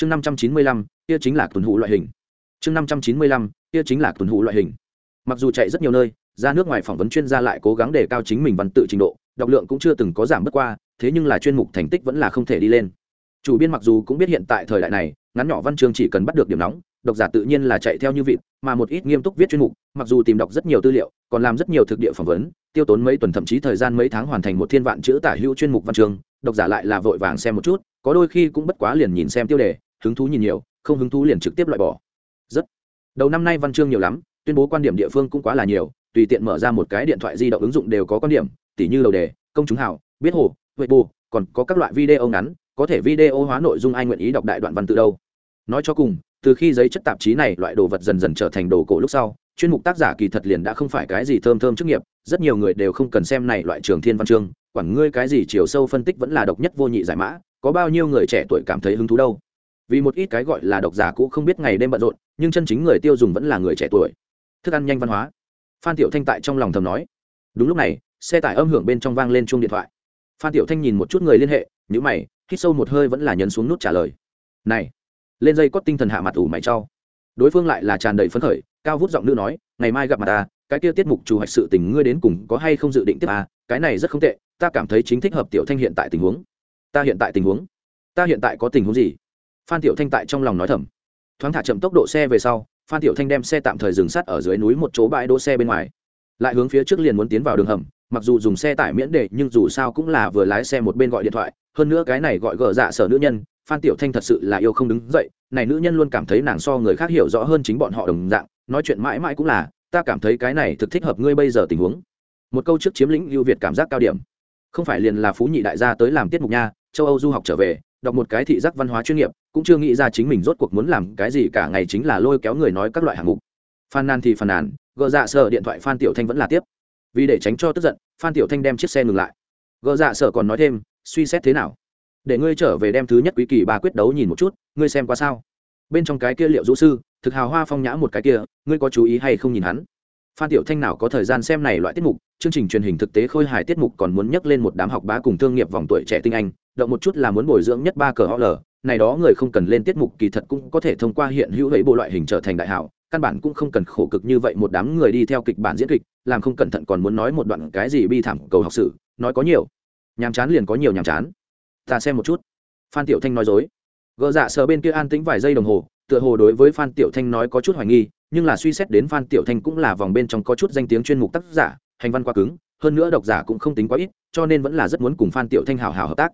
chương năm trăm chín mươi lăm, kia chính là tuần hụ loại hình. Chương năm trăm chín mươi lăm, kia chính là tuần hụ loại hình. Mặc dù chạy rất nhiều nơi, ra nước ngoài phỏng vấn chuyên gia lại cố gắng đề cao chính mình văn tự trình độ, đọc lượng cũng chưa từng có giảm bất qua, thế nhưng là chuyên mục thành tích vẫn là không thể đi lên. Chủ biên mặc dù cũng biết hiện tại thời đại này, ngắn nhỏ văn chương chỉ cần bắt được điểm nóng, độc giả tự nhiên là chạy theo như vịt, mà một ít nghiêm túc viết chuyên mục, mặc dù tìm đọc rất nhiều tư liệu, còn làm rất nhiều thực địa phỏng vấn, tiêu tốn mấy tuần thậm chí thời gian mấy tháng hoàn thành một thiên vạn chữ tả hữu chuyên mục văn chương, độc giả lại là vội vàng xem một chút, có đôi khi cũng bất quá liền nhìn xem tiêu đề hứng thú nhìn nhiều, không hứng thú liền trực tiếp loại bỏ. Rất. Đầu năm nay văn chương nhiều lắm, tuyên bố quan điểm địa phương cũng quá là nhiều, tùy tiện mở ra một cái điện thoại di động ứng dụng đều có quan điểm, tỉ như đầu đề, công chúng hào, biết hồ, huệ bù, còn có các loại video ngắn, có thể video hóa nội dung ai nguyện ý đọc đại đoạn văn tự đâu. Nói cho cùng, từ khi giấy chất tạp chí này loại đồ vật dần dần trở thành đồ cổ lúc sau, chuyên mục tác giả kỳ thật liền đã không phải cái gì thơm thơm chức nghiệp, rất nhiều người đều không cần xem này loại trường thiên văn chương, quản ngươi cái gì chiều sâu phân tích vẫn là độc nhất vô nhị giải mã, có bao nhiêu người trẻ tuổi cảm thấy hứng thú đâu vì một ít cái gọi là độc giả cũng không biết ngày đêm bận rộn nhưng chân chính người tiêu dùng vẫn là người trẻ tuổi. Thức ăn nhanh văn hóa. Phan tiểu thanh tại trong lòng thầm nói. Đúng lúc này xe tải âm hưởng bên trong vang lên chuông điện thoại. Phan tiểu thanh nhìn một chút người liên hệ nhữ mày hít sâu một hơi vẫn là nhấn xuống nút trả lời. Này lên dây có tinh thần hạ mặt ủ mày trao đối phương lại là tràn đầy phấn khởi cao vút giọng nữ nói ngày mai gặp mặt ta cái kia tiết mục chủ hoạch sự tình ngươi đến cùng có hay không dự định tiếp à, cái này rất không tệ ta cảm thấy chính thích hợp tiểu thanh hiện tại tình huống. Ta hiện tại tình huống? Ta hiện tại có tình huống gì? Phan tiểu thanh tại trong lòng nói thầm. Thoáng thả chậm tốc độ xe về sau phan tiểu thanh đem xe tạm thời dừng sát ở dưới núi một chỗ bãi đỗ xe bên ngoài. Lại hướng phía trước liền muốn tiến vào đường hầm mặc dù dùng xe tải miễn để, nhưng dù sao cũng là vừa lái xe một bên gọi điện thoại hơn nữa cái này gọi gỡ dạ sở nữ nhân phan tiểu thanh thật sự là yêu không đứng dậy này nữ nhân luôn cảm thấy nàng so người khác hiểu rõ hơn chính bọn họ đồng dạng nói chuyện mãi mãi cũng là ta cảm thấy cái này thực thích hợp ngươi bây giờ tình huống. Một câu trước chiếm lĩnh ưu việt cảm giác cao điểm. Không phải liền là phú nhị đại gia tới làm tiết mục nha châu âu du học trở về đọc một cái thị giác văn hóa chuyên nghiệp, cũng chưa nghĩ ra chính mình rốt cuộc muốn làm cái gì cả, ngày chính là lôi kéo người nói các loại hạng mục. Phàn nan thì phàn nàn gợ dạ sở điện thoại phan tiểu thanh vẫn là tiếp. Vì để tránh cho tức giận, phan tiểu thanh đem chiếc xe ngừng lại. Gợ dạ sở còn nói thêm, suy xét thế nào? Để ngươi trở về đem thứ nhất quý kỳ ba quyết đấu nhìn một chút, ngươi xem qua sao? Bên trong cái kia liệu dũ sư, thực hào hoa phong nhã một cái kia, ngươi có chú ý hay không nhìn hắn? Phan tiểu thanh nào có thời gian xem này loại tiết mục, chương trình truyền hình thực tế khôi hài tiết mục còn muốn nhắc lên một đám học bá cùng thương nghiệp vòng tuổi trẻ tinh anh, động một chút là muốn bồi dưỡng nhất ba cờ họ lờ. Này đó người không cần lên tiết mục kỳ thật cũng có thể thông qua hiện hữu ấy bộ loại hình trở thành đại hảo, căn bản cũng không cần khổ cực như vậy một đám người đi theo kịch bản diễn kịch, làm không cẩn thận còn muốn nói một đoạn cái gì bi thảm cầu học sử, nói có nhiều. Nhàm chán liền có nhiều nhàm chán. Ta xem một chút. Phan tiểu thanh nói dối. Gợ dạ sờ bên kia an tĩnh vài giây đồng hồ, tựa hồ đối với phan tiểu thanh nói có chút hoài nghi nhưng là suy xét đến phan tiểu thanh cũng là vòng bên trong có chút danh tiếng chuyên mục tác giả, hành văn quá cứng, hơn nữa độc giả cũng không tính quá ít, cho nên vẫn là rất muốn cùng phan tiểu thanh hào hào hợp tác.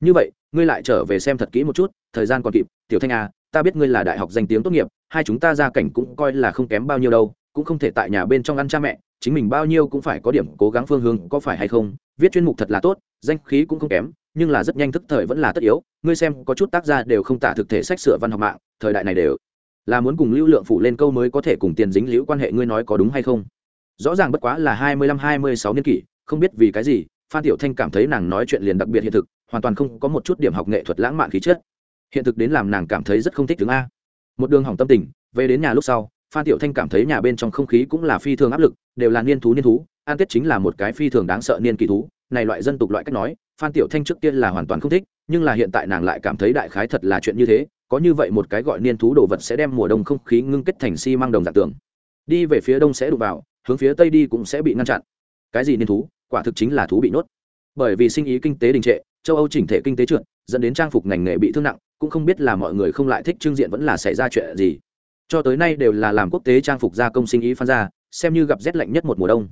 Như vậy, ngươi lại trở về xem thật kỹ một chút, thời gian còn kịp, tiểu thanh à ta biết ngươi là đại học danh tiếng tốt nghiệp, hai chúng ta ra cảnh cũng coi là không kém bao nhiêu đâu, cũng không thể tại nhà bên trong ăn cha mẹ, chính mình bao nhiêu cũng phải có điểm cố gắng phương hướng, có phải hay không? Viết chuyên mục thật là tốt, danh khí cũng không kém, nhưng là rất nhanh thức thời vẫn là tất yếu, ngươi xem có chút tác gia đều không tả thực thể sách sửa văn học mạng, thời đại này đều là muốn cùng lưu lượng phụ lên câu mới có thể cùng tiền dính liễu quan hệ ngươi nói có đúng hay không? Rõ ràng bất quá là hai mươi lăm, hai mươi sáu niên kỷ, không biết vì cái gì, phan tiểu thanh cảm thấy nàng nói chuyện liền đặc biệt hiện thực, hoàn toàn không có một chút điểm học nghệ thuật lãng mạn khí chất. Hiện thực đến làm nàng cảm thấy rất không thích thứ a. Một đường hỏng tâm tình, về đến nhà lúc sau, phan tiểu thanh cảm thấy nhà bên trong không khí cũng là phi thường áp lực, đều là niên thú niên thú an tết chính là một cái phi thường đáng sợ niên kỳ thú. Này loại dân tục loại cách nói, phan tiểu thanh trước tiên là hoàn toàn không thích, nhưng là hiện tại nàng lại cảm thấy đại khái thật là chuyện như thế có như vậy một cái gọi niên thú đồ vật sẽ đem mùa đông không khí ngưng kết thành xi、si、măng đồng dạng tường. Đi về phía đông sẽ đụng vào, hướng phía tây đi cũng sẽ bị ngăn chặn. Cái gì niên thú? Quả thực chính là thú bị nuốt bởi vì sinh ý kinh tế đình trệ, châu âu chỉnh thể kinh tế trượt, dẫn đến trang phục ngành nghề bị thương nặng, cũng không biết là mọi người không lại thích trưng diện vẫn là xảy ra chuyện gì. Cho tới nay đều là làm quốc tế trang phục gia công sinh ý phan ra xem như gặp rét lạnh nhất một mùa đông.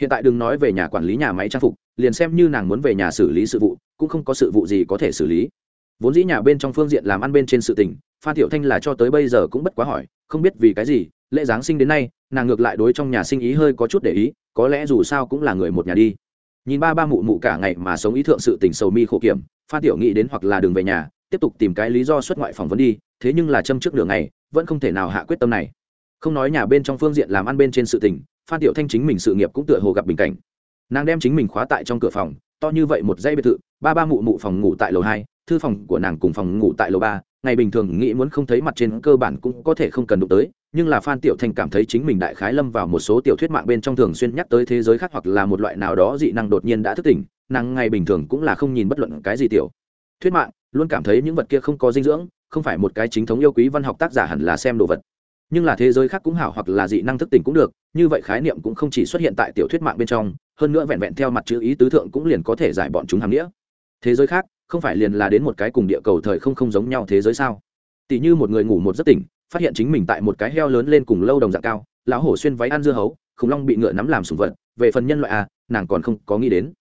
Hiện tại đừng nói về nhà quản lý nhà máy trang phục, liền xem như nàng muốn về nhà xử lý sự vụ, cũng không có sự vụ gì có thể xử lý vốn dĩ nhà bên trong phương diện làm ăn bên trên sự tình, phan thiệu thanh là cho tới bây giờ cũng bất quá hỏi, không biết vì cái gì, lễ giáng sinh đến nay, nàng ngược lại đối trong nhà sinh ý hơi có chút để ý, có lẽ dù sao cũng là người một nhà đi. Nhìn ba ba mụ mụ cả ngày mà sống ý thượng sự tình sầu mi khổ kiểm, phan tiểu nghĩ đến hoặc là đường về nhà, tiếp tục tìm cái lý do xuất ngoại phỏng vấn đi, thế nhưng là châm trước đường này vẫn không thể nào hạ quyết tâm này. Không nói nhà bên trong phương diện làm ăn bên trên sự tình, phan tiểu thanh chính mình sự nghiệp cũng tựa hồ gặp bình cảnh. Nàng đem chính mình khóa tại trong cửa phòng, to như vậy một dây biệt thự, ba ba mụ mụ phòng ngủ tại lầu hai thư phòng của nàng cùng phòng ngủ tại lầu ba, ngày bình thường nghĩ muốn không thấy mặt trên cơ bản cũng có thể không cần đụng tới, nhưng là phan tiểu thanh cảm thấy chính mình đại khái lâm vào một số tiểu thuyết mạng bên trong thường xuyên nhắc tới thế giới khác hoặc là một loại nào đó dị năng đột nhiên đã thức tỉnh, nàng ngày bình thường cũng là không nhìn bất luận cái gì tiểu. Thuyết mạng, luôn cảm thấy những vật kia không có dinh dưỡng, không phải một cái chính thống yêu quý văn học tác giả hẳn là xem đồ vật. Nhưng là thế giới khác cũng hảo hoặc là dị năng thức tỉnh cũng được, như vậy khái niệm cũng không chỉ xuất hiện tại tiểu thuyết mạng bên trong, hơn nữa vẹn vẹn theo mặt chữ ý tứ thượng cũng liền có thể giải bọn chúng hàm nghĩa. Thế giới khác không phải liền là đến một cái cùng địa cầu thời không không giống nhau thế giới sao? Tỷ như một người ngủ một giấc tỉnh, phát hiện chính mình tại một cái heo lớn lên cùng lâu đồng dạng cao, lão hổ xuyên váy ăn dưa hấu, khủng long bị ngựa nắm làm sùng vật, về phần nhân loại à nàng còn không có nghĩ đến.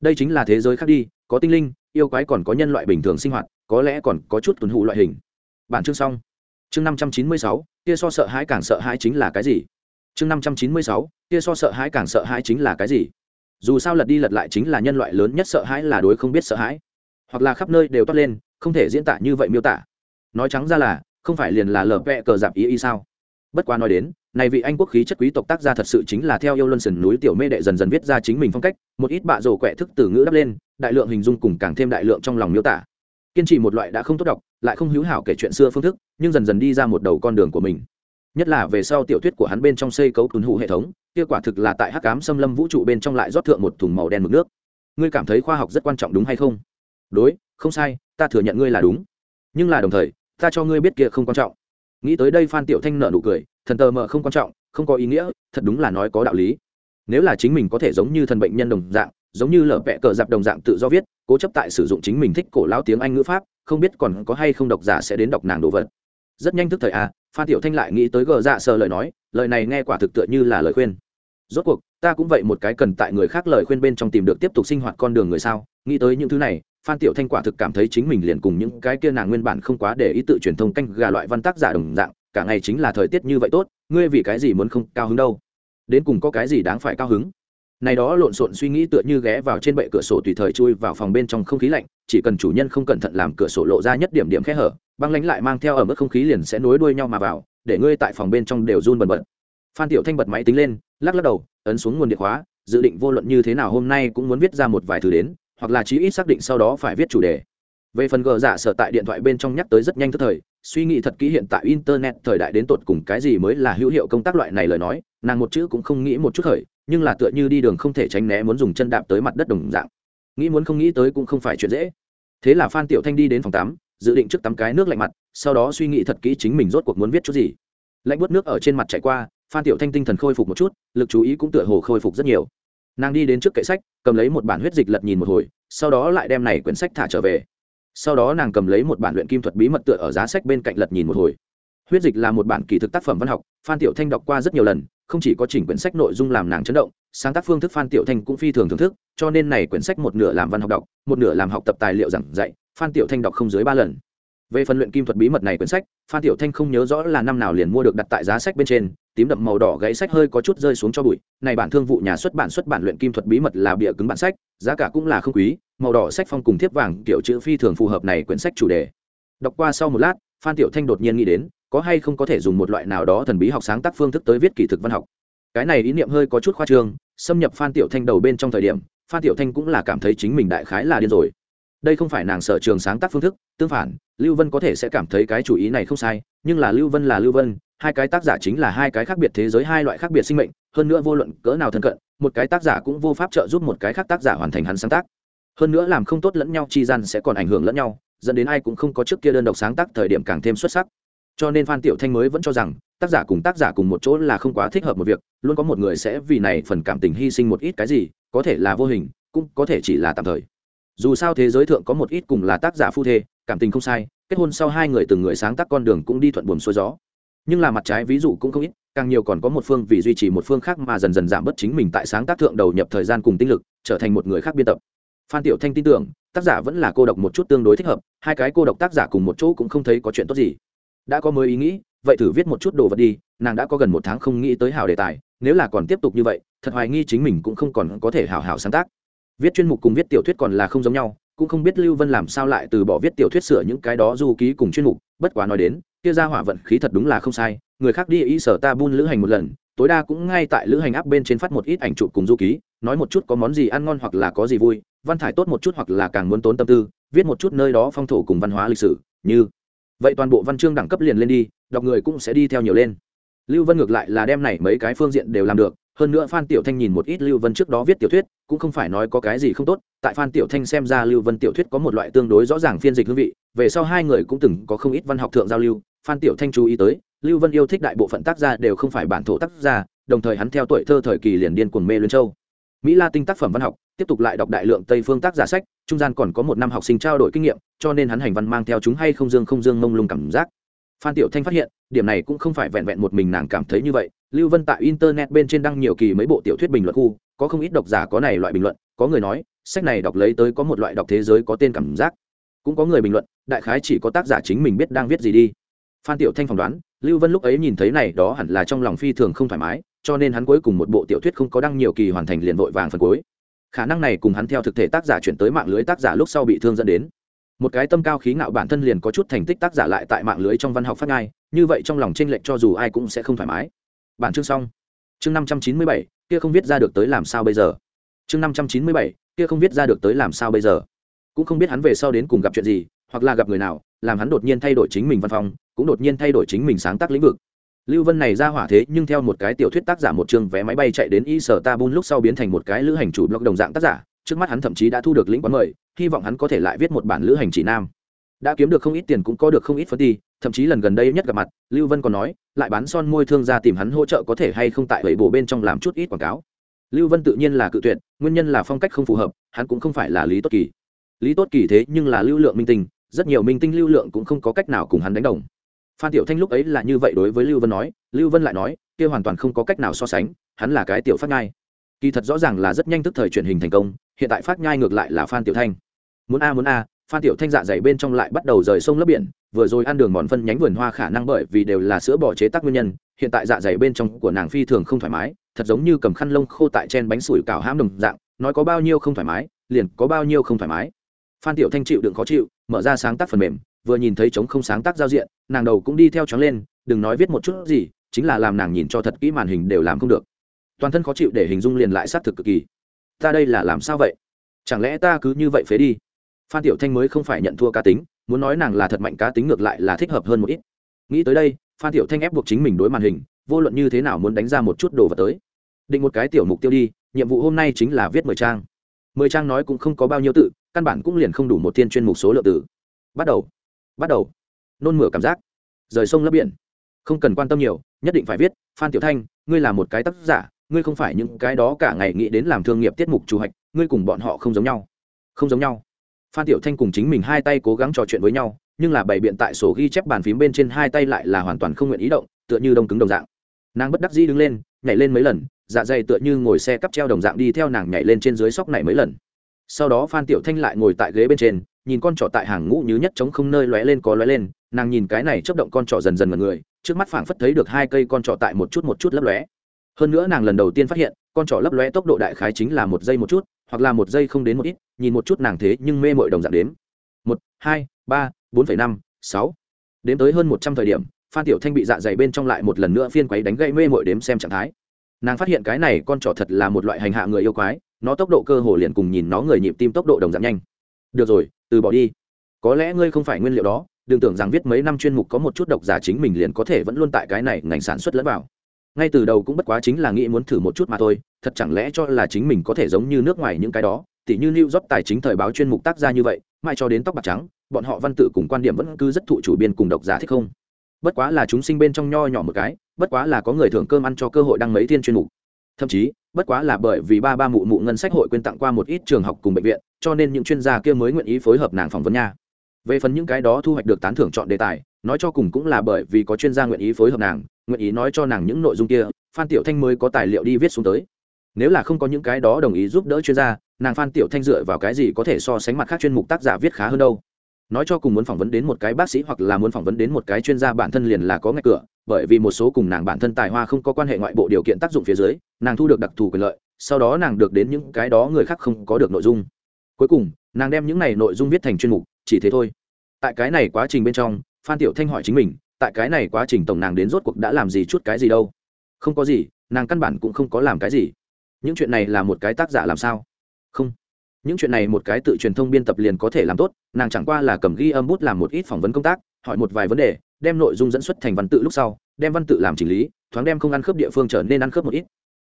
Đây chính là thế giới khác đi, có tinh linh, yêu quái còn có nhân loại bình thường sinh hoạt, có lẽ còn có chút tuần hụ loại hình. Bản chương xong. Chương năm trăm chín mươi sáu, kia so sợ hãi càng sợ hãi chính là cái gì? Chương năm trăm chín mươi sáu, kia so sợ hãi càng sợ hãi chính là cái gì? Dù sao lật đi lật lại chính là nhân loại lớn nhất sợ hãi là đối không biết sợ hãi hoặc là khắp nơi đều toát lên, không thể diễn tả như vậy miêu tả. Nói trắng ra là, không phải liền là lờ vẹ cờ giảm ý ý sao? Bất quá nói đến, này vị anh quốc khí chất quý tộc tác gia thật sự chính là theo yêu luân sườn núi tiểu mê đệ dần dần viết ra chính mình phong cách, một ít bạ rổ quẹ thức từ ngữ đắp lên, đại lượng hình dung cùng càng thêm đại lượng trong lòng miêu tả. Kiên trì một loại đã không tốt đọc, lại không hữu hảo kể chuyện xưa phương thức, nhưng dần dần đi ra một đầu con đường của mình. Nhất là về sau tiểu thuyết của hắn bên trong xây cấu tuấn hụ hệ thống, kia quả thực là tại hắc cám xâm lâm vũ trụ bên trong lại rót thượng một thùng màu đen mực nước. Ngươi cảm thấy khoa học rất quan trọng đúng hay không? Đối, không sai, ta thừa nhận ngươi là đúng. Nhưng là đồng thời, ta cho ngươi biết kia không quan trọng. Nghĩ tới đây phan tiểu thanh nợ nụ cười, thần tờ mờ không quan trọng, không có ý nghĩa, thật đúng là nói có đạo lý. Nếu là chính mình có thể giống như thần bệnh nhân đồng dạng, giống như lở vẽ cờ dạp đồng dạng tự do viết, cố chấp tại sử dụng chính mình thích cổ lao tiếng anh ngữ pháp, không biết còn có hay không độc giả sẽ đến đọc nàng đồ vật. Rất nhanh thức thời a phan tiểu thanh lại nghĩ tới gờ dạ sờ lời nói, lời này nghe quả thực tựa như là lời khuyên. Rốt cuộc, ta cũng vậy một cái cần tại người khác lời khuyên bên trong tìm được tiếp tục sinh hoạt con đường người sao, nghĩ tới những thứ này phan tiểu thanh quả thực cảm thấy chính mình liền cùng những cái kia nàng nguyên bản không quá để ý tự truyền thông canh gà loại văn tác giả đồng dạng, cả ngày chính là thời tiết như vậy tốt, ngươi vì cái gì muốn không cao hứng đâu? Đến cùng có cái gì đáng phải cao hứng? Này đó lộn xộn suy nghĩ tựa như ghé vào trên bệ cửa sổ tùy thời chui vào phòng bên trong không khí lạnh, chỉ cần chủ nhân không cẩn thận làm cửa sổ lộ ra nhất điểm điểm khe hở, băng lánh lại mang theo ở mức không khí liền sẽ nối đuôi nhau mà vào, để ngươi tại phòng bên trong đều run bần bật. Phan tiểu thanh bật máy tính lên, lắc lắc đầu, ấn xuống nguồn điện khóa, dự định vô luận như thế nào hôm nay cũng muốn viết ra một vài thứ đến hoặc là chí ít xác định sau đó phải viết chủ đề. Về phần gờ giả sở tại điện thoại bên trong nhắc tới rất nhanh tức thời, suy nghĩ thật kỹ hiện tại internet thời đại đến tột cùng cái gì mới là hữu hiệu công tác loại này lời nói, nàng một chữ cũng không nghĩ một chút khởi, nhưng là tựa như đi đường không thể tránh né muốn dùng chân đạp tới mặt đất đồng dạng. Nghĩ muốn không nghĩ tới cũng không phải chuyện dễ. Thế là phan tiểu thanh đi đến phòng tắm, dự định trước tắm cái nước lạnh mặt, sau đó suy nghĩ thật kỹ chính mình rốt cuộc muốn viết chút gì. Lạnh bớt nước ở trên mặt chạy qua, phan tiểu thanh tinh thần khôi phục một chút, lực chú ý cũng tựa hồ khôi phục rất nhiều nàng đi đến trước kệ sách, cầm lấy một bản huyết dịch lật nhìn một hồi, sau đó lại đem này quyển sách thả trở về. Sau đó nàng cầm lấy một bản luyện kim thuật bí mật tựa ở giá sách bên cạnh lật nhìn một hồi. Huyết dịch là một bản kỳ thực tác phẩm văn học, phan tiểu thanh đọc qua rất nhiều lần, không chỉ có chỉnh quyển sách nội dung làm nàng chấn động, sáng tác phương thức phan tiểu thanh cũng phi thường thưởng thức, cho nên này quyển sách một nửa làm văn học đọc, một nửa làm học tập tài liệu giảng dạy, phan tiểu thanh đọc không dưới ba lần. Về phần luyện kim thuật bí mật này quyển sách, phan tiểu thanh không nhớ rõ là năm nào liền mua được đặt tại giá sách bên trên tím đậm màu đỏ gãy sách hơi có chút rơi xuống cho bụi. Này bản thương vụ nhà xuất bản xuất bản luyện kim thuật bí mật là bìa cứng bản sách, giá cả cũng là không quý. Màu đỏ sách phong cùng thiếp vàng kiểu chữ phi thường phù hợp này quyển sách chủ đề. Đọc qua sau một lát, phan tiểu thanh đột nhiên nghĩ đến, có hay không có thể dùng một loại nào đó thần bí học sáng tác phương thức tới viết kỳ thực văn học. Cái này ý niệm hơi có chút khoa trương, xâm nhập phan tiểu thanh đầu bên trong thời điểm, phan tiểu thanh cũng là cảm thấy chính mình đại khái là điên rồi. Đây không phải nàng sở trường sáng tác phương thức, tương phản, lưu vân có thể sẽ cảm thấy cái chủ ý này không sai, nhưng là lưu vân là lưu vân hai cái tác giả chính là hai cái khác biệt thế giới, hai loại khác biệt sinh mệnh, hơn nữa vô luận cỡ nào thân cận, một cái tác giả cũng vô pháp trợ giúp một cái khác tác giả hoàn thành hắn sáng tác. Hơn nữa làm không tốt lẫn nhau, chi gian sẽ còn ảnh hưởng lẫn nhau, dẫn đến ai cũng không có trước kia đơn độc sáng tác thời điểm càng thêm xuất sắc. Cho nên phan tiểu thanh mới vẫn cho rằng, tác giả cùng tác giả cùng một chỗ là không quá thích hợp một việc, luôn có một người sẽ vì này phần cảm tình hy sinh một ít cái gì, có thể là vô hình, cũng có thể chỉ là tạm thời. Dù sao thế giới thượng có một ít cùng là tác giả phu thê, cảm tình không sai, kết hôn sau hai người từng người sáng tác con đường cũng đi thuận buồm xuôi gió nhưng là mặt trái ví dụ cũng không ít, càng nhiều còn có một phương vì duy trì một phương khác mà dần dần giảm bớt chính mình tại sáng tác thượng đầu nhập thời gian cùng tinh lực, trở thành một người khác biên tập. Phan tiểu thanh tin tưởng, tác giả vẫn là cô độc một chút tương đối thích hợp, hai cái cô độc tác giả cùng một chỗ cũng không thấy có chuyện tốt gì. Đã có mới ý nghĩ, vậy thử viết một chút đồ vật đi, nàng đã có gần một tháng không nghĩ tới hào đề tài, nếu là còn tiếp tục như vậy, thật hoài nghi chính mình cũng không còn có thể hào hào sáng tác. Viết chuyên mục cùng viết tiểu thuyết còn là không giống nhau, cũng không biết lưu vân làm sao lại từ bỏ viết tiểu thuyết sửa những cái đó du ký cùng chuyên mục, bất quá nói đến kia ra hỏa vận khí thật đúng là không sai, người khác đi ý sở ta buôn lữ hành một lần, tối đa cũng ngay tại lữ hành áp bên trên phát một ít ảnh chụp cùng du ký, nói một chút có món gì ăn ngon hoặc là có gì vui, văn thải tốt một chút hoặc là càng muốn tốn tâm tư, viết một chút nơi đó phong thổ cùng văn hóa lịch sử, như vậy toàn bộ văn chương đẳng cấp liền lên đi, đọc người cũng sẽ đi theo nhiều lên. Lưu vân ngược lại là đem này mấy cái phương diện đều làm được, hơn nữa phan tiểu thanh nhìn một ít lưu vân trước đó viết tiểu thuyết, cũng không phải nói có cái gì không tốt, tại phan tiểu thanh xem ra lưu vân tiểu thuyết có một loại tương đối rõ ràng phiên dịch hương vị, về sau hai người cũng từng có không ít văn học thượng giao lưu phan tiểu thanh chú ý tới, lưu vân yêu thích đại bộ phận tác gia đều không phải bản thổ tác gia, đồng thời hắn theo tuổi thơ thời kỳ liền điên cuồng mê luyến châu. Mỹ la tinh tác phẩm văn học, tiếp tục lại đọc đại lượng tây phương tác giả sách, trung gian còn có một năm học sinh trao đổi kinh nghiệm, cho nên hắn hành văn mang theo chúng hay không dương không dương mông lung cảm giác. Phan tiểu thanh phát hiện, điểm này cũng không phải vẹn vẹn một mình nàng cảm thấy như vậy. Lưu vân tại internet bên trên đăng nhiều kỳ mấy bộ tiểu thuyết bình luận khu, có không ít độc giả có này loại bình luận, có người nói, sách này đọc lấy tới có một loại đọc thế giới có tên cảm giác. Cũng có người bình luận, đại khái chỉ có tác giả chính mình biết đang viết gì đi phan tiểu thanh phỏng đoán, lưu vân lúc ấy nhìn thấy này đó hẳn là trong lòng phi thường không thoải mái, cho nên hắn cuối cùng một bộ tiểu thuyết không có đăng nhiều kỳ hoàn thành liền vội vàng phần cuối. Khả năng này cùng hắn theo thực thể tác giả chuyển tới mạng lưới tác giả lúc sau bị thương dẫn đến. Một cái tâm cao khí ngạo bản thân liền có chút thành tích tác giả lại tại mạng lưới trong văn học phát ngai như vậy trong lòng tranh lệch cho dù ai cũng sẽ không thoải mái. Bản chương xong. Chương năm trăm chín mươi bảy, kia không viết ra được tới làm sao bây giờ. Chương năm trăm chín mươi bảy, kia không viết ra được tới làm sao bây giờ. Cũng không biết hắn về sau đến cùng gặp chuyện gì, hoặc là gặp người nào, làm hắn đột nhiên thay đổi chính mình văn phòng cũng đột nhiên thay đổi chính mình sáng tác lĩnh vực. Lưu vân này ra hỏa thế nhưng theo một cái tiểu thuyết tác giả một chương vé máy bay chạy đến y sở tabun lúc sau biến thành một cái lữ hành chủ blog đồng dạng tác giả, trước mắt hắn thậm chí đã thu được lĩnh quán mời, hy vọng hắn có thể lại viết một bản lữ hành chỉ nam. Đã kiếm được không ít tiền cũng có được không ít phân ti thậm chí lần gần đây nhất gặp mặt, lưu vân còn nói, lại bán son môi thương ra tìm hắn hỗ trợ có thể hay không tại bảy bộ bên trong làm chút ít quảng cáo. Lưu vân tự nhiên là cự tuyệt, nguyên nhân là phong cách không phù hợp, hắn cũng không phải là lý tốt kỳ. Lý tốt kỳ thế nhưng là lưu lượng minh tinh, rất nhiều minh tinh lưu lượng cũng không có cách nào cùng hắn đánh đồng phan tiểu thanh lúc ấy là như vậy đối với lưu vân nói, lưu vân lại nói, kia hoàn toàn không có cách nào so sánh, hắn là cái tiểu phát ngai kỳ thật rõ ràng là rất nhanh tức thời truyền hình thành công, hiện tại phát nhai ngược lại là phan tiểu thanh. Muốn a muốn a, phan tiểu thanh dạ dày bên trong lại bắt đầu rời sông lấp biển, vừa rồi ăn đường mòn phân nhánh vườn hoa khả năng bởi vì đều là sữa bò chế tác nguyên nhân, hiện tại dạ dày bên trong của nàng phi thường không thoải mái, thật giống như cầm khăn lông khô tại trên bánh sủi cảo hãm đồng dạng, nói có bao nhiêu không thoải mái, liền có bao nhiêu không thoải mái. Phan tiểu thanh chịu đựng khó chịu, mở ra sáng tác phần mềm vừa nhìn thấy trống không sáng tác giao diện, nàng đầu cũng đi theo chóng lên, đừng nói viết một chút gì, chính là làm nàng nhìn cho thật kỹ màn hình đều làm không được. Toàn thân khó chịu để hình dung liền lại sát thực cực kỳ. Ta đây là làm sao vậy? Chẳng lẽ ta cứ như vậy phế đi? Phan tiểu thanh mới không phải nhận thua cá tính, muốn nói nàng là thật mạnh cá tính ngược lại là thích hợp hơn một ít. Nghĩ tới đây, phan tiểu thanh ép buộc chính mình đối màn hình, vô luận như thế nào muốn đánh ra một chút đồ vật tới. Định một cái tiểu mục tiêu đi, nhiệm vụ hôm nay chính là viết mười trang. Mười trang nói cũng không có bao nhiêu tự, căn bản cũng liền không đủ một thiên chuyên mục số lượng tử bắt đầu bắt đầu. Nôn mửa cảm giác. Rời sông lấp biển. Không cần quan tâm nhiều, nhất định phải viết, phan tiểu thanh, ngươi là một cái tác giả, ngươi không phải những cái đó cả ngày nghĩ đến làm thương nghiệp tiết mục chủ hạch, ngươi cùng bọn họ không giống nhau. Không giống nhau. Phan tiểu thanh cùng chính mình hai tay cố gắng trò chuyện với nhau, nhưng là bày biện tại sổ ghi chép bàn phím bên trên hai tay lại là hoàn toàn không nguyện ý động, tựa như đông cứng đồng dạng. Nàng bất đắc dĩ đứng lên, nhảy lên mấy lần dạ dày tựa như ngồi xe cắp treo đồng dạng đi theo nàng nhảy lên trên dưới sóc này mấy lần. Sau đó phan tiểu thanh lại ngồi tại ghế bên trên nhìn con trỏ tại hàng ngũ như nhất chống không nơi lóe lên có lóe lên, nàng nhìn cái này chấp động con trỏ dần dần mật người, trước mắt phảng phất thấy được hai cây con trỏ tại một chút một chút lấp lóe. Hơn nữa nàng lần đầu tiên phát hiện, con trỏ lấp lóe tốc độ đại khái chính là một giây một chút, hoặc là một giây không đến một ít, nhìn một chút nàng thế nhưng mê mội đồng dạng đếm. Một, hai, ba, bốn phẩy năm, sáu. Đến tới hơn một trăm thời điểm, phan tiểu thanh bị dạ dày bên trong lại một lần nữa phiên quấy đánh gậy mê mội đếm xem trạng thái. Nàng phát hiện cái này con trỏ thật là một loại hành hạ người yêu quái, nó tốc độ cơ hồ liền cùng nhìn nó người nhịp tim tốc độ đồng dạng nhanh được rồi từ bỏ đi có lẽ ngươi không phải nguyên liệu đó đừng tưởng rằng viết mấy năm chuyên mục có một chút độc giả chính mình liền có thể vẫn luôn tại cái này ngành sản xuất lẫn vào ngay từ đầu cũng bất quá chính là nghĩ muốn thử một chút mà thôi thật chẳng lẽ cho là chính mình có thể giống như nước ngoài những cái đó tỉ như New York tài chính thời báo chuyên mục tác ra như vậy, mai cho đến tóc bạc trắng, bọn họ văn tự cùng quan điểm vẫn cứ rất thụ chủ biên cùng độc giả thích không. Bất quá là chúng sinh bên trong nho nhỏ một cái, bất quá là có người thưởng cơm ăn cho cơ hội đăng mấy thiên chuyên mục. Thậm chí, bất quá là bởi vì ba ba mụ mụ ngân sách hội quyên tặng qua một ít trường học cùng bệnh viện, cho nên những chuyên gia kia mới nguyện ý phối hợp nàng phỏng vấn nha. Về phần những cái đó thu hoạch được tán thưởng chọn đề tài, nói cho cùng cũng là bởi vì có chuyên gia nguyện ý phối hợp nàng, nguyện ý nói cho nàng những nội dung kia, Phan Tiểu Thanh mới có tài liệu đi viết xuống tới nếu là không có những cái đó đồng ý giúp đỡ chuyên gia nàng phan tiểu thanh dựa vào cái gì có thể so sánh mặt khác chuyên mục tác giả viết khá hơn đâu nói cho cùng muốn phỏng vấn đến một cái bác sĩ hoặc là muốn phỏng vấn đến một cái chuyên gia bản thân liền là có ngay cửa, bởi vì một số cùng nàng bản thân tài hoa không có quan hệ ngoại bộ điều kiện tác dụng phía dưới, nàng thu được đặc thù quyền lợi, sau đó nàng được đến những cái đó người khác không có được nội dung. Cuối cùng, nàng đem những này nội dung viết thành chuyên mục, chỉ thế thôi. Tại cái này quá trình bên trong, phan tiểu thanh hỏi chính mình, tại cái này quá trình tổng nàng đến rốt cuộc đã làm gì chút cái gì đâu? Không có gì, nàng căn bản cũng không có làm cái gì. Những chuyện này là một cái tác giả làm sao? Không những chuyện này một cái tự truyền thông biên tập liền có thể làm tốt, nàng chẳng qua là cầm ghi âm bút làm một ít phỏng vấn công tác, hỏi một vài vấn đề, đem nội dung dẫn xuất thành văn tự lúc sau, đem văn tự làm chỉnh lý, thoáng đem không ăn khớp địa phương trở nên ăn khớp một ít.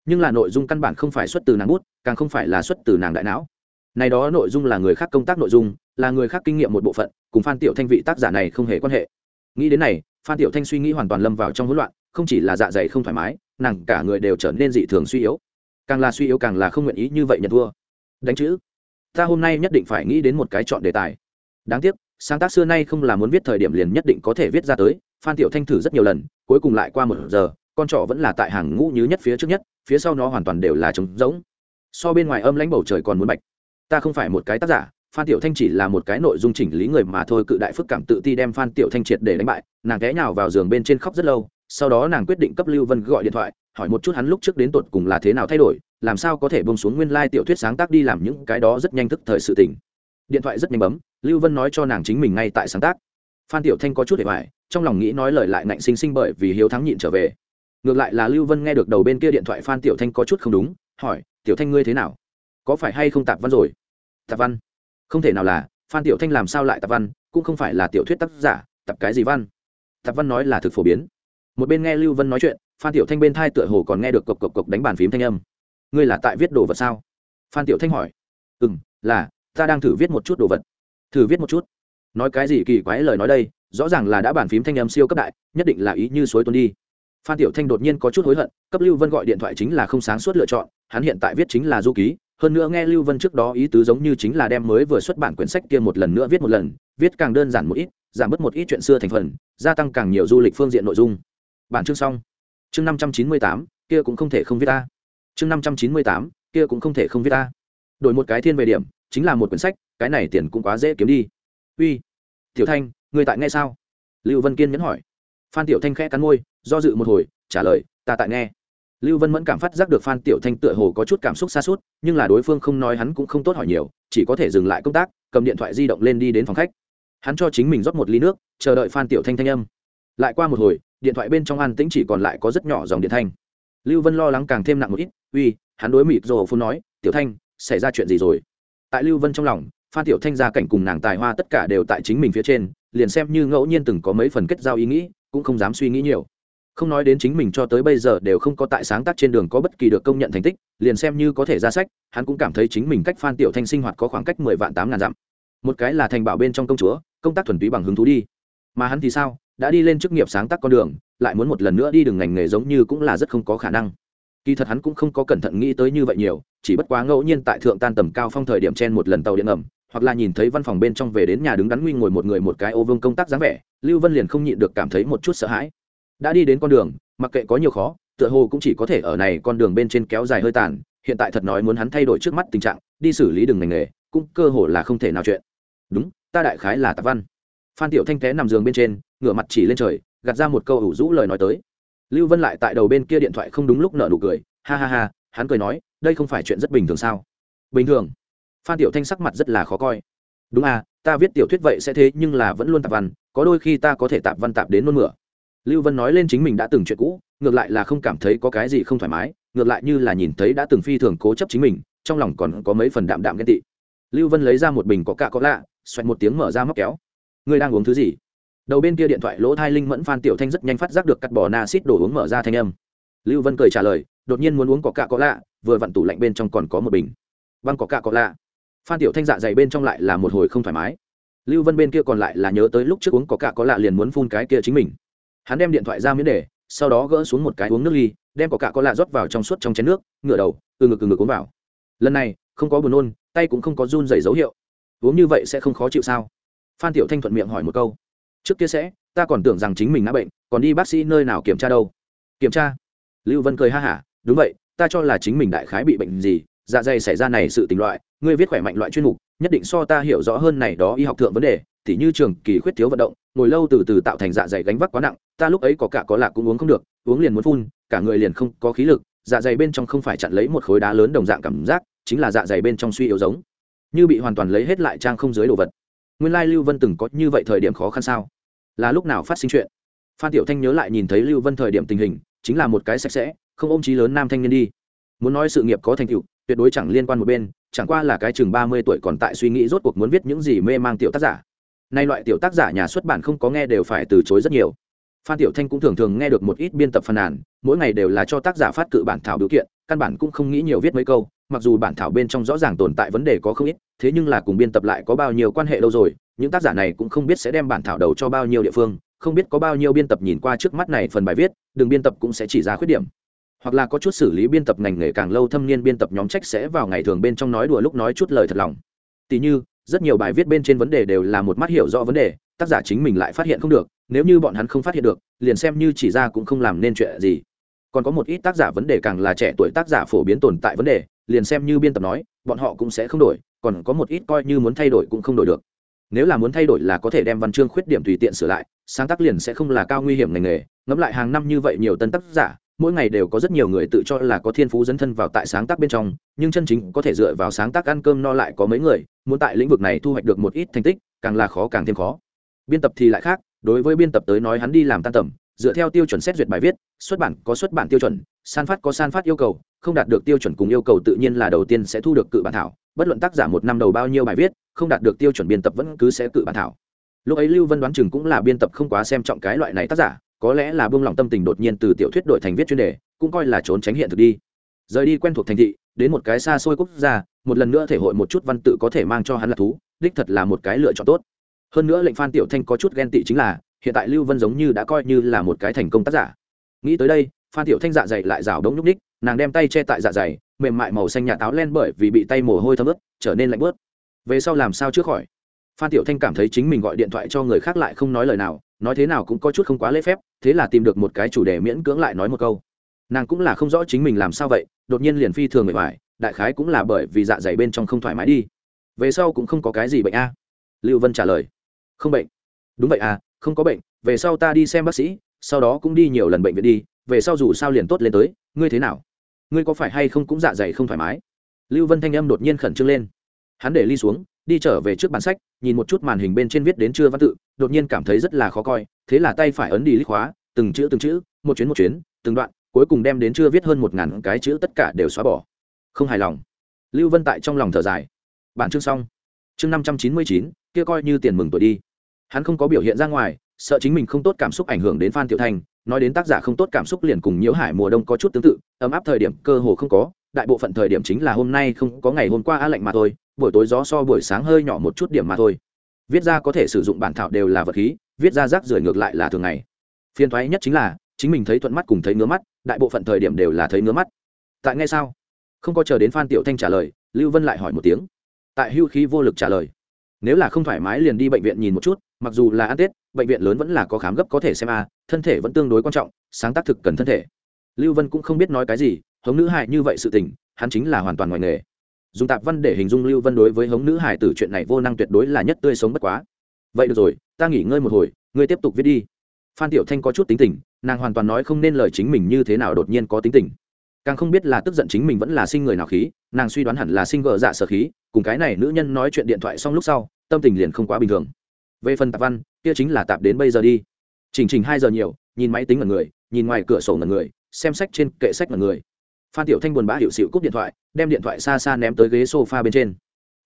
Nhưng là nội dung căn bản không phải xuất từ nàng bút, càng không phải là xuất từ nàng đại não. Này đó nội dung là người khác công tác nội dung, là người khác kinh nghiệm một bộ phận, cùng phan tiểu thanh vị tác giả này không hề quan hệ. Nghĩ đến này, phan tiểu thanh suy nghĩ hoàn toàn lâm vào trong hỗn loạn, không chỉ là dạ dày không thoải mái, nàng cả người đều trở nên dị thường suy yếu. Càng là suy yếu càng là không nguyện ý như vậy nhận thua. Đánh chữ ta hôm nay nhất định phải nghĩ đến một cái chọn đề tài. Đáng tiếc, sáng tác xưa nay không là muốn viết thời điểm liền nhất định có thể viết ra tới, phan tiểu thanh thử rất nhiều lần, cuối cùng lại qua một giờ, con trọ vẫn là tại hàng ngũ như nhất phía trước nhất, phía sau nó hoàn toàn đều là trống rỗng. So bên ngoài âm lãnh bầu trời còn muốn bạch. Ta không phải một cái tác giả, phan tiểu thanh chỉ là một cái nội dung chỉnh lý người mà thôi, cự đại phức cảm tự ti đem phan tiểu thanh triệt để đánh bại, nàng té nhào vào giường bên trên khóc rất lâu, sau đó nàng quyết định cấp lưu vân gọi điện thoại, hỏi một chút hắn lúc trước đến tột cùng là thế nào thay đổi làm sao có thể bông xuống nguyên lai tiểu thuyết sáng tác đi làm những cái đó rất nhanh thức thời sự tình. Điện thoại rất nhanh bấm, lưu vân nói cho nàng chính mình ngay tại sáng tác. Phan tiểu thanh có chút để hoài, trong lòng nghĩ nói lời lại ngạnh sinh sinh bởi vì hiếu thắng nhịn trở về. Ngược lại là lưu vân nghe được đầu bên kia điện thoại phan tiểu thanh có chút không đúng, hỏi, tiểu thanh ngươi thế nào? Có phải hay không tạp văn rồi? Tạp văn? Không thể nào là, phan tiểu thanh làm sao lại tạp văn, cũng không phải là tiểu thuyết tác giả tập cái gì văn? Tạp văn nói là thực phổ biến. Một bên nghe lưu vân nói chuyện, phan tiểu thanh bên thai tựa hồ còn nghe được cộc cộc cộc đánh bàn phím thanh âm ngươi là tại viết đồ vật sao? Phan tiểu thanh hỏi. Ừ m là, ta đang thử viết một chút đồ vật. Thử viết một chút. Nói cái gì kỳ quái lời nói đây, rõ ràng là đã bàn phím thanh âm siêu cấp đại, nhất định là ý như suối tuôn đi. Phan tiểu thanh đột nhiên có chút hối hận, cấp lưu vân gọi điện thoại chính là không sáng suốt lựa chọn, hắn hiện tại viết chính là du ký, hơn nữa nghe lưu vân trước đó ý tứ giống như chính là đem mới vừa xuất bản quyển sách kia một lần nữa viết một lần, viết càng đơn giản một ít, giảm bớt một ít chuyện xưa thành phần, gia tăng càng nhiều du lịch phương diện nội dung. Bản chương xong. Chương năm trăm chín mươi tám, kia cũng không thể không viết ta chương năm trăm chín mươi tám, kia cũng không thể không viết ta. Đổi một cái thiên về điểm, chính là một quyển sách, cái này tiền cũng quá dễ kiếm đi. Uy, tiểu thanh, người tại nghe sao? Lưu vân kiên nhẫn hỏi. Phan tiểu thanh khẽ cắn môi, do dự một hồi, trả lời, ta tại nghe. Lưu vân mẫn cảm phát giác được phan tiểu thanh tựa hồ có chút cảm xúc xa suốt, nhưng là đối phương không nói hắn cũng không tốt hỏi nhiều, chỉ có thể dừng lại công tác, cầm điện thoại di động lên đi đến phòng khách. Hắn cho chính mình rót một ly nước, chờ đợi phan tiểu thanh thanh âm. Lại qua một hồi, điện thoại bên trong an tĩnh chỉ còn lại có rất nhỏ dòng điện thanh lưu vân lo lắng càng thêm nặng một ít, uy, hắn đối mịt rồ phun nói, tiểu thanh, xảy ra chuyện gì rồi? Tại lưu vân trong lòng, phan tiểu thanh gia cảnh cùng nàng tài hoa tất cả đều tại chính mình phía trên, liền xem như ngẫu nhiên từng có mấy phần kết giao ý nghĩ, cũng không dám suy nghĩ nhiều. Không nói đến chính mình cho tới bây giờ đều không có tại sáng tác trên đường có bất kỳ được công nhận thành tích, liền xem như có thể ra sách, hắn cũng cảm thấy chính mình cách phan tiểu thanh sinh hoạt có khoảng cách mười vạn tám ngàn dặm. Một cái là thành bảo bên trong công chúa, công tác thuần túy bằng hứng thú đi. Mà hắn thì sao? Đã đi lên chức nghiệp sáng tác con đường lại muốn một lần nữa đi đường ngành nghề giống như cũng là rất không có khả năng. Kỳ thật hắn cũng không có cẩn thận nghĩ tới như vậy nhiều chỉ bất quá ngẫu nhiên tại thượng tan tầm cao phong thời điểm trên một lần tàu điện ẩm, hoặc là nhìn thấy văn phòng bên trong về đến nhà đứng đắn nguy ngồi một người một cái ô vương công tác dáng vẻ lưu vân liền không nhịn được cảm thấy một chút sợ hãi. Đã đi đến con đường mặc kệ có nhiều khó tựa hồ cũng chỉ có thể ở này con đường bên trên kéo dài hơi tàn hiện tại thật nói muốn hắn thay đổi trước mắt tình trạng đi xử lý đường ngành nghề cũng cơ hồ là không thể nào chuyện. Đúng ta đại khái là tạp văn. Phan tiểu thanh té nằm giường bên trên ngửa mặt chỉ lên trời, gạt ra một câu ủ rũ lời nói tới. Lưu vân lại tại đầu bên kia điện thoại không đúng lúc nở nụ cười, ha ha ha, hắn cười nói, đây không phải chuyện rất bình thường sao? Bình thường. Phan tiểu thanh sắc mặt rất là khó coi. Đúng à ta viết tiểu thuyết vậy sẽ thế, nhưng là vẫn luôn tạp văn, có đôi khi ta có thể tạp văn tạp đến nôn mửa. Lưu vân nói lên chính mình đã từng chuyện cũ, ngược lại là không cảm thấy có cái gì không thoải mái, ngược lại như là nhìn thấy đã từng phi thường cố chấp chính mình, trong lòng còn có mấy phần đạm đạm ghen tị. Lưu vân lấy ra một bình có cạ có lạ, xoẹt một tiếng mở ra móc kéo. Ngươi đang uống thứ gì? Đầu bên kia điện thoại lỗ thai linh mẫn phan tiểu thanh rất nhanh phát giác được cắt bỏ na xít đổ uống mở ra thanh âm. Lưu vân cười trả lời, đột nhiên muốn uống có cạ có lạ, vừa vặn tủ lạnh bên trong còn có một bình. Băng có cạ có lạ. Phan tiểu thanh dạ dày bên trong lại là một hồi không thoải mái. Lưu vân bên kia còn lại là nhớ tới lúc trước uống có cạ có lạ liền muốn phun cái kia chính mình. Hắn đem điện thoại ra miếng để, sau đó gỡ xuống một cái uống nước ly, đem có cạ có lạ rót vào trong suốt trong chén nước, ngửa đầu, từ ngực từ ngực uống vào. Lần này, không có buồn nôn, tay cũng không có run dày dấu hiệu. Uống như vậy sẽ không khó chịu sao? Phan tiểu thanh thuận miệng hỏi một câu trước kia sẽ, ta còn tưởng rằng chính mình ngã bệnh, còn đi bác sĩ nơi nào kiểm tra đâu. Kiểm tra? Lưu vân cười ha hả, đúng vậy, ta cho là chính mình đại khái bị bệnh gì dạ dày xảy ra này sự tình loại, ngươi viết khỏe mạnh loại chuyên mục, nhất định so ta hiểu rõ hơn này đó y học thượng vấn đề Thì như trường kỳ khuyết thiếu vận động, ngồi lâu từ từ tạo thành dạ dày gánh vác quá nặng, ta lúc ấy có cả có lạc cũng uống không được, uống liền muốn phun, cả người liền không có khí lực dạ dày bên trong không phải chặn lấy một khối đá lớn đồng dạng cảm giác, chính là dạ dày bên trong suy yếu giống, như bị hoàn toàn lấy hết lại trang không dưới đồ vật nguyên lai lưu vân từng có như vậy thời điểm khó khăn sao? Là lúc nào phát sinh chuyện? Phan tiểu thanh nhớ lại nhìn thấy lưu vân thời điểm tình hình, chính là một cái sạch sẽ, không ôm trí lớn nam thanh niên đi. Muốn nói sự nghiệp có thành tựu, tuyệt đối chẳng liên quan một bên, chẳng qua là cái chừng ba mươi tuổi còn tại suy nghĩ rốt cuộc muốn viết những gì mê mang tiểu tác giả. Nay loại tiểu tác giả nhà xuất bản không có nghe đều phải từ chối rất nhiều. Phan tiểu thanh cũng thường thường nghe được một ít biên tập phàn nàn, mỗi ngày đều là cho tác giả phát cự bản thảo biểu kiện, căn bản cũng không nghĩ nhiều viết mấy câu, mặc dù bản thảo bên trong rõ ràng tồn tại vấn đề có không ít thế nhưng là cùng biên tập lại có bao nhiêu quan hệ đâu rồi, những tác giả này cũng không biết sẽ đem bản thảo đầu cho bao nhiêu địa phương, không biết có bao nhiêu biên tập nhìn qua trước mắt này phần bài viết đường biên tập cũng sẽ chỉ ra khuyết điểm. Hoặc là có chút xử lý biên tập ngành nghề càng lâu thâm niên biên tập nhóm trách sẽ vào ngày thường bên trong nói đùa lúc nói chút lời thật lòng. Tỉ như, rất nhiều bài viết bên trên vấn đề đều là một mắt hiểu rõ vấn đề, tác giả chính mình lại phát hiện không được, nếu như bọn hắn không phát hiện được, liền xem như chỉ ra cũng không làm nên chuyện gì. Còn có một ít tác giả vấn đề càng là trẻ tuổi tác giả phổ biến tồn tại vấn đề, liền xem như biên tập nói, bọn họ cũng sẽ không đổi còn có một ít coi như muốn thay đổi cũng không đổi được. Nếu là muốn thay đổi là có thể đem văn chương khuyết điểm tùy tiện sửa lại, sáng tác liền sẽ không là cao nguy hiểm ngành nghề. Ngẫm lại hàng năm như vậy nhiều tân tác giả, mỗi ngày đều có rất nhiều người tự cho là có thiên phú dấn thân vào tại sáng tác bên trong, nhưng chân chính có thể dựa vào sáng tác ăn cơm no lại có mấy người, muốn tại lĩnh vực này thu hoạch được một ít thành tích, càng là khó càng thêm khó. Biên tập thì lại khác, đối với biên tập tới nói hắn đi làm tan tầm, dựa theo tiêu chuẩn xét duyệt bài viết, xuất bản có xuất bản tiêu chuẩn san phát có san phát yêu cầu, không đạt được tiêu chuẩn cùng yêu cầu tự nhiên là đầu tiên sẽ thu được cự bản thảo, bất luận tác giả một năm đầu bao nhiêu bài viết, không đạt được tiêu chuẩn biên tập vẫn cứ sẽ cự bản thảo. Lúc ấy lưu vân đoán chừng cũng là biên tập không quá xem trọng cái loại này tác giả, có lẽ là buông lòng tâm tình đột nhiên từ tiểu thuyết đổi thành viết chuyên đề, cũng coi là trốn tránh hiện thực đi. Rời đi quen thuộc thành thị, đến một cái xa xôi quốc gia, một lần nữa thể hội một chút văn tự có thể mang cho hắn là thú, đích thật là một cái lựa chọn tốt. Hơn nữa lệnh phan tiểu thanh có chút ghen tị chính là, hiện tại lưu vân giống như đã coi như là một cái thành công tác giả. Nghĩ tới đây phan tiểu thanh dạ dày lại rào đống nhúc ních nàng đem tay che tại dạ dày mềm mại màu xanh nhà táo len bởi vì bị tay mồ hôi thấm ướt trở nên lạnh bớt. Về sau làm sao trước khỏi? Phan tiểu thanh cảm thấy chính mình gọi điện thoại cho người khác lại không nói lời nào nói thế nào cũng có chút không quá lễ phép thế là tìm được một cái chủ đề miễn cưỡng lại nói một câu. Nàng cũng là không rõ chính mình làm sao vậy đột nhiên liền phi thường người mỏi, đại khái cũng là bởi vì dạ dày bên trong không thoải mái đi. Về sau cũng không có cái gì bệnh a. Lưu vân trả lời. Không bệnh. Đúng vậy à không có bệnh về sau ta đi xem bác sĩ sau đó cũng đi nhiều lần bệnh viện đi về sau dù sao liền tốt lên tới, ngươi thế nào? Ngươi có phải hay không cũng dạ dày không thoải mái? Lưu vân thanh âm đột nhiên khẩn trương lên. Hắn để ly xuống, đi trở về trước bản sách, nhìn một chút màn hình bên trên viết đến chưa văn tự, đột nhiên cảm thấy rất là khó coi, thế là tay phải ấn đi lít khóa, từng chữ từng chữ, một chuyến một chuyến, từng đoạn, cuối cùng đem đến chưa viết hơn một ngàn cái chữ tất cả đều xóa bỏ. Không hài lòng. Lưu vân tại trong lòng thở dài. Bản chương xong. Chương năm trăm chín mươi chín, kia coi như tiền mừng tuổi đi. Hắn không có biểu hiện ra ngoài, sợ chính mình không tốt cảm xúc ảnh hưởng đến phan tiểu thanh nói đến tác giả không tốt cảm xúc liền cùng nhiễu hải mùa đông có chút tương tự, ấm áp thời điểm cơ hồ không có, đại bộ phận thời điểm chính là hôm nay không có ngày hôm qua á lạnh mà thôi, buổi tối gió so buổi sáng hơi nhỏ một chút điểm mà thôi. Viết ra có thể sử dụng bản thảo đều là vật khí, viết ra rác rưởi ngược lại là thường ngày. Phiên thoái nhất chính là, chính mình thấy thuận mắt cùng thấy ngứa mắt, đại bộ phận thời điểm đều là thấy ngứa mắt. Tại ngay sao? Không có chờ đến phan tiểu thanh trả lời, lưu vân lại hỏi một tiếng. Tại hưu khí vô lực trả lời nếu là không thoải mái liền đi bệnh viện nhìn một chút, mặc dù là ăn tết, bệnh viện lớn vẫn là có khám gấp có thể xem a, thân thể vẫn tương đối quan trọng, sáng tác thực cần thân thể. Lưu vân cũng không biết nói cái gì, hống nữ hại như vậy sự tình, hắn chính là hoàn toàn ngoài nghề. Dùng tạp văn để hình dung lưu vân đối với hống nữ hải tử chuyện này vô năng tuyệt đối là nhất tươi sống bất quá. Vậy được rồi, ta nghỉ ngơi một hồi, ngươi tiếp tục viết đi. Phan tiểu thanh có chút tính tình, nàng hoàn toàn nói không nên lời chính mình như thế nào đột nhiên có tính tình càng không biết là tức giận chính mình vẫn là sinh người nào khí, nàng suy đoán hẳn là sinh vợ dạ sở khí, cùng cái này nữ nhân nói chuyện điện thoại xong lúc sau, tâm tình liền không quá bình thường. Về phần tạp văn, kia chính là tạp đến bây giờ đi. Chỉnh trình hai giờ nhiều, nhìn máy tính ngần người, nhìn ngoài cửa sổ ngần người, xem sách trên kệ sách ngần người. Phan tiểu thanh buồn bã hiệu xịu cúp điện thoại, đem điện thoại xa xa ném tới ghế sofa bên trên.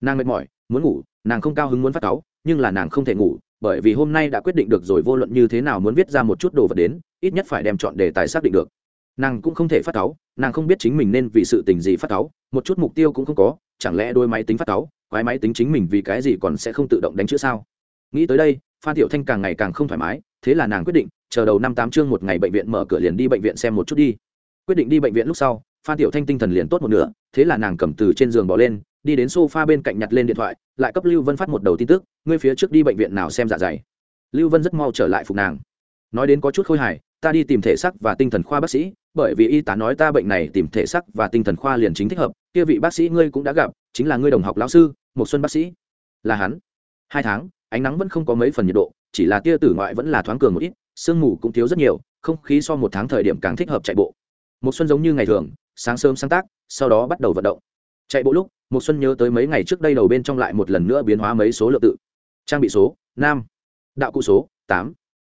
Nàng mệt mỏi, muốn ngủ, nàng không cao hứng muốn phát cáu, nhưng là nàng không thể ngủ, bởi vì hôm nay đã quyết định được rồi vô luận như thế nào muốn viết ra một chút đồ vật đến, ít nhất phải đem chọn đề tài xác định được. Nàng cũng không thể phát cáu nàng không biết chính mình nên vì sự tình gì phát táo một chút mục tiêu cũng không có, chẳng lẽ đôi máy tính phát táo quái máy tính chính mình vì cái gì còn sẽ không tự động đánh chữ sao? Nghĩ tới đây, phan tiểu thanh càng ngày càng không thoải mái, thế là nàng quyết định, chờ đầu năm tám chương một ngày bệnh viện mở cửa liền đi bệnh viện xem một chút đi. Quyết định đi bệnh viện lúc sau, phan tiểu thanh tinh thần liền tốt một nửa, thế là nàng cầm từ trên giường bỏ lên, đi đến sofa bên cạnh nhặt lên điện thoại, lại cấp lưu vân phát một đầu tin tức, ngươi phía trước đi bệnh viện nào xem dạ dày? Lưu vân rất mau trở lại phục nàng. Nói đến có chút khôi hài, ta đi tìm thể xác và tinh thần khoa bác sĩ bởi vì y tá nói ta bệnh này tìm thể sắc và tinh thần khoa liền chính thích hợp, kia vị bác sĩ ngươi cũng đã gặp, chính là ngươi đồng học lão sư một xuân bác sĩ. Là hắn. Hai tháng, ánh nắng vẫn không có mấy phần nhiệt độ, chỉ là tia tử ngoại vẫn là thoáng cường một ít, sương mù cũng thiếu rất nhiều, không khí so một tháng thời điểm càng thích hợp chạy bộ. Một xuân giống như ngày thường, sáng sớm sáng tác, sau đó bắt đầu vận động. Chạy bộ lúc một xuân nhớ tới mấy ngày trước đây đầu bên trong lại một lần nữa biến hóa mấy số lượng tự. Trang bị số nam đạo cụ số, tám.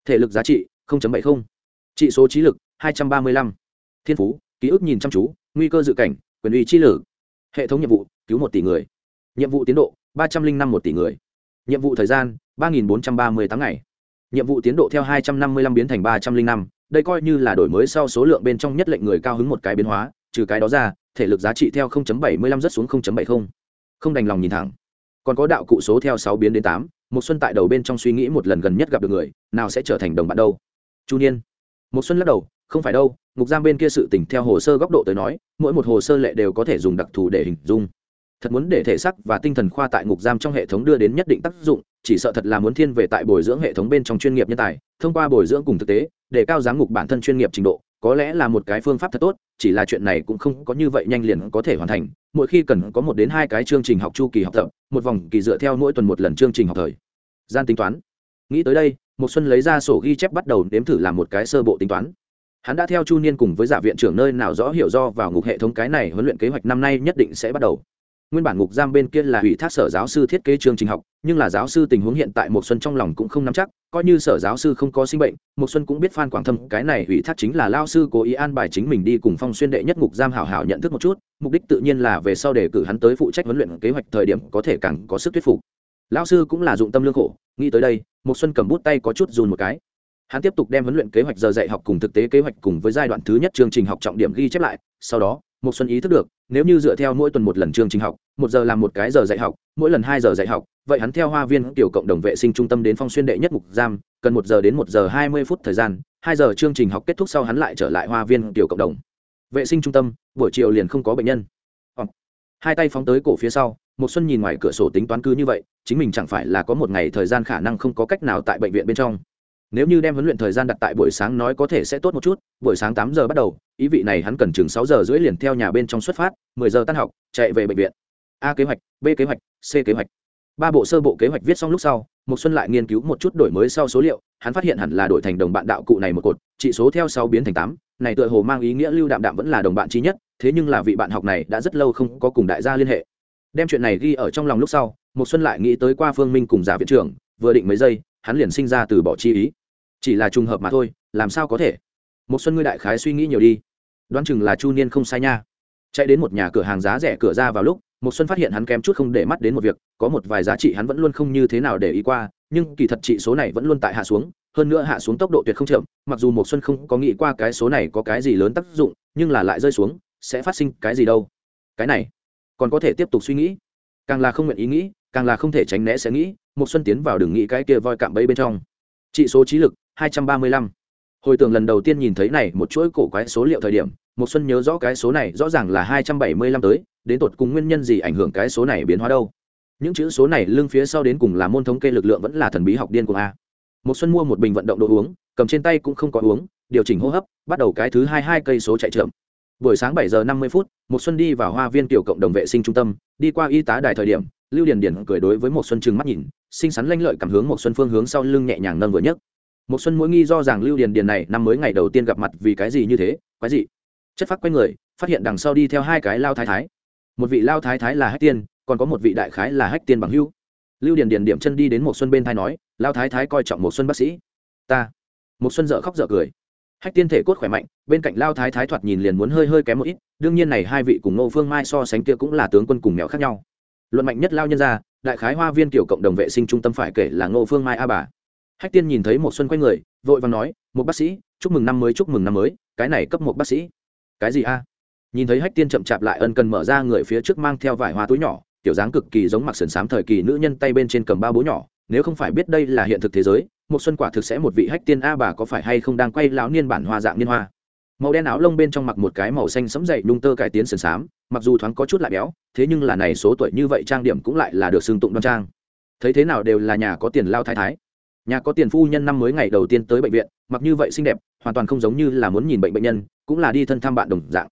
Thể lực giá trị 0.70 trị số trí lực 235 thiên phú ký ức nhìn chăm chú nguy cơ dự cảnh quyền uy chi lử. Hệ thống nhiệm vụ cứu một tỷ người. Nhiệm vụ tiến độ ba trăm linh năm một tỷ người. Nhiệm vụ thời gian ba nghìn bốn trăm ba mươi tám ngày. Nhiệm vụ tiến độ theo 255 biến thành 305, đây coi như là đổi mới sau số lượng bên trong nhất lệnh người cao hứng một cái biến hóa trừ cái đó ra thể lực giá trị theo 0.75 rất xuống 0.70. không. Đành lòng nhìn thẳng. Còn có đạo cụ số theo 6 biến đến 8, một xuân tại đầu bên trong suy nghĩ một lần gần nhất gặp được người nào sẽ trở thành đồng bạn đâu? Chu niên. Một xuân lắc đầu không phải đâu, ngục giam bên kia sự tình theo hồ sơ góc độ tới nói, mỗi một hồ sơ lệ đều có thể dùng đặc thù để hình dung. Thật muốn để thể xác và tinh thần khoa tại ngục giam trong hệ thống đưa đến nhất định tác dụng, chỉ sợ thật là muốn thiên về tại bồi dưỡng hệ thống bên trong chuyên nghiệp nhân tài, thông qua bồi dưỡng cùng thực tế, để cao giám ngục bản thân chuyên nghiệp trình độ, có lẽ là một cái phương pháp thật tốt, chỉ là chuyện này cũng không có như vậy nhanh liền có thể hoàn thành, mỗi khi cần có một đến hai cái chương trình học chu kỳ học tập, một vòng kỳ dựa theo mỗi tuần một lần chương trình học thời. Gian tính toán. Nghĩ tới đây một xuân lấy ra sổ ghi chép bắt đầu nếm thử làm một cái sơ bộ tính toán hắn đã theo chu niên cùng với giả viện trưởng nơi nào rõ hiểu do vào ngục hệ thống cái này huấn luyện kế hoạch năm nay nhất định sẽ bắt đầu. Nguyên bản ngục giam bên kia là ủy thác sở giáo sư thiết kế chương trình học, nhưng là giáo sư tình huống hiện tại một xuân trong lòng cũng không nắm chắc, coi như sở giáo sư không có sinh bệnh một xuân cũng biết phan quảng thâm, cái này ủy thác chính là lao sư cố ý an bài chính mình đi cùng phong xuyên đệ nhất ngục giam hảo hảo nhận thức một chút, mục đích tự nhiên là về sau để cử hắn tới phụ trách huấn luyện kế hoạch thời điểm có thể càng có sức thuyết phục. Lao sư cũng là dụng tâm lương khổ, nghĩ tới đây một xuân cầm bút tay có chút run một cái hắn tiếp tục đem huấn luyện kế hoạch giờ dạy học cùng thực tế kế hoạch cùng với giai đoạn thứ nhất chương trình học trọng điểm ghi chép lại. Sau đó một xuân ý thức được, nếu như dựa theo mỗi tuần một lần chương trình học, một giờ làm một cái giờ dạy học, mỗi lần hai giờ dạy học, vậy hắn theo hoa viên tiểu cộng đồng vệ sinh trung tâm đến phong xuyên đệ nhất mục giam, cần một giờ đến một giờ hai mươi phút thời gian, hai giờ chương trình học kết thúc sau hắn lại trở lại hoa viên tiểu cộng đồng. Vệ sinh trung tâm, buổi chiều liền không có bệnh nhân. Ờ. Hai tay phóng tới cổ phía sau một xuân nhìn ngoài cửa sổ tính toán cứ như vậy, chính mình chẳng phải là có một ngày thời gian khả năng không có cách nào tại bệnh viện bên trong nếu như đem huấn luyện thời gian đặt tại buổi sáng nói có thể sẽ tốt một chút, buổi sáng tám giờ bắt đầu, ý vị này hắn cần chừng sáu giờ rưỡi liền theo nhà bên trong xuất phát, mười giờ tan học, chạy về bệnh viện. A kế hoạch, b kế hoạch, c kế hoạch. Ba bộ sơ bộ kế hoạch viết xong lúc sau một xuân lại nghiên cứu một chút đổi mới sau số liệu, hắn phát hiện hẳn là đổi thành đồng bạn đạo cụ này một cột trị số theo sau biến thành tám, này tựa hồ mang ý nghĩa lưu đạm đạm vẫn là đồng bạn trí nhất, thế nhưng là vị bạn học này đã rất lâu không có cùng đại gia liên hệ. Đem chuyện này ghi ở trong lòng lúc sau một xuân lại nghĩ tới qua phương minh cùng giả viện trưởng, vừa định mấy giây, hắn liền sinh ra từ bỏ chi ý chỉ là trùng hợp mà thôi, làm sao có thể? Một xuân ngươi đại khái suy nghĩ nhiều đi. Đoán chừng là chu niên không sai nha. Chạy đến một nhà cửa hàng giá rẻ cửa ra vào lúc, một xuân phát hiện hắn kém chút không để mắt đến một việc, có một vài giá trị hắn vẫn luôn không như thế nào để ý qua, nhưng kỳ thật trị số này vẫn luôn tại hạ xuống, hơn nữa hạ xuống tốc độ tuyệt không chậm, mặc dù một xuân không có nghĩ qua cái số này có cái gì lớn tác dụng, nhưng là lại rơi xuống, sẽ phát sinh cái gì đâu. Cái này, còn có thể tiếp tục suy nghĩ. Càng là không nguyện ý nghĩ, càng là không thể tránh né sẽ nghĩ, một xuân tiến vào đừng nghĩ cái kia voi cạm bẫy bên trong. Trị số trí lực 235. hồi tưởng lần đầu tiên nhìn thấy này, một chuỗi cổ quái số liệu thời điểm một xuân nhớ rõ cái số này rõ ràng là 275 tới, đến tột cùng nguyên nhân gì ảnh hưởng cái số này biến hóa đâu. Những chữ số này lưng phía sau đến cùng là môn thống kê lực lượng vẫn là thần bí học điên của a. Một xuân mua một bình vận động đồ uống, cầm trên tay cũng không có uống, điều chỉnh hô hấp, bắt đầu cái thứ hai hai cây số chạy chậm. Buổi sáng bảy giờ năm mươi phút một xuân đi vào hoa viên tiểu cộng đồng vệ sinh trung tâm, đi qua y tá đài thời điểm, lưu điền điền cười đối với một xuân trừng mắt nhìn, xinh xắn lanh lợi cảm hướng một xuân phương hướng sau lưng nhẹ nhàng nâng vừa nhất một xuân mỗi nghi do rằng lưu điền điền này năm mới ngày đầu tiên gặp mặt vì cái gì như thế, quái gì chất phát quay người, phát hiện đằng sau đi theo hai cái lao thái thái. Một vị lao thái thái là hách tiên, còn có một vị đại khái là hách tiên bằng hưu lưu điền điền điểm chân đi đến một xuân bên thái nói, lao thái thái coi trọng một xuân bác sĩ. Ta. Một xuân dở khóc dở cười. Hách tiên thể cốt khỏe mạnh, bên cạnh lao thái thái thoạt nhìn liền muốn hơi hơi kém một ít, đương nhiên này hai vị cùng ngô phương mai so sánh kia cũng là tướng quân cùng mèo khác nhau. Luận mạnh nhất lao nhân ra đại khái hoa viên tiểu cộng đồng vệ sinh trung tâm phải kể là ngô phương mai a bà hách tiên nhìn thấy một xuân quay người, vội vàng nói một bác sĩ, chúc mừng năm mới, chúc mừng năm mới, cái này cấp một bác sĩ. Cái gì a? Nhìn thấy hách tiên chậm chạp lại ân cần mở ra người phía trước mang theo vải hoa túi nhỏ tiểu dáng cực kỳ giống mặc sườn xám thời kỳ nữ nhân tay bên trên cầm ba bố nhỏ, nếu không phải biết đây là hiện thực thế giới một xuân quả thực sẽ một vị hách tiên a bà có phải hay không đang quay lão niên bản hoa dạng niên hoa. Màu đen áo lông bên trong mặc một cái màu xanh sẫm dậy nhung tơ cải tiến sườn xám, mặc dù thoáng có chút lại béo, thế nhưng là này số tuổi như vậy trang điểm cũng lại là được sương tụng đoan trang. Thấy thế nào đều là nhà có tiền lao thái thái nhà có tiền phu nhân năm mới ngày đầu tiên tới bệnh viện, mặc như vậy xinh đẹp, hoàn toàn không giống như là muốn nhìn bệnh bệnh nhân, cũng là đi thân thăm bạn đồng dạng.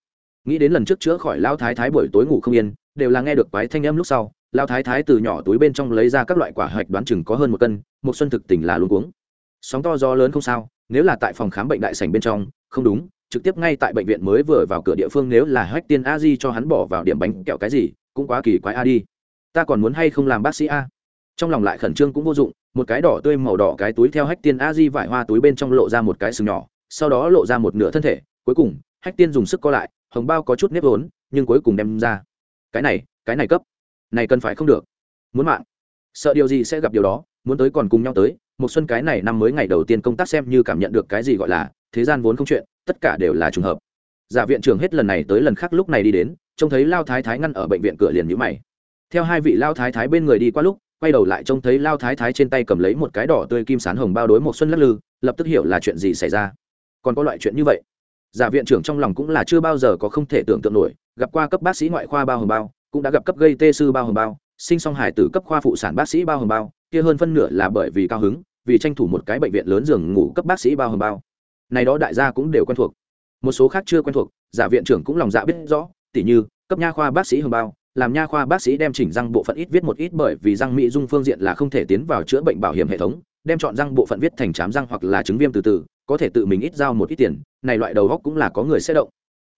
Nghĩ đến lần trước chữa khỏi lao thái thái buổi tối ngủ không yên, đều là nghe được quái thanh âm lúc sau lao thái thái từ nhỏ túi bên trong lấy ra các loại quả hạch đoán chừng có hơn một cân, một xuân thực tình là luôn cuống. Sóng to gió lớn không sao, nếu là tại phòng khám bệnh đại sảnh bên trong, không đúng, trực tiếp ngay tại bệnh viện mới vừa vào cửa địa phương nếu là hách tiên a di cho hắn bỏ vào điểm bánh kẹo cái gì, cũng quá kỳ quái a đi ta còn muốn hay không làm bác sĩ a? Trong lòng lại khẩn trương cũng vô dụng một cái đỏ tươi màu đỏ cái túi theo hách tiên a di vải hoa túi bên trong lộ ra một cái sừng nhỏ, sau đó lộ ra một nửa thân thể, cuối cùng, hách tiên dùng sức co lại, hồng bao có chút nếp vốn, nhưng cuối cùng đem ra. Cái này cái này cấp. Này cần phải không được. Muốn mạng. Sợ điều gì sẽ gặp điều đó, muốn tới còn cùng nhau tới một xuân cái này năm mới ngày đầu tiên công tác xem như cảm nhận được cái gì gọi là, thế gian vốn không chuyện, tất cả đều là trùng hợp. Giả viện trưởng hết lần này tới lần khác lúc này đi đến, trông thấy lao thái thái ngăn ở bệnh viện cửa liền nhíu mày. Theo hai vị lao thái thái bên người đi qua lúc quay đầu lại trông thấy lao thái thái trên tay cầm lấy một cái đỏ tươi kim sán hồng bao đối một xuân lắc lư, lập tức hiểu là chuyện gì xảy ra. Còn có loại chuyện như vậy? Giả viện trưởng trong lòng cũng là chưa bao giờ có không thể tưởng tượng nổi, gặp qua cấp bác sĩ ngoại khoa bao hồng bao, cũng đã gặp cấp gây tê sư bao hồng bao, sinh song hải tử cấp khoa phụ sản bác sĩ bao hồng bao, kia hơn phân nửa là bởi vì cao hứng, vì tranh thủ một cái bệnh viện lớn giường ngủ cấp bác sĩ bao hồng bao. Này đó đại gia cũng đều quen thuộc. Một số khác chưa quen thuộc, giả viện trưởng cũng lòng dạ biết rõ, tỉ như, cấp nha khoa bác sĩ hồng bao làm nha khoa bác sĩ đem chỉnh răng bộ phận ít viết một ít bởi vì răng mỹ dung phương diện là không thể tiến vào chữa bệnh bảo hiểm hệ thống, đem chọn răng bộ phận viết thành chám răng hoặc là chứng viêm từ từ, có thể tự mình ít giao một ít tiền, này loại đầu góc cũng là có người sẽ động.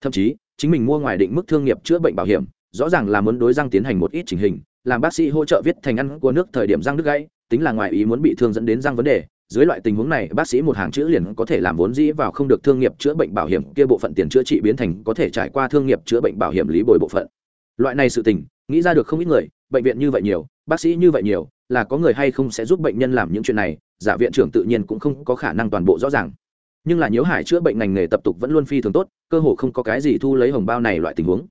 Thậm chí, chính mình mua ngoài định mức thương nghiệp chữa bệnh bảo hiểm, rõ ràng là muốn đối răng tiến hành một ít chỉnh hình, làm bác sĩ hỗ trợ viết thành ăn của nước thời điểm răng đứt gãy, tính là ngoài ý muốn bị thương dẫn đến răng vấn đề, dưới loại tình huống này, bác sĩ một hàng chữ liền có thể làm vốn dĩ vào không được thương nghiệp chữa bệnh bảo hiểm, kia bộ phận tiền chữa trị biến thành có thể trải qua thương nghiệp chữa bệnh bảo hiểm lý bồi bộ phận loại này sự tình, nghĩ ra được không ít người, bệnh viện như vậy nhiều, bác sĩ như vậy nhiều, là có người hay không sẽ giúp bệnh nhân làm những chuyện này, giả viện trưởng tự nhiên cũng không có khả năng toàn bộ rõ ràng. Nhưng là nhiễu hải chữa bệnh ngành nghề tập tục vẫn luôn phi thường tốt, cơ hồ không có cái gì thu lấy hồng bao này loại tình huống.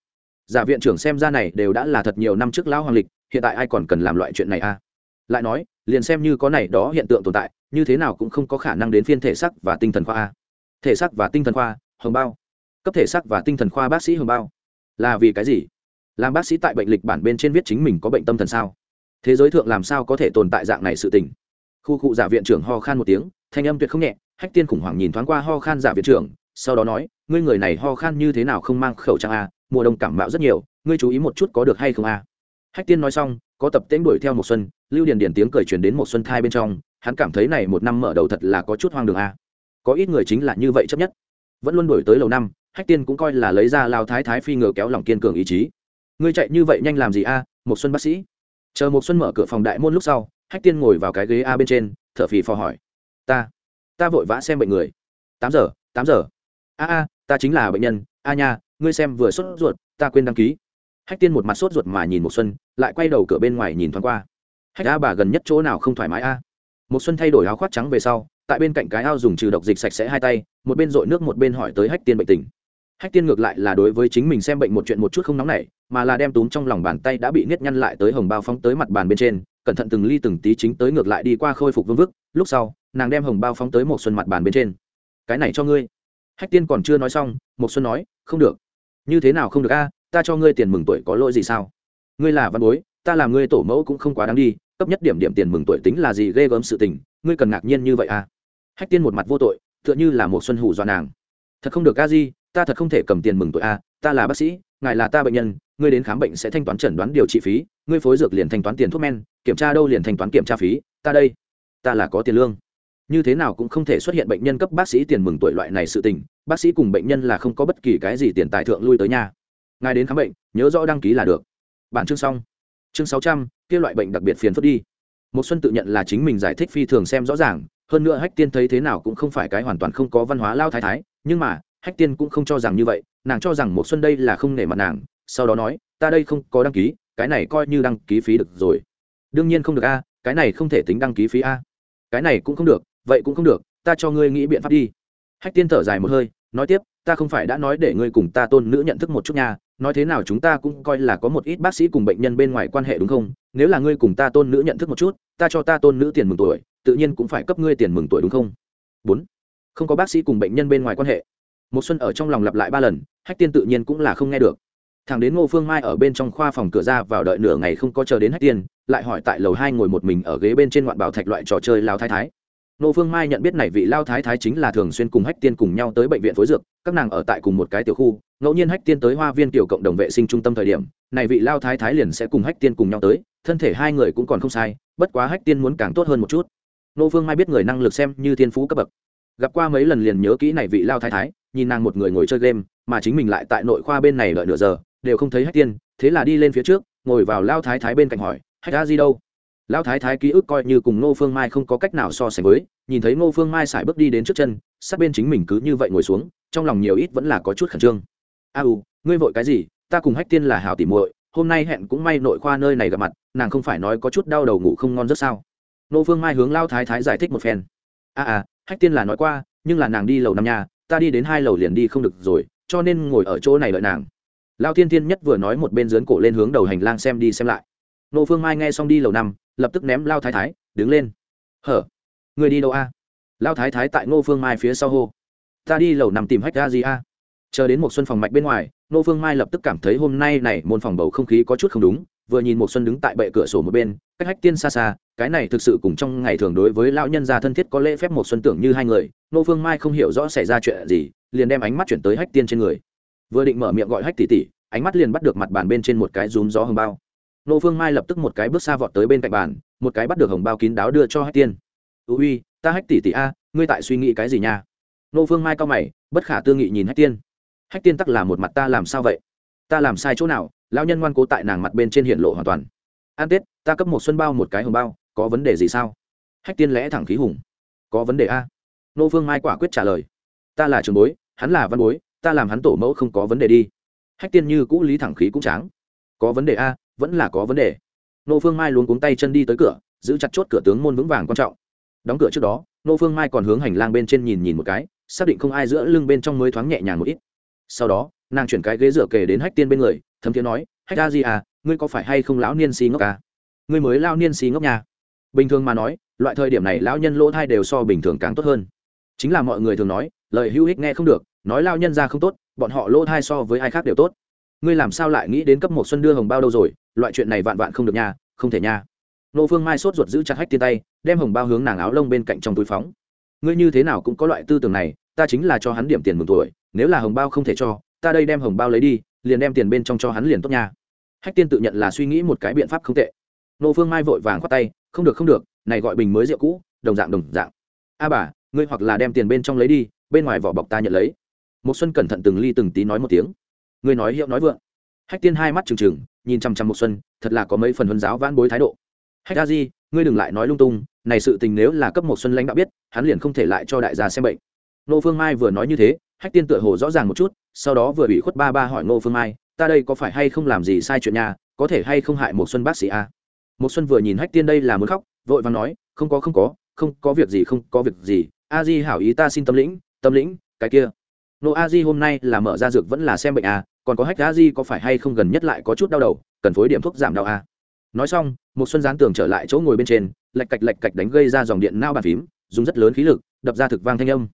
Giả viện trưởng xem ra này đều đã là thật nhiều năm trước lão hoàng lịch, hiện tại ai còn cần làm loại chuyện này a à? lại nói, liền xem như có này đó hiện tượng tồn tại, như thế nào cũng không có khả năng đến phiên thể sắc và tinh thần khoa a. Thể sắc và tinh thần khoa, hồng bao. Cấp thể sắc và tinh thần khoa bác sĩ hồng bao. Là vì cái gì? Làm bác sĩ tại bệnh lịch bản bên trên viết chính mình có bệnh tâm thần sao? Thế giới thượng làm sao có thể tồn tại dạng này sự tình? Khu cụ giả viện trưởng ho khan một tiếng, thanh âm tuyệt không nhẹ, hách tiên khủng hoảng nhìn thoáng qua ho khan giả viện trưởng, sau đó nói, ngươi người này ho khan như thế nào không mang khẩu trang a? Mùa đông cảm mạo rất nhiều, ngươi chú ý một chút có được hay không a? Hách tiên nói xong, có tập tễnh đuổi theo một xuân, lưu điền điền tiếng cười truyền đến một xuân thai bên trong, hắn cảm thấy này một năm mở đầu thật là có chút hoang đường a. Có ít người chính là như vậy chấp nhất. Vẫn luôn đuổi tới lầu năm, hách tiên cũng coi là lấy ra lao thái thái phi ngờ kéo lòng kiên cường ý chí ngươi chạy như vậy nhanh làm gì a một xuân bác sĩ? Chờ một xuân mở cửa phòng đại môn lúc sau, hách tiên ngồi vào cái ghế a bên trên, thở phì phò hỏi. Ta ta vội vã xem bệnh người. Tám giờ tám giờ. A a, ta chính là bệnh nhân. A nha, ngươi xem vừa sốt ruột, ta quên đăng ký. Hách tiên một mặt sốt ruột mà nhìn một xuân, lại quay đầu cửa bên ngoài nhìn thoáng qua. Hách a bà gần nhất chỗ nào không thoải mái a? Một xuân thay đổi áo khoác trắng về sau, tại bên cạnh cái ao dùng trừ độc dịch sạch sẽ hai tay, một bên dội nước một bên hỏi tới hách tiên bệnh tình hách tiên ngược lại là đối với chính mình xem bệnh một chuyện một chút không nóng nảy, mà là đem túm trong lòng bàn tay đã bị niết nhăn lại tới hồng bao phóng tới mặt bàn bên trên, cẩn thận từng ly từng tí chính tới ngược lại đi qua khôi phục vương vức, lúc sau, nàng đem hồng bao phóng tới một xuân mặt bàn bên trên. Cái này cho ngươi. Hách tiên còn chưa nói xong một xuân nói, không được. Như thế nào không được a? Ta cho ngươi tiền mừng tuổi có lỗi gì sao? Ngươi là văn bối, ta làm ngươi tổ mẫu cũng không quá đáng đi, cấp nhất điểm điểm tiền mừng tuổi tính là gì ghê gớm sự tình, ngươi cần ngạc nhiên như vậy à? Hách tiên một mặt vô tội, tựa như là một xuân hủ dọa nàng. Thật không được a di ta thật không thể cầm tiền mừng tuổi a, ta là bác sĩ, ngài là ta bệnh nhân, ngươi đến khám bệnh sẽ thanh toán chẩn đoán điều trị phí, ngươi phối dược liền thanh toán tiền thuốc men, kiểm tra đâu liền thanh toán kiểm tra phí, ta đây, ta là có tiền lương. Như thế nào cũng không thể xuất hiện bệnh nhân cấp bác sĩ tiền mừng tuổi loại này sự tình, bác sĩ cùng bệnh nhân là không có bất kỳ cái gì tiền tài thượng lui tới nhà ngài đến khám bệnh, nhớ rõ đăng ký là được. Bản chương xong. Chương sáu trăm, kia loại bệnh đặc biệt phiền phức đi. Một xuân tự nhận là chính mình giải thích phi thường xem rõ ràng, hơn nữa hách tiên thấy thế nào cũng không phải cái hoàn toàn không có văn hóa lao thái thái, nhưng mà hách tiên cũng không cho rằng như vậy, nàng cho rằng một xuân đây là không nể mặt nàng, sau đó nói, ta đây không có đăng ký, cái này coi như đăng ký phí được rồi. Đương nhiên không được a, cái này không thể tính đăng ký phí a. Cái này cũng không được, vậy cũng không được, ta cho ngươi nghĩ biện pháp đi. Hách tiên thở dài một hơi, nói tiếp, ta không phải đã nói để ngươi cùng ta tôn nữ nhận thức một chút nha, nói thế nào chúng ta cũng coi là có một ít bác sĩ cùng bệnh nhân bên ngoài quan hệ đúng không? Nếu là ngươi cùng ta tôn nữ nhận thức một chút, ta cho ta tôn nữ tiền mừng tuổi, tự nhiên cũng phải cấp ngươi tiền mừng tuổi đúng không? Bốn, không có bác sĩ cùng bệnh nhân bên ngoài quan hệ một xuân ở trong lòng lặp lại ba lần, hách tiên tự nhiên cũng là không nghe được. Thằng đến ngô phương mai ở bên trong khoa phòng cửa ra vào đợi nửa ngày không có chờ đến hách tiên, lại hỏi tại lầu hai ngồi một mình ở ghế bên trên ngoạn bảo thạch loại trò chơi lao thái thái. Ngô phương mai nhận biết này vị lao thái thái chính là thường xuyên cùng hách tiên cùng nhau tới bệnh viện phối dược, các nàng ở tại cùng một cái tiểu khu, ngẫu nhiên hách tiên tới hoa viên tiểu cộng đồng vệ sinh trung tâm thời điểm, này vị lao thái thái liền sẽ cùng hách tiên cùng nhau tới, thân thể hai người cũng còn không sai, bất quá hách tiên muốn càng tốt hơn một chút. Ngô phương mai biết người năng lực xem như thiên phú cấp bậc gặp qua mấy lần liền nhớ kỹ này vị lao thái thái, nhìn nàng một người ngồi chơi game, mà chính mình lại tại nội khoa bên này đợi nửa giờ, đều không thấy hách tiên, thế là đi lên phía trước, ngồi vào lao thái thái bên cạnh hỏi, hách a di đâu? Lao thái thái ký ức coi như cùng ngô phương mai không có cách nào so sánh với, nhìn thấy ngô phương mai xài bước đi đến trước chân, sát bên chính mình cứ như vậy ngồi xuống, trong lòng nhiều ít vẫn là có chút khẩn trương. A u, ngươi vội cái gì? Ta cùng hách tiên là hảo tỉ muội, hôm nay hẹn cũng may nội khoa nơi này gặp mặt, nàng không phải nói có chút đau đầu ngủ không ngon rất sao? Nô phương mai hướng lao thái thái giải thích một phen a à, à hách tiên là nói qua nhưng là nàng đi lầu năm nhà ta đi đến hai lầu liền đi không được rồi cho nên ngồi ở chỗ này đợi nàng. Lao thiên thiên nhất vừa nói một bên dướn cổ lên hướng đầu hành lang xem đi xem lại. Nô phương mai nghe xong đi lầu năm lập tức ném lao thái thái đứng lên. Hở? Người đi đâu a? Lao thái thái tại nô phương mai phía sau hô. Ta đi lầu năm tìm hách ra gì a. Chờ đến một xuân phòng mạch bên ngoài nô phương mai lập tức cảm thấy hôm nay này môn phòng bầu không khí có chút không đúng vừa nhìn một xuân đứng tại bệ cửa sổ một bên cách hách tiên xa xa cái này thực sự cùng trong ngày thường đối với lão nhân gia thân thiết có lễ phép một xuân tưởng như hai người nô phương mai không hiểu rõ xảy ra chuyện gì, liền đem ánh mắt chuyển tới hách tiên trên người. Vừa định mở miệng gọi hách tỷ tỷ, ánh mắt liền bắt được mặt bàn bên trên một cái rúm gió hồng bao. Nô phương mai lập tức một cái bước xa vọt tới bên cạnh bàn, một cái bắt được hồng bao kín đáo đưa cho hách tiên. Uy, ta hách tỷ tỷ a, ngươi tại suy nghĩ cái gì nha? Nô phương mai cao mày, bất khả tư nghị nhìn hách tiên. Hách tiên tắc là một mặt ta làm sao vậy? Ta làm sai chỗ nào? Lão nhân ngoan cố tại nàng mặt bên trên hiện lộ hoàn toàn. An tết, ta cấp một xuân bao một cái hồng bao có vấn đề gì sao? Hách tiên lẽ thẳng khí hùng. Có vấn đề a. Nô phương mai quả quyết trả lời. Ta là trường bối, hắn là văn bối, ta làm hắn tổ mẫu không có vấn đề đi. Hách tiên như cũ lý thẳng khí cũng tráng. Có vấn đề a, vẫn là có vấn đề. Nô phương mai luôn cuống tay chân đi tới cửa, giữ chặt chốt cửa tướng môn vững vàng quan trọng. Đóng cửa trước đó, nô phương mai còn hướng hành lang bên trên nhìn nhìn một cái, xác định không ai giữa lưng bên trong mới thoáng nhẹ nhàng một ít. Sau đó, nàng chuyển cái ghế dựa kề đến hách tiên bên người, thấm tiếng nói, hách a gì à ngươi có phải hay không lão niên si ngốc à? ngươi mới lao niên si ngốc nhà bình thường mà nói, loại thời điểm này lão nhân lỗ thai đều so bình thường càng tốt hơn. Chính là mọi người thường nói, lời hữu ích nghe không được, nói lao nhân ra không tốt, bọn họ lỗ thai so với ai khác đều tốt. Ngươi làm sao lại nghĩ đến cấp một xuân đưa hồng bao đâu rồi, loại chuyện này vạn vạn không được nha, không thể nha. Nô phương mai sốt ruột giữ chặt hách tiên tay, đem hồng bao hướng nàng áo lông bên cạnh trong túi phóng. Ngươi như thế nào cũng có loại tư tưởng này, ta chính là cho hắn điểm tiền mừng tuổi, nếu là hồng bao không thể cho, ta đây đem hồng bao lấy đi, liền đem tiền bên trong cho hắn liền tốt nha. Hách tiên tự nhận là suy nghĩ một cái biện pháp không tệ. Nô phương mai vội vàng khoát tay không được không được, này gọi bình mới rượu cũ, đồng dạng đồng dạng. A bà, ngươi hoặc là đem tiền bên trong lấy đi, bên ngoài vỏ bọc ta nhận lấy. Một xuân cẩn thận từng ly từng tí nói một tiếng. Ngươi nói hiệu nói vượng. Hách tiên hai mắt trừng trừng, nhìn chăm chăm một xuân, thật là có mấy phần huân giáo vãn bối thái độ. Hách a di, ngươi đừng lại nói lung tung, này sự tình nếu là cấp một xuân lãnh đạo biết, hắn liền không thể lại cho đại gia xem bệnh. Nô phương mai vừa nói như thế, hách tiên tựa hồ rõ ràng một chút, sau đó vừa bị khuất ba ba hỏi nô phương mai, ta đây có phải hay không làm gì sai chuyện nhà, có thể hay không hại một xuân bác sĩ a? Một xuân vừa nhìn hách tiên đây là muốn khóc, vội vàng nói, không có không có không có việc gì, không có việc gì. A di hảo ý ta xin tâm lĩnh tâm lĩnh, cái kia. Nô a di hôm nay là mở ra dược vẫn là xem bệnh à còn có hách a di có phải hay không gần nhất lại có chút đau đầu, cần phối điểm thuốc giảm đau à. Nói xong một xuân gián tường trở lại chỗ ngồi bên trên, lạch cạch lạch cạch đánh gây ra dòng điện nao bàn phím, dùng rất lớn khí lực, đập ra thực vang thanh âm.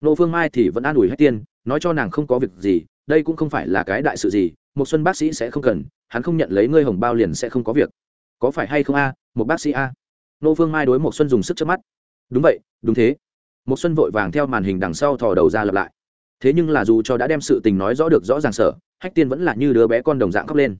Nô phương mai thì vẫn an ủi hách tiên, nói cho nàng không có việc gì, đây cũng không phải là cái đại sự gì một xuân bác sĩ sẽ không cần, hắn không nhận lấy ngươi hồng bao liền sẽ không có việc có phải hay không a, một bác sĩ a. Nô phương mai đối một xuân dùng sức trước mắt. Đúng vậy, đúng thế. Một xuân vội vàng theo màn hình đằng sau thò đầu ra lặp lại. Thế nhưng là dù cho đã đem sự tình nói rõ được rõ ràng sở, hách tiên vẫn là như đứa bé con đồng dạng khóc lên.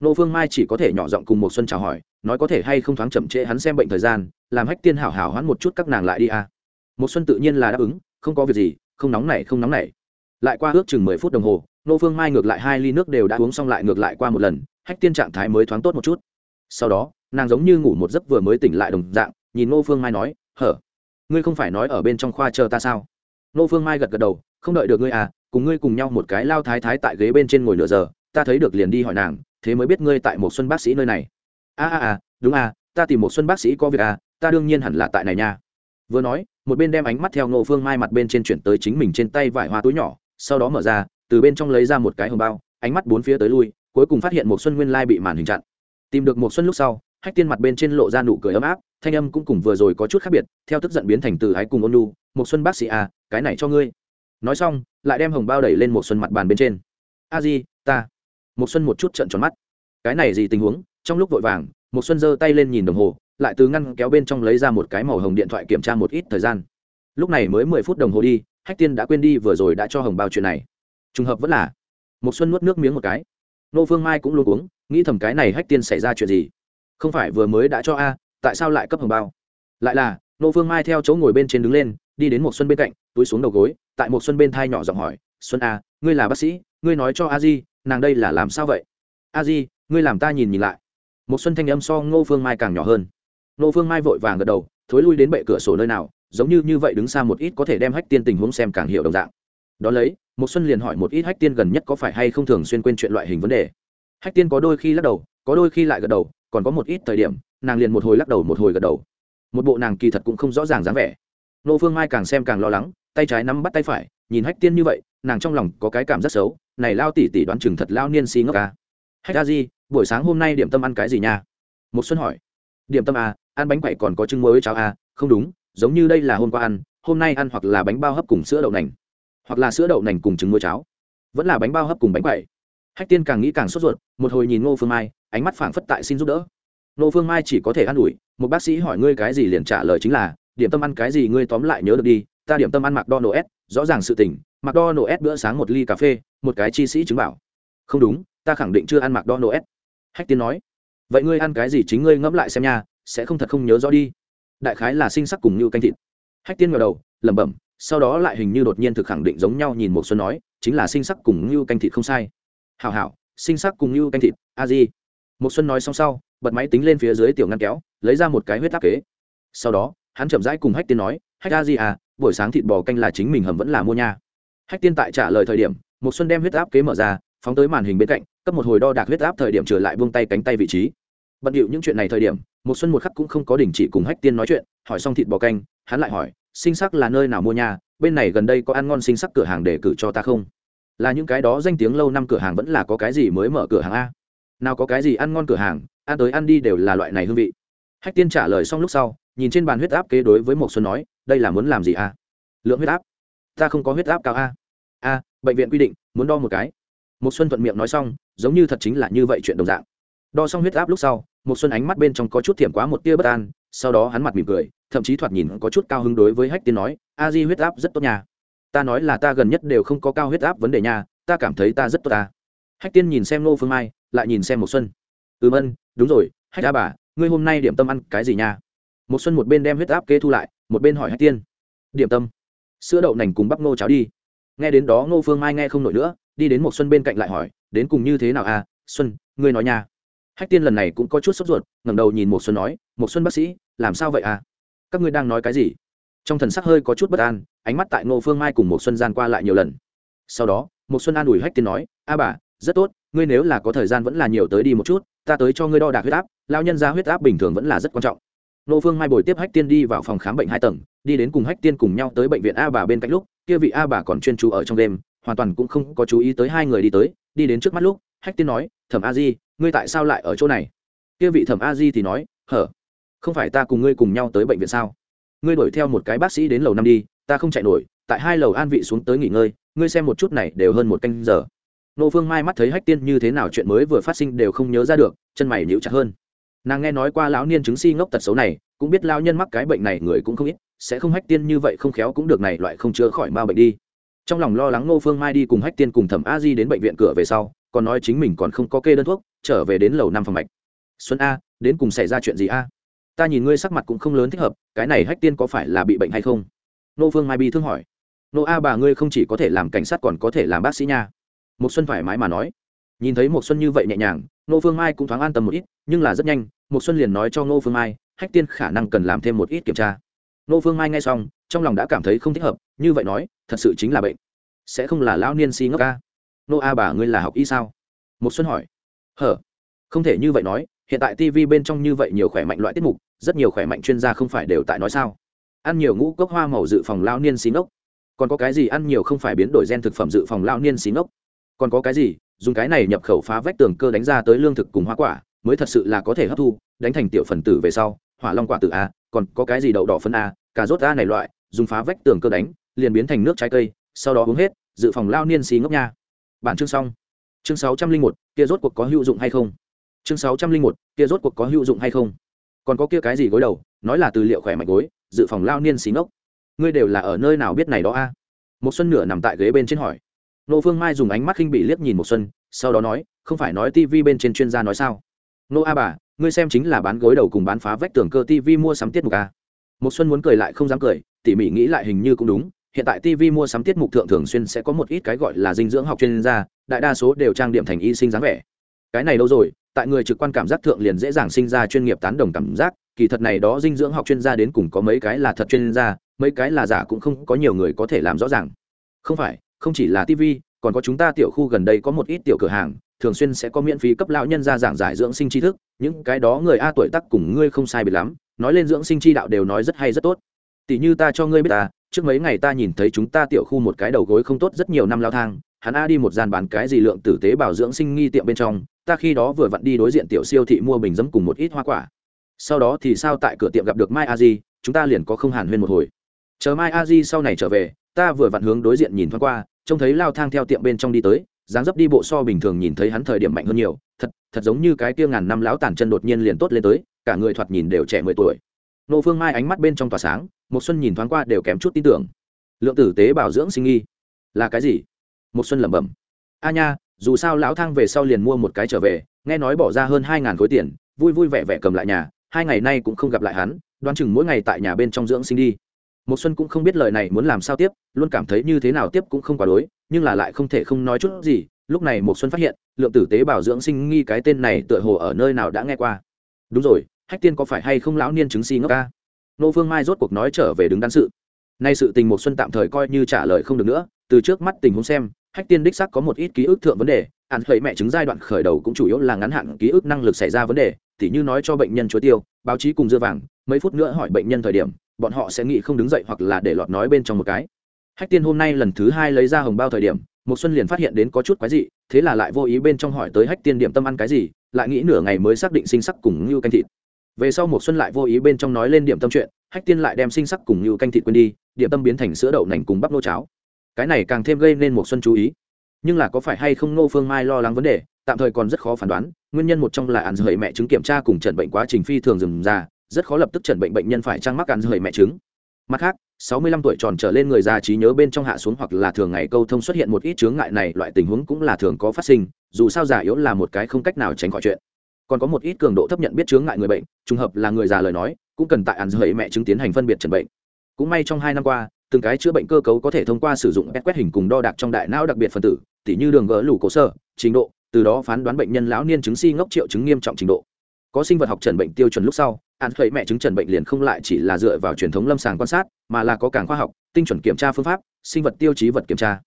Nô phương mai chỉ có thể nhỏ giọng cùng một xuân chào hỏi, nói có thể hay không thoáng chậm trễ hắn xem bệnh thời gian, làm hách tiên hảo hảo hoãn một chút các nàng lại đi a. Một xuân tự nhiên là đáp ứng, không có việc gì, không nóng này không nóng này lại qua ước chừng mười phút đồng hồ, nô phương mai ngược lại hai ly nước đều đã uống xong lại ngược lại qua một lần, hách tiên trạng thái mới thoáng tốt một chút sau đó, nàng giống như ngủ một giấc vừa mới tỉnh lại đồng dạng, nhìn Ngô phương mai nói, hở, ngươi không phải nói ở bên trong khoa chờ ta sao? Ngô phương mai gật gật đầu, không đợi được ngươi à cùng ngươi cùng nhau một cái lao thái thái tại ghế bên trên ngồi nửa giờ, ta thấy được liền đi hỏi nàng, thế mới biết ngươi tại một xuân bác sĩ nơi này. A a a, đúng à ta tìm một xuân bác sĩ có việc à ta đương nhiên hẳn là tại này nha. Vừa nói, một bên đem ánh mắt theo Ngô phương mai mặt bên trên chuyển tới chính mình trên tay vải hoa túi nhỏ, sau đó mở ra, từ bên trong lấy ra một cái hồng bao, ánh mắt bốn phía tới lui, cuối cùng phát hiện một xuân nguyên lai bị màn hình chặn tìm được một xuân lúc sau, hách tiên mặt bên trên lộ ra nụ cười ấm áp, thanh âm cũng cùng vừa rồi có chút khác biệt, theo tức giận biến thành từ ái cùng ôn nu một xuân bác sĩ à cái này cho ngươi. Nói xong, lại đem hồng bao đẩy lên một xuân mặt bàn bên trên. A di, ta. Một xuân một chút trợn tròn mắt. Cái này gì tình huống? Trong lúc vội vàng một xuân giơ tay lên nhìn đồng hồ, lại từ ngăn kéo bên trong lấy ra một cái màu hồng điện thoại kiểm tra một ít thời gian. Lúc này mới mười phút đồng hồ đi, hách tiên đã quên đi vừa rồi đã cho hồng bao chuyện này. Trùng hợp vẫn là một xuân nuốt nước miếng một cái nô phương mai cũng luôn uống nghĩ thầm cái này hách tiên xảy ra chuyện gì. Không phải vừa mới đã cho a, tại sao lại cấp hồng bao? Lại là, nô phương mai theo chỗ ngồi bên trên đứng lên, đi đến một xuân bên cạnh, túi xuống đầu gối, tại một xuân bên thai nhỏ giọng hỏi, xuân a, ngươi là bác sĩ, ngươi nói cho a di, nàng đây là làm sao vậy? A di, ngươi làm ta nhìn nhìn lại. Một xuân thanh âm so ngô phương mai càng nhỏ hơn. Nô phương mai vội vàng gật đầu, thối lui đến bệ cửa sổ nơi nào, giống như như vậy đứng xa một ít có thể đem hách tiên tình huống xem càng hiểu đồng dạng đó lấy một xuân liền hỏi một ít hách tiên gần nhất có phải hay không thường xuyên quên chuyện loại hình vấn đề. Hách tiên có đôi khi lắc đầu, có đôi khi lại gật đầu, còn có một ít thời điểm, nàng liền một hồi lắc đầu một hồi gật đầu. Một bộ nàng kỳ thật cũng không rõ ràng dáng vẻ. Nô phương mai càng xem càng lo lắng, tay trái nắm bắt tay phải, nhìn hách tiên như vậy, nàng trong lòng có cái cảm rất xấu, này lao tỉ tỉ đoán chừng thật lao niên si ngốc ca hách ra gì buổi sáng hôm nay điểm tâm ăn cái gì nha? Một xuân hỏi. Điểm tâm à ăn bánh quậy còn có trứng muối cháo à không đúng, giống như đây là hôm qua ăn, hôm nay ăn hoặc là bánh bao hấp cùng sữa đậu nành hoặc là sữa đậu nành cùng trứng muối cháo. Vẫn là bánh bao hấp cùng bánh quẩy. Hách tiên càng nghĩ càng sốt ruột, một hồi nhìn ngô phương mai, ánh mắt phảng phất tại xin giúp đỡ. Ngô phương mai chỉ có thể an ủi, một bác sĩ hỏi ngươi cái gì liền trả lời chính là, điểm tâm ăn cái gì ngươi tóm lại nhớ được đi, ta điểm tâm ăn mặc đo s rõ ràng sự tình mặc đo s bữa sáng một ly cà phê, một cái chi sĩ chứng bảo. Không đúng, ta khẳng định chưa ăn mặc đo s hách tiên nói. Vậy ngươi ăn cái gì chính ngươi ngẫm lại xem nha, sẽ không thật không nhớ rõ đi. Đại khái là sinh sắc cùng như canh thịt. Hách tiên ngờ đầu, lẩm bẩm sau đó lại hình như đột nhiên thực khẳng định giống nhau nhìn một xuân nói, chính là sinh sắc cùng lưu canh thịt không sai. Hảo hảo, sinh sắc cùng lưu canh thịt, a di. Một xuân nói xong sau, bật máy tính lên phía dưới tiểu ngăn kéo, lấy ra một cái huyết áp kế. Sau đó, hắn chậm rãi cùng hách tiên nói, hách a di à buổi sáng thịt bò canh là chính mình hầm vẫn là mua nha. Hách tiên tại trả lời thời điểm, một xuân đem huyết áp kế mở ra, phóng tới màn hình bên cạnh, cấp một hồi đo đạc huyết áp thời điểm trở lại buông tay cánh tay vị trí. Bận điệu những chuyện này thời điểm, một xuân một khắc cũng không có đình chỉ cùng hách tiên nói chuyện, hỏi xong thịt bò canh, hắn lại hỏi sinh sắc là nơi nào mua nhà, bên này gần đây có ăn ngon sinh sắc cửa hàng để cử cho ta không? Là những cái đó danh tiếng lâu năm cửa hàng vẫn là có cái gì mới mở cửa hàng a? Nào có cái gì ăn ngon cửa hàng, ăn tới ăn đi đều là loại này hương vị. Hách tiên trả lời xong lúc sau, nhìn trên bàn huyết áp kế đối với một xuân nói, đây là muốn làm gì a? Lượng huyết áp? Ta không có huyết áp cao a. A, bệnh viện quy định, muốn đo một cái. Một xuân thuận miệng nói xong, giống như thật chính là như vậy chuyện đồng dạng. Đo xong huyết áp lúc sau một xuân ánh mắt bên trong có chút thiểm quá một tia bất an, sau đó hắn mặt mỉm cười, thậm chí thoạt nhìn có chút cao hứng đối với hách tiên nói, a di huyết áp rất tốt nha. Ta nói là ta gần nhất đều không có cao huyết áp vấn đề nha, ta cảm thấy ta rất tốt ta. Hách tiên nhìn xem nô phương mai, lại nhìn xem một xuân. Ừm ân, đúng rồi, hách a bà, ngươi hôm nay điểm tâm ăn cái gì nha? Một xuân một bên đem huyết áp kế thu lại, một bên hỏi hách tiên. Điểm tâm. Sữa đậu nành cùng bắp ngô cháo đi. Nghe đến đó ngô phương mai nghe không nổi nữa, đi đến một xuân bên cạnh lại hỏi, đến cùng như thế nào à? Xuân, ngươi nói nha hách tiên lần này cũng có chút sốt ruột, ngẩng đầu nhìn một xuân nói một xuân bác sĩ, làm sao vậy à? Các ngươi đang nói cái gì? Trong thần sắc hơi có chút bất an, ánh mắt tại ngô phương mai cùng một xuân gian qua lại nhiều lần. Sau đó một xuân an ủi hách tiên nói, a bà, rất tốt, ngươi nếu là có thời gian vẫn là nhiều tới đi một chút, ta tới cho ngươi đo đạc huyết áp lao nhân ra huyết áp bình thường vẫn là rất quan trọng. Nô phương mai bồi tiếp hách tiên đi vào phòng khám bệnh hai tầng, đi đến cùng hách tiên cùng nhau tới bệnh viện a bà bên cạnh lúc, kia vị a bà còn chuyên chú ở trong đêm, hoàn toàn cũng không có chú ý tới hai người đi tới, đi đến trước mắt lúc, hách tiên nói, thẩm a di ngươi tại sao lại ở chỗ này? Kia vị thẩm a di thì nói, hở, không phải ta cùng ngươi cùng nhau tới bệnh viện sao? Ngươi đuổi theo một cái bác sĩ đến lầu năm đi, ta không chạy nổi, tại hai lầu an vị xuống tới nghỉ ngơi, ngươi xem một chút này đều hơn một canh giờ. Nô phương mai mắt thấy hách tiên như thế nào chuyện mới vừa phát sinh đều không nhớ ra được, chân mày nhíu chặt hơn. Nàng nghe nói qua lão niên chứng si ngốc tật xấu này, cũng biết lao nhân mắc cái bệnh này người cũng không ít, sẽ không hách tiên như vậy không khéo cũng được này loại không chữa khỏi ma bệnh đi. Trong lòng lo lắng ngô phương mai đi cùng hách tiên cùng thẩm a di đến bệnh viện cửa về sau, còn nói chính mình còn không có kê đơn thuốc trở về đến lầu năm phòng mạch. Xuân a, đến cùng xảy ra chuyện gì a? Ta nhìn ngươi sắc mặt cũng không lớn thích hợp, cái này hách tiên có phải là bị bệnh hay không? Nô phương mai bi thương hỏi. Nô a bà ngươi không chỉ có thể làm cảnh sát còn có thể làm bác sĩ nha. Một xuân thoải mái mà nói. Nhìn thấy một xuân như vậy nhẹ nhàng, nô phương mai cũng thoáng an tâm một ít, nhưng là rất nhanh một xuân liền nói cho nô phương mai, hách tiên khả năng cần làm thêm một ít kiểm tra. Nô phương mai nghe xong, trong lòng đã cảm thấy không thích hợp, như vậy nói, thật sự chính là bệnh. Sẽ không là lão niên si ngốc ca nô a bà ngươi là học y sao? Một xuân hỏi hở? Không thể như vậy nói, hiện tại tv bên trong như vậy nhiều khỏe mạnh loại tiết mục, rất nhiều khỏe mạnh chuyên gia không phải đều tại nói sao? Ăn nhiều ngũ cốc hoa màu dự phòng lao niên xí ngốc. Còn có cái gì ăn nhiều không phải biến đổi gen thực phẩm dự phòng lao niên xí ngốc? Còn có cái gì, dùng cái này nhập khẩu phá vách tường cơ đánh ra tới lương thực cùng hoa quả, mới thật sự là có thể hấp thu, đánh thành tiểu phần tử về sau, hỏa long quả tử a, còn có cái gì đậu đỏ phân a, cà rốt a này loại, dùng phá vách tường cơ đánh, liền biến thành nước trái cây, sau đó uống hết, dự phòng lao niên xí ngốc nha. Bản chương xong chương sáu trăm linh một, kia rốt cuộc có hữu dụng hay không? Chương sáu trăm linh một, kia rốt cuộc có hữu dụng hay không? Còn có kia cái gì gối đầu, nói là từ liệu khỏe mạnh gối, dự phòng lao niên xí ngốc. Ngươi đều là ở nơi nào biết này đó a? Một xuân nửa nằm tại ghế bên trên hỏi. Nô phương mai dùng ánh mắt khinh bị liếc nhìn một xuân, sau đó nói, không phải nói tivi bên trên chuyên gia nói sao? Nô a bà, ngươi xem chính là bán gối đầu cùng bán phá vách tường cơ tivi mua sắm tiết mục a. Một xuân muốn cười lại không dám cười, tỉ mỉ nghĩ lại hình như cũng đúng, hiện tại tv mua sắm tiết mục thượng thường xuyên sẽ có một ít cái gọi là dinh dưỡng học chuyên gia đại đa số đều trang điểm thành y sinh dáng vẻ. Cái này đâu rồi? Tại người trực quan cảm giác thượng liền dễ dàng sinh ra chuyên nghiệp tán đồng cảm giác. Kỳ thật này đó dinh dưỡng học chuyên gia đến cùng có mấy cái là thật chuyên gia, mấy cái là giả cũng không có nhiều người có thể làm rõ ràng. Không phải, không chỉ là tv còn có chúng ta tiểu khu gần đây có một ít tiểu cửa hàng, thường xuyên sẽ có miễn phí cấp lão nhân ra giảng giải dưỡng sinh tri thức. Những cái đó người a tuổi tác cùng ngươi không sai biệt lắm, nói lên dưỡng sinh chi đạo đều nói rất hay rất tốt. Tỷ như ta cho ngươi biết ta, trước mấy ngày ta nhìn thấy chúng ta tiểu khu một cái đầu gối không tốt rất nhiều năm lao thang hắn a đi một gian bán cái gì lượng tử tế bảo dưỡng sinh nghi tiệm bên trong, ta khi đó vừa vặn đi đối diện tiểu siêu thị mua bình dấm cùng một ít hoa quả. Sau đó thì sao tại cửa tiệm gặp được mai a di, chúng ta liền có không hàn huyên một hồi. Chờ mai a di sau này trở về, ta vừa vặn hướng đối diện nhìn thoáng qua, trông thấy lao thang theo tiệm bên trong đi tới, dáng dấp đi bộ so bình thường nhìn thấy hắn thời điểm mạnh hơn nhiều, thật thật giống như cái kia ngàn năm lão tàn chân đột nhiên liền tốt lên tới, cả người thoạt nhìn đều trẻ mười tuổi. Nô phương mai ánh mắt bên trong tỏa sáng một xuân nhìn thoáng qua đều kém chút tin tưởng. Lượng tử tế bảo dưỡng sinh nghi, là cái gì? Một xuân lẩm bẩm. A nha, dù sao lão thang về sau liền mua một cái trở về, nghe nói bỏ ra hơn hai ngàn khối tiền, vui vui vẻ vẻ cầm lại nhà, hai ngày nay cũng không gặp lại hắn, đoán chừng mỗi ngày tại nhà bên trong dưỡng sinh đi. Một xuân cũng không biết lời này muốn làm sao tiếp, luôn cảm thấy như thế nào tiếp cũng không quá đối, nhưng là lại không thể không nói chút gì, lúc này một xuân phát hiện, lượng tử tế bảo dưỡng sinh nghi cái tên này tựa hồ ở nơi nào đã nghe qua. Đúng rồi, hách tiên có phải hay không lão niên chứng si ngốc ca? Nô phương mai rốt cuộc nói trở về đứng đắn sự. Nay sự tình một xuân tạm thời coi như trả lời không được nữa, từ trước mắt tình huống xem hách tiên đích sắc có một ít ký ức thượng vấn đề ăn khởi mẹ chứng giai đoạn khởi đầu cũng chủ yếu là ngắn hạn ký ức năng lực xảy ra vấn đề, tỉ như nói cho bệnh nhân chúa tiêu, báo chí cùng dưa vàng, mấy phút nữa hỏi bệnh nhân thời điểm, bọn họ sẽ nghĩ không đứng dậy hoặc là để lọt nói bên trong một cái. Hách tiên hôm nay lần thứ hai lấy ra hồng bao thời điểm một xuân liền phát hiện đến có chút quái dị, thế là lại vô ý bên trong hỏi tới hách tiên điểm tâm ăn cái gì, lại nghĩ nửa ngày mới xác định sinh sắc cùng như canh thịt. Về sau một xuân lại vô ý bên trong nói lên điểm tâm chuyện, hách tiên lại đem sinh sắc cùng như canh thịt quên đi, điểm tâm biến thành sữa đậu nành cùng bắp nô cháo cái này càng thêm gây nên một xuân chú ý. Nhưng là có phải hay không nô phương mai lo lắng vấn đề, tạm thời còn rất khó phán đoán, nguyên nhân một trong là ăn rời mẹ chứng kiểm tra cùng chẩn bệnh quá trình phi thường dừng ra rất khó lập tức chẩn bệnh bệnh nhân phải trang mắc ăn rời mẹ chứng. Mặt khác 65 tuổi tròn trở lên người già trí nhớ bên trong hạ xuống hoặc là thường ngày câu thông xuất hiện một ít chướng ngại này, loại tình huống cũng là thường có phát sinh, dù sao già yếu là một cái không cách nào tránh khỏi chuyện. Còn có một ít cường độ thấp nhận biết chướng ngại người bệnh, trùng hợp là người già lời nói, cũng cần tại ăn rời mẹ chứng tiến hành phân biệt chẩn bệnh. Cũng may trong hai năm qua từng cái chữa bệnh cơ cấu có thể thông qua sử dụng quét hình cùng đo đạc trong đại não đặc biệt phân tử, tỉ như đường gỡ lủ cổ sơ, trình độ, từ đó phán đoán bệnh nhân lão niên chứng si ngốc triệu chứng nghiêm trọng trình độ. Có sinh vật học trần bệnh tiêu chuẩn lúc sau ăn khởi mẹ chứng trần bệnh liền không lại chỉ là dựa vào truyền thống lâm sàng quan sát, mà là có càng khoa học, tinh chuẩn kiểm tra phương pháp, sinh vật tiêu chí vật kiểm tra.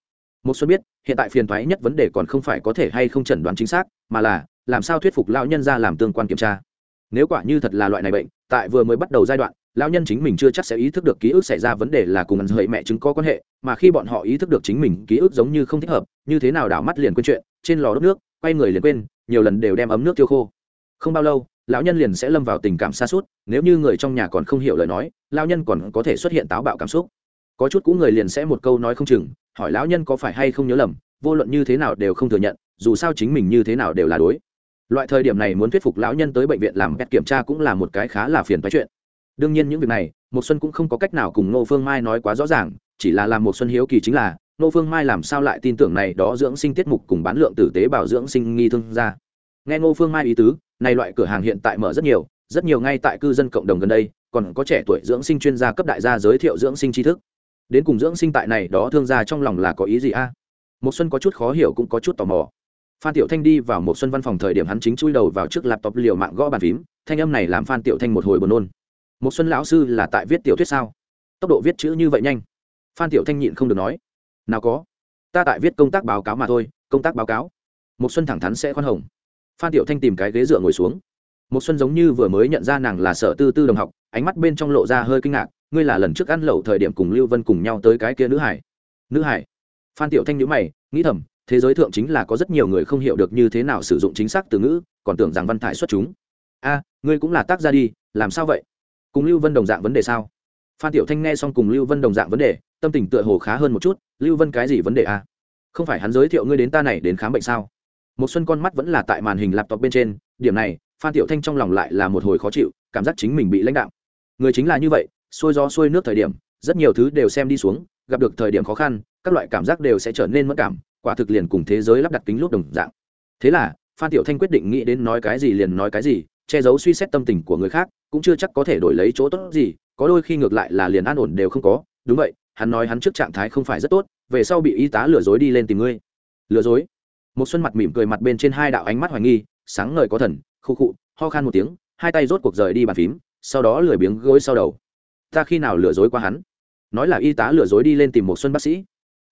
Một xuân biết, hiện tại phiền thoái nhất vấn đề còn không phải có thể hay không chẩn đoán chính xác, mà là, làm sao thuyết phục lão nhân ra làm tương quan kiểm tra. Nếu quả như thật là loại này bệnh, tại vừa mới bắt đầu giai đoạn lão nhân chính mình chưa chắc sẽ ý thức được ký ức xảy ra vấn đề là cùng ăn hợi mẹ chứng có quan hệ, mà khi bọn họ ý thức được chính mình ký ức giống như không thích hợp, như thế nào đảo mắt liền quên chuyện, trên lò đốt nước, quay người liền quên, nhiều lần đều đem ấm nước tiêu khô. Không bao lâu, lão nhân liền sẽ lâm vào tình cảm xa suốt, nếu như người trong nhà còn không hiểu lời nói, lão nhân còn có thể xuất hiện táo bạo cảm xúc. Có chút cũ người liền sẽ một câu nói không chừng, hỏi lão nhân có phải hay không nhớ lầm, vô luận như thế nào đều không thừa nhận, dù sao chính mình như thế nào đều là đối. Loại thời điểm này muốn thuyết phục lão nhân tới bệnh viện làm pet kiểm tra cũng là một cái khá là phiền phái chuyện đương nhiên những việc này một xuân cũng không có cách nào cùng nô phương mai nói quá rõ ràng, chỉ là làm một xuân hiếu kỳ chính là nô phương mai làm sao lại tin tưởng này đó dưỡng sinh tiết mục cùng bán lượng tử tế bảo dưỡng sinh nghi thương ra. Nghe nô phương mai ý tứ, này loại cửa hàng hiện tại mở rất nhiều rất nhiều ngay tại cư dân cộng đồng gần đây, còn có trẻ tuổi dưỡng sinh chuyên gia cấp đại gia giới thiệu dưỡng sinh tri thức. Đến cùng dưỡng sinh tại này đó thương gia trong lòng là có ý gì a? Một xuân có chút khó hiểu cũng có chút tò mò. Phan tiểu thanh đi vào một xuân văn phòng thời điểm hắn chính chui đầu vào trước laptop liều mạng gõ bàn phím, thanh âm này làm phan tiểu thanh một hồi buồn nôn một xuân lão sư là tại viết tiểu thuyết sao? Tốc độ viết chữ như vậy nhanh. Phan tiểu thanh nhịn không được nói. Nào có. Ta tại viết công tác báo cáo mà thôi, công tác báo cáo. Một xuân thẳng thắn sẽ khoan hồng. Phan tiểu thanh tìm cái ghế dựa ngồi xuống. Một xuân giống như vừa mới nhận ra nàng là sở tư tư đồng học, ánh mắt bên trong lộ ra hơi kinh ngạc, ngươi là lần trước ăn lẩu thời điểm cùng lưu vân cùng nhau tới cái kia nữ hải. Nữ hải? Phan tiểu thanh nhíu mày, nghĩ thầm, thế giới thượng chính là có rất nhiều người không hiểu được như thế nào sử dụng chính xác từ ngữ, còn tưởng rằng văn thải xuất chúng. A, ngươi cũng là tác gia đi, làm sao vậy? Cùng lưu vân đồng dạng vấn đề sao? Phan tiểu thanh nghe xong cùng lưu vân đồng dạng vấn đề, tâm tình tựa hồ khá hơn một chút, lưu vân cái gì vấn đề à? không phải hắn giới thiệu ngươi đến ta này đến khám bệnh sao? Một xuân con mắt vẫn là tại màn hình laptop bên trên, điểm này, phan tiểu thanh trong lòng lại là một hồi khó chịu, cảm giác chính mình bị lãnh đạo người chính là như vậy, xuôi gió xuôi nước thời điểm, rất nhiều thứ đều xem đi xuống, gặp được thời điểm khó khăn, các loại cảm giác đều sẽ trở nên mất cảm, quả thực liền cùng thế giới lắp đặt kính lúc đồng dạng. Thế là, phan tiểu thanh quyết định nghĩ đến nói cái gì liền nói cái gì, che giấu suy xét tâm tình của người khác cũng chưa chắc có thể đổi lấy chỗ tốt gì, có đôi khi ngược lại là liền an ổn đều không có. Đúng vậy, hắn nói hắn trước trạng thái không phải rất tốt, về sau bị y tá lừa dối đi lên tìm ngươi. Lừa dối? Một xuân mặt mỉm cười mặt bên trên hai đạo ánh mắt hoài nghi, sáng ngời có thần, khu khụ ho khan một tiếng, hai tay rốt cuộc rời đi bàn phím, sau đó lười biếng gối sau đầu. Ta khi nào lừa dối qua hắn? Nói là y tá lừa dối đi lên tìm một xuân bác sĩ.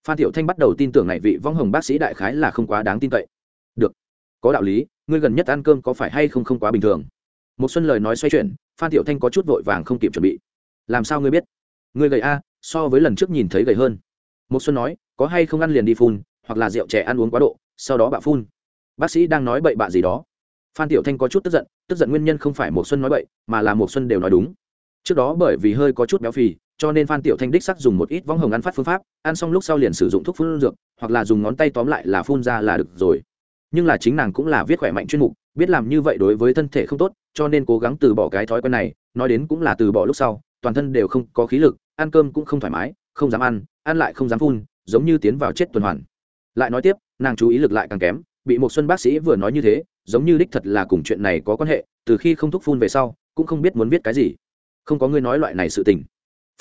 Phan tiểu thanh bắt đầu tin tưởng này vị vong hồng bác sĩ đại khái là không quá đáng tin cậy. Được, có đạo lý, ngươi gần nhất ăn cơm có phải hay không không quá bình thường? Một xuân lời nói xoay chuyển phan tiểu thanh có chút vội vàng không kịp chuẩn bị. Làm sao ngươi biết? Ngươi gầy a, so với lần trước nhìn thấy gầy hơn. Một xuân nói, có hay không ăn liền đi phun, hoặc là rượu trẻ ăn uống quá độ, sau đó bạ phun. Bác sĩ đang nói bậy bạ gì đó. Phan tiểu thanh có chút tức giận tức giận nguyên nhân không phải một xuân nói bậy, mà là một xuân đều nói đúng. Trước đó bởi vì hơi có chút béo phì, cho nên phan tiểu thanh đích sắc dùng một ít võng hồng ăn phát phương pháp, ăn xong lúc sau liền sử dụng thuốc phun dược, hoặc là dùng ngón tay tóm lại là phun ra là được rồi nhưng là chính nàng cũng là viết khỏe mạnh chuyên mục, biết làm như vậy đối với thân thể không tốt, cho nên cố gắng từ bỏ cái thói quen này, nói đến cũng là từ bỏ lúc sau, toàn thân đều không có khí lực, ăn cơm cũng không thoải mái, không dám ăn ăn lại không dám phun, giống như tiến vào chết tuần hoàn. Lại nói tiếp, nàng chú ý lực lại càng kém, bị một xuân bác sĩ vừa nói như thế, giống như đích thật là cùng chuyện này có quan hệ, từ khi không thúc phun về sau, cũng không biết muốn viết cái gì. Không có người nói loại này sự tình.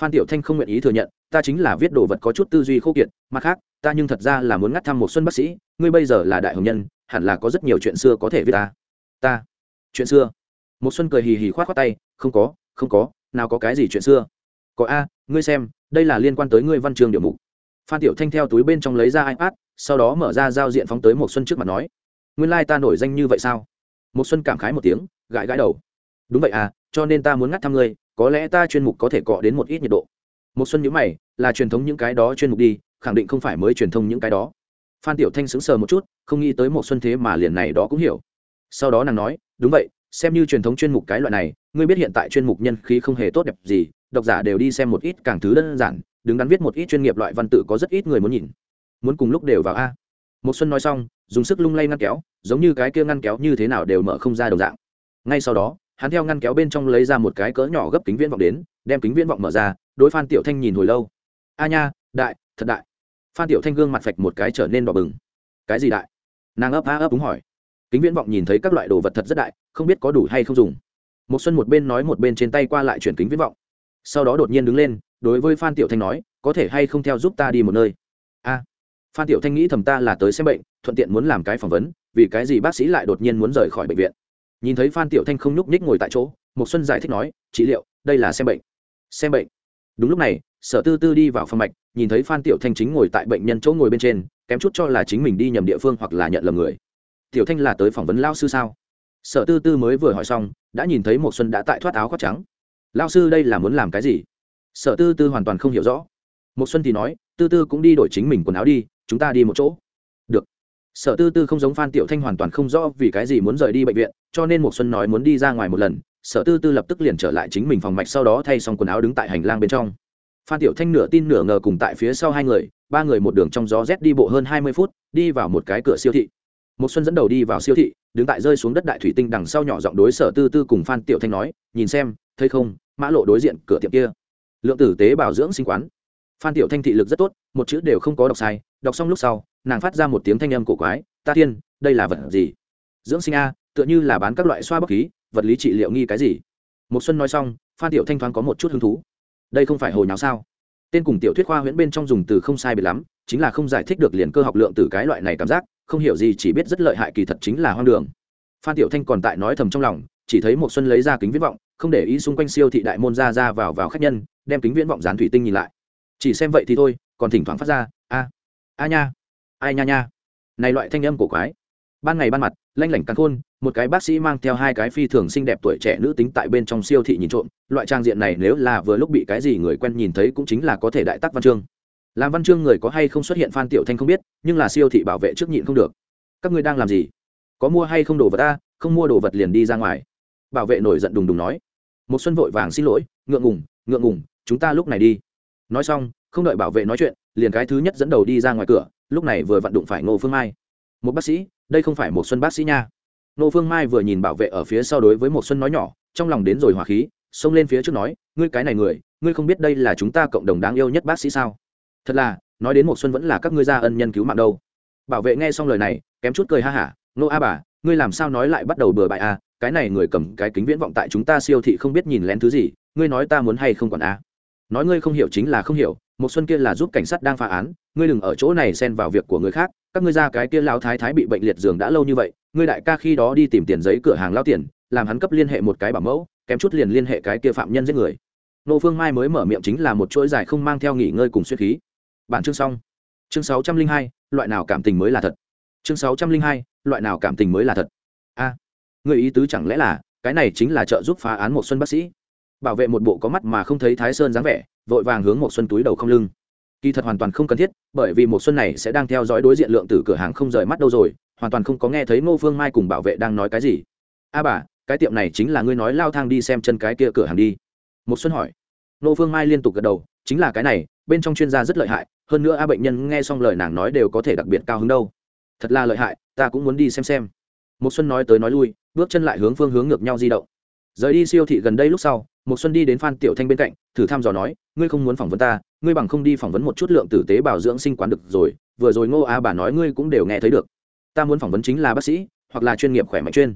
Phan tiểu thanh không nguyện ý thừa nhận, ta chính là viết đồ vật có chút tư duy khô kiệt, mặt khác, ta nhưng thật ra là muốn ngắt thăm một xuân bác sĩ, ngươi bây giờ là đại hồng nhân hẳn là có rất nhiều chuyện xưa có thể viết ta. Ta. Chuyện xưa. Một xuân cười hì hì khoát khoát tay, không có không có, nào có cái gì chuyện xưa? Có a, ngươi xem, đây là liên quan tới ngươi văn chương điều mục. Phan tiểu thanh theo túi bên trong lấy ra ipad, sau đó mở ra giao diện phóng tới một xuân trước mặt nói, nguyên ta nổi danh như vậy sao? Một xuân cảm khái một tiếng, gãi gãi đầu, đúng vậy à cho nên ta muốn ngắt thăm ngươi, có lẽ ta chuyên mục có thể cọ đến một ít nhiệt độ. Một xuân nhíu mày, là truyền thống những cái đó chuyên mục đi, khẳng định không phải mới truyền thông những cái đó. Phan tiểu thanh sững sờ một chút không nghĩ tới một xuân thế mà liền này đó cũng hiểu. Sau đó nàng nói, đúng vậy, xem như truyền thống chuyên mục cái loại này, ngươi biết hiện tại chuyên mục nhân khí không hề tốt đẹp gì, độc giả đều đi xem một ít càng thứ đơn giản, đứng đắn viết một ít chuyên nghiệp loại văn tự có rất ít người muốn nhìn. Muốn cùng lúc đều vào a. Một xuân nói xong, dùng sức lung lay ngăn kéo, giống như cái kia ngăn kéo như thế nào đều mở không ra đồng dạng. Ngay sau đó, hắn theo ngăn kéo bên trong lấy ra một cái cỡ nhỏ gấp kính viễn vọng đến, đem kính viễn vọng mở ra, đối phan tiểu thanh nhìn hồi lâu. A nha, đại, thật đại. Phan tiểu thanh gương mặt phạch một cái trở nên đỏ bừng. Cái gì đại? Nàng ấp a ấp đúng hỏi. Kính viễn vọng nhìn thấy các loại đồ vật thật rất đại, không biết có đủ hay không dùng. Một xuân một bên nói một bên trên tay qua lại chuyển kính viễn vọng. Sau đó đột nhiên đứng lên, đối với phan tiểu thanh nói, có thể hay không theo giúp ta đi một nơi? A. Phan tiểu thanh nghĩ thầm ta là tới xem bệnh, thuận tiện muốn làm cái phỏng vấn, vì cái gì bác sĩ lại đột nhiên muốn rời khỏi bệnh viện? Nhìn thấy phan tiểu thanh không nhúc nhích ngồi tại chỗ một xuân giải thích nói trị liệu, đây là xem bệnh. Xem bệnh? Đúng lúc này, sở tư tư đi vào phòng mạch, nhìn thấy phan tiểu thanh chính ngồi tại bệnh nhân chỗ ngồi bên trên kém chút cho là chính mình đi nhầm địa phương hoặc là nhận lầm người. Tiểu thanh là tới phỏng vấn lao sư sao? Sở tư tư mới vừa hỏi xong, đã nhìn thấy một xuân đã tại thoát áo khoác trắng. Lao sư đây là muốn làm cái gì? Sở tư tư hoàn toàn không hiểu rõ. Một xuân thì nói, tư tư cũng đi đổi chính mình quần áo đi, chúng ta đi một chỗ. Được. Sở tư tư không giống phan tiểu thanh hoàn toàn không rõ vì cái gì muốn rời đi bệnh viện, cho nên một xuân nói muốn đi ra ngoài một lần. Sở tư tư lập tức liền trở lại chính mình phòng mạch sau đó thay xong quần áo đứng tại hành lang bên trong. Phan tiểu thanh nửa tin nửa ngờ cùng tại phía sau hai người ba người một đường trong gió rét đi bộ hơn hai mươi phút, đi vào một cái cửa siêu thị. Một xuân dẫn đầu đi vào siêu thị, đứng tại rơi xuống đất đại thủy tinh đằng sau nhỏ giọng đối sở tư tư cùng phan tiểu thanh nói, nhìn xem, thấy không, mã lộ đối diện cửa tiệm kia. Lượng tử tế bảo dưỡng sinh quán. Phan tiểu thanh thị lực rất tốt, một chữ đều không có đọc sai, đọc xong lúc sau, nàng phát ra một tiếng thanh âm cổ quái, ta tiên đây là vật gì? Dưỡng sinh a, tựa như là bán các loại xoa bóc khí, vật lý trị liệu nghi cái gì? Một xuân nói xong, phan tiểu thanh thoáng có một chút hứng thú. Đây không phải hồi nháo sao? Tên cùng tiểu thuyết khoa huyễn bên trong dùng từ không sai biệt lắm, chính là không giải thích được liền cơ học lượng từ cái loại này cảm giác, không hiểu gì chỉ biết rất lợi hại kỳ thật chính là hoang đường. Phan tiểu thanh còn tại nói thầm trong lòng, chỉ thấy một xuân lấy ra kính viễn vọng, không để ý xung quanh siêu thị đại môn ra ra vào vào khách nhân, đem kính viễn vọng dán thủy tinh nhìn lại. Chỉ xem vậy thì thôi, còn thỉnh thoảng phát ra, a a nha, ai nha nha. Này loại thanh âm cổ quái. Ban ngày ban mặt, lanh lảnh cắn khôn một cái bác sĩ mang theo hai cái phi thường xinh đẹp tuổi trẻ nữ tính tại bên trong siêu thị nhìn trộm, loại trang diện này nếu là vừa lúc bị cái gì người quen nhìn thấy cũng chính là có thể đại tắc văn chương. Làm văn chương người có hay không xuất hiện phan tiểu thanh không biết, nhưng là siêu thị bảo vệ trước nhịn không được. Các ngươi đang làm gì? Có mua hay không đồ vật ta? Không mua đồ vật liền đi ra ngoài. Bảo vệ nổi giận đùng đùng nói. Một xuân vội vàng xin lỗi, ngượng ngùng ngượng ngùng, chúng ta lúc này đi. Nói xong, không đợi bảo vệ nói chuyện, liền cái thứ nhất dẫn đầu đi ra ngoài cửa, lúc này vừa vặn đụng phải ngô phương mai. Một bác sĩ, đây không phải một xuân bác sĩ nha. Nô phương mai vừa nhìn bảo vệ ở phía sau đối với một xuân nói nhỏ, trong lòng đến rồi hỏa khí, xông lên phía trước nói, ngươi cái này người, ngươi không biết đây là chúng ta cộng đồng đáng yêu nhất bác sĩ sao? Thật là, nói đến một xuân vẫn là các ngươi gia ân nhân cứu mạng đâu. Bảo vệ nghe xong lời này, kém chút cười ha hả, nô a bà, ngươi làm sao nói lại bắt đầu bừa bãi a cái này người cầm cái kính viễn vọng tại chúng ta siêu thị không biết nhìn lén thứ gì, ngươi nói ta muốn hay không còn a nói ngươi không hiểu chính là không hiểu một xuân kia là giúp cảnh sát đang phá án, ngươi đừng ở chỗ này xen vào việc của người khác các ngươi ra cái kia lão thái thái bị bệnh liệt giường đã lâu như vậy, ngươi đại ca khi đó đi tìm tiền giấy cửa hàng lao tiền, làm hắn cấp liên hệ một cái bảo mẫu, kém chút liền liên hệ cái kia phạm nhân giết người. Nô phương mai mới mở miệng chính là một chuỗi dài không mang theo nghỉ ngơi cùng suy khí. Bản chương xong. Chương sáu trăm linh hai, loại nào cảm tình mới là thật? Chương sáu trăm linh hai, loại nào cảm tình mới là thật? A người ý tứ chẳng lẽ là, cái này chính là trợ giúp phá án một xuân bác sĩ? Bảo vệ một bộ có mắt mà không thấy thái sơn dáng vẻ, vội vàng hướng một xuân túi đầu không lưng kỳ thật hoàn toàn không cần thiết, bởi vì một xuân này sẽ đang theo dõi đối diện lượng tử cửa hàng không rời mắt đâu rồi, hoàn toàn không có nghe thấy ngô phương mai cùng bảo vệ đang nói cái gì. A bà, cái tiệm này chính là ngươi nói lao thang đi xem chân cái kia cửa hàng đi. Một xuân hỏi. Ngô phương mai liên tục gật đầu, chính là cái này, bên trong chuyên gia rất lợi hại, hơn nữa a bệnh nhân nghe xong lời nàng nói đều có thể đặc biệt cao hứng đâu. Thật là lợi hại, ta cũng muốn đi xem xem. Một xuân nói tới nói lui, bước chân lại hướng phương hướng ngược nhau di động. Rời đi siêu thị gần đây lúc sau một xuân đi đến phan tiểu thanh bên cạnh, thử thăm dò nói, ngươi không muốn phỏng vấn ta, ngươi bằng không đi phỏng vấn một chút lượng tử tế bảo dưỡng sinh quán được rồi, vừa rồi ngô a bà nói ngươi cũng đều nghe thấy được. Ta muốn phỏng vấn chính là bác sĩ, hoặc là chuyên nghiệp khỏe mạnh chuyên.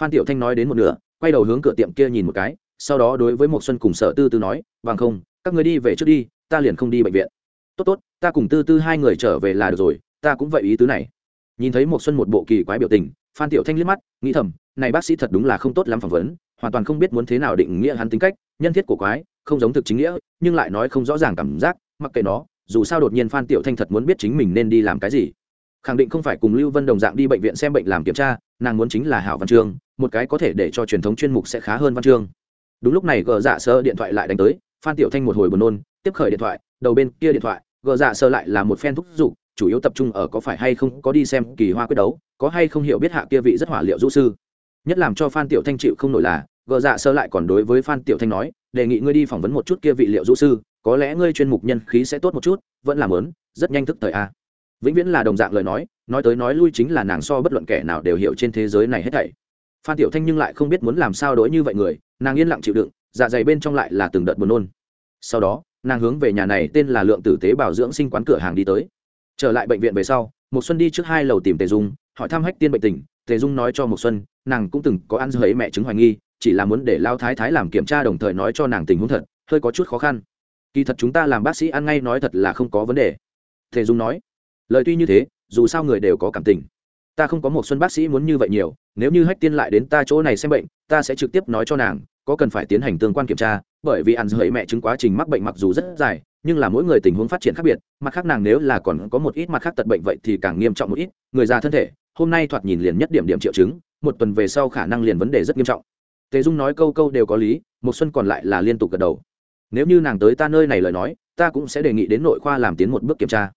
Phan tiểu thanh nói đến một nửa, quay đầu hướng cửa tiệm kia nhìn một cái, sau đó đối với một xuân cùng sở tư tư nói, bằng không, các ngươi đi về trước đi, ta liền không đi bệnh viện. Tốt tốt, ta cùng tư tư hai người trở về là được rồi, ta cũng vậy ý tứ này. Nhìn thấy một xuân một bộ kỳ quái biểu tình, phan tiểu thanh liếc mắt, nghĩ thầm, này bác sĩ thật đúng là không tốt lắm phỏng vấn hoàn toàn không biết muốn thế nào định nghĩa hắn tính cách, nhân thiết của quái, không giống thực chính nghĩa, nhưng lại nói không rõ ràng cảm giác, mặc kệ nó, dù sao đột nhiên phan tiểu thanh thật muốn biết chính mình nên đi làm cái gì. Khẳng định không phải cùng lưu vân đồng dạng đi bệnh viện xem bệnh làm kiểm tra, nàng muốn chính là hảo văn chương một cái có thể để cho truyền thống chuyên mục sẽ khá hơn văn chương đúng lúc này gờ dạ sơ điện thoại lại đánh tới, phan tiểu thanh một hồi buồn nôn, tiếp khởi điện thoại, đầu bên kia điện thoại, gờ dạ sơ lại là một phen thúc giục, chủ yếu tập trung ở có phải hay không có đi xem kỳ hoa quyết đấu, có hay không hiểu biết hạ kia vị rất hỏa liệu du sư. Nhất làm cho phan tiểu thanh chịu không nổi là gờ dạ sơ lại còn đối với phan tiểu thanh nói, đề nghị ngươi đi phỏng vấn một chút kia vị liệu dũ sư, có lẽ ngươi chuyên mục nhân khí sẽ tốt một chút, vẫn làm lớn rất nhanh thức thời a. Vĩnh viễn là đồng dạng lời nói nói tới nói lui chính là nàng so bất luận kẻ nào đều hiểu trên thế giới này hết thảy. Phan tiểu thanh nhưng lại không biết muốn làm sao đối như vậy người, nàng yên lặng chịu đựng dạ dày bên trong lại là từng đợt buồn nôn. Sau đó, nàng hướng về nhà này tên là lượng tử tế bảo dưỡng sinh quán cửa hàng đi tới. Trở lại bệnh viện về sau một xuân đi trước hai lầu tìm tề dung, hỏi thăm hách tiên bệnh tình. Tề dung nói cho một xuân, nàng cũng từng có ăn dưới mẹ chứng hoài nghi chỉ là muốn để lao thái thái làm kiểm tra đồng thời nói cho nàng tình huống thật, hơi có chút khó khăn. Kỳ thật chúng ta làm bác sĩ ăn ngay nói thật là không có vấn đề. Tề dung nói, lời tuy như thế, dù sao người đều có cảm tình. Ta không có một xuân bác sĩ muốn như vậy nhiều, nếu như hách tiên lại đến ta chỗ này xem bệnh, ta sẽ trực tiếp nói cho nàng, có cần phải tiến hành tương quan kiểm tra, bởi vì ăn dưới mẹ chứng quá trình mắc bệnh mặc dù rất dài, nhưng là mỗi người tình huống phát triển khác biệt, mặt khác nàng nếu là còn có một ít mặt khác tật bệnh vậy thì càng nghiêm trọng một ít. Người già thân thể, hôm nay thoạt nhìn liền nhất điểm điểm triệu chứng, một tuần về sau khả năng liền vấn đề rất nghiêm trọng tề dung nói câu câu đều có lý một xuân còn lại là liên tục gật đầu. Nếu như nàng tới ta nơi này lời nói, ta cũng sẽ đề nghị đến nội khoa làm tiến một bước kiểm tra.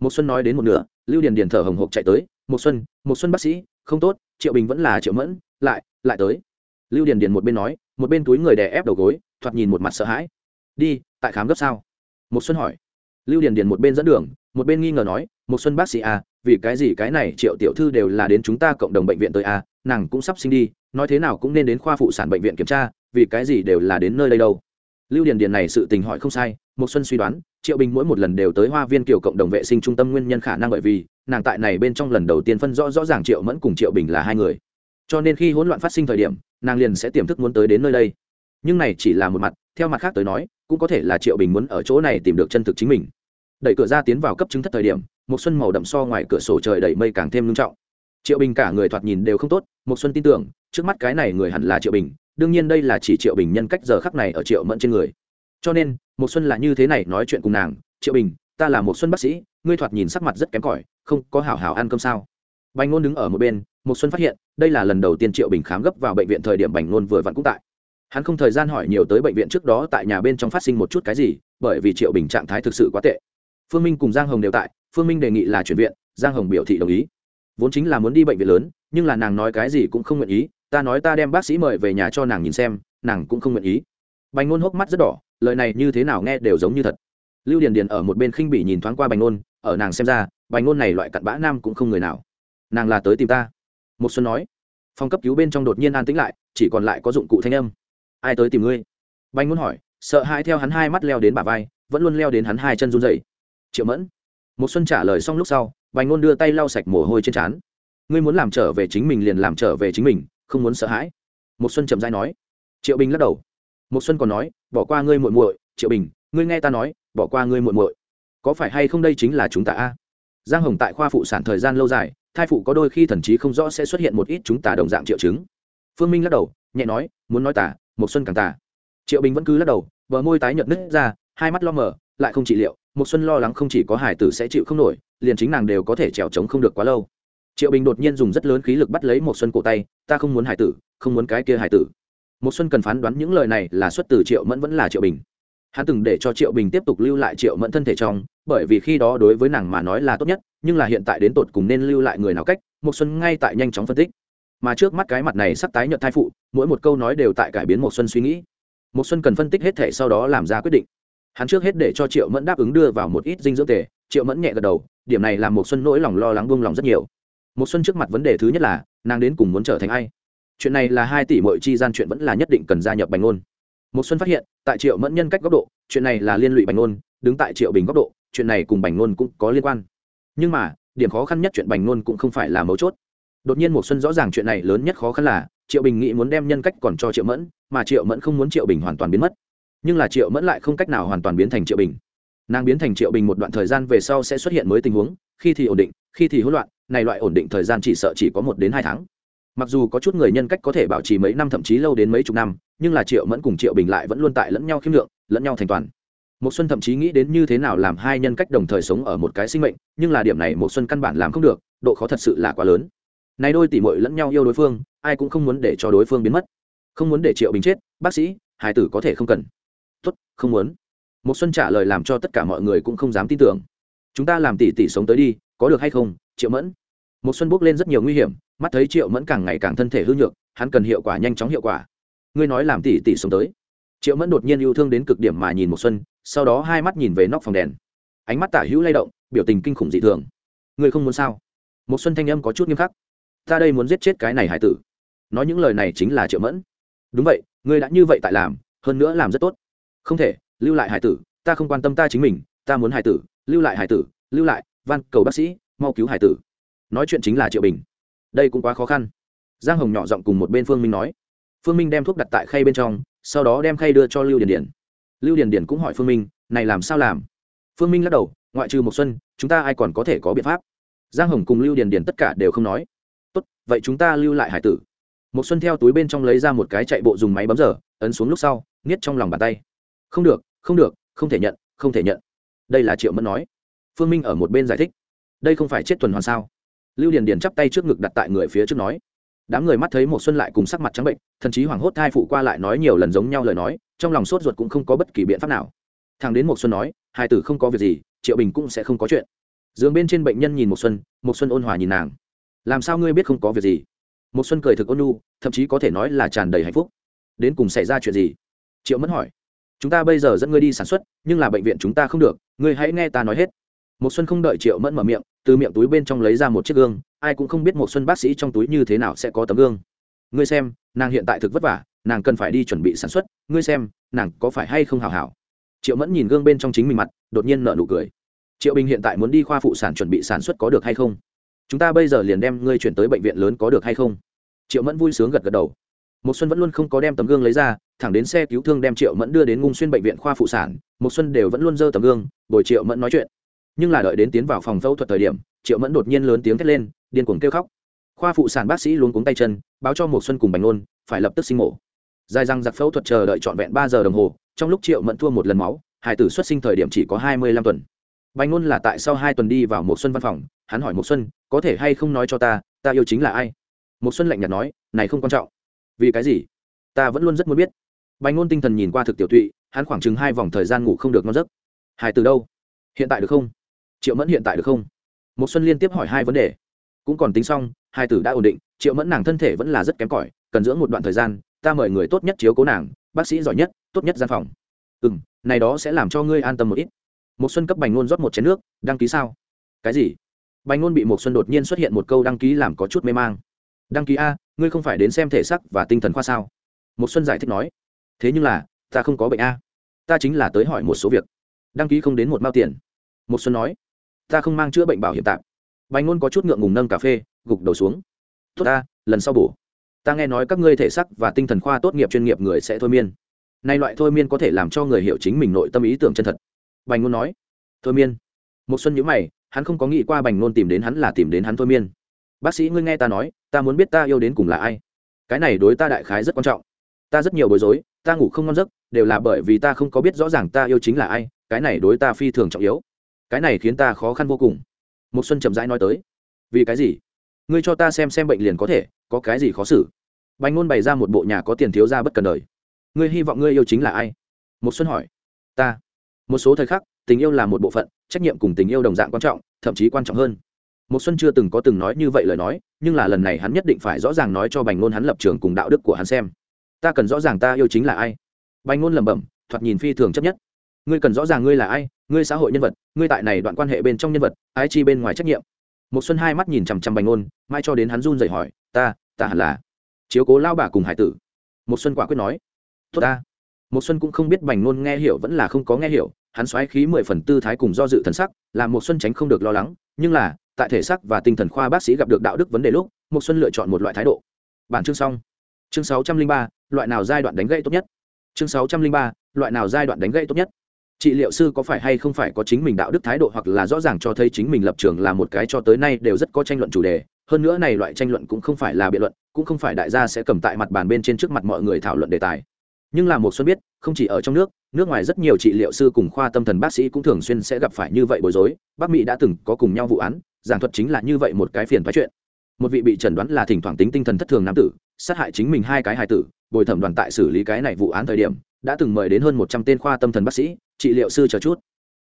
Một xuân nói đến một nửa, lưu điền điền thở hồng hộc chạy tới một xuân một xuân bác sĩ, không tốt, triệu bình vẫn là triệu mẫn, lại lại tới. Lưu điền điền một bên nói, một bên túi người đè ép đầu gối, thoạt nhìn một mặt sợ hãi. Đi, tại khám gấp sao? Một xuân hỏi. Lưu điền điền một bên dẫn đường, một bên nghi ngờ nói một xuân bác sĩ à vì cái gì cái này triệu tiểu thư đều là đến chúng ta cộng đồng bệnh viện tới à nàng cũng sắp sinh đi nói thế nào cũng nên đến khoa phụ sản bệnh viện kiểm tra, vì cái gì đều là đến nơi đây đâu. Lưu điền điền này sự tình hỏi không sai một xuân suy đoán, triệu bình mỗi một lần đều tới hoa viên kiểu cộng đồng vệ sinh trung tâm nguyên nhân khả năng bởi vì, nàng tại này bên trong lần đầu tiên phân rõ rõ ràng triệu mẫn cùng triệu bình là hai người. Cho nên khi hỗn loạn phát sinh thời điểm, nàng liền sẽ tiềm thức muốn tới đến nơi đây. Nhưng này chỉ là một mặt, theo mặt khác tới nói, cũng có thể là triệu bình muốn ở chỗ này tìm được chân thực chính mình. Đẩy cửa ra tiến vào cấp chứng thất thời điểm một xuân màu đậm so ngoài cửa sổ trời đầy mây càng thêm nghiêm trọng triệu bình cả người thoạt nhìn đều không tốt một xuân tin tưởng, trước mắt cái này người hẳn là triệu bình, đương nhiên đây là chỉ triệu bình nhân cách giờ khắc này ở triệu mẫn trên người. Cho nên một xuân là như thế này nói chuyện cùng nàng, triệu bình, ta là một xuân bác sĩ, ngươi thoạt nhìn sắc mặt rất kém cỏi, không có hảo hảo ăn cơm sao? Bành ngôn đứng ở một bên một xuân phát hiện, đây là lần đầu tiên triệu bình khám gấp vào bệnh viện thời điểm bành ngôn vừa vặn cũng tại. Hắn không thời gian hỏi nhiều tới bệnh viện trước đó tại nhà bên trong phát sinh một chút cái gì, bởi vì triệu bình trạng thái thực sự quá tệ. Phương minh cùng giang hồng đều tại, phương minh đề nghị là chuyển viện, giang hồng biểu thị đồng ý vốn chính là muốn đi bệnh viện lớn, nhưng là nàng nói cái gì cũng không nguyện ý, ta nói ta đem bác sĩ mời về nhà cho nàng nhìn xem, nàng cũng không nguyện ý. Bành ngôn hốc mắt rất đỏ, lời này như thế nào nghe đều giống như thật. Lưu điền điền ở một bên khinh bỉ nhìn thoáng qua bành ngôn ở nàng xem ra, bành ngôn này loại cặn bã nam cũng không người nào. Nàng là tới tìm ta. Một xuân nói. Phòng cấp cứu bên trong đột nhiên an tĩnh lại, chỉ còn lại có dụng cụ thanh âm. Ai tới tìm ngươi? Bành ngôn hỏi, sợ hãi theo hắn hai mắt leo đến bả vai, vẫn luôn leo đến hắn hai chân run rẩy. Triệu mẫn. Một xuân trả lời xong lúc sau bành ngôn đưa tay lau sạch mồ hôi trên trán. Ngươi muốn làm trở về chính mình liền làm trở về chính mình, không muốn sợ hãi. Một xuân chậm dai nói. Triệu bình lắc đầu. Một xuân còn nói, bỏ qua ngươi muội muội, triệu bình, ngươi nghe ta nói, bỏ qua ngươi muội muội. Có phải hay không đây chính là chúng ta a? Giang hồng tại khoa phụ sản thời gian lâu dài, thai phụ có đôi khi thần trí không rõ sẽ xuất hiện một ít chúng ta đồng dạng triệu chứng. Phương minh lắc đầu, nhẹ nói, muốn nói tả một xuân càng tả. Triệu bình vẫn cứ lắc đầu, bờ môi tái nhợt nứt ra, hai mắt lo mờ, lại không trị liệu. Một xuân lo lắng không chỉ có hải tử sẽ chịu không nổi liền chính nàng đều có thể trèo trống không được quá lâu. Triệu bình đột nhiên dùng rất lớn khí lực bắt lấy một xuân cổ tay, ta không muốn hải tử, không muốn cái kia hải tử. Một xuân cần phán đoán những lời này là xuất từ triệu mẫn vẫn là triệu bình. Hắn từng để cho triệu bình tiếp tục lưu lại triệu mẫn thân thể trong, bởi vì khi đó đối với nàng mà nói là tốt nhất, nhưng là hiện tại đến tột cùng nên lưu lại người nào cách một xuân ngay tại nhanh chóng phân tích. Mà trước mắt cái mặt này sắp tái nhợt thai phụ, mỗi một câu nói đều tại cải biến một xuân suy nghĩ. Một xuân cần phân tích hết thể sau đó làm ra quyết định. Hắn trước hết để cho triệu mẫn đáp ứng đưa vào một ít dinh dưỡng tề, triệu mẫn nhẹ gật đầu điểm này làm một xuân nỗi lòng lo lắng buông lòng rất nhiều. Một xuân trước mặt vấn đề thứ nhất là, nàng đến cùng muốn trở thành ai? Chuyện này là hai tỷ mọi chi gian chuyện vẫn là nhất định cần gia nhập bành ngôn. Một xuân phát hiện, tại triệu mẫn nhân cách góc độ, chuyện này là liên lụy bành ngôn, đứng tại triệu bình góc độ, chuyện này cùng bành ngôn cũng có liên quan. Nhưng mà, điểm khó khăn nhất chuyện bành ngôn cũng không phải là mấu chốt. Đột nhiên một xuân rõ ràng chuyện này lớn nhất khó khăn là, triệu bình nghĩ muốn đem nhân cách còn cho triệu mẫn, mà triệu mẫn không muốn triệu bình hoàn toàn biến mất. Nhưng là triệu mẫn lại không cách nào hoàn toàn biến thành triệu bình nàng biến thành triệu bình một đoạn thời gian về sau sẽ xuất hiện mới tình huống, khi thì ổn định, khi thì hỗn loạn, này loại ổn định thời gian chỉ sợ chỉ có một đến hai tháng. Mặc dù có chút người nhân cách có thể bảo trì mấy năm, thậm chí lâu đến mấy chục năm, nhưng là triệu mẫn cùng triệu bình lại vẫn luôn tại lẫn nhau khiêm lượng, lẫn nhau thành toàn. Một xuân thậm chí nghĩ đến như thế nào làm hai nhân cách đồng thời sống ở một cái sinh mệnh, nhưng là điểm này một xuân căn bản làm không được, độ khó thật sự là quá lớn. Này đôi tỷ muội lẫn nhau yêu đối phương, ai cũng không muốn để cho đối phương biến mất. Không muốn để triệu bình chết, bác sĩ hải tử có thể không cần. Tốt, không muốn một xuân trả lời làm cho tất cả mọi người cũng không dám tin tưởng. Chúng ta làm tỷ tỷ sống tới đi, có được hay không, triệu mẫn? Một xuân bước lên rất nhiều nguy hiểm, mắt thấy triệu mẫn càng ngày càng thân thể hư nhược, hắn cần hiệu quả nhanh chóng hiệu quả. Ngươi nói làm tỷ tỷ sống tới. Triệu mẫn đột nhiên yêu thương đến cực điểm mà nhìn một xuân, sau đó hai mắt nhìn về nóc phòng đèn. Ánh mắt tả hữu lay động, biểu tình kinh khủng dị thường. Ngươi không muốn sao? Một xuân thanh âm có chút nghiêm khắc. Ta đây muốn giết chết cái này hải tử. Nói những lời này chính là triệu mẫn. Đúng vậy, ngươi đã như vậy tại làm, hơn nữa làm rất tốt. Không thể lưu lại hải tử ta không quan tâm ta chính mình ta muốn hải tử lưu lại hải tử lưu lại van cầu bác sĩ mau cứu hải tử. Nói chuyện chính là triệu bình. Đây cũng quá khó khăn. Giang hồng nhỏ giọng cùng một bên phương minh nói. Phương minh đem thuốc đặt tại khay bên trong sau đó đem khay đưa cho lưu điền điền, lưu điền điền cũng hỏi phương minh này làm sao làm? Phương minh lắc đầu ngoại trừ một xuân chúng ta ai còn có thể có biện pháp? Giang hồng cùng lưu điền điền tất cả đều không nói. Tốt vậy chúng ta lưu lại hải tử. Một xuân theo túi bên trong lấy ra một cái chạy bộ dùng máy bấm giờ ấn xuống lúc sau niết trong lòng bàn tay. Không được không được, không thể nhận, không thể nhận. Đây là triệu mẫn nói. Phương minh ở một bên giải thích. Đây không phải chết tuần hoàn sao? Lưu điền điền chắp tay trước ngực đặt tại người phía trước nói. Đám người mắt thấy một xuân lại cùng sắc mặt trắng bệnh thậm chí hoảng hốt thai phụ qua lại nói nhiều lần giống nhau lời nói, trong lòng sốt ruột cũng không có bất kỳ biện pháp nào. Thằng đến một xuân nói, hai tử không có việc gì, triệu bình cũng sẽ không có chuyện. Giường bên trên bệnh nhân nhìn một xuân một xuân ôn hòa nhìn nàng. Làm sao ngươi biết không có việc gì? Một xuân cười thực ôn nhu, thậm chí có thể nói là tràn đầy hạnh phúc. Đến cùng xảy ra chuyện gì? Triệu mẫn hỏi chúng ta bây giờ dẫn ngươi đi sản xuất, nhưng là bệnh viện chúng ta không được, ngươi hãy nghe ta nói hết. Một xuân không đợi triệu mẫn mở miệng, từ miệng túi bên trong lấy ra một chiếc gương, ai cũng không biết một xuân bác sĩ trong túi như thế nào sẽ có tấm gương. Ngươi xem, nàng hiện tại thực vất vả, nàng cần phải đi chuẩn bị sản xuất, ngươi xem, nàng có phải hay không hào hảo. Triệu mẫn nhìn gương bên trong chính mình mặt, đột nhiên nở nụ cười. Triệu bình hiện tại muốn đi khoa phụ sản chuẩn bị sản xuất có được hay không? Chúng ta bây giờ liền đem ngươi chuyển tới bệnh viện lớn có được hay không? Triệu mẫn vui sướng gật gật đầu. Một xuân vẫn luôn không có đem tấm gương lấy ra thẳng đến xe cứu thương đem triệu mẫn đưa đến ngung xuyên bệnh viện khoa phụ sản một xuân đều vẫn luôn dơ tấm gương, bồi triệu mẫn nói chuyện. Nhưng là đợi đến tiến vào phòng phẫu thuật thời điểm, triệu mẫn đột nhiên lớn tiếng thét lên, điên cuồng kêu khóc. Khoa phụ sản bác sĩ luôn cuống tay chân, báo cho một xuân cùng bành nôn, phải lập tức sinh mổ. Dài răng giặc phẫu thuật chờ đợi trọn vẹn ba giờ đồng hồ, trong lúc triệu mẫn thua một lần máu hải tử xuất sinh thời điểm chỉ có hai mươi lăm tuần. Bành nôn là tại sau hai tuần đi vào một xuân văn phòng, hắn hỏi một xuân, có thể hay không nói cho ta ta yêu chính là ai? Một xuân lạnh nhạt nói, này không quan trọng. Vì cái gì? Ta vẫn luôn rất muốn biết bành ngôn tinh thần nhìn qua thực tiểu tụy, hắn khoảng chừng hai vòng thời gian ngủ không được ngon giấc. Hai từ đâu? Hiện tại được không? Triệu mẫn hiện tại được không? Một xuân liên tiếp hỏi hai vấn đề. Cũng còn tính xong, hai tử đã ổn định, triệu mẫn nàng thân thể vẫn là rất kém cỏi, cần dưỡng một đoạn thời gian, ta mời người tốt nhất chiếu cố nàng, bác sĩ giỏi nhất, tốt nhất gian phòng. Ừ m này đó sẽ làm cho ngươi an tâm một ít. Một xuân cấp bành ngôn rót một chén nước, đăng ký sao? Cái gì? Bành ngôn bị một xuân đột nhiên xuất hiện một câu đăng ký làm có chút mê mang. Đăng ký a, ngươi không phải đến xem thể sắc và tinh thần khoa sao? Một xuân giải thích nói thế nhưng là, ta không có bệnh a. Ta chính là tới hỏi một số việc. Đăng ký không đến một mao tiền. Một xuân nói, ta không mang chữa bệnh bảo hiểm tạm. Bánh ngôn có chút ngượng ngùng nâng cà phê, gục đầu xuống. Tốt ta, lần sau bổ. Ta nghe nói các ngươi thể sắc và tinh thần khoa tốt nghiệp chuyên nghiệp người sẽ thôi miên. Nay loại thôi miên có thể làm cho người hiểu chính mình nội tâm ý tưởng chân thật. Bành ngôn nói, thôi miên. Một xuân nhíu mày, hắn không có nghĩ qua bành ngôn tìm đến hắn là tìm đến hắn thôi miên. Bác sĩ ngươi nghe ta nói, ta muốn biết ta yêu đến cùng là ai. Cái này đối ta đại khái rất quan trọng. Ta rất nhiều bối rối ta ngủ không ngon giấc, đều là bởi vì ta không có biết rõ ràng ta yêu chính là ai, cái này đối ta phi thường trọng yếu. Cái này khiến ta khó khăn vô cùng. Một xuân chậm rãi nói tới. Vì cái gì? Ngươi cho ta xem xem bệnh liền có thể, có cái gì khó xử? Bành ngôn bày ra một bộ nhà có tiền thiếu ra bất cần đời. Ngươi hy vọng ngươi yêu chính là ai? Một xuân hỏi. Ta. Một số thời khắc, tình yêu là một bộ phận, trách nhiệm cùng tình yêu đồng dạng quan trọng, thậm chí quan trọng hơn. Một xuân chưa từng có từng nói như vậy lời nói, nhưng là lần này hắn nhất định phải rõ ràng nói cho bành ngôn hắn lập trường cùng đạo đức của hắn xem ta cần rõ ràng ta yêu chính là ai. Bành ngôn lẩm bẩm, thoạt nhìn phi thường chấp nhất. Ngươi cần rõ ràng ngươi là ai, ngươi xã hội nhân vật, ngươi tại này đoạn quan hệ bên trong nhân vật, ái chi bên ngoài trách nhiệm. Một xuân hai mắt nhìn chằm chằm bành ngôn mai cho đến hắn run rẩy hỏi, ta ta hẳn là chiếu cố lao bà cùng hải tử. Một xuân quả quyết nói, tốt ta. Một xuân cũng không biết bành ngôn nghe hiểu vẫn là không có nghe hiểu, hắn xoáy khí mười phần tư thái cùng do dự thần sắc, làm một xuân tránh không được lo lắng, nhưng là, tại thể xác và tinh thần khoa bác sĩ gặp được đạo đức vấn đề lúc một xuân lựa chọn một loại thái độ. Bản chương xong chương sáu trăm linh ba, loại nào giai đoạn đánh gãy tốt nhất? Chương sáu trăm linh ba, loại nào giai đoạn đánh gãy tốt nhất? Trị liệu sư có phải hay không phải có chính mình đạo đức thái độ hoặc là rõ ràng cho thấy chính mình lập trường là một cái cho tới nay đều rất có tranh luận chủ đề? Hơn nữa này loại tranh luận cũng không phải là biện luận, cũng không phải đại gia sẽ cầm tại mặt bàn bên trên trước mặt mọi người thảo luận đề tài. Nhưng là một xuân biết, không chỉ ở trong nước nước ngoài rất nhiều trị liệu sư cùng khoa tâm thần bác sĩ cũng thường xuyên sẽ gặp phải như vậy bối rối. Bắc mỹ đã từng có cùng nhau vụ án, giảng thuật chính là như vậy một cái phiền phái chuyện. Một vị bị chẩn đoán là thỉnh thoảng tính tinh thần thất thường nam tử sát hại chính mình hai cái hài tử, bồi thẩm đoàn tại xử lý cái này vụ án thời điểm, đã từng mời đến hơn một trăm tên khoa tâm thần bác sĩ, trị liệu sư chờ chút.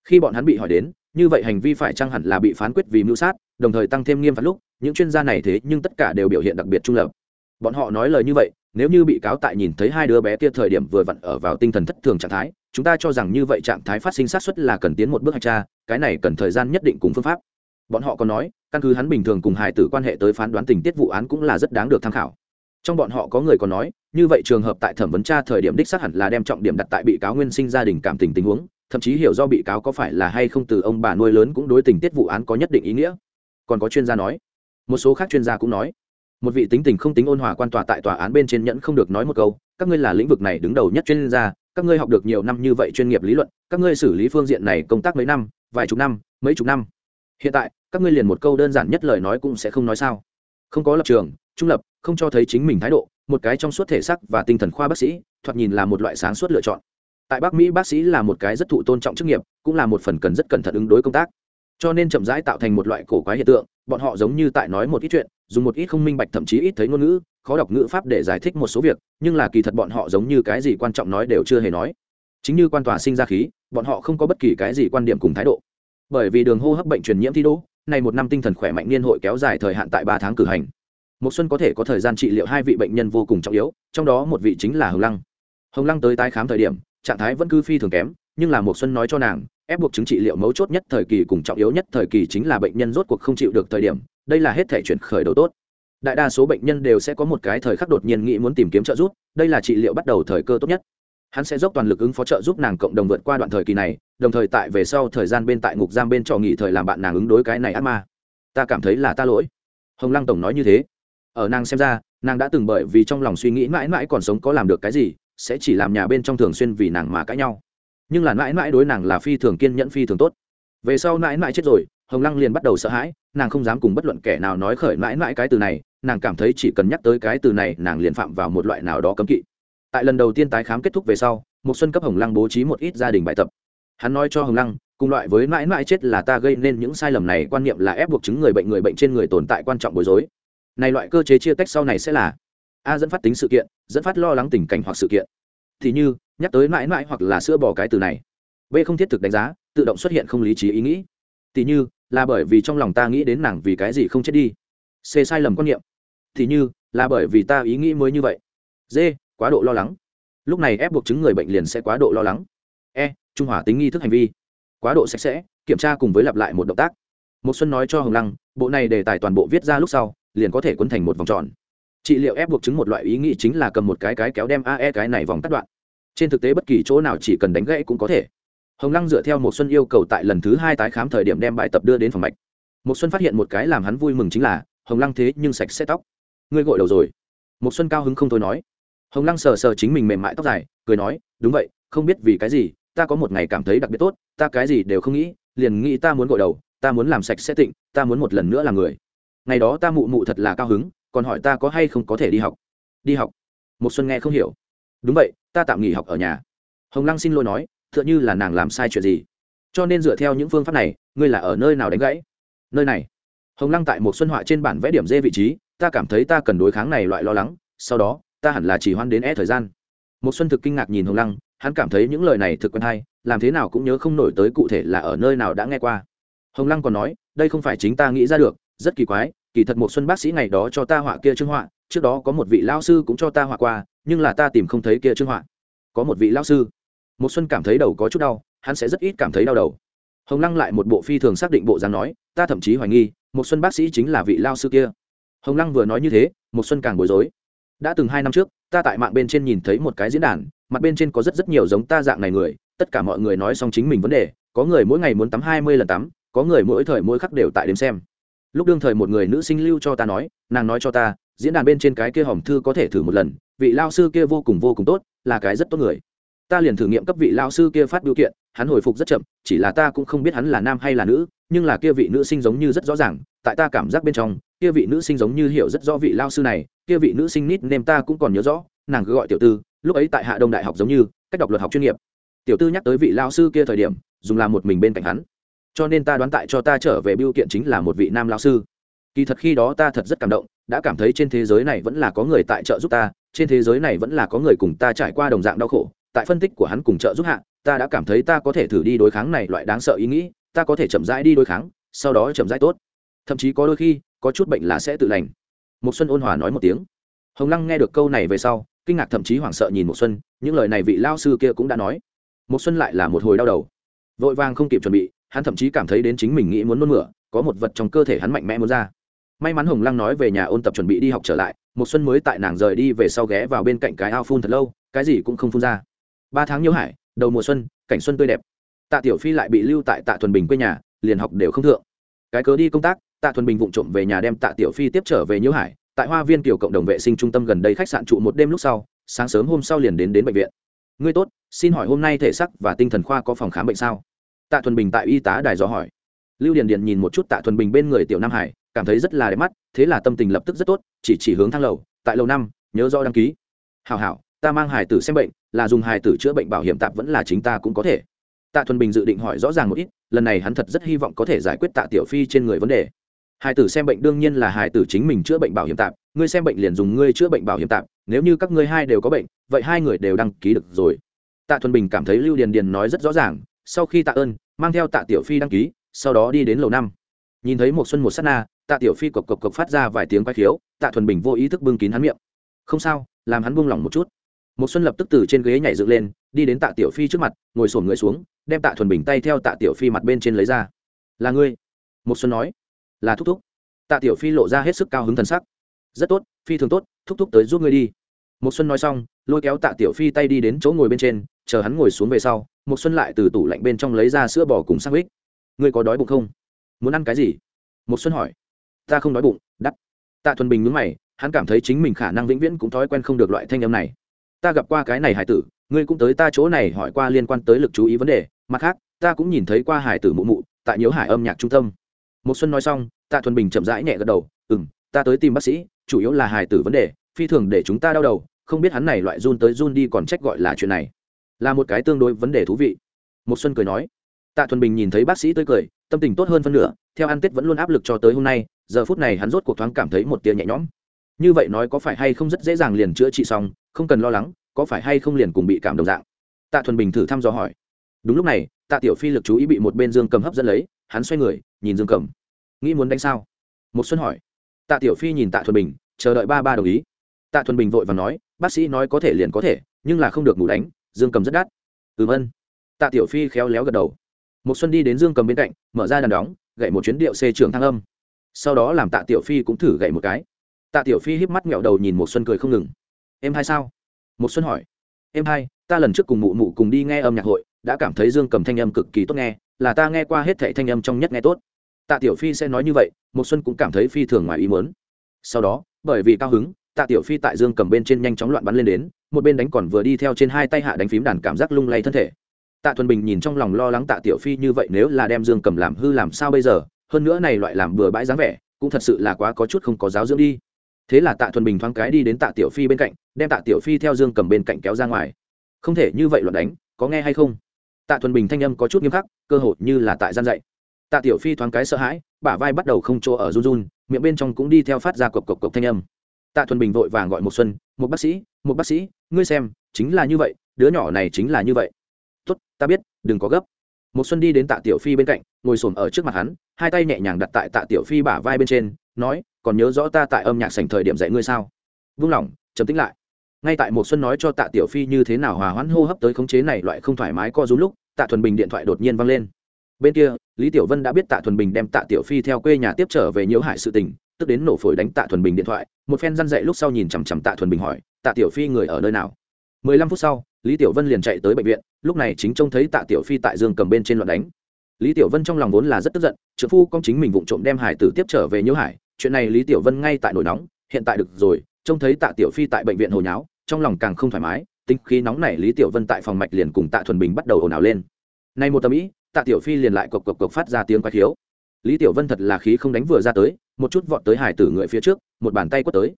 Khi bọn hắn bị hỏi đến, như vậy hành vi phải chăng hẳn là bị phán quyết vì mưu sát, đồng thời tăng thêm nghiêm phạt lúc, những chuyên gia này thế nhưng tất cả đều biểu hiện đặc biệt trung lập. Bọn họ nói lời như vậy, nếu như bị cáo tại nhìn thấy hai đứa bé kia thời điểm vừa vặn ở vào tinh thần thất thường trạng thái, chúng ta cho rằng như vậy trạng thái phát sinh sát xuất là cần tiến một bước hạch tra, cái này cần thời gian nhất định cùng phương pháp. Bọn họ còn nói, căn cứ hắn bình thường cùng hài tử quan hệ tới phán đoán tình tiết vụ án cũng là rất đáng được tham khảo trong bọn họ có người còn nói, như vậy trường hợp tại thẩm vấn tra thời điểm đích xác hẳn là đem trọng điểm đặt tại bị cáo nguyên sinh gia đình cảm tình tình huống, thậm chí hiểu do bị cáo có phải là hay không từ ông bà nuôi lớn cũng đối tình tiết vụ án có nhất định ý nghĩa. Còn có chuyên gia nói, một số khác chuyên gia cũng nói, một vị tính tình không tính ôn hòa quan tòa tại tòa án bên trên nhẫn không được nói một câu, các ngươi là lĩnh vực này đứng đầu nhất chuyên gia, các ngươi học được nhiều năm như vậy chuyên nghiệp lý luận, các ngươi xử lý phương diện này công tác mấy năm, vài chục năm, mấy chục năm. Hiện tại, các ngươi liền một câu đơn giản nhất lời nói cũng sẽ không nói sao. Không có lập trường trung lập, không cho thấy chính mình thái độ, một cái trong suốt thể sắc và tinh thần khoa bác sĩ, thoạt nhìn là một loại sáng suốt lựa chọn. Tại bắc mỹ, bác sĩ là một cái rất thụ tôn trọng chức nghiệp, cũng là một phần cần rất cẩn thận ứng đối công tác. Cho nên chậm rãi tạo thành một loại cổ quái hiện tượng, bọn họ giống như tại nói một ít chuyện, dùng một ít không minh bạch thậm chí ít thấy ngôn ngữ, khó đọc ngữ pháp để giải thích một số việc, nhưng là kỳ thật bọn họ giống như cái gì quan trọng nói đều chưa hề nói. Chính như quan tòa sinh ra khí, bọn họ không có bất kỳ cái gì quan điểm cùng thái độ. Bởi vì đường hô hấp bệnh truyền nhiễm thi đỗ, này một năm tinh thần khỏe mạnh niên hội kéo dài thời hạn tại ba tháng cử hành một xuân có thể có thời gian trị liệu hai vị bệnh nhân vô cùng trọng yếu, trong đó một vị chính là hồng lăng. Hồng lăng tới tái khám thời điểm, trạng thái vẫn cứ phi thường kém, nhưng là một xuân nói cho nàng, ép buộc chứng trị liệu mấu chốt nhất thời kỳ cùng trọng yếu nhất thời kỳ chính là bệnh nhân rốt cuộc không chịu được thời điểm, đây là hết thể chuyển khởi đầu tốt. Đại đa số bệnh nhân đều sẽ có một cái thời khắc đột nhiên nghĩ muốn tìm kiếm trợ giúp, đây là trị liệu bắt đầu thời cơ tốt nhất. Hắn sẽ dốc toàn lực ứng phó trợ giúp nàng cộng đồng vượt qua đoạn thời kỳ này, đồng thời tại về sau thời gian bên tại ngục giam bên trò nghỉ thời làm bạn nàng ứng đối cái này ác ma. Ta cảm thấy là ta lỗi. Hồng lăng tổng nói như thế ở nàng xem ra, nàng đã từng bởi vì trong lòng suy nghĩ mãi mãi còn sống có làm được cái gì, sẽ chỉ làm nhà bên trong thường xuyên vì nàng mà cãi nhau. Nhưng là mãi mãi đối nàng là phi thường kiên nhẫn phi thường tốt. Về sau mãi mãi chết rồi, hồng lăng liền bắt đầu sợ hãi, nàng không dám cùng bất luận kẻ nào nói khởi mãi mãi cái từ này, nàng cảm thấy chỉ cần nhắc tới cái từ này, nàng liền phạm vào một loại nào đó cấm kỵ. Tại lần đầu tiên tái khám kết thúc về sau một xuân cấp hồng lăng bố trí một ít gia đình bài tập. Hắn nói cho hồng lăng, cùng loại với mãi mãi chết là ta gây nên những sai lầm này quan niệm là ép buộc chứng người bệnh người bệnh trên người tồn tại quan trọng bối rối này loại cơ chế chia tách sau này sẽ là a dẫn phát tính sự kiện, dẫn phát lo lắng tình cảnh hoặc sự kiện. Thì như, nhắc tới mãi mãi hoặc là sữa bỏ cái từ này. B không thiết thực đánh giá, tự động xuất hiện không lý trí ý nghĩ. Thì như, là bởi vì trong lòng ta nghĩ đến nàng vì cái gì không chết đi. C sai lầm quan niệm. Thì như, là bởi vì ta ý nghĩ mới như vậy. D, quá độ lo lắng. Lúc này ép buộc chứng người bệnh liền sẽ quá độ lo lắng. E trung hòa tính nghi thức hành vi. Quá độ sạch sẽ, kiểm tra cùng với lặp lại một động tác. Một xuân nói cho hồng lăng, bộ này đề tài toàn bộ viết ra lúc sau liền có thể quấn thành một vòng tròn. Trị liệu ép buộc chứng một loại ý nghĩ chính là cầm một cái cái kéo đem ae cái này vòng cắt đoạn. Trên thực tế bất kỳ chỗ nào chỉ cần đánh gãy cũng có thể. Hồng lăng dựa theo một xuân yêu cầu tại lần thứ hai tái khám thời điểm đem bài tập đưa đến phòng mạch. Một xuân phát hiện một cái làm hắn vui mừng chính là, hồng lăng thế nhưng sạch sẽ tóc. Ngươi gội đầu rồi. Một xuân cao hứng không thôi nói. Hồng lăng sờ sờ chính mình mềm mại tóc dài, cười nói, đúng vậy, không biết vì cái gì, ta có một ngày cảm thấy đặc biệt tốt, ta cái gì đều không nghĩ, liền nghĩ ta muốn gội đầu, ta muốn làm sạch sẽ tịnh, ta muốn một lần nữa là người ngày đó ta mụ mụ thật là cao hứng, còn hỏi ta có hay không có thể đi học. Đi học. Một xuân nghe không hiểu. Đúng vậy, ta tạm nghỉ học ở nhà. Hồng lăng xin lỗi nói, tựa như là nàng làm sai chuyện gì. Cho nên dựa theo những phương pháp này, ngươi là ở nơi nào đánh gãy? Nơi này. Hồng lăng tại một xuân họa trên bản vẽ điểm dê vị trí, ta cảm thấy ta cần đối kháng này loại lo lắng, sau đó, ta hẳn là chỉ hoan đến é thời gian. Một xuân thực kinh ngạc nhìn hồng lăng, hắn cảm thấy những lời này thực quen hay, làm thế nào cũng nhớ không nổi tới cụ thể là ở nơi nào đã nghe qua. Hồng lăng còn nói, đây không phải chính ta nghĩ ra được rất kỳ quái, kỳ thật một xuân bác sĩ ngày đó cho ta họa kia trương họa, trước đó có một vị lao sư cũng cho ta họa qua, nhưng là ta tìm không thấy kia trương họa. Có một vị lao sư. Một xuân cảm thấy đầu có chút đau, hắn sẽ rất ít cảm thấy đau đầu. Hồng lăng lại một bộ phi thường xác định bộ dáng nói, ta thậm chí hoài nghi, một xuân bác sĩ chính là vị lao sư kia. Hồng lăng vừa nói như thế, một xuân càng bối rối. Đã từng hai năm trước, ta tại mạng bên trên nhìn thấy một cái diễn đàn, mặt bên trên có rất rất nhiều giống ta dạng này người, tất cả mọi người nói xong chính mình vấn đề, có người mỗi ngày muốn tắm hai mươi lần tắm, có người mỗi thời mỗi khắc đều tại đếm xem lúc đương thời một người nữ sinh lưu cho ta nói, nàng nói cho ta, diễn đàn bên trên cái kia hòm thư có thể thử một lần, vị lao sư kia vô cùng vô cùng tốt, là cái rất tốt người. Ta liền thử nghiệm cấp vị lao sư kia phát biểu kiện, hắn hồi phục rất chậm, chỉ là ta cũng không biết hắn là nam hay là nữ, nhưng là kia vị nữ sinh giống như rất rõ ràng, tại ta cảm giác bên trong, kia vị nữ sinh giống như hiểu rất rõ vị lao sư này, kia vị nữ sinh nít nêm ta cũng còn nhớ rõ, nàng cứ gọi tiểu tư, lúc ấy tại hạ đông đại học giống như, cách đọc luật học chuyên nghiệp. Tiểu tư nhắc tới vị lao sư kia thời điểm, dùng làm một mình bên cạnh hắn cho nên ta đoán tại cho ta trở về biêu kiện chính là một vị nam lao sư. Kỳ thật khi đó ta thật rất cảm động, đã cảm thấy trên thế giới này vẫn là có người tại trợ giúp ta, trên thế giới này vẫn là có người cùng ta trải qua đồng dạng đau khổ. Tại phân tích của hắn cùng trợ giúp hạ, ta đã cảm thấy ta có thể thử đi đối kháng này loại đáng sợ ý nghĩ, ta có thể chậm rãi đi đối kháng, sau đó chậm rãi tốt. Thậm chí có đôi khi, có chút bệnh là sẽ tự lành. Một xuân ôn hòa nói một tiếng. Hồng lăng nghe được câu này về sau, kinh ngạc thậm chí hoảng sợ nhìn một xuân, những lời này vị lao sư kia cũng đã nói. Một xuân lại là một hồi đau đầu. Vội vàng không kịp chuẩn bị hắn thậm chí cảm thấy đến chính mình nghĩ muốn nôn mửa, có một vật trong cơ thể hắn mạnh mẽ muốn ra. May mắn hồng lăng nói về nhà ôn tập chuẩn bị đi học trở lại, một xuân mới tại nàng rời đi về sau ghé vào bên cạnh cái ao phun thật lâu, cái gì cũng không phun ra. Ba tháng nhiễu hải, đầu mùa xuân, cảnh xuân tươi đẹp. Tạ tiểu phi lại bị lưu tại tạ thuần bình quê nhà, liền học đều không thượng. Cái cớ đi công tác, tạ thuần bình vụng trộm về nhà đem tạ tiểu phi tiếp trở về nhiễu hải, tại hoa viên tiểu cộng đồng vệ sinh trung tâm gần đây khách sạn trụ một đêm lúc sau, sáng sớm hôm sau liền đến đến bệnh viện. Ngươi tốt, xin hỏi hôm nay thể sắc và tinh thần khoa có phòng khám bệnh sao? Tạ thuần bình tại y tá đài dò hỏi. Lưu điền điền nhìn một chút tạ thuần bình bên người tiểu nam hải, cảm thấy rất là đẹp mắt, thế là tâm tình lập tức rất tốt, chỉ chỉ hướng thang lầu, tại lầu năm, nhớ rõ đăng ký. Hảo hảo, ta mang hải tử xem bệnh, là dùng hải tử chữa bệnh bảo hiểm tạp vẫn là chính ta cũng có thể. Tạ thuần bình dự định hỏi rõ ràng một ít, lần này hắn thật rất hy vọng có thể giải quyết tạ tiểu phi trên người vấn đề. Hải tử xem bệnh đương nhiên là hải tử chính mình chữa bệnh bảo hiểm tạp, ngươi xem bệnh liền dùng ngươi chữa bệnh bảo hiểm tạp, nếu như các ngươi hai đều có bệnh, vậy hai người đều đăng ký được rồi. Tạ thuần bình cảm thấy lưu điền điền nói rất rõ ràng sau khi tạ ơn, mang theo tạ tiểu phi đăng ký, sau đó đi đến lầu năm. Nhìn thấy một xuân một sát na, tạ tiểu phi cộc cộc cộc phát ra vài tiếng quay khiếu, tạ thuần bình vô ý thức bưng kín hắn miệng. Không sao, làm hắn buông lỏng một chút. Một xuân lập tức từ trên ghế nhảy dựng lên, đi đến tạ tiểu phi trước mặt, ngồi xổm người xuống, đem tạ thuần bình tay theo tạ tiểu phi mặt bên trên lấy ra. Là ngươi? Một xuân nói. Là thúc thúc. Tạ tiểu phi lộ ra hết sức cao hứng thần sắc. Rất tốt, phi thường tốt, thúc thúc tới giúp ngươi đi. Một xuân nói xong, lôi kéo tạ tiểu phi tay đi đến chỗ ngồi bên trên chờ hắn ngồi xuống về sau một xuân lại từ tủ lạnh bên trong lấy ra sữa bò cùng sang ích ngươi có đói bụng không? Muốn ăn cái gì? Một xuân hỏi. Ta không đói bụng. Đắt tạ thuần bình nhướng mày hắn cảm thấy chính mình khả năng vĩnh viễn cũng thói quen không được loại thanh âm này. Ta gặp qua cái này hải tử ngươi cũng tới ta chỗ này hỏi qua liên quan tới lực chú ý vấn đề mặt khác ta cũng nhìn thấy qua hải tử mụ mụ tại nhớ hải âm nhạc trung tâm. Một xuân nói xong tạ thuần bình chậm rãi nhẹ gật đầu ừm, ta tới tìm bác sĩ chủ yếu là hải tử vấn đề phi thường để chúng ta đau đầu không biết hắn này loại run tới run đi còn trách gọi là chuyện này là một cái tương đối vấn đề thú vị. Một xuân cười nói, tạ thuần bình nhìn thấy bác sĩ tươi cười, tâm tình tốt hơn phân nửa, theo ăn tết vẫn luôn áp lực cho tới hôm nay, giờ phút này hắn rốt cuộc thoáng cảm thấy một tia nhẹ nhõm. Như vậy nói có phải hay không rất dễ dàng liền chữa trị xong, không cần lo lắng, có phải hay không liền cùng bị cảm đồng dạng? Tạ thuần bình thử thăm dò hỏi. Đúng lúc này, tạ tiểu phi lực chú ý bị một bên dương cầm hấp dẫn lấy, hắn xoay người, nhìn dương cầm. Nghĩ muốn đánh sao? Một xuân hỏi. Tạ tiểu phi nhìn tạ thuần bình, chờ đợi ba ba đồng ý. Tạ thuần bình vội và nói, bác sĩ nói có thể liền có thể, nhưng là không được ngủ đánh dương cầm rất đắt. Ừm ân tạ tiểu phi khéo léo gật đầu. Một xuân đi đến dương cầm bên cạnh, mở ra đàn đóng, gậy một chuyến điệu xê trường thăng âm. Sau đó làm tạ tiểu phi cũng thử gậy một cái. Tạ tiểu phi híp mắt nghẹo đầu nhìn một xuân cười không ngừng. Em hai sao? Một xuân hỏi. Em hai, ta lần trước cùng mụ mụ cùng đi nghe âm nhạc hội, đã cảm thấy dương cầm thanh âm cực kỳ tốt nghe, là ta nghe qua hết thảy thanh âm trong nhất nghe tốt. Tạ tiểu phi sẽ nói như vậy, một xuân cũng cảm thấy phi thường ngoài ý muốn. Sau đó, bởi vì cao hứng, tạ tiểu phi tại dương cầm bên trên nhanh chóng loạn bắn lên đến một bên đánh còn vừa đi theo trên hai tay hạ đánh phím đàn cảm giác lung lay thân thể. Tạ thuần bình nhìn trong lòng lo lắng tạ tiểu phi như vậy nếu là đem dương cầm làm hư làm sao bây giờ, hơn nữa này loại làm bừa bãi dáng vẻ, cũng thật sự là quá có chút không có giáo dưỡng đi. Thế là tạ thuần bình thoáng cái đi đến tạ tiểu phi bên cạnh, đem tạ tiểu phi theo dương cầm bên cạnh kéo ra ngoài. Không thể như vậy luận đánh, có nghe hay không? Tạ thuần bình thanh âm có chút nghiêm khắc, cơ hội như là tại gian dạy. Tạ tiểu phi thoáng cái sợ hãi, bả vai bắt đầu không chỗ ở run run, miệng bên trong cũng đi theo phát ra cộc cộc cộc thanh âm. Tạ thuần bình vội vàng gọi một xuân, một bác sĩ, một bác sĩ ngươi xem, chính là như vậy, đứa nhỏ này chính là như vậy. Tốt, ta biết, đừng có gấp. Một xuân đi đến tạ tiểu phi bên cạnh, ngồi xổm ở trước mặt hắn, hai tay nhẹ nhàng đặt tại tạ tiểu phi bả vai bên trên, nói, còn nhớ rõ ta tại âm nhạc sảnh thời điểm dạy ngươi sao? Vung lòng trầm tĩnh lại. Ngay tại một xuân nói cho tạ tiểu phi như thế nào hòa hoãn hô hấp tới khống chế này loại không thoải mái co rúm lúc, tạ thuần bình điện thoại đột nhiên vang lên. Bên kia, lý tiểu vân đã biết tạ thuần bình đem tạ tiểu phi theo quê nhà tiếp trở về nhiễu hải sự tình, tức đến nổ phổi đánh tạ thuần bình điện thoại. Một phen răn dậy lúc sau nhìn chằm chằm tạ thuần bình hỏi tạ tiểu phi người ở nơi nào? Mười lăm phút sau, lý tiểu vân liền chạy tới bệnh viện, lúc này chính trông thấy tạ tiểu phi tại giường cầm bên trên loạn đánh. Lý tiểu vân trong lòng vốn là rất tức giận trợ phu công chính mình vụng trộm đem hải tử tiếp trở về nhiễu hải, chuyện này lý tiểu vân ngay tại nổi nóng, hiện tại được rồi, trông thấy tạ tiểu phi tại bệnh viện hồi nháo, trong lòng càng không thoải mái, tính khí nóng này lý tiểu vân tại phòng mạch liền cùng tạ thuần bình bắt đầu ồn ào lên. Nay một tầm ý, tạ tiểu phi liền lại cộc cộc cộc phát ra tiếng quái khiếu. Lý tiểu vân thật là khí không đánh vừa ra tới, một chút vọt tới hải tử người phía trước, một bàn tay quất tới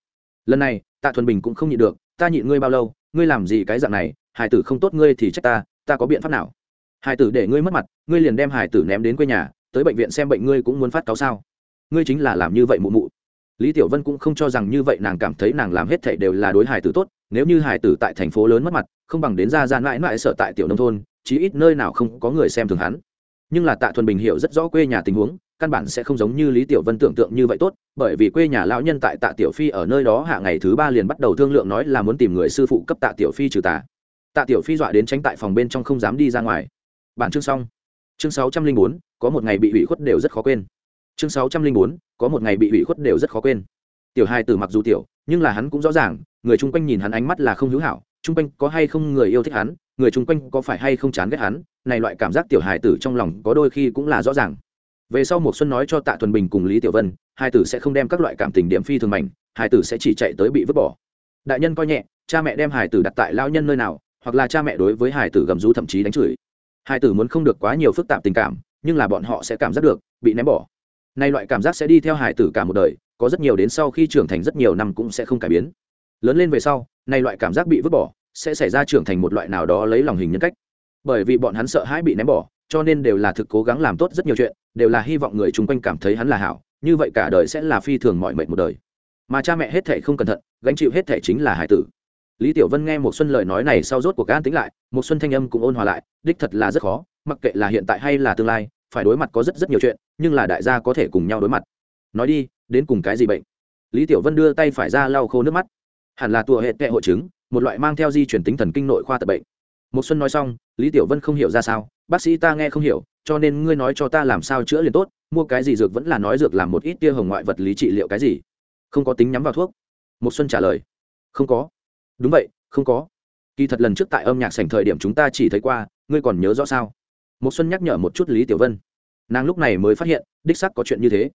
lần này, tạ thuần bình cũng không nhịn được, ta nhịn ngươi bao lâu? Ngươi làm gì cái dạng này? Hải tử không tốt ngươi thì trách ta ta có biện pháp nào? Hải tử để ngươi mất mặt, ngươi liền đem hải tử ném đến quê nhà, tới bệnh viện xem bệnh ngươi cũng muốn phát cáo sao? Ngươi chính là làm như vậy mụ mụ. Lý tiểu vân cũng không cho rằng như vậy nàng cảm thấy nàng làm hết thảy đều là đối hải tử tốt, nếu như hải tử tại thành phố lớn mất mặt, không bằng đến ra ra mãi mãi sợ tại tiểu nông thôn, chí ít nơi nào không có người xem thường hắn. Nhưng là tạ thuần bình hiểu rất rõ quê nhà tình huống căn bản sẽ không giống như lý tiểu vân tưởng tượng như vậy tốt, bởi vì quê nhà lão nhân tại tạ tiểu phi ở nơi đó hạ ngày thứ ba liền bắt đầu thương lượng nói là muốn tìm người sư phụ cấp tạ tiểu phi trừ tà. Tạ tiểu phi dọa đến tránh tại phòng bên trong không dám đi ra ngoài. Bản chương xong. Chương sáu trăm linh bốn, có một ngày bị hủy khuất đều rất khó quên. Chương sáu trăm linh bốn, có một ngày bị hủy khuất đều rất khó quên. Tiểu hai tử mặc dù tiểu, nhưng là hắn cũng rõ ràng, người chung quanh nhìn hắn ánh mắt là không hữu hảo, chung quanh có hay không người yêu thích hắn, người chung quanh có phải hay không chán ghét hắn, này loại cảm giác tiểu hài tử trong lòng có đôi khi cũng là rõ ràng về sau một xuân nói cho tạ thuần bình cùng lý tiểu vân, hai tử sẽ không đem các loại cảm tình điểm phi thường mảnh, hai tử sẽ chỉ chạy tới bị vứt bỏ. Đại nhân coi nhẹ, cha mẹ đem hải tử đặt tại lao nhân nơi nào, hoặc là cha mẹ đối với hải tử gầm rú thậm chí đánh chửi. Hải tử muốn không được quá nhiều phức tạp tình cảm, nhưng là bọn họ sẽ cảm giác được, bị ném bỏ. Nay loại cảm giác sẽ đi theo hải tử cả một đời, có rất nhiều đến sau khi trưởng thành rất nhiều năm cũng sẽ không cải biến. Lớn lên về sau, nay loại cảm giác bị vứt bỏ, sẽ xảy ra trưởng thành một loại nào đó lấy lòng hình nhân cách. Bởi vì bọn hắn sợ hãi bị ném bỏ cho nên đều là thực cố gắng làm tốt rất nhiều chuyện, đều là hy vọng người chung quanh cảm thấy hắn là hảo, như vậy cả đời sẽ là phi thường mọi mệnh một đời. Mà cha mẹ hết thể không cẩn thận, gánh chịu hết thể chính là hải tử. Lý tiểu vân nghe một xuân lời nói này sau rốt cuộc an tính lại một xuân thanh âm cũng ôn hòa lại, đích thật là rất khó, mặc kệ là hiện tại hay là tương lai, phải đối mặt có rất rất nhiều chuyện, nhưng là đại gia có thể cùng nhau đối mặt. Nói đi, đến cùng cái gì bệnh? Lý tiểu vân đưa tay phải ra lau khô nước mắt. Hẳn là tùa hệ tệ hội chứng, một loại mang theo di chuyển tính thần kinh nội khoa tật bệnh. Một xuân nói xong, lý tiểu vân không hiểu ra sao bác sĩ ta nghe không hiểu, cho nên ngươi nói cho ta làm sao chữa liền tốt, mua cái gì dược vẫn là nói dược làm một ít tia hồng ngoại vật lý trị liệu cái gì. Không có tính nhắm vào thuốc. Một xuân trả lời. Không có. Đúng vậy, không có. Kỳ thật lần trước tại âm nhạc sảnh thời điểm chúng ta chỉ thấy qua, ngươi còn nhớ rõ sao? Một xuân nhắc nhở một chút lý tiểu vân. Nàng lúc này mới phát hiện, đích xác có chuyện như thế.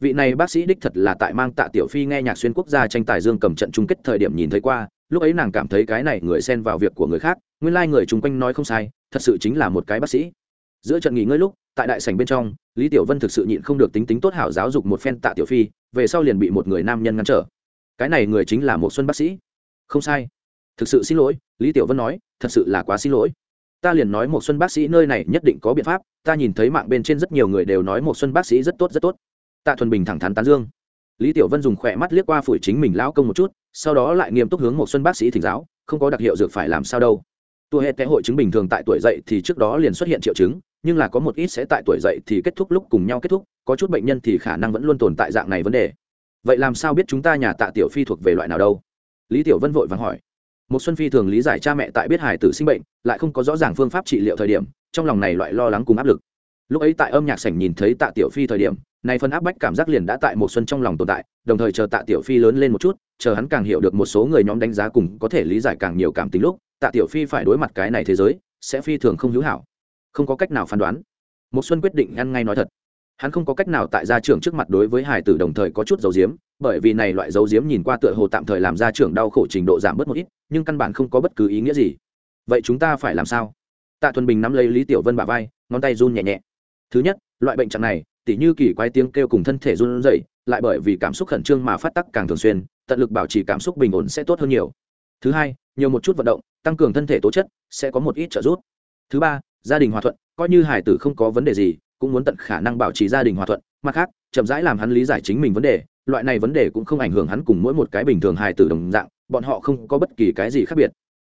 Vị này bác sĩ đích thật là tại mang tạ tiểu phi nghe nhạc xuyên quốc gia tranh tài dương cầm trận chung kết thời điểm nhìn thấy qua lúc ấy nàng cảm thấy cái này người xen vào việc của người khác, nguyên lai、like、người chung quanh nói không sai, thật sự chính là một cái bác sĩ. Giữa trận nghỉ ngơi lúc, tại đại sảnh bên trong, lý tiểu vân thực sự nhịn không được tính tính tốt hảo giáo dục một phen tạ tiểu phi, về sau liền bị một người nam nhân ngăn trở. Cái này người chính là một xuân bác sĩ. Không sai. Thực sự xin lỗi, lý tiểu vân nói, thật sự là quá xin lỗi. Ta liền nói một xuân bác sĩ nơi này nhất định có biện pháp, ta nhìn thấy mạng bên trên rất nhiều người đều nói một xuân bác sĩ rất tốt rất tốt. Tạ thuần bình thẳng thắn tán dương lý tiểu vân dùng khỏe mắt liếc qua phủi chính mình lão công một chút, sau đó lại nghiêm túc hướng một xuân bác sĩ thỉnh giáo, không có đặc hiệu dược phải làm sao đâu. Tuổi hệ kẽ hội chứng bình thường tại tuổi dậy thì trước đó liền xuất hiện triệu chứng, nhưng là có một ít sẽ tại tuổi dậy thì kết thúc lúc cùng nhau kết thúc, có chút bệnh nhân thì khả năng vẫn luôn tồn tại dạng này vấn đề. Vậy làm sao biết chúng ta nhà tạ tiểu phi thuộc về loại nào đâu? Lý tiểu vân vội vàng hỏi. Một xuân phi thường lý giải cha mẹ tại biết hải tử sinh bệnh, lại không có rõ ràng phương pháp trị liệu thời điểm, trong lòng này loại lo lắng cùng áp lực. Lúc ấy tại âm nhạc sảnh nhìn thấy tạ tiểu phi thời điểm này phần áp bách cảm giác liền đã tại một xuân trong lòng tồn tại, đồng thời chờ tạ tiểu phi lớn lên một chút, chờ hắn càng hiểu được một số người nhóm đánh giá cùng có thể lý giải càng nhiều cảm tính lúc, tạ tiểu phi phải đối mặt cái này thế giới, sẽ phi thường không hữu hảo. Không có cách nào phán đoán. Một xuân quyết định ăn ngay nói thật. Hắn không có cách nào tại gia trưởng trước mặt đối với hải tử đồng thời có chút dấu diếm bởi vì này loại dấu diếm nhìn qua tựa hồ tạm thời làm gia trưởng đau khổ trình độ giảm bớt một ít, nhưng căn bản không có bất cứ ý nghĩa gì. Vậy chúng ta phải làm sao? Tạ thuần bình nắm lấy lý tiểu vân bả vai, ngón tay run nhẹ nhẹ. Thứ nhất, loại bệnh trạng này tỉ như kỳ quái tiếng kêu cùng thân thể run rẩy, lại bởi vì cảm xúc khẩn trương mà phát tắc càng thường xuyên, tận lực bảo trì cảm xúc bình ổn sẽ tốt hơn nhiều. Thứ hai, nhiều một chút vận động, tăng cường thân thể tố chất, sẽ có một ít trợ giúp. Thứ ba, gia đình hòa thuận, coi như hải tử không có vấn đề gì, cũng muốn tận khả năng bảo trì gia đình hòa thuận. Mặt khác, chậm rãi làm hắn lý giải chính mình vấn đề, loại này vấn đề cũng không ảnh hưởng hắn cùng mỗi một cái bình thường hài tử đồng dạng, bọn họ không có bất kỳ cái gì khác biệt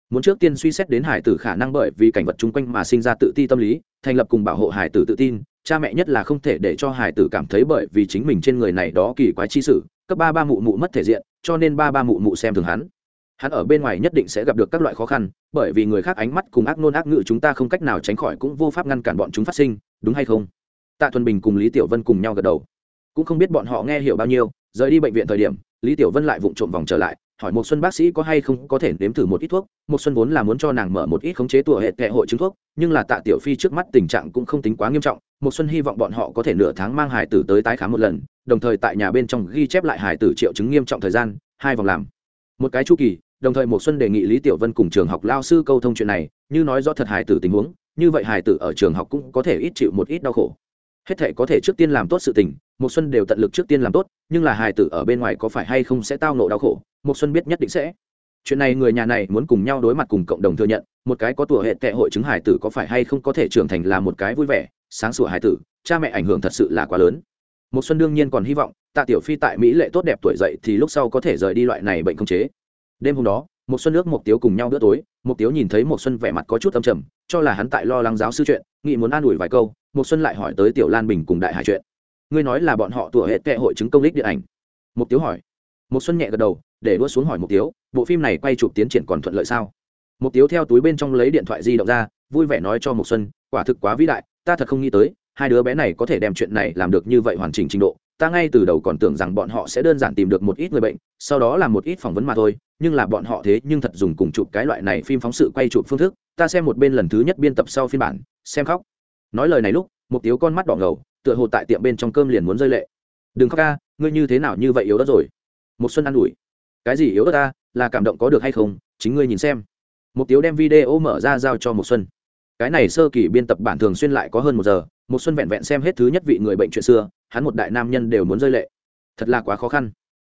muốn trước tiên suy xét đến hải tử khả năng bởi vì cảnh vật chung quanh mà sinh ra tự ti tâm lý, thành lập cùng bảo hộ hải tử tự tin, cha mẹ nhất là không thể để cho hải tử cảm thấy bởi vì chính mình trên người này đó kỳ quái chi sử cấp ba ba mụ mụ mất thể diện, cho nên ba ba mụ mụ xem thường hắn. Hắn ở bên ngoài nhất định sẽ gặp được các loại khó khăn, bởi vì người khác ánh mắt cùng ác nôn ác ngự chúng ta không cách nào tránh khỏi cũng vô pháp ngăn cản bọn chúng phát sinh, đúng hay không? Tạ thuần bình cùng lý tiểu vân cùng nhau gật đầu. Cũng không biết bọn họ nghe hiểu bao nhiêu, rời đi bệnh viện thời điểm, lý tiểu vân lại vụng trộm vòng trở lại hỏi một xuân bác sĩ có hay không có thể nếm thử một ít thuốc, một xuân vốn là muốn cho nàng mở một ít khống chế tùa hệ kệ hội chứng thuốc, nhưng là tạ tiểu phi trước mắt tình trạng cũng không tính quá nghiêm trọng, một xuân hy vọng bọn họ có thể nửa tháng mang hải tử tới tái khám một lần, đồng thời tại nhà bên trong ghi chép lại hải tử triệu chứng nghiêm trọng thời gian, hai vòng làm. Một cái chu kỳ, đồng thời một xuân đề nghị lý tiểu vân cùng trường học lao sư câu thông chuyện này, như nói rõ thật hải tử tình huống, như vậy hải tử ở trường học cũng có thể ít chịu một ít đau khổ hết thể có thể trước tiên làm tốt sự tình một xuân đều tận lực trước tiên làm tốt, nhưng là hài tử ở bên ngoài có phải hay không sẽ tao nộ đau khổ một xuân biết nhất định sẽ. Chuyện này người nhà này muốn cùng nhau đối mặt cùng cộng đồng thừa nhận, một cái có tuổi hệ tệ hội chứng hài tử có phải hay không có thể trưởng thành là một cái vui vẻ, sáng sủa hài tử, cha mẹ ảnh hưởng thật sự là quá lớn. Một xuân đương nhiên còn hy vọng, tạ tiểu phi tại mỹ lệ tốt đẹp tuổi dậy thì lúc sau có thể rời đi loại này bệnh không chế. Đêm hôm đó một xuân nước một tiếu cùng nhau bữa tối một tiếu nhìn thấy một xuân vẻ mặt có chút âm trầm, cho là hắn tại lo lắng giáo sư chuyện, nghĩ muốn an ủi vài câu một xuân lại hỏi tới tiểu lan bình cùng đại hải chuyện. Ngươi nói là bọn họ tuổi hệ tệ hội chứng công lích điện ảnh. Mục tiếu hỏi. Một xuân nhẹ gật đầu, để đua xuống hỏi mục tiếu, bộ phim này quay chụp tiến triển còn thuận lợi sao? Mục tiếu theo túi bên trong lấy điện thoại di động ra, vui vẻ nói cho một xuân, quả thực quá vĩ đại, ta thật không nghĩ tới, hai đứa bé này có thể đem chuyện này làm được như vậy hoàn chỉnh trình độ. Ta ngay từ đầu còn tưởng rằng bọn họ sẽ đơn giản tìm được một ít người bệnh, sau đó làm một ít phỏng vấn mà thôi, nhưng là bọn họ thế nhưng thật dùng cùng chụp cái loại này phim phóng sự quay chụp phương thức. Ta xem một bên lần thứ nhất biên tập sau phiên bản, xem khóc nói lời này lúc một tiếu con mắt đỏ ngầu, tựa hồ tại tiệm bên trong cơm liền muốn rơi lệ. Đừng khóc ca, ngươi như thế nào như vậy yếu đất rồi? Một xuân ă n ủi. Cái gì yếu đất ta, là cảm động có được hay không, chính ngươi nhìn xem. Một tiếu đem video mở ra giao cho một xuân. Cái này sơ kỳ biên tập bản thường xuyên lại có hơn một giờ một xuân vẹn vẹn xem hết thứ nhất vị người bệnh chuyện xưa, hắn một đại nam nhân đều muốn rơi lệ. Thật là quá khó khăn.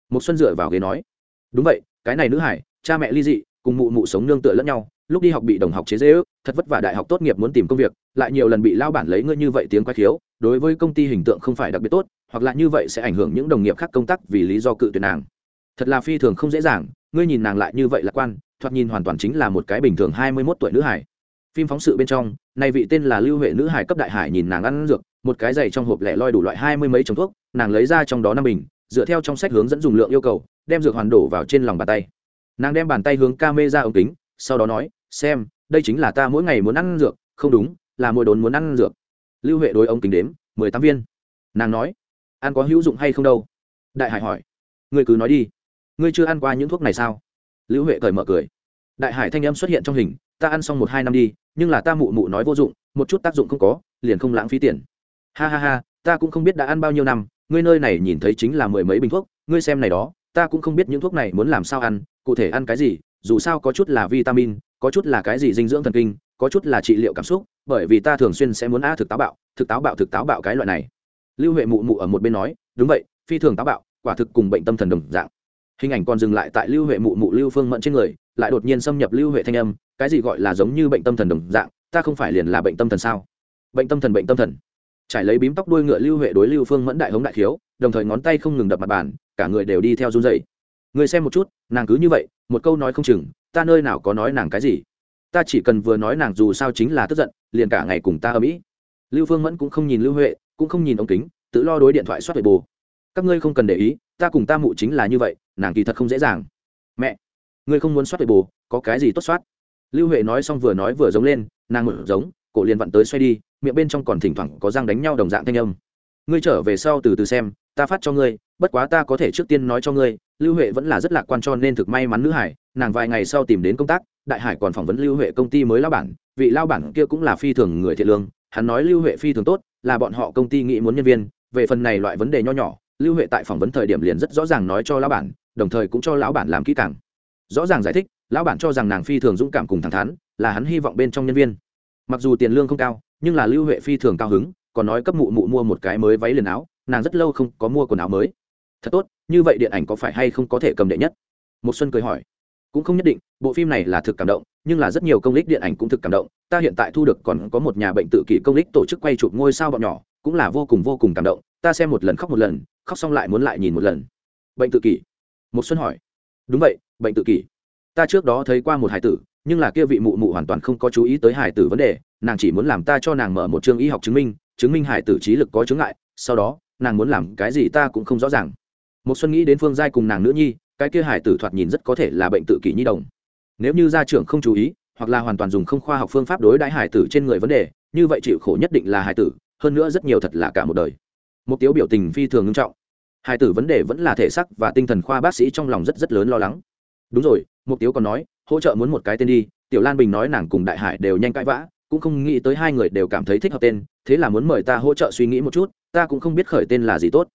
Một xuân dựa vào ghế nói. Đúng vậy, cái này nữ hải, cha mẹ ly dị, cùng mụ mụ sống nương tựa lẫn nhau, lúc đi học bị đồng học chế dễ ước thật vất vả đại học tốt nghiệp muốn tìm công việc, lại nhiều lần bị lao bản lấy ngươi như vậy tiếng quay khiếu, đối với công ty hình tượng không phải đặc biệt tốt, hoặc là như vậy sẽ ảnh hưởng những đồng nghiệp khác công tác vì lý do cự tuyệt nàng. Thật là phi thường không dễ dàng, ngươi nhìn nàng lại như vậy lạc quan, thoạt nhìn hoàn toàn chính là một cái bình thường hai mươi 21 tuổi nữ hải phim phóng sự bên trong, này vị tên là lưu huệ nữ hải cấp đại hải nhìn nàng ăn dược, một cái giày trong hộp lẻ loi đủ loại hai mươi mấy chồng thuốc, nàng lấy ra trong đó năm bình, dựa theo trong sách hướng dẫn dùng lượng yêu cầu, đem dược hoàn đổ vào trên lòng bàn tay. Nàng đem bàn tay hướng ca mê ra ống kính, sau đó nói, xem đây chính là ta mỗi ngày muốn ăn dược, không đúng, là mỗi đốn muốn ăn dược. Lưu huệ đối ống kính đếm, mười tám viên. Nàng nói, ăn có hữu dụng hay không đâu? Đại hải hỏi, ngươi cứ nói đi. Ngươi chưa ăn qua những thuốc này sao? Lưu huệ cởi mở cười, đại hải thanh âm xuất hiện trong hình, ta ăn xong một hai năm đi, nhưng là ta mụ mụ nói vô dụng, một chút tác dụng không có, liền không lãng phí tiền. Ha ha ha, ta cũng không biết đã ăn bao nhiêu năm, ngươi nơi này nhìn thấy chính là mười mấy bình thuốc, ngươi xem này đó, ta cũng không biết những thuốc này muốn làm sao ăn, cụ thể ăn cái gì, dù sao có chút là vitamin có chút là cái gì dinh dưỡng thần kinh, có chút là trị liệu cảm xúc, bởi vì ta thường xuyên sẽ muốn a thực táo bạo, thực táo bạo, thực táo bạo cái loại này. Lưu huệ mụ mụ ở một bên nói, đúng vậy, phi thường táo bạo, quả thực cùng bệnh tâm thần đồng dạng. Hình ảnh còn dừng lại tại lưu huệ mụ mụ lưu phương mẫn trên người, lại đột nhiên xâm nhập lưu huệ thanh âm, cái gì gọi là giống như bệnh tâm thần đồng dạng, ta không phải liền là bệnh tâm thần sao? Bệnh tâm thần, bệnh tâm thần. Trải lấy bím tóc đuôi ngựa lưu huệ đối lưu phương mẫn đại hống đại khiếu, đồng thời ngón tay không ngừng đập mặt bàn, cả người đều đi theo run dậy người xem một chút, nàng cứ như vậy, một câu nói không chừng, ta nơi nào có nói nàng cái gì? Ta chỉ cần vừa nói nàng dù sao chính là tức giận, liền cả ngày cùng ta ở mỹ. Lưu phương mẫn cũng không nhìn lưu huệ, cũng không nhìn ống kính, tự lo đối điện thoại soát về bồ các ngươi không cần để ý, ta cùng ta mụ chính là như vậy, nàng kỳ thật không dễ dàng. Mẹ, ngươi không muốn soát về bồ có cái gì tốt soát? Lưu huệ nói xong vừa nói vừa giống lên, nàng một giống, cổ liền vặn tới xoay đi, miệng bên trong còn thỉnh thoảng có răng đánh nhau đồng dạng thanh âm. Ngươi trở về sau từ từ xem ta phát cho ngươi, bất quá ta có thể trước tiên nói cho ngươi, lưu huệ vẫn là rất lạc quan cho nên thực may mắn nữ hải, nàng vài ngày sau tìm đến công tác, đại hải còn phỏng vấn lưu huệ công ty mới lao bản, vị lao bản kia cũng là phi thường người thiện lương, hắn nói lưu huệ phi thường tốt, là bọn họ công ty nghĩ muốn nhân viên, về phần này loại vấn đề nho nhỏ, lưu huệ tại phỏng vấn thời điểm liền rất rõ ràng nói cho lao bản, đồng thời cũng cho lão bản làm kỹ càng. Rõ ràng giải thích, lão bản cho rằng nàng phi thường dũng cảm cùng thẳng thắn, là hắn hy vọng bên trong nhân viên. Mặc dù tiền lương không cao, nhưng là lưu huệ phi thường cao hứng, còn nói cấp mụ mụ mua một cái mới váy liền áo nàng rất lâu không có mua quần áo mới. Thật tốt, như vậy điện ảnh có phải hay không có thể cầm đệ nhất? Một xuân cười hỏi. Cũng không nhất định, bộ phim này là thực cảm động, nhưng là rất nhiều công lích điện ảnh cũng thực cảm động. Ta hiện tại thu được còn có một nhà bệnh tự kỷ công lích tổ chức quay chụp ngôi sao bọn nhỏ, cũng là vô cùng vô cùng cảm động. Ta xem một lần khóc một lần, khóc xong lại muốn lại nhìn một lần. Bệnh tự kỷ? Một xuân hỏi. Đúng vậy, bệnh tự kỷ. Ta trước đó thấy qua một hải tử, nhưng là kia vị mụ mụ hoàn toàn không có chú ý tới hải tử vấn đề, nàng chỉ muốn làm ta cho nàng mở một chương y học chứng minh chứng minh hải tử trí lực có chứng ngại, sau đó nàng muốn làm cái gì ta cũng không rõ ràng. Một xuân nghĩ đến phương giai cùng nàng nữ nhi, cái kia hải tử thoạt nhìn rất có thể là bệnh tự kỷ nhi đồng. Nếu như gia trưởng không chú ý, hoặc là hoàn toàn dùng không khoa học phương pháp đối đãi hải tử trên người vấn đề, như vậy chịu khổ nhất định là hải tử, hơn nữa rất nhiều thật là cả một đời. Một tiếu biểu tình phi thường nghiêm trọng. Hải tử vấn đề vẫn là thể sắc và tinh thần khoa bác sĩ trong lòng rất rất lớn lo lắng. Đúng rồi một tiếu còn nói, hỗ trợ muốn một cái tên đi, tiểu lan bình nói nàng cùng đại hải đều nhanh cãi vã cũng không nghĩ tới hai người đều cảm thấy thích hợp tên, thế là muốn mời ta hỗ trợ suy nghĩ một chút, ta cũng không biết khởi tên là gì tốt.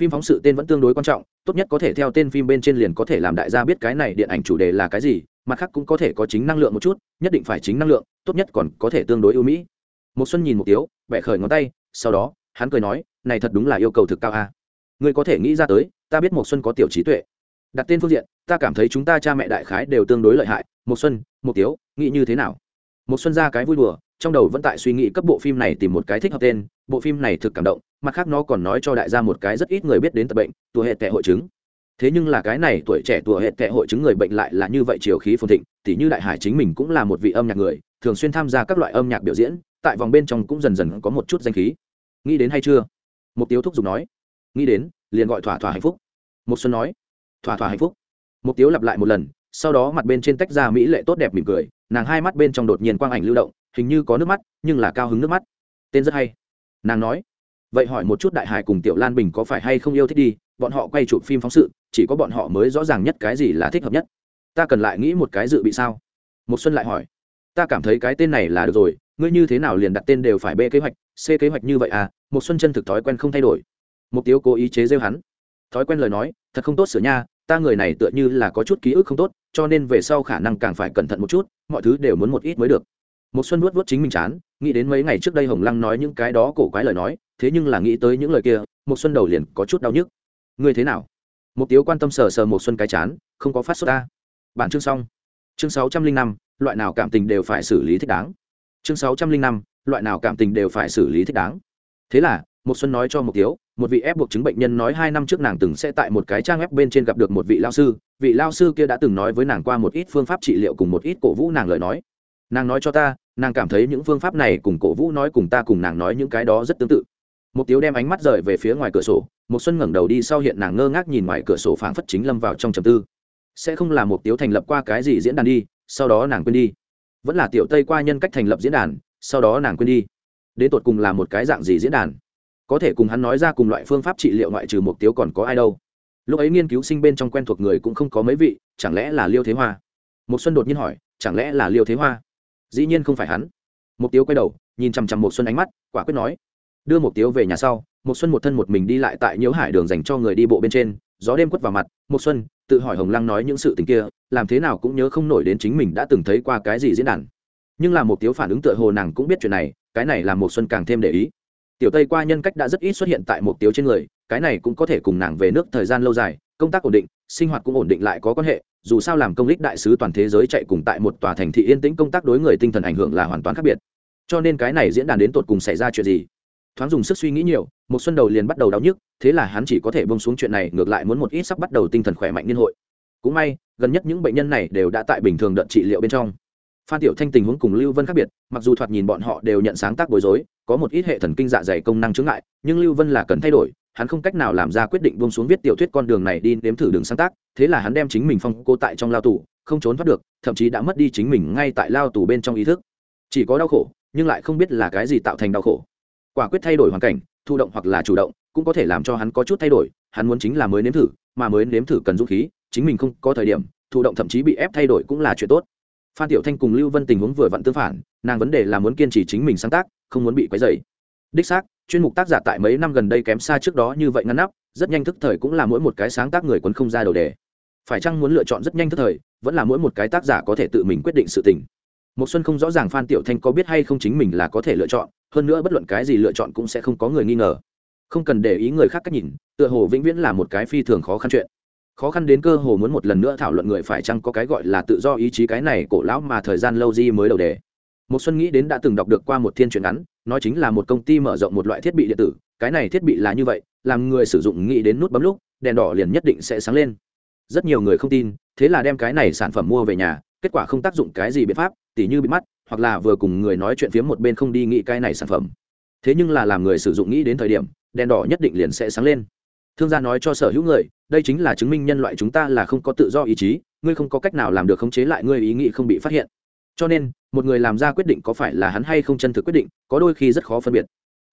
Phim phóng sự tên vẫn tương đối quan trọng, tốt nhất có thể theo tên phim bên trên liền có thể làm đại gia biết cái này điện ảnh chủ đề là cái gì, mặt khác cũng có thể có chính năng lượng một chút, nhất định phải chính năng lượng, tốt nhất còn có thể tương đối ưu mỹ. Một xuân nhìn một tiếu vẽ khởi ngón tay, sau đó, hắn cười nói, này thật đúng là yêu cầu thực cao a. À. ngươi có thể nghĩ ra tới, ta biết một xuân có tiểu trí tuệ. Đặt tên phương diện, ta cảm thấy chúng ta cha mẹ đại khái đều tương đối lợi hại. Một xuân một tiếu, nghĩ như thế nào? Một xuân ra cái vui đùa, trong đầu vẫn tại suy nghĩ cấp bộ phim này tìm một cái thích hợp tên, bộ phim này thực cảm động, mặt khác nó còn nói cho đại gia một cái rất ít người biết đến tập bệnh tuổi hệ tệ hội chứng. Thế nhưng là cái này tuổi trẻ tuổi hệ tệ hội chứng người bệnh lại là như vậy chiều khí phồn thịnh, tỉ như đại hải chính mình cũng là một vị âm nhạc người, thường xuyên tham gia các loại âm nhạc biểu diễn, tại vòng bên trong cũng dần dần có một chút danh khí. Nghĩ đến hay chưa? Một tiếu thúc giục nói. Nghĩ đến, liền gọi thỏa thỏa hạnh phúc. Một xuân nói. Thỏa thỏa hạnh phúc. Một tiếu lặp lại một lần sau đó mặt bên trên tách ra mỹ lệ tốt đẹp mỉm cười, nàng hai mắt bên trong đột nhiên quang ảnh lưu động, hình như có nước mắt, nhưng là cao hứng nước mắt. Tên rất hay. Nàng nói, vậy hỏi một chút đại hải cùng tiểu lan bình có phải hay không yêu thích đi, bọn họ quay chụp phim phóng sự, chỉ có bọn họ mới rõ ràng nhất cái gì là thích hợp nhất. Ta cần lại nghĩ một cái dự bị sao? Một xuân lại hỏi, ta cảm thấy cái tên này là được rồi, ngươi như thế nào liền đặt tên đều phải b kế hoạch c kế hoạch như vậy à? Một xuân chân thực thói quen không thay đổi. Mục tiêu cố ý chế rêu hắn. Thói quen lời nói, thật không tốt sửa nha, ta người này tựa như là có chút ký ức không tốt cho nên về sau khả năng càng phải cẩn thận một chút, mọi thứ đều muốn một ít mới được. Một xuân vuốt vuốt chính mình chán, nghĩ đến mấy ngày trước đây hồng lăng nói những cái đó cổ quái lời nói, thế nhưng là nghĩ tới những lời kia một xuân đầu liền có chút đau nhức. Ngươi thế nào? Một tiếu quan tâm sờ sờ một xuân cái chán, không có phát xuất ta. Bản chương xong. Chương sáu trăm linh năm, loại nào cảm tình đều phải xử lý thích đáng. Chương sáu trăm linh năm, loại nào cảm tình đều phải xử lý thích đáng. Thế là một xuân nói cho một tiếu một vị ép buộc chứng bệnh nhân nói hai năm trước nàng từng sẽ tại một cái trang web bên trên gặp được một vị lao sư, vị lao sư kia đã từng nói với nàng qua một ít phương pháp trị liệu cùng một ít cổ vũ nàng lời nói. Nàng nói cho ta, nàng cảm thấy những phương pháp này cùng cổ vũ nói cùng ta cùng nàng nói những cái đó rất tương tự. Một tiếu đem ánh mắt rời về phía ngoài cửa sổ một xuân ngẩng đầu đi sau hiện nàng ngơ ngác nhìn ngoài cửa sổ phảng phất chính lâm vào trong trầm tư. Sẽ không là một tiếu thành lập qua cái gì diễn đàn đi, sau đó nàng quên đi. Vẫn là tiểu tây qua nhân cách thành lập diễn đàn, sau đó nàng quên đi. Đến tột cùng là một cái dạng gì diễn đàn? Có thể cùng hắn nói ra cùng loại phương pháp trị liệu ngoại trừ mục tiêu còn có ai đâu. Lúc ấy nghiên cứu sinh bên trong quen thuộc người cũng không có mấy vị, chẳng lẽ là liêu thế hoa? Một xuân đột nhiên hỏi, chẳng lẽ là liêu thế hoa? Dĩ nhiên không phải hắn. Mục tiêu quay đầu, nhìn chằm chằm một xuân ánh mắt, quả quyết nói. Đưa mục tiêu về nhà sau một xuân một thân một mình đi lại tại nhiễu hải đường dành cho người đi bộ bên trên, gió đêm quất vào mặt một xuân, tự hỏi hồng lăng nói những sự tình kia, làm thế nào cũng nhớ không nổi đến chính mình đã từng thấy qua cái gì diễn đàn. Nhưng là một tiếu phản ứng tựa hồ nàng cũng biết chuyện này, cái này làm một xuân càng thêm để ý tiểu tây qua nhân cách đã rất ít xuất hiện tại một tiêu trên người, cái này cũng có thể cùng nàng về nước thời gian lâu dài, công tác ổn định, sinh hoạt cũng ổn định lại có quan hệ, dù sao làm công lích đại sứ toàn thế giới chạy cùng tại một tòa thành thị yên tĩnh công tác đối người tinh thần ảnh hưởng là hoàn toàn khác biệt. Cho nên cái này diễn đàn đến tột cùng xảy ra chuyện gì? Thoáng dùng sức suy nghĩ nhiều một xuân đầu liền bắt đầu đau nhức, thế là hắn chỉ có thể bông xuống chuyện này, ngược lại muốn một ít sắp bắt đầu tinh thần khỏe mạnh liên hội. Cũng may, gần nhất những bệnh nhân này đều đã tại bình thường đợt trị liệu bên trong phan tiểu thanh tình huống cùng lưu vân khác biệt, mặc dù thoạt nhìn bọn họ đều nhận sáng tác bối rối, có một ít hệ thần kinh dạ dày công năng chứng ngại, nhưng lưu vân là cần thay đổi, hắn không cách nào làm ra quyết định buông xuống viết tiểu thuyết con đường này đi nếm thử đường sáng tác, thế là hắn đem chính mình phong cô tại trong lao tù, không trốn thoát được, thậm chí đã mất đi chính mình ngay tại lao tù bên trong ý thức. Chỉ có đau khổ, nhưng lại không biết là cái gì tạo thành đau khổ. Quả quyết thay đổi hoàn cảnh thụ động hoặc là chủ động, cũng có thể làm cho hắn có chút thay đổi, hắn muốn chính là mới nếm thử, mà mới nếm thử cần dũng khí, chính mình không có thời điểm thụ động thậm chí bị ép thay đổi cũng là chuyện tốt phan tiểu thanh cùng lưu vân tình huống vừa vặn tương phản, nàng vấn đề là muốn kiên trì chính mình sáng tác, không muốn bị quấy dày đích xác, chuyên mục tác giả tại mấy năm gần đây kém xa trước đó như vậy ngăn nắp, rất nhanh thức thời cũng là mỗi một cái sáng tác người quấn không ra đầu đề. Phải chăng muốn lựa chọn rất nhanh thức thời, vẫn là mỗi một cái tác giả có thể tự mình quyết định sự tình. Một xuân không rõ ràng phan tiểu thanh có biết hay không chính mình là có thể lựa chọn, hơn nữa bất luận cái gì lựa chọn cũng sẽ không có người nghi ngờ. Không cần để ý người khác cách nhìn, tựa hồ vĩnh viễn là một cái phi thường khó khăn chuyện khó khăn đến cơ hồ muốn một lần nữa thảo luận người phải chăng có cái gọi là tự do ý chí cái này cổ lão mà thời gian lâu di mới đầu đề. Một xuân nghĩ đến đã từng đọc được qua một thiên truyện ngắn, nói chính là một công ty mở rộng một loại thiết bị điện tử, cái này thiết bị là như vậy, làm người sử dụng nghĩ đến nút bấm lúc, đèn đỏ liền nhất định sẽ sáng lên. Rất nhiều người không tin, thế là đem cái này sản phẩm mua về nhà, kết quả không tác dụng cái gì biện pháp, tỉ như bị mắt, hoặc là vừa cùng người nói chuyện phía một bên không đi nghĩ cái này sản phẩm. Thế nhưng là làm người sử dụng nghĩ đến thời điểm, đèn đỏ nhất định liền sẽ sáng lên thương gia nói cho sở hữu người, đây chính là chứng minh nhân loại chúng ta là không có tự do ý chí, ngươi không có cách nào làm được khống chế lại ngươi ý nghĩ không bị phát hiện. Cho nên, một người làm ra quyết định có phải là hắn hay không chân thực quyết định, có đôi khi rất khó phân biệt.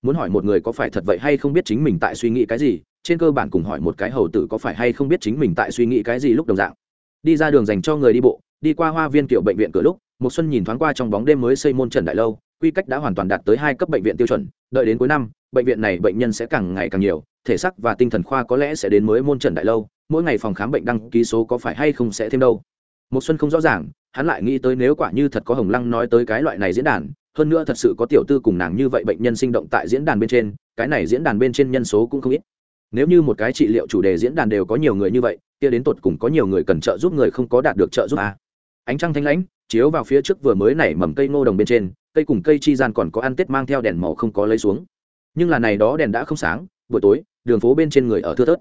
Muốn hỏi một người có phải thật vậy hay không biết chính mình tại suy nghĩ cái gì, trên cơ bản cùng hỏi một cái hầu tử có phải hay không biết chính mình tại suy nghĩ cái gì lúc đồng dạng. Đi ra đường dành cho người đi bộ, đi qua hoa viên kiểu bệnh viện cửa lúc một xuân nhìn thoáng qua trong bóng đêm mới xây môn trần đại lâu, quy cách đã hoàn toàn đạt tới hai cấp bệnh viện tiêu chuẩn, đợi đến cuối năm bệnh viện này bệnh nhân sẽ càng ngày càng nhiều, thể sắc và tinh thần khoa có lẽ sẽ đến mới môn trần đại lâu, mỗi ngày phòng khám bệnh đăng ký số có phải hay không sẽ thêm đâu. Một xuân không rõ ràng, hắn lại nghĩ tới nếu quả như thật có hồng lăng nói tới cái loại này diễn đàn, hơn nữa thật sự có tiểu tư cùng nàng như vậy bệnh nhân sinh động tại diễn đàn bên trên, cái này diễn đàn bên trên nhân số cũng không ít. Nếu như một cái trị liệu chủ đề diễn đàn đều có nhiều người như vậy, kia đến tột cùng có nhiều người cần trợ giúp người không có đạt được trợ giúp à. ánh trăng thanh lãnh, chiếu vào phía trước vừa mới nảy mầm cây ngô đồng bên trên, cây cùng cây chi gian còn có ăn tết mang theo đèn màu không có lấy xuống nhưng là này đó đèn đã không sáng, buổi tối, đường phố bên trên người ở thưa thớt.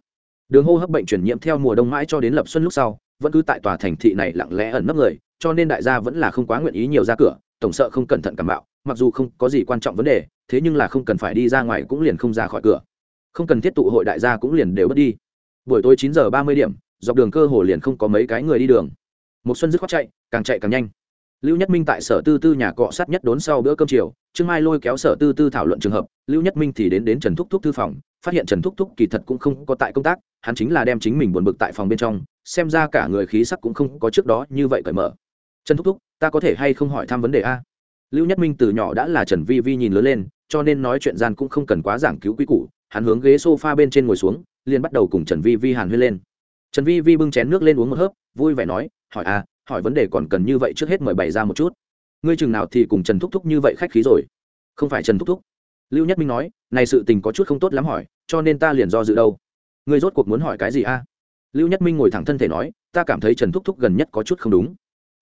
Đường hô hấp bệnh truyền nhiễm theo mùa đông mãi cho đến lập xuân lúc sau, vẫn cứ tại tòa thành thị này lặng lẽ ẩn nấp người, cho nên đại gia vẫn là không quá nguyện ý nhiều ra cửa, tổng sợ không cẩn thận cảm bạo, mặc dù không có gì quan trọng vấn đề, thế nhưng là không cần phải đi ra ngoài cũng liền không ra khỏi cửa. Không cần thiết tụ hội đại gia cũng liền đều bất đi. Buổi tối chín giờ ba mươi điểm, dọc đường cơ hồ liền không có mấy cái người đi đường. Một xuân dứt khoát chạy, càng chạy càng nhanh lưu nhất minh tại sở tư tư nhà cọ sát nhất đốn sau bữa cơm chiều, trương mai lôi kéo sở tư tư thảo luận trường hợp, lưu nhất minh thì đến đến trần thúc thúc thư phòng, phát hiện trần thúc thúc kỳ thật cũng không có tại công tác, hắn chính là đem chính mình buồn bực tại phòng bên trong, xem ra cả người khí sắc cũng không có trước đó như vậy cởi mở. Trần thúc thúc, ta có thể hay không hỏi thăm vấn đề a? Lưu nhất minh từ nhỏ đã là trần vi vi nhìn lớn lên, cho nên nói chuyện gian cũng không cần quá giảng cứu quý củ, hắn hướng ghế s o f a bên trên ngồi xuống, liền bắt đầu cùng trần vi vi hàn huyên lên. Trần vi vi bưng chén nước lên uống một hớp, vui vẻ nói, hỏi a hỏi vấn đề còn cần như vậy trước hết mời bày ra một chút. Ngươi chừng nào thì cùng trần thúc thúc như vậy khách khí rồi. Không phải trần thúc thúc. Lưu nhất minh nói, này sự tình có chút không tốt lắm hỏi, cho nên ta liền do dự đâu. Ngươi rốt cuộc muốn hỏi cái gì a? Lưu nhất minh ngồi thẳng thân thể nói, ta cảm thấy trần thúc thúc gần nhất có chút không đúng.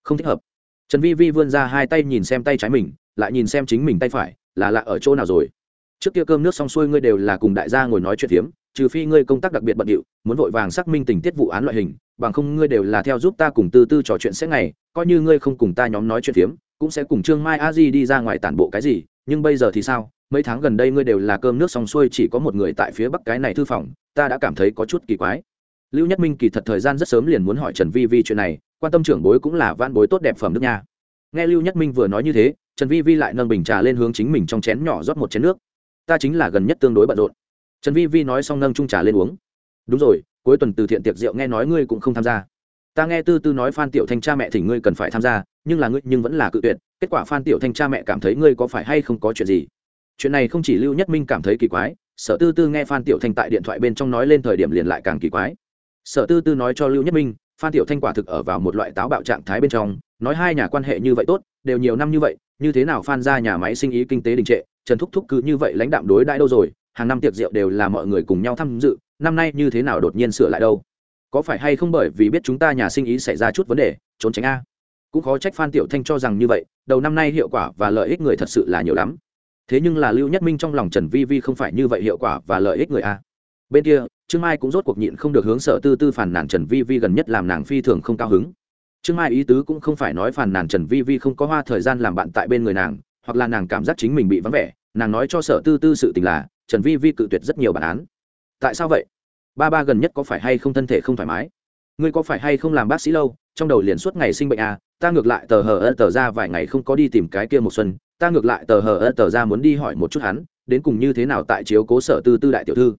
Không thích hợp. Trần vi vi vươn ra hai tay nhìn xem tay trái mình, lại nhìn xem chính mình tay phải, là lạ ở chỗ nào rồi? Trước kia cơm nước xong xuôi ngươi đều là cùng đại gia ngồi nói chuyện phiếm trừ phi ngươi công tác đặc biệt bận điệu, muốn vội vàng xác minh tình tiết vụ án loại hình, bằng không ngươi đều là theo giúp ta cùng tư tư trò chuyện sẽ ngày, coi như ngươi không cùng ta nhóm nói chuyện phiếm, cũng sẽ cùng trương mai a di đi ra ngoài tản bộ cái gì, nhưng bây giờ thì sao? Mấy tháng gần đây ngươi đều là cơm nước xong xuôi, chỉ có một người tại phía bắc cái này thư phòng, ta đã cảm thấy có chút kỳ quái. Lưu nhất minh kỳ thật thời gian rất sớm liền muốn hỏi trần vi vi chuyện này, quan tâm trưởng bối cũng là van bối tốt đẹp phẩm nước nha. Nghe lưu nhất minh vừa nói như thế, trần vi vi lại nâng bình trà lên hướng chính mình trong chén nhỏ rót một chén nước. Ta chính là gần nhất tương đối bận rộn trần vi vi nói xong nâng trung trà lên uống. Đúng rồi, cuối tuần từ thiện tiệc rượu nghe nói ngươi cũng không tham gia. Ta nghe tư tư nói phan tiểu thanh cha mẹ thỉnh ngươi cần phải tham gia, nhưng là ngươi nhưng vẫn là cự tuyệt. Kết quả phan tiểu thanh cha mẹ cảm thấy ngươi có phải hay không có chuyện gì? Chuyện này không chỉ lưu nhất minh cảm thấy kỳ quái, sở tư tư nghe phan tiểu thanh tại điện thoại bên trong nói lên thời điểm liền lại càng kỳ quái. Sở tư tư nói cho lưu nhất minh, phan tiểu thanh quả thực ở vào một loại táo bạo trạng thái bên trong, nói hai nhà quan hệ như vậy tốt, đều nhiều năm như vậy, như thế nào phan ra nhà máy sinh ý kinh tế đình trệ, trần thúc thúc cứ như vậy lãnh đạm đối đãi đâu rồi? Hàng năm tiệc rượu đều là mọi người cùng nhau tham dự, năm nay như thế nào đột nhiên sửa lại đâu? Có phải hay không bởi vì biết chúng ta nhà sinh ý xảy ra chút vấn đề, trốn tránh a? Cũng khó trách phan tiểu thanh cho rằng như vậy, đầu năm nay hiệu quả và lợi ích người thật sự là nhiều lắm. Thế nhưng là lưu nhất minh trong lòng trần vi vi không phải như vậy hiệu quả và lợi ích người a. Bên kia, trương mai cũng rốt cuộc nhịn không được hướng sở tư tư phản nàn trần vi vi gần nhất làm nàng phi thường không cao hứng. Trương mai ý tứ cũng không phải nói phản nàn trần vi vi không có hoa thời gian làm bạn tại bên người nàng, hoặc là nàng cảm giác chính mình bị vắng vẻ, nàng nói cho sở tư tư sự tình là trần vi vi cự tuyệt rất nhiều bản án. Tại sao vậy? Ba ba gần nhất có phải hay không thân thể không thoải mái? Ngươi có phải hay không làm bác sĩ lâu, trong đầu liền suốt ngày sinh bệnh à? Ta ngược lại tờ hờ ơ tờ ra vài ngày không có đi tìm cái kia một xuân, ta ngược lại tờ hờ ơ tờ ra muốn đi hỏi một chút hắn, đến cùng như thế nào tại chiếu cố sở tư tư đại tiểu thư.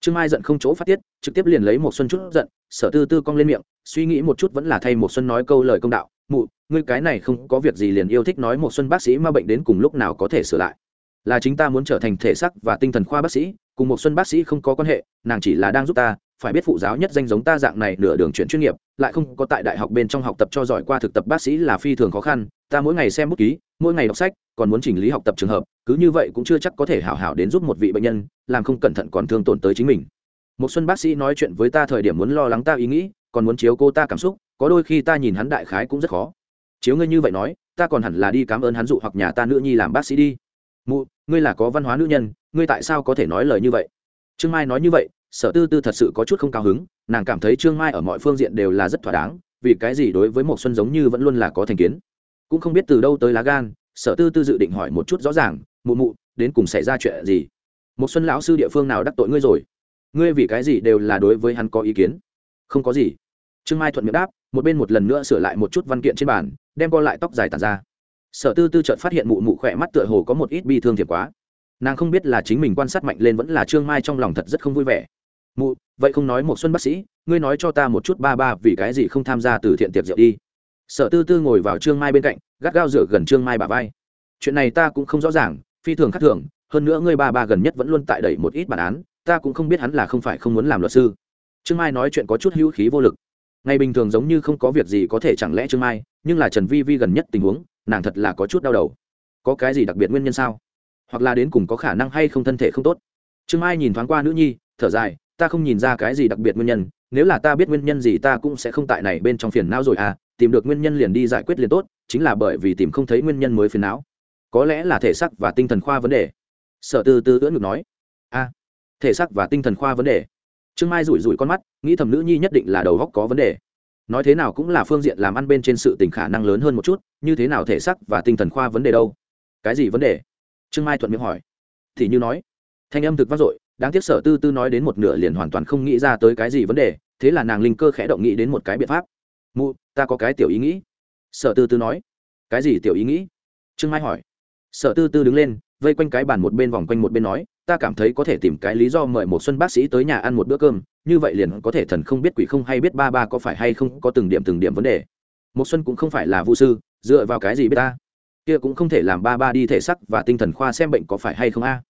Trương mai giận không chỗ phát tiết, trực tiếp liền lấy một xuân chút giận, sở tư tư cong lên miệng, suy nghĩ một chút vẫn là thay một xuân nói câu lời công đạo, mụ, ngươi cái này không có việc gì liền yêu thích nói một xuân bác sĩ ma bệnh đến cùng lúc nào có thể sửa lại là chính ta muốn trở thành thể sắc và tinh thần khoa bác sĩ, cùng một xuân bác sĩ không có quan hệ, nàng chỉ là đang giúp ta, phải biết phụ giáo nhất danh giống ta dạng này nửa đường chuyển chuyên nghiệp, lại không có tại đại học bên trong học tập cho giỏi qua thực tập bác sĩ là phi thường khó khăn, ta mỗi ngày xem bút ký, mỗi ngày đọc sách, còn muốn chỉnh lý học tập trường hợp, cứ như vậy cũng chưa chắc có thể hảo hảo đến giúp một vị bệnh nhân, làm không cẩn thận còn thương tổn tới chính mình. Một xuân bác sĩ nói chuyện với ta thời điểm muốn lo lắng ta ý nghĩ, còn muốn chiếu cô ta cảm xúc, có đôi khi ta nhìn hắn đại khái cũng rất khó. Chiếu ngươi như vậy nói, ta còn hẳn là đi cảm ơn hắn dụ hoặc nhà ta nữ nhi làm bác sĩ đi. Mụ ngươi là có văn hóa nữ nhân, ngươi tại sao có thể nói lời như vậy? Trương mai nói như vậy, sở tư tư thật sự có chút không cao hứng, nàng cảm thấy trương mai ở mọi phương diện đều là rất thỏa đáng, vì cái gì đối với một xuân giống như vẫn luôn là có thành kiến. Cũng không biết từ đâu tới lá gan, sở tư tư dự định hỏi một chút rõ ràng, mụ mụ, đến cùng xảy ra chuyện gì? Một xuân lão sư địa phương nào đắc tội ngươi rồi? Ngươi vì cái gì đều là đối với hắn có ý kiến? Không có gì. Trương mai thuận miệng đáp, một bên một lần nữa sửa lại một chút văn kiện trên bàn, đem co lại tóc dài tàn ra sở tư tư chợt phát hiện mụ mụ khỏe mắt tựa hồ có một ít bi thương thiệt quá. Nàng không biết là chính mình quan sát mạnh lên vẫn là trương mai trong lòng thật rất không vui vẻ. Mụ, vậy không nói một xuân bác sĩ, ngươi nói cho ta một chút ba ba vì cái gì không tham gia từ thiện tiệc rượu đi. Sở tư tư ngồi vào trương mai bên cạnh, gắt gao rửa gần trương mai bà vai. Chuyện này ta cũng không rõ ràng, phi thường khác thường, hơn nữa ngươi ba ba gần nhất vẫn luôn tại đẩy một ít bản án, ta cũng không biết hắn là không phải không muốn làm luật sư. Trương mai nói chuyện có chút hữu khí vô lực. Ngày bình thường giống như không có việc gì có thể chẳng lẽ trương mai, nhưng là trần vi vi gần nhất tình huống nàng thật là có chút đau đầu. Có cái gì đặc biệt nguyên nhân sao? Hoặc là đến cùng có khả năng hay không thân thể không tốt? Trương mai nhìn thoáng qua nữ nhi, thở dài, ta không nhìn ra cái gì đặc biệt nguyên nhân, nếu là ta biết nguyên nhân gì ta cũng sẽ không tại này bên trong phiền não rồi à tìm được nguyên nhân liền đi giải quyết liền tốt, chính là bởi vì tìm không thấy nguyên nhân mới phiền não. Có lẽ là thể xác và tinh thần khoa vấn đề. Sở tư tư ưỡn ngược nói. A thể xác và tinh thần khoa vấn đề. Trương mai rủi rủi con mắt, nghĩ thầm nữ nhi nhất định là đầu góc có vấn đề nói thế nào cũng là phương diện làm ăn bên trên sự tình khả năng lớn hơn một chút, như thế nào thể xác và tinh thần khoa vấn đề đâu? Cái gì vấn đề? Trương mai thuận miệng hỏi. Thì như nói, thanh âm thực vang dội, đáng tiếc sở tư tư nói đến một nửa liền hoàn toàn không nghĩ ra tới cái gì vấn đề, thế là nàng linh cơ khẽ động nghĩ đến một cái biện pháp. Mụ, ta có cái tiểu ý nghĩ. Sở tư tư nói. Cái gì tiểu ý nghĩ? Trương mai hỏi. Sở tư tư đứng lên, vây quanh cái bàn một bên vòng quanh một bên nói ta cảm thấy có thể tìm cái lý do mời một xuân bác sĩ tới nhà ăn một bữa cơm, như vậy liền có thể thần không biết quỷ không hay biết ba ba có phải hay không có từng điểm từng điểm vấn đề. Một xuân cũng không phải là vũ sư, dựa vào cái gì biết ta? Kia cũng không thể làm ba ba đi thể sắc và tinh thần khoa xem bệnh có phải hay không a?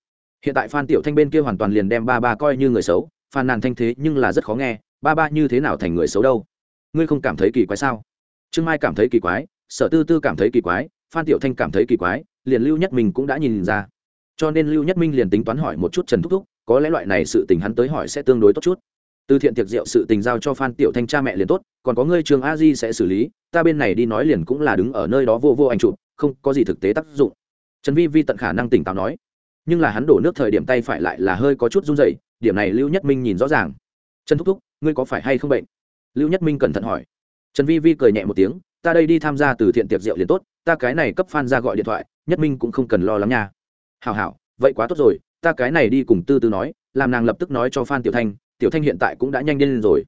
Hiện tại phan tiểu thanh bên kia hoàn toàn liền đem ba ba coi như người xấu, phan nàn thanh thế nhưng là rất khó nghe, ba ba như thế nào thành người xấu đâu? Ngươi không cảm thấy kỳ quái sao? Trương mai cảm thấy kỳ quái, sở tư tư cảm thấy kỳ quái, phan tiểu thanh cảm thấy kỳ quái, liền lưu nhất mình cũng đã nhìn ra cho nên lưu nhất minh liền tính toán hỏi một chút trần thúc thúc, có lẽ loại này sự tình hắn tới hỏi sẽ tương đối tốt chút. Từ thiện tiệc rượu sự tình giao cho phan tiểu thanh cha mẹ liền tốt, còn có ngươi trường a di sẽ xử lý, ta bên này đi nói liền cũng là đứng ở nơi đó vô vô anh chụp, không có gì thực tế tác dụng. Trần vi vi tận khả năng tỉnh táo nói, nhưng là hắn đổ nước thời điểm tay phải lại là hơi có chút run rẩy, điểm này lưu nhất minh nhìn rõ ràng. Trần thúc thúc, ngươi có phải hay không bệnh? Lưu nhất minh cẩn thận hỏi. Trần vi vi cười nhẹ một tiếng, ta đây đi tham gia từ thiện tiệc rượu liền tốt, ta cái này cấp phan ra gọi điện thoại, nhất minh cũng không cần lo lắng nha hảo hảo, vậy quá tốt rồi, ta cái này đi cùng tư tư nói, làm nàng lập tức nói cho phan tiểu thanh tiểu thanh hiện tại cũng đã nhanh lên rồi.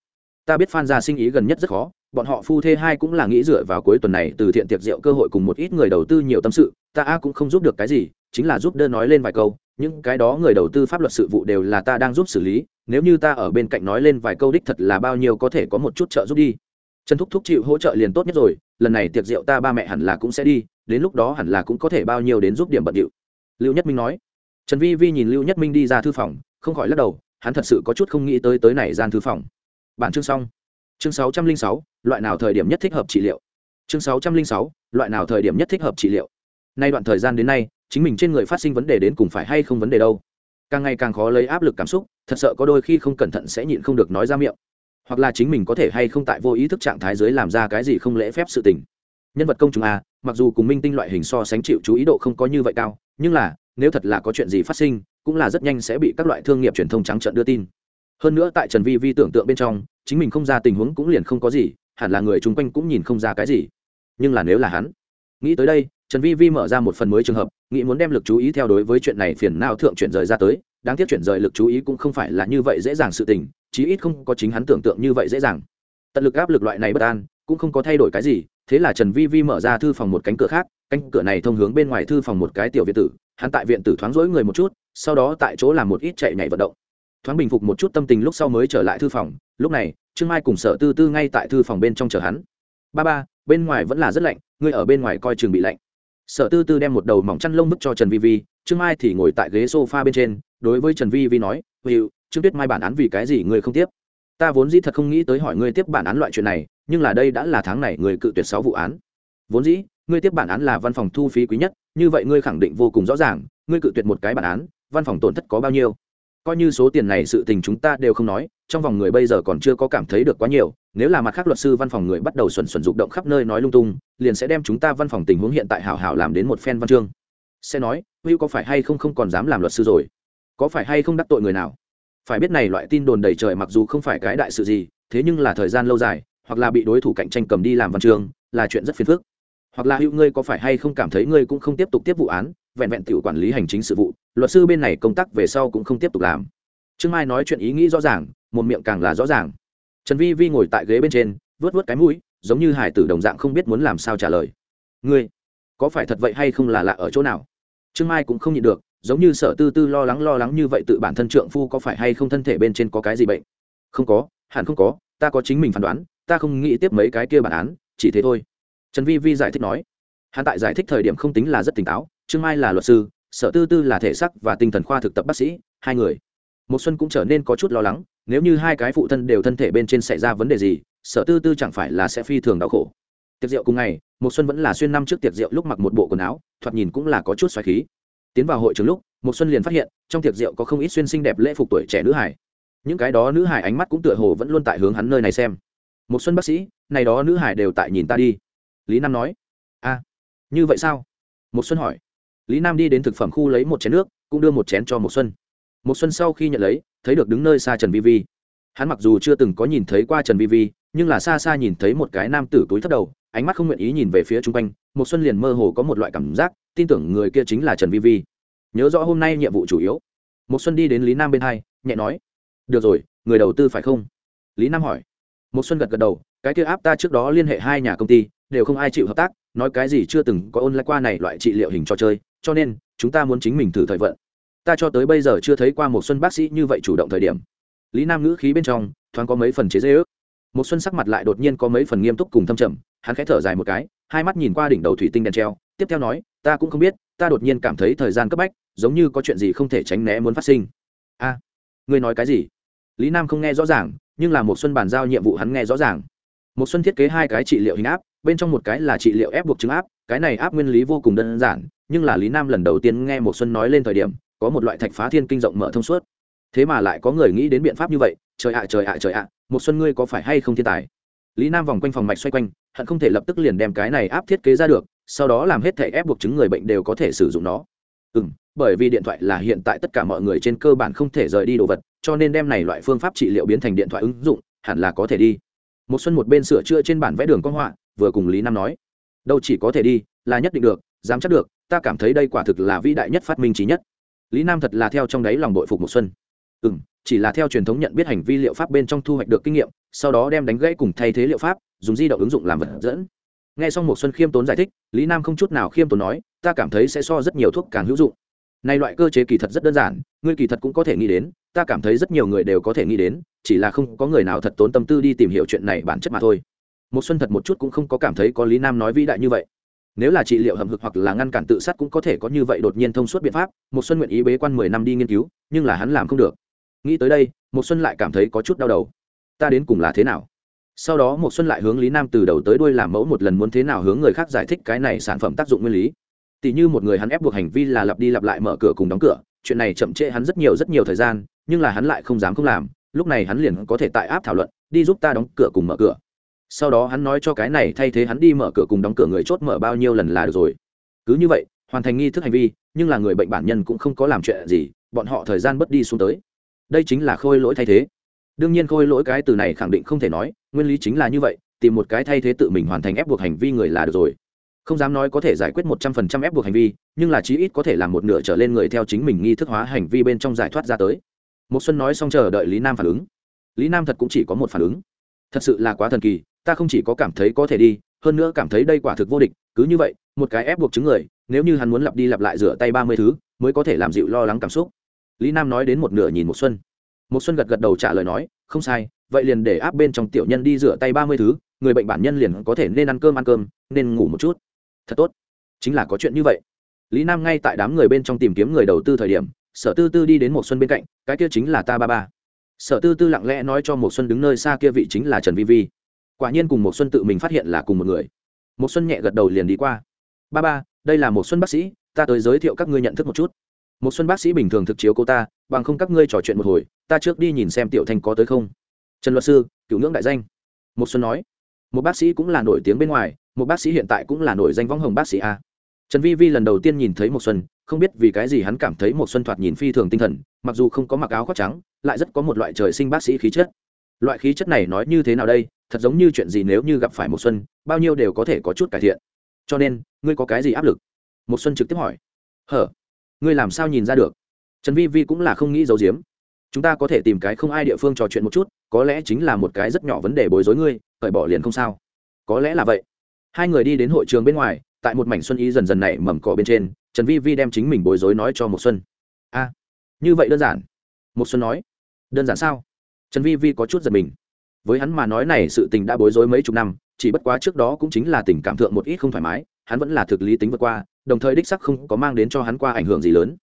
Ta biết phan gia sinh ý gần nhất rất khó, bọn họ phu thê hai cũng là nghĩ dựa vào cuối tuần này từ thiện tiệc rượu cơ hội cùng một ít người đầu tư nhiều tâm sự, ta a cũng không giúp được cái gì, chính là giúp đơn nói lên vài câu, những cái đó người đầu tư pháp luật sự vụ đều là ta đang giúp xử lý, nếu như ta ở bên cạnh nói lên vài câu đích thật là bao nhiêu có thể có một chút trợ giúp đi. Trần thúc thúc chịu hỗ trợ liền tốt nhất rồi, lần này tiệc rượu ta ba mẹ hẳn là cũng sẽ đi, đến lúc đó hẳn là cũng có thể bao nhiêu đến giúp điểm bận điệu lưu nhất minh nói. Trần vi vi nhìn lưu nhất minh đi ra thư phòng, không khỏi lắc đầu, hắn thật sự có chút không nghĩ tới tới này gian thư phòng. Bản chương xong. Chương sáu trăm linh sáu, loại nào thời điểm nhất thích hợp trị liệu? Chương sáu trăm linh sáu, loại nào thời điểm nhất thích hợp trị liệu? Nay đoạn thời gian đến nay, chính mình trên người phát sinh vấn đề đến cùng phải hay không vấn đề đâu? Càng ngày càng khó lấy áp lực cảm xúc, thật sợ có đôi khi không cẩn thận sẽ nhịn không được nói ra miệng. Hoặc là chính mình có thể hay không tại vô ý thức trạng thái dưới làm ra cái gì không lễ phép sự tình nhân vật công chúng a, mặc dù cùng minh tinh loại hình so sánh chịu chú ý độ không có như vậy cao, nhưng là, nếu thật là có chuyện gì phát sinh, cũng là rất nhanh sẽ bị các loại thương nghiệp truyền thông trắng trợn đưa tin. Hơn nữa tại trần vi vi tưởng tượng bên trong, chính mình không ra tình huống cũng liền không có gì, hẳn là người chung quanh cũng nhìn không ra cái gì. Nhưng là nếu là hắn, nghĩ tới đây, trần vi vi mở ra một phần mới trường hợp, nghĩ muốn đem lực chú ý theo đối với chuyện này phiền nào thượng chuyển rời ra tới, đáng tiếc chuyển rời lực chú ý cũng không phải là như vậy dễ dàng sự tình, chí ít không có chính hắn tưởng tượng như vậy dễ dàng. Tận lực áp lực loại này bất an, cũng không có thay đổi cái gì thế là trần vi vi mở ra thư phòng một cánh cửa khác, cánh cửa này thông hướng bên ngoài thư phòng một cái tiểu viện tử, hắn tại viện tử thoáng rỗi người một chút, sau đó tại chỗ làm một ít chạy nhảy vận động. Thoáng bình phục một chút tâm tình lúc sau mới trở lại thư phòng, lúc này, trương mai cùng sở tư tư ngay tại thư phòng bên trong chờ hắn. Ba ba, bên ngoài vẫn là rất lạnh, ngươi ở bên ngoài coi chừng bị lạnh. Sở tư tư đem một đầu mỏng chăn lông bức cho trần vi vi, trương mai thì ngồi tại ghế s o f a bên trên, đối với trần vi vi nói, hữu, trương tuyết mai bản án vì cái gì ngươi không tiếp? Ta vốn dĩ thật không nghĩ tới hỏi ngươi tiếp bản án loại chuyện này, nhưng là đây đã là tháng này người cự tuyệt sáu vụ án. Vốn dĩ, ngươi tiếp bản án là văn phòng thu phí quý nhất, như vậy ngươi khẳng định vô cùng rõ ràng, ngươi cự tuyệt một cái bản án, văn phòng tổn thất có bao nhiêu. Coi như số tiền này sự tình chúng ta đều không nói, trong vòng người bây giờ còn chưa có cảm thấy được quá nhiều, nếu là mặt khác luật sư văn phòng người bắt đầu xuẩn xuẩn rụng động khắp nơi nói lung tung, liền sẽ đem chúng ta văn phòng tình huống hiện tại hảo hảo làm đến một phen văn chương. Sẽ nói hữu có phải hay không không còn dám làm luật sư rồi? Có phải hay không đắc tội người nào? Phải biết này loại tin đồn đầy trời mặc dù không phải cái đại sự gì, thế nhưng là thời gian lâu dài, hoặc là bị đối thủ cạnh tranh cầm đi làm văn trường, là chuyện rất phiền phức. Hoặc là hữu ngươi có phải hay không cảm thấy ngươi cũng không tiếp tục tiếp vụ án, vẹn vẹn tiểu quản lý hành chính sự vụ, luật sư bên này công tác về sau cũng không tiếp tục làm. Trương mai nói chuyện ý nghĩ rõ ràng, một miệng càng là rõ ràng. Trần vi vi ngồi tại ghế bên trên vớt vớt cái mũi, giống như hải tử đồng dạng không biết muốn làm sao trả lời. Ngươi, có phải thật vậy hay không là lạ ở chỗ nào? Trương mai cũng không nhịn được giống như sở tư tư lo lắng lo lắng như vậy tự bản thân trượng phu có phải hay không thân thể bên trên có cái gì bệnh? Không có, hẳn không có, ta có chính mình phán đoán, ta không nghĩ tiếp mấy cái kia bản án, chỉ thế thôi. Trần vi vi giải thích nói. Hắn tại giải thích thời điểm không tính là rất tỉnh táo, trương mai là luật sư, sở tư tư là thể sắc và tinh thần khoa thực tập bác sĩ, hai người. Một xuân cũng trở nên có chút lo lắng, nếu như hai cái phụ thân đều thân thể bên trên xảy ra vấn đề gì, sở tư tư chẳng phải là sẽ phi thường đau khổ. Tiệc rượu cùng ngày một xuân vẫn là xuyên năm trước tiệc rượu lúc mặc một bộ quần áo, thoạt nhìn cũng là có chút xoáy khí tiến vào hội trường lúc một xuân liền phát hiện, trong tiệc rượu có không ít xuyên xinh đẹp lễ phục tuổi trẻ nữ hải. Những cái đó nữ hải ánh mắt cũng tựa hồ vẫn luôn tại hướng hắn nơi này xem. Một xuân bác sĩ, này đó nữ hải đều tại nhìn ta đi. Lý nam nói. A như vậy sao? Một xuân hỏi. Lý nam đi đến thực phẩm khu lấy một chén nước, cũng đưa một chén cho một xuân. Một xuân sau khi nhận lấy, thấy được đứng nơi xa trần vi vi. Hắn mặc dù chưa từng có nhìn thấy qua trần vi vi, nhưng là xa xa nhìn thấy một cái nam tử túi thấp đầu ánh mắt không nguyện ý nhìn về phía chung quanh một xuân liền mơ hồ có một loại cảm giác, tin tưởng người kia chính là trần vi vi. Nhớ rõ hôm nay nhiệm vụ chủ yếu. Một xuân đi đến lý nam bên hai, nhẹ nói, được rồi, người đầu tư phải không? Lý nam hỏi. Một xuân gật gật đầu, cái kia áp ta trước đó liên hệ hai nhà công ty, đều không ai chịu hợp tác, nói cái gì chưa từng có ôn lại qua này loại trị liệu hình trò chơi, cho nên, chúng ta muốn chính mình thử thời vận. Ta cho tới bây giờ chưa thấy qua một xuân bác sĩ như vậy chủ động thời điểm. Lý nam ngữ khí bên trong, thoáng có mấy phần chế dễ ước một xuân sắc mặt lại đột nhiên có mấy phần nghiêm túc cùng thâm trầm hắn khẽ thở dài một cái hai mắt nhìn qua đỉnh đầu thủy tinh đèn treo tiếp theo nói ta cũng không biết ta đột nhiên cảm thấy thời gian cấp bách giống như có chuyện gì không thể tránh né muốn phát sinh. A à, ngươi nói cái gì? Lý nam không nghe rõ ràng nhưng là một xuân bàn giao nhiệm vụ hắn nghe rõ ràng. Một xuân thiết kế hai cái trị liệu hình áp bên trong một cái là trị liệu ép buộc chứng áp cái này áp nguyên lý vô cùng đơn giản nhưng là lý nam lần đầu tiên nghe một xuân nói lên thời điểm có một loại thạch phá thiên kinh rộng mở thông suốt. Thế mà lại có người nghĩ đến biện pháp như vậy trời ạ trời ạ trời ạ một xuân ngươi có phải hay không thiên tài? Lý nam vòng quanh phòng mạch xoay quanh, hận không thể lập tức liền đem cái này áp thiết kế ra được, sau đó làm hết thể ép buộc chứng người bệnh đều có thể sử dụng nó. Ừ bởi vì điện thoại là hiện tại tất cả mọi người trên cơ bản không thể rời đi đồ vật, cho nên đem này loại phương pháp trị liệu biến thành điện thoại ứng dụng, hẳn là có thể đi. Một xuân một bên sửa chữa trên bản vẽ đường con họa, vừa cùng lý nam nói, đâu chỉ có thể đi, là nhất định được, dám chắc được, ta cảm thấy đây quả thực là vĩ đại nhất phát minh trí nhất. Lý nam thật là theo trong đáy lòng đội phục một xuân. Ừ chỉ là theo truyền thống nhận biết hành vi liệu pháp bên trong thu hoạch được kinh nghiệm, sau đó đem đánh gãy cùng thay thế liệu pháp, dùng di động ứng dụng làm vật dẫn. Nghe xong một xuân khiêm tốn giải thích, lý nam không chút nào khiêm tốn nói, ta cảm thấy sẽ so rất nhiều thuốc càng hữu dụng. Nay loại cơ chế kỳ thật rất đơn giản, ngươi kỳ thật cũng có thể nghĩ đến, ta cảm thấy rất nhiều người đều có thể nghĩ đến, chỉ là không có người nào thật tốn tâm tư đi tìm hiểu chuyện này bản chất mà thôi. Một xuân thật một chút cũng không có cảm thấy có lý nam nói vĩ đại như vậy. Nếu là trị liệu hầm hực hoặc là ngăn cản tự sát cũng có thể có như vậy đột nhiên thông suốt biện pháp một xuân nguyện ý bế quan mười năm đi nghiên cứu, nhưng là hắn làm không được nghĩ tới đây một xuân lại cảm thấy có chút đau đầu. Ta đến cùng là thế nào? Sau đó một xuân lại hướng lý nam từ đầu tới đuôi làm mẫu một lần muốn thế nào hướng người khác giải thích cái này sản phẩm tác dụng nguyên lý. Tỷ như một người hắn ép buộc hành vi là lặp đi lặp lại mở cửa cùng đóng cửa, chuyện này chậm trễ hắn rất nhiều rất nhiều thời gian, nhưng là hắn lại không dám không làm, lúc này hắn liền có thể tại áp thảo luận, đi giúp ta đóng cửa cùng mở cửa. Sau đó hắn nói cho cái này thay thế hắn đi mở cửa cùng đóng cửa người chốt mở bao nhiêu lần là được rồi. Cứ như vậy, hoàn thành nghi thức hành vi, nhưng là người bệnh bản nhân cũng không có làm chuyện gì, bọn họ thời gian mất đi xuống tới đây chính là khôi lỗi thay thế. Đương nhiên khôi lỗi cái từ này khẳng định không thể nói, nguyên lý chính là như vậy, tìm một cái thay thế tự mình hoàn thành ép buộc hành vi người là được rồi. Không dám nói có thể giải quyết một trăm phần trăm ép buộc hành vi, nhưng là chí ít có thể làm một nửa trở lên người theo chính mình nghi thức hóa hành vi bên trong giải thoát ra tới. Một xuân nói xong chờ đợi lý nam phản ứng. Lý nam thật cũng chỉ có một phản ứng. Thật sự là quá thần kỳ, ta không chỉ có cảm thấy có thể đi, hơn nữa cảm thấy đây quả thực vô địch, cứ như vậy, một cái ép buộc chứng người, nếu như hắn muốn lặp đi lặp lại rửa tay ba mươi thứ, mới có thể làm dịu lo lắng cảm xúc lý nam nói đến một nửa nhìn một xuân. Một xuân gật gật đầu trả lời nói, không sai, vậy liền để áp bên trong tiểu nhân đi rửa tay ba mươi thứ, người bệnh bản nhân liền có thể nên ăn cơm ăn cơm, nên ngủ một chút. Thật tốt, chính là có chuyện như vậy. Lý nam ngay tại đám người bên trong tìm kiếm người đầu tư thời điểm, sở tư tư đi đến một xuân bên cạnh, cái kia chính là ta ba ba. Sở tư tư lặng lẽ nói cho một xuân đứng nơi xa kia vị chính là trần vi vi. Quả nhiên cùng một xuân tự mình phát hiện là cùng một người. Một xuân nhẹ gật đầu liền đi qua. Ba ba, đây là một xuân bác sĩ, ta tới giới thiệu các ngươi nhận thức một chút một xuân bác sĩ bình thường thực chiếu cô ta, bằng không các ngươi trò chuyện một hồi, ta trước đi nhìn xem tiểu thanh có tới không. Trần luật sư, cựu ngưỡng đại danh. Một xuân nói, một bác sĩ cũng là nổi tiếng bên ngoài, một bác sĩ hiện tại cũng là nổi danh võng hồng bác sĩ a. Trần vi vi lần đầu tiên nhìn thấy một xuân, không biết vì cái gì hắn cảm thấy một xuân thoạt nhìn phi thường tinh thần, mặc dù không có mặc áo khoác trắng, lại rất có một loại trời sinh bác sĩ khí chất. Loại khí chất này nói như thế nào đây, thật giống như chuyện gì nếu như gặp phải một xuân, bao nhiêu đều có thể có chút cải thiện. Cho nên, ngươi có cái gì áp lực? Một xuân trực tiếp hỏi. Hở? Ngươi làm sao nhìn ra được? Trần vi vi cũng là không nghĩ giấu giếm. Chúng ta có thể tìm cái không ai địa phương trò chuyện một chút, có lẽ chính là một cái rất nhỏ vấn đề bối rối ngươi, cởi bỏ liền không sao. Có lẽ là vậy. Hai người đi đến hội trường bên ngoài, tại một mảnh xuân ý dần dần nảy mầm cỏ bên trên, trần vi vi đem chính mình bối rối nói cho một xuân. A, như vậy đơn giản. Một xuân nói. Đơn giản sao? Trần vi vi có chút giật mình. Với hắn mà nói này sự tình đã bối rối mấy chục năm, chỉ bất quá trước đó cũng chính là tình cảm thượng một ít không thoải mái, hắn vẫn là thực lý tính vượt qua đồng thời đích sắc không có mang đến cho hắn qua ảnh hưởng gì lớn.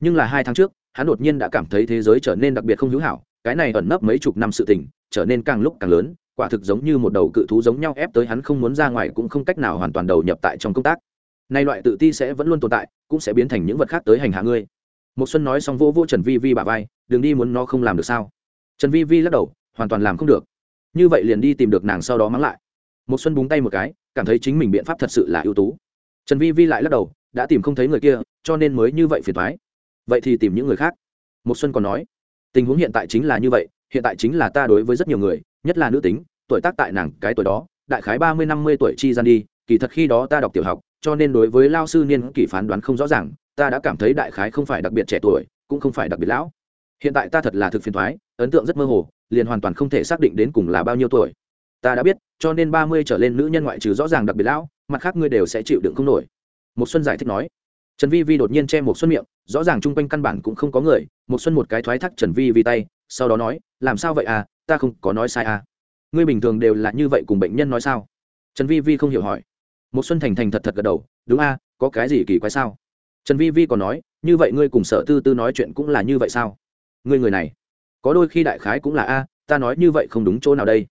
Nhưng là hai tháng trước, hắn đột nhiên đã cảm thấy thế giới trở nên đặc biệt không hữu hảo, cái này ẩn nấp mấy chục năm sự tình, trở nên càng lúc càng lớn, quả thực giống như một đầu cự thú giống nhau ép tới hắn không muốn ra ngoài cũng không cách nào hoàn toàn đầu nhập tại trong công tác. Nay loại tự ti sẽ vẫn luôn tồn tại, cũng sẽ biến thành những vật khác tới hành hạ ngươi. Một xuân nói xong vô vô trần vi vi bà vai, đừng đi muốn nó không làm được sao? Trần vi vi lắc đầu, hoàn toàn làm không được. Như vậy liền đi tìm được nàng sau đó mắng lại. Một xuân búng tay một cái, cảm thấy chính mình biện pháp thật sự là ưu tú trần vi vi lại lắc đầu, đã tìm không thấy người kia, cho nên mới như vậy phiền thoái vậy thì tìm những người khác. Một xuân còn nói, tình huống hiện tại chính là như vậy, hiện tại chính là ta đối với rất nhiều người, nhất là nữ tính, tuổi tác tại nàng cái tuổi đó, đại khái ba mươi năm mươi tuổi chi gian đi, kỳ thật khi đó ta đọc tiểu học, cho nên đối với lao sư niên kỷ phán đoán không rõ ràng, ta đã cảm thấy đại khái không phải đặc biệt trẻ tuổi, cũng không phải đặc biệt lão. Hiện tại ta thật là thực phiền thoái ấn tượng rất mơ hồ, liền hoàn toàn không thể xác định đến cùng là bao nhiêu tuổi. Ta đã biết, cho nên ba mươi trở lên nữ nhân ngoại trừ rõ ràng đặc biệt lão mặt khác ngươi đều sẽ chịu đựng không nổi. Một xuân giải thích nói. Trần vi vi đột nhiên che một xuân miệng rõ ràng chung quanh căn bản cũng không có người một xuân một cái thoái thác trần vi vi tay sau đó nói làm sao vậy à? Ta không có nói sai à? Ngươi bình thường đều là như vậy cùng bệnh nhân nói sao? Trần vi vi không hiểu hỏi. Một xuân thành thành thật thật gật đầu đúng a à, có cái gì kỳ quái sao? Trần vi vi còn nói như vậy ngươi cùng sở tư tư nói chuyện cũng là như vậy sao? Ngươi người này có đôi khi đại khái cũng là a ta nói như vậy không đúng chỗ nào đây.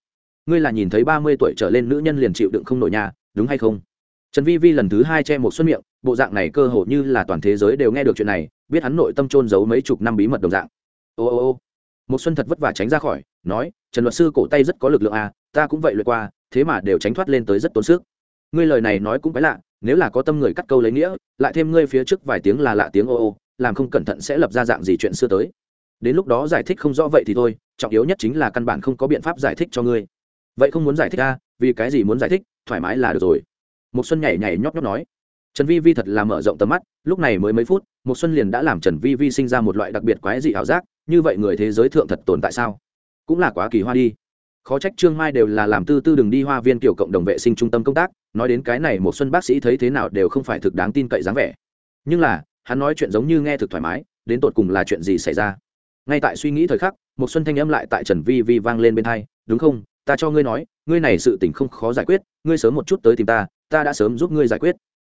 Ngươi là nhìn thấy ba mươi tuổi trở lên nữ nhân liền chịu đựng không nổi nhà đúng hay không? Trần vi vi lần thứ hai che một xuân miệng bộ dạng này cơ hồ như là toàn thế giới đều nghe được chuyện này biết hắn nội tâm trôn giấu mấy chục năm bí mật đồng dạng. Ô ô ô. Một xuân thật vất vả tránh ra khỏi nói trần luật sư cổ tay rất có lực lượng à ta cũng vậy lượt qua thế mà đều tránh thoát lên tới rất tốn sức. Ngươi lời này nói cũng phải lạ nếu là có tâm người cắt câu lấy nghĩa lại thêm ngươi phía trước vài tiếng là lạ tiếng ô ô làm không cẩn thận sẽ lập ra dạng gì chuyện xưa tới. Đến lúc đó giải thích không rõ vậy thì thôi trọng yếu nhất chính là căn bản không có biện pháp giải thích cho ngươi. Vậy không muốn giải thích à, vì cái gì muốn giải thích thoải mái là được rồi một xuân nhảy nhảy nhóp nhóp nói, trần vi vi thật là mở rộng tầm mắt, lúc này mới mấy phút một xuân liền đã làm trần vi vi sinh ra một loại đặc biệt quái dị ảo giác, như vậy người thế giới thượng thật tồn tại sao? Cũng là quá kỳ hoa đi. Khó trách trương mai đều là làm tư tư đừng đi hoa viên kiểu cộng đồng vệ sinh trung tâm công tác, nói đến cái này một xuân bác sĩ thấy thế nào đều không phải thực đáng tin cậy dáng vẻ. Nhưng là, hắn nói chuyện giống như nghe thực thoải mái, đến tột cùng là chuyện gì xảy ra? Ngay tại suy nghĩ thời khắc một xuân thanh âm lại tại trần vi vi vang lên bên tai, đúng không? Ta cho ngươi nói, ngươi này sự tình không khó giải quyết, ngươi sớm một chút tới tìm ta ta đã sớm giúp ngươi giải quyết.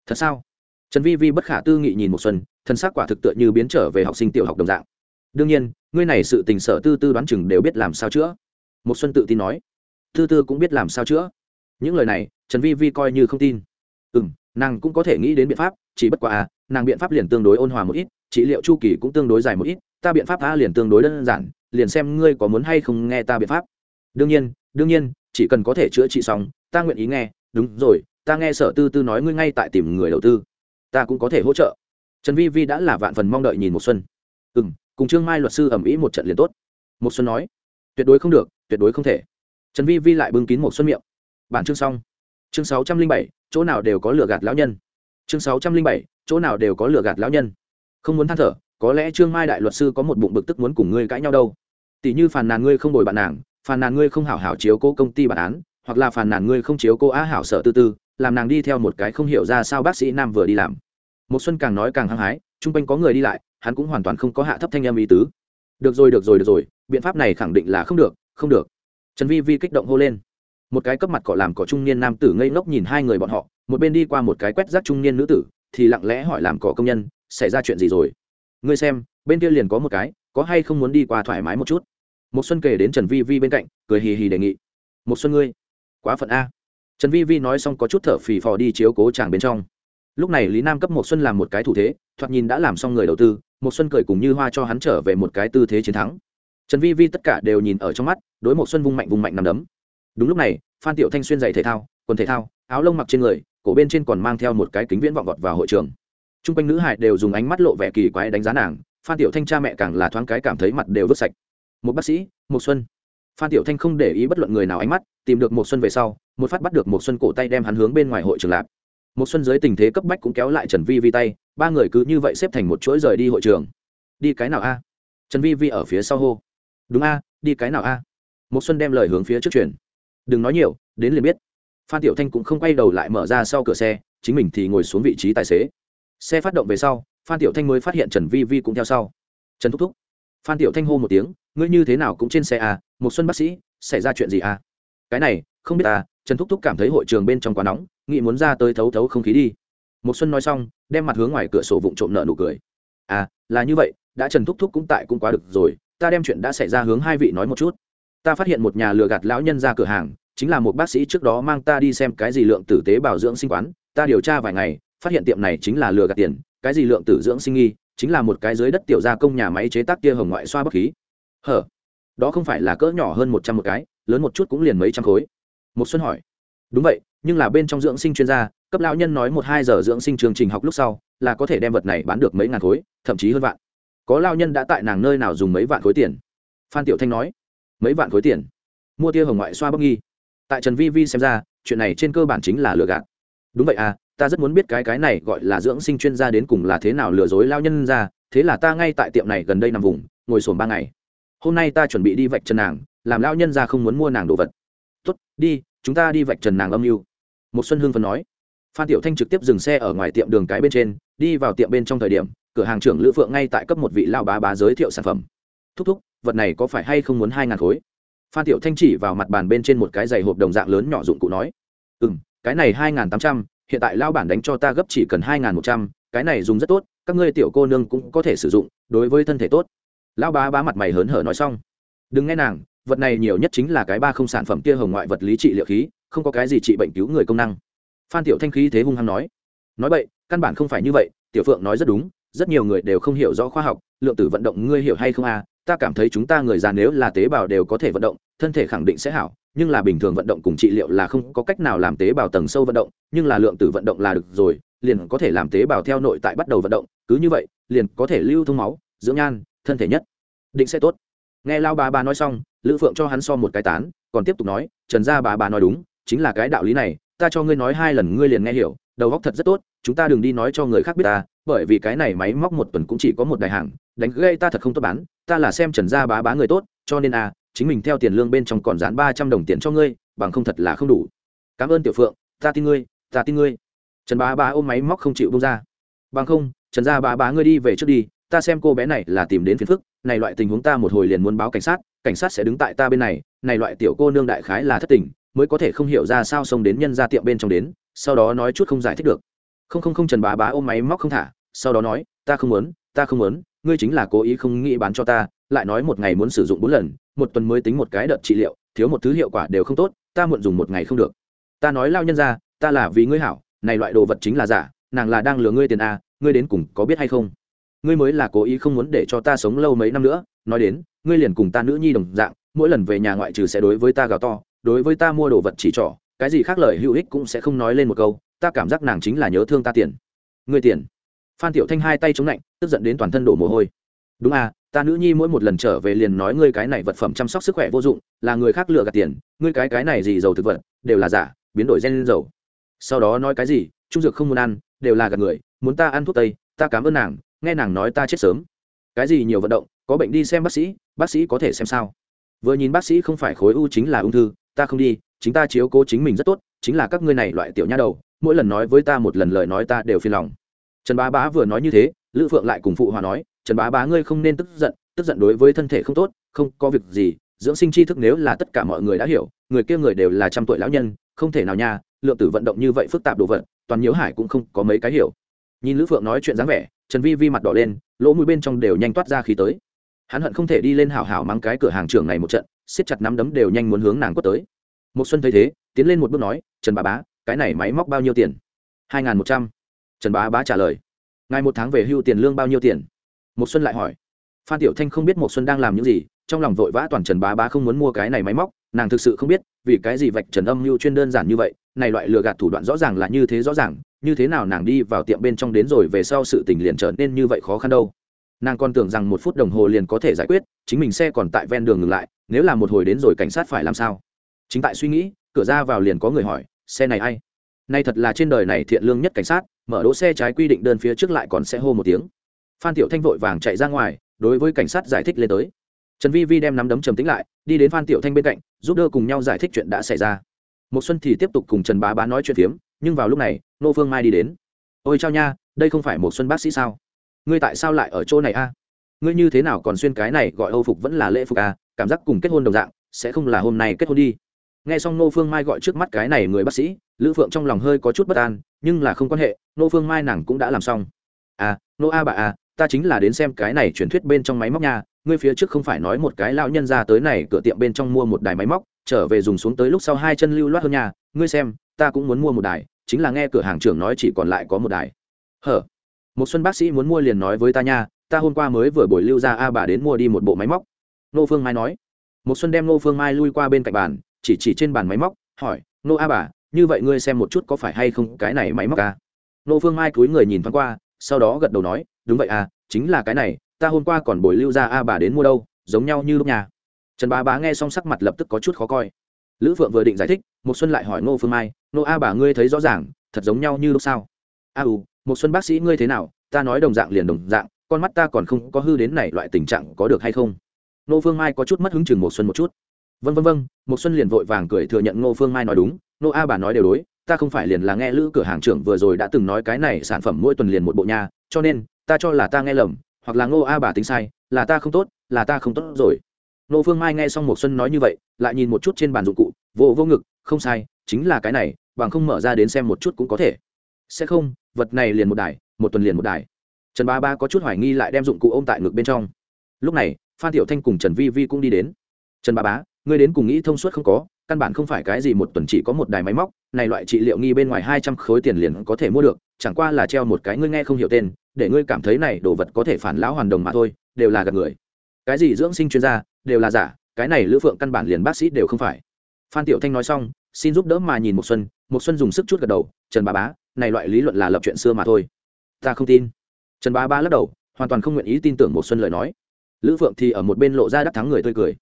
Thật sao? Trần vi vi bất khả tư nghị nhìn một xuân, thân xác quả thực tựa như biến trở về học sinh tiểu học đồng dạng. Đương nhiên, ngươi này sự tình sở tư tư đoán chừng đều biết làm sao chữa. Một xuân tự tin nói. Tư tư cũng biết làm sao chữa. Những lời này, trần vi vi coi như không tin. Ừ nàng cũng có thể nghĩ đến biện pháp, chỉ bất quá à nàng biện pháp liền tương đối ôn hòa một ít, trị liệu chu kỳ cũng tương đối dài một ít, ta biện pháp a liền tương đối đơn giản, liền xem ngươi có muốn hay không nghe ta biện pháp. Đương nhiên đương nhiên, chỉ cần có thể chữa trị xong, ta nguyện ý nghe, đúng rồi ta nghe sở tư tư nói ngươi ngay tại tìm người đầu tư. Ta cũng có thể hỗ trợ. Trần vi vi đã là vạn phần mong đợi nhìn một xuân. Ừ m cùng trương mai luật sư ẩm ý một trận liền tốt. Một xuân nói, tuyệt đối không được, tuyệt đối không thể. Trần vi vi lại bưng kín một xuân miệng. Bản chương xong. Chương sáu trăm linh bảy, chỗ nào đều có lừa gạt lão nhân. Chương sáu trăm linh bảy, chỗ nào đều có lừa gạt lão nhân. Không muốn than thở, có lẽ trương mai đại luật sư có một bụng bực tức muốn cùng ngươi cãi nhau đâu. Tỷ như phàn nàn ngươi không đổi bạn nàng, phàn nàn ngươi không hảo hảo chiếu cố công ty bản án, hoặc là phàn nàn ngươi không chiếu cố á hảo sở tư tư làm nàng đi theo một cái không hiểu ra sao bác sĩ nam vừa đi làm. Một xuân càng nói càng hăng hái, chung quanh có người đi lại, hắn cũng hoàn toàn không có hạ thấp thanh âm ý tứ. Được rồi được rồi được rồi, biện pháp này khẳng định là không được không được. Trần vi vi kích động hô lên. Một cái cấp mặt cỏ làm cỏ trung niên nam tử ngây ngốc nhìn hai người bọn họ, một bên đi qua một cái quét rác trung niên nữ tử, thì lặng lẽ hỏi làm cỏ công nhân, xảy ra chuyện gì rồi? Ngươi xem, bên kia liền có một cái, có hay không muốn đi qua thoải mái một chút? Một xuân kể đến trần vi vi bên cạnh, cười hì hì đề nghị. Một xuân ngươi, quá phận a trần vi vi nói xong có chút thở phì phò đi chiếu cố chàng bên trong. Lúc này lý nam cấp một xuân làm một cái thủ thế, thoạt nhìn đã làm xong người đầu tư một xuân cười cùng như hoa cho hắn trở về một cái tư thế chiến thắng. Trần vi vi tất cả đều nhìn ở trong mắt, đối một xuân vung mạnh vung mạnh nằm đấm. Đúng lúc này, phan tiểu thanh xuyên giày thể thao, quần thể thao, áo lông mặc trên người, cổ bên trên còn mang theo một cái kính viễn vọng vọt vào hội trường. Trung quanh nữ hải đều dùng ánh mắt lộ vẻ kỳ quái đánh giá nàng, phan tiểu thanh cha mẹ càng là thoáng cái cảm thấy mặt đều vứt sạch. Một bác sĩ một xuân. Phan tiểu thanh không để ý bất luận người nào ánh mắt, tìm được một xuân về sau một phát bắt được một xuân cổ tay đem hắn hướng bên ngoài hội trường lạp. Một xuân dưới tình thế cấp bách cũng kéo lại trần vi vi tay, ba người cứ như vậy xếp thành một chuỗi rời đi hội trường. Đi cái nào a? Trần vi vi ở phía sau hô. Đúng a, đi cái nào a? Một xuân đem lời hướng phía trước chuyển. Đừng nói nhiều, đến liền biết. Phan tiểu thanh cũng không quay đầu lại mở ra sau cửa xe, chính mình thì ngồi xuống vị trí tài xế. Xe phát động về sau, phan tiểu thanh mới phát hiện trần vi vi cũng theo sau. Trần thúc thúc. Phan tiểu thanh hô một tiếng, ngươi như thế nào cũng trên xe à? Một xuân bác sĩ, xảy ra chuyện gì à? Cái này, không biết à trần thúc thúc cảm thấy hội trường bên trong quá nóng, nghĩ muốn ra tới thấu thấu không khí đi. Một xuân nói xong, đem mặt hướng ngoài cửa sổ vụng trộm nợ nụ cười. À là như vậy, đã trần thúc thúc cũng tại cũng quá được rồi, ta đem chuyện đã xảy ra hướng hai vị nói một chút. Ta phát hiện một nhà lừa gạt lão nhân ra cửa hàng, chính là một bác sĩ trước đó mang ta đi xem cái gì lượng tử tế bảo dưỡng sinh quán, ta điều tra vài ngày, phát hiện tiệm này chính là lừa gạt tiền, cái gì lượng tử dưỡng sinh nghi, chính là một cái dưới đất tiểu gia công nhà máy chế tác tia hồng ngoại xoa bất khí. Hở, đó không phải là cỡ nhỏ hơn một trăm một cái, lớn một chút cũng liền mấy trăm khối một xuân hỏi. Đúng vậy, nhưng là bên trong dưỡng sinh chuyên gia, cấp lão nhân nói một hai giờ dưỡng sinh chương trình học lúc sau, là có thể đem vật này bán được mấy ngàn khối, thậm chí hơn vạn. Có lao nhân đã tại nàng nơi nào dùng mấy vạn khối tiền? Phan tiểu thanh nói. Mấy vạn khối tiền? Mua tia hồng ngoại xoa bất nghi. Tại trần vi vi xem ra, chuyện này trên cơ bản chính là lừa gạt. Đúng vậy à ta rất muốn biết cái cái này gọi là dưỡng sinh chuyên gia đến cùng là thế nào lừa dối lao nhân ra, thế là ta ngay tại tiệm này gần đây nằm vùng, ngồi sồn ba ngày. Hôm nay ta chuẩn bị đi vạch trần nàng, làm lao nhân ra không muốn mua nàng đồ vật tốt, đi, chúng ta đi vạch trần nàng âm mưu. Một xuân hương phần nói. Phan tiểu thanh trực tiếp dừng xe ở ngoài tiệm đường cái bên trên, đi vào tiệm bên trong thời điểm, cửa hàng trưởng lữ phượng ngay tại cấp một vị lao bá bá giới thiệu sản phẩm. Thúc thúc, vật này có phải hay không muốn hai ngàn khối? Phan tiểu thanh chỉ vào mặt bàn bên trên một cái giày hộp đồng dạng lớn nhỏ dụng cụ nói. Ừ m cái này hai ngàn tám trăm, hiện tại lao bản đánh cho ta gấp chỉ cần hai ngàn một trăm, cái này dùng rất tốt, các ngươi tiểu cô nương cũng có thể sử dụng, đối với thân thể tốt. Lao bá bá mặt mày hớn hở nói xong. Đừng nghe nàng vật này nhiều nhất chính là cái ba không sản phẩm kia hồng ngoại vật lý trị liệu khí, không có cái gì trị bệnh cứu người công năng. Phan tiểu thanh khí thế hung hăng nói. Nói vậy, căn bản không phải như vậy, tiểu phượng nói rất đúng, rất nhiều người đều không hiểu rõ khoa học, lượng tử vận động ngươi hiểu hay không à ta cảm thấy chúng ta người già nếu là tế bào đều có thể vận động, thân thể khẳng định sẽ hảo, nhưng là bình thường vận động cùng trị liệu là không có cách nào làm tế bào tầng sâu vận động, nhưng là lượng tử vận động là được rồi, liền có thể làm tế bào theo nội tại bắt đầu vận động, cứ như vậy, liền có thể lưu thông máu, dưỡng nhan, thân thể nhất, định sẽ tốt nghe lao bà bà nói xong, lữ phượng cho hắn so một cái tán, còn tiếp tục nói, trần gia bà bà nói đúng, chính là cái đạo lý này, ta cho ngươi nói hai lần ngươi liền nghe hiểu, đầu góc thật rất tốt, chúng ta đừng đi nói cho người khác biết ta, bởi vì cái này máy móc một tuần cũng chỉ có một đại hàng, đánh gây ta thật không tốt bán, ta là xem trần gia bá bá người tốt, cho nên à chính mình theo tiền lương bên trong còn dán ba trăm đồng tiền cho ngươi, bằng không thật là không đủ. Cảm ơn tiểu phượng, ta tin ngươi, ta tin ngươi. Trần bá bá ôm máy móc không chịu bông ra. Bằng không, trần gia bá bá ngươi đi về trước đi, ta xem cô bé này là tìm đến phiền phức này loại tình huống ta một hồi liền muốn báo cảnh sát cảnh sát sẽ đứng tại ta bên này này loại tiểu cô nương đại khái là thất tình, mới có thể không hiểu ra sao xông đến nhân ra tiệm bên trong đến, sau đó nói chút không giải thích được. Không không không trần bá bá ôm máy móc không thả, sau đó nói, ta không muốn, ta không muốn, ngươi chính là cố ý không nghĩ bán cho ta, lại nói một ngày muốn sử dụng bốn lần, một tuần mới tính một cái đợt trị liệu, thiếu một thứ hiệu quả đều không tốt, ta muộn dùng một ngày không được. Ta nói lao nhân ra ta là vì ngươi hảo, này loại đồ vật chính là giả, nàng là đang lừa ngươi tiền a, ngươi đến cùng có biết hay không? Ngươi mới là cố ý không muốn để cho ta sống lâu mấy năm nữa, nói đến, ngươi liền cùng ta nữ nhi đồng dạng, mỗi lần về nhà ngoại trừ sẽ đối với ta gào to, đối với ta mua đồ vật chỉ trỏ, cái gì khác lời hữu ích cũng sẽ không nói lên một câu, ta cảm giác nàng chính là nhớ thương ta tiền. Ngươi tiền. Phan tiểu thanh hai tay chống lạnh, tức giận đến toàn thân đổ mồ hôi. Đúng à ta nữ nhi mỗi một lần trở về liền nói ngươi cái này vật phẩm chăm sóc sức khỏe vô dụng, là người khác lừa gạt tiền, ngươi cái cái này gì dầu thực vật, đều là giả, biến đổi gen lên dầu sau đó nói cái gì, trung dược không muốn ăn, đều là gạt người, muốn ta ăn thuốc tây, ta cảm ơn nàng nghe nàng nói ta chết sớm. Cái gì nhiều vận động, có bệnh đi xem bác sĩ bác sĩ có thể xem sao. Vừa nhìn bác sĩ không phải khối u chính là ung thư, ta không đi, chính ta chiếu cố chính mình rất tốt, chính là các ngươi này loại tiểu nha đầu, mỗi lần nói với ta một lần lời nói ta đều phiền lòng. Trần bá bá vừa nói như thế, lữ phượng lại cùng phụ hòa nói, trần bá bá ngươi không nên tức giận tức giận đối với thân thể không tốt, không có việc gì, dưỡng sinh tri thức nếu là tất cả mọi người đã hiểu, người kia người đều là trăm tuổi lão nhân, không thể nào nha, lượng tử vận động như vậy phức tạp đồ vật, toàn nhiễu hải cũng không có mấy cái hiểu. Nhìn lữ phượng nói chuyện dáng vẻ trần vi vi mặt đỏ lên, lỗ mũi bên trong đều nhanh toát ra khí tới. Hắn hận không thể đi lên hảo hảo mắng cái cửa hàng trưởng này một trận, siết chặt nắm đấm đều nhanh muốn hướng nàng quất tới. Một xuân thấy thế, tiến lên một bước nói, trần bà bá, cái này máy móc bao nhiêu tiền? Hai một trăm. Trần bá bá trả lời, ngài một tháng về hưu tiền lương bao nhiêu tiền? Một xuân lại hỏi. Phan tiểu thanh không biết một xuân đang làm những gì, trong lòng vội vã toàn trần bá bá không muốn mua cái này máy móc, nàng thực sự không biết, vì cái gì vạch trần âm mưu chuyên đơn giản như vậy, này loại lừa gạt thủ đoạn rõ ràng là như thế rõ ràng như thế nào nàng đi vào tiệm bên trong đến rồi về sau sự tình liền trở nên như vậy khó khăn đâu. Nàng còn tưởng rằng một phút đồng hồ liền có thể giải quyết, chính mình xe còn tại ven đường ngừng lại, nếu là một hồi đến rồi cảnh sát phải làm sao? Chính tại suy nghĩ, cửa ra vào liền có người hỏi, xe này ai? Nay thật là trên đời này thiện lương nhất cảnh sát, mở đỗ xe trái quy định đơn phía trước lại còn sẽ hô một tiếng. Phan tiểu thanh vội vàng chạy ra ngoài, đối với cảnh sát giải thích lên tới. Trần vi vi đem nắm đấm trầm tính lại, đi đến phan tiểu thanh bên cạnh, giúp đỡ cùng nhau giải thích chuyện đã xảy ra. Một xuân thì tiếp tục cùng trần bá bá nói chuyện phiếm nhưng vào lúc này nô phương mai đi đến. Ôi, chao nha, đây không phải một xuân bác sĩ sao? Ngươi tại sao lại ở chỗ này a? Ngươi như thế nào còn xuyên cái này gọi âu phục vẫn là lễ phục à? Cảm giác cùng kết hôn đồng dạng, sẽ không là hôm nay kết hôn đi. Nghe xong nô phương mai gọi trước mắt cái này người bác sĩ, lữ phượng trong lòng hơi có chút bất an, nhưng là không quan hệ nô phương mai nàng cũng đã làm xong. À nô a bà à ta chính là đến xem cái này truyền thuyết bên trong máy móc nha, ngươi phía trước không phải nói một cái lão nhân ra tới này cửa tiệm bên trong mua một đài máy móc, trở về dùng xuống tới lúc sau hai chân lưu loát hơn nhà ngươi xem ta cũng muốn mua một đài, chính là nghe cửa hàng trưởng nói chỉ còn lại có một đài. Hở? Một xuân bác sĩ muốn mua liền nói với ta nha, ta hôm qua mới vừa buổi lưu ra a bà đến mua đi một bộ máy móc. Nô phương mai nói. Một xuân đem nô phương mai lui qua bên cạnh bàn, chỉ chỉ trên bàn máy móc, hỏi, nô a bà, như vậy ngươi xem một chút có phải hay không cái này máy móc à? nô phương mai cúi người nhìn thoáng qua, sau đó gật đầu nói, đúng vậy à chính là cái này, ta hôm qua còn buổi lưu ra a bà đến mua đâu, giống nhau như lúc nhà. Trần bá bá nghe xong sắc mặt lập tức có chút khó coi lữ phượng vừa định giải thích một xuân lại hỏi ngô phương mai, Ngô a bà ngươi thấy rõ ràng, thật giống nhau như lúc sao a u một xuân bác sĩ ngươi thế nào? Ta nói đồng dạng liền đồng dạng, con mắt ta còn không có hư đến này, loại tình trạng có được hay không? Ngô phương mai có chút mất hứng chừng một xuân một chút. Vân vân vân một xuân liền vội vàng cười thừa nhận ngô phương mai nói đúng, Ngô a bà nói đều đối, ta không phải liền là nghe lữ cửa hàng trưởng vừa rồi đã từng nói cái này sản phẩm mỗi tuần liền một bộ nha, cho nên, ta cho là ta nghe lầm, hoặc là ngô a bà tính sai, là ta không tốt, là ta không tốt rồi nô phương mai nghe xong một xuân nói như vậy, lại nhìn một chút trên bàn dụng cụ, vô vô ngực, không sai, chính là cái này, bằng không mở ra đến xem một chút cũng có thể. Sẽ không, vật này liền một đài, một tuần liền một đài. Trần ba ba có chút hoài nghi lại đem dụng cụ ôm tại ngực bên trong. Lúc này, phan tiểu thanh cùng trần vi vi cũng đi đến. Trần ba bá, ngươi đến cùng nghĩ thông suốt không có, căn bản không phải cái gì một tuần chỉ có một đài máy móc, này loại trị liệu nghi bên ngoài hai trăm khối tiền liền có thể mua được, chẳng qua là treo một cái ngươi nghe không hiểu tên, để ngươi cảm thấy này đồ vật có thể phản lão hoàn đồng mà thôi, đều là gạt người cái gì dưỡng sinh chuyên gia đều là giả, cái này lữ phượng căn bản liền bác sĩ đều không phải. Phan tiểu thanh nói xong, xin giúp đỡ mà nhìn một xuân một xuân dùng sức chút gật đầu, trần bà bá, này loại lý luận là lập chuyện xưa mà thôi. Ta không tin. Trần bà bá lắc đầu, hoàn toàn không nguyện ý tin tưởng một xuân lời nói. Lữ phượng thì ở một bên lộ ra đắc thắng người tươi cười.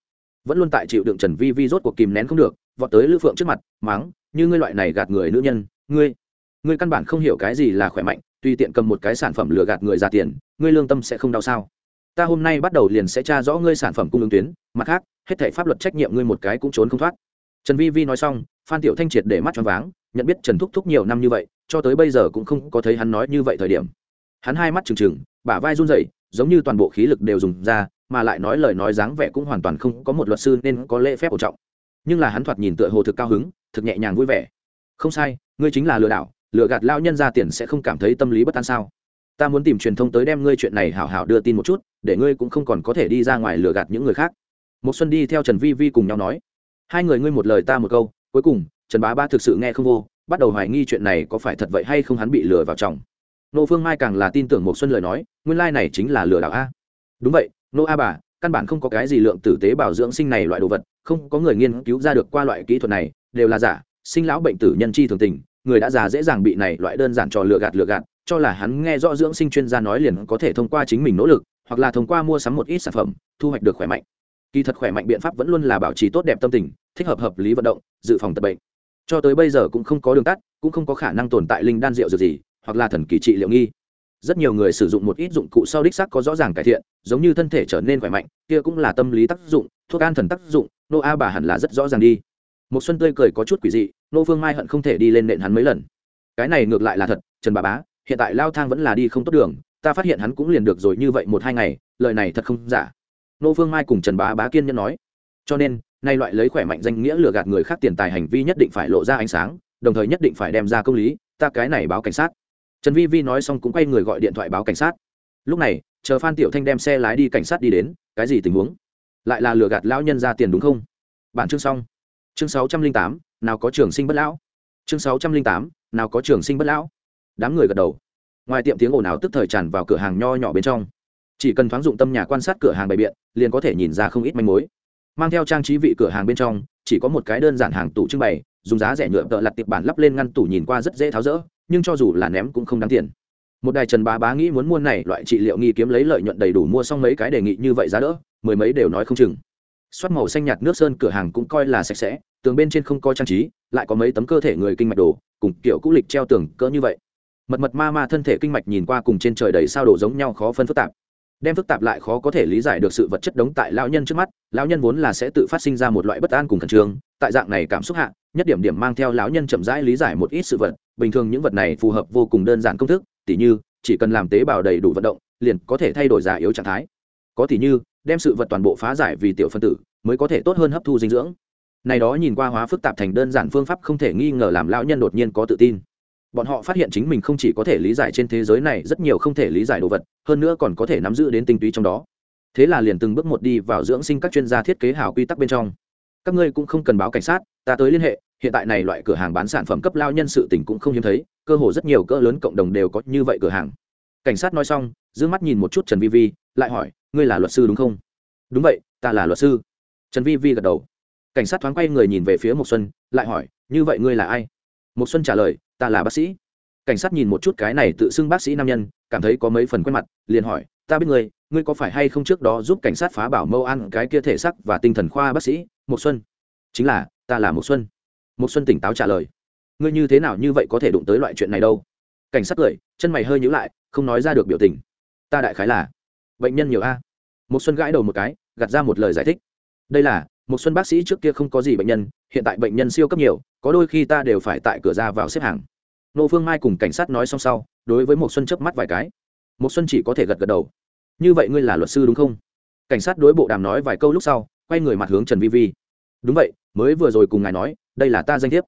Vẫn luôn tại chịu đựng trần vi vi rốt cuộc kìm nén không được, vọt tới lữ phượng trước mặt mắng như ngươi loại này gạt người nữ nhân, ngươi ngươi căn bản không hiểu cái gì là khỏe mạnh, tùy tiện cầm một cái sản phẩm lừa gạt người ra tiền, ngươi lương tâm sẽ không đau sao? Ta hôm nay bắt đầu liền sẽ tra rõ ngươi sản phẩm cung ứng tuyến, mặt khác, hết thể pháp luật trách nhiệm ngươi một cái cũng trốn không thoát. Trần vi vi nói xong, phan tiểu thanh triệt để mắt cho váng, nhận biết trần thúc thúc nhiều năm như vậy, cho tới bây giờ cũng không có thấy hắn nói như vậy thời điểm. Hắn hai mắt trừng trừng, bả vai run rẩy, giống như toàn bộ khí lực đều dùng ra, mà lại nói lời nói dáng vẻ cũng hoàn toàn không có một luật sư nên có lễ phép ổn trọng. Nhưng là hắn thoạt nhìn tựa hồ thực cao hứng, thực nhẹ nhàng vui vẻ. Không sai, ngươi chính là lừa đảo, lừa gạt lao nhân ra tiền sẽ không cảm thấy tâm lý bất an sao? Ta muốn tìm truyền thông tới đem ngươi chuyện này hảo hảo đưa tin một chút, để ngươi cũng không còn có thể đi ra ngoài lừa gạt những người khác. Một xuân đi theo trần vi vi cùng nhau nói. Hai người ngươi một lời ta một câu, cuối cùng, trần bá ba thực sự nghe không vô, bắt đầu hoài nghi chuyện này có phải thật vậy hay không hắn bị lừa vào chồng. Nô phương mai càng là tin tưởng một xuân lời nói, nguyên lai này chính là lừa đảo a. Đúng vậy, nô a bà, căn bản không có cái gì lượng tử tế bảo dưỡng sinh này loại đồ vật, không có người nghiên cứu ra được qua loại kỹ thuật này, đều là giả, sinh lão bệnh tử nhân chi thường tình, người đã già dễ dàng bị này loại đơn giản trò lừa gạt lừa gạt cho là hắn nghe rõ dưỡng sinh chuyên gia nói liền có thể thông qua chính mình nỗ lực, hoặc là thông qua mua sắm một ít sản phẩm, thu hoạch được khỏe mạnh. Kỳ thật khỏe mạnh biện pháp vẫn luôn là bảo trì tốt đẹp tâm tình, thích hợp hợp lý vận động, dự phòng tật bệnh. Cho tới bây giờ cũng không có đường tắt, cũng không có khả năng tồn tại linh đan rượu dược gì, hoặc là thần kỳ trị liệu nghi. Rất nhiều người sử dụng một ít dụng cụ sau đích sắc có rõ ràng cải thiện, giống như thân thể trở nên khỏe mạnh, kia cũng là tâm lý tác dụng, thuốc an thần tác dụng, nô a bà hẳn là rất rõ ràng đi. Một xuân tươi cười có chút quỷ dị, nô phương mai hận không thể đi lên nện hắn mấy lần. Cái này ngược lại là thật, trần bà bá hiện tại lao thang vẫn là đi không tốt đường, ta phát hiện hắn cũng liền được rồi như vậy một hai ngày, lời này thật không giả. Nô phương mai cùng trần bá bá kiên nhân nói. Cho nên, nay loại lấy khỏe mạnh danh nghĩa lừa gạt người khác tiền tài hành vi nhất định phải lộ ra ánh sáng, đồng thời nhất định phải đem ra công lý, ta cái này báo cảnh sát. Trần vi vi nói xong cũng quay người gọi điện thoại báo cảnh sát. Lúc này, chờ phan tiểu thanh đem xe lái đi cảnh sát đi đến, cái gì tình huống? Lại là lừa gạt lão nhân ra tiền đúng không? Bản chương xong. Chương sáu trăm linh tám, nào có trường sinh bất lão. Chương sáu trăm linh tám, nào có trường sinh bất lão đám người gật đầu. Ngoài tiệm tiếng ồn ào tức thời tràn vào cửa hàng nho nhỏ bên trong. Chỉ cần thoáng dụng tâm nhà quan sát cửa hàng bày biện, liền có thể nhìn ra không ít manh mối. Mang theo trang trí vị cửa hàng bên trong, chỉ có một cái đơn giản hàng tủ trưng bày, dùng giá rẻ nhựa tợ lặt tiệp bản lắp lên ngăn tủ nhìn qua rất dễ tháo rỡ, nhưng cho dù là ném cũng không đáng tiền. Một đài trần bá bá nghĩ muốn mua này, loại trị liệu nghi kiếm lấy lợi nhuận đầy đủ mua xong mấy cái đề nghị như vậy giá đỡ, mười mấy đều nói không chừng. Xoát màu xanh nhạt nước sơn cửa hàng cũng coi là sạch sẽ, tường bên trên không coi trang trí, lại có mấy tấm cơ thể người kinh mạch đồ, cùng kiểu cũ lịch treo tường cỡ như vậy mật mật ma ma thân thể kinh mạch nhìn qua cùng trên trời đầy sao đổ giống nhau khó phân phức tạp. Đem phức tạp lại khó có thể lý giải được sự vật chất đống tại lão nhân trước mắt, lão nhân vốn là sẽ tự phát sinh ra một loại bất an cùng khẩn trương, tại dạng này cảm xúc hạ, nhất điểm điểm mang theo lão nhân chậm rãi lý giải một ít sự vật, bình thường những vật này phù hợp vô cùng đơn giản công thức, tỉ như, chỉ cần làm tế bào đầy đủ vận động, liền có thể thay đổi già yếu trạng thái. Có tỉ như, đem sự vật toàn bộ phá giải vì tiểu phân tử, mới có thể tốt hơn hấp thu dinh dưỡng. Này đó nhìn qua hóa phức tạp thành đơn giản phương pháp không thể nghi ngờ làm lão nhân đột nhiên có tự tin bọn họ phát hiện chính mình không chỉ có thể lý giải trên thế giới này rất nhiều không thể lý giải đồ vật, hơn nữa còn có thể nắm giữ đến tinh túy trong đó. Thế là liền từng bước một đi vào dưỡng sinh các chuyên gia thiết kế hảo quy tắc bên trong. Các ngươi cũng không cần báo cảnh sát, ta tới liên hệ, hiện tại này loại cửa hàng bán sản phẩm cấp lao nhân sự tỉnh cũng không hiếm thấy, cơ hồ rất nhiều cỡ lớn cộng đồng đều có như vậy cửa hàng. Cảnh sát nói xong d mắt nhìn một chút trần vi vi, lại hỏi, ngươi là luật sư đúng không? Đúng vậy, ta là luật sư. Trần vi vi gật đầu. Cảnh sát thoáng quay người nhìn về phía một xuân, lại hỏi, như vậy ngươi là ai? Một xuân trả lời, ta là bác sĩ. Cảnh sát nhìn một chút cái này tự xưng bác sĩ nam nhân, cảm thấy có mấy phần quen mặt, liền hỏi, ta biết ngươi ngươi có phải hay không trước đó giúp cảnh sát phá bảo mâu ăn cái kia thể sắc và tinh thần khoa bác sĩ một xuân? Chính là, ta là một xuân. Một xuân tỉnh táo trả lời, ngươi như thế nào như vậy có thể đụng tới loại chuyện này đâu? Cảnh sát cười, chân mày hơi nhíu lại, không nói ra được biểu tình. Ta đại khái là bệnh nhân nhiều a. Một xuân gãi đầu một cái, gạt ra một lời giải thích. Đây là một xuân bác sĩ trước kia không có gì bệnh nhân, hiện tại bệnh nhân siêu cấp nhiều, có đôi khi ta đều phải tại cửa ra vào xếp hàng. Nô phương mai cùng cảnh sát nói xong sau, đối với một xuân chớp mắt vài cái. Một xuân chỉ có thể gật gật đầu. Như vậy ngươi là luật sư đúng không? Cảnh sát đối bộ đàm nói vài câu lúc sau, quay người mặt hướng trần vi vi. Đúng vậy, mới vừa rồi cùng ngài nói, đây là ta danh thiếp.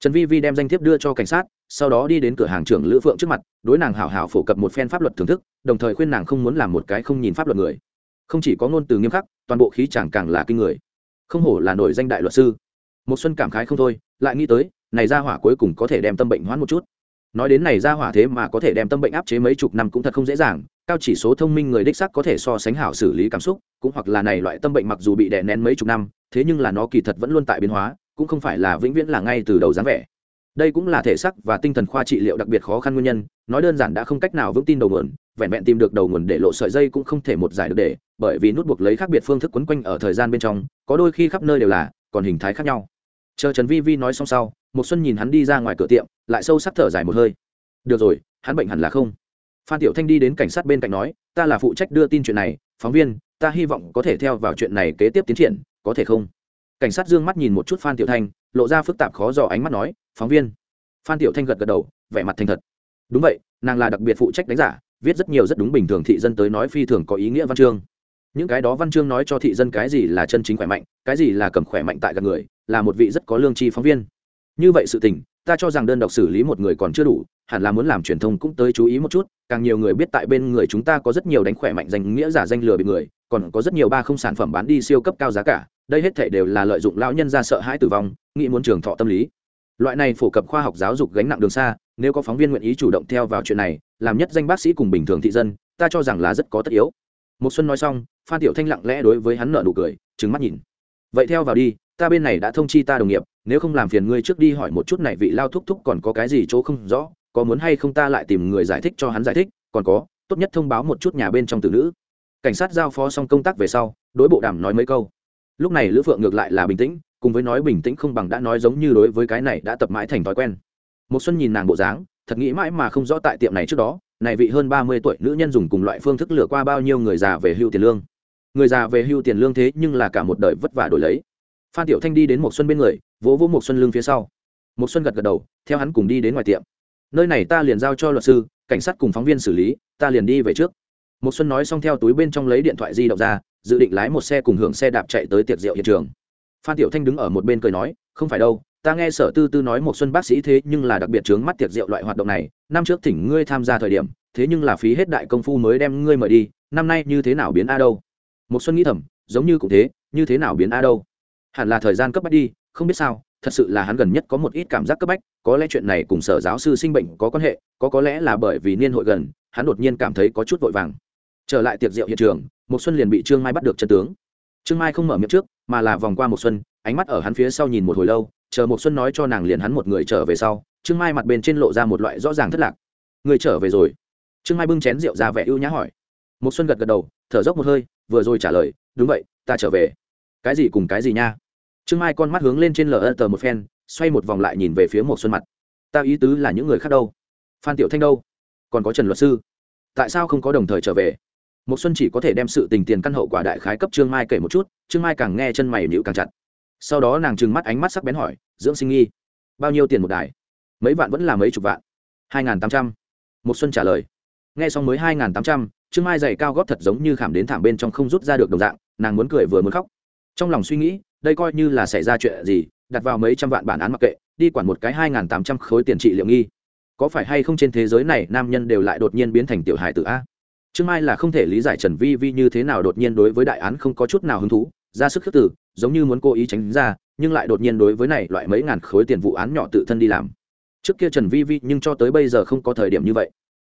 Trần vi vi đem danh thiếp đưa cho cảnh sát, sau đó đi đến cửa hàng trưởng lữ phượng trước mặt, đối nàng hảo hảo phổ cập một phen pháp luật thưởng thức, đồng thời khuyên nàng không muốn làm một cái không nhìn pháp luật người. Không chỉ có ngôn từ nghiêm khắc, toàn bộ khí chẳng càng là kinh người không hổ là nổi danh đại luật sư. Một xuân cảm khái không thôi, lại nghĩ tới, này ra hỏa cuối cùng có thể đem tâm bệnh hoãn một chút. Nói đến này ra hỏa thế mà có thể đem tâm bệnh áp chế mấy chục năm cũng thật không dễ dàng, cao chỉ số thông minh người đích sắc có thể so sánh hảo xử lý cảm xúc, cũng hoặc là này loại tâm bệnh mặc dù bị đè nén mấy chục năm, thế nhưng là nó kỳ thật vẫn luôn tại biến hóa, cũng không phải là vĩnh viễn là ngay từ đầu dáng vẻ. Đây cũng là thể sắc và tinh thần khoa trị liệu đặc biệt khó khăn nguyên nhân, nói đơn giản đã không cách nào vững tin đầu nguồn vẹn vẹn tìm được đầu nguồn để lộ sợi dây cũng không thể một giải được để, bởi vì nút buộc lấy khác biệt phương thức quấn quanh ở thời gian bên trong, có đôi khi khắp nơi đều là, còn hình thái khác nhau. Chờ trần vi vi nói xong sau một xuân nhìn hắn đi ra ngoài cửa tiệm, lại sâu sắc thở dài một hơi. Được rồi, hắn bệnh hẳn là không? Phan tiểu thanh đi đến cảnh sát bên cạnh nói, ta là phụ trách đưa tin chuyện này, phóng viên, ta hy vọng có thể theo vào chuyện này kế tiếp tiến triển, có thể không? Cảnh sát dương mắt nhìn một chút phan tiểu thanh, lộ ra phức tạp khó dò ánh mắt nói, phóng viên. Phan tiểu thanh gật gật đầu, vẻ mặt thành thật. Đúng vậy, nàng là đặc biệt phụ trách đánh giả viết rất nhiều rất đúng bình thường thị dân tới nói phi thường có ý nghĩa văn chương. Những cái đó văn chương nói cho thị dân cái gì là chân chính khỏe mạnh, cái gì là cầm khỏe mạnh tại gần người, là một vị rất có lương tri phóng viên. Như vậy sự tình, ta cho rằng đơn độc xử lý một người còn chưa đủ, hẳn là muốn làm truyền thông cũng tới chú ý một chút, càng nhiều người biết tại bên người chúng ta có rất nhiều đánh khỏe mạnh danh nghĩa giả danh lừa bị người, còn có rất nhiều ba không sản phẩm bán đi siêu cấp cao giá cả, đây hết thể đều là lợi dụng lão nhân ra sợ hãi tử vong, nghĩ muốn trường thọ tâm lý loại này phổ cập khoa học giáo dục gánh nặng đường xa, nếu có phóng viên nguyện ý chủ động theo vào chuyện này, làm nhất danh bác sĩ cùng bình thường thị dân, ta cho rằng là rất có tất yếu. Một xuân nói xong, phan tiểu thanh lặng lẽ đối với hắn nợ nụ cười, trừng mắt nhìn. Vậy theo vào đi, ta bên này đã thông chi ta đồng nghiệp, nếu không làm phiền ngươi trước đi hỏi một chút này vị lao thúc thúc còn có cái gì chỗ không rõ, có muốn hay không ta lại tìm người giải thích cho hắn giải thích, còn có, tốt nhất thông báo một chút nhà bên trong tử nữ. Cảnh sát giao phó xong công tác về sau, đối bộ đàm nói mấy câu. Lúc này lữ phượng ngược lại là bình tĩnh cùng với nói bình tĩnh không bằng đã nói giống như đối với cái này đã tập mãi thành thói quen. Một xuân nhìn nàng bộ dáng, thật nghĩ mãi mà không rõ tại tiệm này trước đó, này vị hơn ba mươi tuổi nữ nhân dùng cùng loại phương thức lừa qua bao nhiêu người già về hưu tiền lương. Người già về hưu tiền lương thế nhưng là cả một đời vất vả đổi lấy. Phan tiểu thanh đi đến một xuân bên người, vỗ vỗ một xuân lưng phía sau. Một xuân gật gật đầu, theo hắn cùng đi đến ngoài tiệm. Nơi này ta liền giao cho luật sư, cảnh sát cùng phóng viên xử lý, ta liền đi về trước. Một xuân nói xong theo túi bên trong lấy điện thoại di động ra, dự định lái một xe cùng hưởng xe đạp chạy tới tiệc rượu hiện trường phan tiểu thanh đứng ở một bên cười nói, không phải đâu, ta nghe sở tư tư nói một xuân bác sĩ thế nhưng là đặc biệt chướng mắt tiệc rượu loại hoạt động này, năm trước thỉnh ngươi tham gia thời điểm, thế nhưng là phí hết đại công phu mới đem ngươi mời đi, năm nay như thế nào biến a đâu? Một xuân nghĩ thầm, giống như cũng thế, như thế nào biến a đâu? Hẳn là thời gian cấp bách đi, không biết sao, thật sự là hắn gần nhất có một ít cảm giác cấp bách, có lẽ chuyện này cùng sở giáo sư sinh bệnh có quan hệ, có có lẽ là bởi vì niên hội gần, hắn đột nhiên cảm thấy có chút vội vàng. Trở lại tiệc rượu hiện trường một xuân liền bị trương mai bắt được chân tướng trương mai không mở miệng trước, mà là vòng qua một xuân, ánh mắt ở hắn phía sau nhìn một hồi lâu, chờ một xuân nói cho nàng liền hắn một người trở về sau, trương mai mặt bên trên lộ ra một loại rõ ràng thất lạc. Người trở về rồi? Trương mai bưng chén rượu ra vẻ ưu nhã hỏi. Một xuân gật gật đầu, thở dốc một hơi, vừa rồi trả lời, đúng vậy, ta trở về. Cái gì cùng cái gì nha? Trương mai con mắt hướng lên trên lờ tờ một phen, xoay một vòng lại nhìn về phía một xuân mặt. Ta ý tứ là những người khác đâu? Phan tiểu thanh đâu? Còn có trần luật sư? Tại sao không có đồng thời trở về? Một xuân chỉ có thể đem sự tình tiền căn hậu quả đại khái cấp trương mai kể một chút, trương mai càng nghe chân mày nhíu càng chặt. Sau đó nàng trừng mắt ánh mắt sắc bén hỏi, dưỡng sinh nghi, bao nhiêu tiền một đài? Mấy vạn vẫn là mấy chục vạn? Hai n tám trăm. Một xuân trả lời. Nghe xong mới hai n g h n tám trăm, trương mai giày cao góp thật giống như khảm đến thảm bên trong không rút ra được đồng dạng, nàng muốn cười vừa muốn khóc. Trong lòng suy nghĩ, đây coi như là xảy ra chuyện gì, đặt vào mấy trăm vạn bản án mặc kệ, đi quản một cái hai n g h n tám trăm khối tiền trị liệu nghi. Có phải hay không trên thế giới này nam nhân đều lại đột nhiên biến thành tiểu hài tử a? Trương mai là không thể lý giải trần vi vi như thế nào đột nhiên đối với đại án không có chút nào hứng thú, ra sức khước tử giống như muốn cố ý tránh ra, nhưng lại đột nhiên đối với này loại mấy ngàn khối tiền vụ án nhỏ tự thân đi làm. Trước kia trần vi vi nhưng cho tới bây giờ không có thời điểm như vậy.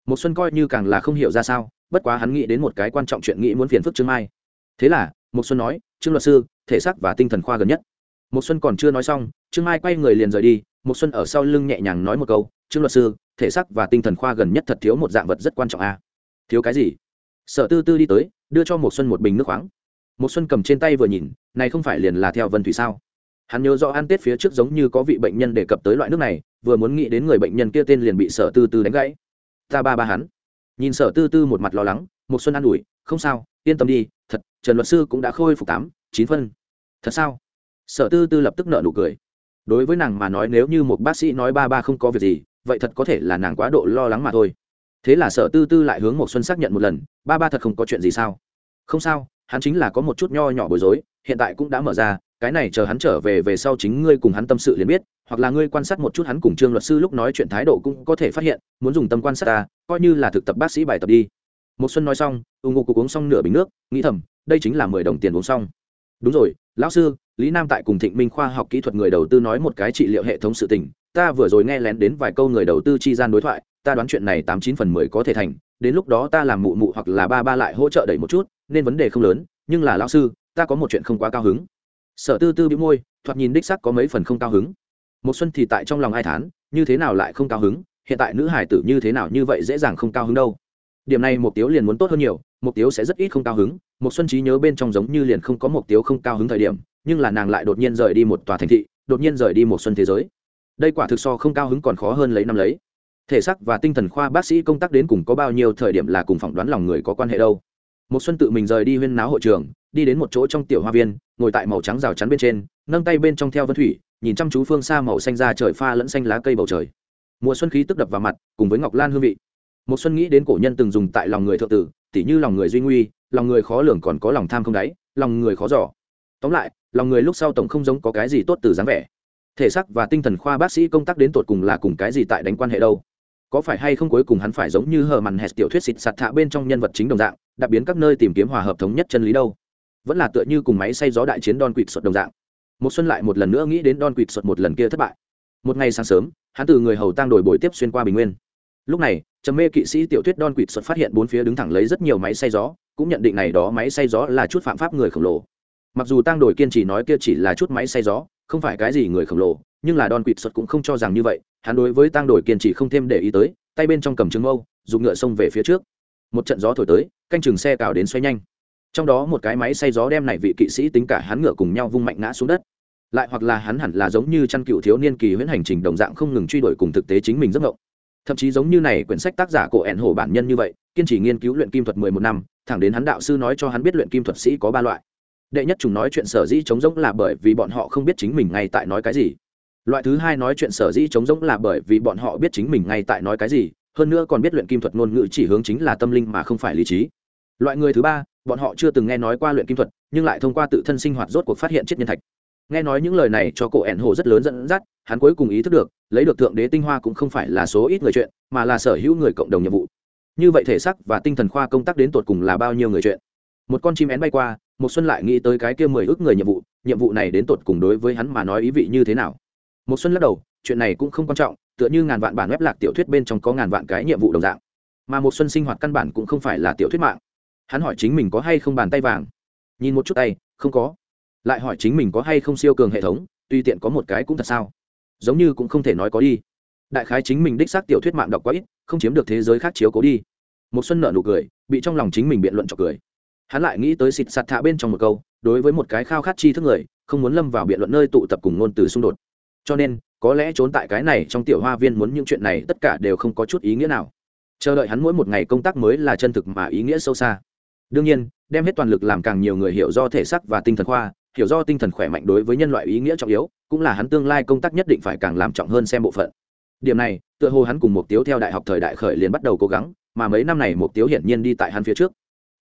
Một xuân coi như càng là không hiểu ra sao, bất quá hắn nghĩ đến một cái quan trọng chuyện nghĩ muốn phiền phức trương mai. Thế là một xuân nói, trương luật sư, thể xác và tinh thần khoa gần nhất. Một xuân còn chưa nói xong, trương mai quay người liền rời đi một xuân ở sau lưng nhẹ nhàng nói một câu, trương luật sư, thể xác và tinh thần khoa gần nhất thật thiếu một dạng vật rất quan trọng a à? Thiếu cái gì? Sở tư tư đi tới, đưa cho một xuân một bình nước khoáng. Một xuân cầm trên tay vừa nhìn, này không phải liền là theo vân thủy sao? Hắn nhớ rõ ăn tết phía trước giống như có vị bệnh nhân đề cập tới loại nước này, vừa muốn nghĩ đến người bệnh nhân kia tên liền bị sở tư tư đánh gãy. Ta ba ba hắn. Nhìn sở tư tư một mặt lo lắng một xuân an ủi, không sao, yên tâm đi, thật, trần luật sư cũng đã khôi phục tám, chín phân. Thật sao? Sở tư tư lập tức nợ nụ cười. Đối với nàng mà nói, nếu như một bác sĩ nói ba ba không có việc gì, vậy thật có thể là nàng quá độ lo lắng mà thôi thế là sở tư tư lại hướng một xuân xác nhận một lần, ba ba thật không có chuyện gì sao? Không sao, hắn chính là có một chút nho nhỏ bối rối, hiện tại cũng đã mở ra, cái này chờ hắn trở về về sau chính ngươi cùng hắn tâm sự liền biết, hoặc là ngươi quan sát một chút hắn cùng trương luật sư lúc nói chuyện thái độ cũng có thể phát hiện, muốn dùng tâm quan sát ta, coi như là thực tập bác sĩ bài tập đi. Một xuân nói xong ung hộ cục uống xong nửa bình nước, nghĩ thầm, đây chính là mười đồng tiền uống xong. Đúng rồi, lão sư, lý nam tại cùng thịnh minh khoa học kỹ thuật người đầu tư nói một cái trị liệu hệ thống sự tình, ta vừa rồi nghe lén đến vài câu người đầu tư chi gian đối thoại ta đoán chuyện này tám chín phần mười có thể thành, đến lúc đó ta làm mụ mụ hoặc là ba ba lại hỗ trợ đẩy một chút, nên vấn đề không lớn, nhưng là lão sư, ta có một chuyện không quá cao hứng. Sở tư tư bị môi, thoạt nhìn đích sắc có mấy phần không cao hứng. Một xuân thì tại trong lòng ai thán, như thế nào lại không cao hứng, hiện tại nữ hải tử như thế nào như vậy dễ dàng không cao hứng đâu. Điểm này một tiếu liền muốn tốt hơn nhiều một tiếu sẽ rất ít không cao hứng một xuân trí nhớ bên trong giống như liền không có một tiếu không cao hứng thời điểm, nhưng là nàng lại đột nhiên rời đi một tòa thành thị, đột nhiên rời đi một xuân thế giới. Đây quả thực so không cao hứng còn khó hơn lấy năm lấy thể xác và tinh thần khoa bác sĩ công tác đến cùng có bao nhiêu thời điểm là cùng phỏng đoán lòng người có quan hệ đâu. Một xuân tự mình rời đi huyên náo hội trường, đi đến một chỗ trong tiểu hoa viên, ngồi tại màu trắng rào chắn bên trên, nâng tay bên trong theo vân thủy, nhìn chăm chú phương xa màu xanh ra trời pha lẫn xanh lá cây bầu trời. Mùa xuân khí tức đập vào mặt, cùng với ngọc lan hương vị. Một xuân nghĩ đến cổ nhân từng dùng tại lòng người thượng tử, tỉ như lòng người duy nguy, lòng người khó lường còn có lòng tham không đáy, lòng người khó giỏ tóm lại, lòng người lúc sau tổng không giống có cái gì tốt từ dáng vẻ. Thể xác và tinh thần khoa bác sĩ công tác đến tột cùng là cùng cái gì tại đánh quan hệ đâu? Có phải hay không cuối cùng hắn phải giống như hờ mằn hẹt tiểu thuyết xịt sạt thạ bên trong nhân vật chính đồng dạng, đặc biến các nơi tìm kiếm hòa hợp thống nhất chân lý đâu? Vẫn là tựa như cùng máy xay gió đại chiến đòn quỵt Sụt đồng dạng. Một xuân lại một lần nữa nghĩ đến đòn quỵt Sụt một lần kia thất bại. Một ngày sáng sớm, hắn từ người hầu tăng đổi bồi tiếp xuyên qua bình nguyên. Lúc này, trầm mê kỵ sĩ tiểu thuyết đòn quỵt Sụt phát hiện bốn phía đứng thẳng lấy rất nhiều máy xay gió, cũng nhận định này đó máy xay gió là chút phạm pháp người khổng lồ. Mặc dù tăng đổi kiên trì nói kia chỉ là chút máy xay gió, không phải cái gì người khổng lồ, nhưng là đòn quỵt Sụt cũng không cho rằng như vậy hắn đối với tăng đổi kiên trì không thêm để ý tới, tay bên trong cầm trứng mâu, dùng ngựa xông về phía trước. Một trận gió thổi tới, canh chừng xe cào đến xoay nhanh. Trong đó một cái máy xay gió đem này vị kỵ sĩ tính cả hắn ngựa cùng nhau vung mạnh ngã xuống đất. Lại hoặc là hắn hẳn là giống như chăn cựu thiếu niên kỳ huyễn hành trình đồng dạng không ngừng truy đuổi cùng thực tế chính mình giấc ngộng thậm chí giống như này quyển sách tác giả cổ ẹn hổ bản nhân như vậy, kiên trì nghiên cứu luyện kim thuật mười một năm, thẳng đến hắn đạo sư nói cho hắn biết luyện kim thuật sĩ có ba loại. Đệ nhất chúng nói chuyện sở dĩ chống rỗng là bởi vì bọn họ không biết chính mình ngay tại nói cái gì loại thứ hai nói chuyện sở dĩ chống rỗng là bởi vì bọn họ biết chính mình ngay tại nói cái gì, hơn nữa còn biết luyện kim thuật ngôn ngữ chỉ hướng chính là tâm linh mà không phải lý trí. Loại người thứ ba, bọn họ chưa từng nghe nói qua luyện kim thuật, nhưng lại thông qua tự thân sinh hoạt rốt cuộc phát hiện chiết nhân thạch. Nghe nói những lời này cho cổ ẻn hồ rất lớn dẫn dắt, hắn cuối cùng ý thức được, lấy được thượng đế tinh hoa cũng không phải là số ít người chuyện, mà là sở hữu người cộng đồng nhiệm vụ. Như vậy thể xác và tinh thần khoa công tác đến tột cùng là bao nhiêu người chuyện? Một con chim én bay qua một xuân lại nghĩ tới cái kia mười ước người nhiệm vụ nhiệm vụ này đến tột cùng đối với hắn mà nói ý vị như thế nào? Một xuân lắc đầu, chuyện này cũng không quan trọng, tựa như ngàn vạn bản web lạc tiểu thuyết bên trong có ngàn vạn cái nhiệm vụ đồng dạng. Mà một xuân sinh hoạt căn bản cũng không phải là tiểu thuyết mạng. Hắn hỏi chính mình có hay không bàn tay vàng. Nhìn một chút tay, không có. Lại hỏi chính mình có hay không siêu cường hệ thống, tuy tiện có một cái cũng thật sao. Giống như cũng không thể nói có đi. Đại khái chính mình đích xác tiểu thuyết mạng đọc quá ít, không chiếm được thế giới khác chiếu cố đi. Một xuân nợ nụ cười, bị trong lòng chính mình biện luận cho cười. Hắn lại nghĩ tới xịt sạt thạ bên trong một câu, đối với một cái khao khát chi thức người, không muốn lâm vào biện luận nơi tụ tập cùng ngôn từ xung đột cho nên, có lẽ trốn tại cái này trong tiểu hoa viên muốn những chuyện này tất cả đều không có chút ý nghĩa nào. Chờ đợi hắn mỗi một ngày công tác mới là chân thực mà ý nghĩa sâu xa. Đương nhiên, đem hết toàn lực làm càng nhiều người hiểu do thể xác và tinh thần khoa, hiểu do tinh thần khỏe mạnh đối với nhân loại ý nghĩa trọng yếu, cũng là hắn tương lai công tác nhất định phải càng làm trọng hơn xem bộ phận. Điểm này, tựa hồ hắn cùng mục tiêu theo đại học thời đại khởi liền bắt đầu cố gắng, mà mấy năm này mục tiêu hiển nhiên đi tại hắn phía trước.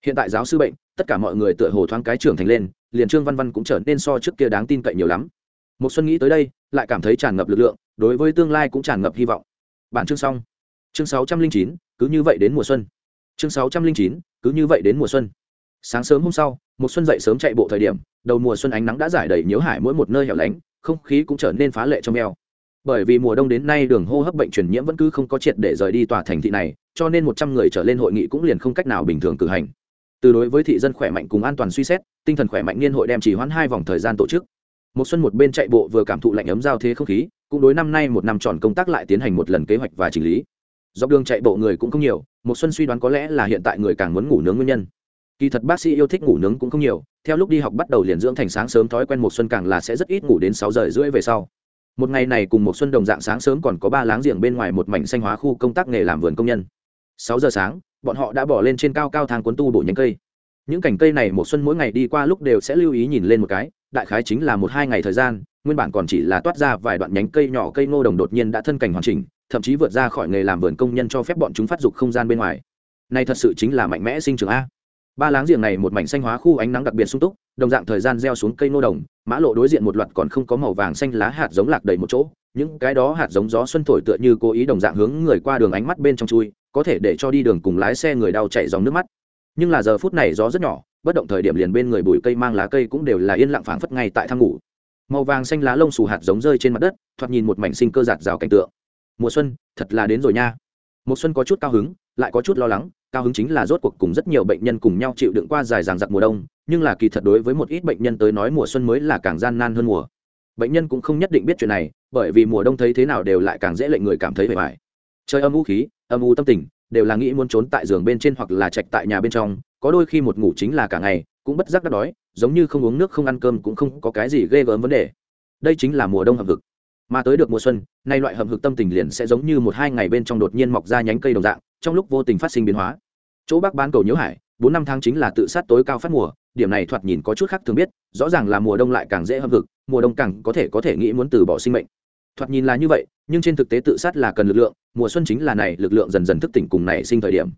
Hiện tại giáo sư bệnh, tất cả mọi người tựa hồ thoáng cái trưởng thành lên, liền trương văn văn cũng trở nên so trước kia đáng tin cậy nhiều lắm một xuân nghĩ tới đây, lại cảm thấy tràn ngập lực lượng, đối với tương lai cũng tràn ngập hy vọng. Bản chương xong. Chương sáu trăm linh chín, cứ như vậy đến mùa xuân. Chương sáu trăm linh chín, cứ như vậy đến mùa xuân. Sáng sớm hôm sau một xuân dậy sớm chạy bộ thời điểm, đầu mùa xuân ánh nắng đã giải đầy nhiễu hải mỗi một nơi hẻo lánh, không khí cũng trở nên phá lệ trong eo. Bởi vì mùa đông đến nay đường hô hấp bệnh truyền nhiễm vẫn cứ không có triệt để rời đi tòa thành thị này, cho nên một trăm người trở lên hội nghị cũng liền không cách nào bình thường cử hành. Từ đối với thị dân khỏe mạnh cùng an toàn suy xét, tinh thần khỏe mạnh niên hội đem chỉ hoãn hai vòng thời gian tổ chức một xuân một bên chạy bộ vừa cảm thụ lạnh ấm giao thế không khí, cũng đối năm nay một năm tròn công tác lại tiến hành một lần kế hoạch và chỉnh lý. Dọc đường chạy bộ người cũng không nhiều một xuân suy đoán có lẽ là hiện tại người càng muốn ngủ nướng nguyên nhân. Kỳ thật bác sĩ yêu thích ngủ nướng cũng không nhiều, theo lúc đi học bắt đầu liền dưỡng thành sáng sớm thói quen một xuân càng là sẽ rất ít ngủ đến sáu giờ rưỡi về sau. Một ngày này cùng một xuân đồng dạng sáng sớm còn có ba láng giềng bên ngoài một mảnh xanh hóa khu công tác nghề làm vườn công nhân. Sáu giờ sáng, bọn họ đã bỏ lên trên cao cao thang cuốn tu bổ nhánh cây. Những cành cây này một xuân mỗi ngày đi qua lúc đều sẽ lưu ý nhìn lên một cái đại khái chính là một hai ngày thời gian, nguyên bản còn chỉ là toát ra vài đoạn nhánh cây nhỏ cây ngô đồng đột nhiên đã thân cảnh hoàn chỉnh, thậm chí vượt ra khỏi nghề làm vườn công nhân cho phép bọn chúng phát dục không gian bên ngoài. Này thật sự chính là mạnh mẽ sinh trưởng a. Ba láng giềng này một mảnh xanh hóa khu ánh nắng đặc biệt sung túc, đồng dạng thời gian gieo xuống cây ngô đồng, mã lộ đối diện một loạt còn không có màu vàng xanh lá hạt giống lạc đầy một chỗ, những cái đó hạt giống gió xuân thổi tựa như cố ý đồng dạng hướng người qua đường ánh mắt bên trong chui, có thể để cho đi đường cùng lái xe người đau chạy dòng nước mắt. Nhưng là giờ phút này gió rất nhỏ bất động thời điểm liền bên người bụi cây mang lá cây cũng đều là yên lặng phảng phất ngay tại thang ngủ. Màu vàng xanh lá lông xù hạt giống rơi trên mặt đất, thoạt nhìn một mảnh sinh cơ giạt rào cảnh tượng. Mùa xuân, thật là đến rồi nha. Mùa xuân có chút cao hứng, lại có chút lo lắng, cao hứng chính là rốt cuộc cùng rất nhiều bệnh nhân cùng nhau chịu đựng qua dài dằng dặc mùa đông, nhưng là kỳ thật đối với một ít bệnh nhân tới nói mùa xuân mới là càng gian nan hơn mùa. Bệnh nhân cũng không nhất định biết chuyện này, bởi vì mùa đông thấy thế nào đều lại càng dễ lệnh người cảm thấy bề bài Trời âm u khí, âm u tâm tình, đều là nghĩ muốn trốn tại giường bên trên hoặc là trạch tại nhà bên trong có đôi khi một ngủ chính là cả ngày, cũng bất giác đắt đói, giống như không uống nước không ăn cơm cũng không có cái gì ghê gớm vấn đề. Đây chính là mùa đông hầm hực. Mà tới được mùa xuân, nay loại hầm hực tâm tình liền sẽ giống như một hai ngày bên trong đột nhiên mọc ra nhánh cây đồng dạng, trong lúc vô tình phát sinh biến hóa. Chỗ bác bán cầu nhớ hải, bốn năm tháng chính là tự sát tối cao phát mùa, điểm này thoạt nhìn có chút khác thường biết, rõ ràng là mùa đông lại càng dễ hâm hực, mùa đông càng có thể có thể nghĩ muốn từ bỏ sinh mệnh. Thoạt nhìn là như vậy, nhưng trên thực tế tự sát là cần lực lượng, mùa xuân chính là này, lực lượng dần dần thức tỉnh cùng nảy sinh thời điểm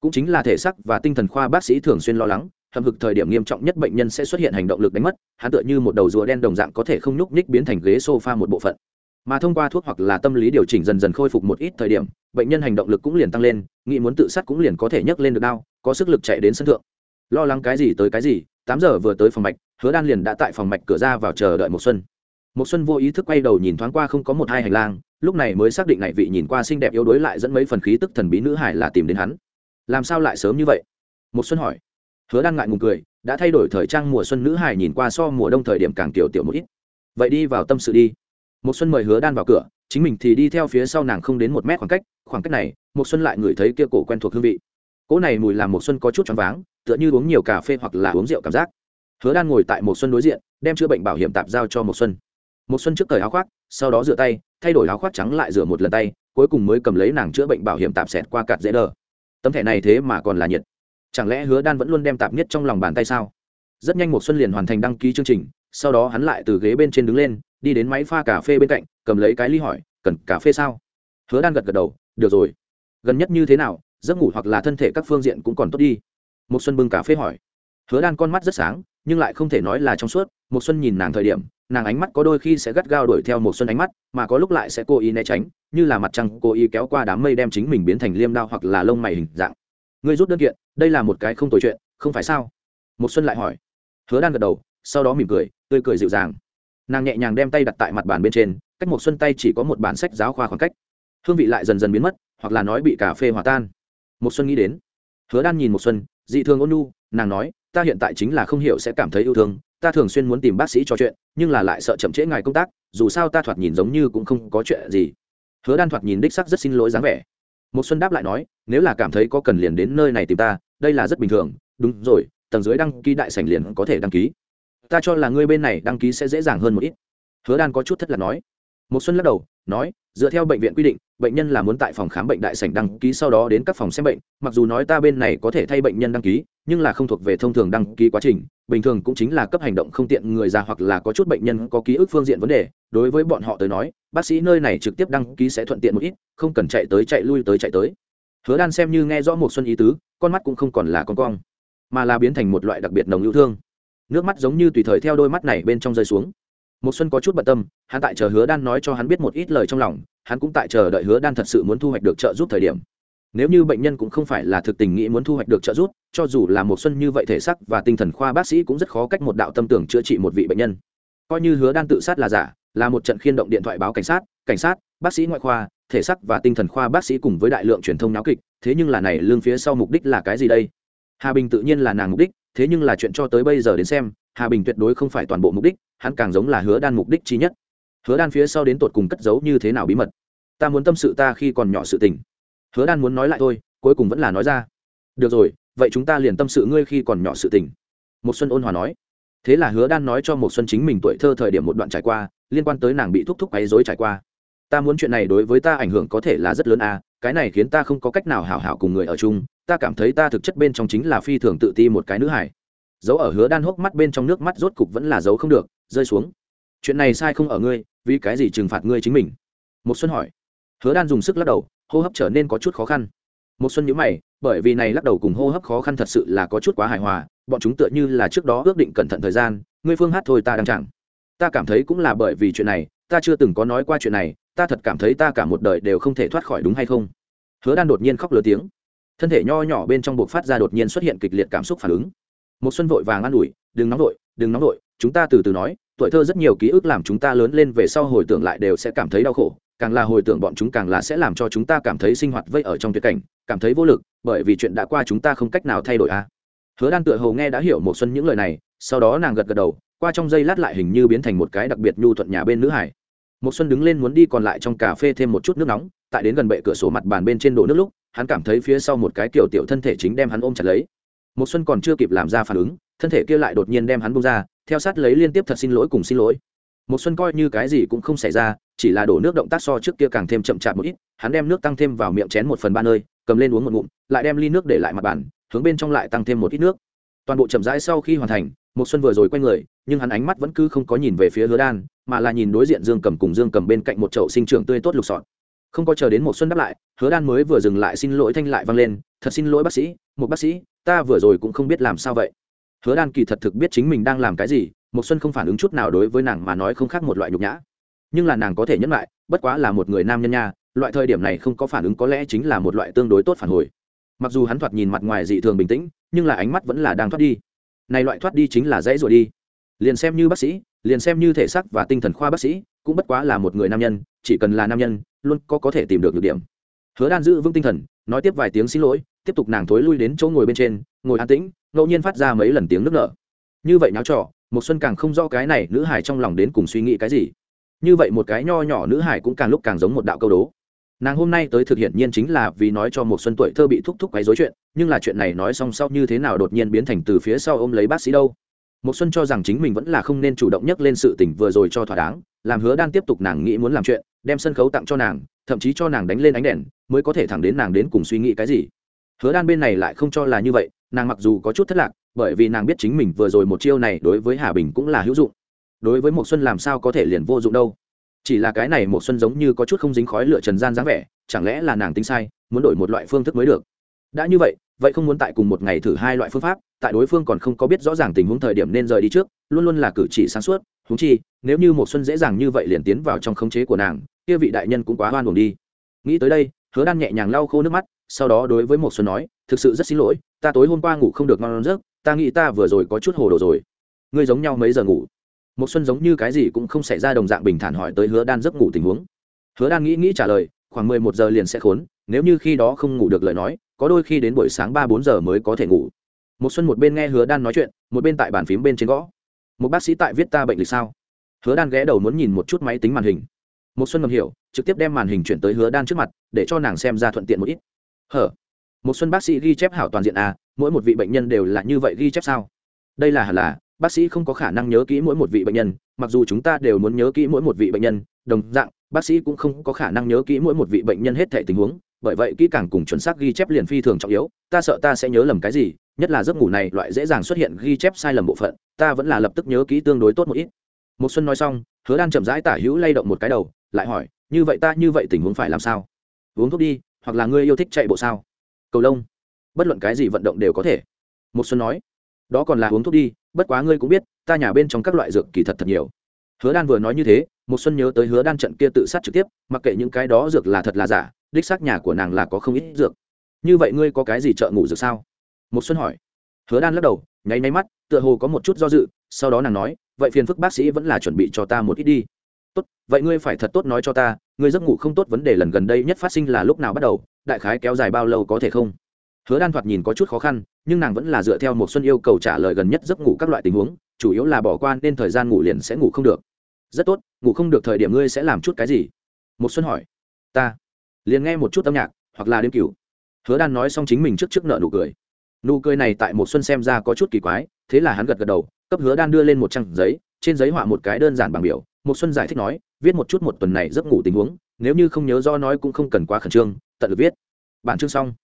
cũng chính là thể xác và tinh thần khoa bác sĩ thường xuyên lo lắng hầm hực thời điểm nghiêm trọng nhất bệnh nhân sẽ xuất hiện hành động lực đánh mất, hắn tựa như một đầu rùa đen đồng dạng có thể không nhúc nhích biến thành ghế sofa một bộ phận. Mà thông qua thuốc hoặc là tâm lý điều chỉnh dần dần khôi phục một ít thời điểm, bệnh nhân hành động lực cũng liền tăng lên, nghĩ muốn tự sát cũng liền có thể nhấc lên được đau, có sức lực chạy đến sân thượng. Lo lắng cái gì tới cái gì, tám giờ vừa tới phòng mạch, hứa đan liền đã tại phòng mạch cửa ra vào chờ đợi một xuân. Một xuân vô ý thức quay đầu nhìn thoáng qua không có một hai hành lang, lúc này mới xác định này vị nhìn qua xinh đẹp yếu đuối lại dẫn mấy phần khí tức thần bí nữ hải là tìm đến hắn làm sao lại sớm như vậy? Một xuân hỏi. Hứa đan ngại ngùng cười, đã thay đổi thời trang mùa xuân nữ hài nhìn qua so mùa đông thời điểm càng tiểu tiểu một ít. Vậy đi vào tâm sự đi. Một xuân mời hứa đan vào cửa, chính mình thì đi theo phía sau nàng không đến một mét khoảng cách khoảng cách này một xuân lại ngửi thấy kia cổ quen thuộc hương vị. Cỗ này mùi làm một xuân có chút choáng váng, tựa như uống nhiều cà phê hoặc là uống rượu cảm giác. Hứa đan ngồi tại một xuân đối diện, đem chữa bệnh bảo hiểm tạp giao cho một xuân. Một xuân trước cởi áo khoác, sau đó rửa tay, thay đổi áo khoác trắng lại rửa một lần tay, cuối cùng mới cầm lấy nàng chữa bệnh bảo hiểm tạp xẹt qua cạt dễ đờ tấm thẻ này thế mà còn là nhiệt. Chẳng lẽ hứa đan vẫn luôn đem tạp nhất trong lòng bàn tay sao? Rất nhanh một xuân liền hoàn thành đăng ký chương trình, sau đó hắn lại từ ghế bên trên đứng lên, đi đến máy pha cà phê bên cạnh, cầm lấy cái ly hỏi, cần cà phê sao? Hứa đan gật gật đầu, được rồi. Gần nhất như thế nào? Giấc ngủ hoặc là thân thể các phương diện cũng còn tốt đi. Một xuân bưng cà phê hỏi. Hứa đan con mắt rất sáng, nhưng lại không thể nói là trong suốt. Một xuân nhìn nàng thời điểm nàng ánh mắt có đôi khi sẽ gắt gao đuổi theo một xuân ánh mắt, mà có lúc lại sẽ cố ý né tránh, như là mặt trăng cố ý kéo qua đám mây đem chính mình biến thành liêm đao hoặc là lông mày hình dạng. Ngươi rút đơn kiện, đây là một cái không tồi chuyện, không phải sao? Một xuân lại hỏi. Hứa đan gật đầu, sau đó mỉm cười, tươi cười dịu dàng. Nàng nhẹ nhàng đem tay đặt tại mặt bàn bên trên, cách một xuân tay chỉ có một bản sách giáo khoa khoảng cách. Hương vị lại dần dần biến mất, hoặc là nói bị cà phê hòa tan. Một xuân nghĩ đến. Hứa đan nhìn một xuân dị thường ôn nhu, nàng nói, ta hiện tại chính là không hiểu sẽ cảm thấy yêu thương, ta thường xuyên muốn tìm bác sĩ trò chuyện, nhưng là lại sợ chậm trễ ngài công tác, dù sao ta thoạt nhìn giống như cũng không có chuyện gì. Hứa đan thoạt nhìn đích sắc rất xin lỗi dáng vẻ. Một xuân đáp lại nói, nếu là cảm thấy có cần liền đến nơi này tìm ta, đây là rất bình thường, đúng rồi, tầng dưới đăng ký đại sảnh liền có thể đăng ký. Ta cho là ngươi bên này đăng ký sẽ dễ dàng hơn một ít. Hứa đan có chút thất lạc nói. Một xuân lắc đầu nói, dựa theo bệnh viện quy định, bệnh nhân là muốn tại phòng khám bệnh đại sảnh đăng ký sau đó đến các phòng xem bệnh, mặc dù nói ta bên này có thể thay bệnh nhân đăng ký, nhưng là không thuộc về thông thường đăng ký quá trình, bình thường cũng chính là cấp hành động không tiện người già hoặc là có chút bệnh nhân có ký ức phương diện vấn đề, đối với bọn họ tới nói, bác sĩ nơi này trực tiếp đăng ký sẽ thuận tiện một ít, không cần chạy tới chạy lui tới chạy tới. Hứa đan xem như nghe rõ một xuân ý tứ, con mắt cũng không còn là con cong, mà là biến thành một loại đặc biệt nồng yêu thương. Nước mắt giống như tùy thời theo đôi mắt này bên trong rơi xuống một xuân có chút bận tâm, hắn tại chờ hứa đan nói cho hắn biết một ít lời trong lòng, hắn cũng tại chờ đợi hứa đan thật sự muốn thu hoạch được trợ giúp thời điểm. Nếu như bệnh nhân cũng không phải là thực tình nghĩ muốn thu hoạch được trợ giúp, cho dù là một xuân như vậy thể sắc và tinh thần khoa bác sĩ cũng rất khó cách một đạo tâm tưởng chữa trị một vị bệnh nhân. Coi như hứa đan tự sát là giả, là một trận khiên động điện thoại báo cảnh sát cảnh sát, bác sĩ ngoại khoa, thể sắc và tinh thần khoa bác sĩ cùng với đại lượng truyền thông náo kịch, thế nhưng là này lương phía sau mục đích là cái gì đây? Hà bình tự nhiên là nàng mục đích, thế nhưng là chuyện cho tới bây giờ đến xem hà bình tuyệt đối không phải toàn bộ mục đích, hắn càng giống là hứa đan mục đích chi nhất. Hứa đan phía sau đến tột cùng cất giấu như thế nào bí mật? Ta muốn tâm sự ta khi còn nhỏ sự tình. Hứa đan muốn nói lại thôi, cuối cùng vẫn là nói ra. Được rồi, vậy chúng ta liền tâm sự ngươi khi còn nhỏ sự tình. Một xuân ôn hòa nói. Thế là hứa đan nói cho một xuân chính mình tuổi thơ thời điểm một đoạn trải qua, liên quan tới nàng bị thúc thúc quấy dối trải qua. Ta muốn chuyện này đối với ta ảnh hưởng có thể là rất lớn à cái này khiến ta không có cách nào hảo hảo cùng người ở chung, ta cảm thấy ta thực chất bên trong chính là phi thường tự ti một cái nữ hải dấu ở hứa đan hốc mắt bên trong nước mắt rốt cục vẫn là dấu không được, rơi xuống. Chuyện này sai không ở ngươi, vì cái gì trừng phạt ngươi chính mình? Một xuân hỏi. Hứa đan dùng sức lắc đầu, hô hấp trở nên có chút khó khăn. Một xuân nhíu mày, bởi vì này lắc đầu cùng hô hấp khó khăn thật sự là có chút quá hài hòa, bọn chúng tựa như là trước đó ước định cẩn thận thời gian, ngươi phương hát thôi ta đang chẳng. Ta cảm thấy cũng là bởi vì chuyện này, ta chưa từng có nói qua chuyện này, ta thật cảm thấy ta cả một đời đều không thể thoát khỏi đúng hay không? Hứa đan đột nhiên khóc lớn tiếng. Thân thể nho nhỏ bên trong buộc phát ra đột nhiên xuất hiện kịch liệt cảm xúc phản ứng một xuân vội vàng an ủi, đừng nóng vội, đừng nóng vội, chúng ta từ từ nói, tuổi thơ rất nhiều ký ức làm chúng ta lớn lên về sau hồi tưởng lại đều sẽ cảm thấy đau khổ, càng là hồi tưởng bọn chúng càng là sẽ làm cho chúng ta cảm thấy sinh hoạt vây ở trong tuyệt cảnh, cảm thấy vô lực, bởi vì chuyện đã qua chúng ta không cách nào thay đổi a à. hứa đan tựa hầu nghe đã hiểu một xuân những lời này, sau đó nàng gật gật đầu, qua trong giây lát lại hình như biến thành một cái đặc biệt nhu thuận nhà bên nữ hải một xuân đứng lên muốn đi còn lại trong cà phê thêm một chút nước nóng, tại đến gần bệ cửa sổ mặt bàn bên trên đổ nước lúc, hắn cảm thấy phía sau một cái tiểu tiểu thân thể chính đem hắn ôm chặt lấy một xuân còn chưa kịp làm ra phản ứng, thân thể kia lại đột nhiên đem hắn bung ra, theo sát lấy liên tiếp thật xin lỗi cùng xin lỗi. Một xuân coi như cái gì cũng không xảy ra, chỉ là đổ nước động tác so trước kia càng thêm chậm chạp một ít, hắn đem nước tăng thêm vào miệng chén một phần ba nơi, cầm lên uống một ngụm, lại đem ly nước để lại mặt bàn, hướng bên trong lại tăng thêm một ít nước. Toàn bộ chậm rãi sau khi hoàn thành một xuân vừa rồi quay người, nhưng hắn ánh mắt vẫn cứ không có nhìn về phía hứa đan, mà là nhìn đối diện dương cầm cùng dương cầm bên cạnh một chậu sinh trưởng tươi tốt lục sọt không có chờ đến một xuân đáp lại, hứa đan mới vừa dừng lại xin lỗi thanh lại vang lên, thật xin lỗi bác sĩ, một bác sĩ, ta vừa rồi cũng không biết làm sao vậy. Hứa đan kỳ thật thực biết chính mình đang làm cái gì, một xuân không phản ứng chút nào đối với nàng mà nói không khác một loại nhục nhã. Nhưng là nàng có thể nhẫn lại, bất quá là một người nam nhân nha, loại thời điểm này không có phản ứng có lẽ chính là một loại tương đối tốt phản hồi. Mặc dù hắn thoạt nhìn mặt ngoài dị thường bình tĩnh, nhưng là ánh mắt vẫn là đang thoát đi. Này loại thoát đi chính là dãy rồi đi. Liền xem như bác sĩ, liền xem như thể xác và tinh thần khoa bác sĩ cũng bất quá là một người nam nhân, chỉ cần là nam nhân, luôn có có thể tìm được được điểm. Hứa đan giữ vững tinh thần, nói tiếp vài tiếng xin lỗi, tiếp tục nàng thối lui đến chỗ ngồi bên trên, ngồi an tĩnh, ngẫu nhiên phát ra mấy lần tiếng nước nở. Như vậy nháo trò một xuân càng không rõ cái này nữ hải trong lòng đến cùng suy nghĩ cái gì. Như vậy một cái nho nhỏ nữ hải cũng càng lúc càng giống một đạo câu đố. Nàng hôm nay tới thực hiện nhiên chính là vì nói cho một xuân tuổi thơ bị thúc thúc quấy dối chuyện, nhưng là chuyện này nói xong sau như thế nào đột nhiên biến thành từ phía sau ôm lấy bác sĩ đâu? Một xuân cho rằng chính mình vẫn là không nên chủ động nhất lên sự tình vừa rồi cho thỏa đáng, làm hứa đang tiếp tục nàng nghĩ muốn làm chuyện, đem sân khấu tặng cho nàng, thậm chí cho nàng đánh lên ánh đèn, mới có thể thẳng đến nàng đến cùng suy nghĩ cái gì. Hứa đan bên này lại không cho là như vậy, nàng mặc dù có chút thất lạc, bởi vì nàng biết chính mình vừa rồi một chiêu này đối với hà bình cũng là hữu dụng. Đối với một xuân làm sao có thể liền vô dụng đâu? Chỉ là cái này một xuân giống như có chút không dính khói lửa trần gian dáng vẻ, chẳng lẽ là nàng tính sai, muốn đổi một loại phương thức mới được? Đã như vậy vậy không muốn tại cùng một ngày thử hai loại phương pháp tại đối phương còn không có biết rõ ràng tình huống thời điểm nên rời đi trước, luôn luôn là cử chỉ sáng suốt húng chi, nếu như một xuân dễ dàng như vậy liền tiến vào trong khống chế của nàng, kia vị đại nhân cũng quá hoan buồn đi. Nghĩ tới đây, hứa đan nhẹ nhàng lau khô nước mắt, sau đó đối với một xuân nói, thực sự rất xin lỗi, ta tối hôm qua ngủ không được ngon giấc, ta nghĩ ta vừa rồi có chút hồ đồ rồi. Ngươi giống nhau mấy giờ ngủ? Một xuân giống như cái gì cũng không xảy ra đồng dạng bình thản hỏi tới hứa đan giấc ngủ tình huống. Hứa đan nghĩ nghĩ trả lời, khoảng mười một giờ liền sẽ khốn, nếu như khi đó không ngủ được lời nói, có đôi khi đến buổi sáng ba bốn giờ mới có thể ngủ một xuân một bên nghe hứa đan nói chuyện, một bên tại bàn phím bên trên gõ. Một bác sĩ tại viết ta bệnh lịch sao? Hứa đan ghé đầu muốn nhìn một chút máy tính màn hình. Một xuân ngầm hiểu, trực tiếp đem màn hình chuyển tới hứa đan trước mặt, để cho nàng xem ra thuận tiện một ít. Hở? Một xuân bác sĩ ghi chép hảo toàn diện à mỗi một vị bệnh nhân đều là như vậy ghi chép sao? Đây là hẳn là, bác sĩ không có khả năng nhớ kỹ mỗi một vị bệnh nhân, mặc dù chúng ta đều muốn nhớ kỹ mỗi một vị bệnh nhân, đồng dạng, bác sĩ cũng không có khả năng nhớ kỹ mỗi một vị bệnh nhân hết thể tình huống, bởi vậy kỹ càng cùng chuẩn xác ghi chép liền phi thường trọng yếu, ta sợ ta sẽ nhớ lầm cái gì nhất là giấc ngủ này loại dễ dàng xuất hiện ghi chép sai lầm bộ phận, ta vẫn là lập tức nhớ kỹ tương đối tốt một ít. Một xuân nói xong, hứa đan chậm rãi tả hữu lay động một cái đầu, lại hỏi, như vậy ta như vậy tình huống phải làm sao? Uống thuốc đi, hoặc là ngươi yêu thích chạy bộ sao? Cầu lông. Bất luận cái gì vận động đều có thể. Một xuân nói, đó còn là uống thuốc đi, bất quá ngươi cũng biết, ta nhà bên trong các loại dược kỳ thật thật nhiều. Hứa đan vừa nói như thế một xuân nhớ tới hứa đan trận kia tự sát trực tiếp, mặc kệ những cái đó dược là thật là giả, đích xác nhà của nàng là có không ít dược. Như vậy ngươi có cái gì trợ ngủ dược sao? Một xuân hỏi. Hứa đan lắc đầu, nháy nháy mắt, tựa hồ có một chút do dự, sau đó nàng nói, vậy phiền phức bác sĩ vẫn là chuẩn bị cho ta một ít đi. Tốt, vậy ngươi phải thật tốt nói cho ta, ngươi giấc ngủ không tốt vấn đề lần gần đây nhất phát sinh là lúc nào bắt đầu, đại khái kéo dài bao lâu có thể không? Hứa đan thoạt nhìn có chút khó khăn, nhưng nàng vẫn là dựa theo một xuân yêu cầu trả lời gần nhất giấc ngủ các loại tình huống, chủ yếu là bỏ qua nên thời gian ngủ liền sẽ ngủ không được. Rất tốt, ngủ không được thời điểm ngươi sẽ làm chút cái gì? Một xuân hỏi. Ta. Liền nghe một chút âm nhạc, hoặc là đêm cửu. Hứa đan nói xong chính mình trước trước nợ nụ cười nụ cười này tại một xuân xem ra có chút kỳ quái, thế là hắn gật gật đầu, cấp hứa đan đưa lên một trang giấy, trên giấy họa một cái đơn giản bằng biểu, một xuân giải thích nói, viết một chút một tuần này giấc ngủ tình huống, nếu như không nhớ do nói cũng không cần quá khẩn trương, tận lực viết. Bản chương xong.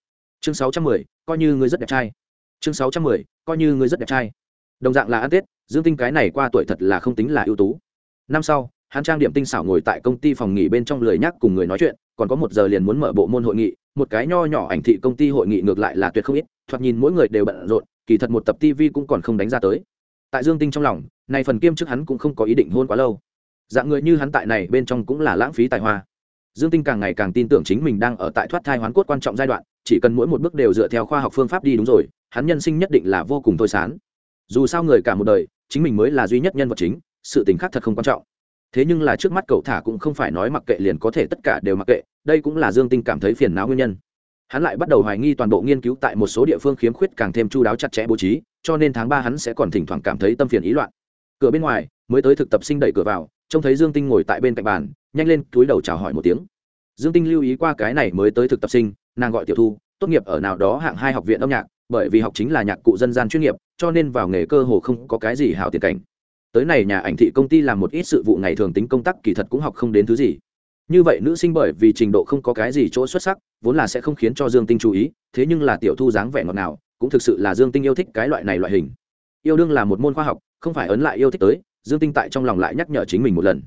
Chương sáu trăm mười, coi như người rất đẹp trai. Chương sáu trăm mười, coi như người rất đẹp trai. Đồng dạng là ăn tết, dương tinh cái này qua tuổi thật là không tính là ưu tú. Năm sau, hắn trang điểm tinh xảo ngồi tại công ty phòng nghỉ bên trong lười nhắc cùng người nói chuyện còn có một giờ liền muốn mở bộ môn hội nghị, một cái nho nhỏ ảnh thị công ty hội nghị ngược lại là tuyệt không ít, thoạt nhìn mỗi người đều bận rộn, kỳ thật một tập tv cũng còn không đánh ra tới. Tại dương tinh trong lòng này phần kiêm trước hắn cũng không có ý định hôn quá lâu. Dạng người như hắn tại này bên trong cũng là lãng phí tài hoa. Dương tinh càng ngày càng tin tưởng chính mình đang ở tại thoát thai hoán cốt quan trọng giai đoạn, chỉ cần mỗi một bước đều dựa theo khoa học phương pháp đi đúng rồi, hắn nhân sinh nhất định là vô cùng thôi sán dù sao người cả một đời, chính mình mới là duy nhất nhân vật chính, sự tình khác thật không quan trọng thế nhưng là trước mắt cậu thả cũng không phải nói mặc kệ liền có thể tất cả đều mặc kệ, đây cũng là dương tinh cảm thấy phiền não nguyên nhân. Hắn lại bắt đầu hoài nghi toàn bộ nghiên cứu tại một số địa phương khiếm khuyết càng thêm chu đáo chặt chẽ bố trí, cho nên tháng ba hắn sẽ còn thỉnh thoảng cảm thấy tâm phiền ý loạn. Cửa bên ngoài, mới tới thực tập sinh đẩy cửa vào, trông thấy dương tinh ngồi tại bên cạnh bàn, nhanh lên túi đầu chào hỏi một tiếng. Dương tinh lưu ý qua cái này mới tới thực tập sinh, nàng gọi tiểu thu, tốt nghiệp ở nào đó hạng hai học viện âm nhạc, bởi vì học chính là nhạc cụ dân gian chuyên nghiệp, cho nên vào nghề cơ hồ không có cái gì hảo tiền cảnh tới này nhà ảnh thị công ty làm một ít sự vụ ngày thường tính công tác kỳ thật cũng học không đến thứ gì. Như vậy nữ sinh bởi vì trình độ không có cái gì chỗ xuất sắc, vốn là sẽ không khiến cho dương tinh chú ý, thế nhưng là tiểu thu dáng vẻ ngọt nào cũng thực sự là dương tinh yêu thích cái loại này loại hình. Yêu đương là một môn khoa học, không phải ấn lại yêu thích tới, dương tinh tại trong lòng lại nhắc nhở chính mình một lần.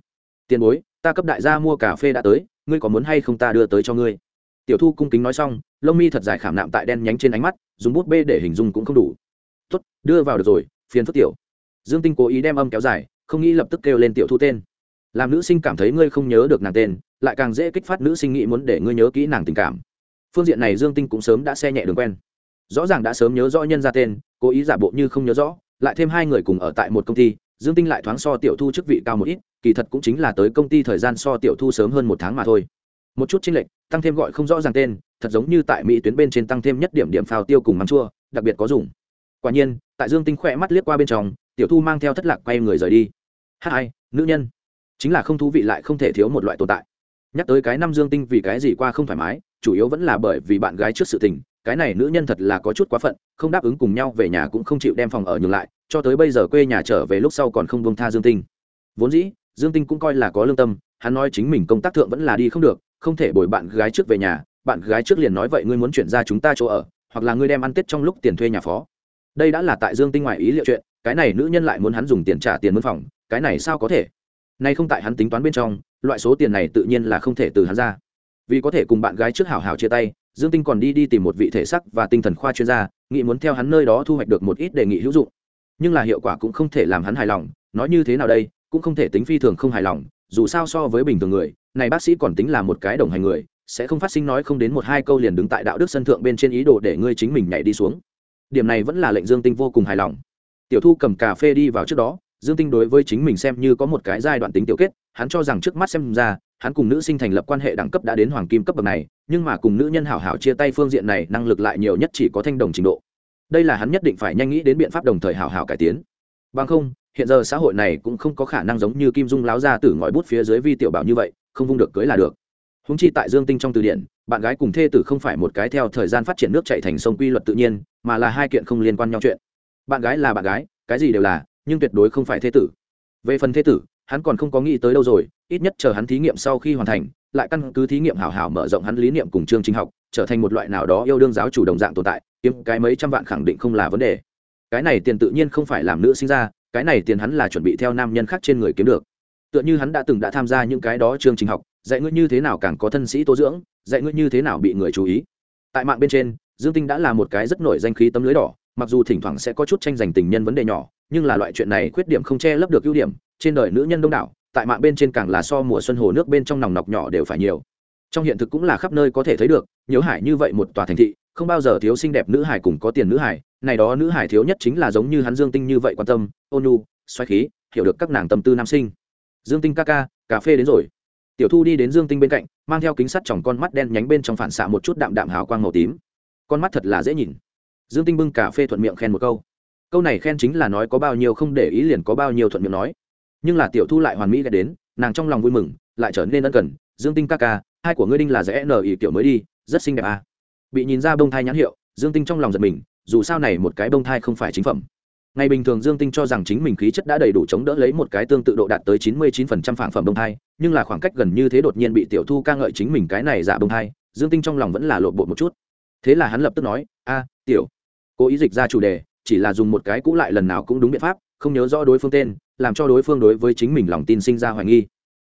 Tiền bối, ta cấp đại gia mua cà phê đã tới, ngươi có muốn hay không ta đưa tới cho ngươi? Tiểu thu cung kính nói xong, lông mi thật dài khảm nạm tại đen nhánh trên ánh mắt, dùng bút bê để hình dung cũng không đủ. Tuất đưa vào được rồi, phiền phức tiểu dương tinh cố ý đem âm kéo dài, không nghĩ lập tức kêu lên tiểu thu tên. Làm nữ sinh cảm thấy ngươi không nhớ được nàng tên, lại càng dễ kích phát nữ sinh nghĩ muốn để ngươi nhớ kỹ nàng tình cảm. Phương diện này dương tinh cũng sớm đã xe nhẹ đường quen. Rõ ràng đã sớm nhớ rõ nhân ra tên, cố ý giả bộ như không nhớ rõ, lại thêm hai người cùng ở tại một công ty, dương tinh lại thoáng so tiểu thu chức vị cao một ít, kỳ thật cũng chính là tới công ty thời gian so tiểu thu sớm hơn một tháng mà thôi. Một chút chênh lệch, tăng thêm gọi không rõ ràng tên, thật giống như tại mỹ tuyến bên trên tăng thêm nhất điểm điểm phao tiêu cùng mắm chua, đặc biệt có dùng. Quả nhiên, tại dương tinh khỏe mắt liếc qua bên trong tiểu thu mang theo thất lạc quay người rời đi. Hai nữ nhân. Chính là không thú vị lại không thể thiếu một loại tồn tại. Nhắc tới cái năm dương tinh vì cái gì qua không thoải mái, chủ yếu vẫn là bởi vì bạn gái trước sự tình, cái này nữ nhân thật là có chút quá phận, không đáp ứng cùng nhau về nhà cũng không chịu đem phòng ở nhường lại, cho tới bây giờ quê nhà trở về lúc sau còn không vương tha dương tinh. Vốn dĩ, dương tinh cũng coi là có lương tâm, hắn nói chính mình công tác thượng vẫn là đi không được, không thể bồi bạn gái trước về nhà, bạn gái trước liền nói vậy ngươi muốn chuyển ra chúng ta chỗ ở, hoặc là ngươi đem ăn tết trong lúc tiền thuê nhà phó. Đây đã là tại dương tinh ngoài ý liệu chuyện cái này nữ nhân lại muốn hắn dùng tiền trả tiền mướn phòng, cái này sao có thể? Nay không tại hắn tính toán bên trong, loại số tiền này tự nhiên là không thể từ hắn ra. Vì có thể cùng bạn gái trước hảo hảo chia tay, dương tinh còn đi đi tìm một vị thể sắc và tinh thần khoa chuyên gia, nghĩ muốn theo hắn nơi đó thu hoạch được một ít đề nghị hữu dụng. Nhưng là hiệu quả cũng không thể làm hắn hài lòng, nói như thế nào đây, cũng không thể tính phi thường không hài lòng, dù sao so với bình thường người, này bác sĩ còn tính là một cái đồng hành người, sẽ không phát sinh nói không đến một hai câu liền đứng tại đạo đức sân thượng bên trên ý đồ để ngươi chính mình nhảy đi xuống. Điểm này vẫn là lệnh dương tinh vô cùng hài lòng tiểu thu cầm cà phê đi vào trước đó, dương tinh đối với chính mình xem như có một cái giai đoạn tính tiểu kết, hắn cho rằng trước mắt xem ra, hắn cùng nữ sinh thành lập quan hệ đẳng cấp đã đến hoàng kim cấp bậc này, nhưng mà cùng nữ nhân hảo hảo chia tay phương diện này năng lực lại nhiều nhất chỉ có thanh đồng trình độ. Đây là hắn nhất định phải nhanh nghĩ đến biện pháp đồng thời hảo hảo cải tiến. Bằng không, hiện giờ xã hội này cũng không có khả năng giống như kim dung láo ra từ ngòi bút phía dưới vi tiểu bảo như vậy, không vung được cưới là được. Húng chi tại dương tinh trong từ điển, bạn gái cùng thê tử không phải một cái theo thời gian phát triển nước chạy thành sông quy luật tự nhiên, mà là hai kiện không liên quan nhau chuyện bạn gái là bạn gái, cái gì đều là, nhưng tuyệt đối không phải thế tử. Về phần thế tử, hắn còn không có nghĩ tới đâu rồi, ít nhất chờ hắn thí nghiệm sau khi hoàn thành, lại căn cứ thí nghiệm hảo hảo mở rộng hắn lý niệm cùng chương trình học, trở thành một loại nào đó yêu đương giáo chủ đồng dạng tồn tại, kiếm cái mấy trăm vạn khẳng định không là vấn đề. Cái này tiền tự nhiên không phải làm nữ sinh ra, cái này tiền hắn là chuẩn bị theo nam nhân khác trên người kiếm được. Tựa như hắn đã từng đã tham gia những cái đó chương trình học, dạy ngươi như thế nào càng có thân sĩ tố dưỡng, dạy ngươi như thế nào bị người chú ý. Tại mạng bên trên, dương tinh đã là một cái rất nổi danh khí tấm lưới đỏ mặc dù thỉnh thoảng sẽ có chút tranh giành tình nhân vấn đề nhỏ, nhưng là loại chuyện này khuyết điểm không che lấp được ưu điểm, trên đời nữ nhân đông đảo, tại mạng bên trên càng là so mùa xuân hồ nước bên trong nòng nọc nhỏ đều phải nhiều. Trong hiện thực cũng là khắp nơi có thể thấy được, nhớ hải như vậy một tòa thành thị, không bao giờ thiếu xinh đẹp nữ hải cùng có tiền nữ hải, này đó nữ hải thiếu nhất chính là giống như hắn dương tinh như vậy quan tâm, ôn nhu, xoáy khí, hiểu được các nàng tâm tư nam sinh. Dương tinh ca ca, cà phê đến rồi. Tiểu thu đi đến dương tinh bên cạnh, mang theo kính sắt tròng con mắt đen nhánh bên trong phản xạ một chút đạm đạm hào quang màu tím. Con mắt thật là dễ nhìn dương tinh bưng cà phê thuận miệng khen một câu. Câu này khen chính là nói có bao nhiêu không để ý liền có bao nhiêu thuận miệng nói. Nhưng là tiểu thu lại hoàn mỹ ghé đến, nàng trong lòng vui mừng, lại trở nên ân cần. Dương tinh ca ca, hai của ngươi đinh là dễ nở ỉ kiểu mới đi, rất xinh đẹp à. bị nhìn ra bông thai nhãn hiệu, dương tinh trong lòng giật mình, dù sao này một cái bông thai không phải chính phẩm. Ngày bình thường dương tinh cho rằng chính mình khí chất đã đầy đủ chống đỡ lấy một cái tương tự độ đạt tới chín mươi chín phần trăm phản phẩm bông thai, nhưng là khoảng cách gần như thế đột nhiên bị tiểu thu ca ngợi chính mình cái này giả bông thai, dương tinh trong lòng vẫn là lộn bộ một chút. Thế là hắn lập tức nói, a, tiểu cố ý dịch ra chủ đề, chỉ là dùng một cái cũ lại lần nào cũng đúng biện pháp, không nhớ rõ đối phương tên, làm cho đối phương đối với chính mình lòng tin sinh ra hoài nghi.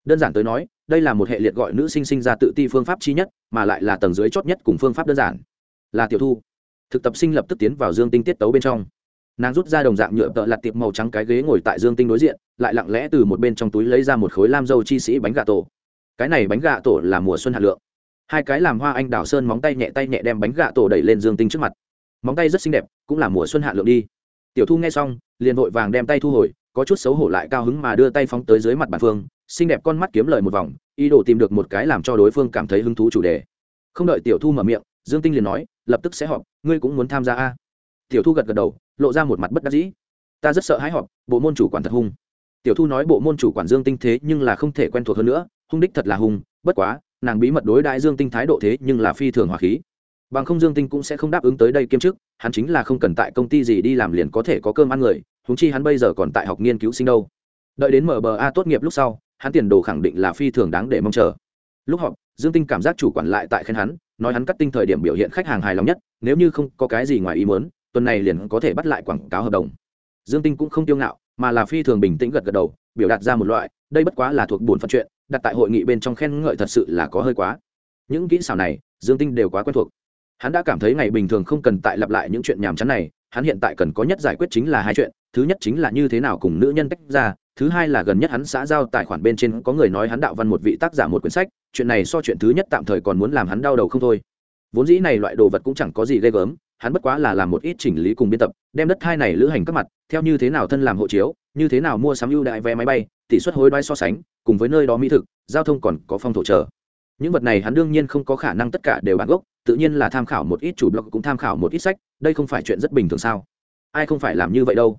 Đơn giản tới nói, đây là một hệ liệt gọi nữ sinh sinh ra tự ti phương pháp chi nhất, mà lại là tầng dưới chót nhất cùng phương pháp đơn giản. Là tiểu thu. Thực tập sinh lập tức tiến vào dương tinh tiết tấu bên trong. Nàng rút ra đồng dạng nhựa tợ lặt tiệp màu trắng cái ghế ngồi tại dương tinh đối diện, lại lặng lẽ từ một bên trong túi lấy ra một khối lam dâu chi sĩ bánh gà tổ. Cái này bánh gà tổ là mùa xuân hạt lượng. Hai cái làm hoa anh đào sơn móng tay nhẹ tay nhẹ đem bánh gà tổ đẩy lên dương tinh trước mặt móng tay rất xinh đẹp, cũng là mùa xuân hạ lượng đi. Tiểu thu nghe xong, liền vội vàng đem tay thu hồi, có chút xấu hổ lại cao hứng mà đưa tay phóng tới dưới mặt bàn phương, xinh đẹp con mắt kiếm lời một vòng, ý đồ tìm được một cái làm cho đối phương cảm thấy hứng thú chủ đề. Không đợi tiểu thu mở miệng, dương tinh liền nói, lập tức sẽ họp, ngươi cũng muốn tham gia a? Tiểu thu gật gật đầu, lộ ra một mặt bất đắc dĩ. Ta rất sợ hãi họp, bộ môn chủ quản thật hung. Tiểu thu nói bộ môn chủ quản dương tinh thế nhưng là không thể quen thuộc hơn nữa, hung đích thật là hung, bất quá, nàng bí mật đối đại dương tinh thái độ thế nhưng là phi thường hòa khí bằng không dương tinh cũng sẽ không đáp ứng tới đây kiêm chức, hắn chính là không cần tại công ty gì đi làm liền có thể có cơm ăn người húng chi hắn bây giờ còn tại học nghiên cứu sinh đâu. Đợi đến mba tốt nghiệp lúc sau, hắn tiền đồ khẳng định là phi thường đáng để mong chờ. Lúc họp, dương tinh cảm giác chủ quản lại tại khen hắn, nói hắn cắt tinh thời điểm biểu hiện khách hàng hài lòng nhất, nếu như không có cái gì ngoài ý muốn, tuần này liền có thể bắt lại quảng cáo hợp đồng. Dương tinh cũng không tiêu ngạo, mà là phi thường bình tĩnh gật gật đầu, biểu đạt ra một loại, đây bất quá là thuộc bổn phận chuyện, đặt tại hội nghị bên trong khen ngợi thật sự là có hơi quá. Những kỹ xảo này, dương tinh đều quá quen thuộc hắn đã cảm thấy ngày bình thường không cần tại lặp lại những chuyện nhàm chán này, hắn hiện tại cần có nhất giải quyết chính là hai chuyện, thứ nhất chính là như thế nào cùng nữ nhân tách ra, thứ hai là gần nhất hắn xã giao tài khoản bên trên có người nói hắn đạo văn một vị tác giả một quyển sách, chuyện này so chuyện thứ nhất tạm thời còn muốn làm hắn đau đầu không thôi vốn dĩ này loại đồ vật cũng chẳng có gì ghê gớm, hắn bất quá là làm một ít chỉnh lý cùng biên tập, đem đất hai này lữ hành các mặt, theo như thế nào thân làm hộ chiếu, như thế nào mua sắm ưu đại vé máy bay, tỷ suất hối đoái so sánh, cùng với nơi đó mỹ thực, giao thông còn có phong thổ trở. những vật này hắn đương nhiên không có khả năng tất cả đều bản gốc tự nhiên là tham khảo một ít chủ blog, cũng tham khảo một ít sách, đây không phải chuyện rất bình thường sao? Ai không phải làm như vậy đâu.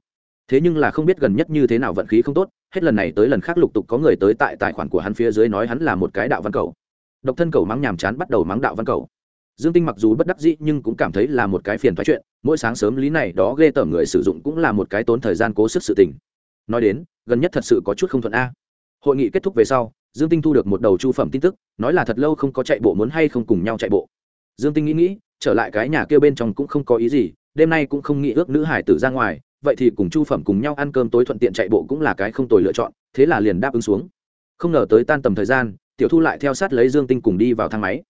Thế nhưng là không biết gần nhất như thế nào vận khí không tốt, hết lần này tới lần khác lục tục có người tới tại tài khoản của hắn phía dưới nói hắn là một cái đạo văn cầu. Độc thân cầu mắng nhàm chán bắt đầu mắng đạo văn cầu. Dương tinh mặc dù bất đắc dĩ nhưng cũng cảm thấy là một cái phiền thoái chuyện, mỗi sáng sớm lý này đó ghê tởm người sử dụng cũng là một cái tốn thời gian cố sức sự tình. Nói đến, gần nhất thật sự có chút không thuận a. Hội nghị kết thúc về sau, dương tinh thu được một đầu chu phẩm tin tức, nói là thật lâu không có chạy bộ muốn hay không cùng nhau chạy bộ dương tinh nghĩ nghĩ, trở lại cái nhà kia bên trong cũng không có ý gì, đêm nay cũng không nghĩ ước nữ hải tử ra ngoài, vậy thì cùng chu phẩm cùng nhau ăn cơm tối thuận tiện chạy bộ cũng là cái không tồi lựa chọn, thế là liền đáp ứng xuống. Không ngờ tới tan tầm thời gian, tiểu thu lại theo sát lấy dương tinh cùng đi vào thang máy.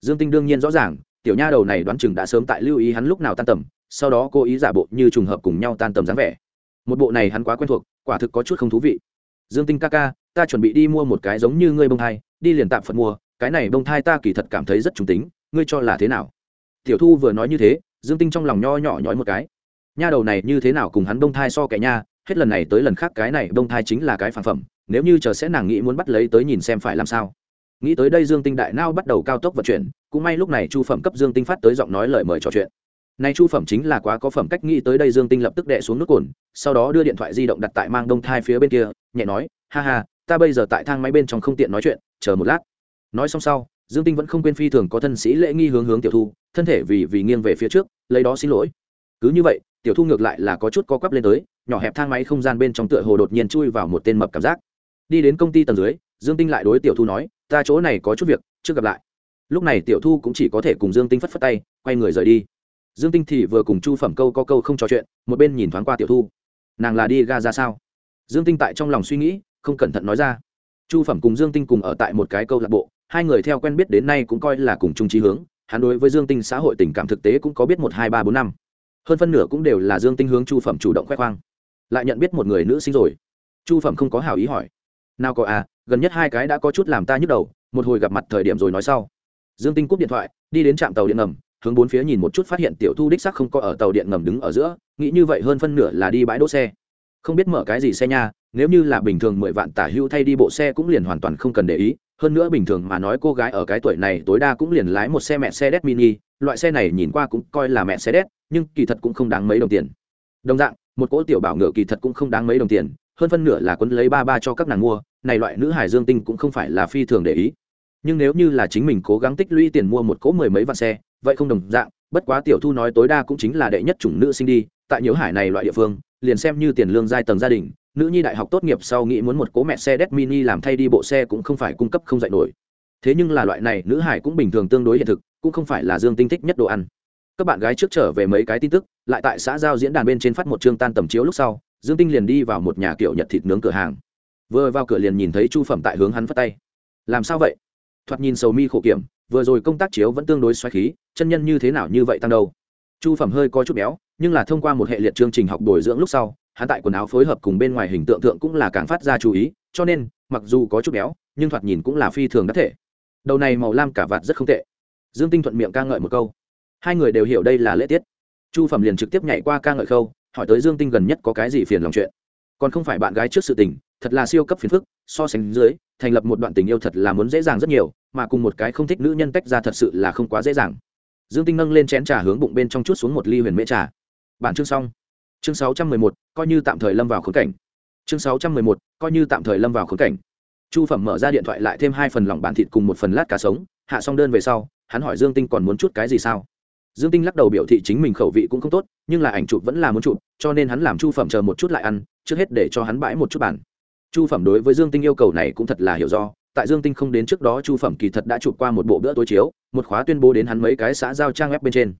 Dương tinh đương nhiên rõ ràng, tiểu nha đầu này đoán chừng đã sớm tại lưu ý hắn lúc nào tan tầm, sau đó cô ý giả bộ như trùng hợp cùng nhau tan tầm dáng vẻ. Một bộ này hắn quá quen thuộc, quả thực có chút không thú vị. Dương tinh ca ca, ta chuẩn bị đi mua một cái giống như ngươi bông thai, đi liền tạm phật mua, cái này bông thai ta kỳ thật cảm thấy rất trùng tính ngươi cho là thế nào? Tiểu thu vừa nói như thế, dương tinh trong lòng nho nhỏ nhói một cái. Nha đầu này như thế nào cùng hắn Đông thai so kẻ nha, hết lần này tới lần khác cái này Đông thai chính là cái phản phẩm, nếu như chờ sẽ nàng nghĩ muốn bắt lấy tới nhìn xem phải làm sao. Nghĩ tới đây dương tinh đại nao bắt đầu cao tốc vận chuyển, cũng may lúc này chu phẩm cấp dương tinh phát tới giọng nói lời mời trò chuyện. Nay chu phẩm chính là quá có phẩm cách, nghĩ tới đây dương tinh lập tức đệ xuống nước cồn, sau đó đưa điện thoại di động đặt tại mang đông thai phía bên kia, nhẹ nói, ha ha, ta bây giờ tại thang máy bên trong không tiện nói chuyện, chờ một lát. Nói xong sau dương tinh vẫn không quên phi thường có thân sĩ lễ nghi hướng hướng tiểu thu, thân thể vì vì nghiêng về phía trước, lấy đó xin lỗi. Cứ như vậy, tiểu thu ngược lại là có chút co quắp lên tới, nhỏ hẹp thang máy không gian bên trong tựa hồ đột nhiên chui vào một tên mập cảm giác. Đi đến công ty tầng dưới, dương tinh lại đối tiểu thu nói, ta chỗ này có chút việc chưa gặp lại. Lúc này tiểu thu cũng chỉ có thể cùng dương tinh phất phất tay, quay người rời đi. Dương tinh thì vừa cùng chu phẩm câu có câu không trò chuyện, một bên nhìn thoáng qua tiểu thu. Nàng là đi ga ra sao? Dương tinh tại trong lòng suy nghĩ, không cẩn thận nói ra. Chu phẩm cùng dương tinh cùng ở tại một cái câu lạc bộ hai người theo quen biết đến nay cũng coi là cùng chung trí hướng, hắn đối với dương tinh xã hội tình cảm thực tế cũng có biết một, hai, ba, bốn năm. Hơn phân nửa cũng đều là dương tinh hướng chu phẩm chủ động khoe khoang. Lại nhận biết một người nữ sinh rồi. Chu phẩm không có hảo ý hỏi. Nào có à gần nhất hai cái đã có chút làm ta nhức đầu, một hồi gặp mặt thời điểm rồi nói sau. Dương tinh cúp điện thoại, đi đến trạm tàu điện ngầm, hướng bốn phía nhìn một chút phát hiện tiểu thu đích sắc không có ở tàu điện ngầm đứng ở giữa, nghĩ như vậy hơn phân nửa là đi bãi đỗ xe. Không biết mở cái gì xe nha, nếu như là bình thường mười vạn tả hưu thay đi bộ xe cũng liền hoàn toàn không cần để ý hơn nữa bình thường mà nói cô gái ở cái tuổi này tối đa cũng liền lái một xe mẹ xe đét mini, loại xe này nhìn qua cũng coi là mẹ xe đét nhưng kỳ thật cũng không đáng mấy đồng tiền. Đồng dạng, một cỗ tiểu bảo ngựa kỳ thật cũng không đáng mấy đồng tiền, hơn phân nửa là quấn lấy ba ba cho các nàng mua, này loại nữ hải dương tinh cũng không phải là phi thường để ý. Nhưng nếu như là chính mình cố gắng tích lũy tiền mua một cỗ mười mấy vạn xe, vậy không đồng dạng, bất quá tiểu thu nói tối đa cũng chính là đệ nhất chủng nữ sinh đi, tại nhiễu hải này loại địa phương, liền xem như tiền lương giai tầng gia đình nữ nhi đại học tốt nghiệp sau nghĩ muốn một cố mẹ xe đét mini làm thay đi bộ xe cũng không phải cung cấp không dạy nổi. Thế nhưng là loại này, nữ hải cũng bình thường tương đối hiện thực, cũng không phải là dương tinh thích nhất đồ ăn. Các bạn gái trước trở về mấy cái tin tức, lại tại xã giao diễn đàn bên trên phát một chương tan tầm chiếu lúc sau, dương tinh liền đi vào một nhà kiểu nhật thịt nướng cửa hàng. Vừa vào cửa liền nhìn thấy chu phẩm tại hướng hắn phát tay. Làm sao vậy? Thoạt nhìn sầu mi khổ kiểm, vừa rồi công tác chiếu vẫn tương đối xoáy khí, chân nhân như thế nào như vậy tăng đâu? Chu phẩm hơi có chút béo, nhưng là thông qua một hệ liệt chương trình học bồi dưỡng lúc sau hắn tại quần áo phối hợp cùng bên ngoài hình tượng tượng cũng là càng phát ra chú ý, cho nên, mặc dù có chút béo, nhưng thoạt nhìn cũng là phi thường đắc thể. Đầu này màu lam cả vạt rất không tệ. Dương tinh thuận miệng ca ngợi một câu. Hai người đều hiểu đây là lễ tiết. Chu phẩm liền trực tiếp nhảy qua ca ngợi khâu, hỏi tới dương tinh gần nhất có cái gì phiền lòng chuyện. Còn không phải bạn gái trước sự tình, thật là siêu cấp phiền phức, so sánh dưới, thành lập một đoạn tình yêu thật là muốn dễ dàng rất nhiều, mà cùng một cái không thích nữ nhân tách ra thật sự là không quá dễ dàng. Dương tinh nâng lên chén trà hướng bụng bên trong chút xuống một ly huyền mễ trà. Bản chương xong chương sáu trăm mười một, coi như tạm thời lâm vào khốn cảnh. Chương sáu trăm mười một, coi như tạm thời lâm vào khốn cảnh. Chu phẩm mở ra điện thoại lại thêm hai phần lỏng bản thịt cùng một phần lát cá sống, hạ xong đơn về sau, hắn hỏi dương tinh còn muốn chút cái gì sao? Dương tinh lắc đầu biểu thị chính mình khẩu vị cũng không tốt, nhưng là ảnh chụp vẫn là muốn chụp, cho nên hắn làm chu phẩm chờ một chút lại ăn, trước hết để cho hắn bãi một chút bản chu phẩm đối với dương tinh yêu cầu này cũng thật là hiểu do, tại dương tinh không đến trước đó chu phẩm kỳ thật đã chụp qua một bộ bữa tối chiếu, một khóa tuyên bố đến hắn mấy cái xã giao trang web bên trên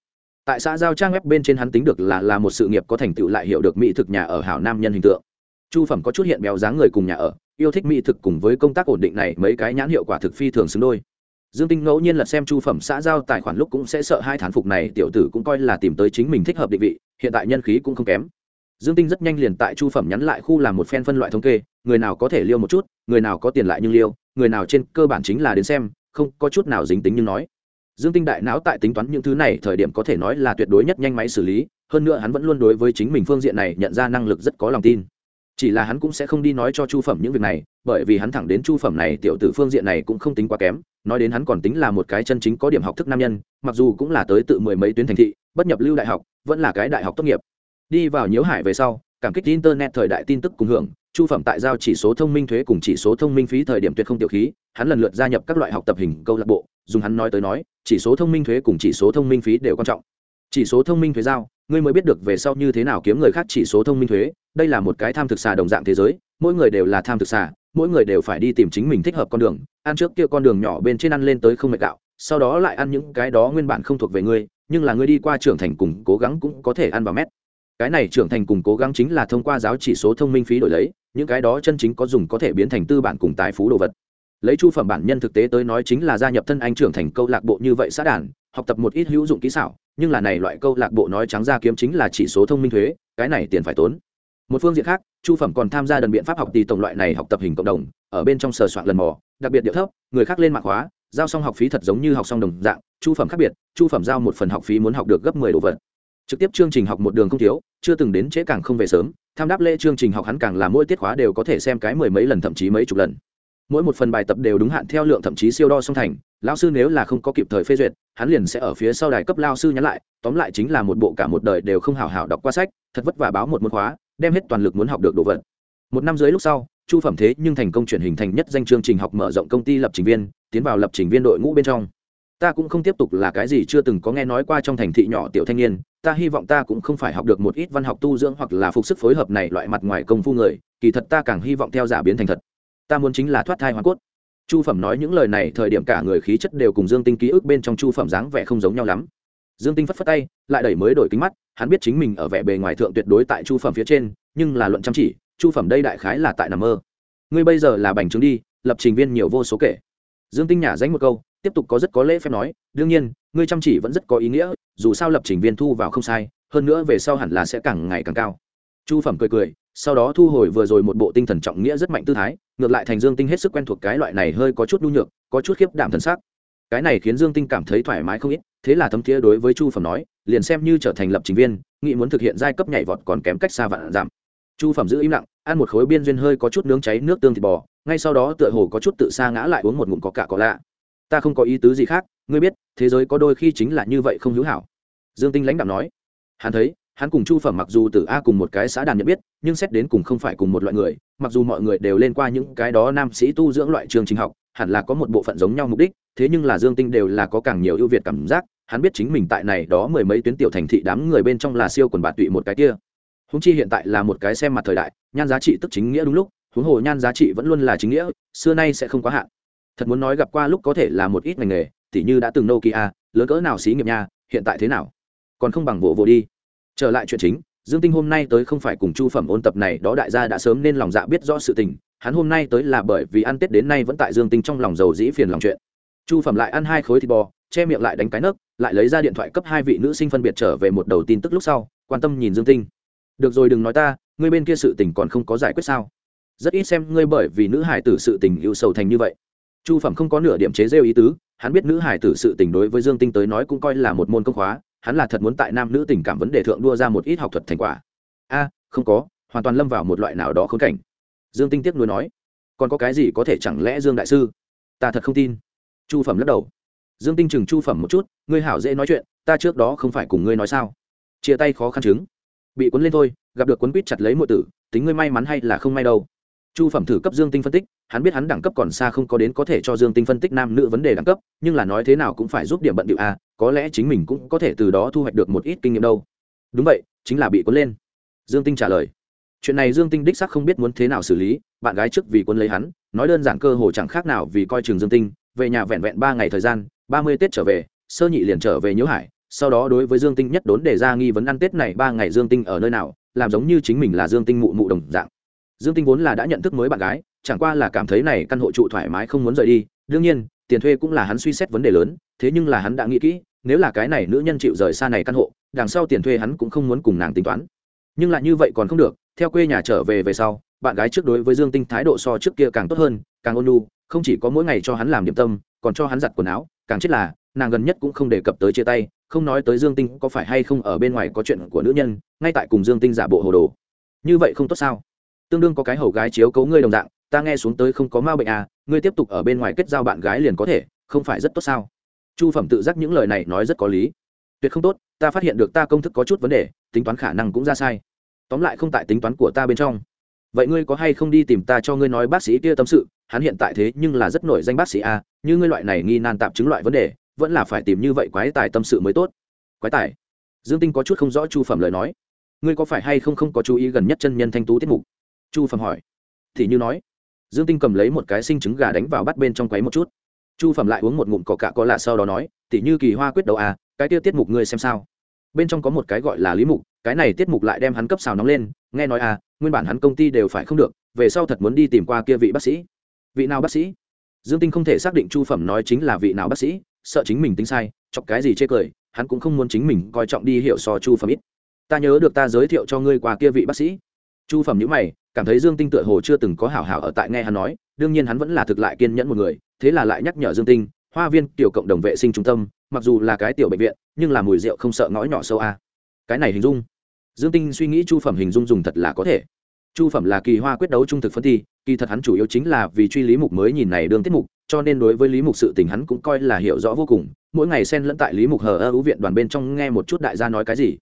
tại xã giao trang web bên trên hắn tính được là là một sự nghiệp có thành tựu lại hiểu được mỹ thực nhà ở hảo nam nhân hình tượng. Chu phẩm có chút hiện béo dáng người cùng nhà ở, yêu thích mỹ thực cùng với công tác ổn định này, mấy cái nhãn hiệu quả thực phi thường xứng đôi. Dương tinh ngẫu nhiên lật xem chu phẩm xã giao tài khoản lúc cũng sẽ sợ hai thán phục này, tiểu tử cũng coi là tìm tới chính mình thích hợp định vị, hiện tại nhân khí cũng không kém. Dương tinh rất nhanh liền tại chu phẩm nhắn lại khu làm một phen phân loại thống kê, người nào có thể liêu một chút, người nào có tiền lại nhưng liêu, người nào trên cơ bản chính là đến xem, không có chút nào dính tính nhưng nói dương tinh đại não tại tính toán những thứ này, thời điểm có thể nói là tuyệt đối nhất nhanh máy xử lý, hơn nữa hắn vẫn luôn đối với chính mình phương diện này nhận ra năng lực rất có lòng tin. Chỉ là hắn cũng sẽ không đi nói cho chu phẩm những việc này, bởi vì hắn thẳng đến chu phẩm này, tiểu tử phương diện này cũng không tính quá kém, nói đến hắn còn tính là một cái chân chính có điểm học thức nam nhân, mặc dù cũng là tới tự mười mấy tuyến thành thị, bất nhập lưu đại học, vẫn là cái đại học tốt nghiệp. Đi vào nhiễu hải về sau, cảm kích internet thời đại tin tức cùng hưởng chu phẩm tại giao chỉ số thông minh thuế cùng chỉ số thông minh phí thời điểm tuyệt không tiểu khí, hắn lần lượt gia nhập các loại học tập hình câu lạc bộ, dùng hắn nói tới nói, chỉ số thông minh thuế cùng chỉ số thông minh phí đều quan trọng. Chỉ số thông minh thuế giao, ngươi mới biết được về sau như thế nào kiếm người khác chỉ số thông minh thuế, đây là một cái tham thực xà đồng dạng thế giới, mỗi người đều là tham thực xà, mỗi người đều phải đi tìm chính mình thích hợp con đường, ăn trước kia con đường nhỏ bên trên ăn lên tới không mệt gạo, sau đó lại ăn những cái đó nguyên bản không thuộc về ngươi, nhưng là ngươi đi qua trưởng thành cùng cố gắng cũng có thể ăn vào mét. Cái này trưởng thành cùng cố gắng chính là thông qua giáo chỉ số thông minh phí đổi lấy những cái đó chân chính có dùng có thể biến thành tư bản cùng tài phú đồ vật. Lấy chu phẩm bản nhân thực tế tới nói chính là gia nhập thân anh trưởng thành câu lạc bộ như vậy xã đàn, học tập một ít hữu dụng kỹ xảo, nhưng là này loại câu lạc bộ nói trắng ra kiếm chính là chỉ số thông minh thuế, cái này tiền phải tốn. Một phương diện khác, chu phẩm còn tham gia đần biện pháp học tỷ tổng loại này học tập hình cộng đồng, ở bên trong sờ soạn lần mò, đặc biệt địa thấp, người khác lên mạng hóa, giao xong học phí thật giống như học xong đồng dạng, chu phẩm khác biệt, chu phẩm giao một phần học phí muốn học được gấp mười đồ vật trực tiếp chương trình học một đường không thiếu, chưa từng đến trễ càng không về sớm, tham đáp lễ chương trình học hắn càng là mỗi tiết khóa đều có thể xem cái mười mấy lần thậm chí mấy chục lần. Mỗi một phần bài tập đều đúng hạn theo lượng thậm chí siêu đo song thành lao sư nếu là không có kịp thời phê duyệt, hắn liền sẽ ở phía sau đài cấp lao sư nhắn lại, tóm lại chính là một bộ cả một đời đều không hào hào đọc qua sách, thật vất vả báo một môn khóa, đem hết toàn lực muốn học được đồ vật. Một năm dưới lúc sau, chu phẩm thế nhưng thành công chuyển hình thành nhất danh chương trình học mở rộng công ty lập trình viên, tiến vào lập trình viên đội ngũ bên trong ta cũng không tiếp tục là cái gì chưa từng có nghe nói qua trong thành thị nhỏ tiểu thanh niên, ta hy vọng ta cũng không phải học được một ít văn học tu dưỡng hoặc là phục sức phối hợp này loại mặt ngoài công phu người, kỳ thật ta càng hy vọng theo giả biến thành thật. Ta muốn chính là thoát thai hoa cốt. Chu phẩm nói những lời này thời điểm cả người khí chất đều cùng dương tinh ký ức bên trong chu phẩm dáng vẻ không giống nhau lắm. Dương tinh phất phất tay, lại đẩy mới đổi kính mắt, hắn biết chính mình ở vẻ bề ngoài thượng tuyệt đối tại chu phẩm phía trên, nhưng là luận chăm chỉ, chu phẩm đây đại khái là tại nằm mơ. Ngươi bây giờ là bành trướng đi, lập trình viên nhiều vô số kể. Dương tinh nhả danh một câu tiếp tục có rất có lễ phép nói đương nhiên ngươi chăm chỉ vẫn rất có ý nghĩa dù sao lập trình viên thu vào không sai hơn nữa về sau hẳn là sẽ càng ngày càng cao. Chu phẩm cười cười sau đó thu hồi vừa rồi một bộ tinh thần trọng nghĩa rất mạnh tư thái ngược lại thành dương tinh hết sức quen thuộc cái loại này hơi có chút nhu nhược có chút khiếp đảm thân sắc, cái này khiến dương tinh cảm thấy thoải mái không ít thế là thấm thiế đối với chu phẩm nói liền xem như trở thành lập trình viên nghĩ muốn thực hiện giai cấp nhảy vọt còn kém cách xa vạn giảm. Chu phẩm giữ im lặng ăn một khối biên duyên hơi có chút nướng cháy nước tương thịt bò ngay sau đó tựa hồ có chút tự xa ngã lại uống một ngụm có cả có lạ ta không có ý tứ gì khác, ngươi biết, thế giới có đôi khi chính là như vậy không hữu hảo. Dương tinh lãnh đạo nói. Hắn thấy, hắn cùng chu phẩm mặc dù từ a cùng một cái xã đàn nhận biết, nhưng xét đến cùng không phải cùng một loại người, mặc dù mọi người đều lên qua những cái đó nam sĩ tu dưỡng loại trường trình học, hẳn là có một bộ phận giống nhau mục đích, thế nhưng là dương tinh đều là có càng nhiều ưu việt cảm giác, hắn biết chính mình tại này đó mười mấy tuyến tiểu thành thị đám người bên trong là siêu quần bạt tụy một cái kia. Húng chi hiện tại là một cái xem mặt thời đại, nhan giá trị tức chính nghĩa đúng lúc, huống hồ nhan giá trị vẫn luôn là chính nghĩa, xưa nay sẽ không quá hạn thật muốn nói gặp qua lúc có thể là một ít ngành nghề, tỉ như đã từng nokia, lớn cỡ nào xí nghiệp nha, hiện tại thế nào? Còn không bằng bộ vô đi. Trở lại chuyện chính, dương tinh hôm nay tới không phải cùng chu phẩm ôn tập này, đó đại gia đã sớm nên lòng dạ biết rõ sự tình, hắn hôm nay tới là bởi vì ăn tết đến nay vẫn tại dương tinh trong lòng dầu dĩ phiền lòng chuyện. Chu phẩm lại ăn hai khối thịt bò, che miệng lại đánh cái nấc, lại lấy ra điện thoại cấp hai vị nữ sinh phân biệt trở về một đầu tin tức lúc sau, quan tâm nhìn dương tinh. Được rồi, đừng nói ta, ngươi bên kia sự tình còn không có giải quyết sao? Rất ít xem ngươi bởi vì nữ hải tử sự tình yêu sầu thành như vậy chu phẩm không có nửa điểm chế rêu ý tứ, hắn biết nữ hải tử sự tình đối với dương tinh tới nói cũng coi là một môn công khóa, hắn là thật muốn tại nam nữ tình cảm vấn đề thượng đua ra một ít học thuật thành quả. A, không có, hoàn toàn lâm vào một loại nào đó khốn cảnh. Dương tinh tiếp nối nói, còn có cái gì có thể chẳng lẽ dương đại sư? Ta thật không tin. Chu phẩm lắc đầu. Dương tinh chừng chu phẩm một chút, ngươi hảo dễ nói chuyện, ta trước đó không phải cùng ngươi nói sao? Chia tay khó khăn chứng. Bị cuốn lên thôi, gặp được cuốn quýt chặt lấy mọi tử, tính ngươi may mắn hay là không may đâu chu phẩm thử cấp dương tinh phân tích, hắn biết hắn đẳng cấp còn xa không có đến có thể cho dương tinh phân tích nam nữ vấn đề đẳng cấp, nhưng là nói thế nào cũng phải giúp điểm bận điệu a có lẽ chính mình cũng có thể từ đó thu hoạch được một ít kinh nghiệm đâu. Đúng vậy, chính là bị cuốn lên. Dương tinh trả lời. Chuyện này dương tinh đích sắc không biết muốn thế nào xử lý, bạn gái trước vì quân lấy hắn, nói đơn giản cơ hồ chẳng khác nào vì coi trường dương tinh, về nhà vẹn vẹn ba ngày thời gian, ba mươi tết trở về, sơ nhị liền trở về nhớ hải, sau đó đối với dương tinh nhất đốn để ra nghi vấn ăn tết này ba ngày dương tinh ở nơi nào, làm giống như chính mình là dương tinh mụ mụ đồng dạng dương tinh vốn là đã nhận thức mới bạn gái, chẳng qua là cảm thấy này căn hộ trụ thoải mái không muốn rời đi. Đương nhiên, tiền thuê cũng là hắn suy xét vấn đề lớn, thế nhưng là hắn đã nghĩ kỹ, nếu là cái này nữ nhân chịu rời xa này căn hộ, đằng sau tiền thuê hắn cũng không muốn cùng nàng tính toán. Nhưng lại như vậy còn không được, theo quê nhà trở về về sau, bạn gái trước đối với dương tinh thái độ so trước kia càng tốt hơn, càng ôn nhu, không chỉ có mỗi ngày cho hắn làm điểm tâm, còn cho hắn giặt quần áo, càng chết là, nàng gần nhất cũng không đề cập tới chia tay, không nói tới dương tinh có phải hay không ở bên ngoài có chuyện của nữ nhân, ngay tại cùng dương tinh giả bộ hồ đồ. Như vậy không tốt sao? Tương đương có cái hầu gái chiếu cấu ngươi đồng dạng, ta nghe xuống tới không có ma bệnh à ngươi tiếp tục ở bên ngoài kết giao bạn gái liền có thể, không phải rất tốt sao? Chu phẩm tự giác những lời này nói rất có lý. Tuyệt không tốt, ta phát hiện được ta công thức có chút vấn đề, tính toán khả năng cũng ra sai. Tóm lại không tại tính toán của ta bên trong. Vậy ngươi có hay không đi tìm ta cho ngươi nói bác sĩ kia tâm sự, hắn hiện tại thế nhưng là rất nổi danh bác sĩ a như ngươi loại này nghi nan tạp chứng loại vấn đề, vẫn là phải tìm như vậy quái tài tâm sự mới tốt. Quái tài? Dương tinh có chút không rõ chu phẩm lời nói. Ngươi có phải hay không không có chú ý gần nhất chân nhân thanh tú tiết mục? Chu phẩm hỏi. Thì như nói, dương tinh cầm lấy một cái sinh trứng gà đánh vào bắt bên trong quấy một chút. Chu phẩm lại uống một ngụm cỏ cạ có lạ sau đó nói, tỉ như kỳ hoa quyết đấu à cái kia tiết mục ngươi xem sao? Bên trong có một cái gọi là lý mục, cái này tiết mục lại đem hắn cấp xào nóng lên, nghe nói à nguyên bản hắn công ty đều phải không được, về sau thật muốn đi tìm qua kia vị bác sĩ. Vị nào bác sĩ? Dương tinh không thể xác định chu phẩm nói chính là vị nào bác sĩ, sợ chính mình tính sai, chọc cái gì chê cười, hắn cũng không muốn chính mình coi trọng đi hiểu so chu phẩm ít. Ta nhớ được ta giới thiệu cho ngươi qua kia vị bác sĩ. Chu phẩm nhữ mày cảm thấy dương tinh tựa hồ chưa từng có hảo hảo ở tại nghe hắn nói, đương nhiên hắn vẫn là thực lại kiên nhẫn một người, thế là lại nhắc nhở dương tinh, hoa viên tiểu cộng đồng vệ sinh trung tâm, mặc dù là cái tiểu bệnh viện, nhưng là mùi rượu không sợ ngõ nhỏ sâu a. Cái này hình dung. Dương tinh suy nghĩ chu phẩm hình dung dùng thật là có thể. Chu phẩm là kỳ hoa quyết đấu trung thực phân thi, kỳ thật hắn chủ yếu chính là vì truy lý mục mới nhìn này đương tiết mục, cho nên đối với lý mục sự tình hắn cũng coi là hiểu rõ vô cùng, mỗi ngày xen lẫn tại lý mục hờ ơ ưu viện đoàn bên trong nghe một chút đại gia nói cái gì.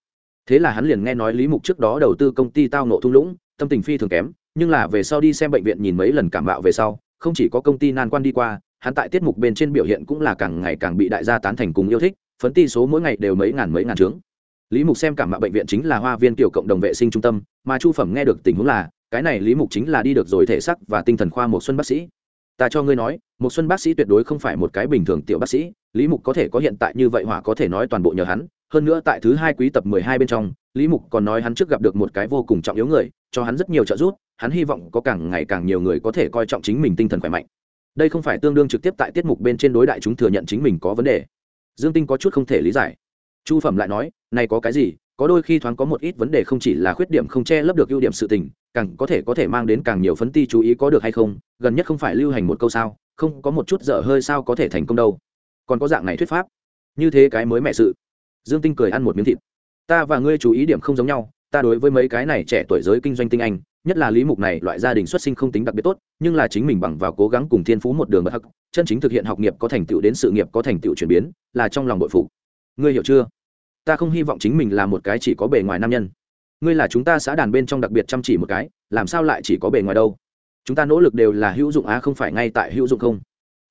Thế là hắn liền nghe nói lý mục trước đó đầu tư công ty tao nộ thung lũng tâm tình phi thường kém, nhưng là về sau đi xem bệnh viện nhìn mấy lần cảm bạo về sau, không chỉ có công ty nan quan đi qua, hắn tại tiết mục bên trên biểu hiện cũng là càng ngày càng bị đại gia tán thành cùng yêu thích, phấn ti số mỗi ngày đều mấy ngàn mấy ngàn trướng. Lý mục xem cảm mạo bệnh viện chính là hoa viên tiểu cộng đồng vệ sinh trung tâm, mà chu phẩm nghe được tình huống là, cái này lý mục chính là đi được rồi thể sắc và tinh thần khoa một xuân bác sĩ. Ta cho ngươi nói một xuân bác sĩ tuyệt đối không phải một cái bình thường tiểu bác sĩ, lý mục có thể có hiện tại như vậy hỏa có thể nói toàn bộ nhờ hắn, hơn nữa tại thứ hai quý tập mười hai bên trong lý mục còn nói hắn trước gặp được một cái vô cùng trọng yếu người, cho hắn rất nhiều trợ giúp, hắn hy vọng có càng ngày càng nhiều người có thể coi trọng chính mình tinh thần khỏe mạnh. Đây không phải tương đương trực tiếp tại tiết mục bên trên đối đại chúng thừa nhận chính mình có vấn đề. Dương tinh có chút không thể lý giải. Chu phẩm lại nói, này có cái gì, có đôi khi thoáng có một ít vấn đề không chỉ là khuyết điểm không che lấp được ưu điểm sự tình, càng có thể có thể mang đến càng nhiều phấn ti chú ý có được hay không, gần nhất không phải lưu hành một câu sao, không có một chút dở hơi sao có thể thành công đâu. Còn có dạng này thuyết pháp. Như thế cái mới mẹ sự. Dương tinh cười ăn một miếng thịt ta và ngươi chú ý điểm không giống nhau, ta đối với mấy cái này trẻ tuổi giới kinh doanh tinh anh, nhất là lý mục này, loại gia đình xuất sinh không tính đặc biệt tốt, nhưng là chính mình bằng vào cố gắng cùng thiên phú một đường bất hắc, chân chính thực hiện học nghiệp có thành tựu đến sự nghiệp có thành tựu chuyển biến, là trong lòng bội phụ ngươi hiểu chưa? Ta không hy vọng chính mình là một cái chỉ có bề ngoài nam nhân. Ngươi là chúng ta xã đàn bên trong đặc biệt chăm chỉ một cái, làm sao lại chỉ có bề ngoài đâu? Chúng ta nỗ lực đều là hữu dụng á, không phải ngay tại hữu dụng không?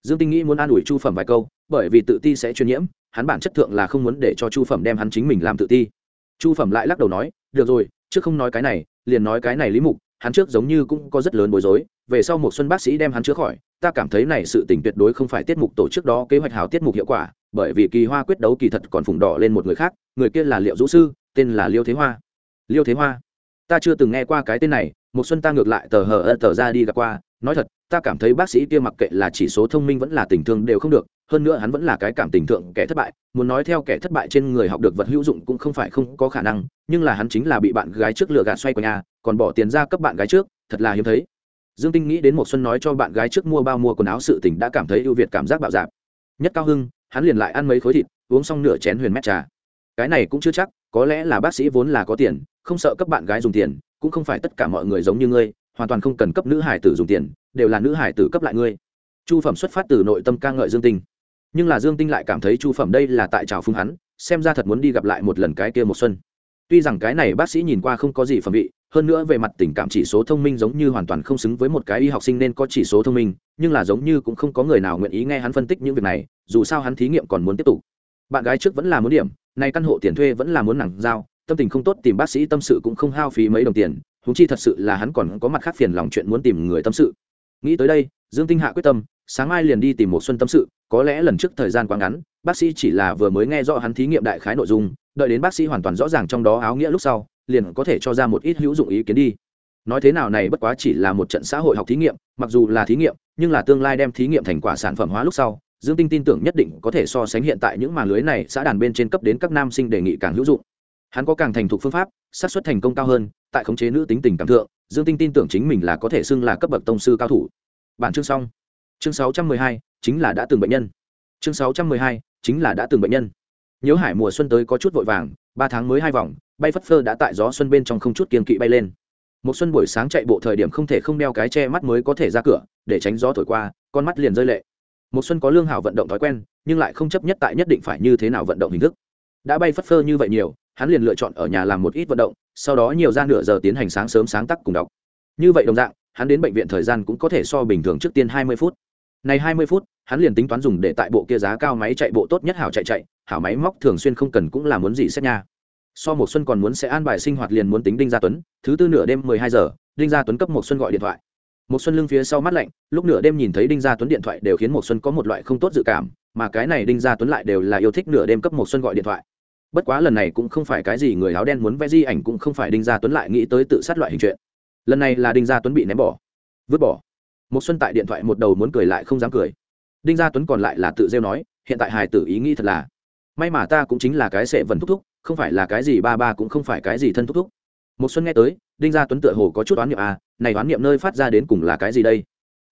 Dương tinh nghĩ muốn an ủi chu phẩm vài câu, bởi vì tự ti sẽ truyền nhiễm, hắn bản chất thượng là không muốn để cho chu phẩm đem hắn chính mình làm tự ti chu phẩm lại lắc đầu nói, được rồi, trước không nói cái này, liền nói cái này lý mục, hắn trước giống như cũng có rất lớn bối rối, về sau một xuân bác sĩ đem hắn chữa khỏi, ta cảm thấy này sự tình tuyệt đối không phải tiết mục tổ chức đó, kế hoạch hào tiết mục hiệu quả, bởi vì kỳ hoa quyết đấu kỳ thật còn phùng đỏ lên một người khác, người kia là liệu dũ sư, tên là liêu thế hoa. Liêu thế hoa? Ta chưa từng nghe qua cái tên này, một xuân ta ngược lại tờ hờ ơ tờ ra đi gặp qua nói thật, ta cảm thấy bác sĩ kia mặc kệ là chỉ số thông minh vẫn là tình thương đều không được, hơn nữa hắn vẫn là cái cảm tình thượng kẻ thất bại, muốn nói theo kẻ thất bại trên người học được vật hữu dụng cũng không phải không có khả năng, nhưng là hắn chính là bị bạn gái trước lừa gạt xoay của nhà, còn bỏ tiền ra cấp bạn gái trước, thật là hiếm thấy. Dương tinh nghĩ đến một xuân nói cho bạn gái trước mua bao mua quần áo sự tình đã cảm thấy ưu việt cảm giác bạo dạp nhất cao hưng, hắn liền lại ăn mấy khối thịt, uống xong nửa chén huyền mét trà. Cái này cũng chưa chắc, có lẽ là bác sĩ vốn là có tiền, không sợ cấp bạn gái dùng tiền, cũng không phải tất cả mọi người giống như ngươi hoàn toàn không cần cấp nữ hải tử dùng tiền, đều là nữ hải tử cấp lại ngươi. Chu phẩm xuất phát từ nội tâm ca ngợi dương tinh. Nhưng là dương tinh lại cảm thấy chu phẩm đây là tại trào phương hắn, xem ra thật muốn đi gặp lại một lần cái kia một xuân. Tuy rằng cái này bác sĩ nhìn qua không có gì phẩm vị, hơn nữa về mặt tình cảm chỉ số thông minh giống như hoàn toàn không xứng với một cái y học sinh nên có chỉ số thông minh, nhưng là giống như cũng không có người nào nguyện ý nghe hắn phân tích những việc này, dù sao hắn thí nghiệm còn muốn tiếp tục. Bạn gái trước vẫn là muốn điểm, nay căn hộ tiền thuê vẫn là muốn nặng giao, tâm tình không tốt tìm bác sĩ tâm sự cũng không hao phí mấy đồng tiền húng chi thật sự là hắn còn có mặt khác phiền lòng chuyện muốn tìm người tâm sự. Nghĩ tới đây, dương tinh hạ quyết tâm, sáng mai liền đi tìm một xuân tâm sự, có lẽ lần trước thời gian quá ngắn, bác sĩ chỉ là vừa mới nghe rõ hắn thí nghiệm đại khái nội dung, đợi đến bác sĩ hoàn toàn rõ ràng trong đó áo nghĩa lúc sau, liền có thể cho ra một ít hữu dụng ý kiến đi. Nói thế nào này bất quá chỉ là một trận xã hội học thí nghiệm, mặc dù là thí nghiệm, nhưng là tương lai đem thí nghiệm thành quả sản phẩm hóa lúc sau, dương tinh tin tưởng nhất định có thể so sánh hiện tại những màn lưới này xã đàn bên trên cấp đến các nam sinh đề nghị càng hữu dụng hắn có càng thành thục phương pháp xác suất thành công cao hơn tại khống chế nữ tính tình cảm thượng dương tinh tin tưởng chính mình là có thể xưng là cấp bậc tông sư cao thủ. Bản chương xong. Chương 612, chính là đã từng bệnh nhân. Chương 612, chính là đã từng bệnh nhân. Nhớ hải mùa xuân tới có chút vội vàng ba tháng mới hai vòng bay phất phơ đã tại gió xuân bên trong không chút kiên kỵ bay lên. Một xuân buổi sáng chạy bộ thời điểm không thể không đeo cái che mắt mới có thể ra cửa để tránh gió thổi qua con mắt liền rơi lệ. Một xuân có lương hảo vận động thói quen nhưng lại không chấp nhất tại nhất định phải như thế nào vận động hình thức. Đã bay phất phơ như vậy nhiều hắn liền lựa chọn ở nhà làm một ít vận động, sau đó nhiều ra nửa giờ tiến hành sáng sớm sáng tác cùng đọc. Như vậy đồng dạng, hắn đến bệnh viện thời gian cũng có thể so bình thường trước tiên hai mươi phút. Này hai mươi phút, hắn liền tính toán dùng để tại bộ kia giá cao máy chạy bộ tốt nhất hảo chạy chạy, hảo máy móc thường xuyên không cần cũng là muốn gì xét nha. So một xuân còn muốn sẽ an bài sinh hoạt liền muốn tính đinh gia tuấn, thứ tư nửa đêm mười hai giờ, đinh gia tuấn cấp một xuân gọi điện thoại. Một xuân lưng phía sau mắt lạnh, lúc nửa đêm nhìn thấy đinh gia tuấn điện thoại đều khiến một xuân có một loại không tốt dự cảm, mà cái này đinh gia tuấn lại đều là yêu thích nửa đêm cấp một xuân gọi điện thoại bất quá lần này cũng không phải cái gì người áo đen muốn vẽ di ảnh cũng không phải đinh gia tuấn lại nghĩ tới tự sát loại hình chuyện. Lần này là đinh gia tuấn bị ném bỏ, vứt bỏ. Một xuân tại điện thoại một đầu muốn cười lại không dám cười. Đinh gia tuấn còn lại là tự rêu nói, hiện tại hài tử ý nghĩ thật là, may mà ta cũng chính là cái sệ vần thúc thúc, không phải là cái gì ba ba cũng không phải cái gì thân thúc thúc. Một xuân nghe tới, đinh gia tuấn tựa hồ có chút oán niệm à này oán niệm nơi phát ra đến cùng là cái gì đây?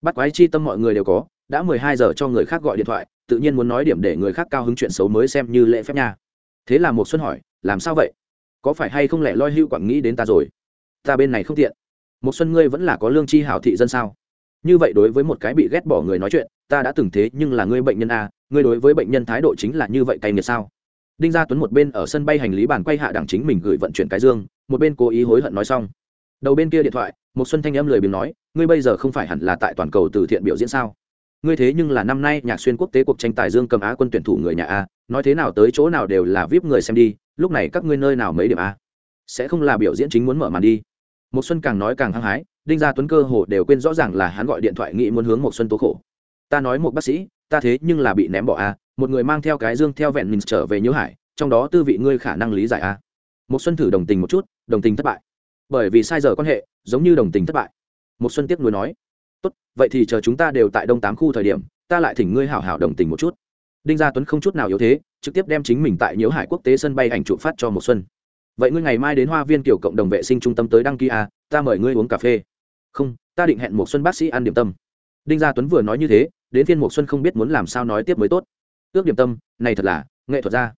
Bắt quái chi tâm mọi người đều có, đã mười hai giờ cho người khác gọi điện thoại, tự nhiên muốn nói điểm để người khác cao hứng chuyện xấu mới xem như lễ phép nha thế là một xuân hỏi, làm sao vậy? Có phải hay không lẽ loi hưu quảng nghĩ đến ta rồi? Ta bên này không tiện. Một xuân, ngươi vẫn là có lương chi hảo thị dân sao? Như vậy đối với một cái bị ghét bỏ người nói chuyện, ta đã từng thế, nhưng là ngươi bệnh nhân a, ngươi đối với bệnh nhân thái độ chính là như vậy cay nghiệt sao? Đinh gia tuấn một bên ở sân bay hành lý bàn quay hạ đẳng chính mình gửi vận chuyển cái dương, một bên cố ý hối hận nói xong. Đầu bên kia điện thoại một xuân thanh âm lười biếng nói, ngươi bây giờ không phải hẳn là tại toàn cầu từ thiện biểu diễn sao? Ngươi thế nhưng là năm nay nhạc xuyên quốc tế cuộc tranh tài dương cầm á quân tuyển thủ người nhà a nói thế nào tới chỗ nào đều là vip người xem đi, lúc này các ngươi nơi nào mấy điểm a? Sẽ không là biểu diễn chính muốn mở màn đi. Một xuân càng nói càng hăng hái, đinh gia tuấn cơ hồ đều quên rõ ràng là hắn gọi điện thoại nghĩ muốn hướng một xuân tố khổ. Ta nói một bác sĩ, ta thế nhưng là bị ném bỏ a, một người mang theo cái dương theo vẹn mình trở về nhớ hải, trong đó tư vị ngươi khả năng lý giải a. Một xuân thử đồng tình một chút, đồng tình thất bại. Bởi vì sai giờ quan hệ, giống như đồng tình thất bại. Một xuân tiếp nối nói, tốt, vậy thì chờ chúng ta đều tại đông tám khu thời điểm, ta lại thỉnh ngươi hảo hảo đồng tình một chút đinh gia tuấn không chút nào yếu thế trực tiếp đem chính mình tại nhiễu hải quốc tế sân bay ảnh trụ phát cho một xuân. Vậy ngươi ngày mai đến hoa viên kiểu cộng đồng vệ sinh trung tâm tới đăng ký à, ta mời ngươi uống cà phê. Không ta định hẹn một xuân bác sĩ ăn điểm tâm. Đinh gia tuấn vừa nói như thế đến Thiên một xuân không biết muốn làm sao nói tiếp mới tốt. Ước điểm tâm này thật là nghệ thuật ra.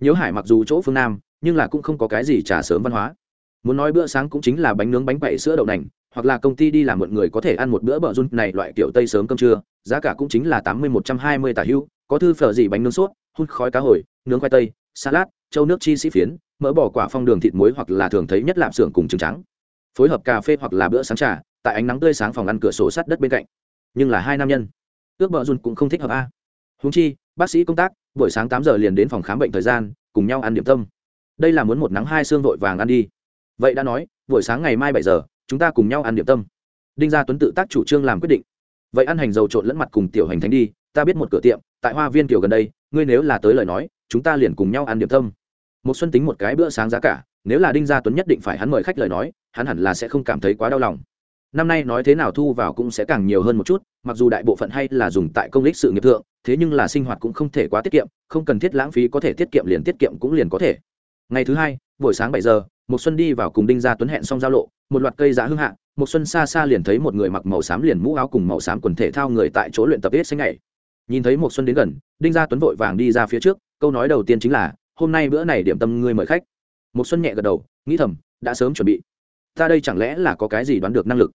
Nhiễu hải mặc dù chỗ phương nam nhưng là cũng không có cái gì trả sớm văn hóa. Muốn nói bữa sáng cũng chính là bánh nướng bánh quậy sữa đậu nành hoặc là công ty đi làm một người có thể ăn một bữa bờ run này loại kiểu tây sớm cơm trưa giá cả cũng chính là tám mươi một trăm hai mươi tả hưu có thư phở gì bánh nướng sốt, hun khói cá hồi, nướng khoai tây, salad, châu nước chi sĩ phiến, mỡ bỏ quả phong đường thịt muối hoặc là thường thấy nhất lạp xưởng cùng trứng trắng. Phối hợp cà phê hoặc là bữa sáng trà, tại ánh nắng tươi sáng phòng ăn cửa sổ sắt đất bên cạnh. Nhưng là hai nam nhân. Ước bờ run cũng không thích hợp a. Húng chi, bác sĩ công tác, buổi sáng tám giờ liền đến phòng khám bệnh thời gian, cùng nhau ăn điểm tâm. Đây là muốn một nắng hai xương vội vàng ăn đi. Vậy đã nói, buổi sáng ngày mai bảy giờ, chúng ta cùng nhau ăn điểm tâm. Đinh gia tuấn tự tác chủ trương làm quyết định. Vậy ăn hành dầu trộn lẫn mặt cùng tiểu hành thánh đi, ta biết một cửa tiệm tại hoa viên kiểu gần đây, ngươi nếu là tới lời nói, chúng ta liền cùng nhau ăn điểm tâm. Một xuân tính một cái bữa sáng giá cả, nếu là đinh gia tuấn nhất định phải hắn mời khách lời nói, hắn hẳn là sẽ không cảm thấy quá đau lòng. Năm nay nói thế nào thu vào cũng sẽ càng nhiều hơn một chút, mặc dù đại bộ phận hay là dùng tại công lý sự nghiệp thượng, thế nhưng là sinh hoạt cũng không thể quá tiết kiệm, không cần thiết lãng phí có thể tiết kiệm liền tiết kiệm cũng liền có thể. Ngày thứ hai, buổi sáng bảy giờ một xuân đi vào cùng đinh gia tuấn hẹn xong giao lộ, một loạt cây giá hương hạ một xuân xa xa liền thấy một người mặc màu xám liền mũ áo cùng màu xám quần thể thao người tại chỗ luyện tập hết sinh ngày nhìn thấy một xuân đến gần, đinh gia tuấn vội vàng đi ra phía trước, câu nói đầu tiên chính là, hôm nay bữa này điểm tâm ngươi mời khách. Một xuân nhẹ gật đầu, nghĩ thầm, đã sớm chuẩn bị. Ta đây chẳng lẽ là có cái gì đoán được năng lực?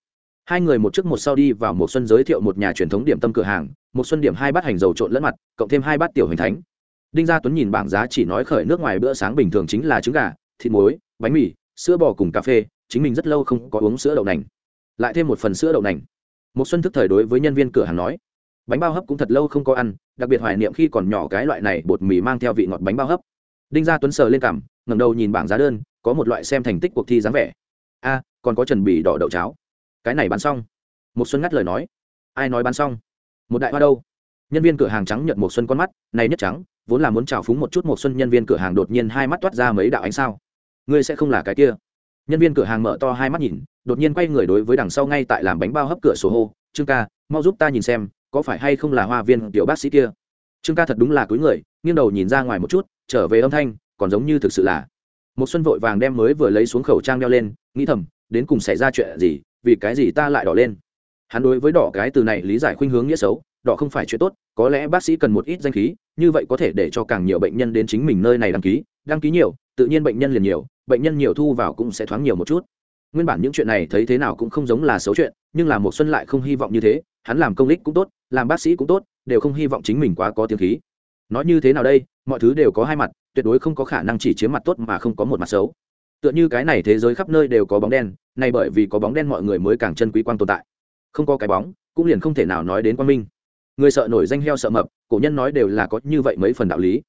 Hai người một trước một sau đi vào một xuân giới thiệu một nhà truyền thống điểm tâm cửa hàng một xuân điểm hai bát hành dầu trộn lẫn mặt, cộng thêm hai bát tiểu hình thánh. Đinh gia tuấn nhìn bảng giá chỉ nói khởi nước ngoài bữa sáng bình thường chính là trứng gà, thịt muối, bánh mì, sữa bò cùng cà phê, chính mình rất lâu không có uống sữa đậu nành. Lại thêm một phần sữa đậu nành. Một xuân thức thời đối với nhân viên cửa hàng nói bánh bao hấp cũng thật lâu không có ăn đặc biệt hoài niệm khi còn nhỏ cái loại này bột mì mang theo vị ngọt bánh bao hấp. Đinh gia tuấn sờ lên cảm, ngẩng đầu nhìn bảng giá đơn có một loại xem thành tích cuộc thi dáng vẻ. A còn có trần bì đỏ đậu cháo. Cái này bán xong. Một xuân ngắt lời nói. Ai nói bán xong? Một đại hoa đâu? Nhân viên cửa hàng trắng nhận một xuân con mắt này nhất trắng vốn là muốn chào phúng một chút một xuân nhân viên cửa hàng đột nhiên hai mắt toát ra mấy đạo ánh sao. Ngươi sẽ không là cái kia. Nhân viên cửa hàng mở to hai mắt nhìn đột nhiên quay người đối với đằng sau ngay tại làm bánh bao hấp cửa sổ hô trương ca mau giúp ta nhìn xem có phải hay không là hoa viên tiểu bác sĩ kia? Trương ca thật đúng là cúi người, nghiêng đầu nhìn ra ngoài một chút, trở về âm thanh, còn giống như thực sự là. Một xuân vội vàng đem mới vừa lấy xuống khẩu trang đeo lên, nghĩ thầm, đến cùng xảy ra chuyện gì, vì cái gì ta lại đỏ lên? Hắn đối với đỏ cái từ này lý giải khuynh hướng nghĩa xấu, đỏ không phải chuyện tốt, có lẽ bác sĩ cần một ít danh khí, như vậy có thể để cho càng nhiều bệnh nhân đến chính mình nơi này đăng ký đăng ký nhiều, tự nhiên bệnh nhân liền nhiều, bệnh nhân nhiều thu vào cũng sẽ thoáng nhiều một chút. Nguyên bản những chuyện này thấy thế nào cũng không giống là xấu chuyện, nhưng là một xuân lại không hy vọng như thế hắn làm công lích cũng tốt, làm bác sĩ cũng tốt, đều không hy vọng chính mình quá có tiếng khí. Nói như thế nào đây, mọi thứ đều có hai mặt, tuyệt đối không có khả năng chỉ chiếm mặt tốt mà không có một mặt xấu. Tựa như cái này thế giới khắp nơi đều có bóng đen nay bởi vì có bóng đen mọi người mới càng chân quý quan tồn tại. Không có cái bóng, cũng liền không thể nào nói đến quan minh. Người sợ nổi danh heo sợ mập, cổ nhân nói đều là có như vậy mấy phần đạo lý.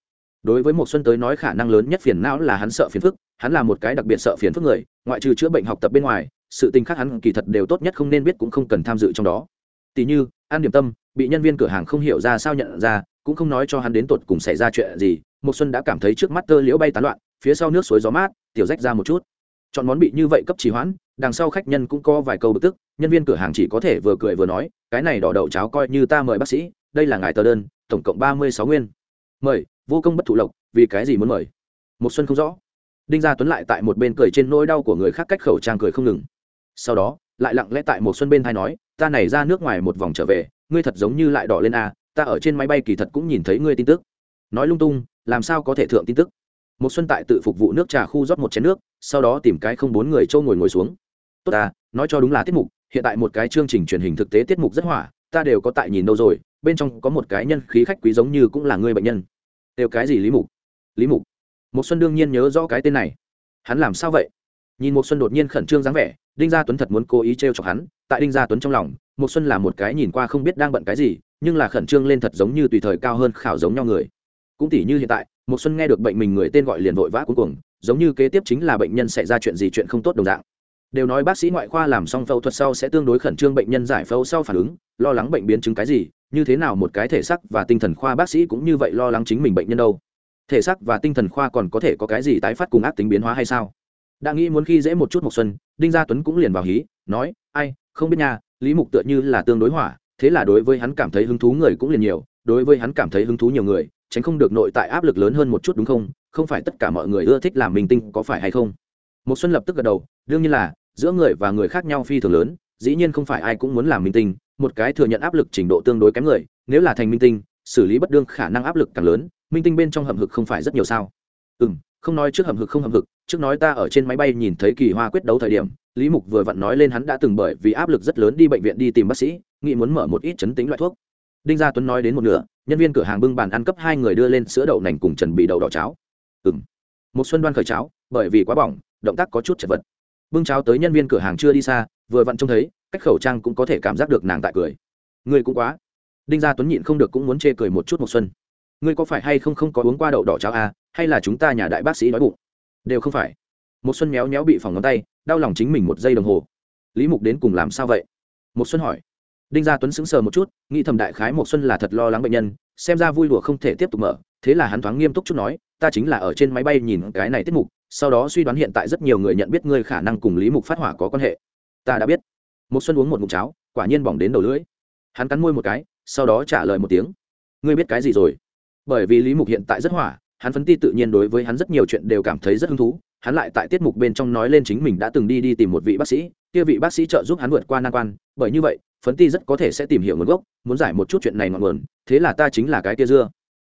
Đối với một xuân tới nói khả năng lớn nhất phiền não là hắn sợ phiền phức, hắn là một cái đặc biệt sợ phiền phức người, ngoại trừ chữa bệnh học tập bên ngoài, sự tình khác hắn kỳ thật đều tốt nhất không nên biết cũng không cần tham dự trong đó tỷ như, an điểm tâm, bị nhân viên cửa hàng không hiểu ra sao nhận ra, cũng không nói cho hắn đến tột cùng xảy ra chuyện gì một xuân đã cảm thấy trước mắt tơ liễu bay tán loạn, phía sau nước suối gió mát, tiểu rách ra một chút. Chọn món bị như vậy cấp trì hoãn, đằng sau khách nhân cũng có vài câu bực tức, nhân viên cửa hàng chỉ có thể vừa cười vừa nói, cái này đỏ đậu cháo coi như ta mời bác sĩ, đây là ngài tờ đơn, tổng cộng ba mươi sáu nguyên. Mời, vô công bất thụ lộc, vì cái gì muốn mời? Một xuân không rõ. Đinh gia tuấn lại tại một bên cười trên nỗi đau của người khác cách khẩu trang cười không ngừng sau đó, lại lặng lẽ tại một xuân bên thay nói, ta này ra nước ngoài một vòng trở về, ngươi thật giống như lại đỏ lên a ta ở trên máy bay kỳ thật cũng nhìn thấy ngươi tin tức. Nói lung tung, làm sao có thể thượng tin tức? Một xuân tại tự phục vụ nước trà khu rót một chén nước, sau đó tìm cái không bốn người châu ngồi ngồi xuống. Tốt ta nói cho đúng là tiết mục, hiện tại một cái chương trình truyền hình thực tế tiết mục rất hỏa, ta đều có tại nhìn đâu rồi, bên trong có một cái nhân khí khách quý giống như cũng là người bệnh nhân. Đều cái gì lý mục? Lý mục. Một xuân đương nhiên nhớ rõ cái tên này. Hắn làm sao vậy? Nhìn một xuân đột nhiên khẩn trương dáng vẻ đinh gia tuấn thật muốn cố ý t r e o chọc hắn, tại đinh gia tuấn trong lòng một xuân là một cái nhìn qua không biết đang bận cái gì, nhưng là khẩn trương lên thật giống như tùy thời cao hơn khảo giống nhau người. Cũng tỷ như hiện tại một xuân nghe được bệnh mình người tên gọi liền vội vã cuối cùng giống như kế tiếp chính là bệnh nhân xảy ra chuyện gì chuyện không tốt đồng dạng. Đều nói bác sĩ ngoại khoa làm xong phẫu thuật sau sẽ tương đối khẩn trương bệnh nhân giải phẫu sau phản ứng, lo lắng bệnh biến chứng cái gì, như thế nào một cái thể xác và tinh thần khoa bác sĩ cũng như vậy lo lắng chính mình bệnh nhân đâu. Thể xác và tinh thần khoa còn có thể có cái gì tái phát cùng ác tính biến hóa hay sao? Đã nghĩ muốn khi dễ một chút một xuân, đinh gia tuấn cũng liền vào hí, nói, ai, không biết nha, lý mục tựa như là tương đối hỏa, thế là đối với hắn cảm thấy hứng thú người cũng liền nhiều, đối với hắn cảm thấy hứng thú nhiều người, tránh không được nội tại áp lực lớn hơn một chút, đúng không? Không phải tất cả mọi người ưa thích làm minh tinh, có phải hay không? Một xuân lập tức gật đầu, đương nhiên là, giữa người và người khác nhau phi thường lớn, dĩ nhiên không phải ai cũng muốn làm minh tinh, một cái thừa nhận áp lực trình độ tương đối kém người, nếu là thành minh tinh, xử lý bất đương khả năng áp lực càng lớn, minh tinh bên trong hầm hực không phải rất nhiều sao? Ừ m không nói trước hầm hực không hầm hực trước nói ta ở trên máy bay nhìn thấy kỳ hoa quyết đấu thời điểm lý mục vừa vặn nói lên hắn đã từng bởi vì áp lực rất lớn đi bệnh viện đi tìm bác sĩ nghĩ muốn mở một ít chấn tính loại thuốc. Đinh gia tuấn nói đến một nửa nhân viên cửa hàng bưng bàn ăn cấp hai người đưa lên sữa đậu nành cùng trần bị đậu đỏ cháo. Ừ m một xuân đoan khởi cháo bởi vì quá bỏng động tác có chút chật vật. Bưng cháo tới nhân viên cửa hàng chưa đi xa vừa vặn trông thấy cách khẩu trang cũng có thể cảm giác được nàng tại cười. Người cũng quá. Đinh gia tuấn nhịn không được cũng muốn chê cười một chút một xuân. Ngươi có phải hay không không có uống qua đậu đỏ cháo à, hay là chúng ta nhà đại bác sĩ đói bụng? Đều không phải. Một xuân méo méo bị phòng ngón tay, đau lòng chính mình một giây đồng hồ. Lý mục đến cùng làm sao vậy? Một xuân hỏi. Đinh gia tuấn sững sờ một chút, nghĩ thầm đại khái một xuân là thật lo lắng bệnh nhân, xem ra vui đùa không thể tiếp tục mở, thế là hắn thoáng nghiêm túc chút nói, ta chính là ở trên máy bay nhìn cái này tiết mục, sau đó suy đoán hiện tại rất nhiều người nhận biết ngươi khả năng cùng lý mục phát hỏa có quan hệ. Ta đã biết. Một xuân uống một ngụm cháo, quả nhiên bỏng đến đầu lưỡi. Hắn cắn môi một cái, sau đó trả lời một tiếng. Ngươi biết cái gì rồi? Bởi vì lý mục hiện tại rất hỏa hắn phấn ti tự nhiên đối với hắn rất nhiều chuyện đều cảm thấy rất hứng thú, hắn lại tại tiết mục bên trong nói lên chính mình đã từng đi đi tìm một vị bác sĩ, kia vị bác sĩ trợ giúp hắn vượt qua nan quan, bởi như vậy, phấn ti rất có thể sẽ tìm hiểu nguồn gốc, muốn giải một chút chuyện này ngọn nguồn, thế là ta chính là cái tia dưa.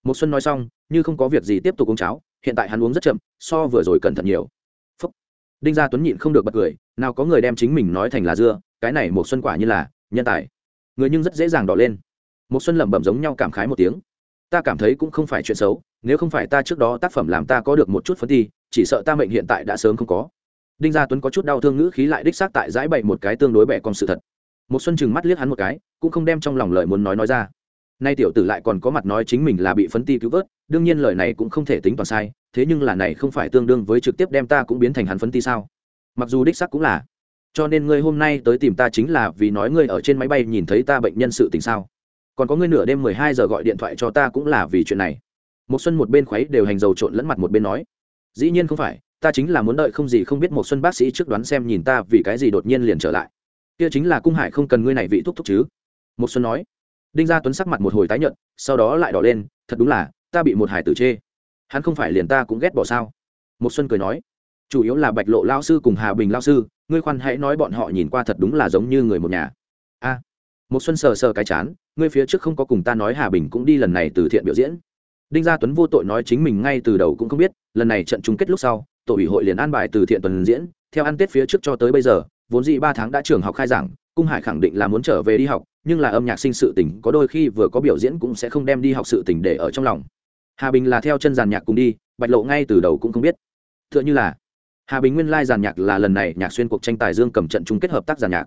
Một xuân nói xong, như không có việc gì tiếp tục uống cháo, hiện tại hắn uống rất chậm, so vừa rồi cẩn thận nhiều. Phúc. đinh gia tuấn nhịn không được bật cười, nào có người đem chính mình nói thành là dưa, cái này một xuân quả như là nhân tài. Người nhưng rất dễ dàng đỏ lên. Một xuân lẩm bẩm giống nhau cảm khái một tiếng ta cảm thấy cũng không phải chuyện xấu, nếu không phải ta trước đó tác phẩm làm ta có được một chút phân thi chỉ sợ ta mệnh hiện tại đã sớm không có. Đinh gia tuấn có chút đau thương ngữ khí lại đích xác tại dãi bày một cái tương đối bẻ con sự thật. Một xuân chừng mắt liếc hắn một cái, cũng không đem trong lòng lời muốn nói nói ra. Nay tiểu tử lại còn có mặt nói chính mình là bị phấn ti cứu vớt, đương nhiên lời này cũng không thể tính toàn sai, thế nhưng là này không phải tương đương với trực tiếp đem ta cũng biến thành hắn phấn ti sao? Mặc dù đích xác cũng là. Cho nên ngươi hôm nay tới tìm ta chính là vì nói ngươi ở trên máy bay nhìn thấy ta bệnh nhân sự tình sao? Còn có ngươi nửa đêm mười hai giờ gọi điện thoại cho ta cũng là vì chuyện này. Một xuân một bên khuấy đều hành dầu trộn lẫn mặt một bên nói. Dĩ nhiên không phải, ta chính là muốn đợi không gì không biết một xuân bác sĩ trước đoán xem nhìn ta vì cái gì đột nhiên liền trở lại. Kia chính là cung hải không cần ngươi này vị thúc thúc chứ. Một xuân nói. Đinh gia tuấn sắc mặt một hồi tái nhợt, sau đó lại đỏ lên, thật đúng là, ta bị một hải tử chê. Hắn không phải liền ta cũng ghét bỏ sao? Một xuân cười nói. Chủ yếu là bạch lộ lao sư cùng hà bình lao sư, ngươi khoan hãy nói bọn họ nhìn qua thật đúng là giống như người một nhà. A một xuân sờ sờ cái chán, ngươi phía trước không có cùng ta nói hà bình cũng đi lần này từ thiện biểu diễn. Đinh gia tuấn vô tội nói chính mình ngay từ đầu cũng không biết, lần này trận chung kết lúc sau, tổ ủy hội liền an bài từ thiện tuần diễn, theo ăn tết phía trước cho tới bây giờ, vốn dĩ ba tháng đã trường học khai giảng, cung hải khẳng định là muốn trở về đi học, nhưng là âm nhạc sinh sự tình có đôi khi vừa có biểu diễn cũng sẽ không đem đi học sự tình để ở trong lòng. Hà bình là theo chân giàn nhạc cùng đi, bạch lộ ngay từ đầu cũng không biết. T h ư ợ n h ư là, hà bình nguyên lai giàn nhạc là lần này nhạc xuyên cuộc tranh tài dương cầm trận chung kết hợp tác giàn nhạc.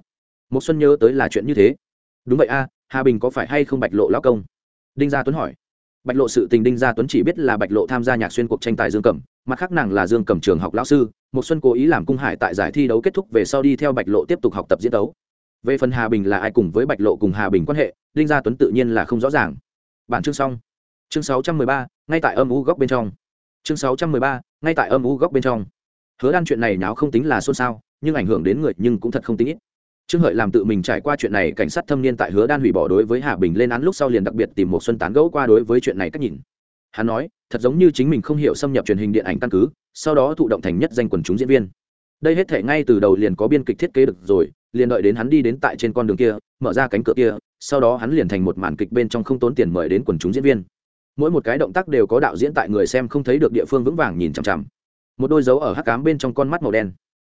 Một xuân nhớ tới là chuyện như thế đúng vậy a hà bình có phải hay không bạch lộ lao công? Đinh gia tuấn hỏi. Bạch lộ sự tình đinh gia tuấn chỉ biết là bạch lộ tham gia nhạc xuyên cuộc tranh tài dương cầm mặt khác nàng là dương cầm trường học lão sư một xuân cố ý làm cung hải tại giải thi đấu kết thúc về sau đi theo bạch lộ tiếp tục học tập diễn đấu. Về phần hà bình là ai cùng với bạch lộ cùng hà bình quan hệ đinh gia tuấn tự nhiên là không rõ ràng. Bản chương xong. Chương 613, ngay tại âm u góc bên trong. Chương 613, ngay tại âm u góc bên trong. Hứa đan chuyện này nháo không tính là xôn xao nhưng ảnh hưởng đến người nhưng cũng thật không tính ít trương hợi làm tự mình trải qua chuyện này, cảnh sát thâm niên tại hứa đan hủy bỏ đối với hà bình lên án lúc sau liền đặc biệt tìm một xuân tán gẫu qua đối với chuyện này cách nhìn. Hắn nói, thật giống như chính mình không hiểu xâm nhập truyền hình điện ảnh căn cứ, sau đó thụ động thành nhất danh quần chúng diễn viên. Đây hết thể ngay từ đầu liền có biên kịch thiết kế được rồi, liền đợi đến hắn đi đến tại trên con đường kia, mở ra cánh cửa kia, sau đó hắn liền thành một màn kịch bên trong không tốn tiền mời đến quần chúng diễn viên. Mỗi một cái động tác đều có đạo diễn tại người xem không thấy được địa phương vững vàng nhìn chằm chằm. Một đôi dấu ở hắc cám bên trong con mắt màu đen.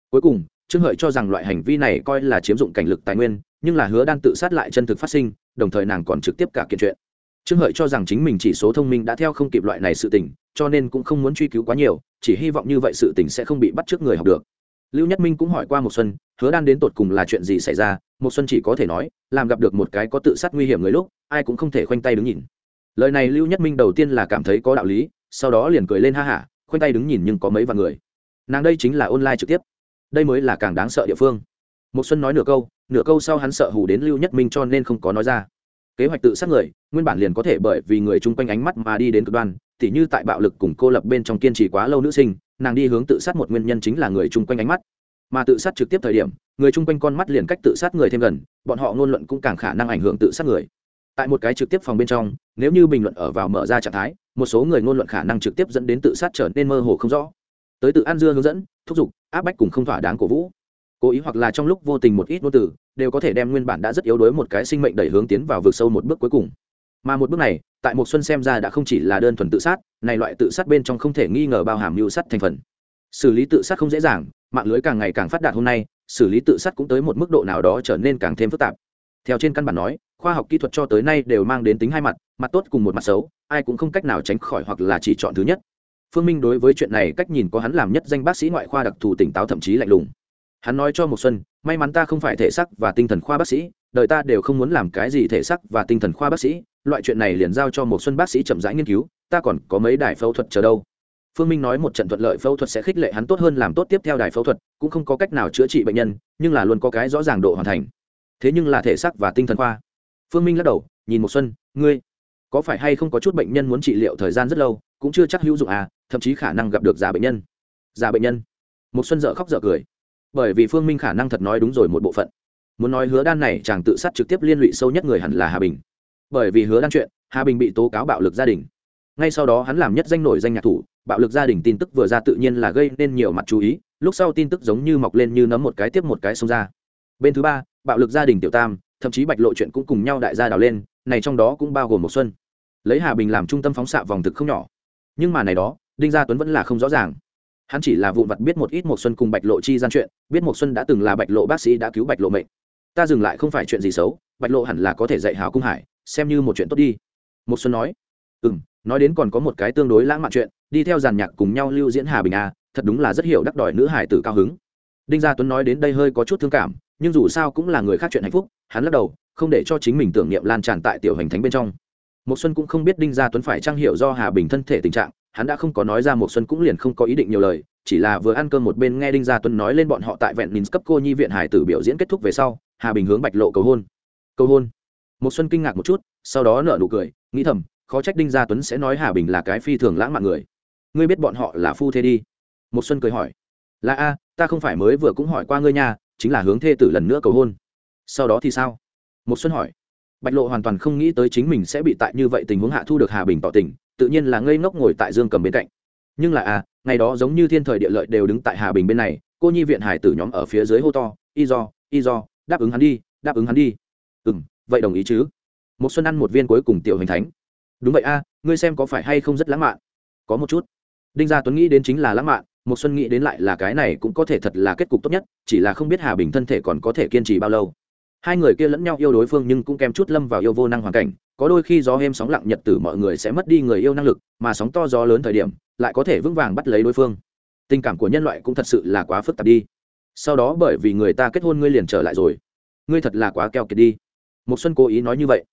Cuối cùng trương hợi cho rằng loại hành vi này coi là chiếm dụng cảnh lực tài nguyên, nhưng là hứa đang tự sát lại chân thực phát sinh, đồng thời nàng còn trực tiếp cả kiện chuyện. Trương hợi cho rằng chính mình chỉ số thông minh đã theo không kịp loại này sự tình, cho nên cũng không muốn truy cứu quá nhiều, chỉ hy vọng như vậy sự tình sẽ không bị bắt trước người học được. Lưu nhất minh cũng hỏi qua một xuân, hứa đan đến tột cùng là chuyện gì xảy ra một xuân chỉ có thể nói, làm gặp được một cái có tự sát nguy hiểm người lúc, ai cũng không thể khoanh tay đứng nhìn. Lời này lưu nhất minh đầu tiên là cảm thấy có đạo lý, sau đó liền cười lên ha hả, khoanh tay đứng nhìn nhưng có mấy vạn người. Nàng đây chính là online trực tiếp đây mới là càng đáng sợ địa phương. Một xuân nói nửa câu nửa câu sau hắn sợ hù đến lưu nhất minh cho nên không có nói ra. Kế hoạch tự sát người, nguyên bản liền có thể bởi vì người chung quanh ánh mắt mà đi đến cực đoan, tỉ như tại bạo lực cùng cô lập bên trong kiên trì quá lâu nữ sinh, nàng đi hướng tự sát một nguyên nhân chính là người chung quanh ánh mắt. Mà tự sát trực tiếp thời điểm, người chung quanh con mắt liền cách tự sát người thêm gần, bọn họ ngôn luận cũng càng khả năng ảnh hưởng tự sát người. Tại một cái trực tiếp phòng bên trong, nếu như bình luận ở vào mở ra trạng thái, một số người ngôn luận khả năng trực tiếp dẫn đến tự sát trở nên mơ hồ không rõ. Tới tự ăn dưa hướng dẫn thúc giục, áp bách cùng không thỏa đáng cổ vũ. Cố ý hoặc là trong lúc vô tình một ít ngôn từ, đều có thể đem nguyên bản đã rất yếu đuối một cái sinh mệnh đẩy hướng tiến vào vực sâu một bước cuối cùng. Mà một bước này, tại một xuân xem ra đã không chỉ là đơn thuần tự sát, này loại tự sát bên trong không thể nghi ngờ bao hàm mưu sát thành phần. Xử lý tự sát không dễ dàng, mạng lưới càng ngày càng phát đạt hôm nay, xử lý tự sát cũng tới một mức độ nào đó trở nên càng thêm phức tạp. Theo trên căn bản nói, khoa học kỹ thuật cho tới nay đều mang đến tính hai mặt mặt tốt cùng một mặt xấu, ai cũng không cách nào tránh khỏi hoặc là chỉ chọn thứ nhất phương minh đối với chuyện này cách nhìn có hắn làm nhất danh bác sĩ ngoại khoa đặc thù tỉnh táo thậm chí lạnh lùng. Hắn nói cho một xuân, may mắn ta không phải thể xác và tinh thần khoa bác sĩ, đời ta đều không muốn làm cái gì thể xác và tinh thần khoa bác sĩ, loại chuyện này liền giao cho một xuân bác sĩ chậm rãi nghiên cứu, ta còn có mấy đài phẫu thuật chờ đâu. Phương minh nói một trận thuận lợi phẫu thuật sẽ khích lệ hắn tốt hơn làm tốt tiếp theo đài phẫu thuật, cũng không có cách nào chữa trị bệnh nhân, nhưng là luôn có cái rõ ràng độ hoàn thành. Thế nhưng là thể xác và tinh thần khoa. Phương minh lắc đầu, nhìn một xuân, ngươi có phải hay không có chút bệnh nhân muốn trị liệu thời gian rất lâu, cũng chưa chắc hữu dụng à thậm chí khả năng gặp được già bệnh nhân. Già bệnh nhân. Một xuân dở khóc dở cười. Bởi vì phương minh khả năng thật nói đúng rồi một bộ phận. Muốn nói hứa đan này chàng tự sát trực tiếp liên lụy sâu nhất người hẳn là hà bình. Bởi vì hứa đan chuyện, hà bình bị tố cáo bạo lực gia đình. Ngay sau đó hắn làm nhất danh nổi danh nhạc thủ, bạo lực gia đình tin tức vừa ra tự nhiên là gây nên nhiều mặt chú ý, lúc sau tin tức giống như mọc lên như nấm một cái tiếp một cái xông ra. Bên thứ ba, bạo lực gia đình tiểu tam, thậm chí bạch lộ chuyện cũng cùng nhau đại gia đào lên, này trong đó cũng bao gồm một xuân. Lấy hà bình làm trung tâm phóng xạ vòng thực không nhỏ. Nhưng mà này đó đinh gia tuấn vẫn là không rõ ràng. Hắn chỉ là vụn vặt biết một ít một xuân cùng bạch lộ chi gian chuyện biết một xuân đã từng là bạch lộ bác sĩ đã cứu bạch lộ mệnh. Ta dừng lại không phải chuyện gì xấu bạch lộ hẳn là có thể dạy hào cung hải xem như một chuyện tốt đi. Một xuân nói ừm, nói đến còn có một cái tương đối lãng mạn chuyện đi theo giàn nhạc cùng nhau lưu diễn hà bình a thật đúng là rất hiểu đắc đòi nữ hải tử cao hứng. Đinh gia tuấn nói đến đây hơi có chút thương cảm nhưng dù sao cũng là người khác chuyện hạnh phúc hắn lắc đầu không để cho chính mình tưởng niệm lan tràn tại tiểu hành thánh bên trong. Một xuân cũng không biết đinh gia tuấn phải trang hiểu do hà bình thân thể tình trạng hắn đã không có nói ra một xuân cũng liền không có ý định nhiều lời, chỉ là vừa ăn cơm một bên nghe đinh gia tuấn nói lên bọn họ tại vẹn nín cấp cô nhi viện hải tử biểu diễn kết thúc về sau, hà bình hướng bạch lộ cầu hôn. Cầu hôn. Một xuân kinh ngạc một chút, sau đó nở nụ cười, nghĩ thầm, khó trách đinh gia tuấn sẽ nói hà bình là cái phi thường lãng mạn người. Ngươi biết bọn họ là phu thê đi. Một xuân cười hỏi, là a, ta không phải mới vừa cũng hỏi qua ngươi nha, chính là hướng thê tử lần nữa cầu hôn. Sau đó thì sao? Một xuân hỏi, bạch lộ hoàn toàn không nghĩ tới chính mình sẽ bị tại như vậy tình huống hạ thu được hà bình tỏ tình tự nhiên là ngây ngốc ngồi tại dương cầm bên cạnh. Nhưng là à ngày đó giống như thiên thời địa lợi đều đứng tại hà bình bên này, cô nhi viện hải tử nhóm ở phía dưới hô to, y do y do, đáp ứng hắn đi, đáp ứng hắn đi. Ừ m vậy đồng ý chứ? Một xuân ăn một viên cuối cùng tiểu hình thánh. Đúng vậy a, ngươi xem có phải hay không rất lãng mạn? Có một chút. Đinh gia tuấn nghĩ đến chính là lãng mạn, một xuân nghĩ đến lại là cái này cũng có thể thật là kết cục tốt nhất, chỉ là không biết hà bình thân thể còn có thể kiên trì bao lâu hai người kia lẫn nhau yêu đối phương nhưng cũng kèm chút lâm vào yêu vô năng hoàn cảnh, có đôi khi gió êm sóng lặng nhật tử mọi người sẽ mất đi người yêu năng lực, mà sóng to gió lớn thời điểm, lại có thể vững vàng bắt lấy đối phương. Tình cảm của nhân loại cũng thật sự là quá phức tạp đi. Sau đó bởi vì người ta kết hôn ngươi liền trở lại rồi. Ngươi thật là quá keo kiệt đi. Một xuân cố ý nói như vậy.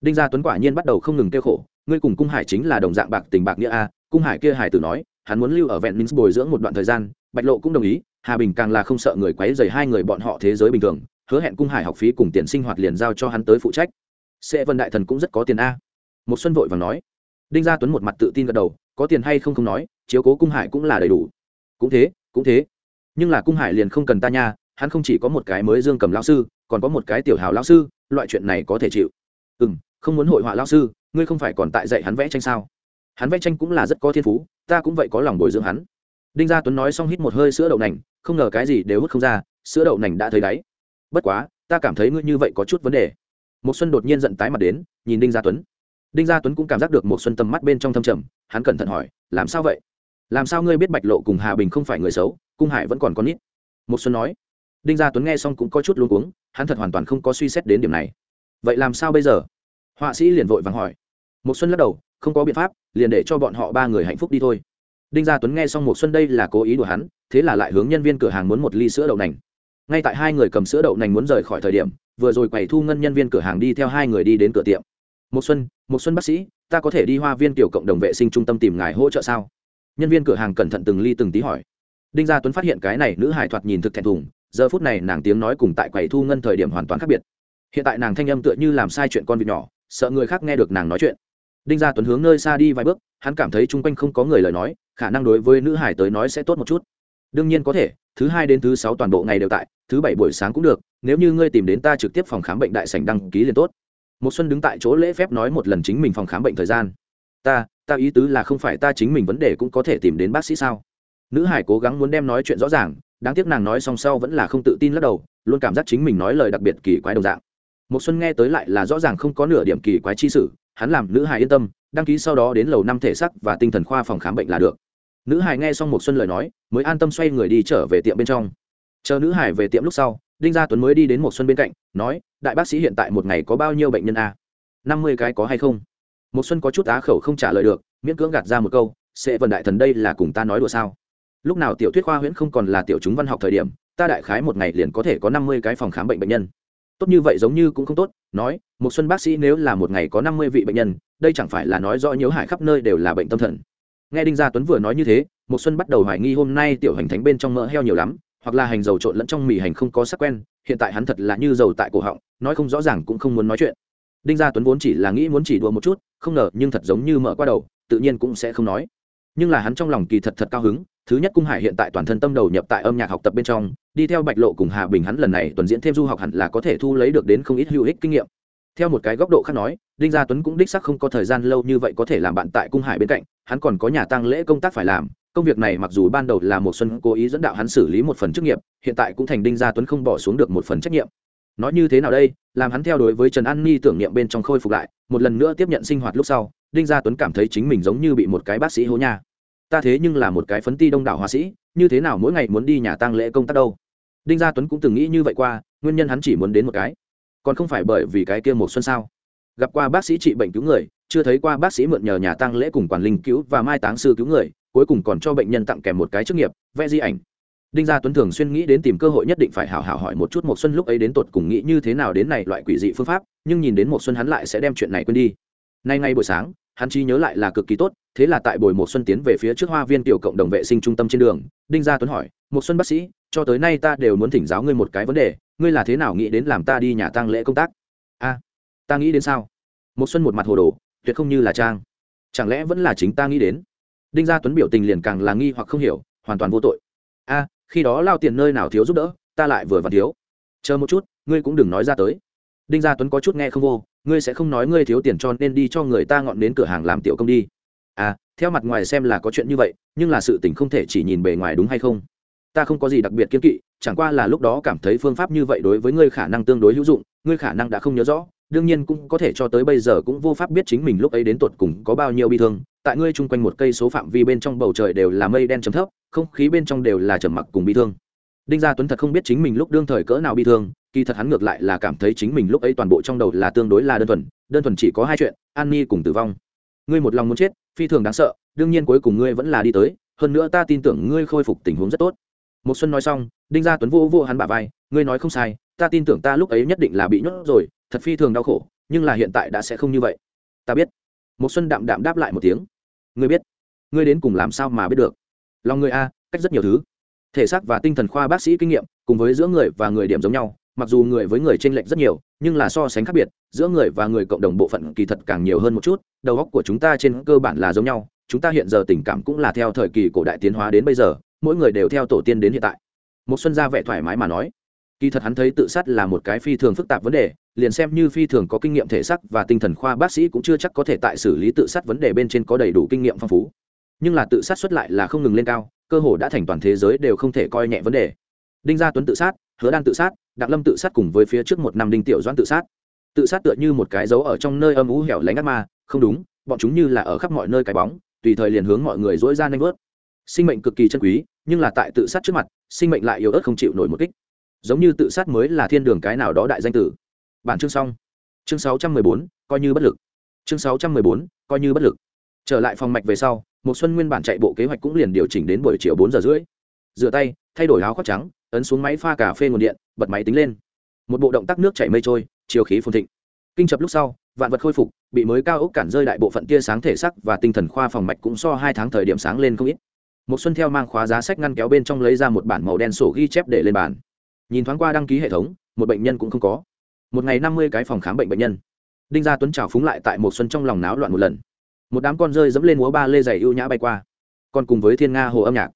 Đinh gia tuấn quả nhiên bắt đầu không ngừng kêu khổ, ngươi cùng cung hải chính là đồng dạng bạc tình bạc nghĩa a, cung hải kia hải tử nói, hắn muốn lưu ở vẹn minh bồi dưỡng một đoạn thời gian, bạch lộ cũng đồng ý, hà bình càng là không sợ người quấy rầy hai người bọn họ thế giới bình thường hứa hẹn cung hải học phí cùng tiền sinh hoạt liền giao cho hắn tới phụ trách. Sẽ vân đại thần cũng rất có tiền a. Một xuân vội và nói. Đinh gia tuấn một mặt tự tin gật đầu, có tiền hay không không nói, chiếu cố cung hải cũng là đầy đủ. Cũng thế cũng thế. Nhưng là cung hải liền không cần ta nha, hắn không chỉ có một cái mới dương cầm lão sư, còn có một cái tiểu hào lão sư, loại chuyện này có thể chịu. Ừ m không muốn hội họa lão sư, ngươi không phải còn tại dạy hắn vẽ tranh sao? Hắn vẽ tranh cũng là rất có thiên phú, ta cũng vậy có lòng bồi dưỡng hắn. Đinh gia tuấn nói xong hít một hơi sữa đậu nành, không ngờ cái gì đều hút không ra, sữa đậu nành đã thấy đáy bất quá, ta cảm thấy ngươi như vậy có chút vấn đề. Một xuân đột nhiên giận tái mặt đến, nhìn đinh gia tuấn. Đinh gia tuấn cũng cảm giác được một xuân tầm mắt bên trong thâm trầm, hắn cẩn thận hỏi, làm sao vậy? Làm sao ngươi biết bạch lộ cùng hà bình không phải người xấu, cung hải vẫn còn con nít? Một xuân nói. Đinh gia tuấn nghe xong cũng có chút luống cuống, hắn thật hoàn toàn không có suy xét đến điểm này. Vậy làm sao bây giờ? Họa sĩ liền vội vàng hỏi. Một xuân lắc đầu, không có biện pháp, liền để cho bọn họ ba người hạnh phúc đi thôi. Đinh gia tuấn nghe xong một xuân đây là cố ý đùa hắn, thế là lại hướng nhân viên cửa hàng muốn một ly sữa đậu nành ngay tại hai người cầm sữa đậu nành muốn rời khỏi thời điểm, vừa rồi quầy thu ngân nhân viên cửa hàng đi theo hai người đi đến cửa tiệm. Một xuân một xuân bác sĩ, ta có thể đi hoa viên tiểu cộng đồng vệ sinh trung tâm tìm ngài hỗ trợ sao? Nhân viên cửa hàng cẩn thận từng ly từng tí hỏi. Đinh gia tuấn phát hiện cái này nữ hải thoạt nhìn thực thẹn thùng, giờ phút này nàng tiếng nói cùng tại quầy thu ngân thời điểm hoàn toàn khác biệt. Hiện tại nàng thanh âm tựa như làm sai chuyện con vịt nhỏ, sợ người khác nghe được nàng nói chuyện. Đinh gia tuấn hướng nơi xa đi vài bước, hắn cảm thấy chung quanh không có người lời nói, khả năng đối với nữ hải tới nói sẽ tốt một chút. Đương nhiên có thể thứ hai đến thứ sáu toàn bộ ngày đều tại, thứ bảy buổi sáng cũng được, nếu như ngươi tìm đến ta trực tiếp phòng khám bệnh đại sảnh đăng ký liền tốt. Một xuân đứng tại chỗ lễ phép nói một lần chính mình phòng khám bệnh thời gian. Ta ta ý tứ là không phải ta chính mình vấn đề cũng có thể tìm đến bác sĩ sao? Nữ hải cố gắng muốn đem nói chuyện rõ ràng, đáng tiếc nàng nói xong sau vẫn là không tự tin lắc đầu, luôn cảm giác chính mình nói lời đặc biệt kỳ quái đồng dạng. Một xuân nghe tới lại là rõ ràng không có nửa điểm kỳ quái chi sử hắn làm nữ hải yên tâm, đăng ký sau đó đến lầu năm thể sắc và tinh thần khoa phòng khám bệnh là được nữ hải nghe xong một xuân lời nói, mới an tâm xoay người đi trở về tiệm bên trong. Chờ nữ hải về tiệm lúc sau, đinh gia tuấn mới đi đến một xuân bên cạnh, nói, đại bác sĩ hiện tại một ngày có bao nhiêu bệnh nhân a năm mươi cái có hay không? Một xuân có chút á khẩu không trả lời được, miễn cưỡng gạt ra một câu sẽ vần đại thần đây là cùng ta nói đùa sao? Lúc nào tiểu thuyết khoa huyễn không còn là tiểu chúng văn học thời điểm, ta đại khái một ngày liền có thể có năm mươi cái phòng khám bệnh bệnh nhân. Tốt như vậy giống như cũng không tốt, nói một xuân bác sĩ nếu là một ngày có năm mươi vị bệnh nhân, đây chẳng phải là nói rõ nhiễu hại khắp nơi đều là bệnh tâm thần nghe đinh gia tuấn vừa nói như thế một xuân bắt đầu hoài nghi hôm nay tiểu hành thánh bên trong mỡ heo nhiều lắm, hoặc là hành dầu trộn lẫn trong mì hành không có sắc quen, hiện tại hắn thật là như dầu tại cổ họng, nói không rõ ràng cũng không muốn nói chuyện. Đinh gia tuấn vốn chỉ là nghĩ muốn chỉ đùa một chút, không ngờ nhưng thật giống như mở qua đầu, tự nhiên cũng sẽ không nói. Nhưng là hắn trong lòng kỳ thật thật cao hứng, thứ nhất cung hải hiện tại toàn thân tâm đầu nhập tại âm nhạc học tập bên trong, đi theo bạch lộ cùng hà bình hắn lần này tuần diễn thêm du học hẳn là có thể thu lấy được đến không ít hữu ích kinh nghiệm. Theo một cái góc độ khác nói, đinh gia tuấn cũng đích sắc không có thời gian lâu như vậy có thể làm bạn tại cung hải bên cạnh hắn còn có nhà tăng lễ công tác phải làm, công việc này mặc dù ban đầu là một xuân cố ý dẫn đạo hắn xử lý một phần chức nghiệp, hiện tại cũng thành đinh gia tuấn không bỏ xuống được một phần trách nhiệm. Nói như thế nào đây? Làm hắn theo đối với trần an ni tưởng niệm bên trong khôi phục lại, một lần nữa tiếp nhận sinh hoạt lúc sau, đinh gia tuấn cảm thấy chính mình giống như bị một cái bác sĩ hố nha. Ta thế nhưng là một cái phấn ti đông đảo họa sĩ, như thế nào mỗi ngày muốn đi nhà tăng lễ công tác đâu? Đinh gia tuấn cũng từng nghĩ như vậy qua, nguyên nhân hắn chỉ muốn đến một cái. Còn không phải bởi vì cái kia một xuân sao? Gặp qua bác sĩ trị bệnh cứu người, chưa thấy qua bác sĩ mượn nhờ nhà tăng lễ cùng quản linh cứu và mai táng sư cứu người, cuối cùng còn cho bệnh nhân tặng kèm một cái chức nghiệp, vẽ di ảnh. Đinh gia tuấn thường xuyên nghĩ đến tìm cơ hội nhất định phải hảo hảo hỏi một chút một xuân lúc ấy đến tột cùng nghĩ như thế nào đến này loại quỷ dị phương pháp, nhưng nhìn đến một xuân hắn lại sẽ đem chuyện này quên đi. Nay ngay buổi sáng, hắn chi nhớ lại là cực kỳ tốt, thế là tại buổi một xuân tiến về phía trước hoa viên tiểu cộng đồng vệ sinh trung tâm trên đường, đinh gia tuấn hỏi một xuân bác sĩ, cho tới nay ta đều muốn thỉnh giáo ngươi một cái vấn đề, ngươi là thế nào nghĩ đến làm ta đi nhà tang lễ công tác? A, ta nghĩ đến sao? Một xuân một mặt hồ đồ, tuyệt không như là trang. Chẳng lẽ vẫn là chính ta nghĩ đến? Đinh gia tuấn biểu tình liền càng là nghi hoặc không hiểu, hoàn toàn vô tội. A, khi đó lao tiền nơi nào thiếu giúp đỡ, ta lại vừa vặn thiếu. Chờ một chút, ngươi cũng đừng nói ra tới. Đinh gia tuấn có chút nghe không vô, ngươi sẽ không nói ngươi thiếu tiền cho nên đi cho người ta ngọn đến cửa hàng làm tiểu công đi. À theo mặt ngoài xem là có chuyện như vậy, nhưng là sự tình không thể chỉ nhìn bề ngoài đúng hay không? Ta không có gì đặc biệt kiên kỵ, chẳng qua là lúc đó cảm thấy phương pháp như vậy đối với ngươi khả năng tương đối hữu dụng, ngươi khả năng đã không nhớ rõ đương nhiên cũng có thể cho tới bây giờ cũng vô pháp biết chính mình lúc ấy đến tuột cùng có bao nhiêu bi thương. Tại ngươi chung quanh một cây số phạm vi bên trong bầu trời đều là mây đen chấm thấp, không khí bên trong đều là trầm mặc cùng bi thương. Đinh gia tuấn thật không biết chính mình lúc đương thời cỡ nào bi thương, kỳ thật hắn ngược lại là cảm thấy chính mình lúc ấy toàn bộ trong đầu là tương đối là đơn thuần đơn thuần chỉ có hai chuyện, an ni cùng tử vong. Ngươi một lòng muốn chết, phi thường đáng sợ, đương nhiên cuối cùng ngươi vẫn là đi tới, hơn nữa ta tin tưởng ngươi khôi phục tình huống rất tốt. Một xuân nói xong, đinh gia tuấn vô vô hắn bả vai, ngươi nói không sai, ta tin tưởng ta lúc ấy nhất định là bị nhốt rồi thật phi thường đau khổ, nhưng là hiện tại đã sẽ không như vậy. Ta biết. Một xuân đạm đạm đáp lại một tiếng. Ngươi biết. Ngươi đến cùng làm sao mà biết được? Lòng người a, cách rất nhiều thứ. Thể xác và tinh thần khoa bác sĩ kinh nghiệm, cùng với giữa người và người điểm giống nhau, mặc dù người với người tranh lệch rất nhiều, nhưng là so sánh khác biệt, giữa người và người cộng đồng bộ phận kỳ thật càng nhiều hơn một chút, đầu óc của chúng ta trên cơ bản là giống nhau, chúng ta hiện giờ tình cảm cũng là theo thời kỳ cổ đại tiến hóa đến bây giờ, mỗi người đều theo tổ tiên đến hiện tại. Một xuân gia vẻ thoải mái mà nói, kỳ thật hắn thấy tự sát là một cái phi thường phức tạp vấn đề liền xem như phi thường có kinh nghiệm thể xác và tinh thần khoa bác sĩ cũng chưa chắc có thể tại xử lý tự sát vấn đề bên trên có đầy đủ kinh nghiệm phong phú. Nhưng là tự sát xuất lại là không ngừng lên cao, cơ hồ đã thành toàn thế giới đều không thể coi nhẹ vấn đề. Đinh gia tuấn tự sát, hứa đan tự sát, đặng lâm tự sát cùng với phía trước một năm đinh tiểu doãn tự sát. Tự sát tựa như một cái dấu ở trong nơi âm ú hẻo lánh ác ma, không đúng, bọn chúng như là ở khắp mọi nơi cái bóng, tùy thời liền hướng mọi người dỗi ra nanh vớt. Sinh mệnh cực kỳ chân quý, nhưng là tại tự sát trước mặt, sinh mệnh lại yếu ớt không chịu nổi một kích. Giống như tự sát mới là thiên đường cái nào đó đại danh tử bản chương xong. Chương 614, coi như bất lực. Chương 614, coi như bất lực. Trở lại phòng mạch về sau một xuân nguyên bản chạy bộ kế hoạch cũng liền điều chỉnh đến buổi chiều bốn giờ rưỡi. Rửa tay thay đổi áo khoác trắng ấn xuống máy pha cà phê nguồn điện bật máy tính lên. Một bộ động tác nước chảy mây trôi chiều khí phồn thịnh. Kinh chập lúc sau vạn vật khôi phục bị mới cao ốc cản rơi đại bộ phận tia sáng thể sắc và tinh thần khoa phòng mạch cũng so hai tháng thời điểm sáng lên không ít. Một xuân theo mang khóa giá sách ngăn kéo bên trong lấy ra một bản màu đen sổ ghi chép để lên bàn. Nhìn thoáng qua đăng ký hệ thống một bệnh nhân cũng không có một ngày năm mươi cái phòng khám bệnh bệnh nhân. Đinh gia tuấn trào phúng lại tại một xuân trong lòng náo loạn một lần. Một đám con rơi dẫm lên múa ba lê giày ưu nhã bay qua. Còn cùng với thiên nga hồ âm nhạc.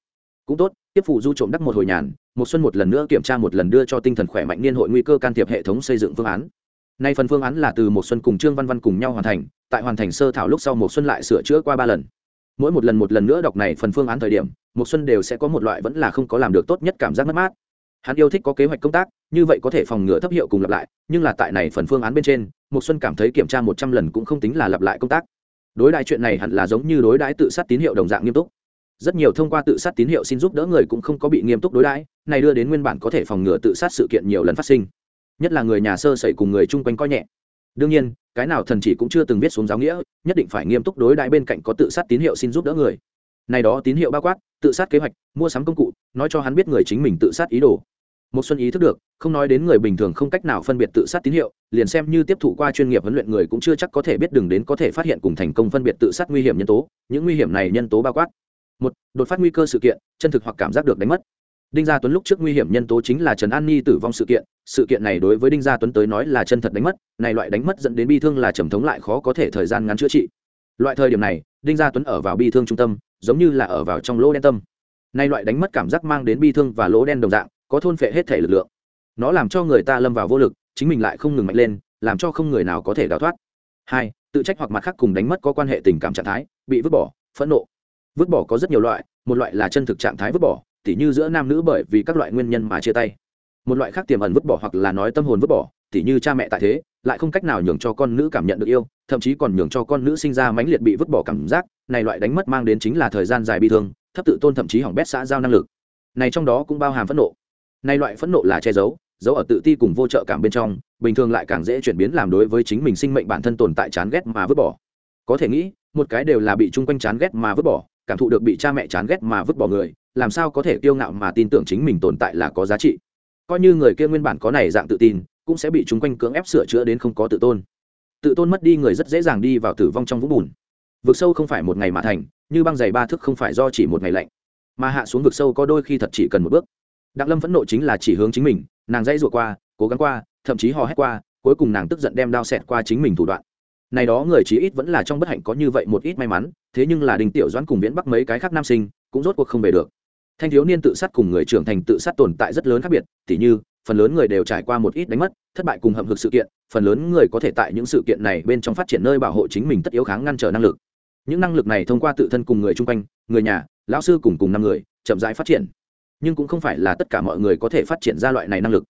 Cũng tốt, tiếp phụ du trộm đắc một hồi nhàn một xuân một lần nữa kiểm tra một lần đưa cho tinh thần khỏe mạnh niên hội nguy cơ can thiệp hệ thống xây dựng phương án. Nay phần phương án là từ một xuân cùng trương văn văn cùng nhau hoàn thành, tại hoàn thành sơ thảo lúc sau một xuân lại sửa chữa qua ba lần. Mỗi một lần một lần nữa đọc này phần phương án thời điểm một xuân đều sẽ có một loại vẫn là không có làm được tốt nhất cảm giác mất mát hắn yêu thích có kế hoạch công tác, như vậy có thể phòng ngừa thấp hiệu cùng lặp lại, nhưng là tại này phần phương án bên trên một xuân cảm thấy kiểm tra một trăm lần cũng không tính là lặp lại công tác. Đối đại chuyện này hẳn là giống như đối đãi tự sát tín hiệu đồng dạng nghiêm túc. Rất nhiều thông qua tự sát tín hiệu xin giúp đỡ người cũng không có bị nghiêm túc đối đãi, này đưa đến nguyên bản có thể phòng ngừa tự sát sự kiện nhiều lần phát sinh. Nhất là người nhà sơ sẩy cùng người chung quanh coi nhẹ. Đương nhiên, cái nào thần chỉ cũng chưa từng viết xuống giáo nghĩa, nhất định phải nghiêm túc đối đãi bên cạnh có tự sát tín hiệu xin giúp đỡ người. Này đó tín hiệu bao quát, tự sát kế hoạch, mua sắm công cụ, nói cho hắn biết người chính mình tự sát ý đồ một xuân ý thức được, không nói đến người bình thường không cách nào phân biệt tự sát tín hiệu, liền xem như tiếp thụ qua chuyên nghiệp huấn luyện người cũng chưa chắc có thể biết đường đến có thể phát hiện cùng thành công phân biệt tự sát nguy hiểm nhân tố, những nguy hiểm này nhân tố bao quát. Một, đột phát nguy cơ sự kiện, chân thực hoặc cảm giác được đánh mất. Đinh gia tuấn lúc trước nguy hiểm nhân tố chính là trần an ni tử vong sự kiện sự kiện này đối với đinh gia tuấn tới nói là chân thật đánh mất, này loại đánh mất dẫn đến bi thương là trầm thống lại khó có thể thời gian ngắn chữa trị. Loại thời điểm này, đinh gia tuấn ở vào bi thương trung tâm, giống như là ở vào trong lỗ đen tâm. Nay loại đánh mất cảm giác mang đến bi thương và lỗ đen đồng dạng có thôn phệ hết thể lực lượng. Nó làm cho người ta lâm vào vô lực, chính mình lại không ngừng mạnh lên, làm cho không người nào có thể đào thoát. Hai, tự trách hoặc mặt khác cùng đánh mất có quan hệ tình cảm trạng thái, bị vứt bỏ, phẫn nộ. Vứt bỏ có rất nhiều loại, một loại là chân thực trạng thái vứt bỏ, tỉ như giữa nam nữ bởi vì các loại nguyên nhân mà chia tay. Một loại khác tiềm ẩn vứt bỏ hoặc là nói tâm hồn vứt bỏ, tỉ như cha mẹ tại thế, lại không cách nào nhường cho con nữ cảm nhận được yêu, thậm chí còn nhường cho con nữ sinh ra mãnh liệt bị vứt bỏ cảm giác, này loại đánh mất mang đến chính là thời gian dài bị thương, thấp tự tôn thậm chí hỏng bét xã giao năng lực. Này trong đó cũng bao hàm phẫn nộ nay loại phẫn nộ là che giấu giấu ở tự ti cùng vô trợ cảm bên trong, bình thường lại càng dễ chuyển biến làm đối với chính mình sinh mệnh bản thân tồn tại chán ghét mà vứt bỏ. Có thể nghĩ, một cái đều là bị chung quanh chán ghét mà vứt bỏ, cảm thụ được bị cha mẹ chán ghét mà vứt bỏ người, làm sao có thể kiêu ngạo mà tin tưởng chính mình tồn tại là có giá trị? Coi như người kia nguyên bản có này dạng tự tin, cũng sẽ bị chung quanh cưỡng ép sửa chữa đến không có tự tôn. Tự tôn mất đi người rất dễ dàng đi vào tử vong trong vũng bùn. Vực sâu không phải một ngày mà thành, như băng dày ba thước không phải do chỉ một ngày lạnh. Mà hạ xuống vực sâu có đôi khi thật chỉ cần một bước đặng lâm phẫn nộ chính là chỉ hướng chính mình, nàng dãy ruột qua, cố gắng qua, thậm chí hò hét qua, cuối cùng nàng tức giận đem đao xẹt qua chính mình thủ đoạn. Này đó người chí ít vẫn là trong bất hạnh có như vậy một ít may mắn, thế nhưng là đình tiểu doãn cùng viễn bắc mấy cái khác nam sinh, cũng rốt cuộc không về được. Thanh thiếu niên tự sát cùng người trưởng thành tự sát tồn tại rất lớn khác biệt, tỉ như, phần lớn người đều trải qua một ít đánh mất, thất bại cùng hậm hực sự kiện, phần lớn người có thể tại những sự kiện này bên trong phát triển nơi bảo hộ chính mình tất yếu kháng ngăn trở năng lực. Những năng lực này thông qua tự thân cùng người chung quanh, người nhà, lão sư cùng cùng năm người, chậm rãi phát triển nhưng cũng không phải là tất cả mọi người có thể phát triển ra loại này năng lực.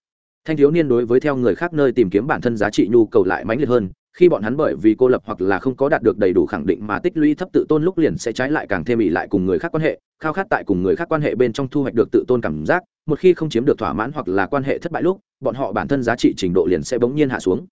Thanh thiếu niên đối với theo người khác nơi tìm kiếm bản thân giá trị nhu cầu lại mãnh liệt hơn, khi bọn hắn bởi vì cô lập hoặc là không có đạt được đầy đủ khẳng định mà tích lũy thấp tự tôn lúc liền sẽ trái lại càng thêm ỉ lại cùng người khác quan hệ, khao khát tại cùng người khác quan hệ bên trong thu hoạch được tự tôn cảm giác, một khi không chiếm được thỏa mãn hoặc là quan hệ thất bại lúc, bọn họ bản thân giá trị trình độ liền sẽ bỗng nhiên hạ xuống.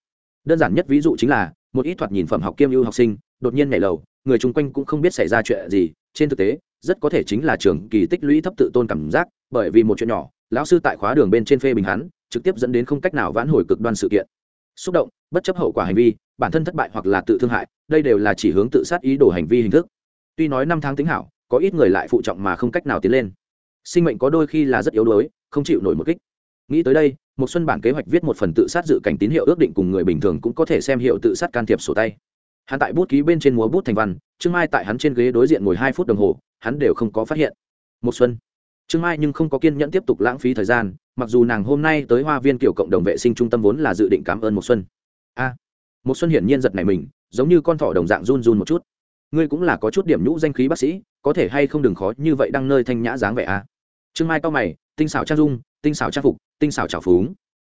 Đơn giản nhất ví dụ chính là, một ít thoạt nhìn phẩm học kiêm ưu học sinh, đột nhiên nhảy lầu, người chung quanh cũng không biết xảy ra chuyện gì, trên thực tế rất có thể chính là trường kỳ tích lũy thấp tự tôn cảm giác, bởi vì một chuyện nhỏ, lão sư tại khóa đường bên trên phê bình hắn, trực tiếp dẫn đến không cách nào vãn hồi cực đoan sự kiện. Xúc động, bất chấp hậu quả hành vi, bản thân thất bại hoặc là tự thương hại, đây đều là chỉ hướng tự sát ý đồ hành vi hình thức. Tuy nói năm tháng tính hảo, có ít người lại phụ trọng mà không cách nào tiến lên. Sinh mệnh có đôi khi là rất yếu đuối, không chịu nổi một kích. Nghĩ tới đây một xuân bản kế hoạch viết một phần tự sát dự cảnh tín hiệu ước định cùng người bình thường cũng có thể xem hiệu tự sát can thiệp sổ tay. Hắn tại bút ký bên trên múa bút thành văn trương mai tại hắn trên ghế đối diện ngồi hai phút đồng hồ hắn đều không có phát hiện. Một xuân. Trương mai nhưng không có kiên nhẫn tiếp tục lãng phí thời gian, mặc dù nàng hôm nay tới hoa viên kiểu cộng đồng vệ sinh trung tâm vốn là dự định cảm ơn một xuân. A. Một xuân hiển nhiên giật này mình, giống như con thỏ đồng dạng run run một chút. Ngươi cũng là có chút điểm nhũ danh khí bác sĩ, có thể hay không đừng khó như vậy đang nơi thanh nhã dáng vẻ a. Trương mai cao mày, tinh xảo trang dung, tinh xảo trang phục, tinh xảo trào phúng.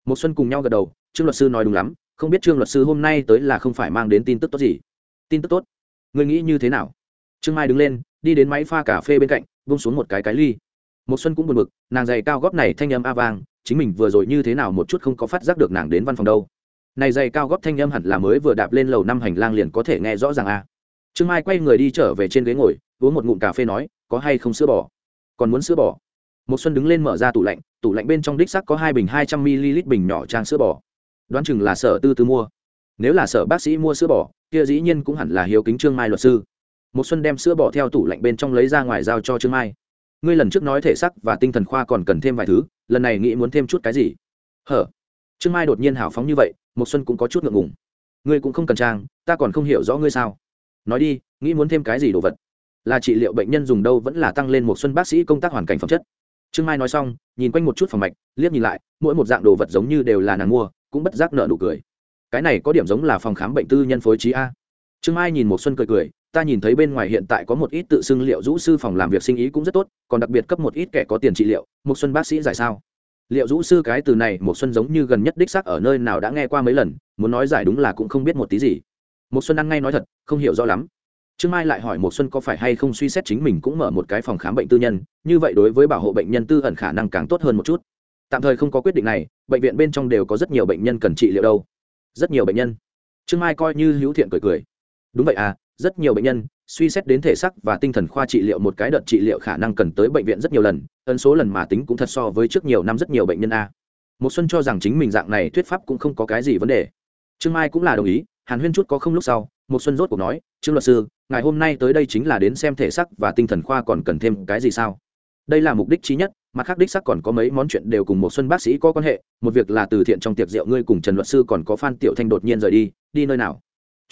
Một xuân cùng nhau gật đầu, trương luật sư nói đúng lắm, không biết trương luật sư hôm nay tới là không phải mang đến tin tức tốt gì. Tin tức tốt. Ngươi nghĩ như thế nào? Trương mai đứng lên đi đến máy pha cà phê bên cạnh bông xuống một cái cái ly. Một xuân cũng buồn bực, nàng giày cao góp này thanh âm a vang, chính mình vừa rồi như thế nào một chút không có phát giác được nàng đến văn phòng đâu. Này giày cao góp thanh âm hẳn là mới vừa đạp lên lầu năm hành lang liền có thể nghe rõ ràng a. Trương mai quay người đi trở về trên ghế ngồi, uống một ngụm cà phê nói, có hay không sữa bò? Còn muốn sữa bò? Một xuân đứng lên mở ra tủ lạnh tủ lạnh bên trong đích sắc có hai bình hai trăm ml bình nhỏ trang sữa bò. Đoán chừng là sở tư tư mua. Nếu là sở bác sĩ mua sữa bò, kia dĩ nhiên cũng hẳn là hiếu kính trương mai luật sư một xuân đem sữa bò theo tủ lạnh bên trong lấy ra ngoài giao cho trương mai. Ngươi lần trước nói thể sắc và tinh thần khoa còn cần thêm vài thứ, lần này nghĩ muốn thêm chút cái gì? Hở. Trương mai đột nhiên hào phóng như vậy một xuân cũng có chút ngượng ngùng. Ngươi cũng không cần trang, ta còn không hiểu rõ ngươi sao. Nói đi, nghĩ muốn thêm cái gì đồ vật? Là trị liệu bệnh nhân dùng đâu vẫn là tăng lên một xuân bác sĩ công tác hoàn cảnh phẩm chất. Trương mai nói xong, nhìn quanh một chút phòng mạch, liếc nhìn lại, mỗi một dạng đồ vật giống như đều là nàng mua, cũng bất giác nợ nụ cười. Cái này có điểm giống là phòng khám bệnh tư nhân phối trí a. Trương mai nhìn một xuân cười cười ta nhìn thấy bên ngoài hiện tại có một ít tự xưng liệu rũ sư phòng làm việc sinh ý cũng rất tốt, còn đặc biệt cấp một ít kẻ có tiền trị liệu, một xuân bác sĩ giải sao. Liệu rũ sư cái từ này, một xuân giống như gần nhất đích xác ở nơi nào đã nghe qua mấy lần, muốn nói giải đúng là cũng không biết một tí gì. Một xuân ăn ngay nói thật, không hiểu rõ lắm. Trương mai lại hỏi một xuân có phải hay không suy xét chính mình cũng mở một cái phòng khám bệnh tư nhân, như vậy đối với bảo hộ bệnh nhân tư ẩn khả năng càng tốt hơn một chút. Tạm thời không có quyết định này, bệnh viện bên trong đều có rất nhiều bệnh nhân cần trị liệu đâu. Rất nhiều bệnh nhân. Trương mai coi như hữu thiện cười cười. Đúng vậy à rất nhiều bệnh nhân, suy xét đến thể sắc và tinh thần khoa trị liệu một cái đợt trị liệu khả năng cần tới bệnh viện rất nhiều lần ân số lần mà tính cũng thật so với trước nhiều năm rất nhiều bệnh nhân a. Một xuân cho rằng chính mình dạng này thuyết pháp cũng không có cái gì vấn đề. Trương mai cũng là đồng ý, hàn huyên chút có không lúc sau một xuân rốt cuộc nói, trương luật sư, ngày hôm nay tới đây chính là đến xem thể sắc và tinh thần khoa còn cần thêm cái gì sao? Đây là mục đích chí nhất, mặt khác đích sắc còn có mấy món chuyện đều cùng một xuân bác sĩ có quan hệ, một việc là từ thiện trong tiệc rượu ngươi cùng trần luật sư còn có phan tiểu thanh đột nhiên rời đi đi nơi nào?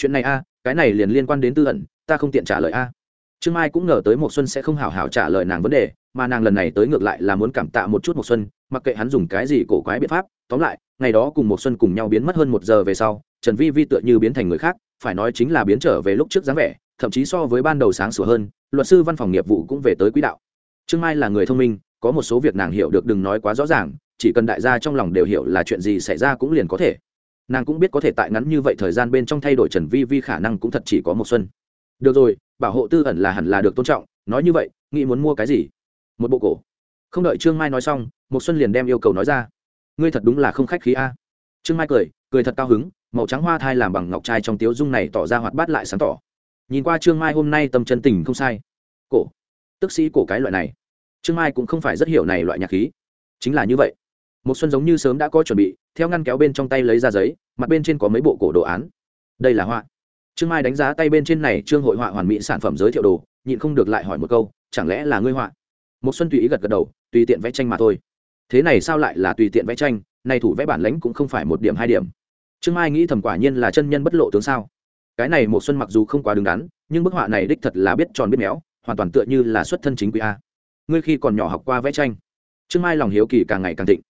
Chuyện này a, cái này liền liên quan đến tư ẩn, ta không tiện trả lời a. Trương mai cũng ngờ tới một xuân sẽ không hào hào trả lời nàng vấn đề, mà nàng lần này tới ngược lại là muốn cảm tạ một chút một xuân, mặc kệ hắn dùng cái gì cổ quái biện pháp, tóm lại, ngày đó cùng một xuân cùng nhau biến mất hơn một giờ về sau, trần vi vi tựa như biến thành người khác, phải nói chính là biến trở về lúc trước dáng vẻ, thậm chí so với ban đầu sáng sủa hơn, luật sư văn phòng nghiệp vụ cũng về tới quỹ đạo. Trương mai là người thông minh, có một số việc nàng hiểu được đừng nói quá rõ ràng, chỉ cần đại gia trong lòng đều hiểu là chuyện gì xảy ra cũng liền có thể nàng cũng biết có thể tại ngắn như vậy thời gian bên trong thay đổi trần vi vi khả năng cũng thật chỉ có một xuân. Được rồi, bảo hộ tư ẩn là hẳn là được tôn trọng, nói như vậy, nghĩ muốn mua cái gì? Một bộ cổ. Không đợi trương mai nói xong, một xuân liền đem yêu cầu nói ra. Ngươi thật đúng là không khách khí a. Trương mai cười cười thật cao hứng, màu trắng hoa thai làm bằng ngọc trai trong tiếu dung này tỏ ra hoạt bát lại sáng tỏ. Nhìn qua trương mai hôm nay tâm chân tình không sai. Cổ. Tức sĩ cổ cái loại này. Trương mai cũng không phải rất hiểu này loại nhạc khí. Chính là như vậy. Một xuân giống như sớm đã có chuẩn bị theo ngăn kéo bên trong tay lấy ra giấy, mặt bên trên có mấy bộ cổ đồ án. Đây là họa. Trương mai đánh giá tay bên trên này trương hội họa hoàn mỹ sản phẩm giới thiệu đồ, nhịn không được lại hỏi một câu, chẳng lẽ là ngươi họa? Một xuân tùy ý gật gật đầu, tùy tiện vẽ tranh mà thôi. Thế này sao lại là tùy tiện vẽ tranh, này thủ vẽ bản lãnh cũng không phải một điểm hai điểm. Trương mai nghĩ thầm quả nhiên là chân nhân bất lộ tướng sao. Cái này một xuân mặc dù không quá đứng đắn, nhưng bức họa này đích thật là biết tròn biết méo, hoàn toàn tựa như là xuất thân chính quý a. Ngươi khi còn nhỏ học qua vẽ tranh, trương mai lòng hiếu kỳ càng ngày càng thịnh.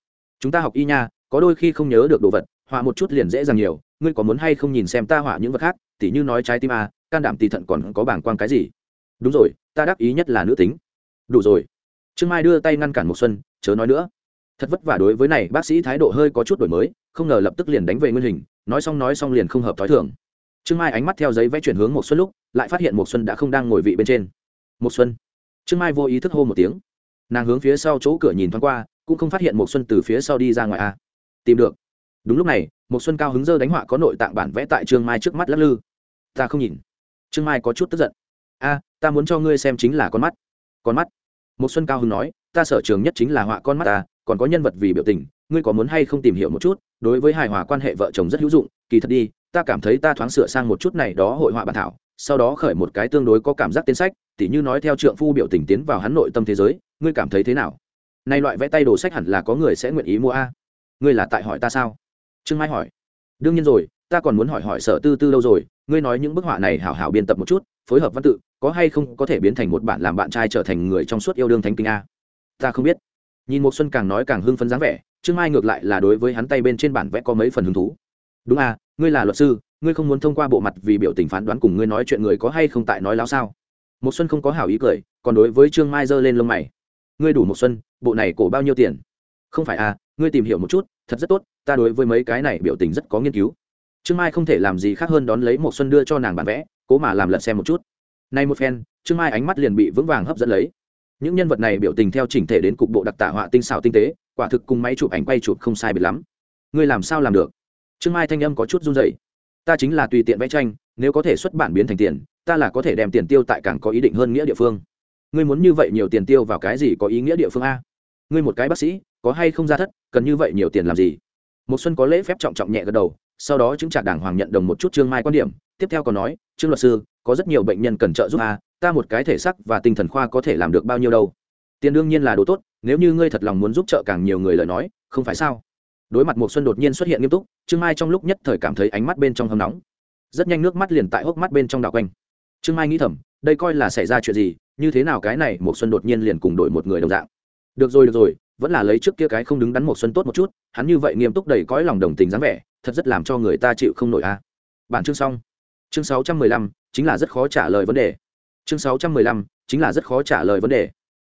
Chúng ta học y nha có đôi khi không nhớ được đồ vật, họa một chút liền dễ dàng nhiều. Ngươi có muốn hay không nhìn xem ta họa những vật khác? Tỉ như nói trái tim a can đảm tỉ thận còn có bảng quang cái gì? Đúng rồi, ta đắc ý nhất là nữ tính. Đủ rồi. Trương mai đưa tay ngăn cản một xuân, chớ nói nữa. Thật vất vả đối với này, bác sĩ thái độ hơi có chút đổi mới, không ngờ lập tức liền đánh về nguyên hình, nói xong nói xong liền không hợp thói thường. Trương mai ánh mắt theo giấy vẽ chuyển hướng một xuân lúc, lại phát hiện một xuân đã không đang ngồi vị bên trên. Một xuân. Trương mai vô ý thức hô một tiếng. Nàng hướng phía sau chỗ cửa nhìn thoáng qua, cũng không phát hiện một xuân từ phía sau đi ra ngoài a tìm được. Đúng lúc này, một xuân cao hứng dơ đánh họa có nội tạng bản vẽ tại trương mai trước mắt lắc lư. Ta không nhìn. Trương mai có chút tức giận. A, ta muốn cho ngươi xem chính là con mắt. Con mắt. Một xuân cao hứng nói, ta sở trường nhất chính là họa con mắt ta, còn có nhân vật vì biểu tình, ngươi có muốn hay không tìm hiểu một chút? Đối với hài hòa quan hệ vợ chồng rất hữu dụng, kỳ thật đi, ta cảm thấy ta thoáng sửa sang một chút này đó hội họa bản thảo, sau đó khởi một cái tương đối có cảm giác tên sách, tỉ như nói theo trượng phu biểu tình tiến vào hắn nội tâm thế giới, ngươi cảm thấy thế nào? Nay loại vẽ tay đồ sách hẳn là có người sẽ nguyện ý mua a ngươi là tại hỏi ta sao? Trương mai hỏi. Đương nhiên rồi, ta còn muốn hỏi hỏi sở tư tư lâu rồi, ngươi nói những bức họa này hảo hảo biên tập một chút, phối hợp văn tự, có hay không có thể biến thành một bản làm bạn trai trở thành người trong suốt yêu đương thánh kinh a? Ta không biết. Nhìn một xuân càng nói càng hưng phấn dáng vẻ, trương mai ngược lại là đối với hắn tay bên trên bản vẽ có mấy phần hứng thú. Đúng à ngươi là luật sư, ngươi không muốn thông qua bộ mặt vì biểu tình phán đoán cùng ngươi nói chuyện người có hay không tại nói láo sao? Một xuân không có hảo ý cười, còn đối với trương mai giơ lên lông mày. Ngươi đủ một xuân, bộ này cổ bao nhiêu tiền? Không phải à ngươi tìm hiểu một chút, thật rất tốt, ta đối với mấy cái này biểu tình rất có nghiên cứu. Trương mai không thể làm gì khác hơn đón lấy một xuân đưa cho nàng bản vẽ, cố mà làm lật xem một chút. Nay một phen, trương mai ánh mắt liền bị vững vàng hấp dẫn lấy. Những nhân vật này biểu tình theo chỉnh thể đến cục bộ đặc tả họa tinh xảo tinh tế, quả thực cùng máy chụp ảnh quay chụp không sai biệt lắm. Ngươi làm sao làm được? Trương mai thanh âm có chút run rẩy. ta chính là tùy tiện vẽ tranh, nếu có thể xuất bản biến thành tiền, ta là có thể đem tiền tiêu tại càng có ý định hơn nghĩa địa phương. Ngươi muốn như vậy nhiều tiền tiêu vào cái gì có ý nghĩa địa phương a? Ngươi một cái bác sĩ có hay không ra thất, cần như vậy nhiều tiền làm gì? Một xuân có lễ phép trọng trọng nhẹ gật đầu, sau đó chứng trả đảng hoàng nhận đồng một chút trương mai quan điểm, tiếp theo còn nói, trương luật sư, có rất nhiều bệnh nhân cần trợ giúp a ta một cái thể sắc và tinh thần khoa có thể làm được bao nhiêu đâu? Tiền đương nhiên là đồ tốt, nếu như ngươi thật lòng muốn giúp trợ càng nhiều người lời nói, không phải sao? Đối mặt một xuân đột nhiên xuất hiện nghiêm túc, trương mai trong lúc nhất thời cảm thấy ánh mắt bên trong hâm nóng. Rất nhanh nước mắt liền tại hốc mắt bên trong đảo quanh. Trương mai nghĩ thầm, đây coi là xảy ra chuyện gì, như thế nào cái này một xuân đột nhiên liền cùng đổi một người đồng dạng. Được rồi được rồi vẫn là lấy trước kia cái không đứng đắn một xuân tốt một chút hắn như vậy nghiêm túc đầy cõi lòng đồng tình dáng vẻ thật rất làm cho người ta chịu không nổi a. Bản chương xong. Chương 615, chính là rất khó trả lời vấn đề. Chương 615, chính là rất khó trả lời vấn đề.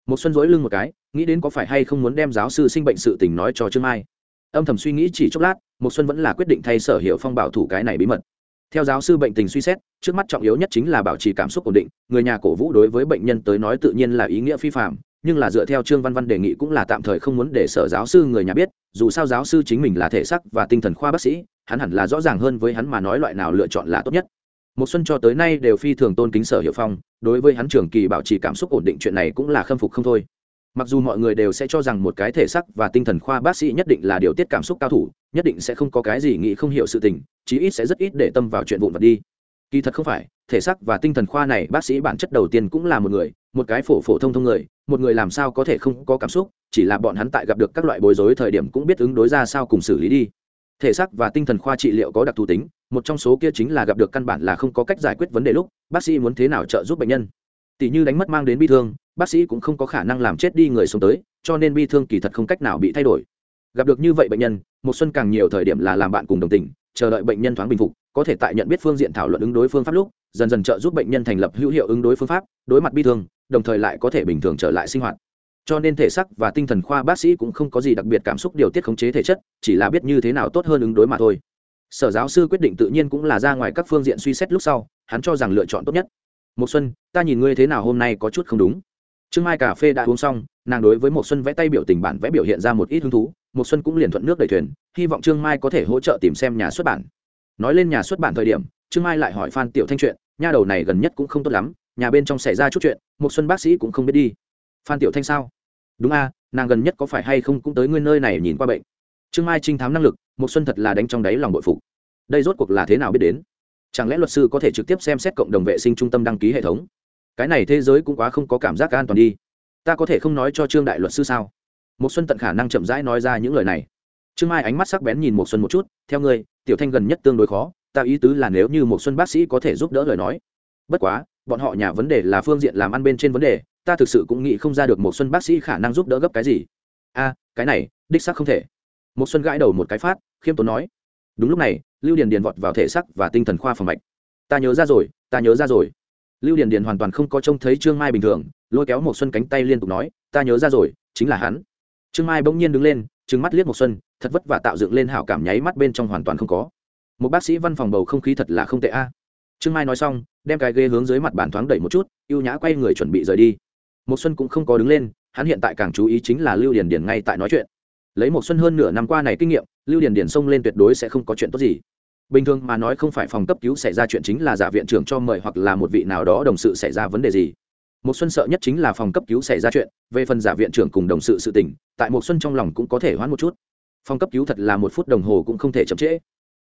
Một xuân dối lưng một cái nghĩ đến có phải hay không muốn đem giáo sư sinh bệnh sự tình nói cho trương mai. Âm thầm suy nghĩ chỉ chốc lát một xuân vẫn là quyết định thay sở hiệu phong bảo thủ cái này bí mật. Theo giáo sư bệnh tình suy xét trước mắt trọng yếu nhất chính là bảo trì cảm xúc ổn định người nhà cổ vũ đối với bệnh nhân tới nói tự nhiên là ý nghĩa phi phạm nhưng là dựa theo trương văn văn đề nghị cũng là tạm thời không muốn để sở giáo sư người nhà biết, dù sao giáo sư chính mình là thể sắc và tinh thần khoa bác sĩ, hắn hẳn là rõ ràng hơn với hắn mà nói loại nào lựa chọn là tốt nhất. Một xuân cho tới nay đều phi thường tôn kính sở hiệu phong, đối với hắn trường kỳ bảo trì cảm xúc ổn định chuyện này cũng là khâm phục không thôi. Mặc dù mọi người đều sẽ cho rằng một cái thể sắc và tinh thần khoa bác sĩ nhất định là điều tiết cảm xúc cao thủ, nhất định sẽ không có cái gì nghĩ không hiểu sự tình, chí ít sẽ rất ít để tâm vào chuyện vụn vặt đi. Kỳ thật không phải, thể sắc và tinh thần khoa này bác sĩ bản chất đầu tiên cũng là một người một cái phổ phổ thông thông người, một người làm sao có thể không có cảm xúc, chỉ là bọn hắn tại gặp được các loại bối rối thời điểm cũng biết ứng đối ra sao cùng xử lý đi. Thể xác và tinh thần khoa trị liệu có đặc thù tính, một trong số kia chính là gặp được căn bản là không có cách giải quyết vấn đề lúc, bác sĩ muốn thế nào trợ giúp bệnh nhân. Tỷ như đánh mất mang đến bi thương, bác sĩ cũng không có khả năng làm chết đi người sống tới, cho nên bi thương kỳ thật không cách nào bị thay đổi. Gặp được như vậy bệnh nhân, một xuân càng nhiều thời điểm là làm bạn cùng đồng tình, chờ đợi bệnh nhân thoáng bình phục, có thể tại nhận biết phương diện thảo luận ứng đối phương pháp lúc, dần dần trợ giúp bệnh nhân thành lập hữu hiệu ứng đối phương pháp, đối mặt bi thương đồng thời lại có thể bình thường trở lại sinh hoạt. Cho nên thể sắc và tinh thần khoa bác sĩ cũng không có gì đặc biệt cảm xúc điều tiết khống chế thể chất, chỉ là biết như thế nào tốt hơn ứng đối mà thôi. Sở giáo sư quyết định tự nhiên cũng là ra ngoài các phương diện suy xét lúc sau, hắn cho rằng lựa chọn tốt nhất. Một xuân, ta nhìn ngươi thế nào hôm nay có chút không đúng. Trương mai cà phê đã uống xong, nàng đối với một xuân vẽ tay biểu tình bản vẽ biểu hiện ra một ít hứng thú. Một xuân cũng liền thuận nước đầy thuyền, hy vọng trương mai có thể hỗ trợ tìm xem nhà xuất bản. Nói lên nhà xuất bản thời điểm, trương mai lại hỏi phan tiểu thanh chuyện, nha đầu này gần nhất cũng không tốt lắm nhà bên trong xảy ra chút chuyện một xuân bác sĩ cũng không biết đi. Phan tiểu thanh sao? Đúng a, nàng gần nhất có phải hay không cũng tới nguyên nơi này nhìn qua bệnh. Trương mai trinh thám năng lực một xuân thật là đánh trong đáy lòng bội phục. Đây rốt cuộc là thế nào biết đến? Chẳng lẽ luật sư có thể trực tiếp xem xét cộng đồng vệ sinh trung tâm đăng ký hệ thống? Cái này thế giới cũng quá không có cảm giác an toàn đi. Ta có thể không nói cho trương đại luật sư sao? Một xuân tận khả năng chậm rãi nói ra những lời này. Trương mai ánh mắt sắc bén nhìn một xuân một chút, theo ngươi, tiểu thanh gần nhất tương đối khó, ta ý tứ là nếu như một xuân bác sĩ có thể giúp đỡ lời nói bất quá, bọn họ nhà vấn đề là phương diện làm ăn bên trên vấn đề, ta thực sự cũng nghĩ không ra được một xuân bác sĩ khả năng giúp đỡ gấp cái gì. A, cái này, đích xác không thể. Một xuân gãi đầu một cái phát, khiêm tốn nói. Đúng lúc này, lưu điền điền vọt vào thể sắc và tinh thần khoa phòng mạch. Ta nhớ ra rồi, ta nhớ ra rồi. Lưu điền điền hoàn toàn không có trông thấy trương mai bình thường, lôi kéo một xuân cánh tay liên tục nói, ta nhớ ra rồi, chính là hắn. Trương mai bỗng nhiên đứng lên, trừng mắt liếc một xuân, thật vất vả tạo dựng lên hảo cảm nháy mắt bên trong hoàn toàn không có. Một bác sĩ văn phòng bầu không khí thật là không tệ a trương mai nói xong, đem cái ghế hướng dưới mặt bàn thoáng đẩy một chút, ưu nhã quay người chuẩn bị rời đi. Một xuân cũng không có đứng lên, hắn hiện tại càng chú ý chính là lưu điền điền ngay tại nói chuyện. Lấy một xuân hơn nửa năm qua này kinh nghiệm, lưu điền điền xông lên tuyệt đối sẽ không có chuyện tốt gì. Bình thường mà nói không phải phòng cấp cứu xảy ra chuyện chính là giả viện trưởng cho mời hoặc là một vị nào đó đồng sự xảy ra vấn đề gì. Một xuân sợ nhất chính là phòng cấp cứu xảy ra chuyện, về phần giả viện trưởng cùng đồng sự sự tình, tại một xuân trong lòng cũng có thể hoãn một chút. Phòng cấp cứu thật là một phút đồng hồ cũng không thể chậm trễ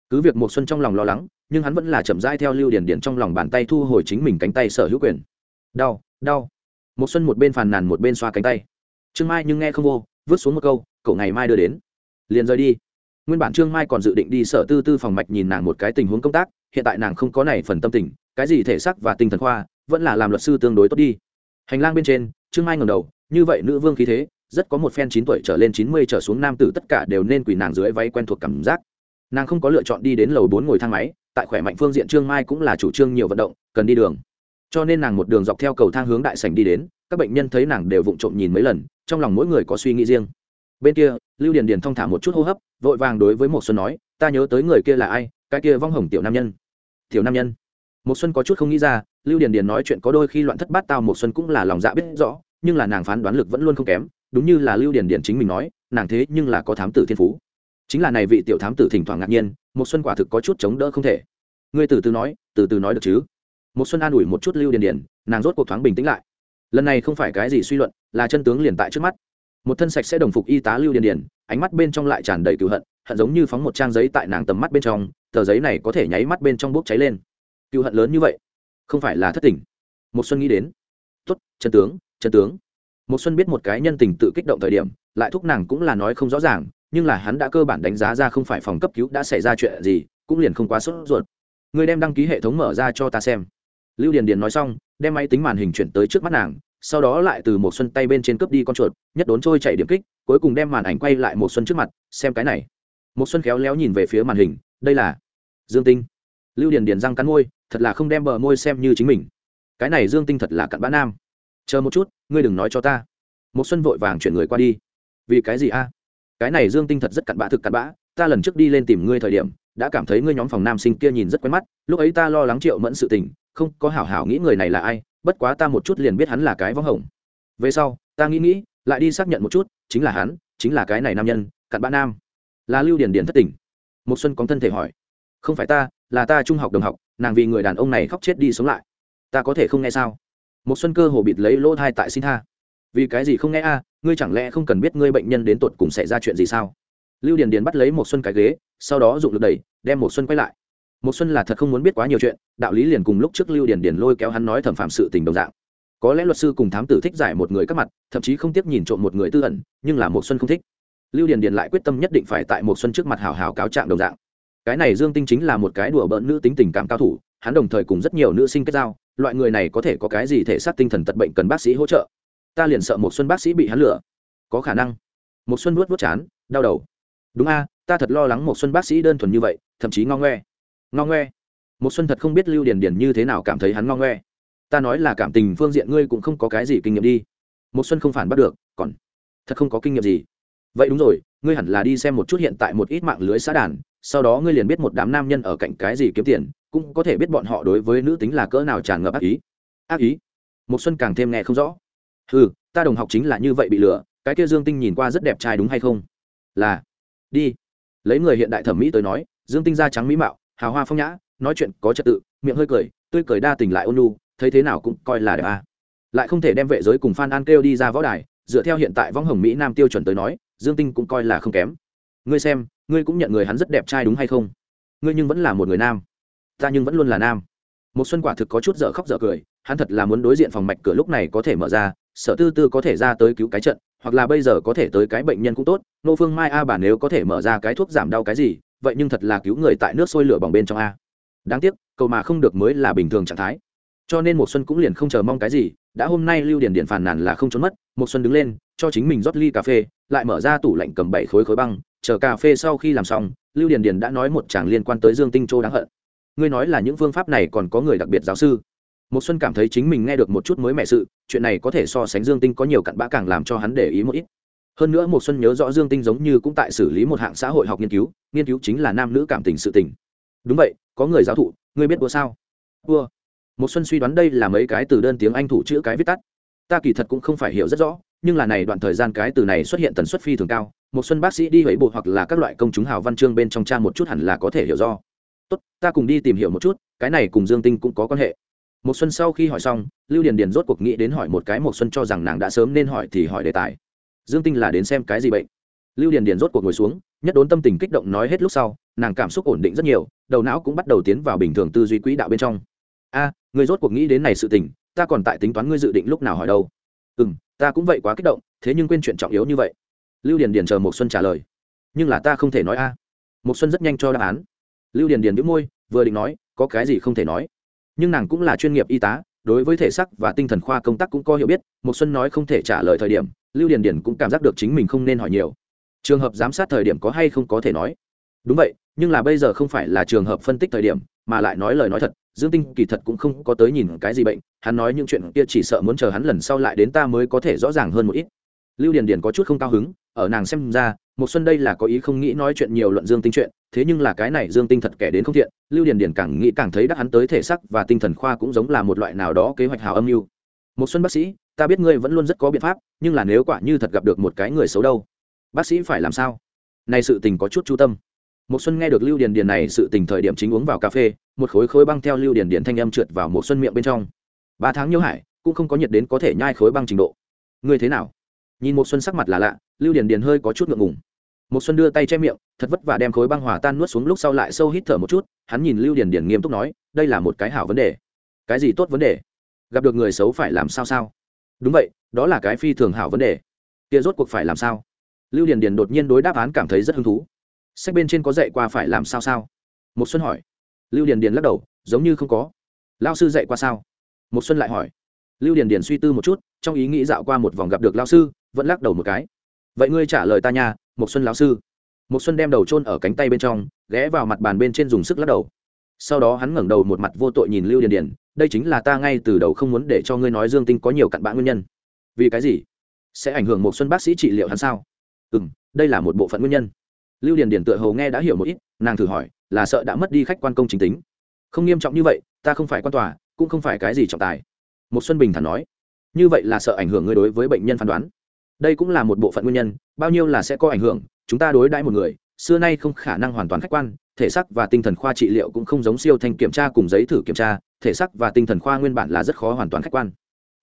cứ việc một xuân trong lòng lo lắng, nhưng hắn vẫn là chậm rãi theo lưu điển điển trong lòng bàn tay thu hồi chính mình cánh tay sở hữu quyền. Đau đau. Một xuân một bên phàn nàn một bên xoa cánh tay. Trương mai nhưng nghe không vô, vứt xuống một câu, cậu ngày mai đưa đến. Liền rời đi. Nguyên bản trương mai còn dự định đi sở tư tư phòng mạch nhìn nàng một cái tình huống công tác, hiện tại nàng không có này phần tâm tình, cái gì thể xác và tinh thần khoa, vẫn là làm luật sư tương đối tốt đi. Hành lang bên trên, trương mai ngẩng đầu, như vậy nữ vương khí thế, rất có một phen chín tuổi trở lên chín mươi trở xuống nam tử tất cả đều nên quỳ nàng dưới váy quen thuộc cảm giác nàng không có lựa chọn đi đến lầu bốn ngồi thang máy, tại khỏe mạnh phương diện trương mai cũng là chủ trương nhiều vận động, cần đi đường. Cho nên nàng một đường dọc theo cầu thang hướng đại sảnh đi đến, các bệnh nhân thấy nàng đều vụng trộm nhìn mấy lần, trong lòng mỗi người có suy nghĩ riêng. Bên kia, lưu điền điền thong thả một chút hô hấp, vội vàng đối với một xuân nói, ta nhớ tới người kia là ai, cái kia vong hồng tiểu nam nhân. Tiểu nam nhân? Một xuân có chút không nghĩ ra, lưu điền điền nói chuyện có đôi khi loạn thất bát tao một xuân cũng là lòng dạ biết rõ, nhưng là nàng phán đoán lực vẫn luôn không kém, đúng như là lưu điền điền chính mình nói, nàng thế nhưng là có thám tử thiên phú chính là này vị tiểu thám tử thỉnh thoảng ngạc nhiên một xuân quả thực có chút chống đỡ không thể. Ngươi từ từ nói, từ từ nói được chứ? Một xuân an ủi một chút lưu điền điền, nàng rốt cuộc thoáng bình tĩnh lại. Lần này không phải cái gì suy luận, là chân tướng liền tại trước mắt. Một thân sạch sẽ đồng phục y tá lưu điền điền, ánh mắt bên trong lại tràn đầy cựu hận hận giống như phóng một trang giấy tại nàng tầm mắt bên trong, tờ giấy này có thể nháy mắt bên trong bốc cháy lên. Cựu hận lớn như vậy, không phải là thất tình. Một xuân nghĩ đến, tốt, chân tướng chân tướng. Một xuân biết một cái nhân tình tự kích động thời điểm, lại thúc nàng cũng là nói không rõ ràng nhưng là hắn đã cơ bản đánh giá ra không phải phòng cấp cứu đã xảy ra chuyện gì, cũng liền không quá sốt ruột. Người đem đăng ký hệ thống mở ra cho ta xem. Lưu điền điền nói xong, đem máy tính màn hình chuyển tới trước mắt nàng, sau đó lại từ một xuân tay bên trên cướp đi con chuột, nhất đốn trôi chạy điểm kích, cuối cùng đem màn ảnh quay lại một xuân trước mặt, xem cái này. Một xuân khéo léo nhìn về phía màn hình, đây là dương tinh. Lưu điền điền răng cắn môi, thật là không đem bờ môi xem như chính mình. Cái này dương tinh thật là cặn bã nam. Chờ một chút, ngươi đừng nói cho ta. Một xuân vội vàng chuyển người qua đi. Vì cái gì a? Cái này dương tinh thật rất cặn bã thực cặn bã, ta lần trước đi lên tìm ngươi thời điểm, đã cảm thấy ngươi nhóm phòng nam sinh kia nhìn rất quen mắt, lúc ấy ta lo lắng triệu mẫn sự tình, không có hảo hảo nghĩ người này là ai, bất quá ta một chút liền biết hắn là cái võng hồng. Về sau, ta nghĩ nghĩ, lại đi xác nhận một chút, chính là hắn, chính là cái này nam nhân, cặn bã nam. Là lưu điển điển thất tình. Một xuân có thân thể hỏi. Không phải ta, là ta trung học đồng học, nàng vì người đàn ông này khóc chết đi sống lại. Ta có thể không nghe sao? Một xuân cơ hồ bịt lấy lỗ thai tại xin tha. Vì cái gì không nghe a ngươi chẳng lẽ không cần biết ngươi bệnh nhân đến tột cùng xảy ra chuyện gì sao? Lưu điền điền bắt lấy một xuân cái ghế, sau đó dụng lực đẩy, đem một xuân quay lại. Một xuân là thật không muốn biết quá nhiều chuyện, đạo lý liền cùng lúc trước lưu điền điền lôi kéo hắn nói thẩm phạm sự tình đồng dạng. Có lẽ luật sư cùng thám tử thích giải một người các mặt, thậm chí không tiếc nhìn trộm một người tư ẩn, nhưng là một xuân không thích. Lưu điền điền lại quyết tâm nhất định phải tại một xuân trước mặt hào hào cáo trạng đồng dạng. Cái này dương tinh chính là một cái đùa bỡn nữ tính tình cảm cao thủ, hắn đồng thời cùng rất nhiều nữ sinh kết giao, loại người này có thể có cái gì thể xác tinh thần tật bệnh cần bác sĩ hỗ trợ ta liền sợ một xuân bác sĩ bị hắn lửa có khả năng. Một xuân vuốt vuốt chán, đau đầu. Đúng a, ta thật lo lắng một xuân bác sĩ đơn thuần như vậy, thậm chí ngon ngoe. Ngon ngoe. Một xuân thật không biết lưu điền điền như thế nào cảm thấy hắn ngon ngoe. Ta nói là cảm tình phương diện ngươi cũng không có cái gì kinh nghiệm đi. Một xuân không phản bắt được, còn thật không có kinh nghiệm gì. Vậy đúng rồi, ngươi hẳn là đi xem một chút hiện tại một ít mạng lưới xã đàn, sau đó ngươi liền biết một đám nam nhân ở cạnh cái gì kiếm tiền, cũng có thể biết bọn họ đối với nữ tính là cỡ nào tràn ngập ác ý. Ác ý? Một xuân càng thêm nghe không rõ ừ ta đồng học chính là như vậy bị lừa, cái kia dương tinh nhìn qua rất đẹp trai đúng hay không? Là, đi. Lấy người hiện đại thẩm mỹ tới nói, dương tinh da trắng mỹ mạo, hào hoa phong nhã, nói chuyện có trật tự, miệng hơi cười, tươi cười đa tình lại ôn nhu, thấy thế nào cũng coi là đẹp à. lại không thể đem vệ giới cùng phan an kêu đi ra võ đài, dựa theo hiện tại võng hồng mỹ nam tiêu chuẩn tới nói, dương tinh cũng coi là không kém. Ngươi xem, ngươi cũng nhận người hắn rất đẹp trai đúng hay không? Ngươi nhưng vẫn là một người nam. Ta nhưng vẫn luôn là nam. Một xuân quả thực có chút dở khóc dở cười, hắn thật là muốn đối diện phòng mạch cửa lúc này có thể mở ra sở tư tư có thể ra tới cứu cái trận, hoặc là bây giờ có thể tới cái bệnh nhân cũng tốt, nô phương mai a bản nếu có thể mở ra cái thuốc giảm đau cái gì, vậy nhưng thật là cứu người tại nước sôi lửa bỏng bên trong a. Đáng tiếc, cầu mà không được mới là bình thường trạng thái. Cho nên một xuân cũng liền không chờ mong cái gì, đã hôm nay lưu điển điện phản nàn là không trốn mất một xuân đứng lên, cho chính mình rót ly cà phê, lại mở ra tủ lạnh cầm bảy khối khối băng, chờ cà phê sau khi làm xong, lưu điển điển đã nói một chàng liên quan tới dương tinh châu đáng hận. Ngươi nói là những phương pháp này còn có người đặc biệt giáo sư một xuân cảm thấy chính mình nghe được một chút mới mẻ sự, chuyện này có thể so sánh dương tinh có nhiều cặn bã càng làm cho hắn để ý một ít. Hơn nữa một xuân nhớ rõ dương tinh giống như cũng tại xử lý một hạng xã hội học nghiên cứu nghiên cứu chính là nam nữ cảm tình sự tình. Đúng vậy, có người giáo thụ, ngươi biết đua sao? Đua một xuân suy đoán đây là mấy cái từ đơn tiếng anh thủ chữ cái viết tắt. Ta kỳ thật cũng không phải hiểu rất rõ, nhưng là này đoạn thời gian cái từ này xuất hiện tần suất phi thường cao một xuân bác sĩ đi hủy bộ hoặc là các loại công chúng hào văn chương bên trong trang một chút hẳn là có thể hiểu do tốt, ta cùng đi tìm hiểu một chút, cái này cùng dương tinh cũng có quan hệ một xuân sau khi hỏi xong, lưu điền điền rốt cuộc nghĩ đến hỏi một cái một xuân cho rằng nàng đã sớm nên hỏi thì hỏi đề tài. Dương tinh là đến xem cái gì bệnh. Lưu điền điền rốt cuộc ngồi xuống, nhất đốn tâm tình kích động nói hết lúc sau, nàng cảm xúc ổn định rất nhiều, đầu não cũng bắt đầu tiến vào bình thường tư duy quỹ đạo bên trong. A, người rốt cuộc nghĩ đến này sự tình, ta còn tại tính toán ngươi dự định lúc nào hỏi đâu. Ừ ta cũng vậy quá kích động, thế nhưng quên chuyện trọng yếu như vậy. Lưu điền điền chờ một xuân trả lời. Nhưng là ta không thể nói a. Một xuân rất nhanh cho đáp án. Lưu điền điền đĩu môi, vừa định nói, có cái gì không thể nói? Nhưng nàng cũng là chuyên nghiệp y tá, đối với thể sắc và tinh thần khoa công tác cũng có hiểu biết một xuân nói không thể trả lời thời điểm, lưu điền điền cũng cảm giác được chính mình không nên hỏi nhiều. Trường hợp giám sát thời điểm có hay không có thể nói. Đúng vậy, nhưng là bây giờ không phải là trường hợp phân tích thời điểm, mà lại nói lời nói thật, dương tinh kỳ thật cũng không có tới nhìn cái gì bệnh, hắn nói những chuyện kia chỉ sợ muốn chờ hắn lần sau lại đến ta mới có thể rõ ràng hơn một ít. Lưu điền điền có chút không cao hứng ở nàng xem ra một xuân đây là có ý không nghĩ nói chuyện nhiều luận dương tinh chuyện, thế nhưng là cái này dương tinh thật kẻ đến không thiện, lưu điền điền càng nghĩ càng thấy đắc hắn tới thể sắc và tinh thần khoa cũng giống là một loại nào đó kế hoạch hào âm mưu. Một xuân bác sĩ, ta biết ngươi vẫn luôn rất có biện pháp, nhưng là nếu quả như thật gặp được một cái người xấu đâu, bác sĩ phải làm sao? Này sự tình có chút chú tâm. Một xuân nghe được lưu điền điền này sự tình thời điểm chính uống vào cà phê, một khối khối băng theo lưu điền điền thanh âm trượt vào một xuân miệng bên trong. Ba tháng nhiêu hải, cũng không có nhiệt đến có thể nhai khối băng trình độ. Ngươi thế nào? Nhìn một xuân sắc mặt là lạ lưu điền điền hơi có chút ngượng ngùng. Một xuân đưa tay che miệng, thật vất vả đem khối băng hòa tan nuốt xuống lúc sau lại sâu hít thở một chút, hắn nhìn lưu điền điền nghiêm túc nói, đây là một cái hảo vấn đề. Cái gì tốt vấn đề? Gặp được người xấu phải làm sao sao? Đúng vậy, đó là cái phi thường hảo vấn đề. Kia rốt cuộc phải làm sao? Lưu điền điền đột nhiên đối đáp án cảm thấy rất hứng thú. Sách bên trên có dạy qua phải làm sao sao? Một xuân hỏi. Lưu điền điền lắc đầu, giống như không có. Lao sư dạy qua sao? Một xuân lại hỏi. Lưu điền điền suy tư một chút, trong ý nghĩ dạo qua một vòng gặp được lao sư, vẫn lắc đầu một cái vậy ngươi trả lời ta nha một xuân lão sư. Một xuân đem đầu chôn ở cánh tay bên trong, ghé vào mặt bàn bên trên dùng sức lắc đầu. Sau đó hắn ngẩng đầu một mặt vô tội nhìn lưu điền điền, đây chính là ta ngay từ đầu không muốn để cho ngươi nói dương tinh có nhiều cặn bã nguyên nhân. Vì cái gì? Sẽ ảnh hưởng một xuân bác sĩ trị liệu hắn sao? Ừ đây là một bộ phận nguyên nhân. Lưu điền điền tựa hồ nghe đã hiểu một ít, nàng thử hỏi, là sợ đã mất đi khách quan công chính tính. Không nghiêm trọng như vậy, ta không phải quan tòa, cũng không phải cái gì trọng tài. Một xuân bình thản nói, như vậy là sợ ảnh hưởng ngươi đối với bệnh nhân phán đoán đây cũng là một bộ phận nguyên nhân, bao nhiêu là sẽ có ảnh hưởng, chúng ta đối đãi một người, xưa nay không khả năng hoàn toàn khách quan, thể xác và tinh thần khoa trị liệu cũng không giống siêu thanh kiểm tra cùng giấy thử kiểm tra, thể xác và tinh thần khoa nguyên bản là rất khó hoàn toàn khách quan.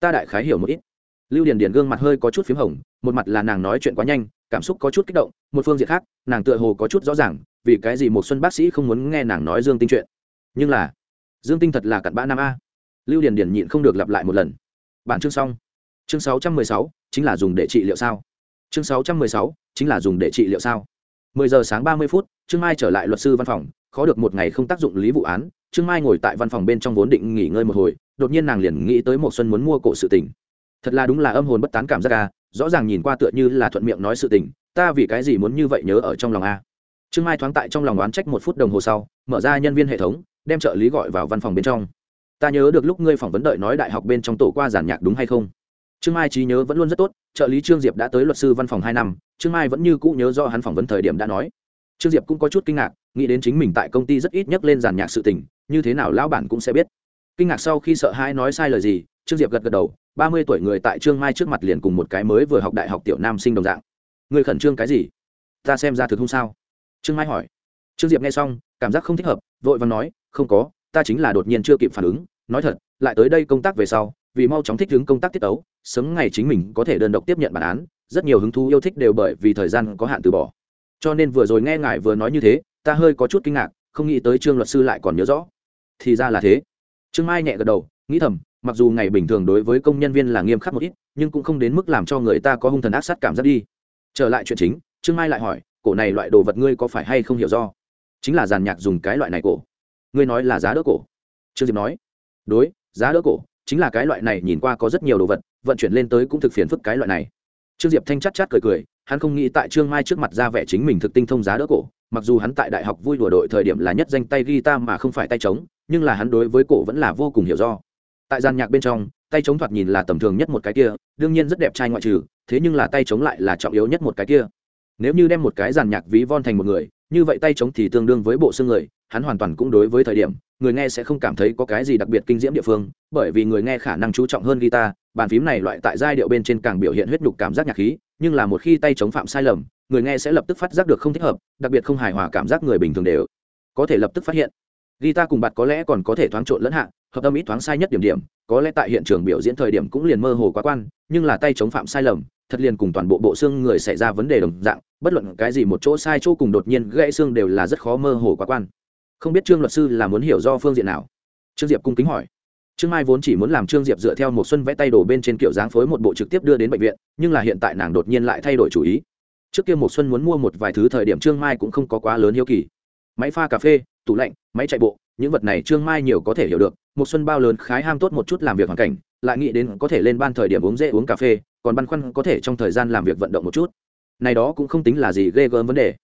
Ta đại khái hiểu một ít. Lưu điền điền gương mặt hơi có chút p h í m hồng, một mặt là nàng nói chuyện quá nhanh, cảm xúc có chút kích động, một phương diện khác, nàng tựa hồ có chút rõ ràng, vì cái gì một xuân bác sĩ không muốn nghe nàng nói dương tinh chuyện. Nhưng là, dương tinh thật là cặn bã nam a. Lưu điền điền nhịn không được lặp lại một lần. Bản chương xong. Chương sáu trăm mười sáu chính là dùng để trị liệu sao? Chương sáu trăm mười sáu, chính là dùng để trị liệu sao? mười giờ sáng ba mươi phút, trương mai trở lại luật sư văn phòng, khó được một ngày không tác dụng lý vụ án, trương mai ngồi tại văn phòng bên trong vốn định nghỉ ngơi một hồi, đột nhiên nàng liền nghĩ tới một xuân muốn mua cổ sự tình. Thật là đúng là âm hồn bất tán cảm giác à? rõ ràng nhìn qua tựa như là thuận miệng nói sự tình, ta vì cái gì muốn như vậy nhớ ở trong lòng a? Trương mai thoáng tại trong lòng oán trách một phút đồng hồ sau, mở ra nhân viên hệ thống, đem trợ lý gọi vào văn phòng bên trong. Ta nhớ được lúc ngươi phỏng vấn đợi nói đại học bên trong tổ qua giàn nhạc đúng hay không? Trương mai trí nhớ vẫn luôn rất tốt, trợ lý trương diệp đã tới luật sư văn phòng hai năm, trương mai vẫn như cũ nhớ do hắn phỏng vấn thời điểm đã nói. Trương diệp cũng có chút kinh ngạc, nghĩ đến chính mình tại công ty rất ít nhắc lên giàn nhạc sự tình, như thế nào lão bản cũng sẽ biết. Kinh ngạc sau khi sợ hãi nói sai lời gì, trương diệp gật gật đầu, ba mươi tuổi người tại trương mai trước mặt liền cùng một cái mới vừa học đại học tiểu nam sinh đồng dạng. Người khẩn trương cái gì? Ta xem ra thực không sao. Trương mai hỏi. Trương diệp nghe xong, cảm giác không thích hợp, vội vàng nói, không có, ta chính là đột nhiên chưa kịp phản ứng. Nói thật, lại tới đây công tác về sau vì mau chóng thích ứng công tác tiết tấu, sớm ngày chính mình có thể đơn độc tiếp nhận bản án, rất nhiều hứng thú yêu thích đều bởi vì thời gian có hạn từ bỏ. Cho nên vừa rồi nghe ngài vừa nói như thế, ta hơi có chút kinh ngạc, không nghĩ tới trương luật sư lại còn nhớ rõ. Thì ra là thế. Trương mai nhẹ gật đầu, nghĩ thầm, mặc dù ngày bình thường đối với công nhân viên là nghiêm khắc một ít, nhưng cũng không đến mức làm cho người ta có hung thần ác sát cảm giác đi. Trở lại chuyện chính, trương mai lại hỏi, cổ này loại đồ vật ngươi có phải hay không hiểu do? Chính là giàn nhạc dùng cái loại này cổ. Ngươi nói là giá đỡ cổ. Trương diệp nói. Đối, giá đỡ cổ chính là cái loại này nhìn qua có rất nhiều đồ vật, vận chuyển lên tới cũng thực phiền phức cái loại này. Trương diệp thanh chắc chắc cười cười, hắn không nghĩ tại trương mai trước mặt ra vẻ chính mình thực tinh thông giá đỡ cổ, mặc dù hắn tại đại học vui đùa đội thời điểm là nhất danh tay guitar mà không phải tay trống, nhưng là hắn đối với cổ vẫn là vô cùng hiểu do. Tại gian nhạc bên trong, tay trống thoạt nhìn là tầm thường nhất một cái kia, đương nhiên rất đẹp trai ngoại trừ, thế nhưng là tay trống lại là trọng yếu nhất một cái kia. Nếu như đem một cái giàn nhạc ví von thành một người, như vậy tay trống thì tương đương với bộ xương người, hắn hoàn toàn cũng đối với thời điểm người nghe sẽ không cảm thấy có cái gì đặc biệt kinh diễm địa phương, bởi vì người nghe khả năng chú trọng hơn guitar, bàn phím này loại tại giai điệu bên trên càng biểu hiện huyết nhục cảm giác nhạc khí, nhưng là một khi tay chống phạm sai lầm, người nghe sẽ lập tức phát giác được không thích hợp, đặc biệt không hài hòa cảm giác người bình thường đều có thể lập tức phát hiện. Guitar cùng bạt có lẽ còn có thể thoáng trộn lẫn hạ, hợp âm ít thoáng sai nhất điểm điểm, có lẽ tại hiện trường biểu diễn thời điểm cũng liền mơ hồ quá quan, nhưng là tay chống phạm sai lầm, thật liền cùng toàn bộ bộ xương người xảy ra vấn đề đồng dạng, bất luận cái gì một chỗ sai chỗ cùng đột nhiên gãy xương đều là rất khó mơ hồ quá quan không biết trương luật sư là muốn hiểu do phương diện nào trương diệp cung kính hỏi trương mai vốn chỉ muốn làm trương diệp dựa theo một xuân vẽ tay đổ bên trên kiểu dáng phối một bộ trực tiếp đưa đến bệnh viện nhưng là hiện tại nàng đột nhiên lại thay đổi chủ ý trước kia một xuân muốn mua một vài thứ thời điểm trương mai cũng không có quá lớn hiếu kỳ máy pha cà phê tủ lạnh máy chạy bộ những vật này trương mai nhiều có thể hiểu được một xuân bao lớn khái ham tốt một chút làm việc hoàn cảnh lại nghĩ đến có thể lên ban thời điểm uống dễ uống cà phê còn băn khoăn có thể trong thời gian làm việc vận động một chút này đó cũng không tính là gì ghê gớm vấn đề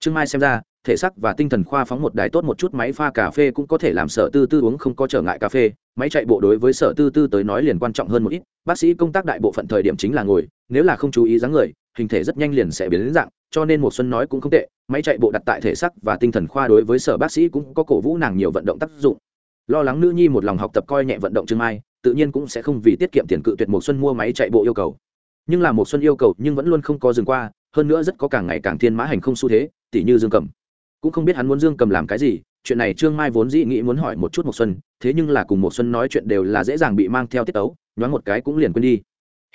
trương mai xem ra thể sắc và tinh thần khoa phóng một đài tốt một chút, máy pha cà phê cũng có thể làm sở tư tư uống không có trở ngại cà phê. Máy chạy bộ đối với sở tư tư tới nói liền quan trọng hơn một ít. Bác sĩ công tác đại bộ phận thời điểm chính là ngồi, nếu là không chú ý dáng người, hình thể rất nhanh liền sẽ biến đến dạng, cho nên một xuân nói cũng không tệ. Máy chạy bộ đặt tại thể sắc và tinh thần khoa đối với sở bác sĩ cũng có cổ vũ nàng nhiều vận động tác dụng. Lo lắng nữ nhi một lòng học tập coi nhẹ vận động chương mai, tự nhiên cũng sẽ không vì tiết kiệm tiền cự tuyệt một xuân mua máy chạy bộ yêu cầu. Nhưng là một xuân yêu cầu nhưng vẫn luôn không có dừng qua, hơn nữa rất có càng ngày càng thiên mã hành không xu thế tỷ như dương cầm cũng không biết hắn muốn dương cầm làm cái gì, chuyện này trương mai vốn dĩ nghĩ muốn hỏi một chút một xuân, thế nhưng là cùng một xuân nói chuyện đều là dễ dàng bị mang theo tiết tấu, nhoáng một cái cũng liền quên đi.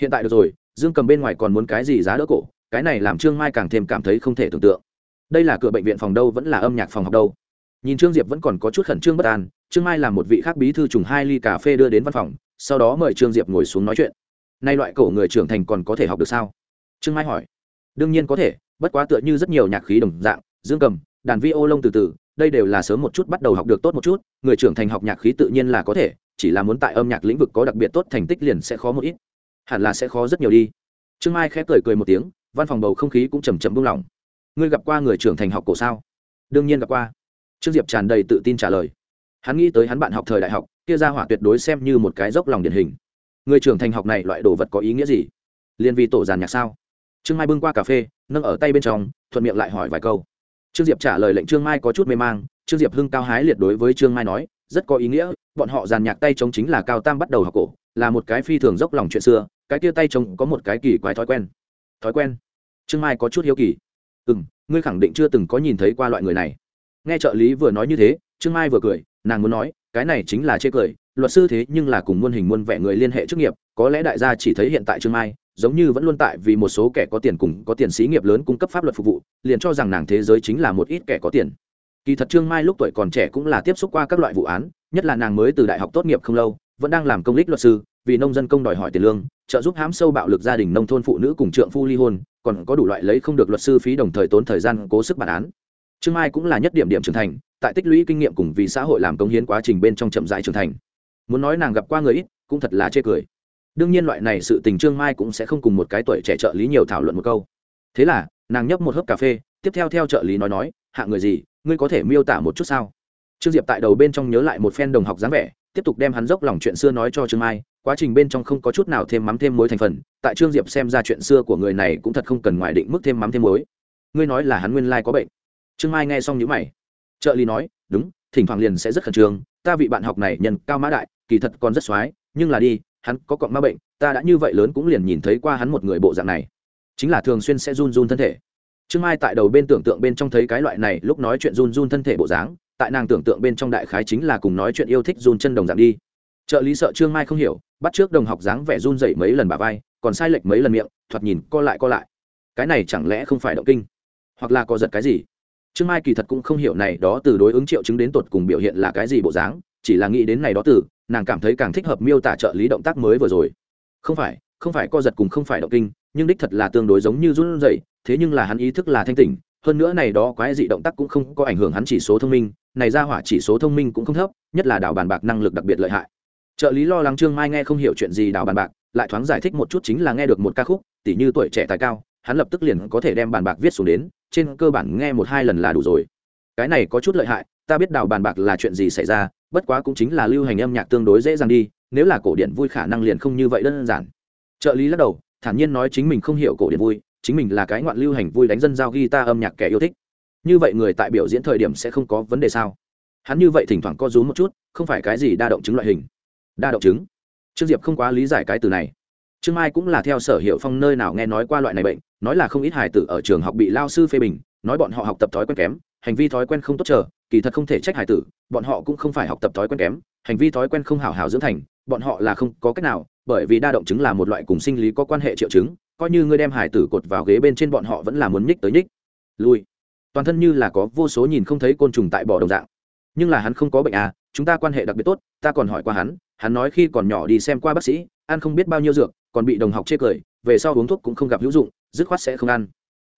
Hiện tại được rồi, dương cầm bên ngoài còn muốn cái gì giá đỡ cổ, cái này làm trương mai càng thêm cảm thấy không thể tưởng tượng. Đây là cửa bệnh viện phòng đâu vẫn là âm nhạc phòng học đâu. Nhìn trương diệp vẫn còn có chút khẩn trương bất an, trương mai làm một vị khác bí thư trùng hai ly cà phê đưa đến văn phòng, sau đó mời trương diệp ngồi xuống nói chuyện. Nay loại cổ người trưởng thành còn có thể học được sao? Trương mai hỏi. Đương nhiên có thể, bất quá tựa như rất nhiều nhạc khí đồng dạng, dương cầm đàn vi ô lông từ từ, đây đều là sớm một chút bắt đầu học được tốt một chút, người trưởng thành học nhạc khí tự nhiên là có thể, chỉ là muốn tại âm nhạc lĩnh vực có đặc biệt tốt thành tích liền sẽ khó một ít. Hẳn là sẽ khó rất nhiều đi. Trương mai khẽ cười cười một tiếng, văn phòng bầu không khí cũng chầm chậm buông lỏng. Ngươi gặp qua người trưởng thành học cổ sao? Đương nhiên gặp qua. Trương diệp tràn đầy tự tin trả lời. Hắn nghĩ tới hắn bạn học thời đại học, kia ra hỏa tuyệt đối xem như một cái dốc lòng điển hình. Người trưởng thành học này loại đồ vật có ý nghĩa gì? Liên vì tổ giàn nhạc sao? Trương mai bưng qua cà phê, nâng ở tay bên trong, thuận miệng lại hỏi vài câu trương diệp trả lời lệnh trương mai có chút mê mang, trương diệp hưng cao hái liệt đối với trương mai nói, rất có ý nghĩa, bọn họ giàn nhạc tay chống chính là cao tam bắt đầu học cổ, là một cái phi thường dốc lòng chuyện xưa, cái kia tay chống có một cái kỳ quái thói quen. Thói quen? Trương mai có chút hiếu kỳ. Ừ m ngươi khẳng định chưa từng có nhìn thấy qua loại người này. Nghe trợ lý vừa nói như thế, trương mai vừa cười, nàng muốn nói, cái này chính là chê cười, luật sư thế nhưng là cùng muôn hình muôn vẻ người liên hệ chức nghiệp, có lẽ đại gia chỉ thấy hiện tại trương mai giống như vẫn luôn tại vì một số kẻ có tiền cùng có tiền sĩ nghiệp lớn cung cấp pháp luật phục vụ, liền cho rằng nàng thế giới chính là một ít kẻ có tiền. Kỳ thật trương mai lúc tuổi còn trẻ cũng là tiếp xúc qua các loại vụ án, nhất là nàng mới từ đại học tốt nghiệp không lâu, vẫn đang làm công lý luật sư, vì nông dân công đòi hỏi tiền lương, trợ giúp hãm sâu bạo lực gia đình nông thôn phụ nữ cùng trượng phu ly hôn, còn có đủ loại lấy không được luật sư phí đồng thời tốn thời gian cố sức bản án. Trương mai cũng là nhất điểm điểm trưởng thành, tại tích lũy kinh nghiệm cùng vì xã hội làm công hiến quá trình bên trong chậm rãi trưởng thành. Muốn nói nàng gặp qua người ít, cũng thật là chê cười đương nhiên loại này sự tình trương mai cũng sẽ không cùng một cái tuổi trẻ trợ lý nhiều thảo luận một câu. Thế là, nàng nhấp một hớp cà phê, tiếp theo theo trợ lý nói nói, hạ người gì, ngươi có thể miêu tả một chút sao? Trương diệp tại đầu bên trong nhớ lại một phen đồng học dáng vẻ, tiếp tục đem hắn dốc lòng chuyện xưa nói cho trương mai, quá trình bên trong không có chút nào thêm mắm thêm muối thành phần, tại trương diệp xem ra chuyện xưa của người này cũng thật không cần ngoại định mức thêm mắm thêm muối. Ngươi nói là hắn nguyên lai có bệnh. Trương mai nghe xong nhữ mày. Trợ lý nói, đúng, thỉnh thoảng liền sẽ rất khẩn trương, ta vị bạn học này nhân cao mã đại, kỳ thật còn rất x nhưng là đi hắn có cọng ma bệnh, ta đã như vậy lớn cũng liền nhìn thấy qua hắn một người bộ dạng này. Chính là thường xuyên sẽ run run thân thể. Trương mai tại đầu bên tưởng tượng bên trong thấy cái loại này, lúc nói chuyện run run thân thể bộ dáng, tại nàng tưởng tượng bên trong đại khái chính là cùng nói chuyện yêu thích run chân đồng dạng đi. Trợ lý sợ trương mai không hiểu, bắt trước đồng học dáng vẻ run dậy mấy lần bà vai, còn sai lệch mấy lần miệng, thoạt nhìn co lại co lại. Cái này chẳng lẽ không phải động kinh? Hoặc là co giật cái gì? Trương mai kỳ thật cũng không hiểu này đó từ đối ứng triệu chứng đến tột cùng biểu hiện là cái gì bộ dáng, chỉ là nghĩ đến này đó từ nàng cảm thấy càng thích hợp miêu tả trợ lý động tác mới vừa rồi. Không phải không phải co giật cùng không phải động kinh, nhưng đích thật là tương đối giống như run rẩy, thế nhưng là hắn ý thức là thanh tỉnh, hơn nữa này đó quái dị động tác cũng không có ảnh hưởng hắn chỉ số thông minh, này ra hỏa chỉ số thông minh cũng không thấp, nhất là đào bàn bạc năng lực đặc biệt lợi hại. Trợ lý lo lắng trương mai nghe không hiểu chuyện gì đào bàn bạc, lại thoáng giải thích một chút chính là nghe được một ca khúc, tỉ như tuổi trẻ tài cao, hắn lập tức liền có thể đem bàn bạc viết xuống đến, trên cơ bản nghe một hai lần là đủ rồi. Cái này có chút lợi hại, ta biết đào bàn bạc là chuyện gì xảy ra bất quá cũng chính là lưu hành âm nhạc tương đối dễ dàng đi, nếu là cổ điển vui khả năng liền không như vậy đơn giản. Trợ lý lắc đầu, thản nhiên nói chính mình không hiểu cổ điển vui, chính mình là cái ngoạn lưu hành vui đánh dân giao guitar âm nhạc kẻ yêu thích. Như vậy người tại biểu diễn thời điểm sẽ không có vấn đề sao? Hắn như vậy thỉnh thoảng co rúm một chút, không phải cái gì đa động chứng loại hình. Đa động chứng? Trương diệp không quá lý giải cái từ này. Trương mai cũng là theo sở hiệu phong nơi nào nghe nói qua loại này bệnh nói là không ít hài tử ở trường học bị lao sư phê bình, nói bọn họ học tập thói quen kém, hành vi thói quen không tốt chờ, kỳ thật không thể trách hài tử, bọn họ cũng không phải học tập thói quen kém, hành vi thói quen không hảo hảo dưỡng thành, bọn họ là không có cách nào, bởi vì đa động chứng là một loại cùng sinh lý có quan hệ triệu chứng, coi như ngươi đem hải tử cột vào ghế bên trên bọn họ vẫn là muốn nhích tới nhích. Lui. Toàn thân như là có vô số nhìn không thấy côn trùng tại bỏ đồng dạng. Nhưng là hắn không có bệnh à chúng ta quan hệ đặc biệt tốt, ta còn hỏi qua hắn hắn nói khi còn nhỏ đi xem qua bác sĩ, ăn không biết bao nhiêu dược, còn bị đồng học chê cười về sau uống thuốc cũng không gặp hữu dụng, dứt khoát sẽ không ăn.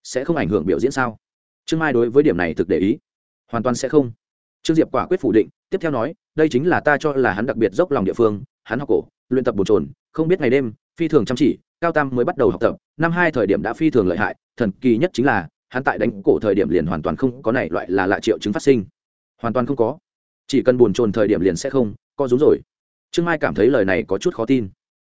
Sẽ không ảnh hưởng biểu diễn sao? Trương mai đối với điểm này thực để ý. Hoàn toàn sẽ không. Trương diệp quả quyết phủ định, tiếp theo nói, đây chính là ta cho là hắn đặc biệt dốc lòng địa phương, hắn học cổ, luyện tập bồn trồn không biết ngày đêm, phi thường chăm chỉ, cao tam mới bắt đầu học tập. Năm hai thời điểm đã phi thường lợi hại, thần kỳ nhất chính là, hắn tại đánh cổ thời điểm liền hoàn toàn không có này loại là lạ triệu chứng phát sinh. Hoàn toàn không có. Chỉ cần bồn trồn thời điểm liền sẽ không, có rúm rồi. Trương mai cảm thấy lời này có chút khó tin.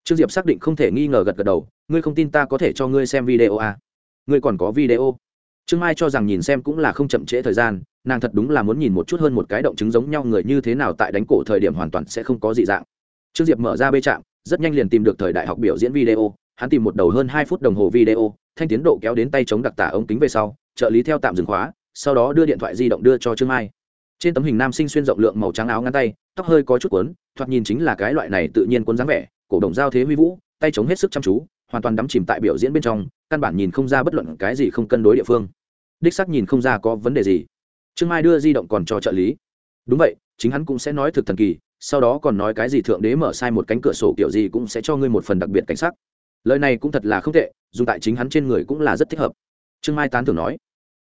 Trương diệp xác định không thể nghi ngờ gật gật đầu ngươi không tin ta có thể cho ngươi xem video à? ngươi còn có video? Trương mai cho rằng nhìn xem cũng là không chậm trễ thời gian, nàng thật đúng là muốn nhìn một chút hơn một cái động chứng giống nhau người như thế nào tại đánh cổ thời điểm hoàn toàn sẽ không có dị dạng. Trương diệp mở ra bê trạm rất nhanh liền tìm được thời đại học biểu diễn video, hắn tìm một đầu hơn hai phút đồng hồ video, thanh tiến độ kéo đến tay chống đặc tả ống kính về sau, trợ lý theo tạm dừng khóa, sau đó đưa điện thoại di động đưa cho trương mai. Trên tấm hình nam sinh xuyên rộng lượng màu trắng áo ngắn tay, tóc hơi có chút quấn thoạt nhìn chính là cái loại này tự nhiên cuốn dáng vẻ, cổ động giao thế huy vũ, tay chống hết sức chăm chú hoàn toàn đắm chìm tại biểu diễn bên trong, căn bản nhìn không ra bất luận cái gì không cân đối địa phương. Đích sắc nhìn không ra có vấn đề gì. Trương mai đưa di động còn cho trợ lý. Đúng vậy, chính hắn cũng sẽ nói thực thần kỳ, sau đó còn nói cái gì thượng đế mở sai một cánh cửa sổ kiểu gì cũng sẽ cho ngươi một phần đặc biệt cảnh sắc. Lời này cũng thật là không tệ dùng tại chính hắn trên người cũng là rất thích hợp. Trương mai tán thường nói,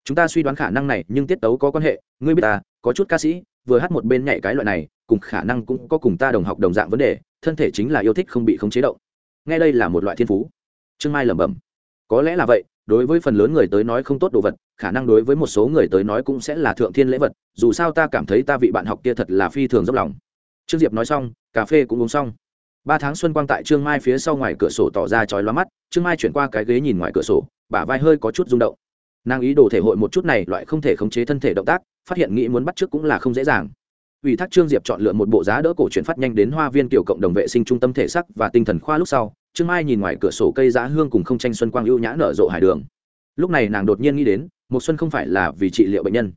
chúng ta suy đoán khả năng này, nhưng tiết tấu có quan hệ, ngươi biết ta, có chút ca sĩ, vừa hát một bên nhảy cái loại này, cùng khả năng cũng có cùng ta đồng học đồng dạng vấn đề, thân thể chính là yêu thích không bị khống chế động. Nghe đây là một loại thiên phú trương mai lẩm bẩm, có lẽ là vậy, đối với phần lớn người tới nói không tốt đồ vật, khả năng đối với một số người tới nói cũng sẽ là thượng thiên lễ vật, dù sao ta cảm thấy ta vị bạn học kia thật là phi thường dốc lòng. Trương diệp nói xong, cà phê cũng uống xong. Ba tháng xuân quang tại trương mai phía sau ngoài cửa sổ tỏ ra chói lóa mắt, trương mai chuyển qua cái ghế nhìn ngoài cửa sổ, bả vai hơi có chút rung động. Nàng ý đồ thể hội một chút này, loại không thể khống chế thân thể động tác, phát hiện nghĩ muốn bắt trước cũng là không dễ dàng. Ủy thác trương diệp chọn lựa một bộ giá đỡ cổ chuyển phát nhanh đến hoa viên kiểu cộng đồng vệ sinh trung tâm thể sắc và tinh thần khoa lúc sau trương mai nhìn ngoài cửa sổ cây giá hương cùng không tranh xuân quang ưu nhã nở rộ hải đường. Lúc này nàng đột nhiên nghĩ đến một xuân không phải là vì trị liệu bệnh nhân.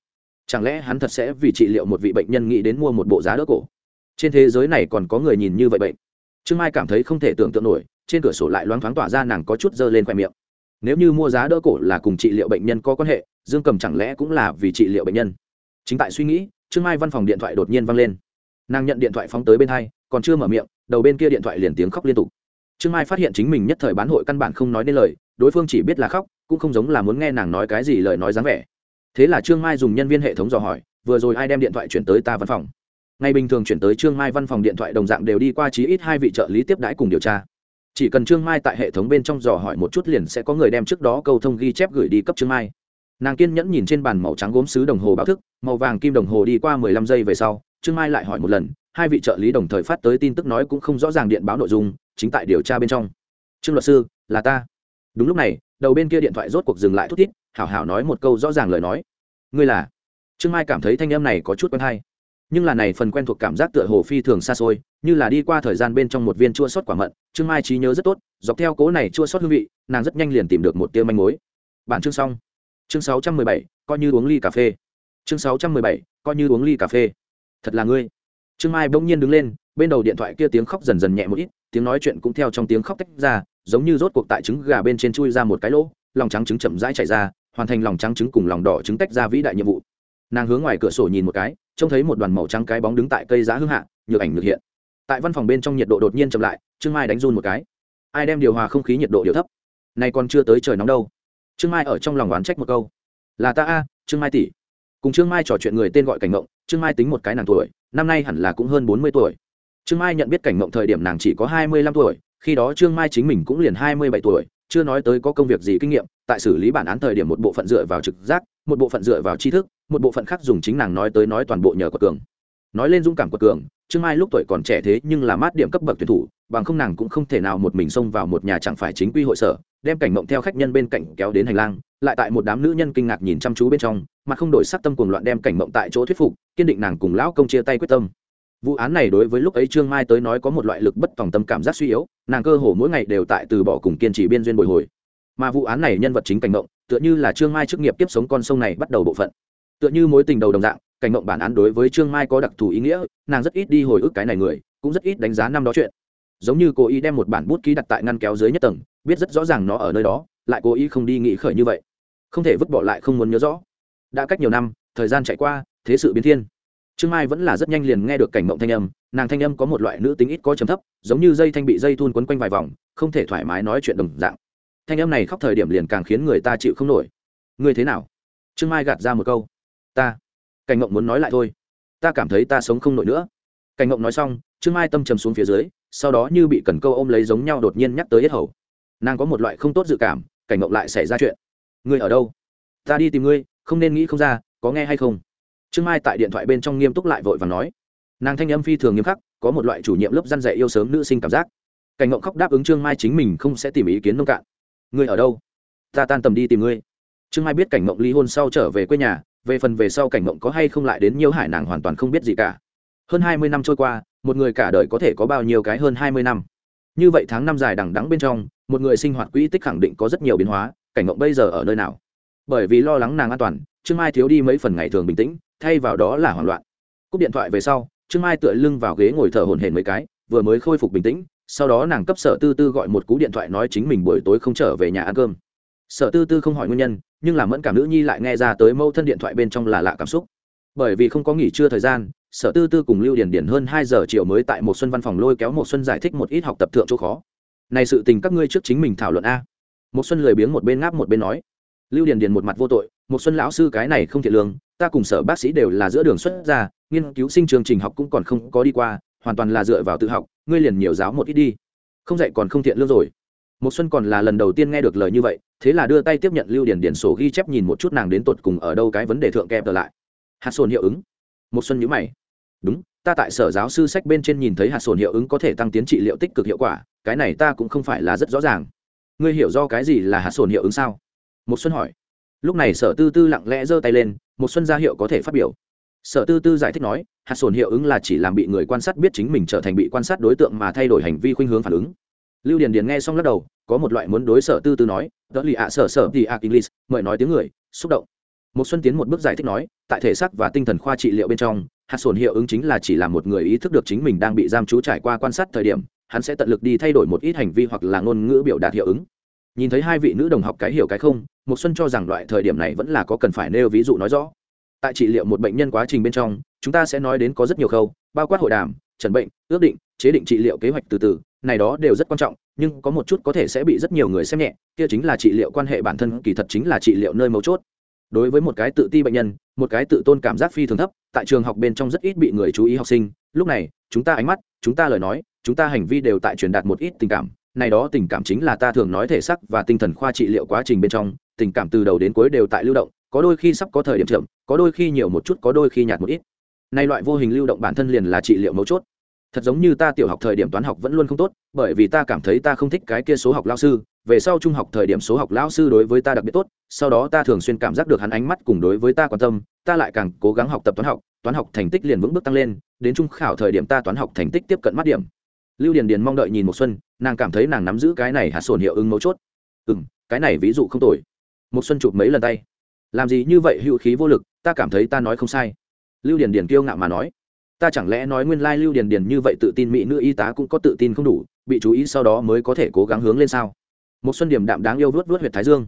Chẳng lẽ hắn thật sẽ vì trị liệu một vị bệnh nhân nghĩ đến mua một bộ giá đỡ cổ? Trên thế giới này còn có người nhìn như vậy bệnh. Trương mai cảm thấy không thể tưởng tượng nổi, trên cửa sổ lại loáng thoáng tỏa ra nàng có chút dơ lên khoe miệng. Nếu như mua giá đỡ cổ là cùng trị liệu bệnh nhân có quan hệ, dương cầm chẳng lẽ cũng là vì trị liệu bệnh nhân? Chính tại suy nghĩ, trương mai văn phòng điện thoại đột nhiên văng lên. Nàng nhận điện thoại phóng tới bên hai, còn chưa mở miệng, đầu bên kia điện thoại liền tiếng khóc liên tục trương mai phát hiện chính mình nhất thời bán hội căn bản không nói nên lời, đối phương chỉ biết là khóc, cũng không giống là muốn nghe nàng nói cái gì lời nói dáng vẻ. Thế là trương mai dùng nhân viên hệ thống dò hỏi, vừa rồi ai đem điện thoại chuyển tới ta văn phòng? Ngày bình thường chuyển tới trương mai văn phòng điện thoại đồng dạng đều đi qua chí ít hai vị trợ lý tiếp đãi cùng điều tra. Chỉ cần trương mai tại hệ thống bên trong dò hỏi một chút liền sẽ có người đem trước đó câu thông ghi chép gửi đi cấp trương mai. Nàng kiên nhẫn nhìn trên bàn màu trắng gốm sứ đồng hồ báo thức, màu vàng kim đồng hồ đi qua mười lăm giây về sau, trương mai lại hỏi một lần, hai vị trợ lý đồng thời phát tới tin tức nói cũng không rõ ràng điện báo nội dung chính tại điều tra bên trong. Trương luật sư, là ta. Đúng lúc này, đầu bên kia điện thoại rốt cuộc dừng lại thút thít, hảo hảo nói một câu rõ ràng lời nói. Ngươi là? Trương mai cảm thấy thanh âm này có chút quen hay. Nhưng là này phần quen thuộc cảm giác tựa hồ phi thường xa xôi, như là đi qua thời gian bên trong một viên chua sót quả mận, trương mai trí nhớ rất tốt, dọc theo cố này chua sót hương vị, nàng rất nhanh liền tìm được một tiêu manh mối. Bản chương xong. Chương sáu trăm mười bảy, coi như uống ly cà phê. Chương sáu trăm mười bảy, coi như uống ly cà phê. Thật là ngươi. Trương mai bỗng nhiên đứng lên, bên đầu điện thoại kia tiếng khóc dần dần nhẹ một ít tiếng nói chuyện cũng theo trong tiếng khóc tách ra, giống như rốt cuộc tại trứng gà bên trên chui ra một cái lỗ, lòng trắng trứng chậm rãi chạy ra, hoàn thành lòng trắng trứng cùng lòng đỏ trứng tách ra vĩ đại nhiệm vụ. Nàng hướng ngoài cửa sổ nhìn một cái, trông thấy một đoàn màu trắng cái bóng đứng tại cây giá hương hạ, nhược ảnh nhược hiện. Tại văn phòng bên trong nhiệt độ đột nhiên chậm lại, trương mai đánh run một cái. Ai đem điều hòa không khí nhiệt độ điều thấp? Nay còn chưa tới trời nóng đâu. Trương mai ở trong lòng oán trách một câu. Là ta a, trương mai tỷ. Cùng trương mai trò chuyện người tên gọi cảnh ngộng, trương mai tính một cái nàng tuổi, năm nay hẳn là cũng hơn bốn mươi tuổi trương mai nhận biết cảnh ngộng thời điểm nàng chỉ có hai mươi lăm tuổi, khi đó trương mai chính mình cũng liền hai mươi bảy tuổi, chưa nói tới có công việc gì kinh nghiệm, tại xử lý bản án thời điểm một bộ phận dựa vào trực giác, một bộ phận dựa vào tri thức, một bộ phận khác dùng chính nàng nói tới nói toàn bộ nhờ quật cường. Nói lên dũng cảm quật cường, trương mai lúc tuổi còn trẻ thế nhưng là mát điểm cấp bậc tuyển thủ, bằng không nàng cũng không thể nào một mình xông vào một nhà chẳng phải chính quy hội sở, đem cảnh mộng theo khách nhân bên cạnh kéo đến hành lang, lại tại một đám nữ nhân kinh ngạc nhìn chăm chú bên trong, mà không đổi sắc tâm cuồng loạn đem cảnh mộng tại chỗ thuyết phục, kiên định nàng cùng lão công chia tay quyết tâm vụ án này đối với lúc ấy trương mai tới nói có một loại lực bất tòng tâm cảm giác suy yếu, nàng cơ hồ mỗi ngày đều tại từ bỏ cùng kiên trì biên duyên bồi hồi. Mà vụ án này nhân vật chính cảnh ngộng tựa như là trương mai chức nghiệp tiếp sống con sông này bắt đầu bộ phận. Tựa như mối tình đầu đồng dạng, cảnh ngộng bản án đối với trương mai có đặc thù ý nghĩa, nàng rất ít đi hồi ức cái này người, cũng rất ít đánh giá năm đó chuyện. Giống như cô ý đem một bản bút ký đặt tại ngăn kéo dưới nhất tầng, biết rất rõ ràng nó ở nơi đó, lại cố ý không đi nghĩ khởi như vậy. Không thể vứt bỏ lại không muốn nhớ rõ. Đã cách nhiều năm, thời gian chạy qua, thế sự biến thiên trương mai vẫn là rất nhanh liền nghe được cảnh mộng thanh âm, nàng thanh âm có một loại nữ tính ít có chấm thấp, giống như dây thanh bị dây thun quấn quanh vài vòng, không thể thoải mái nói chuyện đồng dạng. Thanh âm này khóc thời điểm liền càng khiến người ta chịu không nổi. Ngươi thế nào? Trương mai gạt ra một câu. Ta. Cảnh ngộng muốn nói lại thôi. Ta cảm thấy ta sống không nổi nữa. Cảnh ngộng nói xong, trương mai tâm trầm xuống phía dưới, sau đó như bị cần câu ôm lấy giống nhau đột nhiên nhắc tới yết hầu. Nàng có một loại không tốt dự cảm, cảnh ngộng lại xảy ra chuyện. Ngươi ở đâu? Ta đi tìm ngươi, không nên nghĩ không ra, có nghe hay không? Trương mai tại điện thoại bên trong nghiêm túc lại vội và nói, nàng thanh âm phi thường nghiêm khắc, có một loại chủ nhiệm lớp răn dạy yêu sớm nữ sinh cảm giác. Cảnh ngộng khóc đáp ứng trương mai chính mình không sẽ tìm ý kiến nông cạn. Ngươi ở đâu? Ta tan tầm đi tìm ngươi. Trương mai biết cảnh ngộng ly hôn sau trở về quê nhà, về phần về sau cảnh ngộng có hay không lại đến nhiều hải nàng hoàn toàn không biết gì cả. Hơn hai mươi năm trôi qua, một người cả đời có thể có bao nhiêu cái hơn hai mươi năm. Như vậy tháng năm dài đằng đắng bên trong, một người sinh hoạt quỹ tích khẳng định có rất nhiều biến hóa, cảnh ngộng bây giờ ở nơi nào? Bởi vì lo lắng nàng an toàn trương mai thiếu đi mấy phần ngày thường bình tĩnh, thay vào đó là hoảng loạn. Cúp điện thoại về sau, trương mai tựa lưng vào ghế ngồi thở hổn hển mấy cái, vừa mới khôi phục bình tĩnh, sau đó nàng cấp sở tư tư gọi một cú điện thoại nói chính mình buổi tối không trở về nhà ăn cơm. Sở tư tư không hỏi nguyên nhân, nhưng làm mẫn cảm nữ nhi lại nghe ra tới mâu thân điện thoại bên trong là lạ cảm xúc. Bởi vì không có nghỉ trưa thời gian, sở tư tư cùng lưu điển điển hơn hai giờ chiều mới tại một xuân văn phòng lôi kéo một xuân giải thích một ít học tập thượng chỗ khó. Này sự tình các ngươi trước chính mình thảo luận a. Một xuân lười biếng một bên ngáp một bên nói lưu Điền Điền một mặt vô tội một xuân lão sư cái này không thiện lương, ta cùng sở bác sĩ đều là giữa đường xuất ra nghiên cứu sinh trường trình học cũng còn không có đi qua, hoàn toàn là dựa vào tự học, ngươi liền nhiều giáo một ít đi. Không dạy còn không thiện lương rồi. Một xuân còn là lần đầu tiên nghe được lời như vậy, thế là đưa tay tiếp nhận lưu Điền Điền sổ ghi chép nhìn một chút nàng đến tột cùng ở đâu cái vấn đề thượng kẹp trở lại. Hạt sồn hiệu ứng. Một xuân nhíu mày. Đúng, ta tại sở giáo sư sách bên trên nhìn thấy hạt sồn hiệu ứng có thể tăng tiến trị liệu tích cực hiệu quả, cái này ta cũng không phải là rất rõ ràng. Ngươi hiểu do cái gì là hạt sồn hiệu ứng sao? Một xuân hỏi. Lúc này sở tư tư lặng lẽ giơ tay lên một xuân ra hiệu có thể phát biểu. Sở tư tư giải thích nói, hạt sồn hiệu ứng là chỉ làm bị người quan sát biết chính mình trở thành bị quan sát đối tượng mà thay đổi hành vi khuynh hướng phản ứng. Lưu điền điền nghe xong lắc đầu, có một loại muốn đối sở tư tư nói đó lì ạ, sở sở thì ạ, english, mời nói tiếng người, xúc động. Một xuân tiến một bước giải thích nói, tại thể xác và tinh thần khoa trị liệu bên trong, hạt sồn hiệu ứng chính là chỉ làm một người ý thức được chính mình đang bị giam trú trải qua quan sát thời điểm, hắn sẽ tận lực đi thay đổi một ít hành vi hoặc là ngôn ngữ biểu đạt hiệu ứng nhìn thấy hai vị nữ đồng học cái hiểu cái không một xuân cho rằng loại thời điểm này vẫn là có cần phải nêu ví dụ nói rõ. Tại trị liệu một bệnh nhân quá trình bên trong, chúng ta sẽ nói đến có rất nhiều khâu, bao quát hội đàm trần bệnh, ước định, chế định trị liệu kế hoạch từ từ, này đó đều rất quan trọng, nhưng có một chút có thể sẽ bị rất nhiều người xem nhẹ, kia chính là trị liệu quan hệ bản thân, kỳ thật chính là trị liệu nơi mấu chốt. Đối với một cái tự ti bệnh nhân, một cái tự tôn cảm giác phi thường thấp, tại trường học bên trong rất ít bị người chú ý học sinh, lúc này, chúng ta ánh mắt, chúng ta lời nói, chúng ta hành vi đều tại truyền đạt một ít tình cảm này đó tình cảm chính là ta thường nói thể sắc và tinh thần khoa trị liệu quá trình bên trong, tình cảm từ đầu đến cuối đều tại lưu động, có đôi khi sắp có thời điểm chậm, có đôi khi nhiều một chút, có đôi khi nhạt một ít. Nay loại vô hình lưu động bản thân liền là trị liệu mấu chốt. Thật giống như ta tiểu học thời điểm toán học vẫn luôn không tốt, bởi vì ta cảm thấy ta không thích cái kia số học lao sư, về sau trung học thời điểm số học lao sư đối với ta đặc biệt tốt, sau đó ta thường xuyên cảm giác được hắn ánh mắt cùng đối với ta quan tâm, ta lại càng cố gắng học tập toán học toán học thành tích liền vững bước tăng lên, đến trung khảo thời điểm ta toán học thành tích tiếp cận mắt điểm lưu điền điền mong đợi nhìn một xuân, nàng cảm thấy nàng nắm giữ cái này hạt sồn hiệu ứng mấu chốt. Ừ cái này ví dụ không tồi. Một xuân chụp mấy lần tay. Làm gì như vậy hữu khí vô lực, ta cảm thấy ta nói không sai. Lưu điền điền kiêu ngạo mà nói. Ta chẳng lẽ nói nguyên lai lưu điền điền như vậy tự tin mỹ nữ y tá cũng có tự tin không đủ, bị chú ý sau đó mới có thể cố gắng hướng lên sao? Một xuân điểm đạm đáng yêu vớt vớt huyệt thái dương.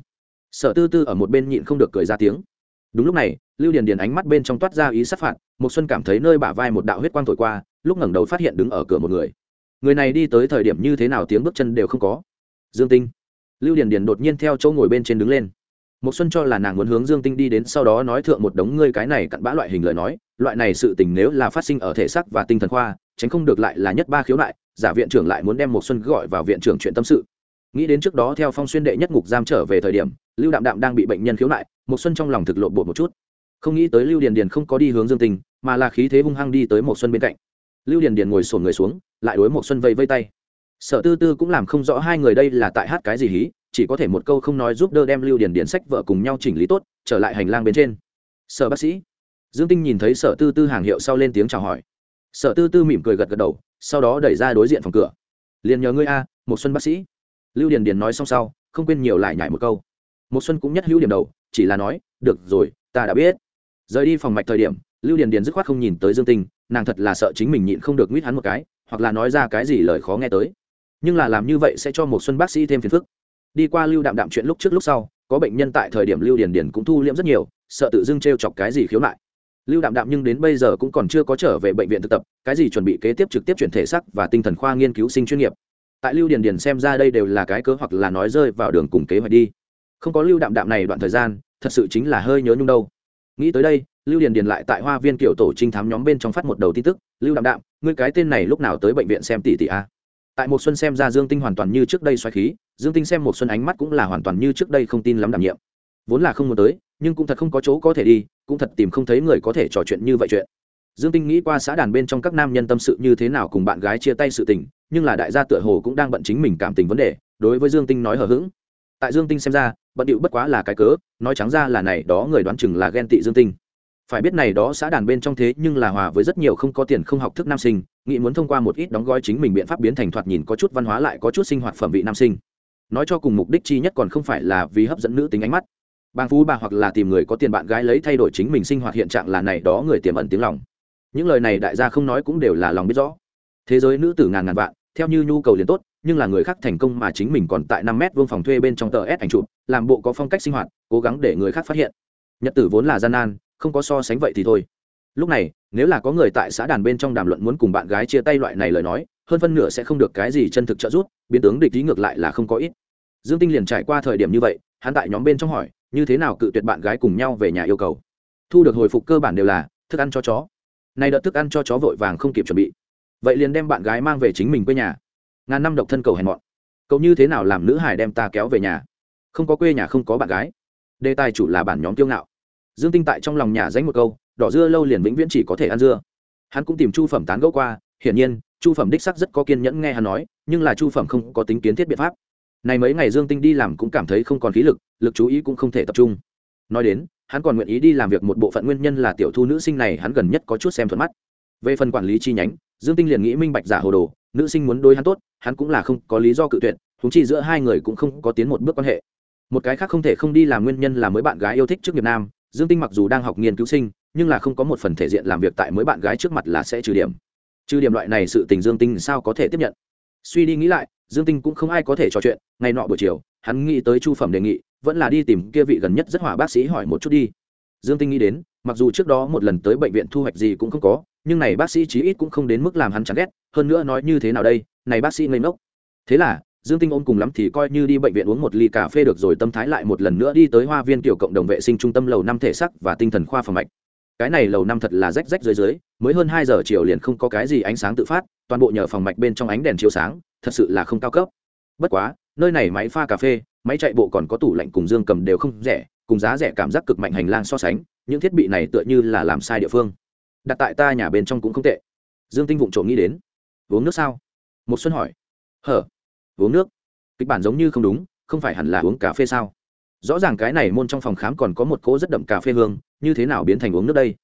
Sở tư tư ở một bên nhịn không được cười ra tiếng. Đúng lúc này, lưu điền điền ánh mắt bên trong toát ra ý sát phạt, một xuân cảm thấy nơi bả vai một đạo huyết quang thổi qua, lúc ngẩng đầu phát hiện đứng ở cửa một người người này đi tới thời điểm như thế nào tiếng bước chân đều không có. Dương tinh. Lưu điền điền đột nhiên theo chỗ ngồi bên trên đứng lên. Một xuân cho là nàng muốn hướng dương tinh đi đến sau đó nói thượng một đống ngươi cái này cặn bã loại hình lời nói, loại này sự tình nếu là phát sinh ở thể xác và tinh thần khoa, tránh không được lại là nhất ba khiếu nại, giả viện trưởng lại muốn đem một xuân gọi vào viện trưởng chuyện tâm sự. Nghĩ đến trước đó theo phong xuyên đệ nhất ngục giam trở về thời điểm, lưu đạm đạm đang bị bệnh nhân khiếu nại một xuân trong lòng thực lộ bột một chút. Không nghĩ tới lưu điền điền không có đi hướng dương tinh, mà là khí thế hung hăng đi tới một xuân bên cạnh lưu điền điền ngồi sổn người xuống, lại đối một xuân vây vây tay. Sở tư tư cũng làm không rõ hai người đây là tại hát cái gì hí, chỉ có thể một câu không nói giúp đỡ đem lưu điền điền sách vợ cùng nhau chỉnh lý tốt, trở lại hành lang bên trên. Sở bác sĩ, dương tinh nhìn thấy sở tư tư hàng hiệu sau lên tiếng chào hỏi. Sở tư tư mỉm cười gật gật đầu, sau đó đẩy ra đối diện phòng cửa. Liền nhờ ngươi a một xuân bác sĩ. Lưu điền điền nói xong sau, không quên nhiều lại nhảy một câu. Một xuân cũng nhất hữu điểm đầu, chỉ là nói, được rồi, ta đã biết. Rời đi phòng mạch thời điểm, lưu điền điền dứt khoát không nhìn tới dương tinh nàng thật là sợ chính mình nhịn không được nguyết hắn một cái, hoặc là nói ra cái gì lời khó nghe tới. Nhưng là làm như vậy sẽ cho một xuân bác sĩ thêm phiền phức. Đi qua lưu đạm đạm chuyện lúc trước lúc sau, có bệnh nhân tại thời điểm lưu điền điền cũng thu liễm rất nhiều, sợ tự dưng treo chọc cái gì khiếu nại. Lưu đạm đạm nhưng đến bây giờ cũng còn chưa có trở về bệnh viện thực tập, cái gì chuẩn bị kế tiếp trực tiếp chuyển thể sắc và tinh thần khoa nghiên cứu sinh chuyên nghiệp. Tại lưu điền điền xem ra đây đều là cái cớ hoặc là nói rơi vào đường cùng kế hoạch đi. Không có lưu đạm đạm này đoạn thời gian, thật sự chính là hơi nhớ nhung đâu. Nghĩ tới đây lưu điền điền lại tại hoa viên kiểu tổ trinh thám nhóm bên trong phát một đầu tin tức, lưu đạm đạm, ngươi cái tên này lúc nào tới bệnh viện xem tỷ tỷ a? Tại một xuân xem ra dương tinh hoàn toàn như trước đây xoáy khí, dương tinh xem một xuân ánh mắt cũng là hoàn toàn như trước đây không tin lắm đảm nhiệm. Vốn là không muốn tới, nhưng cũng thật không có chỗ có thể đi, cũng thật tìm không thấy người có thể trò chuyện như vậy chuyện. Dương tinh nghĩ qua xã đàn bên trong các nam nhân tâm sự như thế nào cùng bạn gái chia tay sự tình, nhưng là đại gia tựa hồ cũng đang bận chính mình cảm tình vấn đề, đối với dương tinh nói hờ hững. Tại dương tinh xem ra, bận điệu bất quá là cái cớ, nói trắng ra là này, đó người đoán chừng là ghen tị dương tinh phải biết này đó xã đàn bên trong thế nhưng là hòa với rất nhiều không có tiền không học thức nam sinh, nghĩ muốn thông qua một ít đóng gói chính mình biện pháp biến thành thoạt nhìn có chút văn hóa lại có chút sinh hoạt phẩm vị nam sinh. Nói cho cùng mục đích chi nhất còn không phải là vì hấp dẫn nữ tính ánh mắt. Bang phú bà hoặc là tìm người có tiền bạn gái lấy thay đổi chính mình sinh hoạt hiện trạng là này đó người tiềm ẩn tiếng lòng. Những lời này đại gia không nói cũng đều là lòng biết rõ. Thế giới nữ tử ngàn ngàn vạn, theo như nhu cầu liền tốt, nhưng là người khác thành công mà chính mình còn tại năm mét vuông phòng thuê bên trong tờ S ảnh chụp, làm bộ có phong cách sinh hoạt, cố gắng để người khác phát hiện. Nhật tử vốn là gian nan không có so sánh vậy thì thôi. Lúc này, nếu là có người tại xã đàn bên trong đàm luận muốn cùng bạn gái chia tay loại này lời nói, hơn phân nửa sẽ không được cái gì chân thực trợ giúp, biến tướng địch ý ngược lại là không có ít. Dương tinh liền trải qua thời điểm như vậy, hắn tại nhóm bên trong hỏi, như thế nào cự tuyệt bạn gái cùng nhau về nhà yêu cầu? Thu được hồi phục cơ bản đều là, thức ăn cho chó. Nay đợt thức ăn cho chó vội vàng không kịp chuẩn bị. Vậy liền đem bạn gái mang về chính mình quê nhà. Ngàn năm độc thân cầu hèn mọn. Cậu như thế nào làm nữ hải đem ta kéo về nhà? Không có quê nhà không có bạn gái. Đề tài chủ là bản nhóm tiêu ngạo dương tinh tại trong lòng nhà danh một câu, đỏ dưa lâu liền vĩnh viễn chỉ có thể ăn dưa. Hắn cũng tìm chu phẩm tán gẫu qua, hiển nhiên, chu phẩm đích sắc rất có kiên nhẫn nghe hắn nói, nhưng là chu phẩm không có tính kiến thiết biện pháp. Này mấy ngày dương tinh đi làm cũng cảm thấy không còn khí lực lực chú ý cũng không thể tập trung. Nói đến, hắn còn nguyện ý đi làm việc một bộ phận nguyên nhân là tiểu thu nữ sinh này hắn gần nhất có chút xem thuận mắt. Về phần quản lý chi nhánh, dương tinh liền nghĩ minh bạch giả hồ đồ, nữ sinh muốn đối hắn tốt, hắn cũng là không có lý do cự tuyệt thúng chi giữa hai người cũng không có tiến một bước quan hệ. Một cái khác không thể không đi làm nguyên nhân là mới bạn gái yêu thích trước nghiệp nam dương tinh mặc dù đang học nghiên cứu sinh, nhưng là không có một phần thể diện làm việc tại mới bạn gái trước mặt là sẽ trừ điểm. Trừ điểm loại này sự tình dương tinh sao có thể tiếp nhận? Suy đi nghĩ lại, dương tinh cũng không ai có thể trò chuyện, ngày nọ buổi chiều, hắn nghĩ tới chu phẩm đề nghị, vẫn là đi tìm kia vị gần nhất rất hỏa bác sĩ hỏi một chút đi. Dương tinh nghĩ đến, mặc dù trước đó một lần tới bệnh viện thu hoạch gì cũng không có, nhưng này bác sĩ chí ít cũng không đến mức làm hắn chán ghét, hơn nữa nói như thế nào đây, này bác sĩ ngây ngốc. Thế là dương tinh ôm cùng lắm thì coi như đi bệnh viện uống một ly cà phê được rồi, tâm thái lại một lần nữa đi tới hoa viên kiểu cộng đồng vệ sinh trung tâm lầu năm thể sắc và tinh thần khoa phòng mạch. Cái này lầu năm thật là rách rách dưới dưới, mới hơn hai giờ chiều liền không có cái gì ánh sáng tự phát, toàn bộ nhờ phòng mạch bên trong ánh đèn chiếu sáng, thật sự là không cao cấp. Bất quá, nơi này máy pha cà phê, máy chạy bộ còn có tủ lạnh cùng dương cầm đều không rẻ, cùng giá rẻ cảm giác cực mạnh hành lang so sánh, những thiết bị này tựa như là làm sai địa phương. Đặt tại ta nhà bên trong cũng không tệ. Dương tinh vụng trộm nghĩ đến. Uống nước sao? Một xuân hỏi. Hở uống nước. Kịch bản giống như không đúng, không phải hẳn là uống cà phê sao? Rõ ràng cái này môn trong phòng khám còn có một cỗ rất đậm cà phê hương, như thế nào biến thành uống nước đây?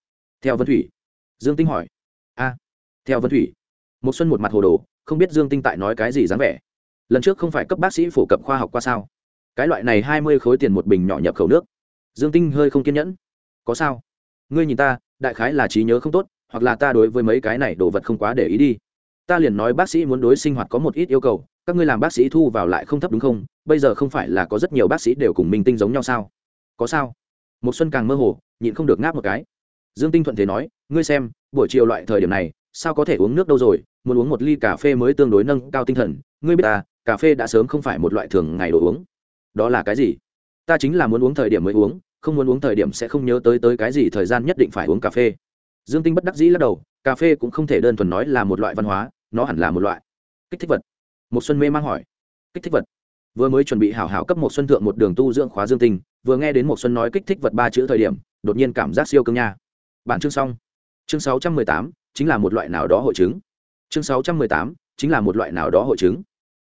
Theo vân thủy. Dương tinh hỏi. A. Theo vân thủy. Một xuân một mặt hồ đồ, không biết dương tinh tại nói cái gì dáng vẻ. Lần trước không phải cấp bác sĩ phổ cập khoa học qua sao? Cái loại này hai mươi khối tiền một bình nhỏ nhập khẩu nước. Dương tinh hơi không kiên nhẫn. Có sao? Ngươi nhìn ta, đại khái là trí nhớ không tốt, hoặc là ta đối với mấy cái này đồ vật không quá để ý đi. Ta liền nói bác sĩ muốn đối sinh hoạt có một ít yêu cầu các ngươi làm bác sĩ thu vào lại không thấp đúng không? Bây giờ không phải là có rất nhiều bác sĩ đều cùng minh tinh giống nhau sao? Có sao? Một xuân càng mơ hồ, nhịn không được ngáp một cái. Dương tinh thuận thế nói, ngươi xem, buổi chiều loại thời điểm này, sao có thể uống nước đâu rồi? Muốn uống một ly cà phê mới tương đối nâng cao tinh thần. Ngươi biết ta, cà phê đã sớm không phải một loại thường ngày đồ uống. Đó là cái gì? Ta chính là muốn uống thời điểm mới uống, không muốn uống thời điểm sẽ không nhớ tới tới cái gì thời gian nhất định phải uống cà phê. Dương tinh bất đắc dĩ lắc đầu, cà phê cũng không thể đơn thuần nói là một loại văn hóa, nó hẳn là một loại kích thích vật một xuân mê mang hỏi. Kích thích vật. Vừa mới chuẩn bị hảo hảo cấp một xuân thượng một đường tu dưỡng khóa dương tinh, vừa nghe đến một xuân nói kích thích vật ba chữ thời điểm, đột nhiên cảm giác siêu cương nha. Bản chương xong. Chương sáu trăm mười tám, chính là một loại nào đó hội chứng. Chương sáu trăm mười tám, chính là một loại nào đó hội chứng.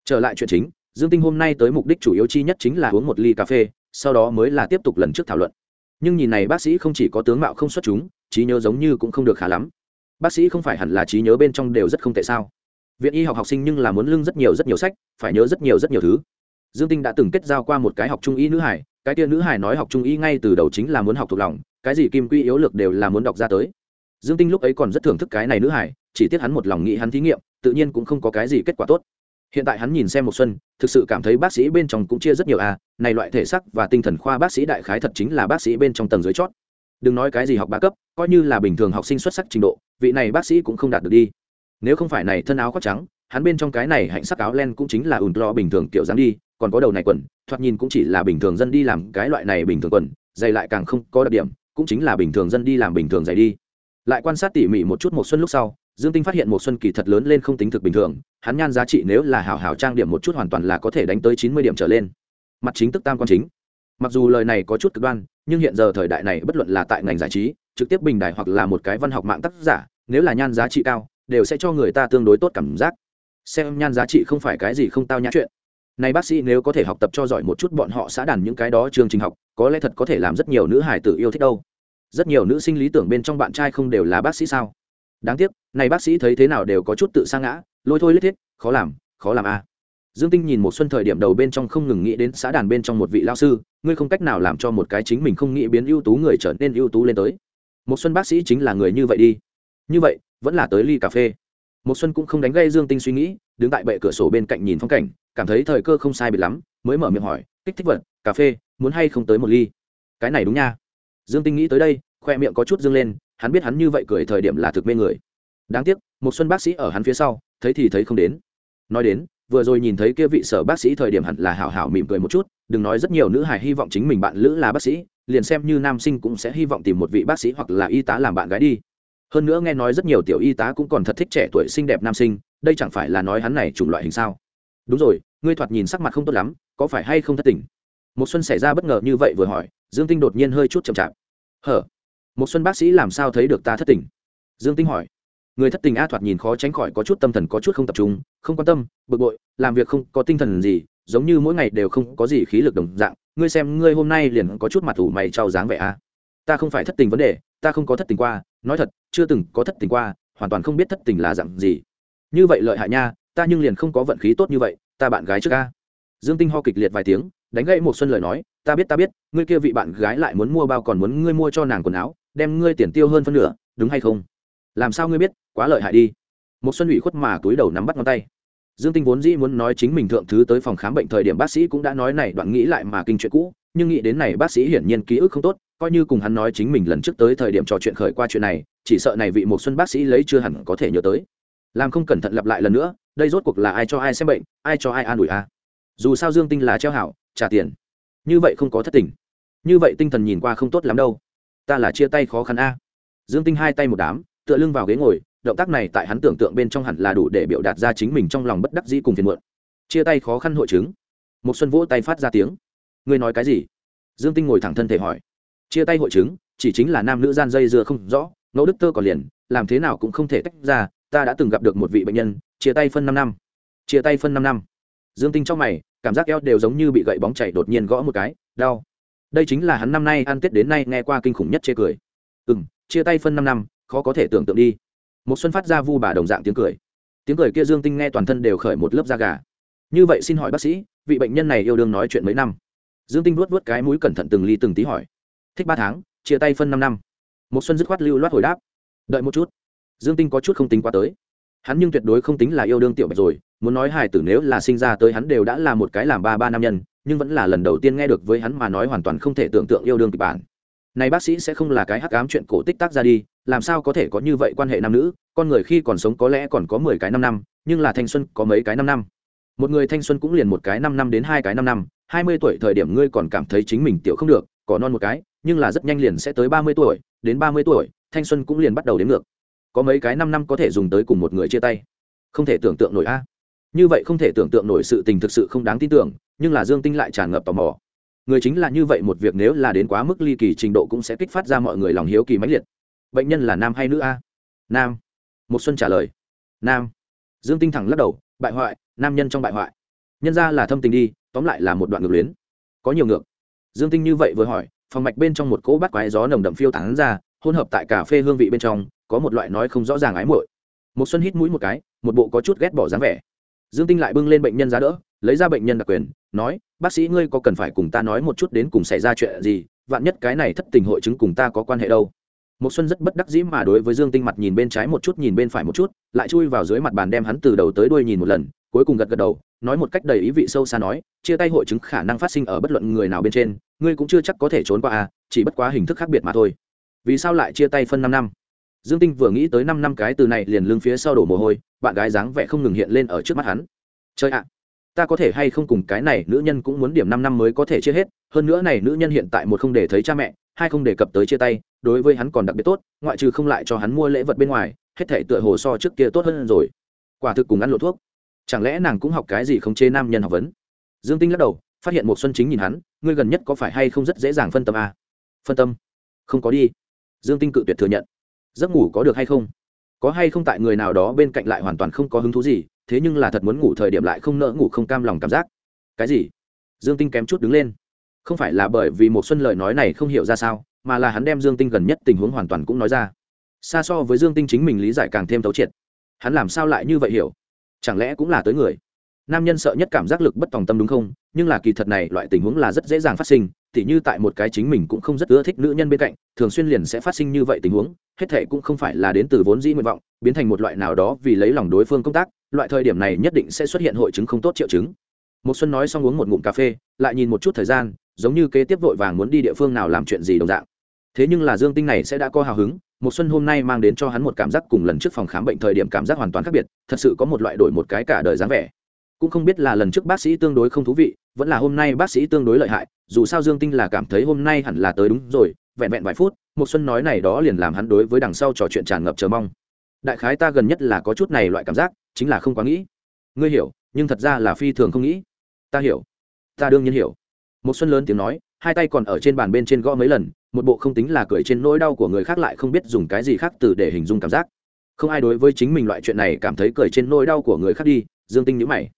Trở lại chuyện chính, dương tinh hôm nay tới mục đích chủ yếu chi nhất chính là uống một ly cà phê, sau đó mới là tiếp tục lần trước thảo luận. Nhưng nhìn này bác sĩ không chỉ có tướng mạo không xuất chúng, trí nhớ giống như cũng không được khá lắm. Bác sĩ không phải hẳn là trí nhớ bên trong đều rất không tệ sao? Viện y học học sinh nhưng là muốn lưng rất nhiều rất nhiều sách, phải nhớ rất nhiều rất nhiều thứ. Dương tinh đã từng kết giao qua một cái học trung y nữ hải, cái tia nữ hải nói học trung y ngay từ đầu chính là muốn học thuộc lòng, cái gì kim quy yếu lược đều là muốn đọc ra tới. Dương tinh lúc ấy còn rất thưởng thức cái này nữ hải, chỉ tiếc hắn một lòng nghĩ hắn thí nghiệm, tự nhiên cũng không có cái gì kết quả tốt. Hiện tại hắn nhìn xem một xuân, thực sự cảm thấy bác sĩ bên trong cũng chia rất nhiều à này loại thể sắc và tinh thần khoa bác sĩ đại khái thật chính là bác sĩ bên trong tầng dưới chót. Đừng nói cái gì học ba cấp, coi như là bình thường học sinh xuất sắc trình độ, vị này bác sĩ cũng không đạt được đi nếu không phải này thân áo khoác trắng, hắn bên trong cái này hạnh sắc áo len cũng chính là ùn lo bình thường kiểu dáng đi, còn có đầu này quần, thoạt nhìn cũng chỉ là bình thường dân đi làm cái loại này bình thường quần dày lại càng không có đặc điểm, cũng chính là bình thường dân đi làm bình thường dày đi. Lại quan sát tỉ mỉ một chút một xuân lúc sau, dương tinh phát hiện một xuân kỳ thật lớn lên không tính thực bình thường, hắn nhan giá trị nếu là hảo hảo trang điểm một chút hoàn toàn là có thể đánh tới chín mươi điểm trở lên. Mặt chính tức tam quan chính. Mặc dù lời này có chút cực đoan, nhưng hiện giờ thời đại này bất luận là tại ngành giải trí, trực tiếp bình đại hoặc là một cái văn học mạng tác giả, nếu là nhan giá trị cao đều sẽ cho người ta tương đối tốt cảm giác. Xem nhan giá trị không phải cái gì không tao nhã chuyện. Này bác sĩ nếu có thể học tập cho giỏi một chút bọn họ xã đàn những cái đó chương trình học, có lẽ thật có thể làm rất nhiều nữ hải tử yêu thích đâu. Rất nhiều nữ sinh lý tưởng bên trong bạn trai không đều là bác sĩ sao? Đáng tiếc, này bác sĩ thấy thế nào đều có chút tự sa ngã, lôi thôi lết thiết, khó làm khó làm a dương tinh nhìn một xuân thời điểm đầu bên trong không ngừng nghĩ đến xã đàn bên trong một vị lao sư, ngươi không cách nào làm cho một cái chính mình không nghĩ biến ưu tú người trở nên ưu tú lên tới. Một xuân bác sĩ chính là người như vậy đi. Như vậy vẫn là tới ly cà phê. Một xuân cũng không đánh gây dương tinh suy nghĩ, đứng tại bệ cửa sổ bên cạnh nhìn phong cảnh, cảm thấy thời cơ không sai biệt lắm, mới mở miệng hỏi, kích thích vật, cà phê, muốn hay không tới một ly? Cái này đúng nha. Dương tinh nghĩ tới đây, khoe miệng có chút dương lên, hắn biết hắn như vậy cười thời điểm là thực mê người. Đáng tiếc một xuân bác sĩ ở hắn phía sau, thấy thì thấy không đến. Nói đến, vừa rồi nhìn thấy kia vị sở bác sĩ thời điểm hẳn là hảo hảo mỉm cười một chút, đừng nói rất nhiều nữ hài hy vọng chính mình bạn lữ là bác sĩ, liền xem như nam sinh cũng sẽ hy vọng tìm một vị bác sĩ hoặc là y tá làm bạn gái đi hơn nữa nghe nói rất nhiều tiểu y tá cũng còn thật thích trẻ tuổi xinh đẹp nam sinh, đây chẳng phải là nói hắn này chủng loại hình sao? Đúng rồi, ngươi thoạt nhìn sắc mặt không tốt lắm, có phải hay không thất tình? Một xuân xảy ra bất ngờ như vậy vừa hỏi, dương tinh đột nhiên hơi chút chậm chạp. Hở? Một xuân bác sĩ làm sao thấy được ta thất tình? Dương tinh hỏi. Người thất tình a thoạt nhìn khó tránh khỏi có chút tâm thần có chút không tập trung, không quan tâm, bực bội, làm việc không có tinh thần gì, giống như mỗi ngày đều không có gì khí lực đồng dạng, ngươi xem ngươi hôm nay liền có chút mặt ủ mày trao dáng vẻ a. Ta không phải thất tình vấn đề, ta không có thất tình qua nói thật, chưa từng có thất tình qua, hoàn toàn không biết thất tình là dạng gì. Như vậy lợi hại nha, ta nhưng liền không có vận khí tốt như vậy, ta bạn gái trước ca dương tinh ho kịch liệt vài tiếng, đánh gậy một xuân lời nói, ta biết ta biết, ngươi kia vị bạn gái lại muốn mua bao còn muốn ngươi mua cho nàng quần áo, đem ngươi tiền tiêu hơn phân nửa, đúng hay không? Làm sao ngươi biết, quá lợi hại đi. Một xuân ủy khuất mà túi đầu nắm bắt ngón tay. Dương tinh vốn dĩ muốn nói chính mình thượng thứ tới phòng khám bệnh thời điểm bác sĩ cũng đã nói này, đoạn nghĩ lại mà kinh chuyện cũ, nhưng nghĩ đến này bác sĩ hiển nhiên ký ức không tốt coi như cùng hắn nói chính mình lần trước tới thời điểm trò chuyện khởi qua chuyện này, chỉ sợ này vị một xuân bác sĩ lấy chưa hẳn có thể nhớ tới. Làm không cẩn thận lặp lại lần nữa, đây rốt cuộc là ai cho ai xem bệnh, ai cho ai an ủi a? Dù sao dương tinh là treo hảo, trả tiền. Như vậy không có thất tình. Như vậy tinh thần nhìn qua không tốt lắm đâu. Ta là chia tay khó khăn a. Dương tinh hai tay một đám, tựa lưng vào ghế ngồi, động tác này tại hắn tưởng tượng bên trong hẳn là đủ để biểu đạt ra chính mình trong lòng bất đắc dĩ cùng phiền muộn. Chia tay khó khăn hội chứng. Một xuân vỗ tay phát ra tiếng. Ngươi nói cái gì? Dương tinh ngồi thẳng thân thể hỏi chia tay hội chứng, chỉ chính là nam nữ gian dây dưa không rõ, ngẫu đức tơ còn liền, làm thế nào cũng không thể tách ra, ta đã từng gặp được một vị bệnh nhân, chia tay phân năm năm. Chia tay phân năm năm. Dương tinh trong mày, cảm giác eo đều giống như bị gậy bóng chảy đột nhiên gõ một cái, đau. Đây chính là hắn năm nay ăn tết đến nay nghe qua kinh khủng nhất chê cười. Ừ m chia tay phân năm năm, khó có thể tưởng tượng đi. Một xuân phát ra vu bà đồng dạng tiếng cười. Tiếng cười kia dương tinh nghe toàn thân đều khởi một lớp da gà. Như vậy xin hỏi bác sĩ, vị bệnh nhân này yêu đương nói chuyện mấy năm? Dương tinh vuốt vuốt cái mũi cẩn thận từng ly từng tí hỏi thích ba tháng, chia tay phân năm năm. Một xuân dứt khoát lưu loát hồi đáp. Đợi một chút. Dương tinh có chút không tính qua tới. Hắn nhưng tuyệt đối không tính là yêu đương tiểu bạch rồi, muốn nói hài tử nếu là sinh ra tới hắn đều đã là một cái làm ba ba nam nhân, nhưng vẫn là lần đầu tiên nghe được với hắn mà nói hoàn toàn không thể tưởng tượng yêu đương kịch bản. Này bác sĩ sẽ không là cái hắc ám chuyện cổ tích tác ra đi, làm sao có thể có như vậy quan hệ nam nữ? Con người khi còn sống có lẽ còn có mười cái năm năm, nhưng là thanh xuân có mấy cái năm năm. Một người thanh xuân cũng liền một cái năm năm đến hai cái năm năm, hai mươi tuổi thời điểm ngươi còn cảm thấy chính mình tiểu không được có non một cái nhưng là rất nhanh liền sẽ tới ba mươi tuổi, đến ba mươi tuổi, thanh xuân cũng liền bắt đầu đến ngược. Có mấy cái năm năm có thể dùng tới cùng một người chia tay. Không thể tưởng tượng nổi a. Như vậy không thể tưởng tượng nổi sự tình thực sự không đáng tin tưởng, nhưng là dương tinh lại tràn ngập tò mò. Người chính là như vậy một việc nếu là đến quá mức ly kỳ trình độ cũng sẽ kích phát ra mọi người lòng hiếu kỳ mãnh liệt. Bệnh nhân là nam hay nữ a? Nam. Một xuân trả lời. Nam. Dương tinh thẳng lắc đầu, bại hoại, nam nhân trong bại hoại. Nhân ra là thâm tình đi, tóm lại là một đoạn ngược luyến. Có nhiều ngược. Dương tinh như vậy vừa hỏi phòng mạch bên trong một cỗ bát quái gió nồng đậm phiêu tán ra, hỗn hợp tại cà phê hương vị bên trong, có một loại nói không rõ ràng ái muội. Một xuân hít mũi một cái, một bộ có chút ghét bỏ dáng vẻ. Dương tinh lại bưng lên bệnh nhân giá đỡ, lấy ra bệnh nhân đặc quyền, nói, bác sĩ ngươi có cần phải cùng ta nói một chút đến cùng xảy ra chuyện gì? Vạn nhất cái này thất tình hội chứng cùng ta có quan hệ đâu? Một xuân rất bất đắc dĩ mà đối với dương tinh mặt nhìn bên trái một chút, nhìn bên phải một chút, lại chui vào dưới mặt bàn đem hắn từ đầu tới đuôi nhìn một lần, cuối cùng gật gật đầu, nói một cách đầy ý vị sâu xa nói, chia tay hội chứng khả năng phát sinh ở bất luận người nào bên trên ngươi cũng chưa chắc có thể trốn qua à chỉ bất quá hình thức khác biệt mà thôi. Vì sao lại chia tay phân năm năm? Dương tinh vừa nghĩ tới năm năm cái từ này liền lưng phía sau đổ mồ hôi, bạn gái dáng vẻ không ngừng hiện lên ở trước mắt hắn. Chơi ạ, ta có thể hay không cùng cái này nữ nhân cũng muốn điểm năm năm mới có thể chia hết, hơn nữa này nữ nhân hiện tại một không để thấy cha mẹ, hai không đề cập tới chia tay, đối với hắn còn đặc biệt tốt, ngoại trừ không lại cho hắn mua lễ vật bên ngoài, hết thể tựa hồ so trước kia tốt hơn rồi. Quả thực cùng ăn lộ thuốc. Chẳng lẽ nàng cũng học cái gì không chê nam nhân học vấn? Dương tinh lắc đầu phát hiện một xuân chính nhìn hắn, ngươi gần nhất có phải hay không rất dễ dàng phân tâm à? phân tâm? Không có đi. Dương tinh cự tuyệt thừa nhận. Giấc ngủ có được hay không? Có hay không tại người nào đó bên cạnh lại hoàn toàn không có hứng thú gì, thế nhưng là thật muốn ngủ thời điểm lại không nỡ ngủ không cam lòng cảm giác. Cái gì? Dương tinh kém chút đứng lên. Không phải là bởi vì một xuân lời nói này không hiểu ra sao, mà là hắn đem dương tinh gần nhất tình huống hoàn toàn cũng nói ra. Xa so với dương tinh chính mình lý giải càng thêm thấu triệt. Hắn làm sao lại như vậy hiểu? Chẳng lẽ cũng là tới người? Nam nhân sợ nhất cảm giác lực bất tòng tâm đúng không? Nhưng là kỳ thật này loại tình huống là rất dễ dàng phát sinh, tỉ như tại một cái chính mình cũng không rất ưa thích nữ nhân bên cạnh, thường xuyên liền sẽ phát sinh như vậy tình huống, hết thể cũng không phải là đến từ vốn dĩ nguyện vọng, biến thành một loại nào đó vì lấy lòng đối phương công tác, loại thời điểm này nhất định sẽ xuất hiện hội chứng không tốt triệu chứng. Một xuân nói xong uống một ngụm cà phê, lại nhìn một chút thời gian, giống như kế tiếp vội vàng muốn đi địa phương nào làm chuyện gì đồng dạng. Thế nhưng là dương tinh này sẽ đã có hào hứng một xuân hôm nay mang đến cho hắn một cảm giác cùng lần trước phòng khám bệnh thời điểm cảm giác hoàn toàn khác biệt, thật sự có một loại đổi một cái cả đời dáng vẻ cũng không biết là lần trước bác sĩ tương đối không thú vị, vẫn là hôm nay bác sĩ tương đối lợi hại, dù sao dương tinh là cảm thấy hôm nay hẳn là tới đúng rồi, vẹn vẹn vài phút một xuân nói này đó liền làm hắn đối với đằng sau trò chuyện tràn ngập chờ mong. Đại khái ta gần nhất là có chút này loại cảm giác, chính là không quá nghĩ. Ngươi hiểu, nhưng thật ra là phi thường không nghĩ. Ta hiểu. Ta đương nhiên hiểu. Một xuân lớn tiếng nói, hai tay còn ở trên bàn bên trên gõ mấy lần, một bộ không tính là cười trên nỗi đau của người khác lại không biết dùng cái gì khác từ để hình dung cảm giác. Không ai đối với chính mình loại chuyện này cảm thấy cười trên nỗi đau của người khác đi, dương tinh nhíu mày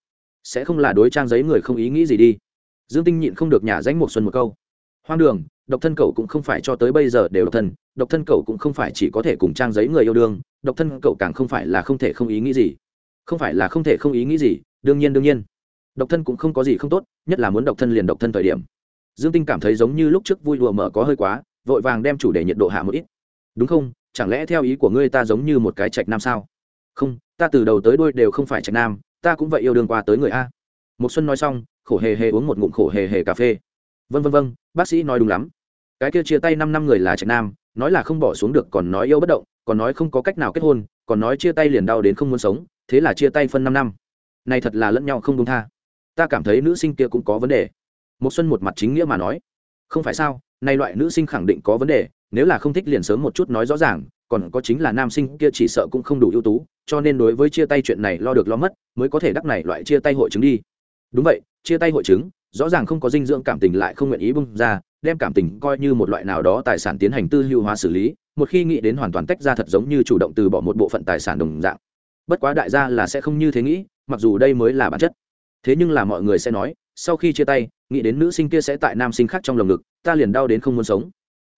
sẽ không là đối trang giấy người không ý nghĩ gì đi. Dương tinh nhịn không được nhả danh một xuân một câu. Hoang đường, độc thân cậu cũng không phải cho tới bây giờ đều độc thân độc thân cậu cũng không phải chỉ có thể cùng trang giấy người yêu đương, độc thân cậu càng không phải là không thể không ý nghĩ gì. Không phải là không thể không ý nghĩ gì, đương nhiên đương nhiên. Độc thân cũng không có gì không tốt, nhất là muốn độc thân liền độc thân thời điểm. Dương tinh cảm thấy giống như lúc trước vui đùa mở có hơi quá, vội vàng đem chủ đề nhiệt độ hạ một ít. Đúng không? Chẳng lẽ theo ý của ngươi ta giống như một cái trạch nam sao? Không, ta từ đầu tới đuôi đều không phải trạch nam ta cũng vậy yêu đương qua tới người a. Một xuân nói xong, khổ hề hề uống một ngụm khổ hề hề cà phê. Vân vân vân bác sĩ nói đúng lắm. Cái kia chia tay năm năm người là trạch nam, nói là không bỏ xuống được, còn nói yêu bất động, còn nói không có cách nào kết hôn, còn nói chia tay liền đau đến không muốn sống, thế là chia tay phân năm năm. Này thật là lẫn nhau không đúng tha. Ta cảm thấy nữ sinh kia cũng có vấn đề. Một xuân một mặt chính nghĩa mà nói. Không phải sao nay loại nữ sinh khẳng định có vấn đề, nếu là không thích liền sớm một chút nói rõ ràng còn có chính là nam sinh kia chỉ sợ cũng không đủ ưu tú, cho nên đối với chia tay chuyện này lo được lo mất, mới có thể đắc này loại chia tay hội chứng đi. Đúng vậy, chia tay hội chứng, rõ ràng không có dinh dưỡng cảm tình lại không nguyện ý bung ra, đem cảm tình coi như một loại nào đó tài sản tiến hành tư hữu hóa xử lý, một khi nghĩ đến hoàn toàn tách ra thật giống như chủ động từ bỏ một bộ phận tài sản đồng dạng. Bất quá đại gia là sẽ không như thế nghĩ, mặc dù đây mới là bản chất. Thế nhưng là mọi người sẽ nói, sau khi chia tay, nghĩ đến nữ sinh kia sẽ tại nam sinh khác trong lồng ngực, ta liền đau đến không muốn sống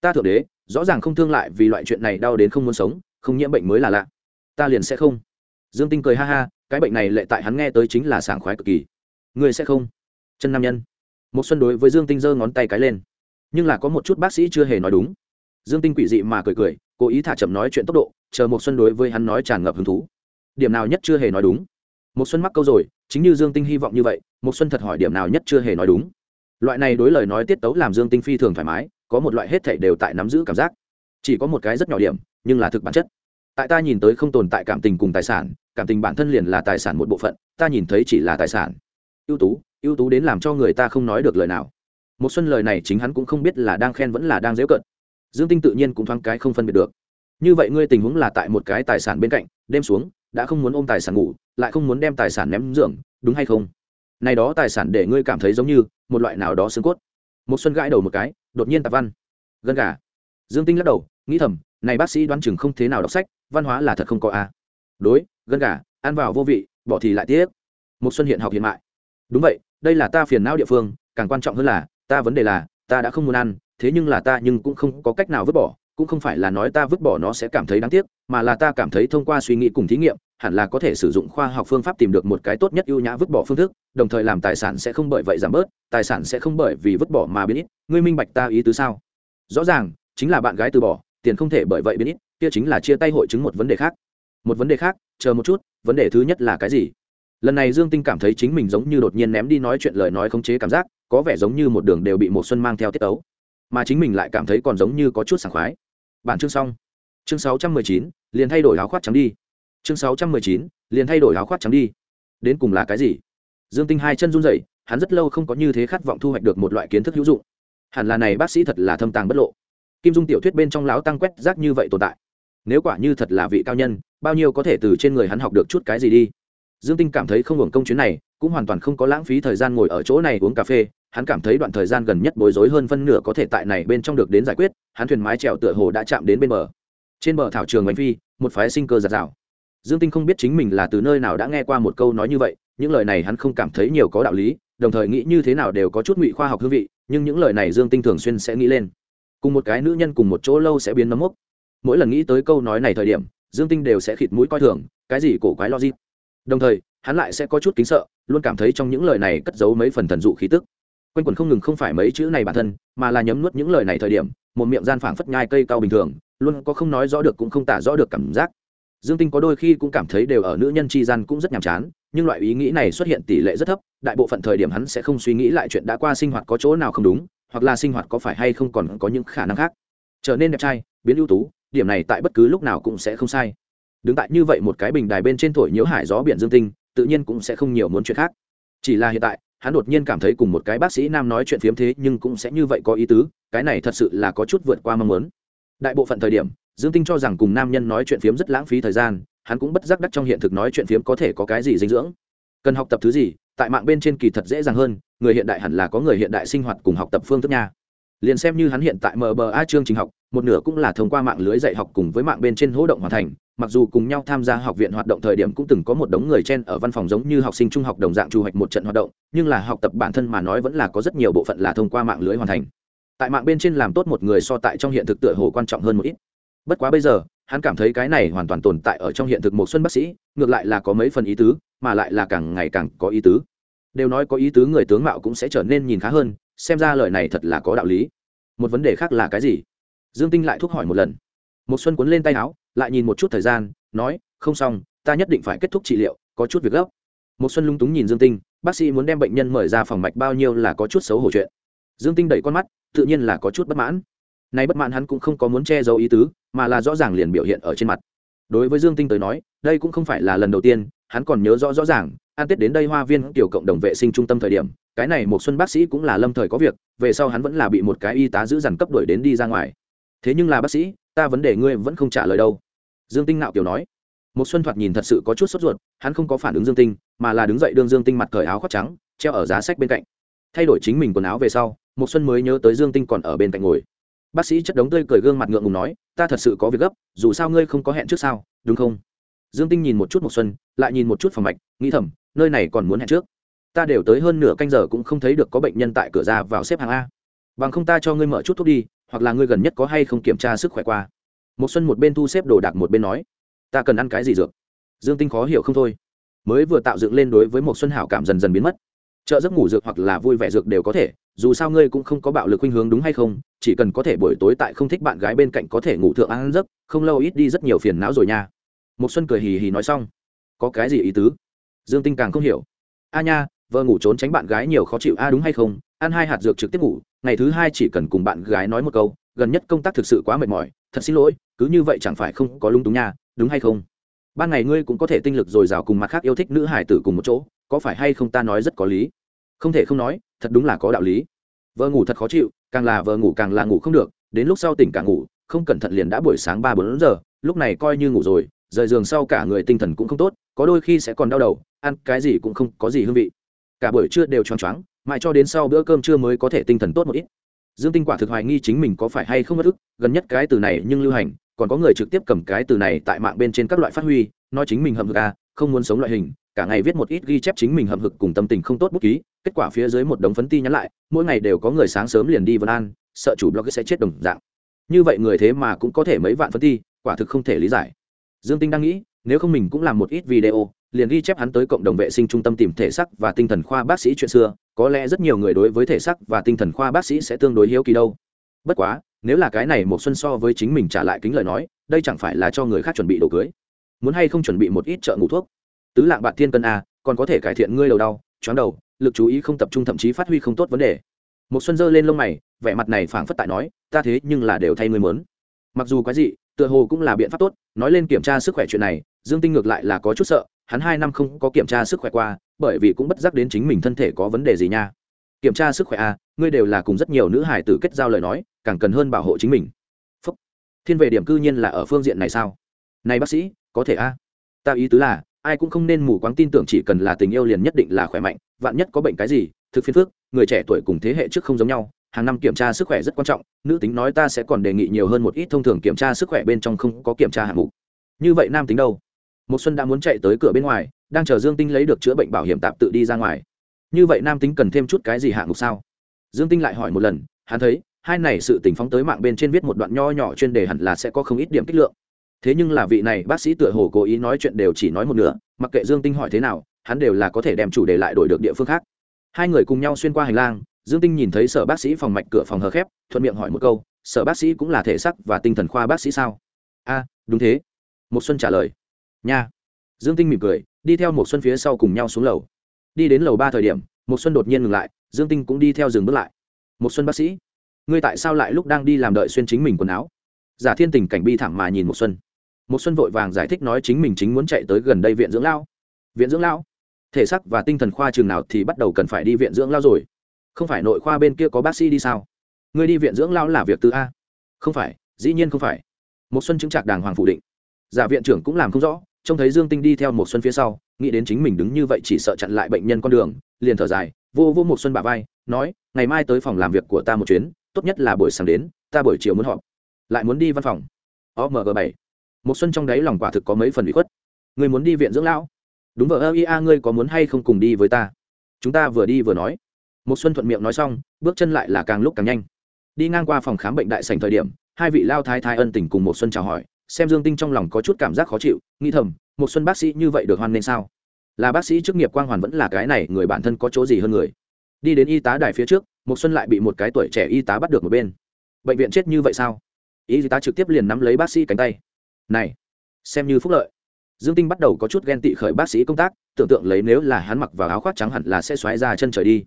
ta thượng đế, rõ ràng không thương lại vì loại chuyện này đau đến không muốn sống, không nhiễm bệnh mới là lạ. Ta liền sẽ không. Dương tinh cười ha ha, cái bệnh này lệ tại hắn nghe tới chính là sảng khoái cực kỳ. Người sẽ không? Chân nam nhân. Một xuân đối với dương tinh giơ ngón tay cái lên. Nhưng là có một chút bác sĩ chưa hề nói đúng. Dương tinh quỷ dị mà cười cười, cố ý thả chậm nói chuyện tốc độ, chờ một xuân đối với hắn nói tràn ngập hứng thú. Điểm nào nhất chưa hề nói đúng? Một xuân mắc câu rồi, chính như dương tinh hy vọng như vậy một xuân thật hỏi điểm nào nhất chưa hề nói đúng. Loại này đối lời nói tiết tấu làm dương tinh phi thường thoải mái có một loại hết thể đều tại nắm giữ cảm giác. Chỉ có một cái rất nhỏ điểm, nhưng là thực bản chất. Tại ta nhìn tới không tồn tại cảm tình cùng tài sản, cảm tình bản thân liền là tài sản một bộ phận, ta nhìn thấy chỉ là tài sản. Ưu tú ưu tú đến làm cho người ta không nói được lời nào. Một xuân lời này chính hắn cũng không biết là đang khen vẫn là đang dễ cận dương tinh tự nhiên cũng thoáng cái không phân biệt được. Như vậy ngươi tình huống là tại một cái tài sản bên cạnh, đêm xuống, đã không muốn ôm tài sản ngủ, lại không muốn đem tài sản ném giường, đúng hay không? Này đó tài sản để ngươi cảm thấy giống như một loại nào đó xương cốt. Một xuân gãi đầu một cái đột nhiên tạp văn. Gần gà. Dương tinh lắc đầu, nghĩ thầm, này bác sĩ đoán chừng không thế nào đọc sách, văn hóa là thật không có a. Đối, gần gà, ăn vào vô vị, bỏ thì lại tiếc. Một xuân hiện học hiện mại. Đúng vậy, đây là ta phiền não địa phương, càng quan trọng hơn là, ta vấn đề là, ta đã không muốn ăn, thế nhưng là ta nhưng cũng không có cách nào vứt bỏ, cũng không phải là nói ta vứt bỏ nó sẽ cảm thấy đáng tiếc, mà là ta cảm thấy thông qua suy nghĩ cùng thí nghiệm, hẳn là có thể sử dụng khoa học phương pháp tìm được một cái tốt nhất ưu nhã vứt bỏ phương thức đồng thời làm tài sản sẽ không bởi vậy giảm bớt tài sản sẽ không bởi vì vứt bỏ mà biến ít. Ngươi minh bạch ta ý tứ sao? Rõ ràng chính là bạn gái từ bỏ tiền không thể bởi vậy biến ít kia chính là chia tay hội chứng một vấn đề khác. Một vấn đề khác chờ một chút vấn đề thứ nhất là cái gì? Lần này dương tinh cảm thấy chính mình giống như đột nhiên ném đi nói chuyện lời nói không chế cảm giác có vẻ giống như một đường đều bị một xuân mang theo tiết tấu. Mà chính mình lại cảm thấy còn giống như có chút sảng khoái. Bản chương xong. Chương 619, liền thay đổi áo khoác trắng đi. Chương 619, liền thay đổi áo khoác trắng đi. Đến cùng là cái gì? Dương tinh hai chân run rẩy, hắn rất lâu không có như thế khát vọng thu hoạch được một loại kiến thức hữu dụng. Hẳn là này bác sĩ thật là thâm tàng bất lộ. Kim dung tiểu thuyết bên trong lão tăng quét rác như vậy tồn tại. Nếu quả như thật là vị cao nhân, bao nhiêu có thể từ trên người hắn học được chút cái gì đi? Dương tinh cảm thấy không hưởng công chuyến này, cũng hoàn toàn không có lãng phí thời gian ngồi ở chỗ này uống cà phê. Hắn cảm thấy đoạn thời gian gần nhất bối rối hơn phân nửa có thể tại này bên trong được đến giải quyết, hắn thuyền mái trèo tựa hồ đã chạm đến bên bờ. Trên bờ thảo trường bánh phi, một phái sinh cơ giạt rào. Dương tinh không biết chính mình là từ nơi nào đã nghe qua một câu nói như vậy những lời này hắn không cảm thấy nhiều có đạo lý, đồng thời nghĩ như thế nào đều có chút ngụy khoa học hương vị, nhưng những lời này dương tinh thường xuyên sẽ nghĩ lên. Cùng một cái nữ nhân cùng một chỗ lâu sẽ biến nấm mốc. Mỗi lần nghĩ tới câu nói này thời điểm, dương tinh đều sẽ khịt mũi coi thường, cái gì cổ quái logic. Đồng thời, hắn lại sẽ có chút kính sợ, luôn cảm thấy trong những lời này cất giấu mấy phần thần dụ khí tức. Quanh quẩn không ngừng không phải mấy chữ này bản thân, mà là nhấm nuốt những lời này thời điểm, một miệng gian phảng phất nhai cây cao bình thường, luôn có không nói rõ được cũng không tả rõ được cảm giác dương tinh có đôi khi cũng cảm thấy đều ở nữ nhân tri gian cũng rất nhàm chán, nhưng loại ý nghĩ này xuất hiện tỷ lệ rất thấp, đại bộ phận thời điểm hắn sẽ không suy nghĩ lại chuyện đã qua sinh hoạt có chỗ nào không đúng, hoặc là sinh hoạt có phải hay không còn có những khả năng khác. Trở nên đẹp trai, biến ưu tú, điểm này tại bất cứ lúc nào cũng sẽ không sai. Đứng tại như vậy một cái bình đài bên trên thổi nhiễu hải gió biển dương tinh, tự nhiên cũng sẽ không nhiều muốn chuyện khác. Chỉ là hiện tại, hắn đột nhiên cảm thấy cùng một cái bác sĩ nam nói chuyện phiếm thế nhưng cũng sẽ như vậy có ý tứ, cái này thật sự là có chút vượt qua mong muốn. Đại bộ phận thời điểm dương tinh cho rằng cùng nam nhân nói chuyện phiếm rất lãng phí thời gian, hắn cũng bất giác đắc trong hiện thực nói chuyện phiếm có thể có cái gì dinh dưỡng. Cần học tập thứ gì, tại mạng bên trên kỳ thật dễ dàng hơn, người hiện đại hẳn là có người hiện đại sinh hoạt cùng học tập phương thức nha. Liền xem như hắn hiện tại mba chương trình học, một nửa cũng là thông qua mạng lưới dạy học cùng với mạng bên trên hỗ động hoàn thành, mặc dù cùng nhau tham gia học viện hoạt động thời điểm cũng từng có một đống người chen ở văn phòng giống như học sinh trung học đồng dạng trù hoạch một trận hoạt động, nhưng là học tập bản thân mà nói vẫn là có rất nhiều bộ phận là thông qua mạng lưới hoàn thành. Tại mạng bên trên làm tốt một người so tại trong hiện thực tựa hồ quan trọng hơn một ít bất quá bây giờ, hắn cảm thấy cái này hoàn toàn tồn tại ở trong hiện thực một xuân bác sĩ, ngược lại là có mấy phần ý tứ, mà lại là càng ngày càng có ý tứ. Đều nói có ý tứ người tướng mạo cũng sẽ trở nên nhìn khá hơn, xem ra lời này thật là có đạo lý. Một vấn đề khác là cái gì? Dương tinh lại thúc hỏi một lần. Một xuân cuốn lên tay áo, lại nhìn một chút thời gian, nói, không xong, ta nhất định phải kết thúc trị liệu, có chút việc gấp. Một xuân lung túng nhìn dương tinh, bác sĩ muốn đem bệnh nhân mời ra phòng mạch bao nhiêu là có chút xấu hổ chuyện. Dương tinh đẩy con mắt, tự nhiên là có chút bất mãn nay bất mãn hắn cũng không có muốn che giấu ý tứ, mà là rõ ràng liền biểu hiện ở trên mặt. Đối với dương tinh tới nói, đây cũng không phải là lần đầu tiên, hắn còn nhớ rõ rõ ràng an tết đến đây hoa viên tiểu cộng đồng vệ sinh trung tâm thời điểm, cái này một xuân bác sĩ cũng là lâm thời có việc, về sau hắn vẫn là bị một cái y tá giữ dằn cấp đuổi đến đi ra ngoài. Thế nhưng là bác sĩ, ta vấn đề ngươi vẫn không trả lời đâu. Dương tinh nạo kiểu nói. Một xuân thoạt nhìn thật sự có chút sốt ruột, hắn không có phản ứng dương tinh, mà là đứng dậy đương dương tinh mặt cởi áo khoác trắng, treo ở giá sách bên cạnh. Thay đổi chính mình quần áo về sau, một xuân mới nhớ tới dương tinh còn ở bên cạnh ngồi bác sĩ chất đống tươi cười gương mặt ngượng ngùng nói, ta thật sự có việc gấp, dù sao ngươi không có hẹn trước sao, đúng không? Dương tinh nhìn một chút một xuân, lại nhìn một chút phòng mạch, nghĩ thầm, nơi này còn muốn hẹn trước. Ta đều tới hơn nửa canh giờ cũng không thấy được có bệnh nhân tại cửa ra vào xếp hàng a. Bằng không ta cho ngươi mở chút thuốc đi, hoặc là ngươi gần nhất có hay không kiểm tra sức khỏe qua. Một xuân một bên thu xếp đồ đạc một bên nói, ta cần ăn cái gì dược? Dương tinh khó hiểu không thôi. Mới vừa tạo dựng lên đối với một xuân hảo cảm dần dần biến mất trợ giấc ngủ dược hoặc là vui vẻ dược đều có thể, dù sao ngươi cũng không có bạo lực khuynh hướng đúng hay không, chỉ cần có thể buổi tối tại không thích bạn gái bên cạnh có thể ngủ thượng ăn giấc, không lâu ít đi rất nhiều phiền não rồi nha. Một xuân cười hì hì nói xong. Có cái gì ý tứ? Dương tinh càng không hiểu. A nha, vợ ngủ trốn tránh bạn gái nhiều khó chịu, a đúng hay không? Ăn hai hạt dược trực tiếp ngủ, ngày thứ hai chỉ cần cùng bạn gái nói một câu, gần nhất công tác thực sự quá mệt mỏi, thật xin lỗi, cứ như vậy chẳng phải không có lung túng nha, đúng hay không? Ban ngày ngươi cũng có thể tinh lực dồi dào cùng mặt khác yêu thích nữ hải tử cùng một chỗ, có phải hay không ta nói rất có lý? Không thể không nói, thật đúng là có đạo lý. Vợ ngủ thật khó chịu, càng là vợ ngủ càng là ngủ không được, đến lúc sau tỉnh cả ngủ, không cẩn thận liền đã buổi sáng ba bốn giờ, lúc này coi như ngủ rồi, rời giường sau cả người tinh thần cũng không tốt, có đôi khi sẽ còn đau đầu, ăn cái gì cũng không có gì hương vị. Cả buổi trưa đều choáng choáng, mãi cho đến sau bữa cơm trưa mới có thể tinh thần tốt một ít. Dương tinh quả thực hoài nghi chính mình có phải hay không mất ức, gần nhất cái từ này nhưng lưu hành còn có người trực tiếp cầm cái từ này tại mạng bên trên các loại phát huy, nói chính mình hầm hực à không muốn sống loại hình, cả ngày viết một ít ghi chép chính mình hầm hực cùng tâm tình không tốt bút ký, kết quả phía dưới một đống phấn ti nhắn lại, mỗi ngày đều có người sáng sớm liền đi vân an, sợ chủ blog sẽ chết đồng dạng. Như vậy người thế mà cũng có thể mấy vạn phấn ti, quả thực không thể lý giải. Dương tinh đang nghĩ, nếu không mình cũng làm một ít video, liền ghi chép hắn tới cộng đồng vệ sinh trung tâm tìm thể sắc và tinh thần khoa bác sĩ chuyện xưa, có lẽ rất nhiều người đối với thể sắc và tinh thần khoa bác sĩ sẽ tương đối hiếu kỳ đâu. Bất quá nếu là cái này một xuân so với chính mình trả lại kính lời nói, đây chẳng phải là cho người khác chuẩn bị đồ cưới? Muốn hay không chuẩn bị một ít trợ ngủ thuốc? Tứ lạng bạn thiên cân a còn có thể cải thiện ngươi đầu đau chóng đầu, lực chú ý không tập trung thậm chí phát huy không tốt vấn đề. Một xuân giơ lên lông mày, vẻ mặt này phảng phất tại nói, ta thế nhưng là đều thay ngươi mớn mặc dù cái gì tựa hồ cũng là biện pháp tốt, nói lên kiểm tra sức khỏe chuyện này, dương tinh ngược lại là có chút sợ, hắn hai năm không có kiểm tra sức khỏe qua, bởi vì cũng bất giác đến chính mình thân thể có vấn đề gì nha kiểm tra sức khỏe a, ngươi đều là cùng rất nhiều nữ hải tử kết giao lời nói, càng cần hơn bảo hộ chính mình. Phúc. thiên về điểm cư nhiên là ở phương diện này sao? Này bác sĩ, có thể a. Ta ý tứ là, ai cũng không nên mù quáng tin tưởng chỉ cần là tình yêu liền nhất định là khỏe mạnh, vạn nhất có bệnh cái gì, thực phiền phước người trẻ tuổi cùng thế hệ trước không giống nhau, hàng năm kiểm tra sức khỏe rất quan trọng, nữ tính nói ta sẽ còn đề nghị nhiều hơn một ít thông thường kiểm tra sức khỏe bên trong không có kiểm tra hạng mục. Như vậy nam tính đâu? Một xuân đã muốn chạy tới cửa bên ngoài, đang chờ dương tinh lấy được chữa bệnh bảo hiểm tạm tự đi ra ngoài như vậy nam tính cần thêm chút cái gì hạng mục sao? Dương tinh lại hỏi một lần, hắn thấy, hai này sự tình phóng tới mạng bên trên viết một đoạn nho nhỏ chuyên đề hẳn là sẽ có không ít điểm kích lượng. Thế nhưng là vị này bác sĩ tựa hồ cố ý nói chuyện đều chỉ nói một nửa, mặc kệ dương tinh hỏi thế nào, hắn đều là có thể đem chủ đề lại đổi được địa phương khác. Hai người cùng nhau xuyên qua hành lang, dương tinh nhìn thấy sở bác sĩ phòng mạch cửa phòng hờ khép, thuận miệng hỏi một câu, sở bác sĩ cũng là thể sắc và tinh thần khoa bác sĩ sao? A, đúng thế. Một xuân trả lời, nha. Dương tinh mỉm cười, đi theo một xuân phía sau cùng nhau xuống lầu đi đến lầu ba thời điểm một xuân đột nhiên ngừng lại, dương tinh cũng đi theo dừng bước lại. Một xuân bác sĩ, ngươi tại sao lại lúc đang đi làm đợi xuyên chính mình quần áo? Giả thiên tình cảnh bi thảm mà nhìn một xuân. Một xuân vội vàng giải thích nói chính mình chính muốn chạy tới gần đây viện dưỡng lao. Viện dưỡng lao? Thể xác và tinh thần khoa trường nào thì bắt đầu cần phải đi viện dưỡng lao rồi. Không phải nội khoa bên kia có bác sĩ đi sao? Ngươi đi viện dưỡng lao là việc tư a. Không phải, dĩ nhiên không phải. Một xuân chứng trạc đàng hoàng phủ định. Giả viện trưởng cũng làm không rõ trông thấy dương tinh đi theo một xuân phía sau, nghĩ đến chính mình đứng như vậy chỉ sợ chặn lại bệnh nhân con đường, liền thở dài, vô vô một xuân bả vai, nói, ngày mai tới phòng làm việc của ta một chuyến, tốt nhất là buổi sáng đến, ta buổi chiều muốn họp. Lại muốn đi văn phòng? Omg bảy. Một xuân trong đấy lòng quả thực có mấy phần bị khuất. Người muốn đi viện dưỡng lão? Đúng vợ ơ ia ngươi có muốn hay không cùng đi với ta? Chúng ta vừa đi vừa nói. Một xuân thuận miệng nói xong, bước chân lại là càng lúc càng nhanh. Đi ngang qua phòng khám bệnh đại sảnh thời điểm, hai vị lao thái thái ân tình cùng một xuân chào hỏi xem dương tinh trong lòng có chút cảm giác khó chịu, nghĩ thầm, một xuân bác sĩ như vậy được hoan nên sao? Là bác sĩ chức nghiệp quang hoàn vẫn là cái này, người bản thân có chỗ gì hơn người? Đi đến y tá đài phía trước một xuân lại bị một cái tuổi trẻ y tá bắt được một bên. Bệnh viện chết như vậy sao? Y tá trực tiếp liền nắm lấy bác sĩ cánh tay. Này, xem như phúc lợi. Dương tinh bắt đầu có chút ghen tị khởi bác sĩ công tác, tưởng tượng lấy nếu là hắn mặc vào áo khoác trắng hẳn là sẽ xoáy ra chân trời đi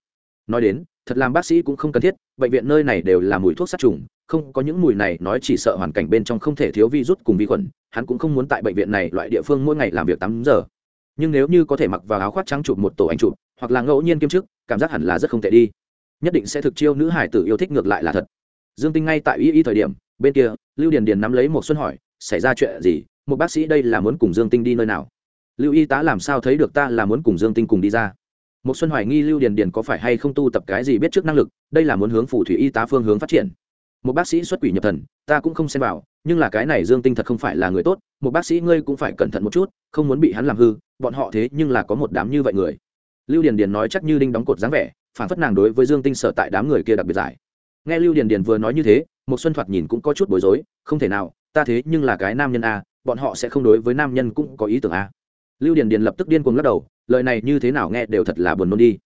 nói đến, thật làm bác sĩ cũng không cần thiết, bệnh viện nơi này đều là mùi thuốc sát trùng, không có những mùi này, nói chỉ sợ hoàn cảnh bên trong không thể thiếu virus cùng vi khuẩn, hắn cũng không muốn tại bệnh viện này loại địa phương mỗi ngày làm việc tám giờ. Nhưng nếu như có thể mặc vào áo khoác trắng chụp một tổ anh chụp, hoặc là ngẫu nhiên kiêm chức, cảm giác hẳn là rất không tệ đi. Nhất định sẽ thực chiêu nữ hải tử yêu thích ngược lại là thật. Dương tinh ngay tại y y thời điểm, bên kia, lưu điền điền nắm lấy một xuân hỏi, xảy ra chuyện gì? Một bác sĩ đây là muốn cùng dương tinh đi nơi nào? Lưu y tá làm sao thấy được ta là muốn cùng dương tinh cùng đi ra? Một xuân hoài nghi lưu điền điền có phải hay không tu tập cái gì biết trước năng lực, đây là muốn hướng phù thủy y tá phương hướng phát triển. Một bác sĩ xuất quỷ nhập thần, ta cũng không xem vào, nhưng là cái này dương tinh thật không phải là người tốt, một bác sĩ ngươi cũng phải cẩn thận một chút, không muốn bị hắn làm hư, bọn họ thế nhưng là có một đám như vậy người. Lưu điền điền nói chắc như đinh đóng cột dáng vẻ, phản phất nàng đối với dương tinh sở tại đám người kia đặc biệt giải. Nghe lưu điền điền vừa nói như thế, một xuân thoạt nhìn cũng có chút bối rối, không thể nào, ta thế nhưng là cái nam nhân a, bọn họ sẽ không đối với nam nhân cũng có ý tưởng a. Lưu điền điền lập tức điên cuồng lắc đầu lời này như thế nào nghe đều thật là buồn nôn đi.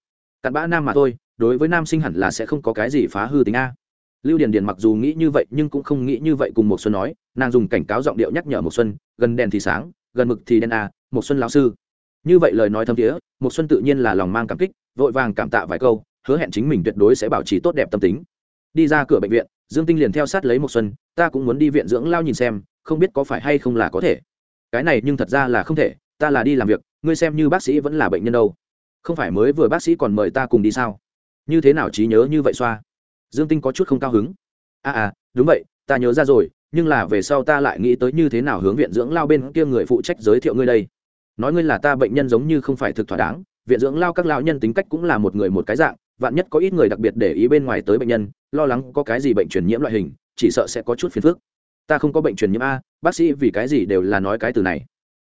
Cặn bã nam mà thôi, đối với nam sinh hẳn là sẽ không có cái gì phá hư tính a. Lưu điền điền mặc dù nghĩ như vậy nhưng cũng không nghĩ như vậy cùng một xuân nói, nàng dùng cảnh cáo giọng điệu nhắc nhở một xuân, gần đèn thì sáng, gần mực thì đen à, a một xuân lão sư. Như vậy lời nói thâm thiế một xuân tự nhiên là lòng mang cảm kích, vội vàng cảm tạ vài câu, hứa hẹn chính mình tuyệt đối sẽ bảo trì tốt đẹp tâm tính. Đi ra cửa bệnh viện, dương tinh liền theo sát lấy một xuân, ta cũng muốn đi viện dưỡng lao nhìn xem, không biết có phải hay không là có thể. Cái này nhưng thật ra là không thể ta là đi làm việc, ngươi xem như bác sĩ vẫn là bệnh nhân đâu. Không phải mới vừa bác sĩ còn mời ta cùng đi sao? Như thế nào trí nhớ như vậy xoa? Dương tinh có chút không cao hứng. À à đúng vậy, ta nhớ ra rồi, nhưng là về sau ta lại nghĩ tới như thế nào hướng viện dưỡng lao bên kia người phụ trách giới thiệu ngươi đây. Nói ngươi là ta bệnh nhân giống như không phải thực thỏa đáng, viện dưỡng lao các lão nhân tính cách cũng là một người một cái dạng, vạn nhất có ít người đặc biệt để ý bên ngoài tới bệnh nhân, lo lắng có cái gì bệnh truyền nhiễm loại hình, chỉ sợ sẽ có chút phiền phức. Ta không có bệnh truyền nhiễm a, bác sĩ vì cái gì đều là nói cái từ này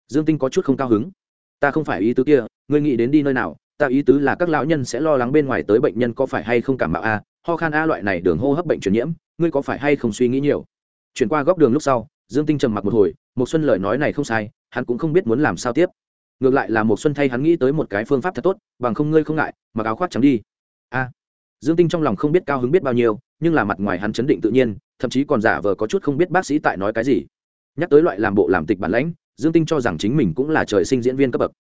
dương tinh có chút không cao hứng. Ta không phải ý tứ kia, ngươi nghĩ đến đi nơi nào, ta ý tứ là các lão nhân sẽ lo lắng bên ngoài tới bệnh nhân có phải hay không cảm mạo a, ho khan a loại này đường hô hấp bệnh truyền nhiễm, ngươi có phải hay không suy nghĩ nhiều? Chuyển qua góc đường lúc sau, dương tinh trầm mặc một hồi một xuân lời nói này không sai, hắn cũng không biết muốn làm sao tiếp. Ngược lại là một xuân thay hắn nghĩ tới một cái phương pháp thật tốt, bằng không ngươi không ngại, mặc áo khoác trắng đi. A. Dương tinh trong lòng không biết cao hứng biết bao nhiêu, nhưng là mặt ngoài hắn chấn định tự nhiên, thậm chí còn giả vờ có chút không biết bác sĩ tại nói cái gì. Nhắc tới loại làm bộ làm tịch bản lãnh dương tinh cho rằng chính mình cũng là trời sinh diễn viên cấp bậc.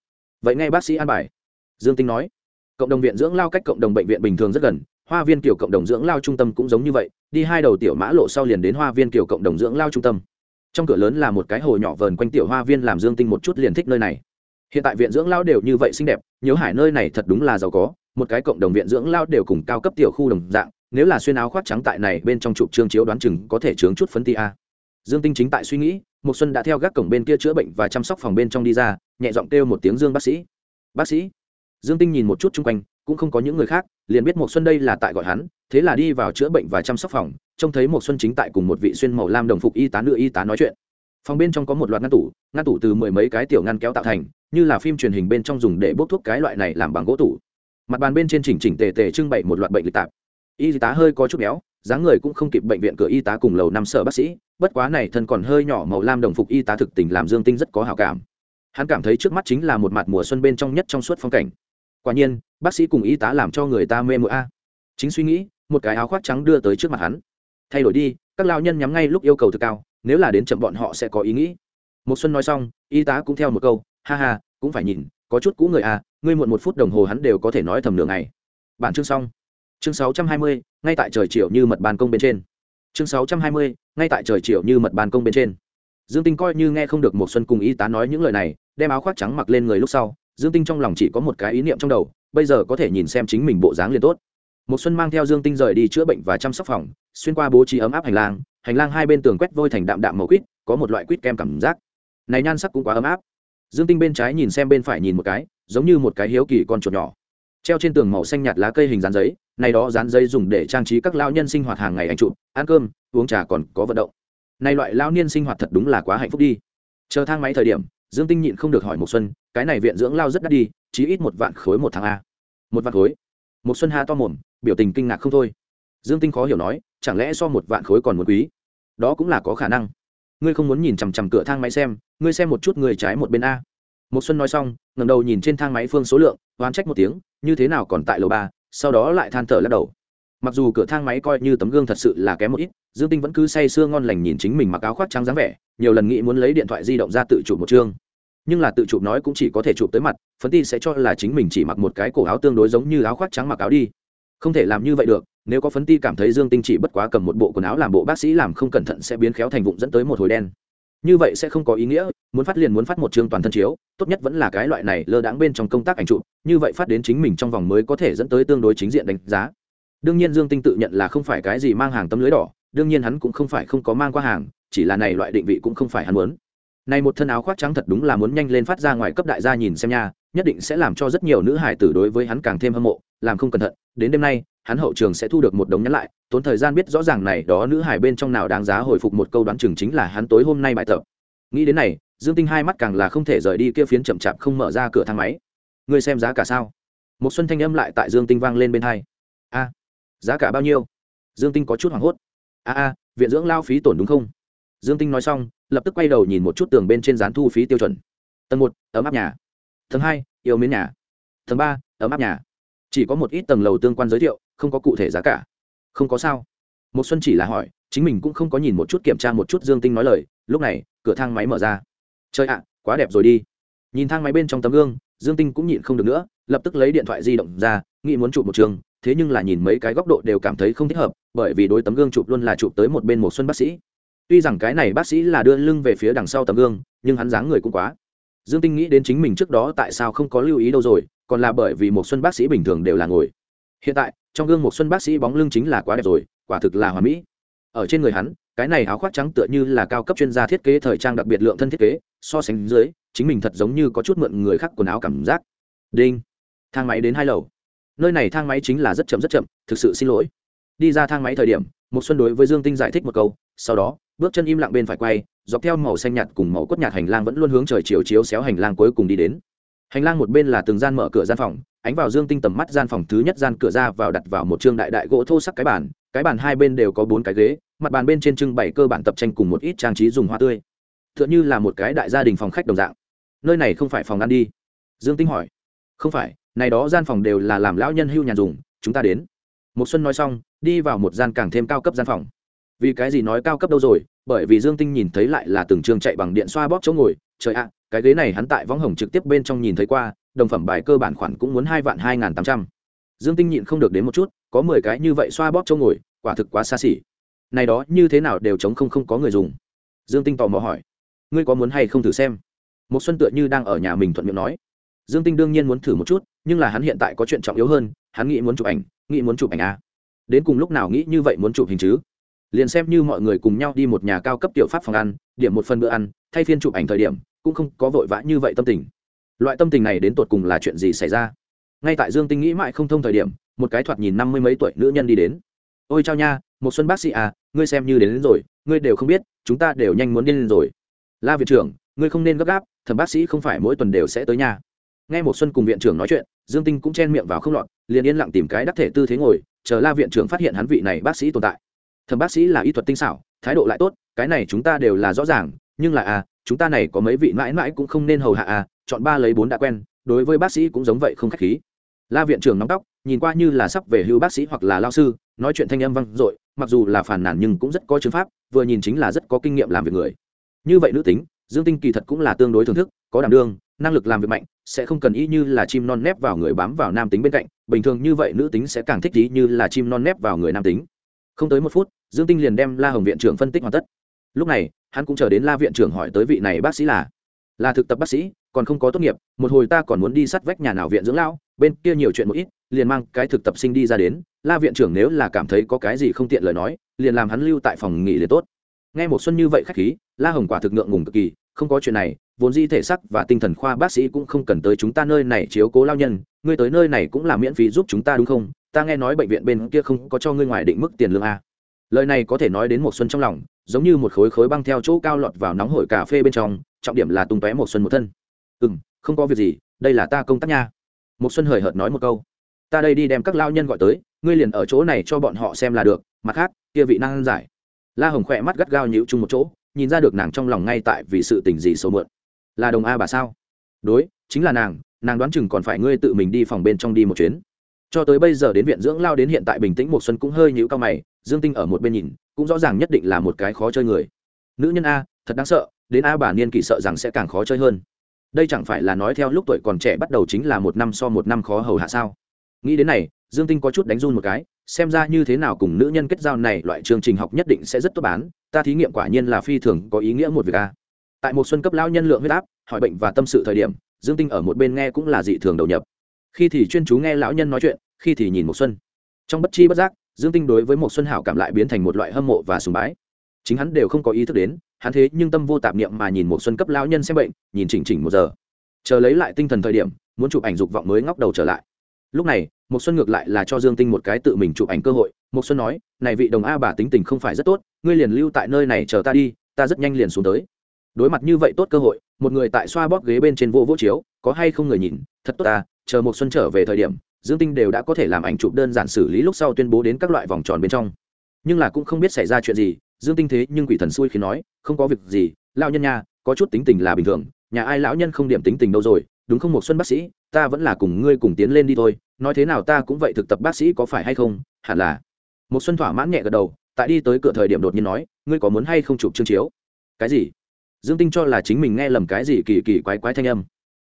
Vậy ngay bác sĩ an bài. Dương tinh nói, cộng đồng viện dưỡng lao cách cộng đồng bệnh viện bình thường rất gần, hoa viên kiểu cộng đồng dưỡng lao trung tâm cũng giống như vậy, đi hai đầu tiểu mã lộ sau liền đến hoa viên kiểu cộng đồng dưỡng lao trung tâm. Trong cửa lớn là một cái hồ nhỏ vờn quanh tiểu hoa viên làm dương tinh một chút liền thích nơi này. Hiện tại viện dưỡng lao đều như vậy xinh đẹp, nhớ hải nơi này thật đúng là giàu có, một cái cộng đồng viện dưỡng lao đều cùng cao cấp tiểu khu đồng dạng, nếu là xuyên áo khoác trắng tại này bên trong chụp trương chiếu đoán chừng có thể chướng chút phấn ti a dương tinh chính tại suy nghĩ một xuân đã theo gác cổng bên kia chữa bệnh và chăm sóc phòng bên trong đi ra, nhẹ giọng kêu một tiếng dương bác sĩ. Bác sĩ? Dương tinh nhìn một chút chung quanh, cũng không có những người khác, liền biết một xuân đây là tại gọi hắn, thế là đi vào chữa bệnh và chăm sóc phòng, trông thấy một xuân chính tại cùng một vị xuyên màu lam đồng phục y tá nữ y tá nói chuyện. Phòng bên trong có một loạt ngăn tủ ngăn tủ từ mười mấy cái tiểu ngăn kéo tạo thành, như là phim truyền hình bên trong dùng để bốc thuốc cái loại này làm bằng gỗ tủ. Mặt bàn bên trên chỉnh chỉnh tề tề trưng bày một loạt bệnh lịch tạp. Y tá hơi có chút béo dáng người cũng không kịp bệnh viện cửa y tá cùng lầu năm sở bác sĩ, bất quá này thân còn hơi nhỏ màu lam đồng phục y tá thực tình làm dương tinh rất có hảo cảm. Hắn cảm thấy trước mắt chính là một mặt mùa xuân bên trong nhất trong suốt phong cảnh. Quả nhiên, bác sĩ cùng y tá làm cho người ta mê mụa a. Chính suy nghĩ, một cái áo khoác trắng đưa tới trước mặt hắn. Thay đổi đi, các lao nhân nhắm ngay lúc yêu cầu thực cao, nếu là đến chậm bọn họ sẽ có ý nghĩ. Một xuân nói xong, y tá cũng theo một câu, ha ha, cũng phải nhìn, có chút cũ người à ngươi muộn một phút đồng hồ hắn đều có thể nói thầm nửa ngày. Bản chương xong chương 620, ngay tại trời chiều như mật ban công bên trên. Chương 620, ngay tại trời chiều như mật ban công bên trên. Dương tinh coi như nghe không được một xuân cùng y tá nói những lời này đem áo khoác trắng mặc lên người lúc sau dương tinh trong lòng chỉ có một cái ý niệm trong đầu bây giờ có thể nhìn xem chính mình bộ dáng liền tốt. Một xuân mang theo dương tinh rời đi chữa bệnh và chăm sóc phòng xuyên qua bố trí ấm áp hành lang hành lang hai bên tường quét vôi thành đạm đạm màu quýt có một loại quýt kem cảm giác. Này nhan sắc cũng quá ấm áp. Dương tinh bên trái nhìn xem bên phải nhìn một cái giống như một cái hiếu kỳ con chuột nhỏ. Treo trên tường màu xanh nhạt lá cây hình dán giấy này đó dán dây dùng để trang trí các lao nhân sinh hoạt hàng ngày anh chụp ăn cơm, uống trà còn có vận động. Này loại lao niên sinh hoạt thật đúng là quá hạnh phúc đi. Chờ thang máy thời điểm, dương tinh nhịn không được hỏi một xuân, cái này viện dưỡng lao rất đắt đi chỉ ít một vạn khối một tháng a. Một vạn khối? Một xuân ha to mồm, biểu tình kinh ngạc không thôi. Dương tinh khó hiểu nói, chẳng lẽ so một vạn khối còn một quý? Đó cũng là có khả năng. Ngươi không muốn nhìn chằm chằm cửa thang máy xem, ngươi xem một chút người trái một bên a. Một xuân nói xong, ngẩng đầu nhìn trên thang máy phương số lượng, oán trách một tiếng, như thế nào còn tại lầu ba sau đó lại than thở lắc đầu. Mặc dù cửa thang máy coi như tấm gương thật sự là kém một ít, dương tinh vẫn cứ say sưa ngon lành nhìn chính mình mặc áo khoác trắng dáng vẻ, nhiều lần nghĩ muốn lấy điện thoại di động ra tự chụp một chương. Nhưng là tự chụp nói cũng chỉ có thể chụp tới mặt phấn ti sẽ cho là chính mình chỉ mặc một cái cổ áo tương đối giống như áo khoác trắng mặc áo đi. Không thể làm như vậy được, nếu có phấn ti cảm thấy dương tinh chỉ bất quá cầm một bộ quần áo làm bộ bác sĩ làm không cẩn thận sẽ biến khéo thành vụng dẫn tới một hồi đen như vậy sẽ không có ý nghĩa, muốn phát liền muốn phát một chương toàn thân chiếu, tốt nhất vẫn là cái loại này lơ đãng bên trong công tác ảnh chụp, như vậy phát đến chính mình trong vòng mới có thể dẫn tới tương đối chính diện đánh giá. Đương nhiên dương tinh tự nhận là không phải cái gì mang hàng tấm lưới đỏ, đương nhiên hắn cũng không phải không có mang qua hàng, chỉ là này loại định vị cũng không phải hắn muốn. Này một thân áo khoác trắng thật đúng là muốn nhanh lên phát ra ngoài cấp đại gia nhìn xem nha, nhất định sẽ làm cho rất nhiều nữ hải tử đối với hắn càng thêm hâm mộ, làm không cẩn thận, đến đêm nay hắn hậu trường sẽ thu được một đống nhắn lại, tốn thời gian biết rõ ràng này đó nữ hải bên trong nào đáng giá hồi phục một câu đoán chừng chính là hắn tối hôm nay bài tập. Nghĩ đến này, dương tinh hai mắt càng là không thể rời đi kia phiến chậm chạp không mở ra cửa thang máy. Ngươi xem giá cả sao? Một xuân thanh âm lại tại dương tinh vang lên bên hai. A, giá cả bao nhiêu? Dương tinh có chút hoảng hốt. A a, viện dưỡng lao phí tổn đúng không? Dương tinh nói xong, lập tức quay đầu nhìn một chút tường bên trên dán thu phí tiêu chuẩn. Tầng một, ấm áp nhà. Tầng hai, yêu mến nhà. Tầng ba, ấm áp nhà chỉ có một ít tầng lầu tương quan giới thiệu, không có cụ thể giá cả. Không có sao. Một xuân chỉ là hỏi, chính mình cũng không có nhìn một chút kiểm tra một chút dương tinh nói lời, lúc này, cửa thang máy mở ra. Chơi ạ, quá đẹp rồi đi. Nhìn thang máy bên trong tấm gương, dương tinh cũng nhịn không được nữa, lập tức lấy điện thoại di động ra, nghĩ muốn chụp một trường, thế nhưng là nhìn mấy cái góc độ đều cảm thấy không thích hợp, bởi vì đối tấm gương chụp luôn là chụp tới một bên một xuân bác sĩ. Tuy rằng cái này bác sĩ là đưa lưng về phía đằng sau tấm gương, nhưng hắn dáng người cũng quá. Dương tinh nghĩ đến chính mình trước đó tại sao không có lưu ý đâu rồi còn là bởi vì một xuân bác sĩ bình thường đều là ngồi. Hiện tại, trong gương một xuân bác sĩ bóng lưng chính là quá đẹp rồi, quả thực là hoàn mỹ. Ở trên người hắn, cái này áo khoác trắng tựa như là cao cấp chuyên gia thiết kế thời trang đặc biệt lượng thân thiết kế, so sánh dưới, chính mình thật giống như có chút mượn người khác quần áo cảm giác. Đinh. Thang máy đến hai lầu. Nơi này thang máy chính là rất chậm rất chậm, thực sự xin lỗi. Đi ra thang máy thời điểm, một xuân đối với dương tinh giải thích một câu, sau đó, bước chân im lặng bên phải quay, dọc theo màu xanh nhạt cùng màu cốt nhạt hành lang vẫn luôn hướng trời chiều chiếu xéo hành lang cuối cùng đi đến hành lang một bên là từng gian mở cửa gian phòng, ánh vào dương tinh tầm mắt gian phòng thứ nhất gian cửa ra vào đặt vào một chương đại đại gỗ thô sắc cái bàn cái bàn hai bên đều có bốn cái ghế, mặt bàn bên trên trưng bày cơ bản tập tranh cùng một ít trang trí dùng hoa tươi. T h ư ợ n h ư là một cái đại gia đình phòng khách đồng dạng. Nơi này không phải phòng ăn đi. Dương tinh hỏi. Không phải, này đó gian phòng đều là làm lão nhân hưu nhà dùng, chúng ta đến. Một xuân nói xong, đi vào một gian càng thêm cao cấp gian phòng. Vì cái gì nói cao cấp đâu rồi? Bởi vì dương tinh nhìn thấy lại là từng trường chạy bằng điện xoa bóp chỗ ngồi trời ạ, cái ghế này hắn tại võng hồng trực tiếp bên trong nhìn thấy qua, đồng phẩm bài cơ bản khoản cũng muốn hai vạn hai n g h n tám trăm. Dương tinh nhịn không được đến một chút, có mười cái như vậy xoa bóp chỗ ngồi, quả thực quá xa xỉ. Này đó, như thế nào đều chống không không có người dùng. Dương tinh tò mò hỏi, ngươi có muốn hay không thử xem? Một xuân tựa như đang ở nhà mình thuận miệng nói. Dương tinh đương nhiên muốn thử một chút, nhưng là hắn hiện tại có chuyện trọng yếu hơn, hắn nghĩ muốn chụp ảnh, nghĩ muốn chụp ảnh à. đến cùng lúc nào nghĩ như vậy muốn chụp hình chứ? Liền xem như mọi người cùng nhau đi một nhà cao cấp tiểu pháp phòng ăn điểm một phần bữa ăn thay phiên chụp ảnh thời điểm cũng không có vội vã như vậy tâm tình. Loại tâm tình này đến tột cùng là chuyện gì xảy ra? Ngay tại dương tinh nghĩ mãi không thông thời điểm một cái thoạt nhìn năm mươi mấy tuổi nữ nhân đi đến. Ôi chao nha một xuân bác sĩ à ngươi xem như đến, đến rồi ngươi đều không biết chúng ta đều nhanh muốn điên lên rồi. La viện trưởng ngươi không nên gấp gáp thẩm bác sĩ không phải mỗi tuần đều sẽ tới nhà. Nghe một xuân cùng viện trưởng nói chuyện dương tinh cũng chen miệng vào không lọt liền yên lặng tìm cái đắc thể tư thế ngồi chờ la viện trưởng phát hiện hắn vị này bác sĩ tồn tại thẩm bác sĩ là y thuật tinh xảo, thái độ lại tốt, cái này chúng ta đều là rõ ràng, nhưng là à chúng ta này có mấy vị mãi mãi cũng không nên hầu hạ à chọn ba lấy bốn đã quen, đối với bác sĩ cũng giống vậy không khách khí. La viện trưởng nóng tóc, nhìn qua như là sắp về hưu bác sĩ hoặc là lao sư, nói chuyện thanh âm vang dội, mặc dù là phản nản nhưng cũng rất có chứng pháp, vừa nhìn chính là rất có kinh nghiệm làm việc người. Như vậy nữ tính, dương tinh kỳ thật cũng là tương đối thưởng thức, có đảm đương, năng lực làm việc mạnh, sẽ không cần ý như là chim non nép vào người bám vào nam tính bên cạnh, bình thường như vậy nữ tính sẽ càng thích ý như là chim non nép vào người nam tính không tới một phút, dương tinh liền đem la hồng viện trưởng phân tích hoàn tất. Lúc này, hắn cũng chờ đến la viện trưởng hỏi tới vị này bác sĩ là là thực tập bác sĩ, còn không có tốt nghiệp, một hồi ta còn muốn đi sắt vách nhà nào viện dưỡng lão, bên kia nhiều chuyện một ít, liền mang cái thực tập sinh đi ra đến, la viện trưởng nếu là cảm thấy có cái gì không tiện lời nói, liền làm hắn lưu tại phòng nghỉ liền tốt. Nghe một xuân như vậy khách khí, la hồng quả thực ngượng ngùng cực kỳ, không có chuyện này, vốn di thể sắc và tinh thần khoa bác sĩ cũng không cần tới chúng ta nơi này chiếu cố lao nhân, ngươi tới nơi này cũng là miễn phí giúp chúng ta đúng không? Ta nghe nói bệnh viện bên kia không có cho ngươi ngoài định mức tiền lương a. Lời này có thể nói đến một xuân trong lòng, giống như một khối khối băng theo chỗ cao lọt vào nóng hổi cà phê bên trong, trọng điểm là tung tóe một xuân một thân. Ừ không có việc gì, đây là ta công tác nha. Một xuân hời hợt nói một câu. Ta đây đi đem các lao nhân gọi tới, ngươi liền ở chỗ này cho bọn họ xem là được, mặt khác, kia vị năng giải. La hồng khỏe mắt gắt gao nhíu chung một chỗ, nhìn ra được nàng trong lòng ngay tại vì sự tình gì xấu mượn. Là đồng a bà sao? Đối, chính là nàng nàng đoán chừng còn phải ngươi tự mình đi phòng bên trong đi một chuyến cho tới bây giờ đến viện dưỡng lao đến hiện tại bình tĩnh một xuân cũng hơi nhũ cao mày, dương tinh ở một bên nhìn, cũng rõ ràng nhất định là một cái khó chơi người. Nữ nhân a, thật đáng sợ, đến a bà niên kỷ sợ rằng sẽ càng khó chơi hơn. Đây chẳng phải là nói theo lúc tuổi còn trẻ bắt đầu chính là một năm so một năm khó hầu hạ sao? Nghĩ đến này, dương tinh có chút đánh run một cái, xem ra như thế nào cùng nữ nhân kết giao này loại chương trình học nhất định sẽ rất tốt bán, ta thí nghiệm quả nhiên là phi thường có ý nghĩa một việc a. Tại một xuân cấp lao nhân lượng huyết áp, hỏi bệnh và tâm sự thời điểm, dương tinh ở một bên nghe cũng là dị thường đầu nhập khi thì chuyên chú nghe lão nhân nói chuyện, khi thì nhìn một xuân. Trong bất chi bất giác, dương tinh đối với một xuân hảo cảm lại biến thành một loại hâm mộ và sùng bái. Chính hắn đều không có ý thức đến, hắn thế nhưng tâm vô tạp niệm mà nhìn một xuân cấp lão nhân xem bệnh, nhìn chỉnh chỉnh một giờ. Chờ lấy lại tinh thần thời điểm, muốn chụp ảnh dục vọng mới ngóc đầu trở lại. Lúc này một xuân ngược lại là cho dương tinh một cái tự mình chụp ảnh cơ hội. Một xuân nói, này vị đồng a bà tính tình không phải rất tốt, ngươi liền lưu tại nơi này chờ ta đi, ta rất nhanh liền xuống tới đối mặt như vậy tốt cơ hội, một người tại xoa bóp ghế bên trên vô vô chiếu, có hay không người nhìn, thật tốt ta, chờ một xuân trở về thời điểm, dương tinh đều đã có thể làm ảnh chụp đơn giản xử lý lúc sau tuyên bố đến các loại vòng tròn bên trong. Nhưng là cũng không biết xảy ra chuyện gì, dương tinh thế nhưng quỷ thần xui khi nói, không có việc gì, lão nhân nha, có chút tính tình là bình thường, nhà ai lão nhân không điểm tính tình đâu rồi, đúng không một xuân bác sĩ, ta vẫn là cùng ngươi cùng tiến lên đi thôi, nói thế nào ta cũng vậy thực tập bác sĩ có phải hay không, hẳn là. Một xuân thỏa mãn nhẹ gật đầu, tại đi tới cửa thời điểm đột nhiên nói, ngươi có muốn hay không chụp chương chiếu? Cái gì? Dương tinh cho là chính mình nghe lầm cái gì kỳ kỳ quái quái thanh âm.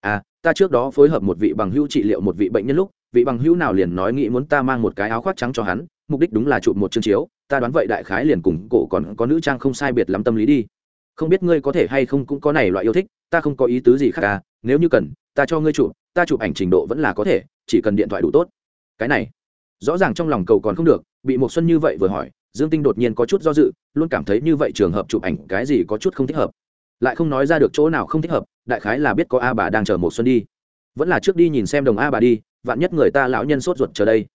À ta trước đó phối hợp một vị bằng hữu trị liệu một vị bệnh nhân lúc, vị bằng hữu nào liền nói nghĩ muốn ta mang một cái áo khoác trắng cho hắn, mục đích đúng là chụp một chương chiếu, ta đoán vậy đại khái liền cùng cổ còn có nữ trang không sai biệt lắm tâm lý đi. Không biết ngươi có thể hay không cũng có này loại yêu thích, ta không có ý tứ gì khác à nếu như cần, ta cho ngươi chụp, ta chụp ảnh trình độ vẫn là có thể, chỉ cần điện thoại đủ tốt. Cái này, rõ ràng trong lòng cầu còn không được, bị một xuân như vậy vừa hỏi, dương tinh đột nhiên có chút do dự, luôn cảm thấy như vậy trường hợp chụp ảnh cái gì có chút không thích hợp lại không nói ra được chỗ nào không thích hợp, đại khái là biết có a bà đang chờ một xuân đi. Vẫn là trước đi nhìn xem đồng a bà đi, vạn nhất người ta lão nhân sốt ruột chờ đây.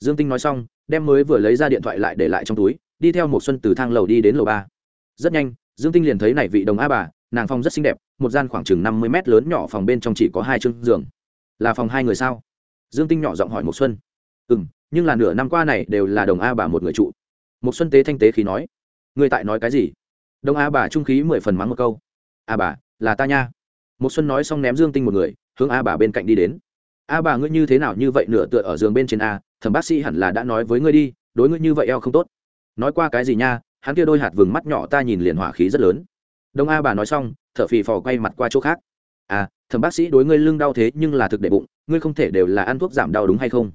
Dương tinh nói xong, đem mới vừa lấy ra điện thoại lại để lại trong túi, đi theo một xuân từ thang lầu đi đến lầu ba. Rất nhanh, dương tinh liền thấy này vị đồng a bà, nàng phòng rất xinh đẹp, một gian khoảng chừng năm mươi mét lớn nhỏ phòng bên trong chỉ có hai chương giường. Là phòng hai người sao? Dương tinh nhỏ giọng hỏi một xuân. Ừ nhưng là nửa năm qua này đều là đồng a bà một người trụ. Một xuân tế thanh tế khí nói. Người tại nói cái gì? Đồng a bà trung khí mười phần mắng một câu a bà, là ta nha. Một xuân nói xong ném dương tinh một người, hướng a bà bên cạnh đi đến. A bà, ngươi như thế nào như vậy nửa tựa ở giường bên trên a, thẩm bác sĩ hẳn là đã nói với ngươi đi, đối ngươi như vậy eo không tốt. Nói qua cái gì nha, hắn kia đôi hạt vừng mắt nhỏ ta nhìn liền hỏa khí rất lớn. Đông a bà nói xong, thở phì phò quay mặt qua chỗ khác. À thẩm bác sĩ đối ngươi lưng đau thế nhưng là thực để bụng, ngươi không thể đều là ăn thuốc giảm đau đúng hay không?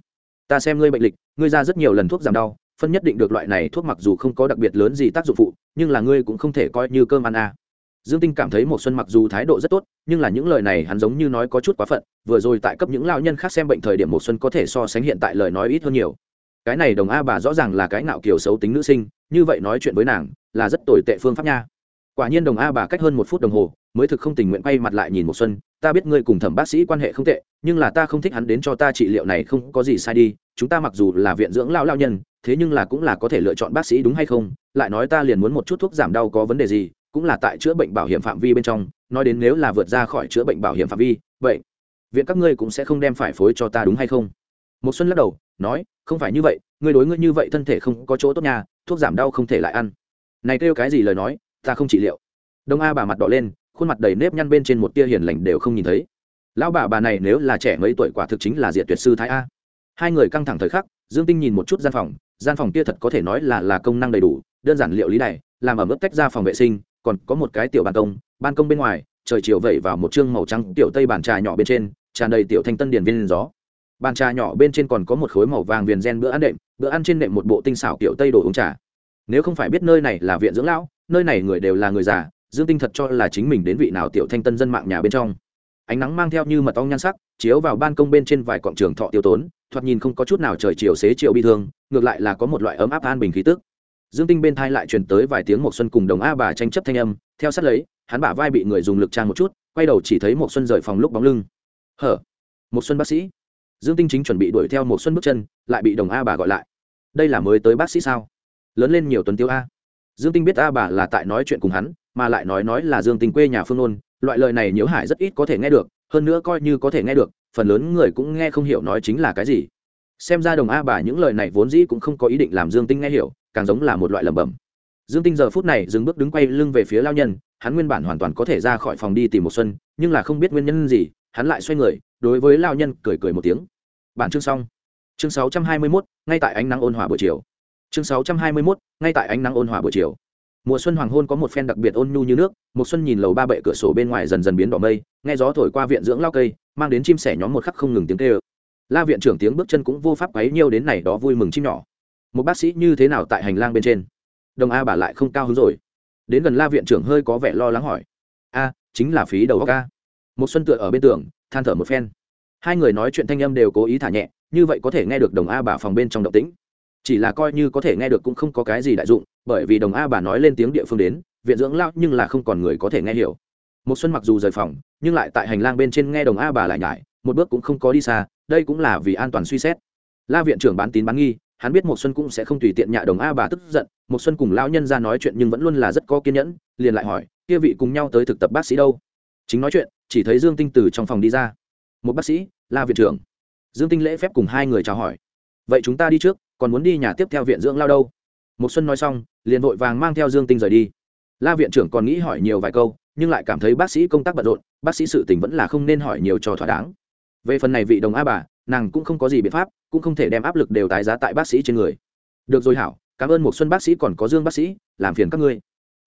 Ta xem ngươi bệnh lịch, ngươi ra rất nhiều lần thuốc giảm đau, phân nhất định được loại này thuốc mặc dù không có đặc biệt lớn gì tác dụng phụ, nhưng là ngươi cũng không thể coi như cơm ăn à dương tinh cảm thấy một xuân mặc dù thái độ rất tốt, nhưng là những lời này hắn giống như nói có chút quá phận, vừa rồi tại cấp những lao nhân khác xem bệnh thời điểm một xuân có thể so sánh hiện tại lời nói ít hơn nhiều. Cái này đồng a bà rõ ràng là cái ngạo kiều xấu tính nữ sinh, như vậy nói chuyện với nàng là rất tồi tệ phương pháp nha. Quả nhiên đồng a bà cách hơn một phút đồng hồ, mới thực không tình nguyện quay mặt lại nhìn một xuân, ta biết ngươi cùng thẩm bác sĩ quan hệ không tệ, nhưng là ta không thích hắn đến cho ta trị liệu này không có gì sai đi, chúng ta mặc dù là viện dưỡng lao lao nhân, thế nhưng là cũng là có thể lựa chọn bác sĩ đúng hay không? Lại nói ta liền muốn một chút thuốc giảm đau có vấn đề gì cũng là tại chữa bệnh bảo hiểm phạm vi bên trong, nói đến nếu là vượt ra khỏi chữa bệnh bảo hiểm phạm vi, vậy, viện các ngươi cũng sẽ không đem phải phối cho ta đúng hay không? Một xuân lắc đầu, nói, không phải như vậy, ngươi đối ngươi như vậy thân thể không có chỗ tốt nhà thuốc giảm đau không thể lại ăn. Này kêu cái gì lời nói, ta không trị liệu. Đông a bà mặt đỏ lên, khuôn mặt đầy nếp nhăn bên trên một tia hiền lành đều không nhìn thấy. Lão bà bà này nếu là trẻ mấy tuổi quả thực chính là diệt tuyệt sư thái a. Hai người căng thẳng thời khắc, dương tinh nhìn một chút gian phòng gian phòng kia thật có thể nói là là công năng đầy đủ, đơn giản liệu lý này, làm ở mức tách ra phòng vệ sinh còn có một cái tiểu ban công ban công bên ngoài, trời chiều vẩy vào một chương màu trắng tiểu tây bàn trà nhỏ bên trên, tràn đầy tiểu thanh tân điển viên gió. Bàn trà nhỏ bên trên còn có một khối màu vàng viền gen bữa ăn đệm, bữa ăn trên đệm một bộ tinh xảo tiểu tây đồ uống trà. Nếu không phải biết nơi này là viện dưỡng lão, nơi này người đều là người già, dương tinh thật cho là chính mình đến vị nào tiểu thanh tân dân mạng nhà bên trong. Ánh nắng mang theo như mật ong nhan sắc, chiếu vào ban công bên trên vài quảng trường thọ tiêu tốn, thoạt nhìn không có chút nào trời chiều xế chiều bi thương, ngược lại là có một loại ấm áp an bình khí tức dương tinh bên thai lại truyền tới vài tiếng một xuân cùng đồng a bà tranh chấp thanh âm, theo sát lấy, hắn bả vai bị người dùng lực trang một chút, quay đầu chỉ thấy một xuân rời phòng lúc bóng lưng. Hở? Một xuân bác sĩ. Dương tinh chính chuẩn bị đuổi theo một xuân bước chân, lại bị đồng a bà gọi lại. Đây là mới tới bác sĩ sao? Lớn lên nhiều tuần tiêu a. Dương tinh biết a bà là tại nói chuyện cùng hắn, mà lại nói nói là dương tinh quê nhà phương nôn, loại lời này nhiễu hải rất ít có thể nghe được, hơn nữa coi như có thể nghe được, phần lớn người cũng nghe không hiểu nói chính là cái gì. Xem ra đồng a bà những lời này vốn dĩ cũng không có ý định làm dương tinh nghe hiểu càng giống là một loại lẩm bẩm. Dương tinh giờ phút này dừng bước đứng quay lưng về phía lao nhân hắn nguyên bản hoàn toàn có thể ra khỏi phòng đi tìm một xuân nhưng là không biết nguyên nhân gì hắn lại xoay người đối với lao nhân cười cười một tiếng. Bản chương xong. Chương 621, ngay tại ánh nắng ôn hòa buổi chiều. Chương 621, ngay tại ánh nắng ôn hòa buổi chiều. Mùa xuân hoàng hôn có một phen đặc biệt ôn nhu như nước một xuân nhìn lầu ba bệ cửa sổ bên ngoài dần dần biến đỏ mây nghe gió thổi qua viện dưỡng lao cây mang đến chim sẻ nhóm một khắc không ngừng tiếng kêu. La viện trưởng tiếng bước chân cũng vô pháp quấy nhiều đến này đó vui mừng chim nhỏ một bác sĩ như thế nào tại hành lang bên trên? Đồng a bà lại không cao hứng rồi. Đến gần la viện trưởng hơi có vẻ lo lắng hỏi. A chính là phí đầu óc a, một xuân tựa ở bên tường than thở một phen. Hai người nói chuyện thanh âm đều cố ý thả nhẹ như vậy có thể nghe được đồng a bà phòng bên trong động tĩnh. Chỉ là coi như có thể nghe được cũng không có cái gì đại dụng bởi vì đồng a bà nói lên tiếng địa phương đến viện dưỡng lao nhưng là không còn người có thể nghe hiểu. Một xuân mặc dù rời phòng nhưng lại tại hành lang bên trên nghe đồng a bà lại nhải một bước cũng không có đi xa đây cũng là vì an toàn suy xét. La viện trưởng bán tín bán nghi hắn biết một xuân cũng sẽ không tùy tiện nhạ đồng a bà tức giận một xuân cùng lão nhân ra nói chuyện nhưng vẫn luôn là rất có kiên nhẫn, liền lại hỏi, kia vị cùng nhau tới thực tập bác sĩ đâu? Chính nói chuyện, chỉ thấy dương tinh từ trong phòng đi ra. Một bác sĩ, la viện trưởng. Dương tinh lễ phép cùng hai người chào hỏi. Vậy chúng ta đi trước, còn muốn đi nhà tiếp theo viện dưỡng lao đâu? Một xuân nói xong, liền vội vàng mang theo dương tinh rời đi. La viện trưởng còn nghĩ hỏi nhiều vài câu, nhưng lại cảm thấy bác sĩ công tác bận rộn, bác sĩ sự tình vẫn là không nên hỏi nhiều cho thỏa đáng về phần này vị đồng a bà, nàng cũng không có gì biện pháp, cũng không thể đem áp lực đều tái giá tại bác sĩ trên người. Được rồi hảo, cảm ơn một xuân bác sĩ còn có dương bác sĩ, làm phiền các ngươi.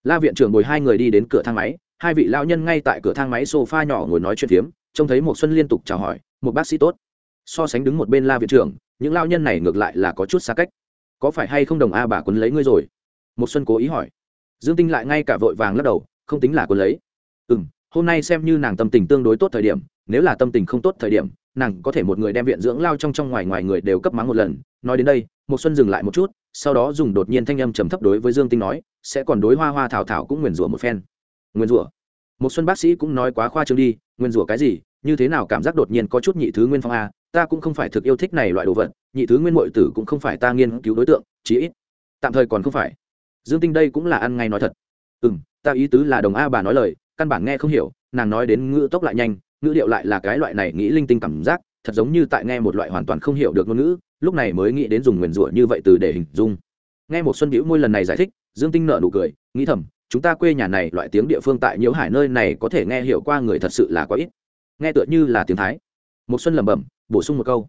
La viện trưởng ngồi hai người đi đến cửa thang máy, hai vị lao nhân ngay tại cửa thang máy sofa nhỏ ngồi nói chuyện phiếm, trông thấy một xuân liên tục chào hỏi, một bác sĩ tốt. So sánh đứng một bên la viện trưởng, những lao nhân này ngược lại là có chút xa cách. Có phải hay không đồng a bà quấn lấy ngươi rồi? Một xuân cố ý hỏi. Dương tinh lại ngay cả vội vàng lắc đầu, không tính là quấn lấy. Ừ hôm nay xem như nàng tâm tình tương đối tốt thời điểm nếu là tâm tình không tốt thời điểm, nàng có thể một người đem viện dưỡng lao trong trong ngoài ngoài người đều cấp mắng một lần. Nói đến đây một xuân dừng lại một chút, sau đó dùng đột nhiên thanh âm trầm thấp đối với dương tinh nói, sẽ còn đối hoa hoa thảo thảo cũng nguyền rủa một phen. Nguyền rủa? Một xuân bác sĩ cũng nói quá khoa trương đi, nguyền rủa cái gì? Như thế nào cảm giác đột nhiên có chút nhị thứ nguyên phong a? Ta cũng không phải thực yêu thích này loại đồ vật, nhị thứ nguyên muội tử cũng không phải ta nghiên cứu đối tượng, chí ít tạm thời còn không phải. Dương tinh đây cũng là ăn ngay nói thật. Ừ ta ý tứ là đồng a bà nói lời, căn bản nghe không hiểu, nàng nói đến ngữ tốc lại nhanh ngữ điệu lại là cái loại này nghĩ linh tinh cảm giác, thật giống như tại nghe một loại hoàn toàn không hiểu được ngôn ngữ, lúc này mới nghĩ đến dùng nguyền rủa như vậy từ để hình dung. Nghe một xuân bĩu môi lần này giải thích, dương tinh nở nụ cười, nghĩ thầm, chúng ta quê nhà này loại tiếng địa phương tại nhiễu hải nơi này có thể nghe hiểu qua người thật sự là quá ít. Nghe tựa như là tiếng thái. Một xuân lẩm bẩm, bổ sung một câu.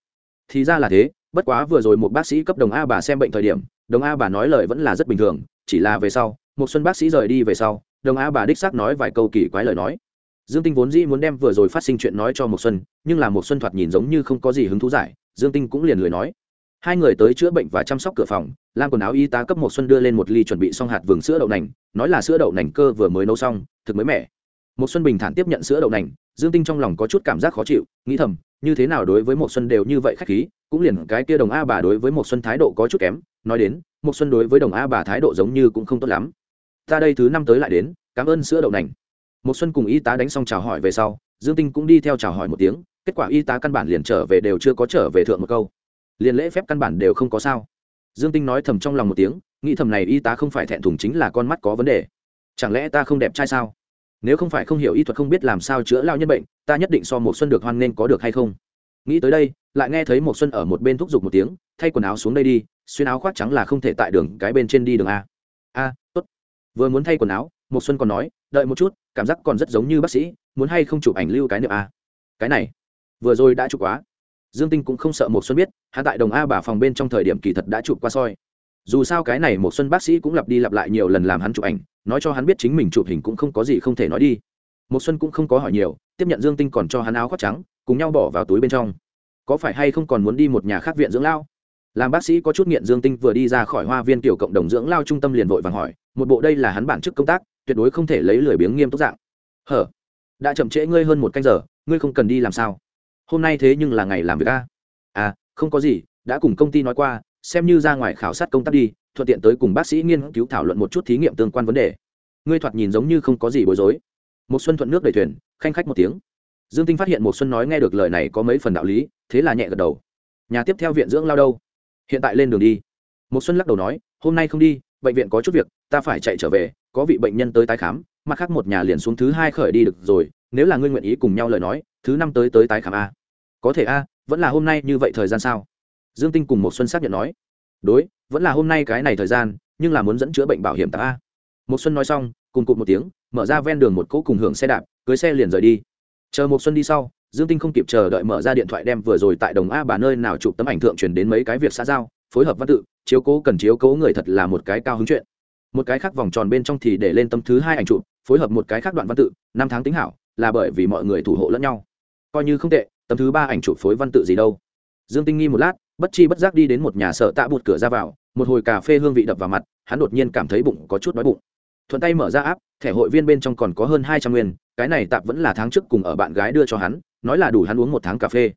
Thì ra là thế, bất quá vừa rồi một bác sĩ cấp đồng a bà xem bệnh thời điểm, đồng a bà nói lời vẫn là rất bình thường, chỉ là về sau, một xuân bác sĩ rời đi về sau, đồng a bà đích xác nói vài câu kỳ quái lời nói dương tinh vốn dĩ muốn đem vừa rồi phát sinh chuyện nói cho một xuân, nhưng là một xuân thoạt nhìn giống như không có gì hứng thú giải, dương tinh cũng liền lười nói. Hai người tới chữa bệnh và chăm sóc cửa phòng, lam quần áo y tá cấp một xuân đưa lên một ly chuẩn bị xong hạt vừng sữa đậu nành, nói là sữa đậu nành cơ vừa mới nấu xong, thực mới mẻ. Một xuân bình thản tiếp nhận sữa đậu nành, dương tinh trong lòng có chút cảm giác khó chịu, nghĩ thầm, như thế nào đối với một xuân đều như vậy khách khí, cũng liền cái kia đồng a bà đối với một xuân thái độ có chút kém, nói đến một xuân đối với đồng a bà thái độ giống như cũng không tốt lắm. Ta đây thứ năm tới lại đến, cảm ơn sữa đậu nành một xuân cùng y tá đánh xong chào hỏi về sau, dương tinh cũng đi theo chào hỏi một tiếng, kết quả y tá căn bản liền trở về đều chưa có trở về thượng một câu. Liền lễ phép căn bản đều không có sao. Dương tinh nói thầm trong lòng một tiếng, nghĩ thầm này y tá không phải thẹn thùng chính là con mắt có vấn đề. Chẳng lẽ ta không đẹp trai sao? Nếu không phải không hiểu y thuật không biết làm sao chữa lao nhân bệnh, ta nhất định so một xuân được hoan nên có được hay không? Nghĩ tới đây, lại nghe thấy một xuân ở một bên thúc giục một tiếng, thay quần áo xuống đây đi, xuyên áo khoác trắng là không thể tại đường, cái bên trên đi đường a. A, tốt. Vừa muốn thay quần áo một xuân còn nói, đợi một chút cảm giác còn rất giống như bác sĩ, muốn hay không chụp ảnh lưu cái niệm a. Cái này, vừa rồi đã chụp quá. Dương tinh cũng không sợ một xuân biết, hắn tại đồng a bà phòng bên trong thời điểm kỳ thật đã chụp qua soi. Dù sao cái này một xuân bác sĩ cũng lặp đi lặp lại nhiều lần làm hắn chụp ảnh, nói cho hắn biết chính mình chụp hình cũng không có gì không thể nói đi. Một xuân cũng không có hỏi nhiều, tiếp nhận dương tinh còn cho hắn áo khoác trắng, cùng nhau bỏ vào túi bên trong. Có phải hay không còn muốn đi một nhà khác viện dưỡng lao? Làm bác sĩ có chút nghiện dương tinh vừa đi ra khỏi hoa viên tiểu cộng đồng dưỡng lao trung tâm liền vội vàng hỏi, một bộ đây là hắn bản chức công tác tuyệt đối không thể lấy lười biếng nghiêm túc dạng. Hở, đã chậm trễ ngươi hơn một canh giờ, ngươi không cần đi làm sao? Hôm nay thế nhưng là ngày làm việc a. À không có gì, đã cùng công ty nói qua, xem như ra ngoài khảo sát công tác đi, thuận tiện tới cùng bác sĩ nghiên cứu thảo luận một chút thí nghiệm tương quan vấn đề. Ngươi thoạt nhìn giống như không có gì bối rối. Một xuân thuận nước đầy thuyền, khanh khách một tiếng. Dương tinh phát hiện một xuân nói nghe được lời này có mấy phần đạo lý, thế là nhẹ gật đầu. Nhà tiếp theo viện dưỡng lao đâu? Hiện tại lên đường đi. Một xuân lắc đầu nói, hôm nay không đi, bệnh viện có chút việc, ta phải chạy trở về có vị bệnh nhân tới tái khám, mặt khác một nhà liền xuống thứ hai khởi đi được rồi, nếu là ngươi nguyện ý cùng nhau lời nói, thứ năm tới tới tái khám a. Có thể a, vẫn là hôm nay như vậy thời gian sao? Dương tinh cùng một xuân xác nhận nói. Đối, vẫn là hôm nay cái này thời gian, nhưng là muốn dẫn chữa bệnh bảo hiểm tạp a. Một xuân nói xong, cùng cụt một tiếng, mở ra ven đường một cỗ cùng hưởng xe đạp, cưới xe liền rời đi. Chờ một xuân đi sau, dương tinh không kịp chờ đợi mở ra điện thoại đem vừa rồi tại đồng a bà nơi nào chụp tấm ảnh thượng truyền đến mấy cái việc xã giao, phối hợp văn tự, chiếu cố cần chiếu cố người thật là một cái cao hứng chuyện một cái khác vòng tròn bên trong thì để lên tâm thứ hai ảnh chụp, phối hợp một cái khác đoạn văn tự, năm tháng tính hảo, là bởi vì mọi người thủ hộ lẫn nhau. Coi như không tệ, tấm thứ ba ảnh chụp phối văn tự gì đâu. Dương tinh nghi một lát, bất chi bất giác đi đến một nhà sợ tạ bụt cửa ra vào, một hồi cà phê hương vị đập vào mặt, hắn đột nhiên cảm thấy bụng có chút đói bụng. Thuận tay mở ra áp thẻ hội viên bên trong còn có hơn hai trăm nguyên, cái này tạp vẫn là tháng trước cùng ở bạn gái đưa cho hắn, nói là đủ hắn uống một tháng cà phê.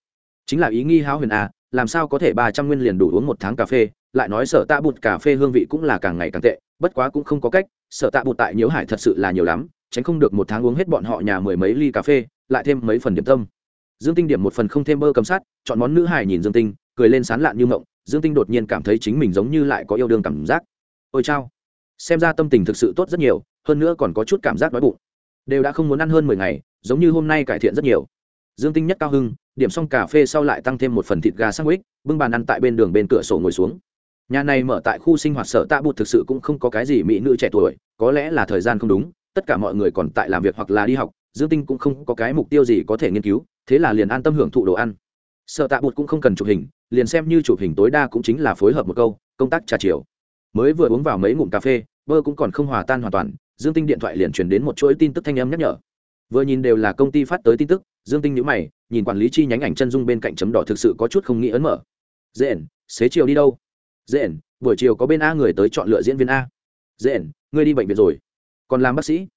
Chính là ý nghi háo huyền à làm sao có thể ba trăm nguyên liền đủ uống một tháng cà phê? Lại nói sở tạ bụt cà phê hương vị cũng là càng ngày càng tệ, bất quá cũng không có cách, sở tạ bụt tại nhiễu hải thật sự là nhiều lắm, tránh không được một tháng uống hết bọn họ nhà mười mấy ly cà phê, lại thêm mấy phần điểm tâm. Dương tinh điểm một phần không thêm bơ cầm sát chọn món nữ hải nhìn dương tinh, cười lên sán lạn như mộng, dương tinh đột nhiên cảm thấy chính mình giống như lại có yêu đương cảm giác. Ôi chao, xem ra tâm tình thực sự tốt rất nhiều, hơn nữa còn có chút cảm giác đói bụng. Đều đã không muốn ăn hơn mười ngày, giống như hôm nay cải thiện rất nhiều. Dương tinh nhất cao hưng, điểm xong cà phê sau lại tăng thêm một phần thịt gà sang ích bưng bàn ăn tại bên đường bên cửa sổ ngồi xuống nhà này mở tại khu sinh hoạt sở tạ bụt thực sự cũng không có cái gì mỹ nữ trẻ tuổi, có lẽ là thời gian không đúng, tất cả mọi người còn tại làm việc hoặc là đi học, dương tinh cũng không có cái mục tiêu gì có thể nghiên cứu, thế là liền an tâm hưởng thụ đồ ăn. Sợ tạ bụt cũng không cần chụp hình, liền xem như chụp hình tối đa cũng chính là phối hợp một câu, công tác trà chiều. Mới vừa uống vào mấy ngụm cà phê, bơ cũng còn không hòa tan hoàn toàn, dương tinh điện thoại liền chuyển đến một chuỗi tin tức thanh âm nhắc nhở. Vừa nhìn đều là công ty phát tới tin tức, dương tinh nhữ mày, nhìn quản lý chi nhánh ảnh chân dung bên cạnh chấm đỏ thực sự có chút không nghĩ ấn mở. Dễ xế chiều đi đâu? Dễ buổi chiều có bên a người tới chọn lựa diễn viên a. Dễ ngươi đi bệnh viện rồi. Còn làm bác sĩ.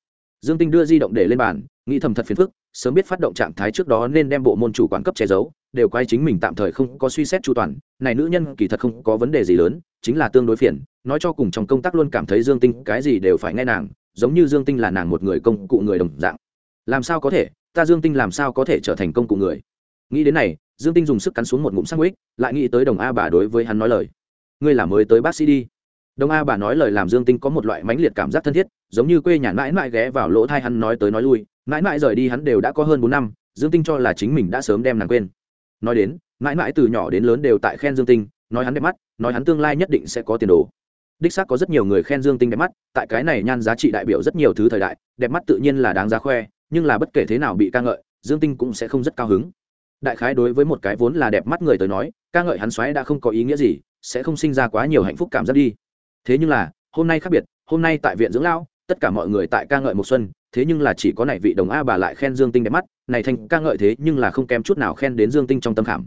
Dương tinh đưa di động để lên bàn, nghĩ thầm thật phiền phức, sớm biết phát động trạng thái trước đó nên đem bộ môn chủ quản cấp che giấu, đều quay chính mình tạm thời không có suy xét chu toàn. Này nữ nhân kỳ thật không có vấn đề gì lớn, chính là tương đối phiền, nói cho cùng trong công tác luôn cảm thấy dương tinh cái gì đều phải nghe nàng, giống như dương tinh là nàng một người công cụ người đồng dạng. Làm sao có thể, ta dương tinh làm sao có thể trở thành công cụ người? Nghĩ đến này, dương tinh dùng sức cắn xuống một ngụm sắc ích lại nghĩ tới đồng a bà đối với hắn nói lời ngươi là mới tới bác sĩ đi. Đông a bà nói lời làm dương tinh có một loại mãnh liệt cảm giác thân thiết, giống như quê nhà mãi mãi ghé vào lỗ thai hắn nói tới nói lui. Mãi mãi rời đi hắn đều đã có hơn bốn năm, dương tinh cho là chính mình đã sớm đem nàng quên. Nói đến, mãi mãi từ nhỏ đến lớn đều tại khen dương tinh, nói hắn đẹp mắt, nói hắn tương lai nhất định sẽ có tiền đồ. Đích xác có rất nhiều người khen dương tinh đẹp mắt, tại cái này nhan giá trị đại biểu rất nhiều thứ thời đại, đẹp mắt tự nhiên là đáng giá khoe, nhưng là bất kể thế nào bị ca ngợi, dương tinh cũng sẽ không rất cao hứng. Đại khái đối với một cái vốn là đẹp mắt người tới nói, ca ngợi hắn xoáy đã không có ý nghĩa gì sẽ không sinh ra quá nhiều hạnh phúc cảm giác đi. Thế nhưng là, hôm nay khác biệt, hôm nay tại viện dưỡng lão, tất cả mọi người tại ca ngợi một xuân, thế nhưng là chỉ có này vị đồng a bà lại khen dương tinh đẹp mắt, này thành ca ngợi thế nhưng là không kém chút nào khen đến dương tinh trong tâm khảm.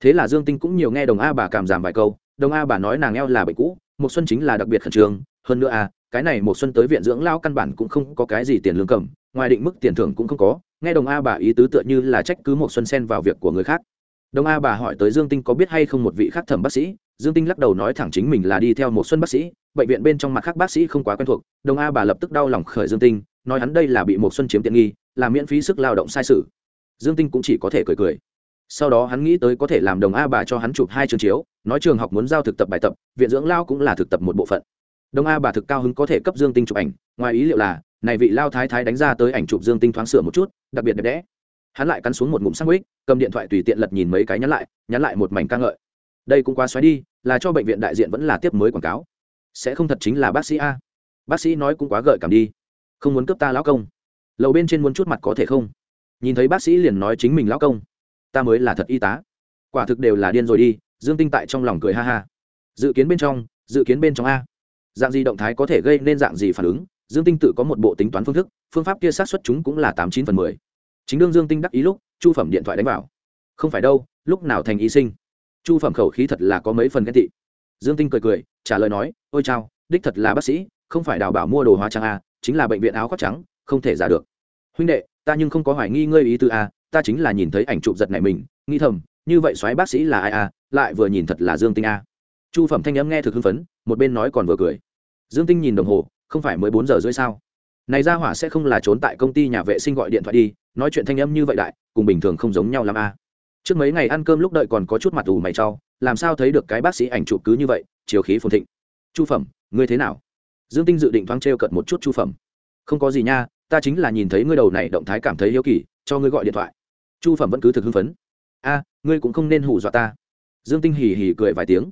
Thế là dương tinh cũng nhiều nghe đồng a bà cảm giảm vài câu, đồng a bà nói nàng eo là bệnh cũ một xuân chính là đặc biệt khẩn trương, hơn nữa a cái này một xuân tới viện dưỡng lao căn bản cũng không có cái gì tiền lương cầm, ngoài định mức tiền thưởng cũng không có, nghe đồng a bà ý tứ tựa như là trách cứ một xuân xen vào việc của người khác. Đồng a bà hỏi tới dương tinh có biết hay không một vị khác thẩm bác sĩ dương tinh lắc đầu nói thẳng chính mình là đi theo một xuân bác sĩ, bệnh viện bên trong mặt khác bác sĩ không quá quen thuộc đồng a bà lập tức đau lòng khởi dương tinh, nói hắn đây là bị một xuân chiếm tiện nghi, là miễn phí sức lao động sai sự. Dương tinh cũng chỉ có thể cười cười. Sau đó hắn nghĩ tới có thể làm đồng a bà cho hắn chụp hai chương chiếu, nói trường học muốn giao thực tập bài tập, viện dưỡng lao cũng là thực tập một bộ phận. Đồng a bà thực cao hứng có thể cấp dương tinh chụp ảnh, ngoài ý liệu là, này vị lao thái thái đánh ra tới ảnh chụp dương tinh thoáng sửa một chút, đặc biệt đẹp đẽ. Hắn lại cắn xuống một ngụm sandwich, cầm điện thoại tùy tiện lật nhìn mấy cái nhắn lại nhắn lại một mảnh ca ngợi đây cũng quá xoáy đi, là cho bệnh viện đại diện vẫn là tiếp mới quảng cáo. Sẽ không thật chính là bác sĩ a. Bác sĩ nói cũng quá gợi cảm đi. Không muốn cướp ta lão công. Lầu bên trên muốn chút mặt có thể không? Nhìn thấy bác sĩ liền nói chính mình lão công. Ta mới là thật y tá. Quả thực đều là điên rồi đi, dương tinh tại trong lòng cười ha ha. Dự kiến bên trong, dự kiến bên trong a. Dạng gì động thái có thể gây nên dạng gì phản ứng, dương tinh tự có một bộ tính toán phương thức, phương pháp kia sát xuất chúng cũng là tám chín phần mười. Chính đương dương tinh đắc ý lúc, chu phẩm điện thoại đánh vào. Không phải đâu, lúc nào thành y sinh? Chu phẩm khẩu khí thật là có mấy phần ghen tị. Dương tinh cười cười, trả lời nói, ôi chao, đích thật là bác sĩ, không phải đào bảo mua đồ hóa trang a, chính là bệnh viện áo khoác trắng, không thể giả được. Huynh đệ, ta nhưng không có hoài nghi ngươi ý tư a, ta chính là nhìn thấy ảnh chụp giật này mình nghi thầm, như vậy soái bác sĩ là ai a, lại vừa nhìn thật là dương tinh a. Chu phẩm thanh âm nghe thực hưng phấn, một bên nói còn vừa cười. Dương tinh nhìn đồng hồ, không phải mới bốn giờ rưỡi sao? Này ra hỏa sẽ không là trốn tại công ty nhà vệ sinh gọi điện thoại đi, nói chuyện thanh âm như vậy đại, cùng bình thường không giống nhau lắm a trước mấy ngày ăn cơm lúc đợi còn có chút mặt ủ mày cho, làm sao thấy được cái bác sĩ ảnh chụp cứ như vậy chiều khí phồn thịnh. Chu phẩm ngươi thế nào? Dương tinh dự định thoáng t r cận một chút chu phẩm. Không có gì nha ta chính là nhìn thấy ngươi đầu này động thái cảm thấy hiếu kỳ cho ngươi gọi điện thoại. Chu phẩm vẫn cứ thực hưng phấn. A ngươi cũng không nên hù dọa ta. Dương tinh hì hì cười vài tiếng.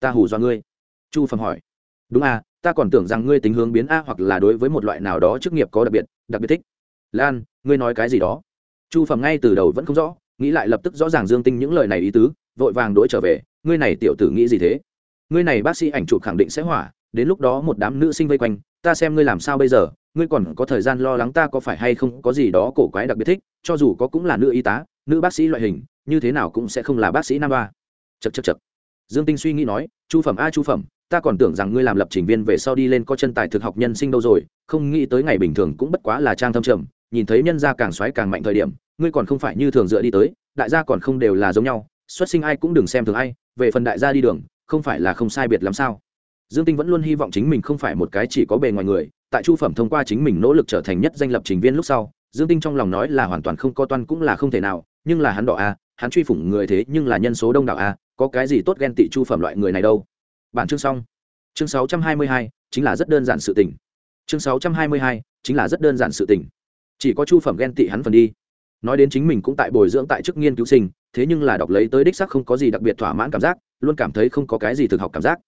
Ta hù dọa ngươi. Chu phẩm hỏi. Đúng a ta còn tưởng rằng ngươi tính hướng biến a hoặc là đối với một loại nào đó chức nghiệp có đặc biệt đặc biệt thích. Lan ngươi nói cái gì đó? Chu phẩm ngay từ đầu vẫn không rõ nghĩ lại lập tức rõ ràng dương tinh những lời này ý tứ, vội vàng đuổi trở về, ngươi này tiểu tử nghĩ gì thế? Ngươi này bác sĩ ảnh chụp khẳng định sẽ hỏa, đến lúc đó một đám nữ sinh vây quanh, ta xem ngươi làm sao bây giờ, ngươi còn có thời gian lo lắng ta có phải hay không có gì đó cổ quái đặc biệt thích, cho dù có cũng là nữ y tá, nữ bác sĩ loại hình, như thế nào cũng sẽ không là bác sĩ nam ba chật chật chật dương tinh suy nghĩ nói, chu phẩm a, chu phẩm, ta còn tưởng rằng ngươi làm lập trình viên về sau đi lên có chân tài thực học nhân sinh đâu rồi, không nghĩ tới ngày bình thường cũng bất quá là trang thâm trầm, nhìn thấy nhân gia càng xoáy càng mạnh thời điểm ngươi còn không phải như thường dựa đi tới đại gia còn không đều là giống nhau xuất sinh ai cũng đừng xem thường ai về phần đại gia đi đường không phải là không sai biệt làm sao? Dương tinh vẫn luôn hy vọng chính mình không phải một cái chỉ có bề ngoài người tại chu phẩm thông qua chính mình nỗ lực trở thành nhất danh lập trình viên lúc sau dương tinh trong lòng nói là hoàn toàn không có toan cũng là không thể nào nhưng là hắn đỏ a hắn truy phủng người thế nhưng là nhân số đông đảo a có cái gì tốt ghen tị chu phẩm loại người này đâu? Bản chương xong. Chương 622, chính là rất đơn giản sự tình. Chương 622, chính là rất đơn giản sự tình. Chỉ có chu phẩm ghen tị hắn phần đi nói đến chính mình cũng tại bồi dưỡng tại chức nghiên cứu sinh, thế nhưng là đọc lấy tới đích sắc không có gì đặc biệt thỏa mãn cảm giác, luôn cảm thấy không có cái gì thực học cảm giác.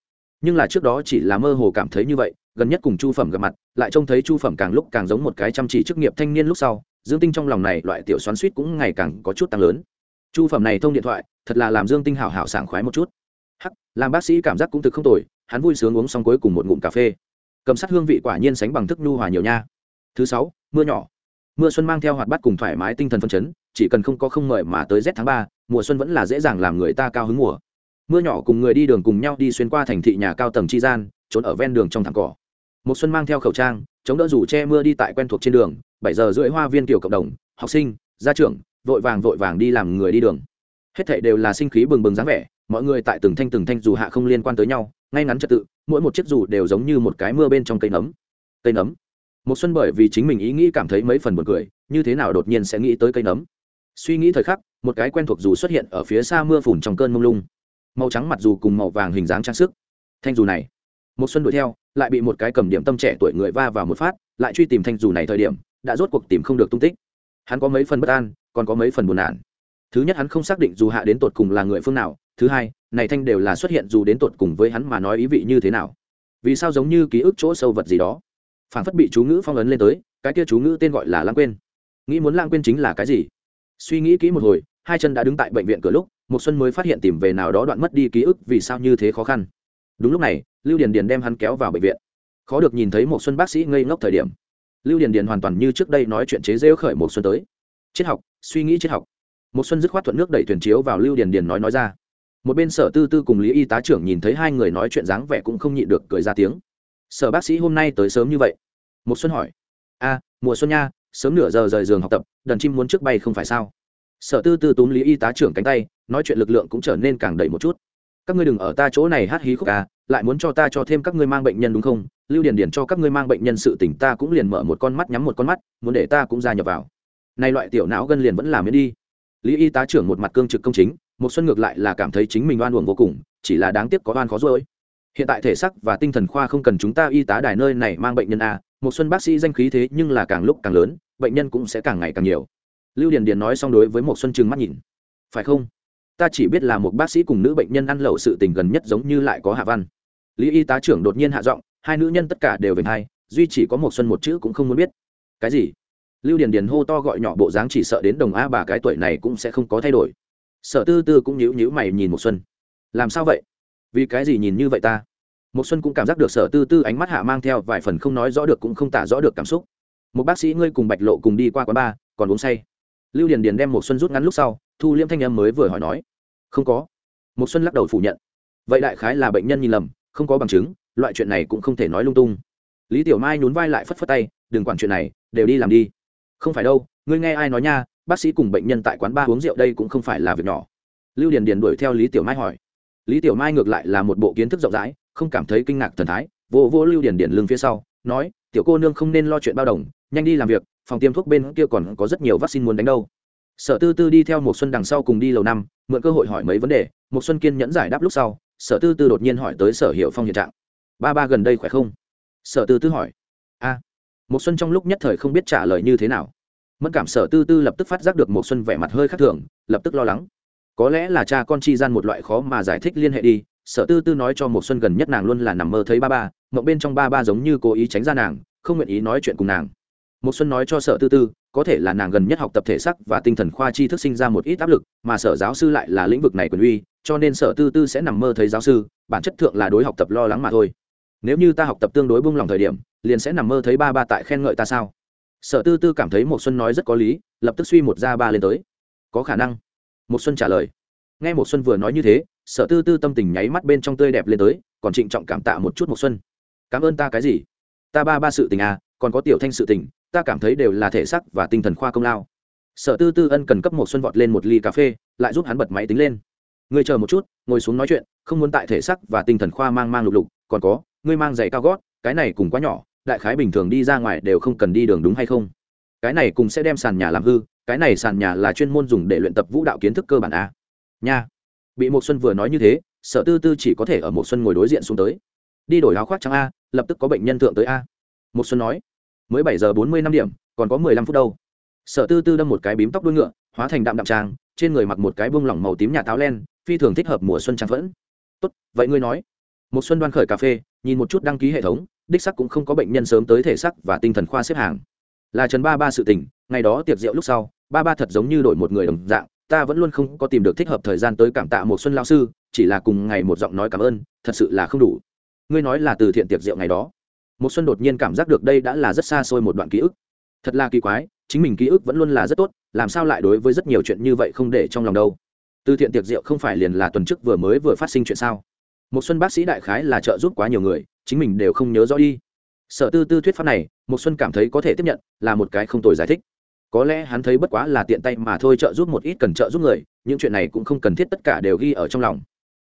Nhưng là trước đó chỉ là mơ hồ cảm thấy như vậy, gần nhất cùng chu phẩm gặp mặt, lại trông thấy chu phẩm càng lúc càng giống một cái chăm chỉ chức nghiệp thanh niên lúc sau, dương tinh trong lòng này loại tiểu xoắn suýt cũng ngày càng có chút tăng lớn. Chu phẩm này thông điện thoại, thật là làm dương tinh hảo hảo sảng khoái một chút. Hắc, làm bác sĩ cảm giác cũng thực không tồi, hắn vui sướng uống xong cuối cùng một ngụm cà phê. Cầm sát hương vị quả nhiên sánh bằng thức nhu hòa nhiều nha. Thứ sáu, mưa nhỏ mưa xuân mang theo hoạt bát cùng thoải mái tinh thần phân chấn, chỉ cần không có không mời mà tới rét tháng ba, mùa xuân vẫn là dễ dàng làm người ta cao hứng mùa. Mưa nhỏ cùng người đi đường cùng nhau đi xuyên qua thành thị nhà cao tầng chi gian, trốn ở ven đường trong thẳng cỏ. Một xuân mang theo khẩu trang, chống đỡ rủ che mưa đi tại quen thuộc trên đường, bảy giờ rưỡi hoa viên tiểu cộng đồng, học sinh, gia trưởng, vội vàng vội vàng đi làm người đi đường. Hết thảy đều là sinh khí bừng bừng dáng vẻ, mọi người tại từng thanh từng thanh dù hạ không liên quan tới nhau, ngay ngắn trật tự, mỗi một chiếc dù đều giống như một cái mưa bên trong cây nấm. Cây nấm một xuân bởi vì chính mình ý nghĩ cảm thấy mấy phần buồn cười, như thế nào đột nhiên sẽ nghĩ tới cây nấm? Suy nghĩ thời khắc, một cái quen thuộc dù xuất hiện ở phía xa mưa phùn trong cơn mông lung. Màu trắng mặt dù cùng màu vàng hình dáng trang sức. Thanh dù này. Một xuân đuổi theo, lại bị một cái cầm điểm tâm trẻ tuổi người va vào một phát, lại truy tìm thanh dù này thời điểm, đã rốt cuộc tìm không được tung tích. Hắn có mấy phần bất an, còn có mấy phần buồn nản. Thứ nhất hắn không xác định dù hạ đến tột cùng là người phương nào, thứ hai, này thanh đều là xuất hiện dù đến tột cùng với hắn mà nói ý vị như thế nào. Vì sao giống như ký ức chỗ sâu vật gì đó? Phản phất bị chú ngữ phong ấn lên tới, cái kia chú ngữ tên gọi là lãng quên. Nghĩ muốn lãng quên chính là cái gì? Suy nghĩ kỹ một hồi, hai chân đã đứng tại bệnh viện cửa lúc một xuân mới phát hiện tìm về nào đó đoạn mất đi ký ức vì sao như thế khó khăn. Đúng lúc này, lưu điền điền đem hắn kéo vào bệnh viện. Khó được nhìn thấy một xuân bác sĩ ngây ngốc thời điểm. Lưu điền điền hoàn toàn như trước đây nói chuyện chế rêu khởi một xuân tới. Triết học, suy nghĩ triết học. Một xuân dứt khoát thuận nước đẩy thuyền chiếu vào lưu điền điền nói nói ra. Một bên sở tư tư cùng lý y tá trưởng nhìn thấy hai người nói chuyện dáng vẻ cũng không nhịn được cười ra tiếng. Sở bác sĩ hôm nay tới sớm như vậy một xuân hỏi. A, mùa xuân nha, sớm nửa giờ rời giường học tập, đần chim muốn trước bay không phải sao? Sở tư tư túm lý y tá trưởng cánh tay, nói chuyện lực lượng cũng trở nên càng đầy một chút. Các ngươi đừng ở ta chỗ này hát hí khúc ca lại muốn cho ta cho thêm các ngươi mang bệnh nhân đúng không? Lưu điền điền cho các ngươi mang bệnh nhân sự tỉnh ta cũng liền mở một con mắt nhắm một con mắt, muốn để ta cũng gia nhập vào. Nay loại tiểu não gân liền vẫn làm miễn đi. Lý y tá trưởng một mặt cương trực công chính một xuân ngược lại là cảm thấy chính mình oan uổng vô cùng, chỉ là đáng tiếc có oan khó rồi hiện tại thể sắc và tinh thần khoa không cần chúng ta y tá đài nơi này mang bệnh nhân a một xuân bác sĩ danh khí thế nhưng là càng lúc càng lớn, bệnh nhân cũng sẽ càng ngày càng nhiều. Lưu điền điền nói xong đối với một xuân trừng mắt nhìn. Phải không? Ta chỉ biết là một bác sĩ cùng nữ bệnh nhân ăn lẩu sự tình gần nhất giống như lại có hạ văn. Lý y tá trưởng đột nhiên hạ giọng, hai nữ nhân tất cả đều về hai, duy chỉ có một xuân một chữ cũng không muốn biết. Cái gì? Lưu điền điền hô to gọi nhỏ bộ dáng chỉ sợ đến đồng a bà cái tuổi này cũng sẽ không có thay đổi. Sở tư tư cũng nhíu nhíu mày nhìn một xuân. Làm sao vậy? Vì cái gì nhìn như vậy ta? Một xuân cũng cảm giác được sở tư tư ánh mắt hạ mang theo vài phần không nói rõ được cũng không tả rõ được cảm xúc. Một bác sĩ, ngươi cùng bạch lộ cùng đi qua quán bar còn uống say. Lưu điền điền đem một xuân rút ngắn lúc sau, thu Liễm thanh âm mới vừa hỏi nói, không có. Một xuân lắc đầu phủ nhận. Vậy đại khái là bệnh nhân nhìn lầm, không có bằng chứng, loại chuyện này cũng không thể nói lung tung. Lý tiểu mai nhún vai lại phất phất tay, đừng quản chuyện này, đều đi làm đi. Không phải đâu, ngươi nghe ai nói nha, bác sĩ cùng bệnh nhân tại quán ba uống rượu đây cũng không phải là việc nhỏ. Lưu điền điền đuổi theo lý tiểu mai hỏi. Lý tiểu mai ngược lại là một bộ kiến thức rộng rãi không cảm thấy kinh ngạc thần thái, vô vô lưu điền điền lưng phía sau, nói, tiểu cô nương không nên lo chuyện bao đồng, nhanh đi làm việc, phòng tiêm thuốc bên kia còn có rất nhiều vaccine muốn đánh đâu. Sở tư tư đi theo một xuân đằng sau cùng đi lầu năm, mượn cơ hội hỏi mấy vấn đề một xuân kiên nhẫn giải đáp lúc sau, sở tư tư đột nhiên hỏi tới sở hiệu phong hiện trạng. Ba ba gần đây khỏe không? Sở tư tư hỏi. A. Một xuân trong lúc nhất thời không biết trả lời như thế nào. Mất cảm sở tư tư lập tức phát giác được một xuân vẻ mặt hơi khác thường, lập tức lo lắng. Có lẽ là cha con chi gian một loại khó mà giải thích liên hệ đi sở tư tư nói cho một xuân gần nhất nàng luôn là nằm mơ thấy ba ba, mộng bên trong ba ba giống như cố ý tránh ra nàng, không nguyện ý nói chuyện cùng nàng. Một xuân nói cho sở tư tư, có thể là nàng gần nhất học tập thể sắc và tinh thần khoa tri thức sinh ra một ít áp lực, mà sở giáo sư lại là lĩnh vực này quyền uy, cho nên sở tư tư sẽ nằm mơ thấy giáo sư, bản chất thượng là đối học tập lo lắng mà thôi. Nếu như ta học tập tương đối buông lòng thời điểm, liền sẽ nằm mơ thấy ba ba tại khen ngợi ta sao? Sở tư tư cảm thấy một xuân nói rất có lý, lập tức suy một ra ba lên tới. Có khả năng. Một xuân trả lời. Nghe một xuân vừa nói như thế sở tư tư tâm tình nháy mắt bên trong tươi đẹp lên tới, còn trịnh trọng cảm tạ một chút một xuân. Cảm ơn ta cái gì? Ta ba ba sự tình à còn có tiểu thanh sự tình, ta cảm thấy đều là thể sắc và tinh thần khoa công lao. Sở tư tư ân cần cấp một xuân vọt lên một ly cà phê, lại giúp hắn bật máy tính lên. Ngươi chờ một chút, ngồi xuống nói chuyện, không muốn tại thể sắc và tinh thần khoa mang mang lục lục, còn có, ngươi mang giày cao gót, cái này cùng quá nhỏ, đại khái bình thường đi ra ngoài đều không cần đi đường đúng hay không? Cái này cùng sẽ đem sàn nhà làm hư, cái này sàn nhà là chuyên môn dùng để luyện tập vũ đạo kiến thức cơ bản a nha bị một xuân vừa nói như thế, sở tư tư chỉ có thể ở một xuân ngồi đối diện xuống tới. Đi đổi áo khoác trắng a, lập tức có bệnh nhân thượng tới a. Một xuân nói, mới bảy giờ bốn mươi năm điểm, còn có mười lăm phút đâu. Sở tư tư đâm một cái bím tóc đuôi ngựa, hóa thành đạm đạm trang trên người mặc một cái bông lỏng màu tím nhà táo len, phi thường thích hợp mùa xuân trang phẫn. Tốt, vậy ngươi nói. Một xuân đoan khởi cà phê, nhìn một chút đăng ký hệ thống, đích sắc cũng không có bệnh nhân sớm tới thể sắc và tinh thần khoa xếp hàng. Là trần ba ba sự tình, ngày đó tiệc rượu lúc sau, ba ba thật giống như đổi một người đồng dạng ta vẫn luôn không có tìm được thích hợp thời gian tới cảm tạ một xuân lao sư, chỉ là cùng ngày một giọng nói cảm ơn, thật sự là không đủ. Ngươi nói là từ thiện tiệc rượu ngày đó. Một xuân đột nhiên cảm giác được đây đã là rất xa xôi một đoạn ký ức. Thật là kỳ quái, chính mình ký ức vẫn luôn là rất tốt, làm sao lại đối với rất nhiều chuyện như vậy không để trong lòng đâu? Từ thiện tiệc rượu không phải liền là tuần trước vừa mới vừa phát sinh chuyện sao? Một xuân bác sĩ đại khái là trợ giúp quá nhiều người, chính mình đều không nhớ rõ đi. Sở tư tư thuyết pháp này, một xuân cảm thấy có thể tiếp nhận, là một cái không tồi giải thích có lẽ hắn thấy bất quá là tiện tay mà thôi trợ giúp một ít cần trợ giúp người, những chuyện này cũng không cần thiết tất cả đều ghi ở trong lòng.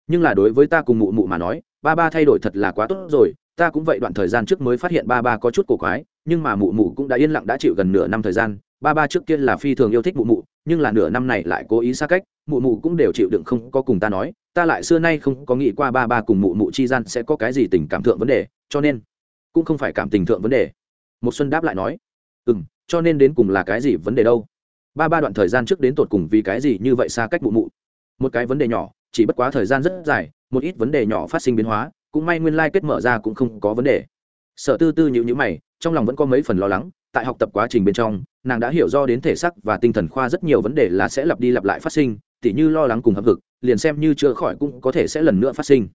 Nhưng là đối với ta cùng mụ mụ mà nói, ba ba thay đổi thật là quá tốt rồi, ta cũng vậy đoạn thời gian trước mới phát hiện ba ba có chút cổ quái, nhưng mà mụ mụ cũng đã yên lặng đã chịu gần nửa năm thời gian, ba ba trước kia là phi thường yêu thích mụ mụ, nhưng là nửa năm này lại cố ý xa cách, mụ mụ cũng đều chịu đựng không có cùng ta nói, ta lại xưa nay không có nghĩ qua ba ba cùng mụ mụ chi gian sẽ có cái gì tình cảm thượng vấn đề, cho nên cũng không phải cảm tình thượng vấn đề. Một xuân đáp lại nói ừ m cho nên đến cùng là cái gì vấn đề đâu? Ba ba đoạn thời gian trước đến tột cùng vì cái gì như vậy xa cách mụ mụ? Một cái vấn đề nhỏ, chỉ bất quá thời gian rất dài, một ít vấn đề nhỏ phát sinh biến hóa, cũng may nguyên lai kết mở ra cũng không có vấn đề. Sở tư tư nhịu nhữ mày, trong lòng vẫn có mấy phần lo lắng, tại học tập quá trình bên trong, nàng đã hiểu do đến thể sắc và tinh thần khoa rất nhiều vấn đề là sẽ lặp đi lặp lại phát sinh, tỉ như lo lắng cùng hấp vực liền xem như chữa khỏi cũng có thể sẽ lần nữa phát sinh.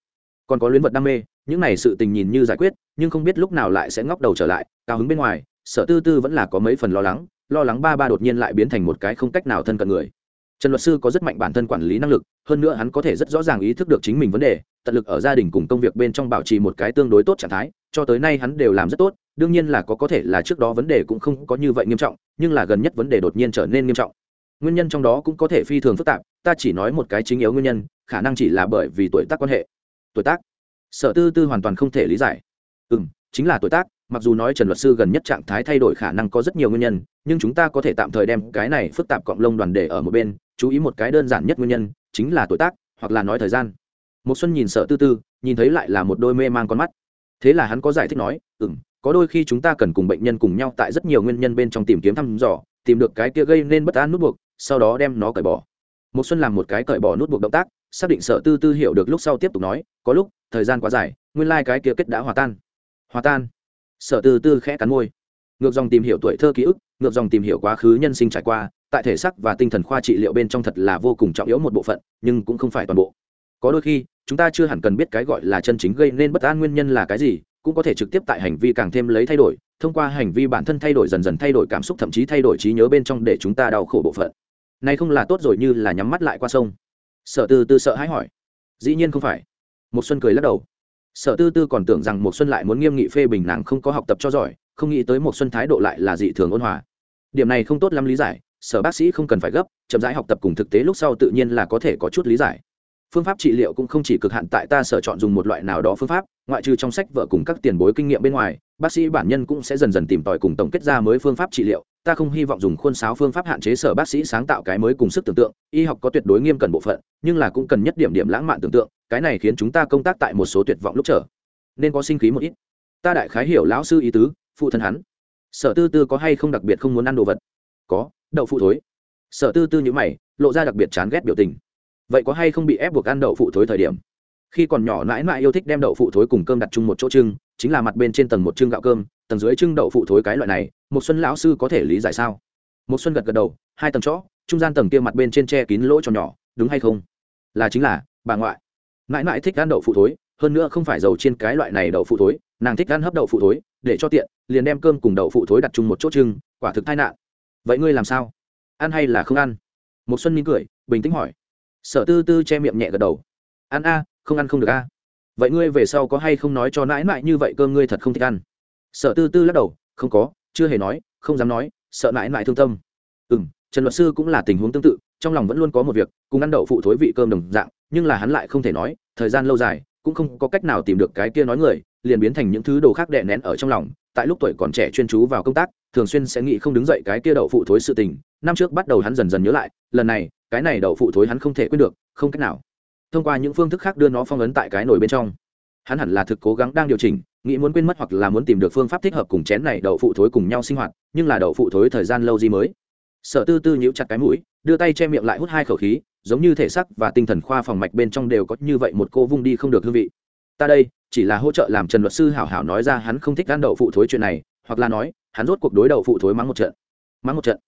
Còn có luyến vật đam mê, những này sự tình nhìn như giải quyết, nhưng không biết lúc nào lại sẽ ngóc đầu trở lại, cao hứng bên ngoài sở tư tư vẫn là có mấy phần lo lắng lo lắng ba ba đột nhiên lại biến thành một cái không cách nào thân cận người. Trần luật sư có rất mạnh bản thân quản lý năng lực, hơn nữa hắn có thể rất rõ ràng ý thức được chính mình vấn đề, tận lực ở gia đình cùng công việc bên trong bảo trì một cái tương đối tốt trạng thái, cho tới nay hắn đều làm rất tốt, đương nhiên là có có thể là trước đó vấn đề cũng không có như vậy nghiêm trọng, nhưng là gần nhất vấn đề đột nhiên trở nên nghiêm trọng. Nguyên nhân trong đó cũng có thể phi thường phức tạp, ta chỉ nói một cái chính yếu nguyên nhân, khả năng chỉ là bởi vì tuổi tác quan hệ. Tuổi tác? Sở tư tư hoàn toàn không thể lý giải. Ừ m chính là tuổi tác mặc dù nói trần luật sư gần nhất trạng thái thay đổi khả năng có rất nhiều nguyên nhân, nhưng chúng ta có thể tạm thời đem cái này phức tạp cộng lông đoàn để ở một bên, chú ý một cái đơn giản nhất nguyên nhân, chính là tuổi tác, hoặc là nói thời gian. Một xuân nhìn sợ tư tư, nhìn thấy lại là một đôi mê mang con mắt. Thế là hắn có giải thích nói ừ m có đôi khi chúng ta cần cùng bệnh nhân cùng nhau tại rất nhiều nguyên nhân bên trong tìm kiếm thăm dò, tìm được cái kia gây nên bất an nút buộc, sau đó đem nó cởi bỏ. Một xuân làm một cái cởi bỏ nút buộc động tác, xác định sợ tư tư hiểu được lúc sau tiếp tục nói, có lúc, thời gian quá dài, nguyên lai cái kia kết đã hòa tan. Hòa tan? Sợ tư tư khẽ cắn môi. Ngược dòng tìm hiểu tuổi thơ ký ức, ngược dòng tìm hiểu quá khứ nhân sinh trải qua, tại thể xác và tinh thần khoa trị liệu bên trong thật là vô cùng trọng yếu một bộ phận, nhưng cũng không phải toàn bộ. Có đôi khi, chúng ta chưa hẳn cần biết cái gọi là chân chính gây nên bất an nguyên nhân là cái gì, cũng có thể trực tiếp tại hành vi càng thêm lấy thay đổi, thông qua hành vi bản thân thay đổi dần dần thay đổi cảm xúc thậm chí thay đổi trí nhớ bên trong để chúng ta đau khổ bộ phận. Này không là tốt rồi như là nhắm mắt lại qua sông. Sở tư tư sợ hãi hỏi. Dĩ nhiên không phải. Một xuân cười lắc đầu sở tư tư còn tưởng rằng một xuân lại muốn nghiêm nghị phê bình nàng không có học tập cho giỏi, không nghĩ tới một xuân thái độ lại là dị thường ôn hòa. Điểm này không tốt lắm lý giải, sở bác sĩ không cần phải gấp, chậm rãi học tập cùng thực tế lúc sau tự nhiên là có thể có chút lý giải. Phương pháp trị liệu cũng không chỉ cực hạn tại ta sở chọn dùng một loại nào đó phương pháp, ngoại trừ trong sách vợ cùng các tiền bối kinh nghiệm bên ngoài bác sĩ bản nhân cũng sẽ dần dần tìm tòi cùng tổng kết ra mới phương pháp trị liệu. Ta không hy vọng dùng khuôn sáo phương pháp hạn chế sở bác sĩ sáng tạo cái mới cùng sức tưởng tượng, y học có tuyệt đối nghiêm cẩn bộ phận, nhưng là cũng cần nhất điểm điểm lãng mạn tưởng tượng, cái này khiến chúng ta công tác tại một số tuyệt vọng lúc trở nên có sinh khí một ít. Ta đại khái hiểu lão sư ý tứ, phụ thân hắn. Sở tư tư có hay không đặc biệt không muốn ăn đồ vật? Có, đậu phụ thối. Sở tư tư nhữ mày, lộ ra đặc biệt chán ghét biểu tình. Vậy có hay không bị ép buộc ăn đậu phụ thối thời điểm? Khi còn nhỏ mãi mãi yêu thích đem đậu phụ thối cùng cơm đặt chung một chỗ trưng, chính là mặt bên trên tầng một trưng gạo cơm, tầng dưới trưng đậu phụ thối cái loại này, một xuân lão sư có thể lý giải sao? Một xuân gật gật đầu, hai tầng chó trung gian tầng kia mặt bên trên che kín lỗ cho nhỏ, đúng hay không? Là chính là, bà ngoại. Mãi mãi thích ăn đậu phụ thối, hơn nữa không phải dầu trên cái loại này đậu phụ thối, nàng thích ăn hấp đậu phụ thối, để cho tiện, liền đem cơm cùng đậu phụ thối đặt chung một chỗ trưng, quả thực tai nạn. Vậy ngươi làm sao? Ăn hay là không ăn? Một xuân mỉm cười, bình tĩnh hỏi. Sở tư tư che miệng nhẹ gật đầu. Ăn a không ăn không được a. Vậy ngươi về sau có hay không nói cho nãi nãi như vậy cơm ngươi thật không thích ăn? Sợ tư tư lắc đầu, không có, chưa hề nói, không dám nói, sợ nãi nãi thương tâm. Ừ m trần luật sư cũng là tình huống tương tự, trong lòng vẫn luôn có một việc, cùng ăn đậu phụ thối vị cơm đồng dạng, nhưng là hắn lại không thể nói, thời gian lâu dài, cũng không có cách nào tìm được cái kia nói người, liền biến thành những thứ đồ khác đè nén ở trong lòng, tại lúc tuổi còn trẻ chuyên chú vào công tác, thường xuyên sẽ nghĩ không đứng dậy cái kia đậu phụ thối sự tình. Năm trước bắt đầu hắn dần dần nhớ lại, lần này, cái này đậu phụ thối hắn không thể quên được, không cách nào thông qua những phương thức khác đưa nó phong ấn tại cái nồi bên trong. Hắn hẳn là thực cố gắng đang điều chỉnh, nghĩ muốn quên mất hoặc là muốn tìm được phương pháp thích hợp cùng chén này đậu phụ thối cùng nhau sinh hoạt, nhưng là đậu phụ thối thời gian lâu gì mới. Sở tư tư nhíu chặt cái mũi, đưa tay che miệng lại hút hai khẩu khí, giống như thể sắc và tinh thần khoa phòng mạch bên trong đều có như vậy một cô vung đi không được hương vị. Ta đây, chỉ là hỗ trợ làm trần luật sư hảo hảo nói ra hắn không thích ăn đậu phụ thối chuyện này, hoặc là nói, hắn rốt cuộc đối đậu phụ thối mắng một trận. Mắng một trận?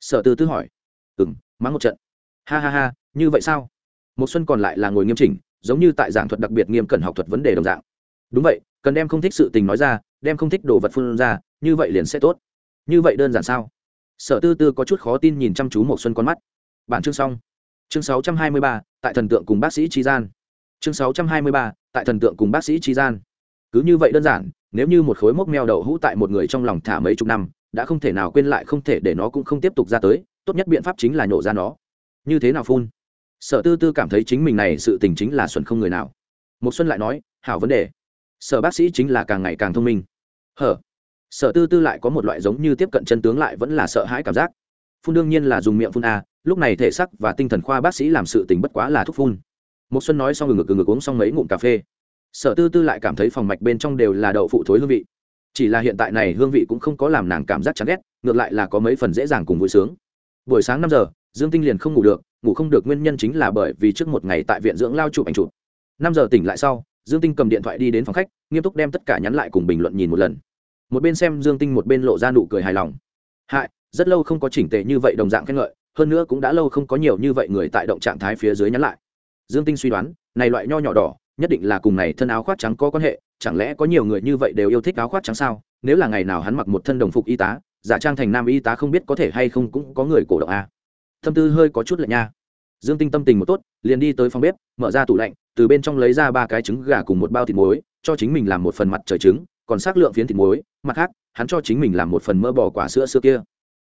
Sở tư tư hỏi. Ừ m mắng một trận. Ha ha ha, như vậy sao? Một xuân còn lại là ngồi nghiêm chỉnh giống như tại giảng thuật đặc biệt nghiêm cẩn học thuật vấn đề đồng dạng. Đúng vậy cần đem không thích sự tình nói ra đem không thích đồ vật phun ra như vậy liền sẽ tốt. Như vậy đơn giản sao? Sở tư tư có chút khó tin nhìn chăm chú một xuân con mắt. Bản chương xong. Chương 623, tại thần tượng cùng bác sĩ chi gian. Chương 623, tại thần tượng cùng bác sĩ chi gian. Cứ như vậy đơn giản nếu như một khối mốc meo đậu hũ tại một người trong lòng thả mấy chục năm đã không thể nào quên lại không thể để nó cũng không tiếp tục ra tới tốt nhất biện pháp chính là nhổ ra nó. Như thế nào phun? Sở tư tư cảm thấy chính mình này sự tình chính là xuân không người nào. Một xuân lại nói, hảo vấn đề. Sở bác sĩ chính là càng ngày càng thông minh. Hở? Sở tư tư lại có một loại giống như tiếp cận chân tướng lại vẫn là sợ hãi cảm giác. Phun đương nhiên là dùng miệng phun a, lúc này thể sắc và tinh thần khoa bác sĩ làm sự tình bất quá là thuốc phun. Một xuân nói xong ngực ngực uống xong mấy ngụm cà phê. Sở tư tư lại cảm thấy phòng mạch bên trong đều là đậu phụ thối hương vị. Chỉ là hiện tại này hương vị cũng không có làm nàng cảm giác chán ghét, ngược lại là có mấy phần dễ dàng cùng vui sướng. Buổi sáng năm giờ dương tinh liền không ngủ được, ngủ không được nguyên nhân chính là bởi vì trước một ngày tại viện dưỡng lao chụp ảnh chụp. Năm giờ tỉnh lại sau, dương tinh cầm điện thoại đi đến phòng khách, nghiêm túc đem tất cả nhắn lại cùng bình luận nhìn một lần. Một bên xem dương tinh một bên lộ ra nụ cười hài lòng. Hại, rất lâu không có chỉnh tề như vậy đồng dạng khen ngợi, hơn nữa cũng đã lâu không có nhiều như vậy người tại động trạng thái phía dưới nhắn lại. Dương tinh suy đoán, này loại nho nhỏ đỏ, nhất định là cùng này thân áo khoác trắng có quan hệ, chẳng lẽ có nhiều người như vậy đều yêu thích áo khoác trắng sao? Nếu là ngày nào hắn mặc một thân đồng phục y tá, giả trang thành nam y tá không biết có thể hay không cũng có người cổ động a. à tâm tư hơi có chút lạnh nha. Dương tinh tâm tình một tốt, liền đi tới phòng bếp, mở ra tủ lạnh, từ bên trong lấy ra ba cái trứng gà cùng một bao thịt muối, cho chính mình làm một phần mặt trời trứng, còn xác lượng phiến thịt muối, mặt khác, hắn cho chính mình làm một phần mỡ bò quả sữa sữa kia.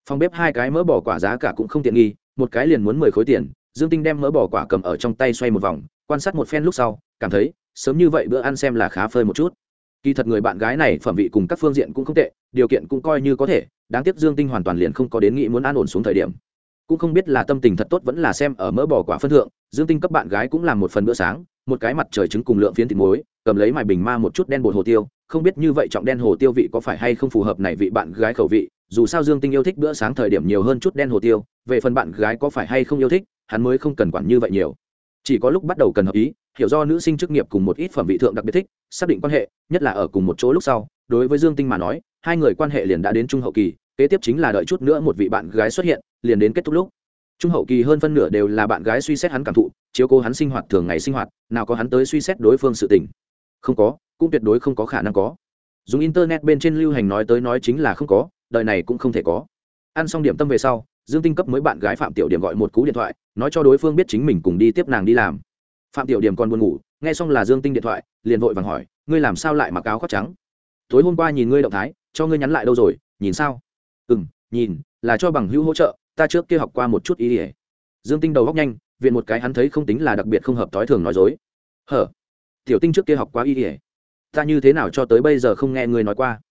Phòng bếp hai cái mỡ bò quả giá cả cũng không tiện nghi, một cái liền muốn mười khối tiền, dương tinh đem mỡ bò quả cầm ở trong tay xoay một vòng, quan sát một phen lúc sau, cảm thấy, sớm như vậy bữa ăn xem là khá phơi một chút. Kỳ thật người bạn gái này phẩm vị cùng các phương diện cũng không tệ, điều kiện cũng coi như có thể, đáng tiếc dương tinh hoàn toàn liền không có đến nghĩ muốn an ổn xuống thời điểm cũng không biết là tâm tình thật tốt vẫn là xem ở mỡ bò quả phân thượng, dương tinh cấp bạn gái cũng làm một phần bữa sáng, một cái mặt trời trứng cùng lượng phiến thịt muối, cầm lấy mài bình ma một chút đen bột hồ tiêu, không biết như vậy trọng đen hồ tiêu vị có phải hay không phù hợp này vị bạn gái khẩu vị, dù sao dương tinh yêu thích bữa sáng thời điểm nhiều hơn chút đen hồ tiêu, về phần bạn gái có phải hay không yêu thích, hắn mới không cần quản như vậy nhiều. Chỉ có lúc bắt đầu cần hợp ý, hiểu do nữ sinh chức nghiệp cùng một ít phẩm vị thượng đặc biệt thích, xác định quan hệ, nhất là ở cùng một chỗ lúc sau, đối với dương tinh mà nói, hai người quan hệ liền đã đến trung hậu kỳ, kế tiếp chính là đợi chút nữa một vị bạn gái xuất hiện liền đến kết thúc lúc. Trung hậu kỳ hơn phân nửa đều là bạn gái suy xét hắn cảm thụ, chiếu cố hắn sinh hoạt thường ngày sinh hoạt, nào có hắn tới suy xét đối phương sự tình. Không có, cũng tuyệt đối không có khả năng có. Dùng internet bên trên lưu hành nói tới nói chính là không có, đời này cũng không thể có. Ăn xong điểm tâm về sau, dương tinh cấp mới bạn gái phạm tiểu điểm gọi một cú điện thoại, nói cho đối phương biết chính mình cùng đi tiếp nàng đi làm. Phạm tiểu điểm còn buồn ngủ, nghe xong là dương tinh điện thoại, liền vội vàng hỏi, ngươi làm sao lại mặc áo khoác trắng? Tối hôm qua nhìn ngươi động thái, cho ngươi nhắn lại đâu rồi, nhìn sao? Ừ m nhìn, là cho bằng hữu hỗ trợ ta trước kia học qua một chút ý ỉa. Dương tinh đầu góc nhanh, viện một cái hắn thấy không tính là đặc biệt không hợp thói thường nói dối. Hở? Tiểu tinh trước kia học qua ý ỉa. Ta như thế nào cho tới bây giờ không nghe ngươi nói qua?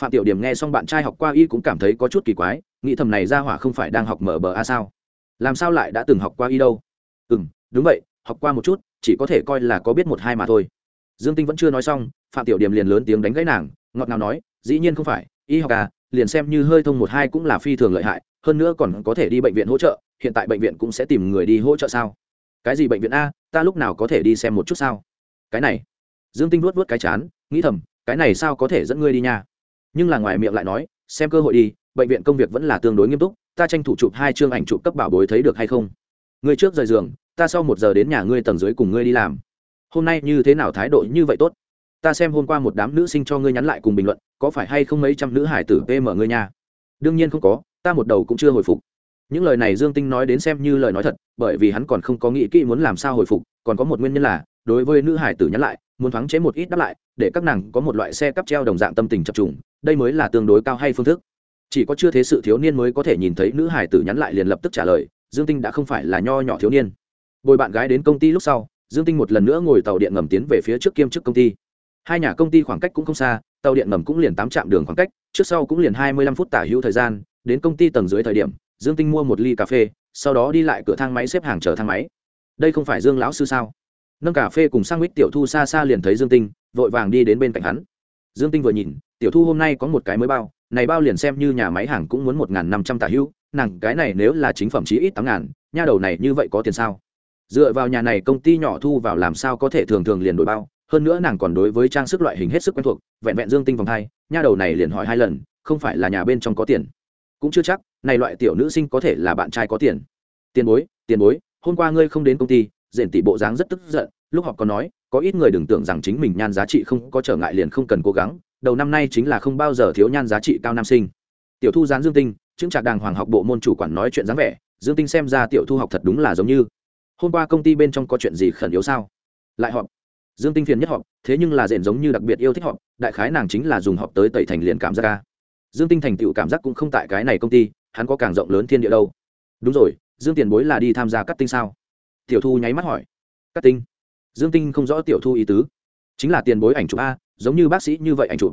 Phạm tiểu điểm nghe xong bạn trai học qua y cũng cảm thấy có chút kỳ quái, nghĩ thầm này ra hỏa không phải đang học mở bờ a sao? Làm sao lại đã từng học qua y đâu? Ừ đúng vậy, học qua một chút, chỉ có thể coi là có biết một hai mà thôi. Dương tinh vẫn chưa nói xong, phạm tiểu điểm liền lớn tiếng đánh gãy nàng, ngọt ngào nói, dĩ nhiên không phải, y học à liền xem như hơi thông một hai cũng là phi thường lợi hại hơn nữa còn có thể đi bệnh viện hỗ trợ, hiện tại bệnh viện cũng sẽ tìm người đi hỗ trợ sao? Cái gì bệnh viện a, ta lúc nào có thể đi xem một chút sao? Cái này, dương tinh vuốt vuốt cái chán, nghĩ thầm, cái này sao có thể dẫn ngươi đi nha? Nhưng là ngoài miệng lại nói, xem cơ hội đi, bệnh viện công việc vẫn là tương đối nghiêm túc, ta tranh thủ chụp hai chương ảnh chụp cấp bảo bối thấy được hay không? Ngươi trước rời giường, ta sau một giờ đến nhà ngươi tầng dưới cùng ngươi đi làm. Hôm nay như thế nào thái độ như vậy tốt? Ta xem hôm qua một đám nữ sinh cho ngươi nhắn lại cùng bình luận, có phải hay không mấy trăm nữ hải tử pm ngươi nha? Đương nhiên không có ta một đầu cũng chưa hồi phục. Những lời này dương tinh nói đến xem như lời nói thật, bởi vì hắn còn không có nghĩ kỹ muốn làm sao hồi phục, còn có một nguyên nhân là, đối với nữ hải tử nhắn lại, muốn thoáng chế một ít đáp lại, để các nàng có một loại xe cắp treo đồng dạng tâm tình chập trùng, đây mới là tương đối cao hay phương thức. Chỉ có chưa thế sự thiếu niên mới có thể nhìn thấy nữ hải tử nhắn lại liền lập tức trả lời, dương tinh đã không phải là nho nhỏ thiếu niên. Bồi bạn gái đến công ty lúc sau, dương tinh một lần nữa ngồi tàu điện ngầm tiến về phía trước kiêm chức công ty. Hai nhà công ty khoảng cách cũng không xa, tàu điện ngầm cũng liền tám trạm đường khoảng cách, trước sau cũng liền hai mươi lăm phút tả hữu thời gian đến công ty tầng dưới thời điểm, dương tinh mua một ly cà phê, sau đó đi lại cửa thang máy xếp hàng chờ thang máy. Đây không phải dương lão sư sao? Nâng cà phê cùng sang mít tiểu thu xa xa liền thấy dương tinh, vội vàng đi đến bên cạnh hắn. Dương tinh vừa nhìn, tiểu thu hôm nay có một cái mới bao, này bao liền xem như nhà máy hàng cũng muốn một n g h n năm trăm tả hữu nàng cái này nếu là chính phẩm chí ít tám ngàn, nha đầu này như vậy có tiền sao? Dựa vào nhà này công ty nhỏ thu vào làm sao có thể thường thường liền đổi bao, hơn nữa nàng còn đối với trang sức loại hình hết sức quen thuộc, vẹn vẹn dương tinh vòng hai, nha đầu này liền hỏi hai lần, không phải là nhà bên trong có tiền cũng chưa chắc, này loại tiểu nữ sinh có thể là bạn trai có tiền. Tiền bối tiền bối, hôm qua ngươi không đến công ty rền tỷ bộ dáng rất tức giận, lúc họ còn nói, có ít người đừng tưởng rằng chính mình nhan giá trị không có trở ngại liền không cần cố gắng, đầu năm nay chính là không bao giờ thiếu nhan giá trị cao nam sinh. Tiểu thu gián dương tinh, chứng trạc đàng hoàng học bộ môn chủ quản nói chuyện dáng vẻ, dương tinh xem ra tiểu thu học thật đúng là giống như, hôm qua công ty bên trong có chuyện gì khẩn yếu sao? Lại họp. Dương tinh phiền nhất họp, thế nhưng là rền giống như đặc biệt yêu thích họp, đại khái nàng chính là dùng họp tới tẩy thành liền cảm giác ca dương tinh thành tựu cảm giác cũng không tại cái này công ty, hắn có càng rộng lớn thiên địa đâu. Đúng rồi, dương tiền bối là đi tham gia cắt tinh sao? Tiểu thu nháy mắt hỏi. Cắt tinh? Dương tinh không rõ tiểu thu ý tứ. Chính là tiền bối ảnh chụp a, giống như bác sĩ như vậy ảnh chụp.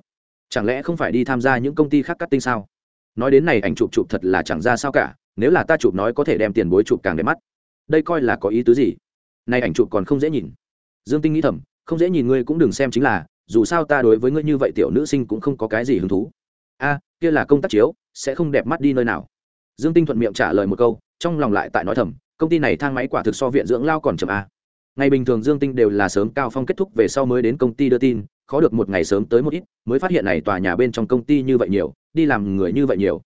Chẳng lẽ không phải đi tham gia những công ty khác cắt tinh sao? Nói đến này ảnh chụp chụp thật là chẳng ra sao cả, nếu là ta chụp nói có thể đem tiền bối chụp càng đẹp mắt. Đây coi là có ý tứ gì? Nay ảnh chụp còn không dễ nhìn. Dương tinh nghĩ thầm, không dễ nhìn ngươi cũng đừng xem chính là, dù sao ta đối với ngươi như vậy tiểu nữ sinh cũng không có cái gì hứng thú a, kia là công tác chiếu, sẽ không đẹp mắt đi nơi nào. Dương tinh thuận miệng trả lời một câu, trong lòng lại tại nói thầm, công ty này thang máy quả thực so viện dưỡng lao còn chậm a. Ngày bình thường dương tinh đều là sớm cao phong kết thúc về sau mới đến công ty đưa tin, khó được một ngày sớm tới một ít, mới phát hiện này tòa nhà bên trong công ty như vậy nhiều, đi làm người như vậy nhiều.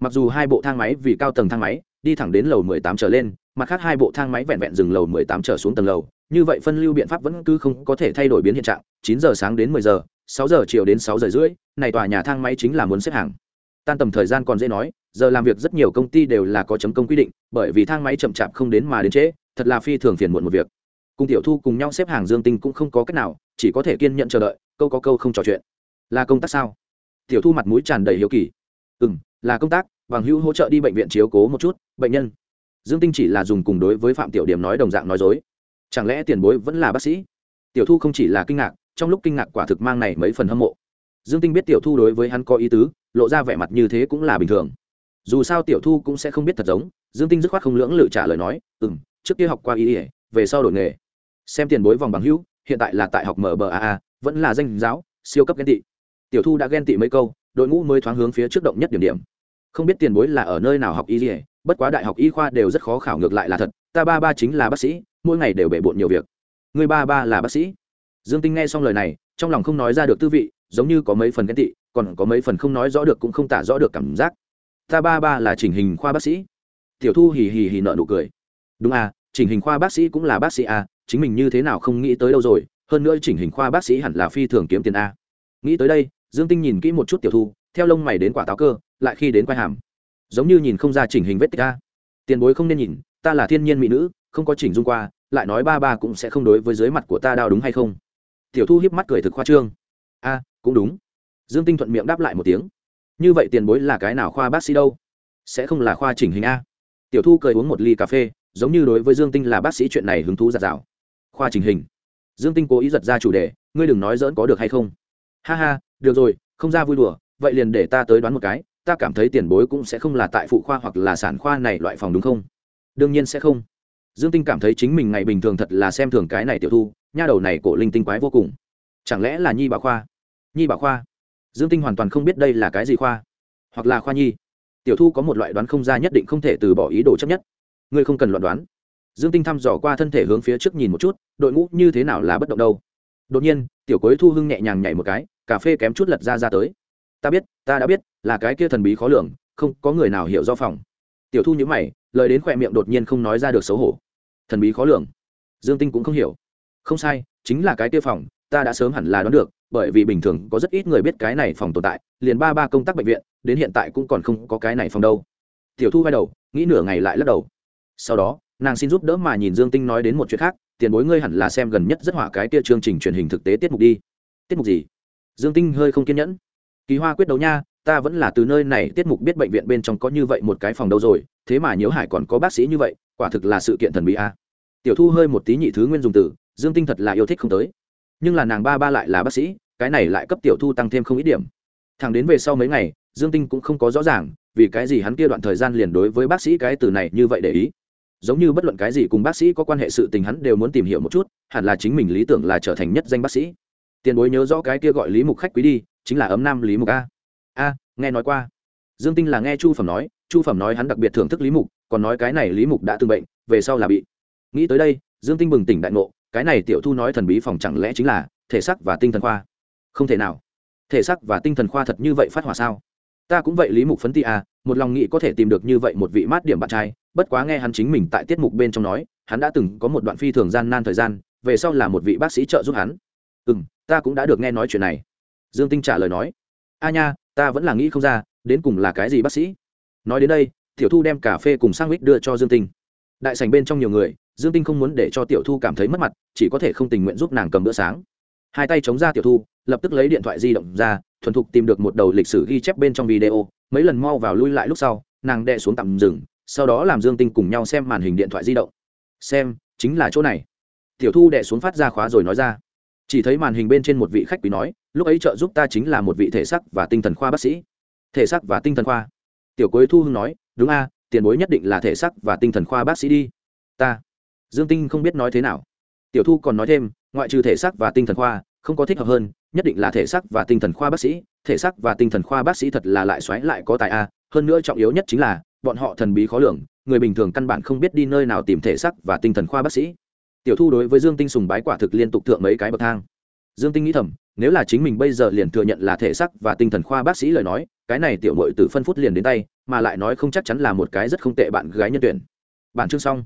Mặc dù hai bộ thang máy vì cao tầng thang máy, đi thẳng đến lầu mười tám trở lên, mặt khác hai bộ thang máy vẹn vẹn dừng lầu mười tám trở xuống tầng lầu như vậy phân lưu biện pháp vẫn cứ không có thể thay đổi biến hiện trạng, chín giờ sáng đến mười giờ, sáu giờ chiều đến sáu giờ rưỡi, này tòa nhà thang máy chính là muốn xếp hàng. Tan tầm thời gian còn dễ nói, giờ làm việc rất nhiều công ty đều là có chấm công quy định, bởi vì thang máy chậm chạp không đến mà đến trễ, thật là phi thường phiền muộn một việc. Cùng tiểu thu cùng nhau xếp hàng dương tinh cũng không có cách nào, chỉ có thể kiên nhận chờ đợi, câu có câu không trò chuyện. Là công tác sao? Tiểu thu mặt mũi tràn đầy hiếu kỳ. Ừ m là công tác, bằng hữu hỗ trợ đi bệnh viện chiếu cố một chút, bệnh nhân. Dương tinh chỉ là dùng cùng đối với phạm tiểu điểm nói đồng dạng nói dối chẳng lẽ tiền bối vẫn là bác sĩ? Tiểu thu không chỉ là kinh ngạc, trong lúc kinh ngạc quả thực mang này mấy phần hâm mộ. Dương tinh biết tiểu thu đối với hắn có ý tứ, lộ ra vẻ mặt như thế cũng là bình thường. Dù sao tiểu thu cũng sẽ không biết thật giống, dương tinh dứt khoát không lưỡng lự trả lời nói ừ m trước kia học qua ý ỉa về sau đổi nghề. Xem tiền bối vòng bằng hữu, hiện tại là tại học mbaa vẫn là danh giáo, siêu cấp ghen tị. Tiểu thu đã ghen tị mấy câu, đội ngũ mới thoáng hướng phía trước động nhất điểm điểm. Không biết tiền bối là ở nơi nào học y ỉa bất quá đại học y khoa đều rất khó khảo ngược lại là thật, ta ba ba chính là bác sĩ mỗi ngày đều bể bộn nhiều việc. Người ba ba là bác sĩ. Dương tinh nghe xong lời này, trong lòng không nói ra được tư vị, giống như có mấy phần ghen tị, còn có mấy phần không nói rõ được cũng không tả rõ được cảm giác. Ta ba ba là chỉnh hình khoa bác sĩ. Tiểu thu hì hì hì nợ nụ cười. Đúng à chỉnh hình khoa bác sĩ cũng là bác sĩ à chính mình như thế nào không nghĩ tới đâu rồi, hơn nữa chỉnh hình khoa bác sĩ hẳn là phi thường kiếm tiền a nghĩ tới đây, dương tinh nhìn kỹ một chút tiểu thu, theo lông mày đến quả táo cơ, lại khi đến quai hàm. Giống như nhìn không ra chỉnh hình vết tích a tiền bối không nên nhìn, ta là thiên nhiên mỹ nữ không có chỉnh dung qua, lại nói ba ba cũng sẽ không đối với dưới mặt của ta đau đúng hay không? Tiểu thu hiếp mắt cười thực khoa trương. A, cũng đúng. Dương tinh thuận miệng đáp lại một tiếng. Như vậy tiền bối là cái nào khoa bác sĩ đâu? Sẽ không là khoa chỉnh hình a. Tiểu thu cười uống một ly cà phê, giống như đối với dương tinh là bác sĩ chuyện này hứng thú giặt rào khoa chỉnh hình. Dương tinh cố ý giật ra chủ đề, ngươi đừng nói dỡn có được hay không? Ha ha, được rồi, không ra vui đùa, vậy liền để ta tới đoán một cái, ta cảm thấy tiền bối cũng sẽ không là tại phụ khoa hoặc là sản khoa này loại phòng đúng không? Đương nhiên sẽ không dương tinh cảm thấy chính mình ngày bình thường thật là xem thường cái này tiểu thu, nha đầu này cổ linh tinh quái vô cùng. Chẳng lẽ là nhi bảo khoa? Nhi bảo khoa? Dương tinh hoàn toàn không biết đây là cái gì khoa. Hoặc là khoa nhi? Tiểu thu có một loại đoán không ra nhất định không thể từ bỏ ý đồ chấp nhất. Ngươi không cần luận đoán. Dương tinh thăm dò qua thân thể hướng phía trước nhìn một chút, đội ngũ như thế nào là bất động đâu. Đột nhiên, tiểu quế thu hưng nhẹ nhàng nhảy một cái, cà phê kém chút lật ra ra tới. Ta biết, ta đã biết, là cái kia thần bí khó lường, không có người nào hiểu do phòng. Tiểu thu nhữ mày lời đến khỏe miệng đột nhiên không nói ra được xấu hổ. Thần bí khó lường. Dương tinh cũng không hiểu. Không sai, chính là cái kia phòng, ta đã sớm hẳn là đoán được, bởi vì bình thường có rất ít người biết cái này phòng tồn tại, liền ba ba công tác bệnh viện, đến hiện tại cũng còn không có cái này phòng đâu. Tiểu thu vai đầu, nghĩ nửa ngày lại lắc đầu. Sau đó, nàng xin giúp đỡ mà nhìn dương tinh nói đến một chuyện khác, tiền bối ngươi hẳn là xem gần nhất rất hỏa cái kia chương trình truyền hình thực tế tiết mục đi. Tiết mục gì? Dương tinh hơi không kiên nhẫn. Kỳ hoa quyết đấu nha, ta vẫn là từ nơi này tiết mục biết bệnh viện bên trong có như vậy một cái phòng đâu rồi thế mà nhiễu hải còn có bác sĩ như vậy, quả thực là sự kiện thần bí a. Tiểu thu hơi một tí nhị thứ nguyên dùng từ, dương tinh thật là yêu thích không tới. Nhưng là nàng ba ba lại là bác sĩ, cái này lại cấp tiểu thu tăng thêm không ít điểm. Thằng đến về sau mấy ngày, dương tinh cũng không có rõ ràng, vì cái gì hắn kia đoạn thời gian liền đối với bác sĩ cái từ này như vậy để ý. Giống như bất luận cái gì cùng bác sĩ có quan hệ sự tình hắn đều muốn tìm hiểu một chút, hẳn là chính mình lý tưởng là trở thành nhất danh bác sĩ. Tiền bối nhớ rõ cái kia gọi lý mục khách quý đi, chính là ấm nam lý mục a. A, nghe nói qua. Dương tinh là nghe chu phẩm nói chu phẩm nói hắn đặc biệt thưởng thức lý mục, còn nói cái này lý mục đã từng bệnh, về sau là bị. Nghĩ tới đây, dương tinh bừng tỉnh đại ngộ, cái này tiểu thu nói thần bí phòng chẳng lẽ chính là thể xác và tinh thần khoa? Không thể nào. Thể xác và tinh thần khoa thật như vậy phát hỏa sao? Ta cũng vậy lý mục phấn ti à một lòng nghĩ có thể tìm được như vậy một vị mát điểm bạn trai, bất quá nghe hắn chính mình tại tiết mục bên trong nói, hắn đã từng có một đoạn phi thường gian nan thời gian, về sau là một vị bác sĩ trợ giúp hắn. Ừ m ta cũng đã được nghe nói chuyện này. Dương tinh trả lời nói, a nha, ta vẫn là nghĩ không ra, đến cùng là cái gì bác sĩ? Nói đến đây, tiểu thu đem cà phê cùng sang mít đưa cho dương tinh. Đại sành bên trong nhiều người, dương tinh không muốn để cho tiểu thu cảm thấy mất mặt, chỉ có thể không tình nguyện giúp nàng cầm bữa sáng. Hai tay chống ra tiểu thu, lập tức lấy điện thoại di động ra, thuần thục tìm được một đầu lịch sử ghi chép bên trong video, mấy lần mau vào lui lại lúc sau, nàng đệ xuống tạm dừng, sau đó làm dương tinh cùng nhau xem màn hình điện thoại di động. Xem, chính là chỗ này. Tiểu thu đệ xuống phát ra khóa rồi nói ra. Chỉ thấy màn hình bên trên một vị khách quý nói, lúc ấy trợ giúp ta chính là một vị thể sắc và tinh thần khoa bác sĩ. Thể sắc và tinh thần khoa tiểu quế thu hưng nói, đúng a, tiền bối nhất định là thể sắc và tinh thần khoa bác sĩ đi. Ta. Dương tinh không biết nói thế nào. Tiểu thu còn nói thêm, ngoại trừ thể sắc và tinh thần khoa, không có thích hợp hơn, nhất định là thể sắc và tinh thần khoa bác sĩ. Thể sắc và tinh thần khoa bác sĩ thật là lại xoáy lại có tài a, hơn nữa trọng yếu nhất chính là, bọn họ thần bí khó lường, người bình thường căn bản không biết đi nơi nào tìm thể sắc và tinh thần khoa bác sĩ. Tiểu thu đối với dương tinh sùng bái quả thực liên tục thượng mấy cái bậc thang. Dương tinh nghĩ thầm, nếu là chính mình bây giờ liền thừa nhận là thể sắc và tinh thần khoa bác sĩ lời nói cái này tiểu mội từ phân phút liền đến tay mà lại nói không chắc chắn là một cái rất không tệ bạn gái nhân tuyển. Bản chương xong.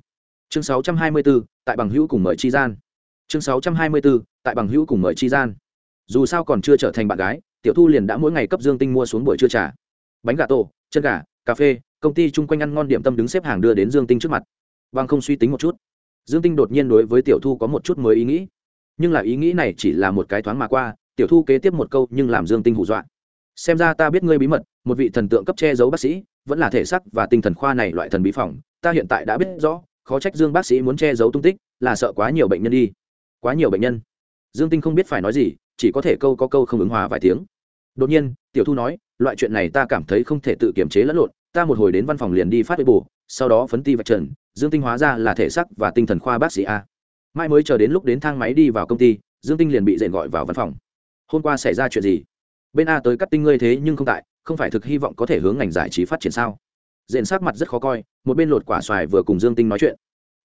Chương 624, tại bằng hữu cùng mời chi gian. Chương 624, tại bằng hữu cùng mời chi gian. Dù sao còn chưa trở thành bạn gái tiểu thu liền đã mỗi ngày cấp dương tinh mua xuống buổi trưa trà. Bánh gà tổ chân gà cà phê công ty chung quanh ăn ngon điểm tâm đứng xếp hàng đưa đến dương tinh trước mặt. Bằng không suy tính một chút. Dương tinh đột nhiên đối với tiểu thu có một chút mới ý nghĩ. Nhưng là ý nghĩ này chỉ là một cái thoáng mà qua tiểu thu kế tiếp một câu nhưng làm dương tinh hù dọa xem ra ta biết ngươi bí mật, một vị thần tượng cấp che giấu bác sĩ, vẫn là thể sắc và tinh thần khoa này loại thần bí phòng, ta hiện tại đã biết rõ, khó trách dương bác sĩ muốn che giấu tung tích, là sợ quá nhiều bệnh nhân đi. Quá nhiều bệnh nhân. Dương tinh không biết phải nói gì, chỉ có thể câu có câu không ứng hòa vài tiếng. Đột nhiên, tiểu thu nói, loại chuyện này ta cảm thấy không thể tự kiểm chế lẫn lộn, ta một hồi đến văn phòng liền đi phát với bù sau đó phấn ti vạch trần, dương tinh hóa ra là thể sắc và tinh thần khoa bác sĩ a. Mai mới chờ đến lúc đến thang máy đi vào công ty, dương tinh liền bị dện gọi vào văn phòng. Hôm qua xảy ra chuyện gì? Bên a tới cắt tinh ngươi thế nhưng không tại, không phải thực hy vọng có thể hướng ngành giải trí phát triển sao? Diện sắc mặt rất khó coi, một bên lột quả xoài vừa cùng dương tinh nói chuyện.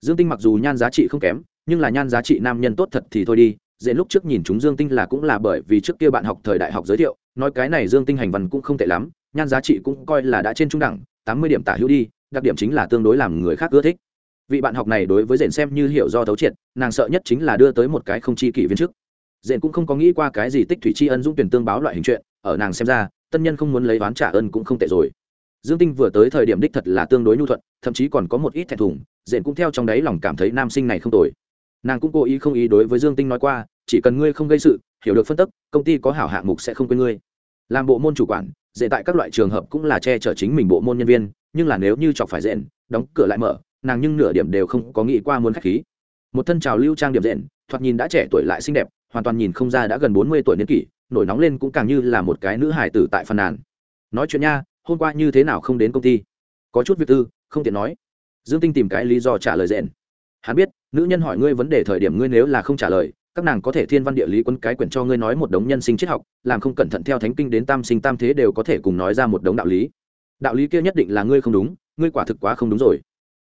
Dương tinh mặc dù nhan giá trị không kém, nhưng là nhan giá trị nam nhân tốt thật thì thôi đi. Diện lúc trước nhìn chúng dương tinh là cũng là bởi vì trước kia bạn học thời đại học giới thiệu, nói cái này dương tinh hành văn cũng không tệ lắm, nhan giá trị cũng coi là đã trên trung đẳng, tám mươi điểm tả hữu đi, đặc điểm chính là tương đối làm người khác ưa thích. Vị bạn học này đối với Diện xem như hiểu do thấu triệt, nàng sợ nhất chính là đưa tới một cái không chi kỷ viên chức dện cũng không có nghĩ qua cái gì tích thủy tri ân dũng tuyển tương báo loại hình chuyện, ở nàng xem ra, tân nhân không muốn lấy oán trả ơn cũng không tệ rồi. Dương tinh vừa tới thời điểm đích thật là tương đối nhu thuận, thậm chí còn có một ít thẹn thùng dện cũng theo trong đấy lòng cảm thấy nam sinh này không tồi. Nàng cũng cố ý không ý đối với dương tinh nói qua, chỉ cần ngươi không gây sự, hiểu được phân tức, công ty có hảo hạng mục sẽ không quên ngươi. Làm bộ môn chủ quản dễ tại các loại trường hợp cũng là che chở chính mình bộ môn nhân viên, nhưng là nếu như chọc phải dện đóng cửa lại mở, nàng nhưng nửa điểm đều không có nghĩ qua muốn khách khí. Một thân trào lưu trang điểm dện thoạt nhìn đã trẻ tuổi lại xinh đẹp hoàn toàn nhìn không ra đã gần bốn mươi tuổi niên kỷ, nổi nóng lên cũng càng như là một cái nữ hải tử tại phàn nàn. Nói chuyện nha, hôm qua như thế nào không đến công ty? Có chút việc tư, không tiện nói. Dương tinh tìm cái lý do trả lời rẽn hắn biết, nữ nhân hỏi ngươi vấn đề thời điểm ngươi nếu là không trả lời, các nàng có thể thiên văn địa lý quân cái quyển cho ngươi nói một đống nhân sinh triết học, làm không cẩn thận theo thánh kinh đến tam sinh tam thế đều có thể cùng nói ra một đống đạo lý. Đạo lý kia nhất định là ngươi không đúng, ngươi quả thực quá không đúng rồi.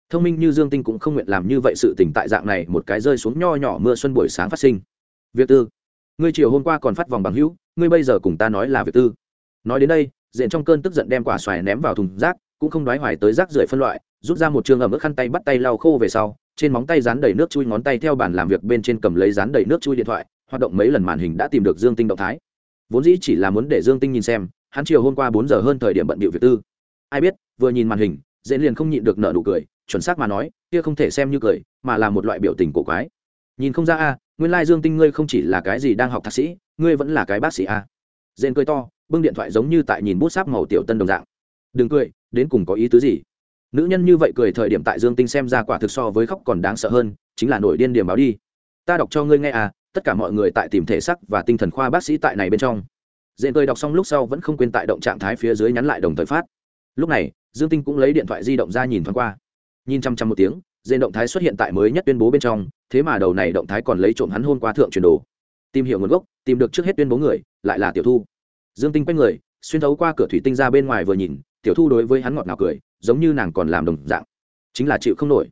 Thông minh như dương tinh cũng không nguyện làm như vậy sự tỉnh tại dạng này, một cái rơi xuống nho nhỏ mưa xuân buổi sáng phát sinh việc tư, ngươi chiều hôm qua còn phát vòng bằng hữu, ngươi bây giờ cùng ta nói là việc tư. Nói đến đây diện trong cơn tức giận đem quả xoài ném vào thùng rác, cũng không nói hoài tới rác rưởi phân loại, rút ra một trường ẩm ướt khăn tay bắt tay lau khô về sau, trên móng tay dán đầy nước chui ngón tay theo bàn làm việc bên trên cầm lấy dán đầy nước chui điện thoại, hoạt động mấy lần màn hình đã tìm được dương tinh động thái. Vốn dĩ chỉ là muốn để dương tinh nhìn xem, hắn chiều hôm qua bốn giờ hơn thời điểm bận bịu việc tư. Ai biết, vừa nhìn màn hình dễ liền không nhịn được nợ nụ cười, chuẩn xác mà nói, kia không thể xem như cười, mà là một loại biểu tình cổ quái. Nhìn không ra a nguyên lai dương tinh ngươi không chỉ là cái gì đang học thạc sĩ, ngươi vẫn là cái bác sĩ a. Dên cười to, bưng điện thoại giống như tại nhìn bút sáp màu tiểu tân đồng dạng. Đừng cười, đến cùng có ý tứ gì? Nữ nhân như vậy cười thời điểm tại dương tinh xem ra quả thực so với khóc còn đáng sợ hơn, chính là nổi điên điểm báo đi. Ta đọc cho ngươi nghe à tất cả mọi người tại tìm thể sắc và tinh thần khoa bác sĩ tại này bên trong. Dện cười đọc xong lúc sau vẫn không quên tại động trạng thái phía dưới nhắn lại đồng thời phát. Lúc này, dương tinh cũng lấy điện thoại di động ra nhìn thoáng qua. Nhìn chăm chăm một tiếng dện động thái xuất hiện tại mới nhất tuyên bố bên trong, thế mà đầu này động thái còn lấy trộm hắn hôn qua thượng truyền đồ. Tìm hiểu nguồn gốc, tìm được trước hết tuyên bố người, lại là tiểu thu. Dương tinh quay người, xuyên thấu qua cửa thủy tinh ra bên ngoài vừa nhìn, tiểu thu đối với hắn ngọt ngào cười, giống như nàng còn làm đồng dạng. Chính là chịu không nổi.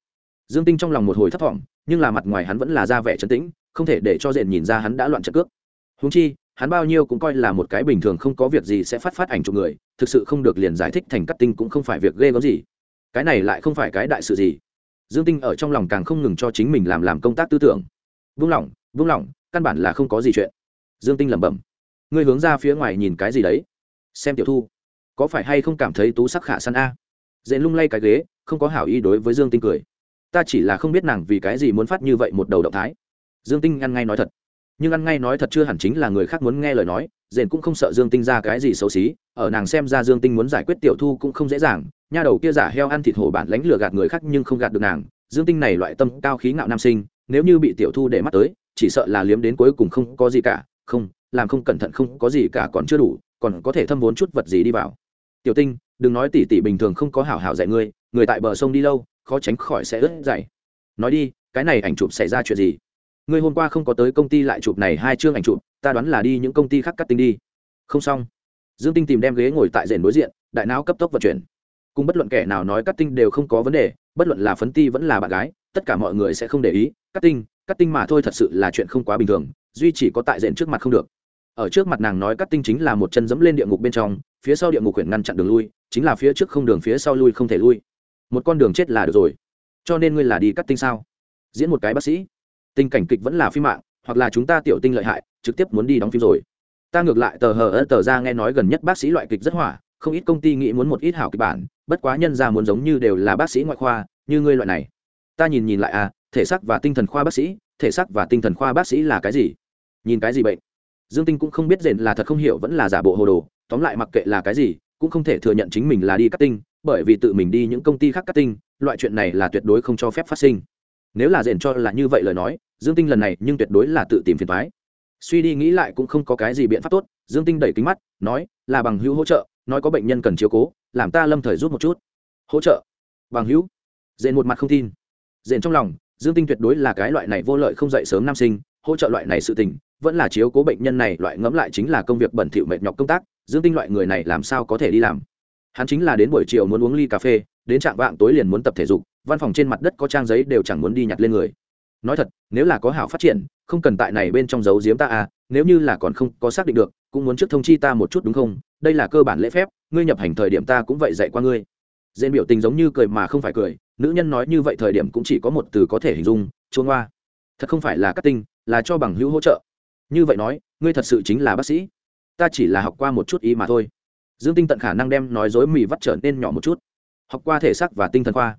Dương tinh trong lòng một hồi thấp thỏm, nhưng là mặt ngoài hắn vẫn là ra vẻ trấn tĩnh, không thể để cho dện nhìn ra hắn đã loạn trận cước. Húng chi, hắn bao nhiêu cũng coi là một cái bình thường không có việc gì sẽ phát phát ảnh chụp người, thực sự không được liền giải thích thành cắt tinh cũng không phải việc ghê gớm gì. Cái này lại không phải cái đại sự gì dương tinh ở trong lòng càng không ngừng cho chính mình làm làm công tác tư tưởng. Vung lỏng vung lỏng căn bản là không có gì chuyện. Dương tinh lẩm bẩm, ngươi hướng ra phía ngoài nhìn cái gì đấy? Xem tiểu thu, có phải hay không cảm thấy tú sắc khả săn a? Dễ lung lay cái ghế, không có hảo ý đối với dương tinh cười. Ta chỉ là không biết nàng vì cái gì muốn phát như vậy một đầu động thái. Dương tinh ăn ngay nói thật nhưng ăn ngay nói thật chưa hẳn chính là người khác muốn nghe lời nói, dền cũng không sợ dương tinh ra cái gì xấu xí, ở nàng xem ra dương tinh muốn giải quyết tiểu thu cũng không dễ dàng, nha đầu kia giả heo ăn thịt hổ bản lánh lừa gạt người khác nhưng không gạt được nàng, dương tinh này loại tâm cao khí ngạo nam sinh, nếu như bị tiểu thu để mắt tới, chỉ sợ là liếm đến cuối cùng không có gì cả, không, làm không cẩn thận không có gì cả còn chưa đủ, còn có thể thâm vốn chút vật gì đi vào. Tiểu tinh, đừng nói tỉ tỉ bình thường không có hảo hảo dạy ngươi, người tại bờ sông đi lâu, khó tránh khỏi sẽ ướt dày nói đi, cái này ảnh chụp xảy ra chuyện gì? Ngươi hôm qua không có tới công ty lại chụp này hai chương ảnh chụp, ta đoán là đi những công ty khác cắt tinh đi. Không xong. Dương tinh tìm đem ghế ngồi tại rền đối diện, đại não cấp tốc vận chuyển. Cùng bất luận kẻ nào nói cắt tinh đều không có vấn đề, bất luận là phấn ti vẫn là bạn gái, tất cả mọi người sẽ không để ý, cắt tinh cắt tinh mà thôi thật sự là chuyện không quá bình thường, duy chỉ có tại rền trước mặt không được. Ở trước mặt nàng nói cắt tinh chính là một chân dẫm lên địa ngục bên trong, phía sau địa ngục huyện ngăn chặn đường lui, chính là phía trước không đường phía sau lui không thể lui. Một con đường chết là được rồi. Cho nên ngươi là đi cắt tinh sao? Diễn một cái bác sĩ tình cảnh kịch vẫn là phim mạng, hoặc là chúng ta tiểu tinh lợi hại, trực tiếp muốn đi đóng phim rồi. Ta ngược lại tờ hờ ơ tờ ra nghe nói gần nhất bác sĩ loại kịch rất hỏa, không ít công ty nghĩ muốn một ít hảo kịch bản, bất quá nhân ra muốn giống như đều là bác sĩ ngoại khoa, như ngươi loại này. Ta nhìn nhìn lại à thể xác và tinh thần khoa bác sĩ, thể xác và tinh thần khoa bác sĩ là cái gì? Nhìn cái gì bệnh? Dương tinh cũng không biết rền là thật không hiểu vẫn là giả bộ hồ đồ, tóm lại mặc kệ là cái gì, cũng không thể thừa nhận chính mình là đi cắt tinh bởi vì tự mình đi những công ty khác cắt tinh loại chuyện này là tuyệt đối không cho phép phát sinh. Nếu là rền cho là như vậy lời nói dương tinh lần này nhưng tuyệt đối là tự tìm phiền thoái suy đi nghĩ lại cũng không có cái gì biện pháp tốt, dương tinh đẩy kính mắt, nói, là bằng hữu hỗ trợ, nói có bệnh nhân cần chiếu cố, làm ta lâm thời rút một chút. Hỗ trợ? Bằng hữu? Dện một mặt không tin. Dện trong lòng, dương tinh tuyệt đối là cái loại này vô lợi không dậy sớm nam sinh, hỗ trợ loại này sự tình, vẫn là chiếu cố bệnh nhân này, loại ngẫm lại chính là công việc bẩn thỉu mệt nhọc công tác, dương tinh loại người này làm sao có thể đi làm? Hắn chính là đến buổi chiều muốn uống ly cà phê, đến trạng vạng tối liền muốn tập thể dục, văn phòng trên mặt đất có trang giấy đều chẳng muốn đi nhặt lên người nói thật, nếu là có hảo phát triển, không cần tại này bên trong giấu giếm ta à nếu như là còn không có xác định được, cũng muốn trước thông chi ta một chút đúng không? Đây là cơ bản lễ phép, ngươi nhập hành thời điểm ta cũng vậy dạy qua ngươi. Dên biểu tình giống như cười mà không phải cười, nữ nhân nói như vậy thời điểm cũng chỉ có một từ có thể hình dung chuông hoa thật không phải là cắt tinh, là cho bằng hữu hỗ trợ. Như vậy nói, ngươi thật sự chính là bác sĩ. Ta chỉ là học qua một chút ý mà thôi. Dương tinh tận khả năng đem nói dối mì vắt trở nên nhỏ một chút. Học qua thể xác và tinh thần khoa.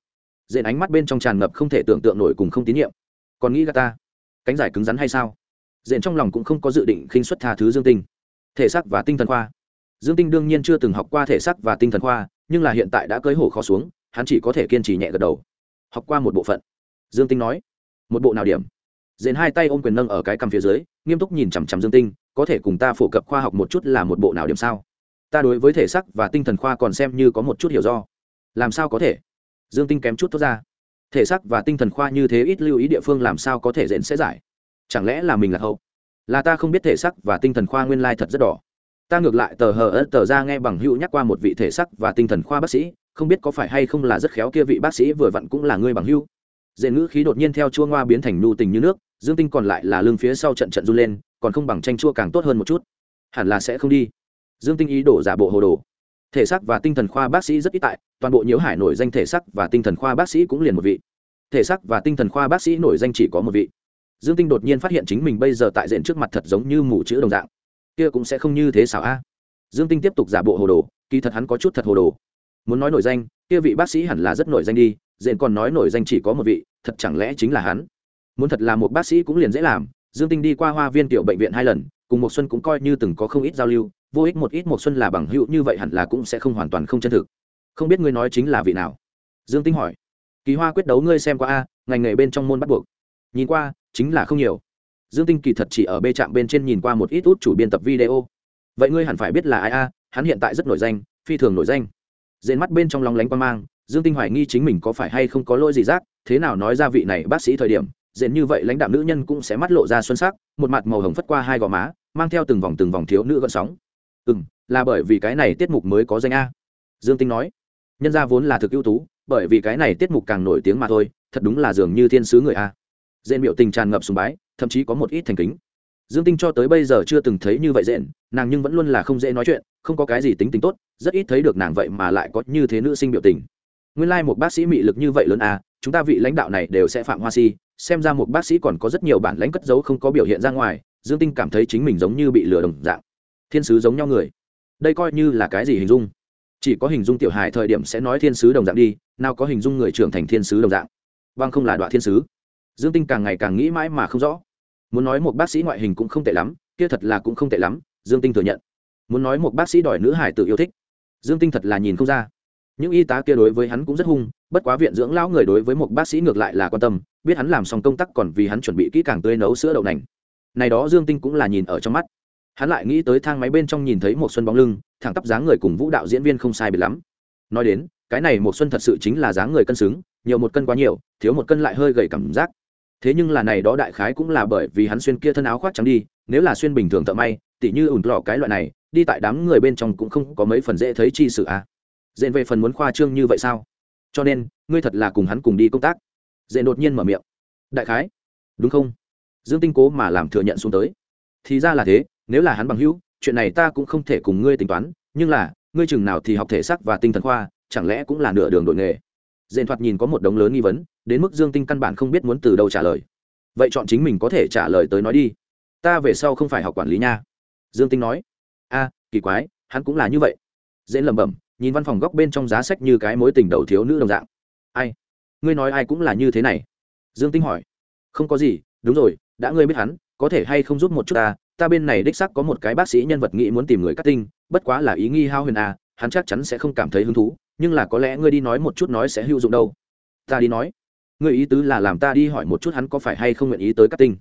Dện ánh mắt bên trong tràn ngập không thể tưởng tượng nổi cùng không tín nhiệm còn nghĩ gà ta? Cánh giải cứng rắn hay sao? Diện trong lòng cũng không có dự định khinh xuất tha thứ dương tinh. Thể xác và tinh thần khoa. Dương tinh đương nhiên chưa từng học qua thể xác và tinh thần khoa, nhưng là hiện tại đã cưới hổ khó xuống, hắn chỉ có thể kiên trì nhẹ gật đầu. Học qua một bộ phận. Dương tinh nói, một bộ nào điểm? Dện hai tay ôm quyền nâng ở cái cằm phía dưới, nghiêm túc nhìn chằm chằm dương tinh, có thể cùng ta phổ cập khoa học một chút là một bộ nào điểm sao? Ta đối với thể xác và tinh thần khoa còn xem như có một chút hiểu do. Làm sao có thể? Dương tinh kém chút thốt ra thể xác và tinh thần khoa như thế ít lưu ý địa phương làm sao có thể dện sẽ giải? Chẳng lẽ là mình là hậu? Là ta không biết thể xác và tinh thần khoa nguyên lai thật rất đỏ. Ta ngược lại tờ hờ ớt tờ ra nghe bằng hữu nhắc qua một vị thể xác và tinh thần khoa bác sĩ, không biết có phải hay không là rất khéo kia vị bác sĩ vừa vặn cũng là người bằng hữu. Dễ ngữ khí đột nhiên theo chua ngoa biến thành nhu tình như nước, dương tinh còn lại là lương phía sau trận trận run lên, còn không bằng tranh chua càng tốt hơn một chút. Hẳn là sẽ không đi. Dương tinh ý đổ giả bộ hồ đồ thể xác và tinh thần khoa bác sĩ rất ít tại, toàn bộ nhiễu hải nổi danh thể xác và tinh thần khoa bác sĩ cũng liền một vị. Thể xác và tinh thần khoa bác sĩ nổi danh chỉ có một vị. Dương tinh đột nhiên phát hiện chính mình bây giờ tại diện trước mặt thật giống như mù chữ đồng dạng. Kia cũng sẽ không như thế xảo a. Dương tinh tiếp tục giả bộ hồ đồ, kỳ thật hắn có chút thật hồ đồ. Muốn nói nổi danh, kia vị bác sĩ hẳn là rất nổi danh đi, diện còn nói nổi danh chỉ có một vị, thật chẳng lẽ chính là hắn? Muốn thật là một bác sĩ cũng liền dễ làm, dương tinh đi qua hoa viên tiểu bệnh viện hai lần, cùng một xuân cũng coi như từng có không ít giao lưu vô ích một ít một xuân là bằng hữu như vậy hẳn là cũng sẽ không hoàn toàn không chân thực. Không biết ngươi nói chính là vị nào? Dương tinh hỏi. Kỳ hoa quyết đấu ngươi xem qua a, ngành nghề bên trong môn bắt buộc. Nhìn qua, chính là không nhiều. Dương tinh kỳ thật chỉ ở bê trạm bên trên nhìn qua một ít út chủ biên tập video. Vậy ngươi hẳn phải biết là ai a, hắn hiện tại rất nổi danh, phi thường nổi danh. Dền mắt bên trong lòng lánh quan mang, dương tinh hoài nghi chính mình có phải hay không có lỗi gì rác, thế nào nói ra vị này bác sĩ thời điểm dền như vậy lãnh đạo nữ nhân cũng sẽ mắt lộ ra xuân sắc, một mặt màu hồng phất qua hai gò má, mang theo từng vòng từng vòng thiếu nữ gợn sóng ừ m là bởi vì cái này tiết mục mới có danh a. Dương tinh nói, nhân gia vốn là thực ưu tú, bởi vì cái này tiết mục càng nổi tiếng mà thôi, thật đúng là dường như thiên sứ người a. Dện biểu tình tràn ngập sùng bái, thậm chí có một ít thành kính. Dương tinh cho tới bây giờ chưa từng thấy như vậy dện, nàng nhưng vẫn luôn là không dễ nói chuyện, không có cái gì tính tính tốt, rất ít thấy được nàng vậy mà lại có như thế nữ sinh biểu tình. Nguyên lai、like、một bác sĩ mị lực như vậy lớn à chúng ta vị lãnh đạo này đều sẽ phạm hoa si, xem ra một bác sĩ còn có rất nhiều bản lãnh cất giấu không có biểu hiện ra ngoài, dương tinh cảm thấy chính mình giống như bị lừa đồng dạng thiên sứ giống nhau người. Đây coi như là cái gì hình dung? Chỉ có hình dung tiểu hài thời điểm sẽ nói thiên sứ đồng dạng đi, nào có hình dung người trưởng thành thiên sứ đồng dạng. Vâng không là đoạn thiên sứ. Dương tinh càng ngày càng nghĩ mãi mà không rõ. Muốn nói một bác sĩ ngoại hình cũng không tệ lắm, kia thật là cũng không tệ lắm, dương tinh thừa nhận. Muốn nói một bác sĩ đòi nữ hải tự yêu thích, dương tinh thật là nhìn không ra. Những y tá kia đối với hắn cũng rất hung, bất quá viện dưỡng lão người đối với một bác sĩ ngược lại là quan tâm, biết hắn làm xong công tác còn vì hắn chuẩn bị kỹ càng tươi nấu sữa đậu nành. Này đó dương tinh cũng là nhìn ở trong mắt hắn lại nghĩ tới thang máy bên trong nhìn thấy một xuân bóng lưng, thẳng tắp dáng người cùng vũ đạo diễn viên không sai biệt lắm. Nói đến, cái này một xuân thật sự chính là dáng người cân xứng, nhiều một cân quá nhiều, thiếu một cân lại hơi gầy cảm giác. Thế nhưng là này đó đại khái cũng là bởi vì hắn xuyên kia thân áo khoác trắng đi, nếu là xuyên bình thường thợ may, tỉ như ủn lò cái loại này, đi tại đám người bên trong cũng không có mấy phần dễ thấy chi sự à. Dện về phần muốn khoa trương như vậy sao? Cho nên, ngươi thật là cùng hắn cùng đi công tác. Dện đột nhiên mở miệng. Đại khái. Đúng không? Dương tinh cố mà làm thừa nhận xuống tới thì ra là thế, nếu là hắn bằng hữu, chuyện này ta cũng không thể cùng ngươi tính toán, nhưng là, ngươi chừng nào thì học thể sắc và tinh thần khoa, chẳng lẽ cũng là nửa đường đội nghề? Dện thoạt nhìn có một đống lớn nghi vấn, đến mức dương tinh căn bản không biết muốn từ đâu trả lời. Vậy chọn chính mình có thể trả lời tới nói đi. Ta về sau không phải học quản lý nha. Dương tinh nói. A, kỳ quái, hắn cũng là như vậy. Dễ lẩm bẩm, nhìn văn phòng góc bên trong giá sách như cái mối tình đầu thiếu nữ đồng dạng. Ai? Ngươi nói ai cũng là như thế này. Dương tinh hỏi. Không có gì, đúng rồi, đã ngươi biết hắn có thể hay không giúp một chút ta ta bên này đích sắc có một cái bác sĩ nhân vật nghĩ muốn tìm người cắt tinh bất quá là ý nghi hao huyền à, hắn chắc chắn sẽ không cảm thấy hứng thú nhưng là có lẽ ngươi đi nói một chút nói sẽ hữu dụng đâu. Ta đi nói. Ngươi ý tứ là làm ta đi hỏi một chút hắn có phải hay không nguyện ý tới cắt tinh.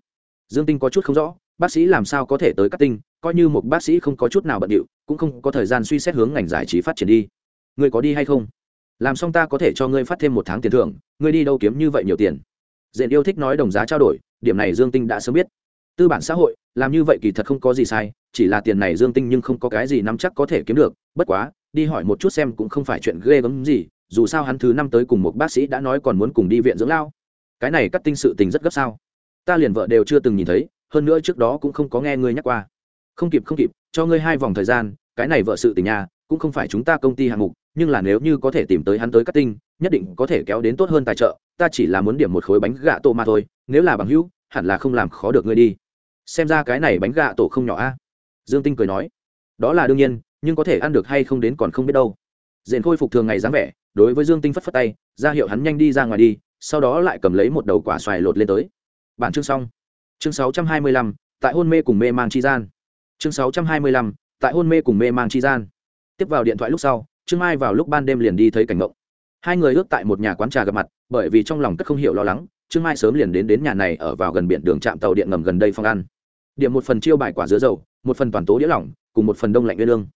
Dương tinh có chút không rõ bác sĩ làm sao có thể tới cắt tinh coi như một bác sĩ không có chút nào bận điệu cũng không có thời gian suy xét hướng ngành giải trí phát triển đi. Ngươi có đi hay không? Làm xong ta có thể cho ngươi phát thêm một tháng tiền thưởng ngươi đi đâu kiếm như vậy nhiều tiền? Diện yêu thích nói đồng giá trao đổi điểm này dương tinh đã sớm biết tư bản xã hội, làm như vậy kỳ thật không có gì sai, chỉ là tiền này dương tinh nhưng không có cái gì nắm chắc có thể kiếm được. Bất quá, đi hỏi một chút xem cũng không phải chuyện ghê gớm gì, dù sao hắn thứ năm tới cùng một bác sĩ đã nói còn muốn cùng đi viện dưỡng lao. Cái này cắt tinh sự tình rất gấp sao? Ta liền vợ đều chưa từng nhìn thấy, hơn nữa trước đó cũng không có nghe ngươi nhắc qua. Không kịp không kịp, cho ngươi hai vòng thời gian, cái này vợ sự tình nhà, cũng không phải chúng ta công ty hạng mục, nhưng là nếu như có thể tìm tới hắn tới cắt tinh, nhất định có thể kéo đến tốt hơn tài trợ, ta chỉ là muốn điểm một khối bánh gạ tô mà thôi, nếu là bằng hữu, hẳn là không làm khó được ngươi đi xem ra cái này bánh gà tổ không nhỏ a. Dương tinh cười nói đó là đương nhiên nhưng có thể ăn được hay không đến còn không biết đâu. Diện khôi phục thường ngày dáng vẻ đối với dương tinh phất phất tay ra hiệu hắn nhanh đi ra ngoài đi sau đó lại cầm lấy một đầu quả xoài lột lên tới. Bản chương xong. Chương 625, tại hôn mê cùng mê mang chi gian. Chương 625, tại hôn mê cùng mê mang chi gian. Tiếp vào điện thoại lúc sau trương mai vào lúc ban đêm liền đi thấy cảnh ngộng hai người ước tại một nhà quán trà gặp mặt bởi vì trong lòng cất không hiểu lo lắng trương mai sớm liền đến đến nhà này ở vào gần biển đường trạm tàu điện ngầm gần đây phong ăn điểm một phần chiêu bài quả dứa dầu, một phần toàn tố đĩa lỏng, cùng một phần đông lạnh nguyên lương.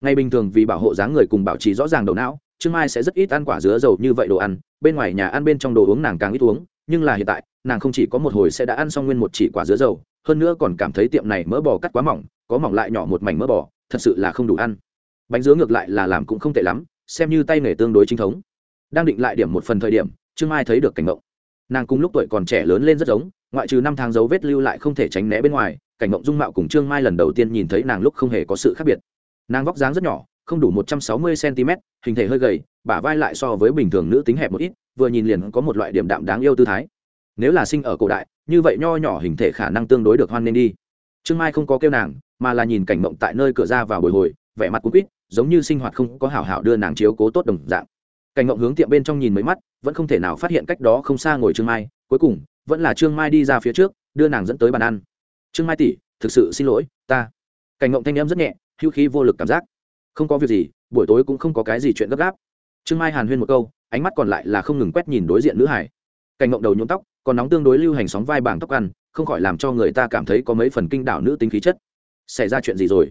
Ngày bình thường vì bảo hộ dáng người cùng bảo trì rõ ràng đầu não, trương mai sẽ rất ít ăn quả dứa dầu như vậy đồ ăn, bên ngoài nhà ăn bên trong đồ uống nàng càng ít uống, nhưng là hiện tại, nàng không chỉ có một hồi sẽ đã ăn xong nguyên một chỉ quả dứa dầu, hơn nữa còn cảm thấy tiệm này mỡ bò cắt quá mỏng, có mỏng lại nhỏ một mảnh mỡ bò, thật sự là không đủ ăn. Bánh dứa ngược lại là làm cũng không tệ lắm, xem như tay nghề tương đối chính thống. Đang định lại điểm một phần thời điểm, trương mai thấy được cảnh mộng nàng cùng lúc tuổi còn trẻ lớn lên rất giống, ngoại trừ năm tháng dấu vết lưu lại không thể tránh né bên ngoài cảnh ngộng dung mạo cùng trương mai lần đầu tiên nhìn thấy nàng lúc không hề có sự khác biệt. Nàng vóc dáng rất nhỏ, không đủ một trăm sáu mươi cm hình thể hơi gầy, bả vai lại so với bình thường nữ tính hẹp một ít, vừa nhìn liền có một loại điểm đạm đáng yêu tư thái. Nếu là sinh ở cổ đại, như vậy nho nhỏ hình thể khả năng tương đối được hoan nên đi. Trương mai không có kêu nàng, mà là nhìn cảnh mộng tại nơi cửa ra vào bồi hồi, vẻ mặt cuốn quýt, giống như sinh hoạt không có hảo hảo đưa nàng chiếu cố tốt đồng dạng. Cảnh mộng hướng tiệm bên trong nhìn mấy mắt, vẫn không thể nào phát hiện cách đó không xa ngồi trương mai, cuối cùng, vẫn là trương mai đi ra phía trước, đưa nàng dẫn tới bàn ăn trương mai tỷ, thực sự xin lỗi, ta. Cảnh ngộng thanh em rất nhẹ, hữu khí vô lực cảm giác. Không có việc gì, buổi tối cũng không có cái gì chuyện gấp gáp. Trương mai hàn huyên một câu, ánh mắt còn lại là không ngừng quét nhìn đối diện nữ hải. Cảnh ngộng đầu nhuộm tóc, còn nóng tương đối lưu hành sóng vai bảng tóc ăn, không khỏi làm cho người ta cảm thấy có mấy phần kinh đảo nữ tính khí chất. Xảy ra chuyện gì rồi?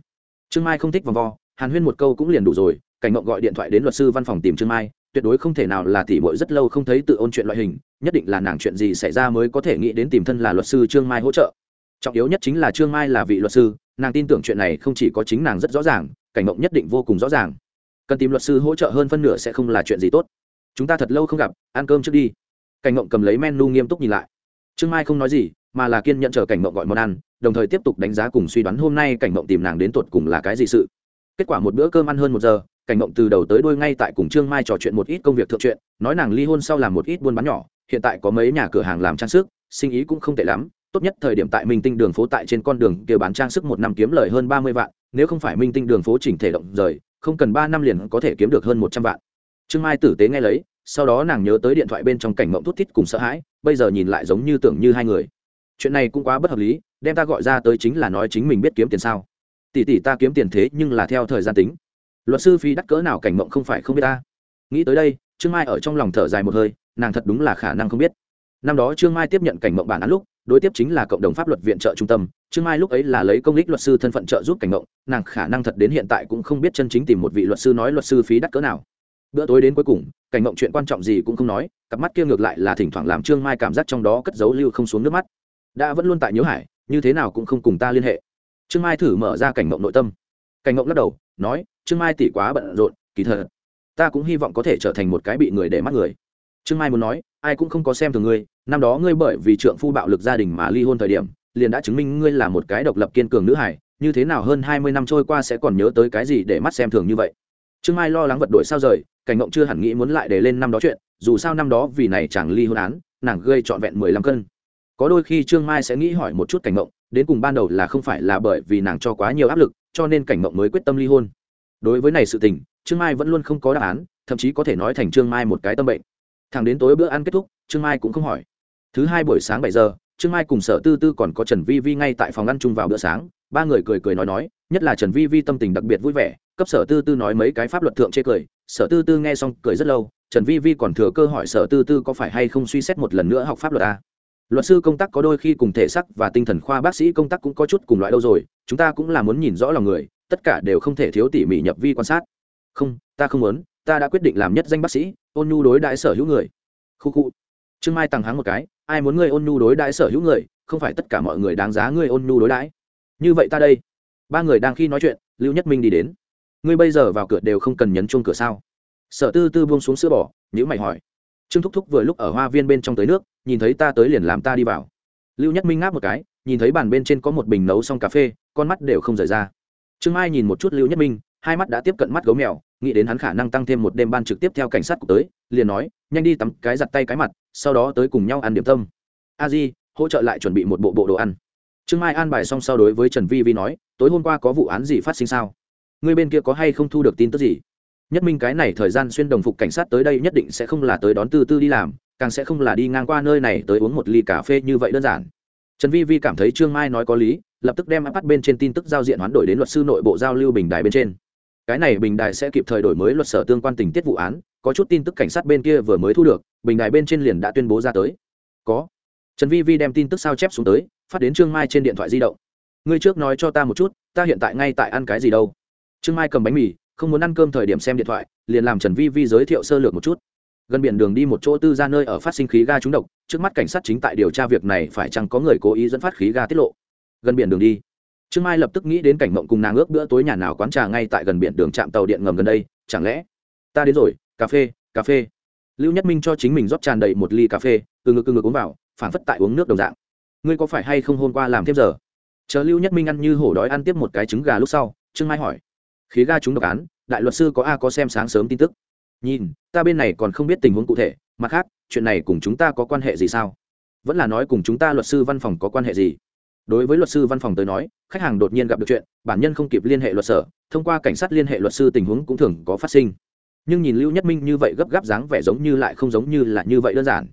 Trương mai không thích vòng vo, hàn huyên một câu cũng liền đủ rồi. Cảnh ngộng gọi điện thoại đến luật sư văn phòng tìm trương mai, tuyệt đối không thể nào là tỷ bội rất lâu không thấy tự ôn chuyện loại hình, nhất định là nàng chuyện gì xảy ra mới có thể nghĩ đến tìm thân là luật sư trương mai hỗ trợ trọng yếu nhất chính là trương mai là vị luật sư, nàng tin tưởng chuyện này không chỉ có chính nàng rất rõ ràng, cảnh mộng nhất định vô cùng rõ ràng. Cần tìm luật sư hỗ trợ hơn phân nửa sẽ không là chuyện gì tốt. Chúng ta thật lâu không gặp, ăn cơm trước đi. Cảnh mộng cầm lấy menu nghiêm túc nhìn lại. Trương mai không nói gì, mà là kiên nhận chờ cảnh mộng gọi món ăn, đồng thời tiếp tục đánh giá cùng suy đoán hôm nay cảnh mộng tìm nàng đến tột cùng là cái gì sự. Kết quả một bữa cơm ăn hơn một giờ, cảnh mộng từ đầu tới đôi ngay tại cùng trương mai trò chuyện một ít công việc thượng chuyện, nói nàng ly hôn sau làm một ít buôn bán nhỏ, hiện tại có mấy nhà cửa hàng làm trang sức, sinh ý cũng không tệ lắm tốt nhất thời điểm tại minh tinh đường phố tại trên con đường kia bán trang sức một năm kiếm lời hơn ba mươi vạn, nếu không phải minh tinh đường phố chỉnh thể động rời, không cần ba năm liền có thể kiếm được hơn một trăm vạn. Trương mai tử tế nghe lấy, sau đó nàng nhớ tới điện thoại bên trong cảnh mộng thút thít cùng sợ hãi, bây giờ nhìn lại giống như tưởng như hai người. Chuyện này cũng quá bất hợp lý, đem ta gọi ra tới chính là nói chính mình biết kiếm tiền sao. Tỷ tỷ ta kiếm tiền thế nhưng là theo thời gian tính. Luật sư phi đắt cỡ nào cảnh mộng không phải không biết ta. Nghĩ tới đây, trương mai ở trong lòng thở dài một hơi, nàng thật đúng là khả năng không biết. Năm đó trương mai tiếp nhận cảnh mộng bản án lúc đối tiếp chính là cộng đồng pháp luật viện trợ trung tâm, trương mai lúc ấy là lấy công lý luật sư thân phận trợ giúp cảnh ngộng nàng khả năng thật đến hiện tại cũng không biết chân chính tìm một vị luật sư nói luật sư phí đắt cỡ nào. Bữa tối đến cuối cùng, cảnh ngộng chuyện quan trọng gì cũng không nói, cặp mắt kia ngược lại là thỉnh thoảng làm trương mai cảm giác trong đó cất dấu lưu không xuống nước mắt. Đã vẫn luôn tại nhớ hải, như thế nào cũng không cùng ta liên hệ. Trương mai thử mở ra cảnh ngộng nội tâm. Cảnh ngộng lắc đầu, nói, trương mai tỷ quá bận rộn, kỳ thật, ta cũng hy vọng có thể trở thành một cái bị người để mắt người. Trương mai muốn nói ai cũng không có xem thường ngươi, năm đó ngươi bởi vì trượng phu bạo lực gia đình mà ly hôn thời điểm, liền đã chứng minh ngươi là một cái độc lập kiên cường nữ hải, như thế nào hơn hai mươi năm trôi qua sẽ còn nhớ tới cái gì để mắt xem thường như vậy? Trương mai lo lắng vật đổi sao rời, cảnh ngộng chưa hẳn nghĩ muốn lại để lên năm đó chuyện, dù sao năm đó vì này chẳng ly hôn án, nàng gây trọn vẹn mười lăm cân. Có đôi khi trương mai sẽ nghĩ hỏi một chút cảnh ngộng, đến cùng ban đầu là không phải là bởi vì nàng cho quá nhiều áp lực, cho nên cảnh ngộng mới quyết tâm ly hôn. Đối với này sự tình, trương mai vẫn luôn không có đáp án, thậm chí có thể nói thành trương mai một cái tâm bệnh thẳng đến tối bữa ăn kết thúc, trương mai cũng không hỏi. Thứ hai buổi sáng bảy giờ, trương mai cùng sở tư tư còn có trần vi vi ngay tại phòng ăn chung vào bữa sáng. Ba người cười cười nói nói, nhất là trần vi vi tâm tình đặc biệt vui vẻ, cấp sở tư tư nói mấy cái pháp luật thượng chê cười. Sở tư tư nghe xong cười rất lâu, trần vi vi còn thừa cơ hỏi sở tư tư có phải hay không suy xét một lần nữa học pháp luật a à? luật sư công tác có đôi khi cùng thể sắc và tinh thần khoa bác sĩ công tác cũng có chút cùng loại đâu rồi, chúng ta cũng là muốn nhìn rõ lòng người, tất cả đều không thể thiếu tỉ mỉ nhập vi quan sát. Không, ta không muốn ta đã quyết định làm nhất danh bác sĩ, ôn nhu đối đãi sở hữu người. Khu khu. Trương mai tăng háng một cái, ai muốn ngươi ôn nhu đối đãi sở hữu người, không phải tất cả mọi người đáng giá ngươi ôn nhu đối đãi. Như vậy ta đây. Ba người đang khi nói chuyện, lưu nhất minh đi đến. Ngươi bây giờ vào cửa đều không cần nhấn chuông cửa sao? Sở tư tư buông xuống sữa bỏ nhữ mày hỏi. Trương thúc thúc vừa lúc ở hoa viên bên trong tới nước, nhìn thấy ta tới liền làm ta đi vào. Lưu nhất minh ngáp một cái, nhìn thấy bàn bên trên có một bình nấu xong cà phê, con mắt đều không rời ra. Trương mai nhìn một chút lưu nhất minh, hai mắt đã tiếp cận mắt gấu mèo nghĩ đến hắn khả năng tăng thêm một đêm ban trực tiếp theo cảnh sát cục tới, liền nói, nhanh đi tắm cái giặt tay cái mặt, sau đó tới cùng nhau ăn điểm tâm. A di, hỗ trợ lại chuẩn bị một bộ bộ đồ ăn. Trương mai an bài xong sau đối với trần vi vi nói, tối hôm qua có vụ án gì phát sinh sao? Người bên kia có hay không thu được tin tức gì? Nhất minh cái này thời gian xuyên đồng phục cảnh sát tới đây nhất định sẽ không là tới đón tư tư đi làm, càng sẽ không là đi ngang qua nơi này tới uống một ly cà phê như vậy đơn giản. Trần vi vi cảm thấy trương mai nói có lý, lập tức đem áp bên trên tin tức giao diện hoán đổi đến luật sư nội bộ giao lưu bình đài bên trên cái này bình đài sẽ kịp thời đổi mới luật sở tương quan tình tiết vụ án, có chút tin tức cảnh sát bên kia vừa mới thu được, bình đài bên trên liền đã tuyên bố ra tới. Có. Trần vi vi đem tin tức sao chép xuống tới, phát đến trương mai trên điện thoại di động. Ngươi trước nói cho ta một chút, ta hiện tại ngay tại ăn cái gì đâu? Trương mai cầm bánh mì, không muốn ăn cơm thời điểm xem điện thoại, liền làm trần vi vi giới thiệu sơ lược một chút. Gần biển đường đi một chỗ tư ra nơi ở phát sinh khí ga trúng độc, trước mắt cảnh sát chính tại điều tra việc này phải chăng có người cố ý dẫn phát khí ga tiết lộ. Gần biển đường đi trương mai lập tức nghĩ đến cảnh mộng cùng nàng ước bữa tối nhà nào quán trà ngay tại gần biển đường trạm tàu điện ngầm gần đây, chẳng lẽ? Ta đến rồi, cà phê cà phê. Lưu nhất minh cho chính mình rót tràn đầy một ly cà phê, từ ngực từ ngực uống vào phản phất tại uống nước đồng dạng. Ngươi có phải hay không hôm qua làm thêm giờ? Chờ lưu nhất minh ăn như hổ đói ăn tiếp một cái trứng gà lúc sau, trương mai hỏi. Khí ga chúng độc án, đại luật sư có a có xem sáng sớm tin tức. Nhìn, ta bên này còn không biết tình huống cụ thể, mặt khác, chuyện này cùng chúng ta có quan hệ gì sao? Vẫn là nói cùng chúng ta luật sư văn phòng có quan hệ gì? Đối với luật sư văn phòng tới nói, khách hàng đột nhiên gặp được chuyện, bản nhân không kịp liên hệ luật sở, thông qua cảnh sát liên hệ luật sư tình huống cũng thường có phát sinh. Nhưng nhìn lưu nhất minh như vậy gấp gáp dáng vẻ giống như lại không giống như là như vậy đơn giản.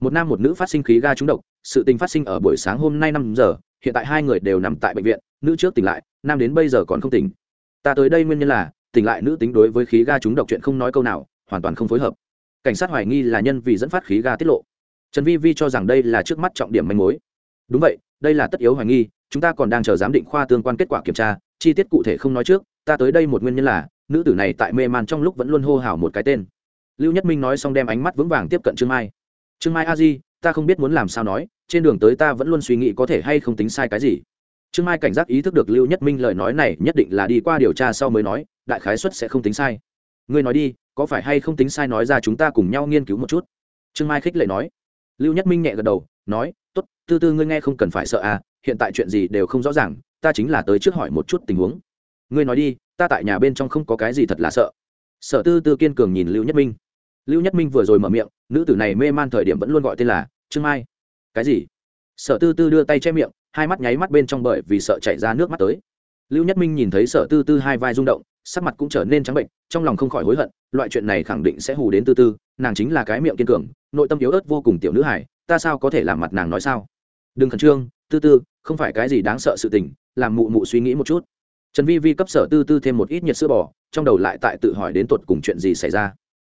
Một nam một nữ phát sinh khí ga trúng độc, sự tình phát sinh ở buổi sáng hôm nay năm giờ, hiện tại hai người đều nằm tại bệnh viện, nữ trước tỉnh lại, nam đến bây giờ còn không tỉnh. Ta tới đây nguyên nhân là, tỉnh lại nữ tính đối với khí ga trúng độc chuyện không nói câu nào, hoàn toàn không phối hợp. Cảnh sát hoài nghi là nhân vì dẫn phát khí ga tiết lộ. Trần vi vi cho rằng đây là trước mắt trọng điểm manh mối. Đúng vậy đây là tất yếu hoài nghi, chúng ta còn đang chờ giám định khoa tương quan kết quả kiểm tra, chi tiết cụ thể không nói trước, ta tới đây một nguyên nhân là, nữ tử này tại mê man trong lúc vẫn luôn hô hào một cái tên. Lưu nhất minh nói xong đem ánh mắt vững vàng tiếp cận trương mai. Trương mai a di, ta không biết muốn làm sao nói, trên đường tới ta vẫn luôn suy nghĩ có thể hay không tính sai cái gì. Trương mai cảnh giác ý thức được lưu nhất minh lời nói này nhất định là đi qua điều tra sau mới nói, đại khái xuất sẽ không tính sai. Ngươi nói đi, có phải hay không tính sai nói ra chúng ta cùng nhau nghiên cứu một chút? Trương mai khích lệ nói. Lưu nhất minh nhẹ gật đầu, nói tốt, tư tư ngươi nghe không cần phải sợ à hiện tại chuyện gì đều không rõ ràng, ta chính là tới trước hỏi một chút tình huống. Ngươi nói đi, ta tại nhà bên trong không có cái gì thật là sợ. Sợ tư tư kiên cường nhìn lưu nhất minh. Lưu nhất minh vừa rồi mở miệng, nữ tử này mê man thời điểm vẫn luôn gọi tên là trương mai. Cái gì? Sợ tư tư đưa tay che miệng, hai mắt nháy mắt bên trong bởi vì sợ chảy ra nước mắt tới. Lưu nhất minh nhìn thấy sợ tư tư hai vai rung động, sắc mặt cũng trở nên trắng bệnh, trong lòng không khỏi hối hận, loại chuyện này khẳng định sẽ hù đến tư tư, nàng chính là cái miệng kiên cường, nội tâm yếu ớt vô cùng tiểu nữ hải ta sao có thể làm mặt nàng nói sao? Đừng khẩn trương, tư tư, không phải cái gì đáng sợ sự tình, làm mụ mụ suy nghĩ một chút. Trần vi vi cấp sở tư tư thêm một ít nhiệt sữa bò, trong đầu lại tại tự hỏi đến tột cùng chuyện gì xảy ra.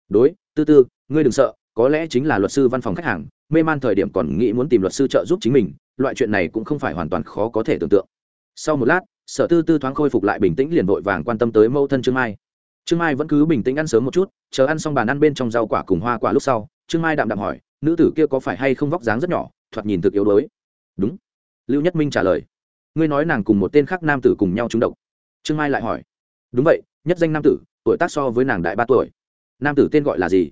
Đối, tư tư, ngươi đừng sợ, có lẽ chính là luật sư văn phòng khách hàng, mê man thời điểm còn nghĩ muốn tìm luật sư trợ giúp chính mình, loại chuyện này cũng không phải hoàn toàn khó có thể tưởng tượng. Sau một lát, sở tư tư thoáng khôi phục lại bình tĩnh liền vội vàng quan tâm tới mẫu thân trương mai. Trương mai vẫn cứ bình tĩnh ăn sớm một chút, chờ ăn xong bàn ăn bên trong rau quả cùng hoa quả lúc sau, trương mai đạm đạm hỏi nữ tử kia có phải hay không vóc dáng rất nhỏ, thoạt nhìn thực yếu đuối? Đúng. Lưu nhất minh trả lời. Ngươi nói nàng cùng một tên khác nam tử cùng nhau trúng độc. Trương mai lại hỏi. Đúng vậy, nhất danh nam tử, tuổi tác so với nàng đại ba tuổi. Nam tử tên gọi là gì?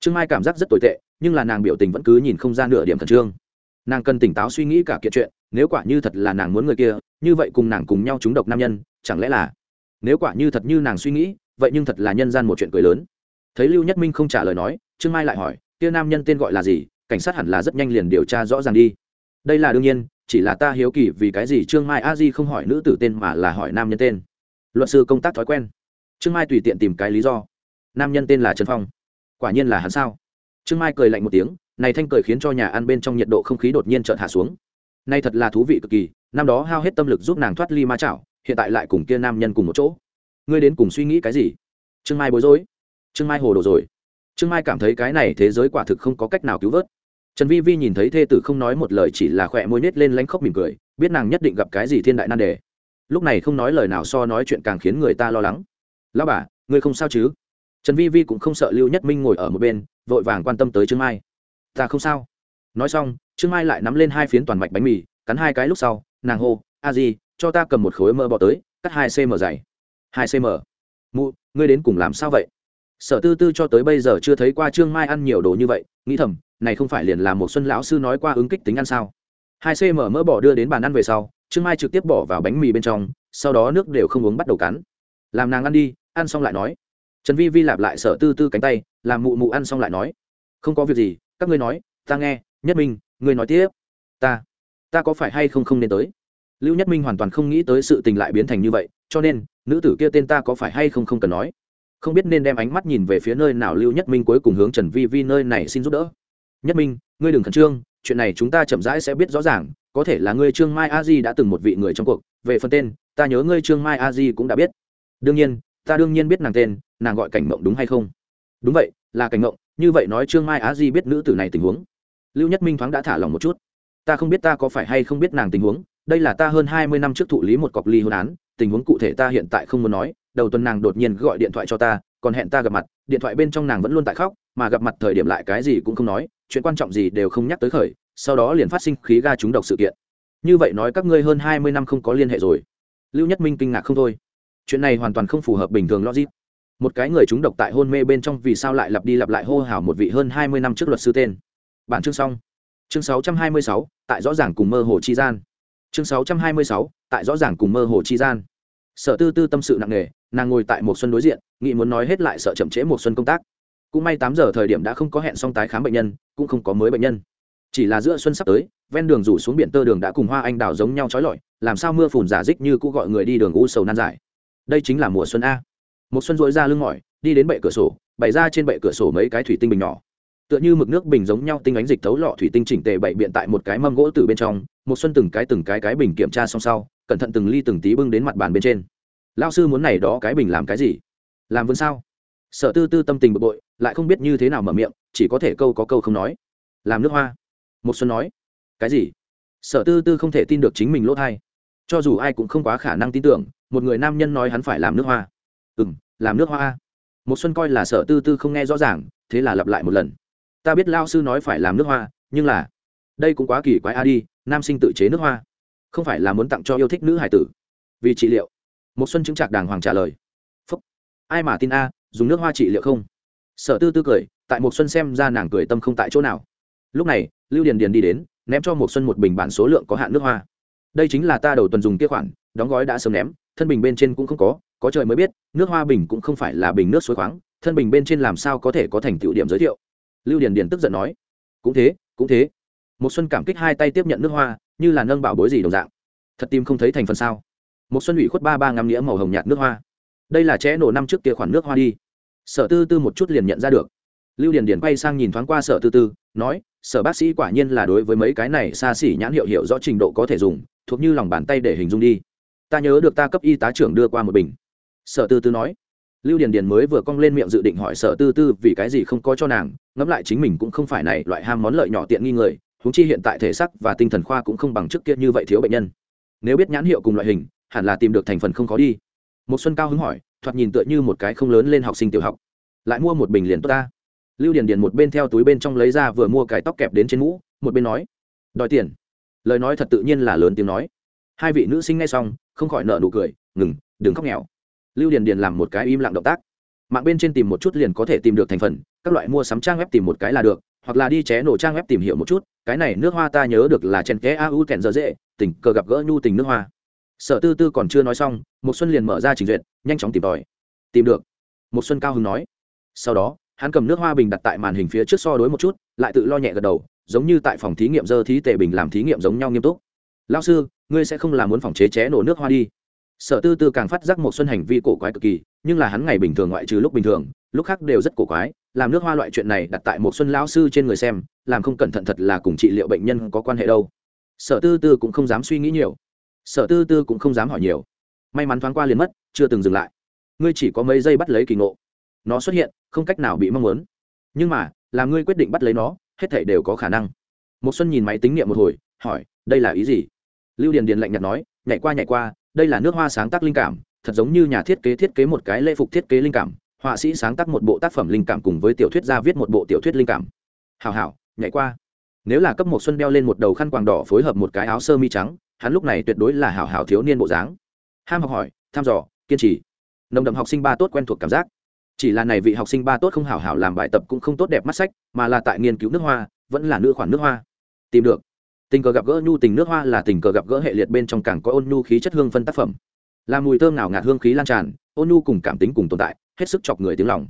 Trương mai cảm giác rất tồi tệ, nhưng là nàng biểu tình vẫn cứ nhìn không ra nửa điểm khẩn trương. Nàng cần tỉnh táo suy nghĩ cả kiện chuyện, nếu quả như thật là nàng muốn người kia, như vậy cùng nàng cùng nhau trúng độc nam nhân, chẳng lẽ là? Nếu quả như thật như nàng suy nghĩ, vậy nhưng thật là nhân gian một chuyện cười lớn. Thấy lưu nhất minh không trả lời nói, trương mai lại hỏi kia nam nhân tên gọi là gì? Cảnh sát hẳn là rất nhanh liền điều tra rõ ràng đi. Đây là đương nhiên, chỉ là ta hiếu kỳ vì cái gì trương mai a di không hỏi nữ tử tên mà là hỏi nam nhân tên. Luật sư công tác thói quen. Trương mai tùy tiện tìm cái lý do. Nam nhân tên là trần phong. Quả nhiên là hắn sao? Trương mai cười lạnh một tiếng, này thanh cười khiến cho nhà ăn bên trong nhiệt độ không khí đột nhiên chợt hạ xuống. Nay thật là thú vị cực kỳ, năm đó hao hết tâm lực giúp nàng thoát ly ma chảo, hiện tại lại cùng kia nam nhân cùng một chỗ. Ngươi đến cùng suy nghĩ cái gì? Trương mai bối rối. Trương mai hồ đồ rồi trương mai cảm thấy cái này thế giới quả thực không có cách nào cứu vớt. Trần vi vi nhìn thấy thê tử không nói một lời chỉ là khỏe môi nết lên lánh khóc mỉm cười, biết nàng nhất định gặp cái gì thiên đại nan đề. Lúc này không nói lời nào so nói chuyện càng khiến người ta lo lắng. Lao bà, ngươi không sao chứ? Trần vi vi cũng không sợ lưu nhất minh ngồi ở một bên, vội vàng quan tâm tới trương mai. Ta không sao. Nói xong, trương mai lại nắm lên hai phiến toàn mạch bánh mì, cắn hai cái lúc sau, nàng hô, a di, cho ta cầm một khối mơ bò tới, cắt hai cm dày. Hai cm mụ, ngươi đến cùng làm sao vậy? Sở tư tư cho tới bây giờ chưa thấy qua trương mai ăn nhiều đồ như vậy, nghĩ thầm, này không phải liền là một xuân lão sư nói qua ứng kích tính ăn sao? Hai cm mỡ bỏ đưa đến bàn ăn về sau, trương mai trực tiếp bỏ vào bánh mì bên trong, sau đó nước đều không uống bắt đầu cắn. Làm nàng ăn đi, ăn xong lại nói. Trần vi vi lạp lại sở tư tư cánh tay, làm mụ mụ ăn xong lại nói. Không có việc gì, các ngươi nói, ta nghe, nhất minh, ngươi nói tiếp. Ta ta có phải hay không không nên tới? Lưu nhất minh hoàn toàn không nghĩ tới sự tình lại biến thành như vậy, cho nên, nữ tử kia tên ta có phải hay không không cần nói không biết nên đem ánh mắt nhìn về phía nơi nào lưu nhất minh cuối cùng hướng trần vi vi nơi này xin giúp đỡ. Nhất minh, ngươi đừng khẩn trương, chuyện này chúng ta chậm rãi sẽ biết rõ ràng, có thể là ngươi trương mai a di đã từng một vị người trong cuộc, về phần tên, ta nhớ ngươi trương mai a di cũng đã biết. Đương nhiên, ta đương nhiên biết nàng tên, nàng gọi cảnh mộng đúng hay không? Đúng vậy, là cảnh mộng, như vậy nói trương mai a di biết nữ tử này tình huống. Lưu nhất minh thoáng đã thả lòng một chút. Ta không biết ta có phải hay không biết nàng tình huống, đây là ta hơn hai mươi năm trước thụ lý một cọc ly hôn án, tình huống cụ thể ta hiện tại không muốn nói đầu tuần nàng đột nhiên gọi điện thoại cho ta, còn hẹn ta gặp mặt, điện thoại bên trong nàng vẫn luôn tại khóc, mà gặp mặt thời điểm lại cái gì cũng không nói, chuyện quan trọng gì đều không nhắc tới khởi, sau đó liền phát sinh khí ga trúng độc sự kiện. Như vậy nói các ngươi hơn hai mươi năm không có liên hệ rồi. Lưu nhất minh kinh ngạc không thôi. Chuyện này hoàn toàn không phù hợp bình thường logic. Một cái người trúng độc tại hôn mê bên trong vì sao lại lặp đi lặp lại hô hào một vị hơn hai mươi năm trước luật sư tên? Bản chương xong. Chương sáu trăm hai mươi sáu, tại rõ ràng cùng mơ hồ chi gian. Chương sáu trăm hai mươi sáu, tại rõ ràng cùng mơ hồ chi gian sở tư tư tâm sự nặng nề, nàng ngồi tại một xuân đối diện, nghĩ muốn nói hết lại sợ chậm trễ một xuân công tác. Cũng may tám giờ thời điểm đã không có hẹn xong tái khám bệnh nhân, cũng không có mới bệnh nhân. Chỉ là giữa xuân sắp tới, ven đường rủ xuống biển tơ đường đã cùng hoa anh đào giống nhau trói lọi, làm sao mưa phùn giả dích như cũ gọi người đi đường u sầu nan giải. Đây chính là mùa xuân a. Một xuân dội ra lưng mỏi, đi đến bệ cửa sổ, bày ra trên bệ cửa sổ mấy cái thủy tinh bình nhỏ. Tựa như mực nước bình giống nhau tinh ánh dịch thấu lọ thủy tinh chỉnh tề bày biện tại một cái mâm gỗ từ bên trong, một xuân từng cái từng cái cái bình kiểm tra xong sau cẩn thận từng ly từng tí bưng đến mặt bàn bên trên. Lao sư muốn này đó cái bình làm cái gì? Làm vườn sao? Sở tư tư tâm tình bực bội, lại không biết như thế nào mở miệng, chỉ có thể câu có câu không nói. Làm nước hoa. Một xuân nói. Cái gì? Sở tư tư không thể tin được chính mình lỗ thai. Cho dù ai cũng không quá khả năng tin tưởng, một người nam nhân nói hắn phải làm nước hoa. Ừ m làm nước hoa một xuân coi là sở tư tư không nghe rõ ràng, thế là lặp lại một lần. Ta biết lao sư nói phải làm nước hoa, nhưng là, đây cũng quá kỳ quái a đi, nam sinh tự chế nước hoa không phải là muốn tặng cho yêu thích nữ hải tử. Vì trị liệu. Một xuân chứng trạc đàng hoàng trả lời. Phúc. Ai mà tin a, dùng nước hoa trị liệu không? Sở tư tư cười, tại một xuân xem ra nàng cười tâm không tại chỗ nào. Lúc này, lưu điền điền đi đến, ném cho một xuân một bình bản số lượng có hạn nước hoa. Đây chính là ta đầu tuần dùng kia khoản, đóng gói đã sớm ném, thân bình bên trên cũng không có có trời mới biết, nước hoa bình cũng không phải là bình nước suối khoáng, thân bình bên trên làm sao có thể có thành tựu điểm giới thiệu. Lưu điền điền tức giận nói. Cũng thế cũng thế một xuân cảm kích hai tay tiếp nhận nước hoa, như là nâng bảo bối gì đồng dạng. Thật tim không thấy thành phần sao? Một xuân ủy khuất ba ba ngắm nghĩa màu hồng nhạt nước hoa. Đây là trẻ nổ năm trước kia khoản nước hoa đi. Sở tư tư một chút liền nhận ra được. Lưu điền điền quay sang nhìn thoáng qua sở tư tư, nói, sở bác sĩ quả nhiên là đối với mấy cái này xa xỉ nhãn hiệu hiệu rõ trình độ có thể dùng, thuộc như lòng bàn tay để hình dung đi. Ta nhớ được ta cấp y tá trưởng đưa qua một bình. Sở tư tư nói. Lưu điền điền mới vừa cong lên miệng dự định hỏi sở tư tư vì cái gì không có cho nàng, ngẫm lại chính mình cũng không phải này loại ham món lợi nhỏ tiện nghi người huống chi hiện tại thể sắc và tinh thần khoa cũng không bằng trước kia như vậy thiếu bệnh nhân. Nếu biết nhãn hiệu cùng loại hình, hẳn là tìm được thành phần không khó đi. Một xuân cao hứng hỏi, thoạt nhìn tựa như một cái không lớn lên học sinh tiểu học. Lại mua một bình liền tốt ta. Lưu điền điền một bên theo túi bên trong lấy ra vừa mua cái tóc kẹp đến trên mũ, một bên nói, đòi tiền. Lời nói thật tự nhiên là lớn tiếng nói. Hai vị nữ sinh nghe xong, không khỏi nợ nụ cười, ngừng, đừng khóc nghèo. Lưu điền điền làm một cái im lặng động tác. Mạng bên trên tìm một chút liền có thể tìm được thành phần, các loại mua sắm trang web tìm một cái là được, hoặc là đi ché nổ trang web tìm hiểu một chút cái này nước hoa ta nhớ được là chen ké a u kèn dở dễ, tình cờ gặp gỡ nhu tình nước hoa. Sở tư tư còn chưa nói xong một xuân liền mở ra trình duyệt, nhanh chóng tìm tòi. Tìm được. Một xuân cao hứng nói. Sau đó, hắn cầm nước hoa bình đặt tại màn hình phía trước so đối một chút, lại tự lo nhẹ gật đầu, giống như tại phòng thí nghiệm dơ thí tệ bình làm thí nghiệm giống nhau nghiêm túc. Lão sư, ngươi sẽ không làm muốn phòng chế ché nổ nước hoa đi. Sở tư tư càng phát giác một xuân hành vi cổ quái cực kỳ, nhưng là hắn ngày bình thường ngoại trừ lúc bình thường, lúc khác đều rất cổ quái làm nước hoa loại chuyện này đặt tại một xuân lão sư trên người xem, làm không cẩn thận thật là cùng trị liệu bệnh nhân có quan hệ đâu. Sở tư tư cũng không dám suy nghĩ nhiều. Sở tư tư cũng không dám hỏi nhiều. May mắn thoáng qua liền mất, chưa từng dừng lại. Ngươi chỉ có mấy giây bắt lấy kỳ ngộ. Nó xuất hiện, không cách nào bị mong muốn. Nhưng mà, là ngươi quyết định bắt lấy nó, hết thảy đều có khả năng. Một xuân nhìn máy tính niệm một hồi, hỏi, đây là ý gì? Lưu điền điền lạnh nhạt nói, nhảy qua nhảy qua, đây là nước hoa sáng tác linh cảm, thật giống như nhà thiết kế thiết kế một cái lễ phục thiết kế linh cảm họa sĩ sáng tác một bộ tác phẩm linh cảm cùng với tiểu thuyết gia viết một bộ tiểu thuyết linh cảm. Hào hảo nhảy qua. Nếu là cấp một xuân đeo lên một đầu khăn quàng đỏ phối hợp một cái áo sơ mi trắng, hắn lúc này tuyệt đối là hảo hảo thiếu niên bộ dáng. Ham học hỏi, tham dò, kiên trì. Nồng đậm học sinh ba tốt quen thuộc cảm giác. Chỉ là này vị học sinh ba tốt không hảo hảo làm bài tập cũng không tốt đẹp mắt sách, mà là tại nghiên cứu nước hoa, vẫn là nữ khoản nước hoa. Tìm được. Tình cờ gặp gỡ nhu tình nước hoa là tình cờ gặp gỡ hệ liệt bên trong càng có ôn nhu khí chất hương phân tác phẩm. Là mùi thơm nào ngạt hương khí lan tràn, ôn nhu cùng cảm tính cùng tồn tại hết sức chọc người tiếng lòng.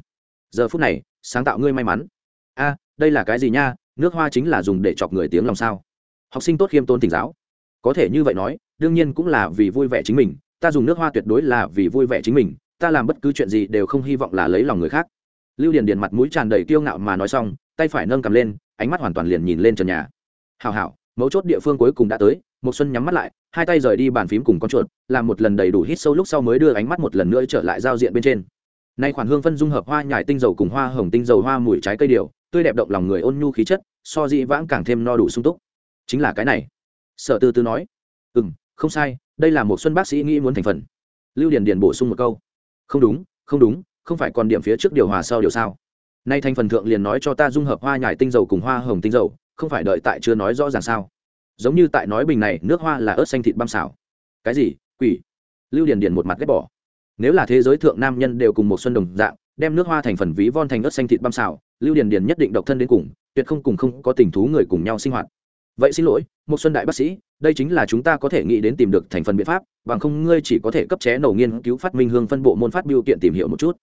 Giờ phút này, sáng tạo ngươi may mắn. A, đây là cái gì nha? Nước hoa chính là dùng để chọc người tiếng lòng sao? Học sinh tốt khiêm tôn tỉnh giáo. Có thể như vậy nói, đương nhiên cũng là vì vui vẻ chính mình. Ta dùng nước hoa tuyệt đối là vì vui vẻ chính mình. Ta làm bất cứ chuyện gì đều không hy vọng là lấy lòng người khác. Lưu điền điền mặt mũi tràn đầy kiêu ngạo mà nói xong, tay phải nâng cầm lên, ánh mắt hoàn toàn liền nhìn lên trần nhà. Hào hào mấu chốt địa phương cuối cùng đã tới một xuân nhắm mắt lại, hai tay rời đi bàn phím cùng con chuột, làm một lần đầy đủ hít sâu lúc sau mới đưa ánh mắt một lần nữa trở lại giao diện bên trên nay khoản hương phân dung hợp hoa nhài tinh dầu cùng hoa hồng tinh dầu hoa mùi trái cây điều, tươi đẹp động lòng người ôn nhu khí chất, so dị vãng càng thêm no đủ sung túc. Chính là cái này. Sở tư tư nói. Ừ m không sai, đây là một xuân bác sĩ nghĩ muốn thành phần. Lưu điền điền bổ sung một câu. Không đúng không đúng, không phải còn điểm phía trước điều hòa sau điều sao? Nay thành phần thượng liền nói cho ta dung hợp hoa nhài tinh dầu cùng hoa hồng tinh dầu, không phải đợi tại chưa nói rõ ràng sao? Giống như tại nói bình này, nước hoa là ớt xanh thịt băm xào. Cái gì? Quỷ. Lưu điền điền một mặt ghét bỏ nếu là thế giới thượng nam nhân đều cùng một xuân đồng dạng, đem nước hoa thành phần ví von thành ớt xanh thịt băm xào, lưu điền điền nhất định độc thân đến cùng, tuyệt không cùng không có tình thú người cùng nhau sinh hoạt. Vậy xin lỗi, một xuân đại bác sĩ, đây chính là chúng ta có thể nghĩ đến tìm được thành phần biện pháp, bằng không ngươi chỉ có thể cấp ché nổ nghiên cứu phát minh hương phân bộ môn phát biểu kiện tìm hiểu một chút.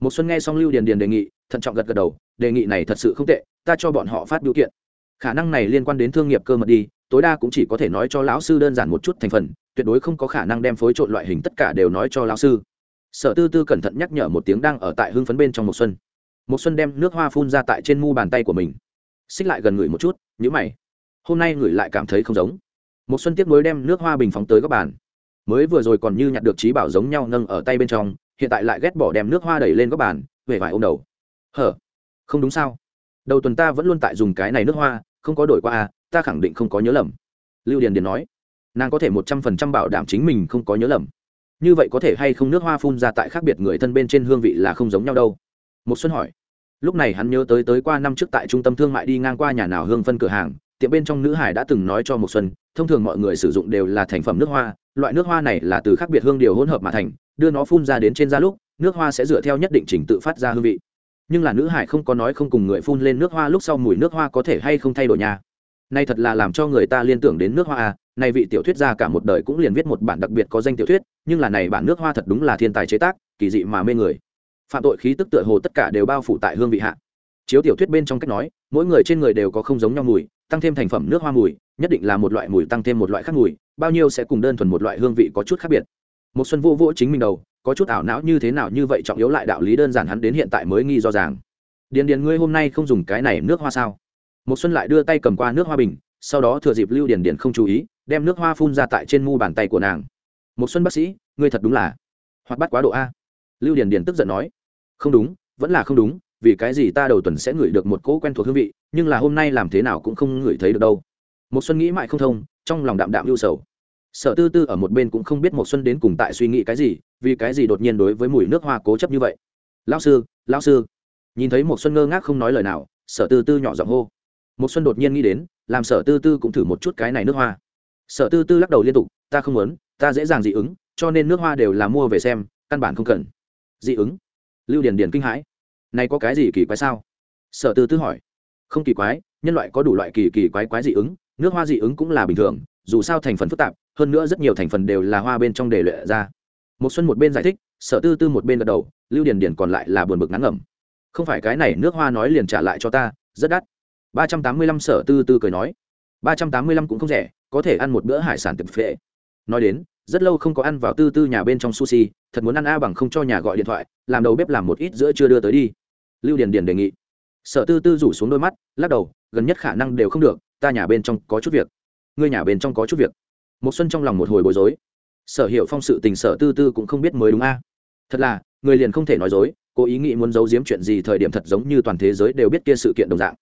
Một xuân nghe xong lưu điền điền đề nghị, thận trọng gật gật đầu, đề nghị này thật sự không tệ, ta cho bọn họ phát biểu kiện. Khả năng này liên quan đến thương nghiệp cơ mật đi, tối đa cũng chỉ có thể nói cho lão sư đơn giản một chút thành phần, tuyệt đối không có khả năng đem phối trộn loại hình tất cả đều nói cho lão sư sở tư tư cẩn thận nhắc nhở một tiếng đang ở tại hưng phấn bên trong một xuân. Một xuân đem nước hoa phun ra tại trên mu bàn tay của mình. Xích lại gần người một chút nhữ mày. Hôm nay người lại cảm thấy không giống. Một xuân tiếp nối đem nước hoa bình phóng tới các bàn. Mới vừa rồi còn như nhặt được trí bảo giống nhau nâng ở tay bên trong, hiện tại lại ghét bỏ đem nước hoa đẩy lên các bàn về vải ôm đầu. Hở? Không đúng sao? Đầu tuần ta vẫn luôn tại dùng cái này nước hoa, không có đổi qua à ta khẳng định không có nhớ lầm. Lưu điền điền nói. Nàng có thể một trăm phần trăm bảo đảm chính mình không có nhớ lầm như vậy có thể hay không nước hoa phun ra tại khác biệt người thân bên trên hương vị là không giống nhau đâu. Một xuân hỏi. Lúc này hắn nhớ tới tới qua năm trước tại trung tâm thương mại đi ngang qua nhà nào hương phân cửa hàng, tiệm bên trong nữ hải đã từng nói cho một xuân, thông thường mọi người sử dụng đều là thành phẩm nước hoa, loại nước hoa này là từ khác biệt hương điều hỗn hợp mà thành, đưa nó phun ra đến trên da lúc, nước hoa sẽ dựa theo nhất định trình tự phát ra hương vị. Nhưng là nữ hải không có nói không cùng người phun lên nước hoa lúc sau mùi nước hoa có thể hay không thay đổi nhà. nay thật là làm cho người ta liên tưởng đến nước hoa à này vị tiểu thuyết gia cả một đời cũng liền viết một bản đặc biệt có danh tiểu thuyết, nhưng là này bản nước hoa thật đúng là thiên tài chế tác, kỳ dị mà mê người. Phạm tội khí tức tựa hồ tất cả đều bao phủ tại hương vị hạ. Chiếu tiểu thuyết bên trong cách nói, mỗi người trên người đều có không giống nhau mùi, tăng thêm thành phẩm nước hoa mùi, nhất định là một loại mùi tăng thêm một loại khác mùi, bao nhiêu sẽ cùng đơn thuần một loại hương vị có chút khác biệt. Một xuân vô vỗ chính mình đầu, có chút ảo não như thế nào như vậy trọng yếu lại đạo lý đơn giản hắn đến hiện tại mới nghi do ràng. Điền điền ngươi hôm nay không dùng cái này nước hoa sao? Một xuân lại đưa tay cầm qua nước hoa bình, sau đó thừa dịp lưu điền điền không chú ý đem nước hoa phun ra tại trên mu bàn tay của nàng. Một xuân bác sĩ, ngươi thật đúng là hoạt bát quá độ a. Lưu điền điền tức giận nói, không đúng, vẫn là không đúng, vì cái gì ta đầu tuần sẽ ngửi được một cỗ quen thuộc hương vị, nhưng là hôm nay làm thế nào cũng không ngửi thấy được đâu. Một xuân nghĩ mãi không thông, trong lòng đạm đạm lưu sầu. Sở tư tư ở một bên cũng không biết một xuân đến cùng tại suy nghĩ cái gì, vì cái gì đột nhiên đối với mùi nước hoa cố chấp như vậy. Lão sư lão sư. Nhìn thấy một xuân ngơ ngác không nói lời nào, sở tư tư nhỏ giọng hô. Một xuân đột nhiên nghĩ đến, làm sở tư tư cũng thử một chút cái này nước hoa sở tư tư lắc đầu liên tục, ta không muốn, ta dễ dàng dị ứng, cho nên nước hoa đều là mua về xem, căn bản không cần. Dị ứng? Lưu điền điền kinh hãi. Này có cái gì kỳ quái sao? Sở tư tư hỏi. Không kỳ quái, nhân loại có đủ loại kỳ kỳ quái quái dị ứng, nước hoa dị ứng cũng là bình thường, dù sao thành phần phức tạp, hơn nữa rất nhiều thành phần đều là hoa bên trong để luyện ra. Một xuân một bên giải thích, sở tư tư một bên gật đầu, lưu điền điền còn lại là buồn bực ngắn ngẩm. Không phải cái này nước hoa nói liền trả lại cho ta, rất đắt. Ba trăm tám mươi lăm sở tư tư cười nói. Ba trăm tám mươi lăm cũng không rẻ có thể ăn một bữa hải sản tiệp phệ. Nói đến, rất lâu không có ăn vào tư tư nhà bên trong sushi, thật muốn ăn a bằng không cho nhà gọi điện thoại, làm đầu bếp làm một ít giữa chưa đưa tới đi. Lưu điền điền đề nghị. Sở tư tư rủ xuống đôi mắt, lắc đầu, gần nhất khả năng đều không được, ta nhà bên trong có chút việc. Ngươi nhà bên trong có chút việc. Một xuân trong lòng một hồi bối rối. Sở hiệu phong sự tình sở tư tư cũng không biết mới đúng a. Thật là, người liền không thể nói dối Cô ý nghĩ muốn giấu giếm chuyện gì thời điểm thật giống như toàn thế giới đều biết kia sự kiện đồng dạng.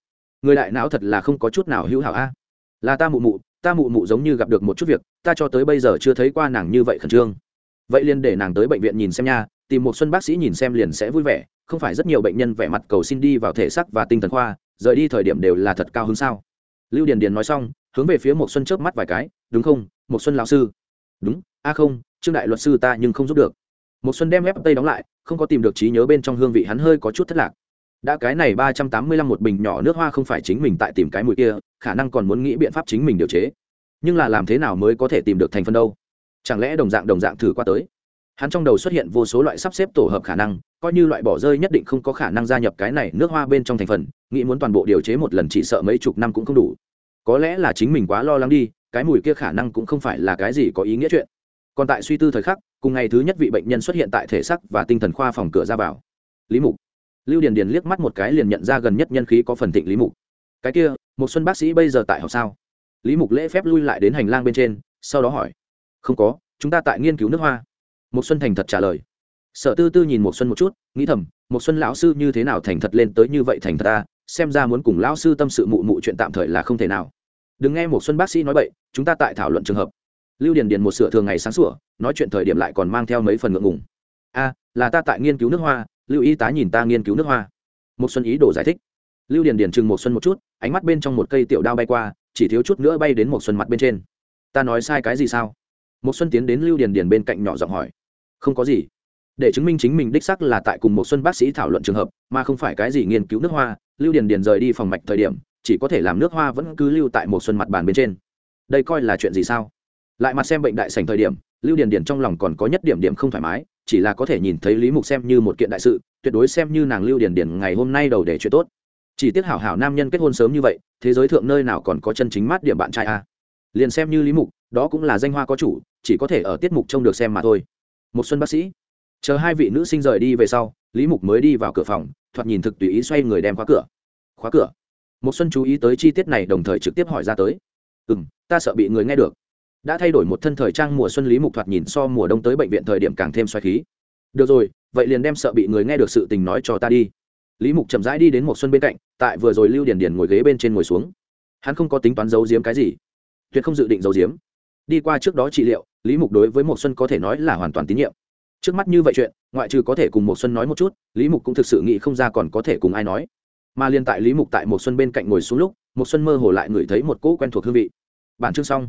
Người đại não thật là không có chút nào hữu hảo a. Là ta mụ mụ ta mụ mụ giống như gặp được một chút việc, ta cho tới bây giờ chưa thấy qua nàng như vậy khẩn trương. Vậy liền để nàng tới bệnh viện nhìn xem nha, tìm một xuân bác sĩ nhìn xem liền sẽ vui vẻ, không phải rất nhiều bệnh nhân vẻ mặt cầu xin đi vào thể xác và tinh thần khoa, rời đi thời điểm đều là thật cao hứng sao? Lưu điền điền nói xong, hướng về phía một xuân chớp mắt vài cái, đúng không, một xuân lão sư? Đúng, a không, trương đại luật sư ta nhưng không giúp được. Một xuân đem ép tây đóng lại, không có tìm được trí nhớ bên trong hương vị, hắn hơi có chút thất lạc đã cái này ba trăm tám mươi lăm một bình nhỏ nước hoa không phải chính mình tại tìm cái mùi kia, khả năng còn muốn nghĩ biện pháp chính mình điều chế. Nhưng là làm thế nào mới có thể tìm được thành phần đâu? Chẳng lẽ đồng dạng đồng dạng thử qua tới? Hắn trong đầu xuất hiện vô số loại sắp xếp tổ hợp khả năng, coi như loại bỏ rơi nhất định không có khả năng gia nhập cái này nước hoa bên trong thành phần, nghĩ muốn toàn bộ điều chế một lần chỉ sợ mấy chục năm cũng không đủ. Có lẽ là chính mình quá lo lắng đi, cái mùi kia khả năng cũng không phải là cái gì có ý nghĩa chuyện. Còn tại suy tư thời khắc, cùng ngày thứ nhất vị bệnh nhân xuất hiện tại thể sắc và tinh thần khoa phòng cửa ra vào. Lý mục lưu điền điền liếc mắt một cái liền nhận ra gần nhất nhân khí có phần thịnh lý mục. Cái kia, một xuân bác sĩ bây giờ tại học sao? Lý mục lễ phép lui lại đến hành lang bên trên, sau đó hỏi. Không có, chúng ta tại nghiên cứu nước hoa. Một xuân thành thật trả lời. Sở tư tư nhìn một xuân một chút, nghĩ thầm, một xuân lão sư như thế nào thành thật lên tới như vậy thành thật ta xem ra muốn cùng lão sư tâm sự mụ mụ chuyện tạm thời là không thể nào. Đừng nghe một xuân bác sĩ nói vậy chúng ta tại thảo luận trường hợp. Lưu điền điền một sửa thường ngày sáng sủa, nói chuyện thời điểm lại còn mang theo mấy phần ngượng ngùng. A là ta tại nghiên cứu nước hoa lưu y tá nhìn ta nghiên cứu nước hoa. Một xuân ý đồ giải thích. Lưu điền điền chừng một xuân một chút, ánh mắt bên trong một cây tiểu đao bay qua, chỉ thiếu chút nữa bay đến một xuân mặt bên trên. Ta nói sai cái gì sao? Một xuân tiến đến lưu điền điền bên cạnh nhỏ giọng hỏi. Không có gì. Để chứng minh chính mình đích xác là tại cùng một xuân bác sĩ thảo luận trường hợp, mà không phải cái gì nghiên cứu nước hoa, lưu điền điền rời đi phòng mạch thời điểm, chỉ có thể làm nước hoa vẫn cứ lưu tại một xuân mặt bàn bên trên. Đây coi là chuyện gì sao? Lại mặt xem bệnh đại sảnh thời điểm, lưu điền điền trong lòng còn có nhất điểm điểm không thoải mái chỉ là có thể nhìn thấy lý mục xem như một kiện đại sự, tuyệt đối xem như nàng lưu điền điền ngày hôm nay đầu để chuyện tốt. Chỉ tiếc hảo hảo nam nhân kết hôn sớm như vậy, thế giới thượng nơi nào còn có chân chính mát điểm bạn trai a liền xem như lý mục, đó cũng là danh hoa có chủ, chỉ có thể ở tiết mục trông được xem mà thôi. Một xuân bác sĩ. Chờ hai vị nữ sinh rời đi về sau, lý mục mới đi vào cửa phòng, thoạt nhìn thực tùy ý xoay người đem khóa cửa. Khóa cửa. Một xuân chú ý tới chi tiết này đồng thời trực tiếp hỏi ra tới. Ừ ta sợ bị người nghe được đã thay đổi một thân thời trang mùa xuân lý mục thoạt nhìn so mùa đông tới bệnh viện thời điểm càng thêm xoay khí. Được rồi, vậy liền đem sợ bị người nghe được sự tình nói cho ta đi. Lý mục chậm rãi đi đến một xuân bên cạnh, tại vừa rồi lưu Điền Điền ngồi ghế bên trên ngồi xuống. Hắn không có tính toán giấu giếm cái gì. Tuyệt không dự định giấu giếm. Đi qua trước đó trị liệu, lý mục đối với một xuân có thể nói là hoàn toàn tín nhiệm. Trước mắt như vậy chuyện, ngoại trừ có thể cùng một xuân nói một chút, lý mục cũng thực sự nghĩ không ra còn có thể cùng ai nói. Mà liên tại lý mục tại một xuân bên cạnh ngồi xuống lúc, một xuân mơ hồ lại ngửi thấy một cỗ quen thuộc hương vị. Bản chương xong.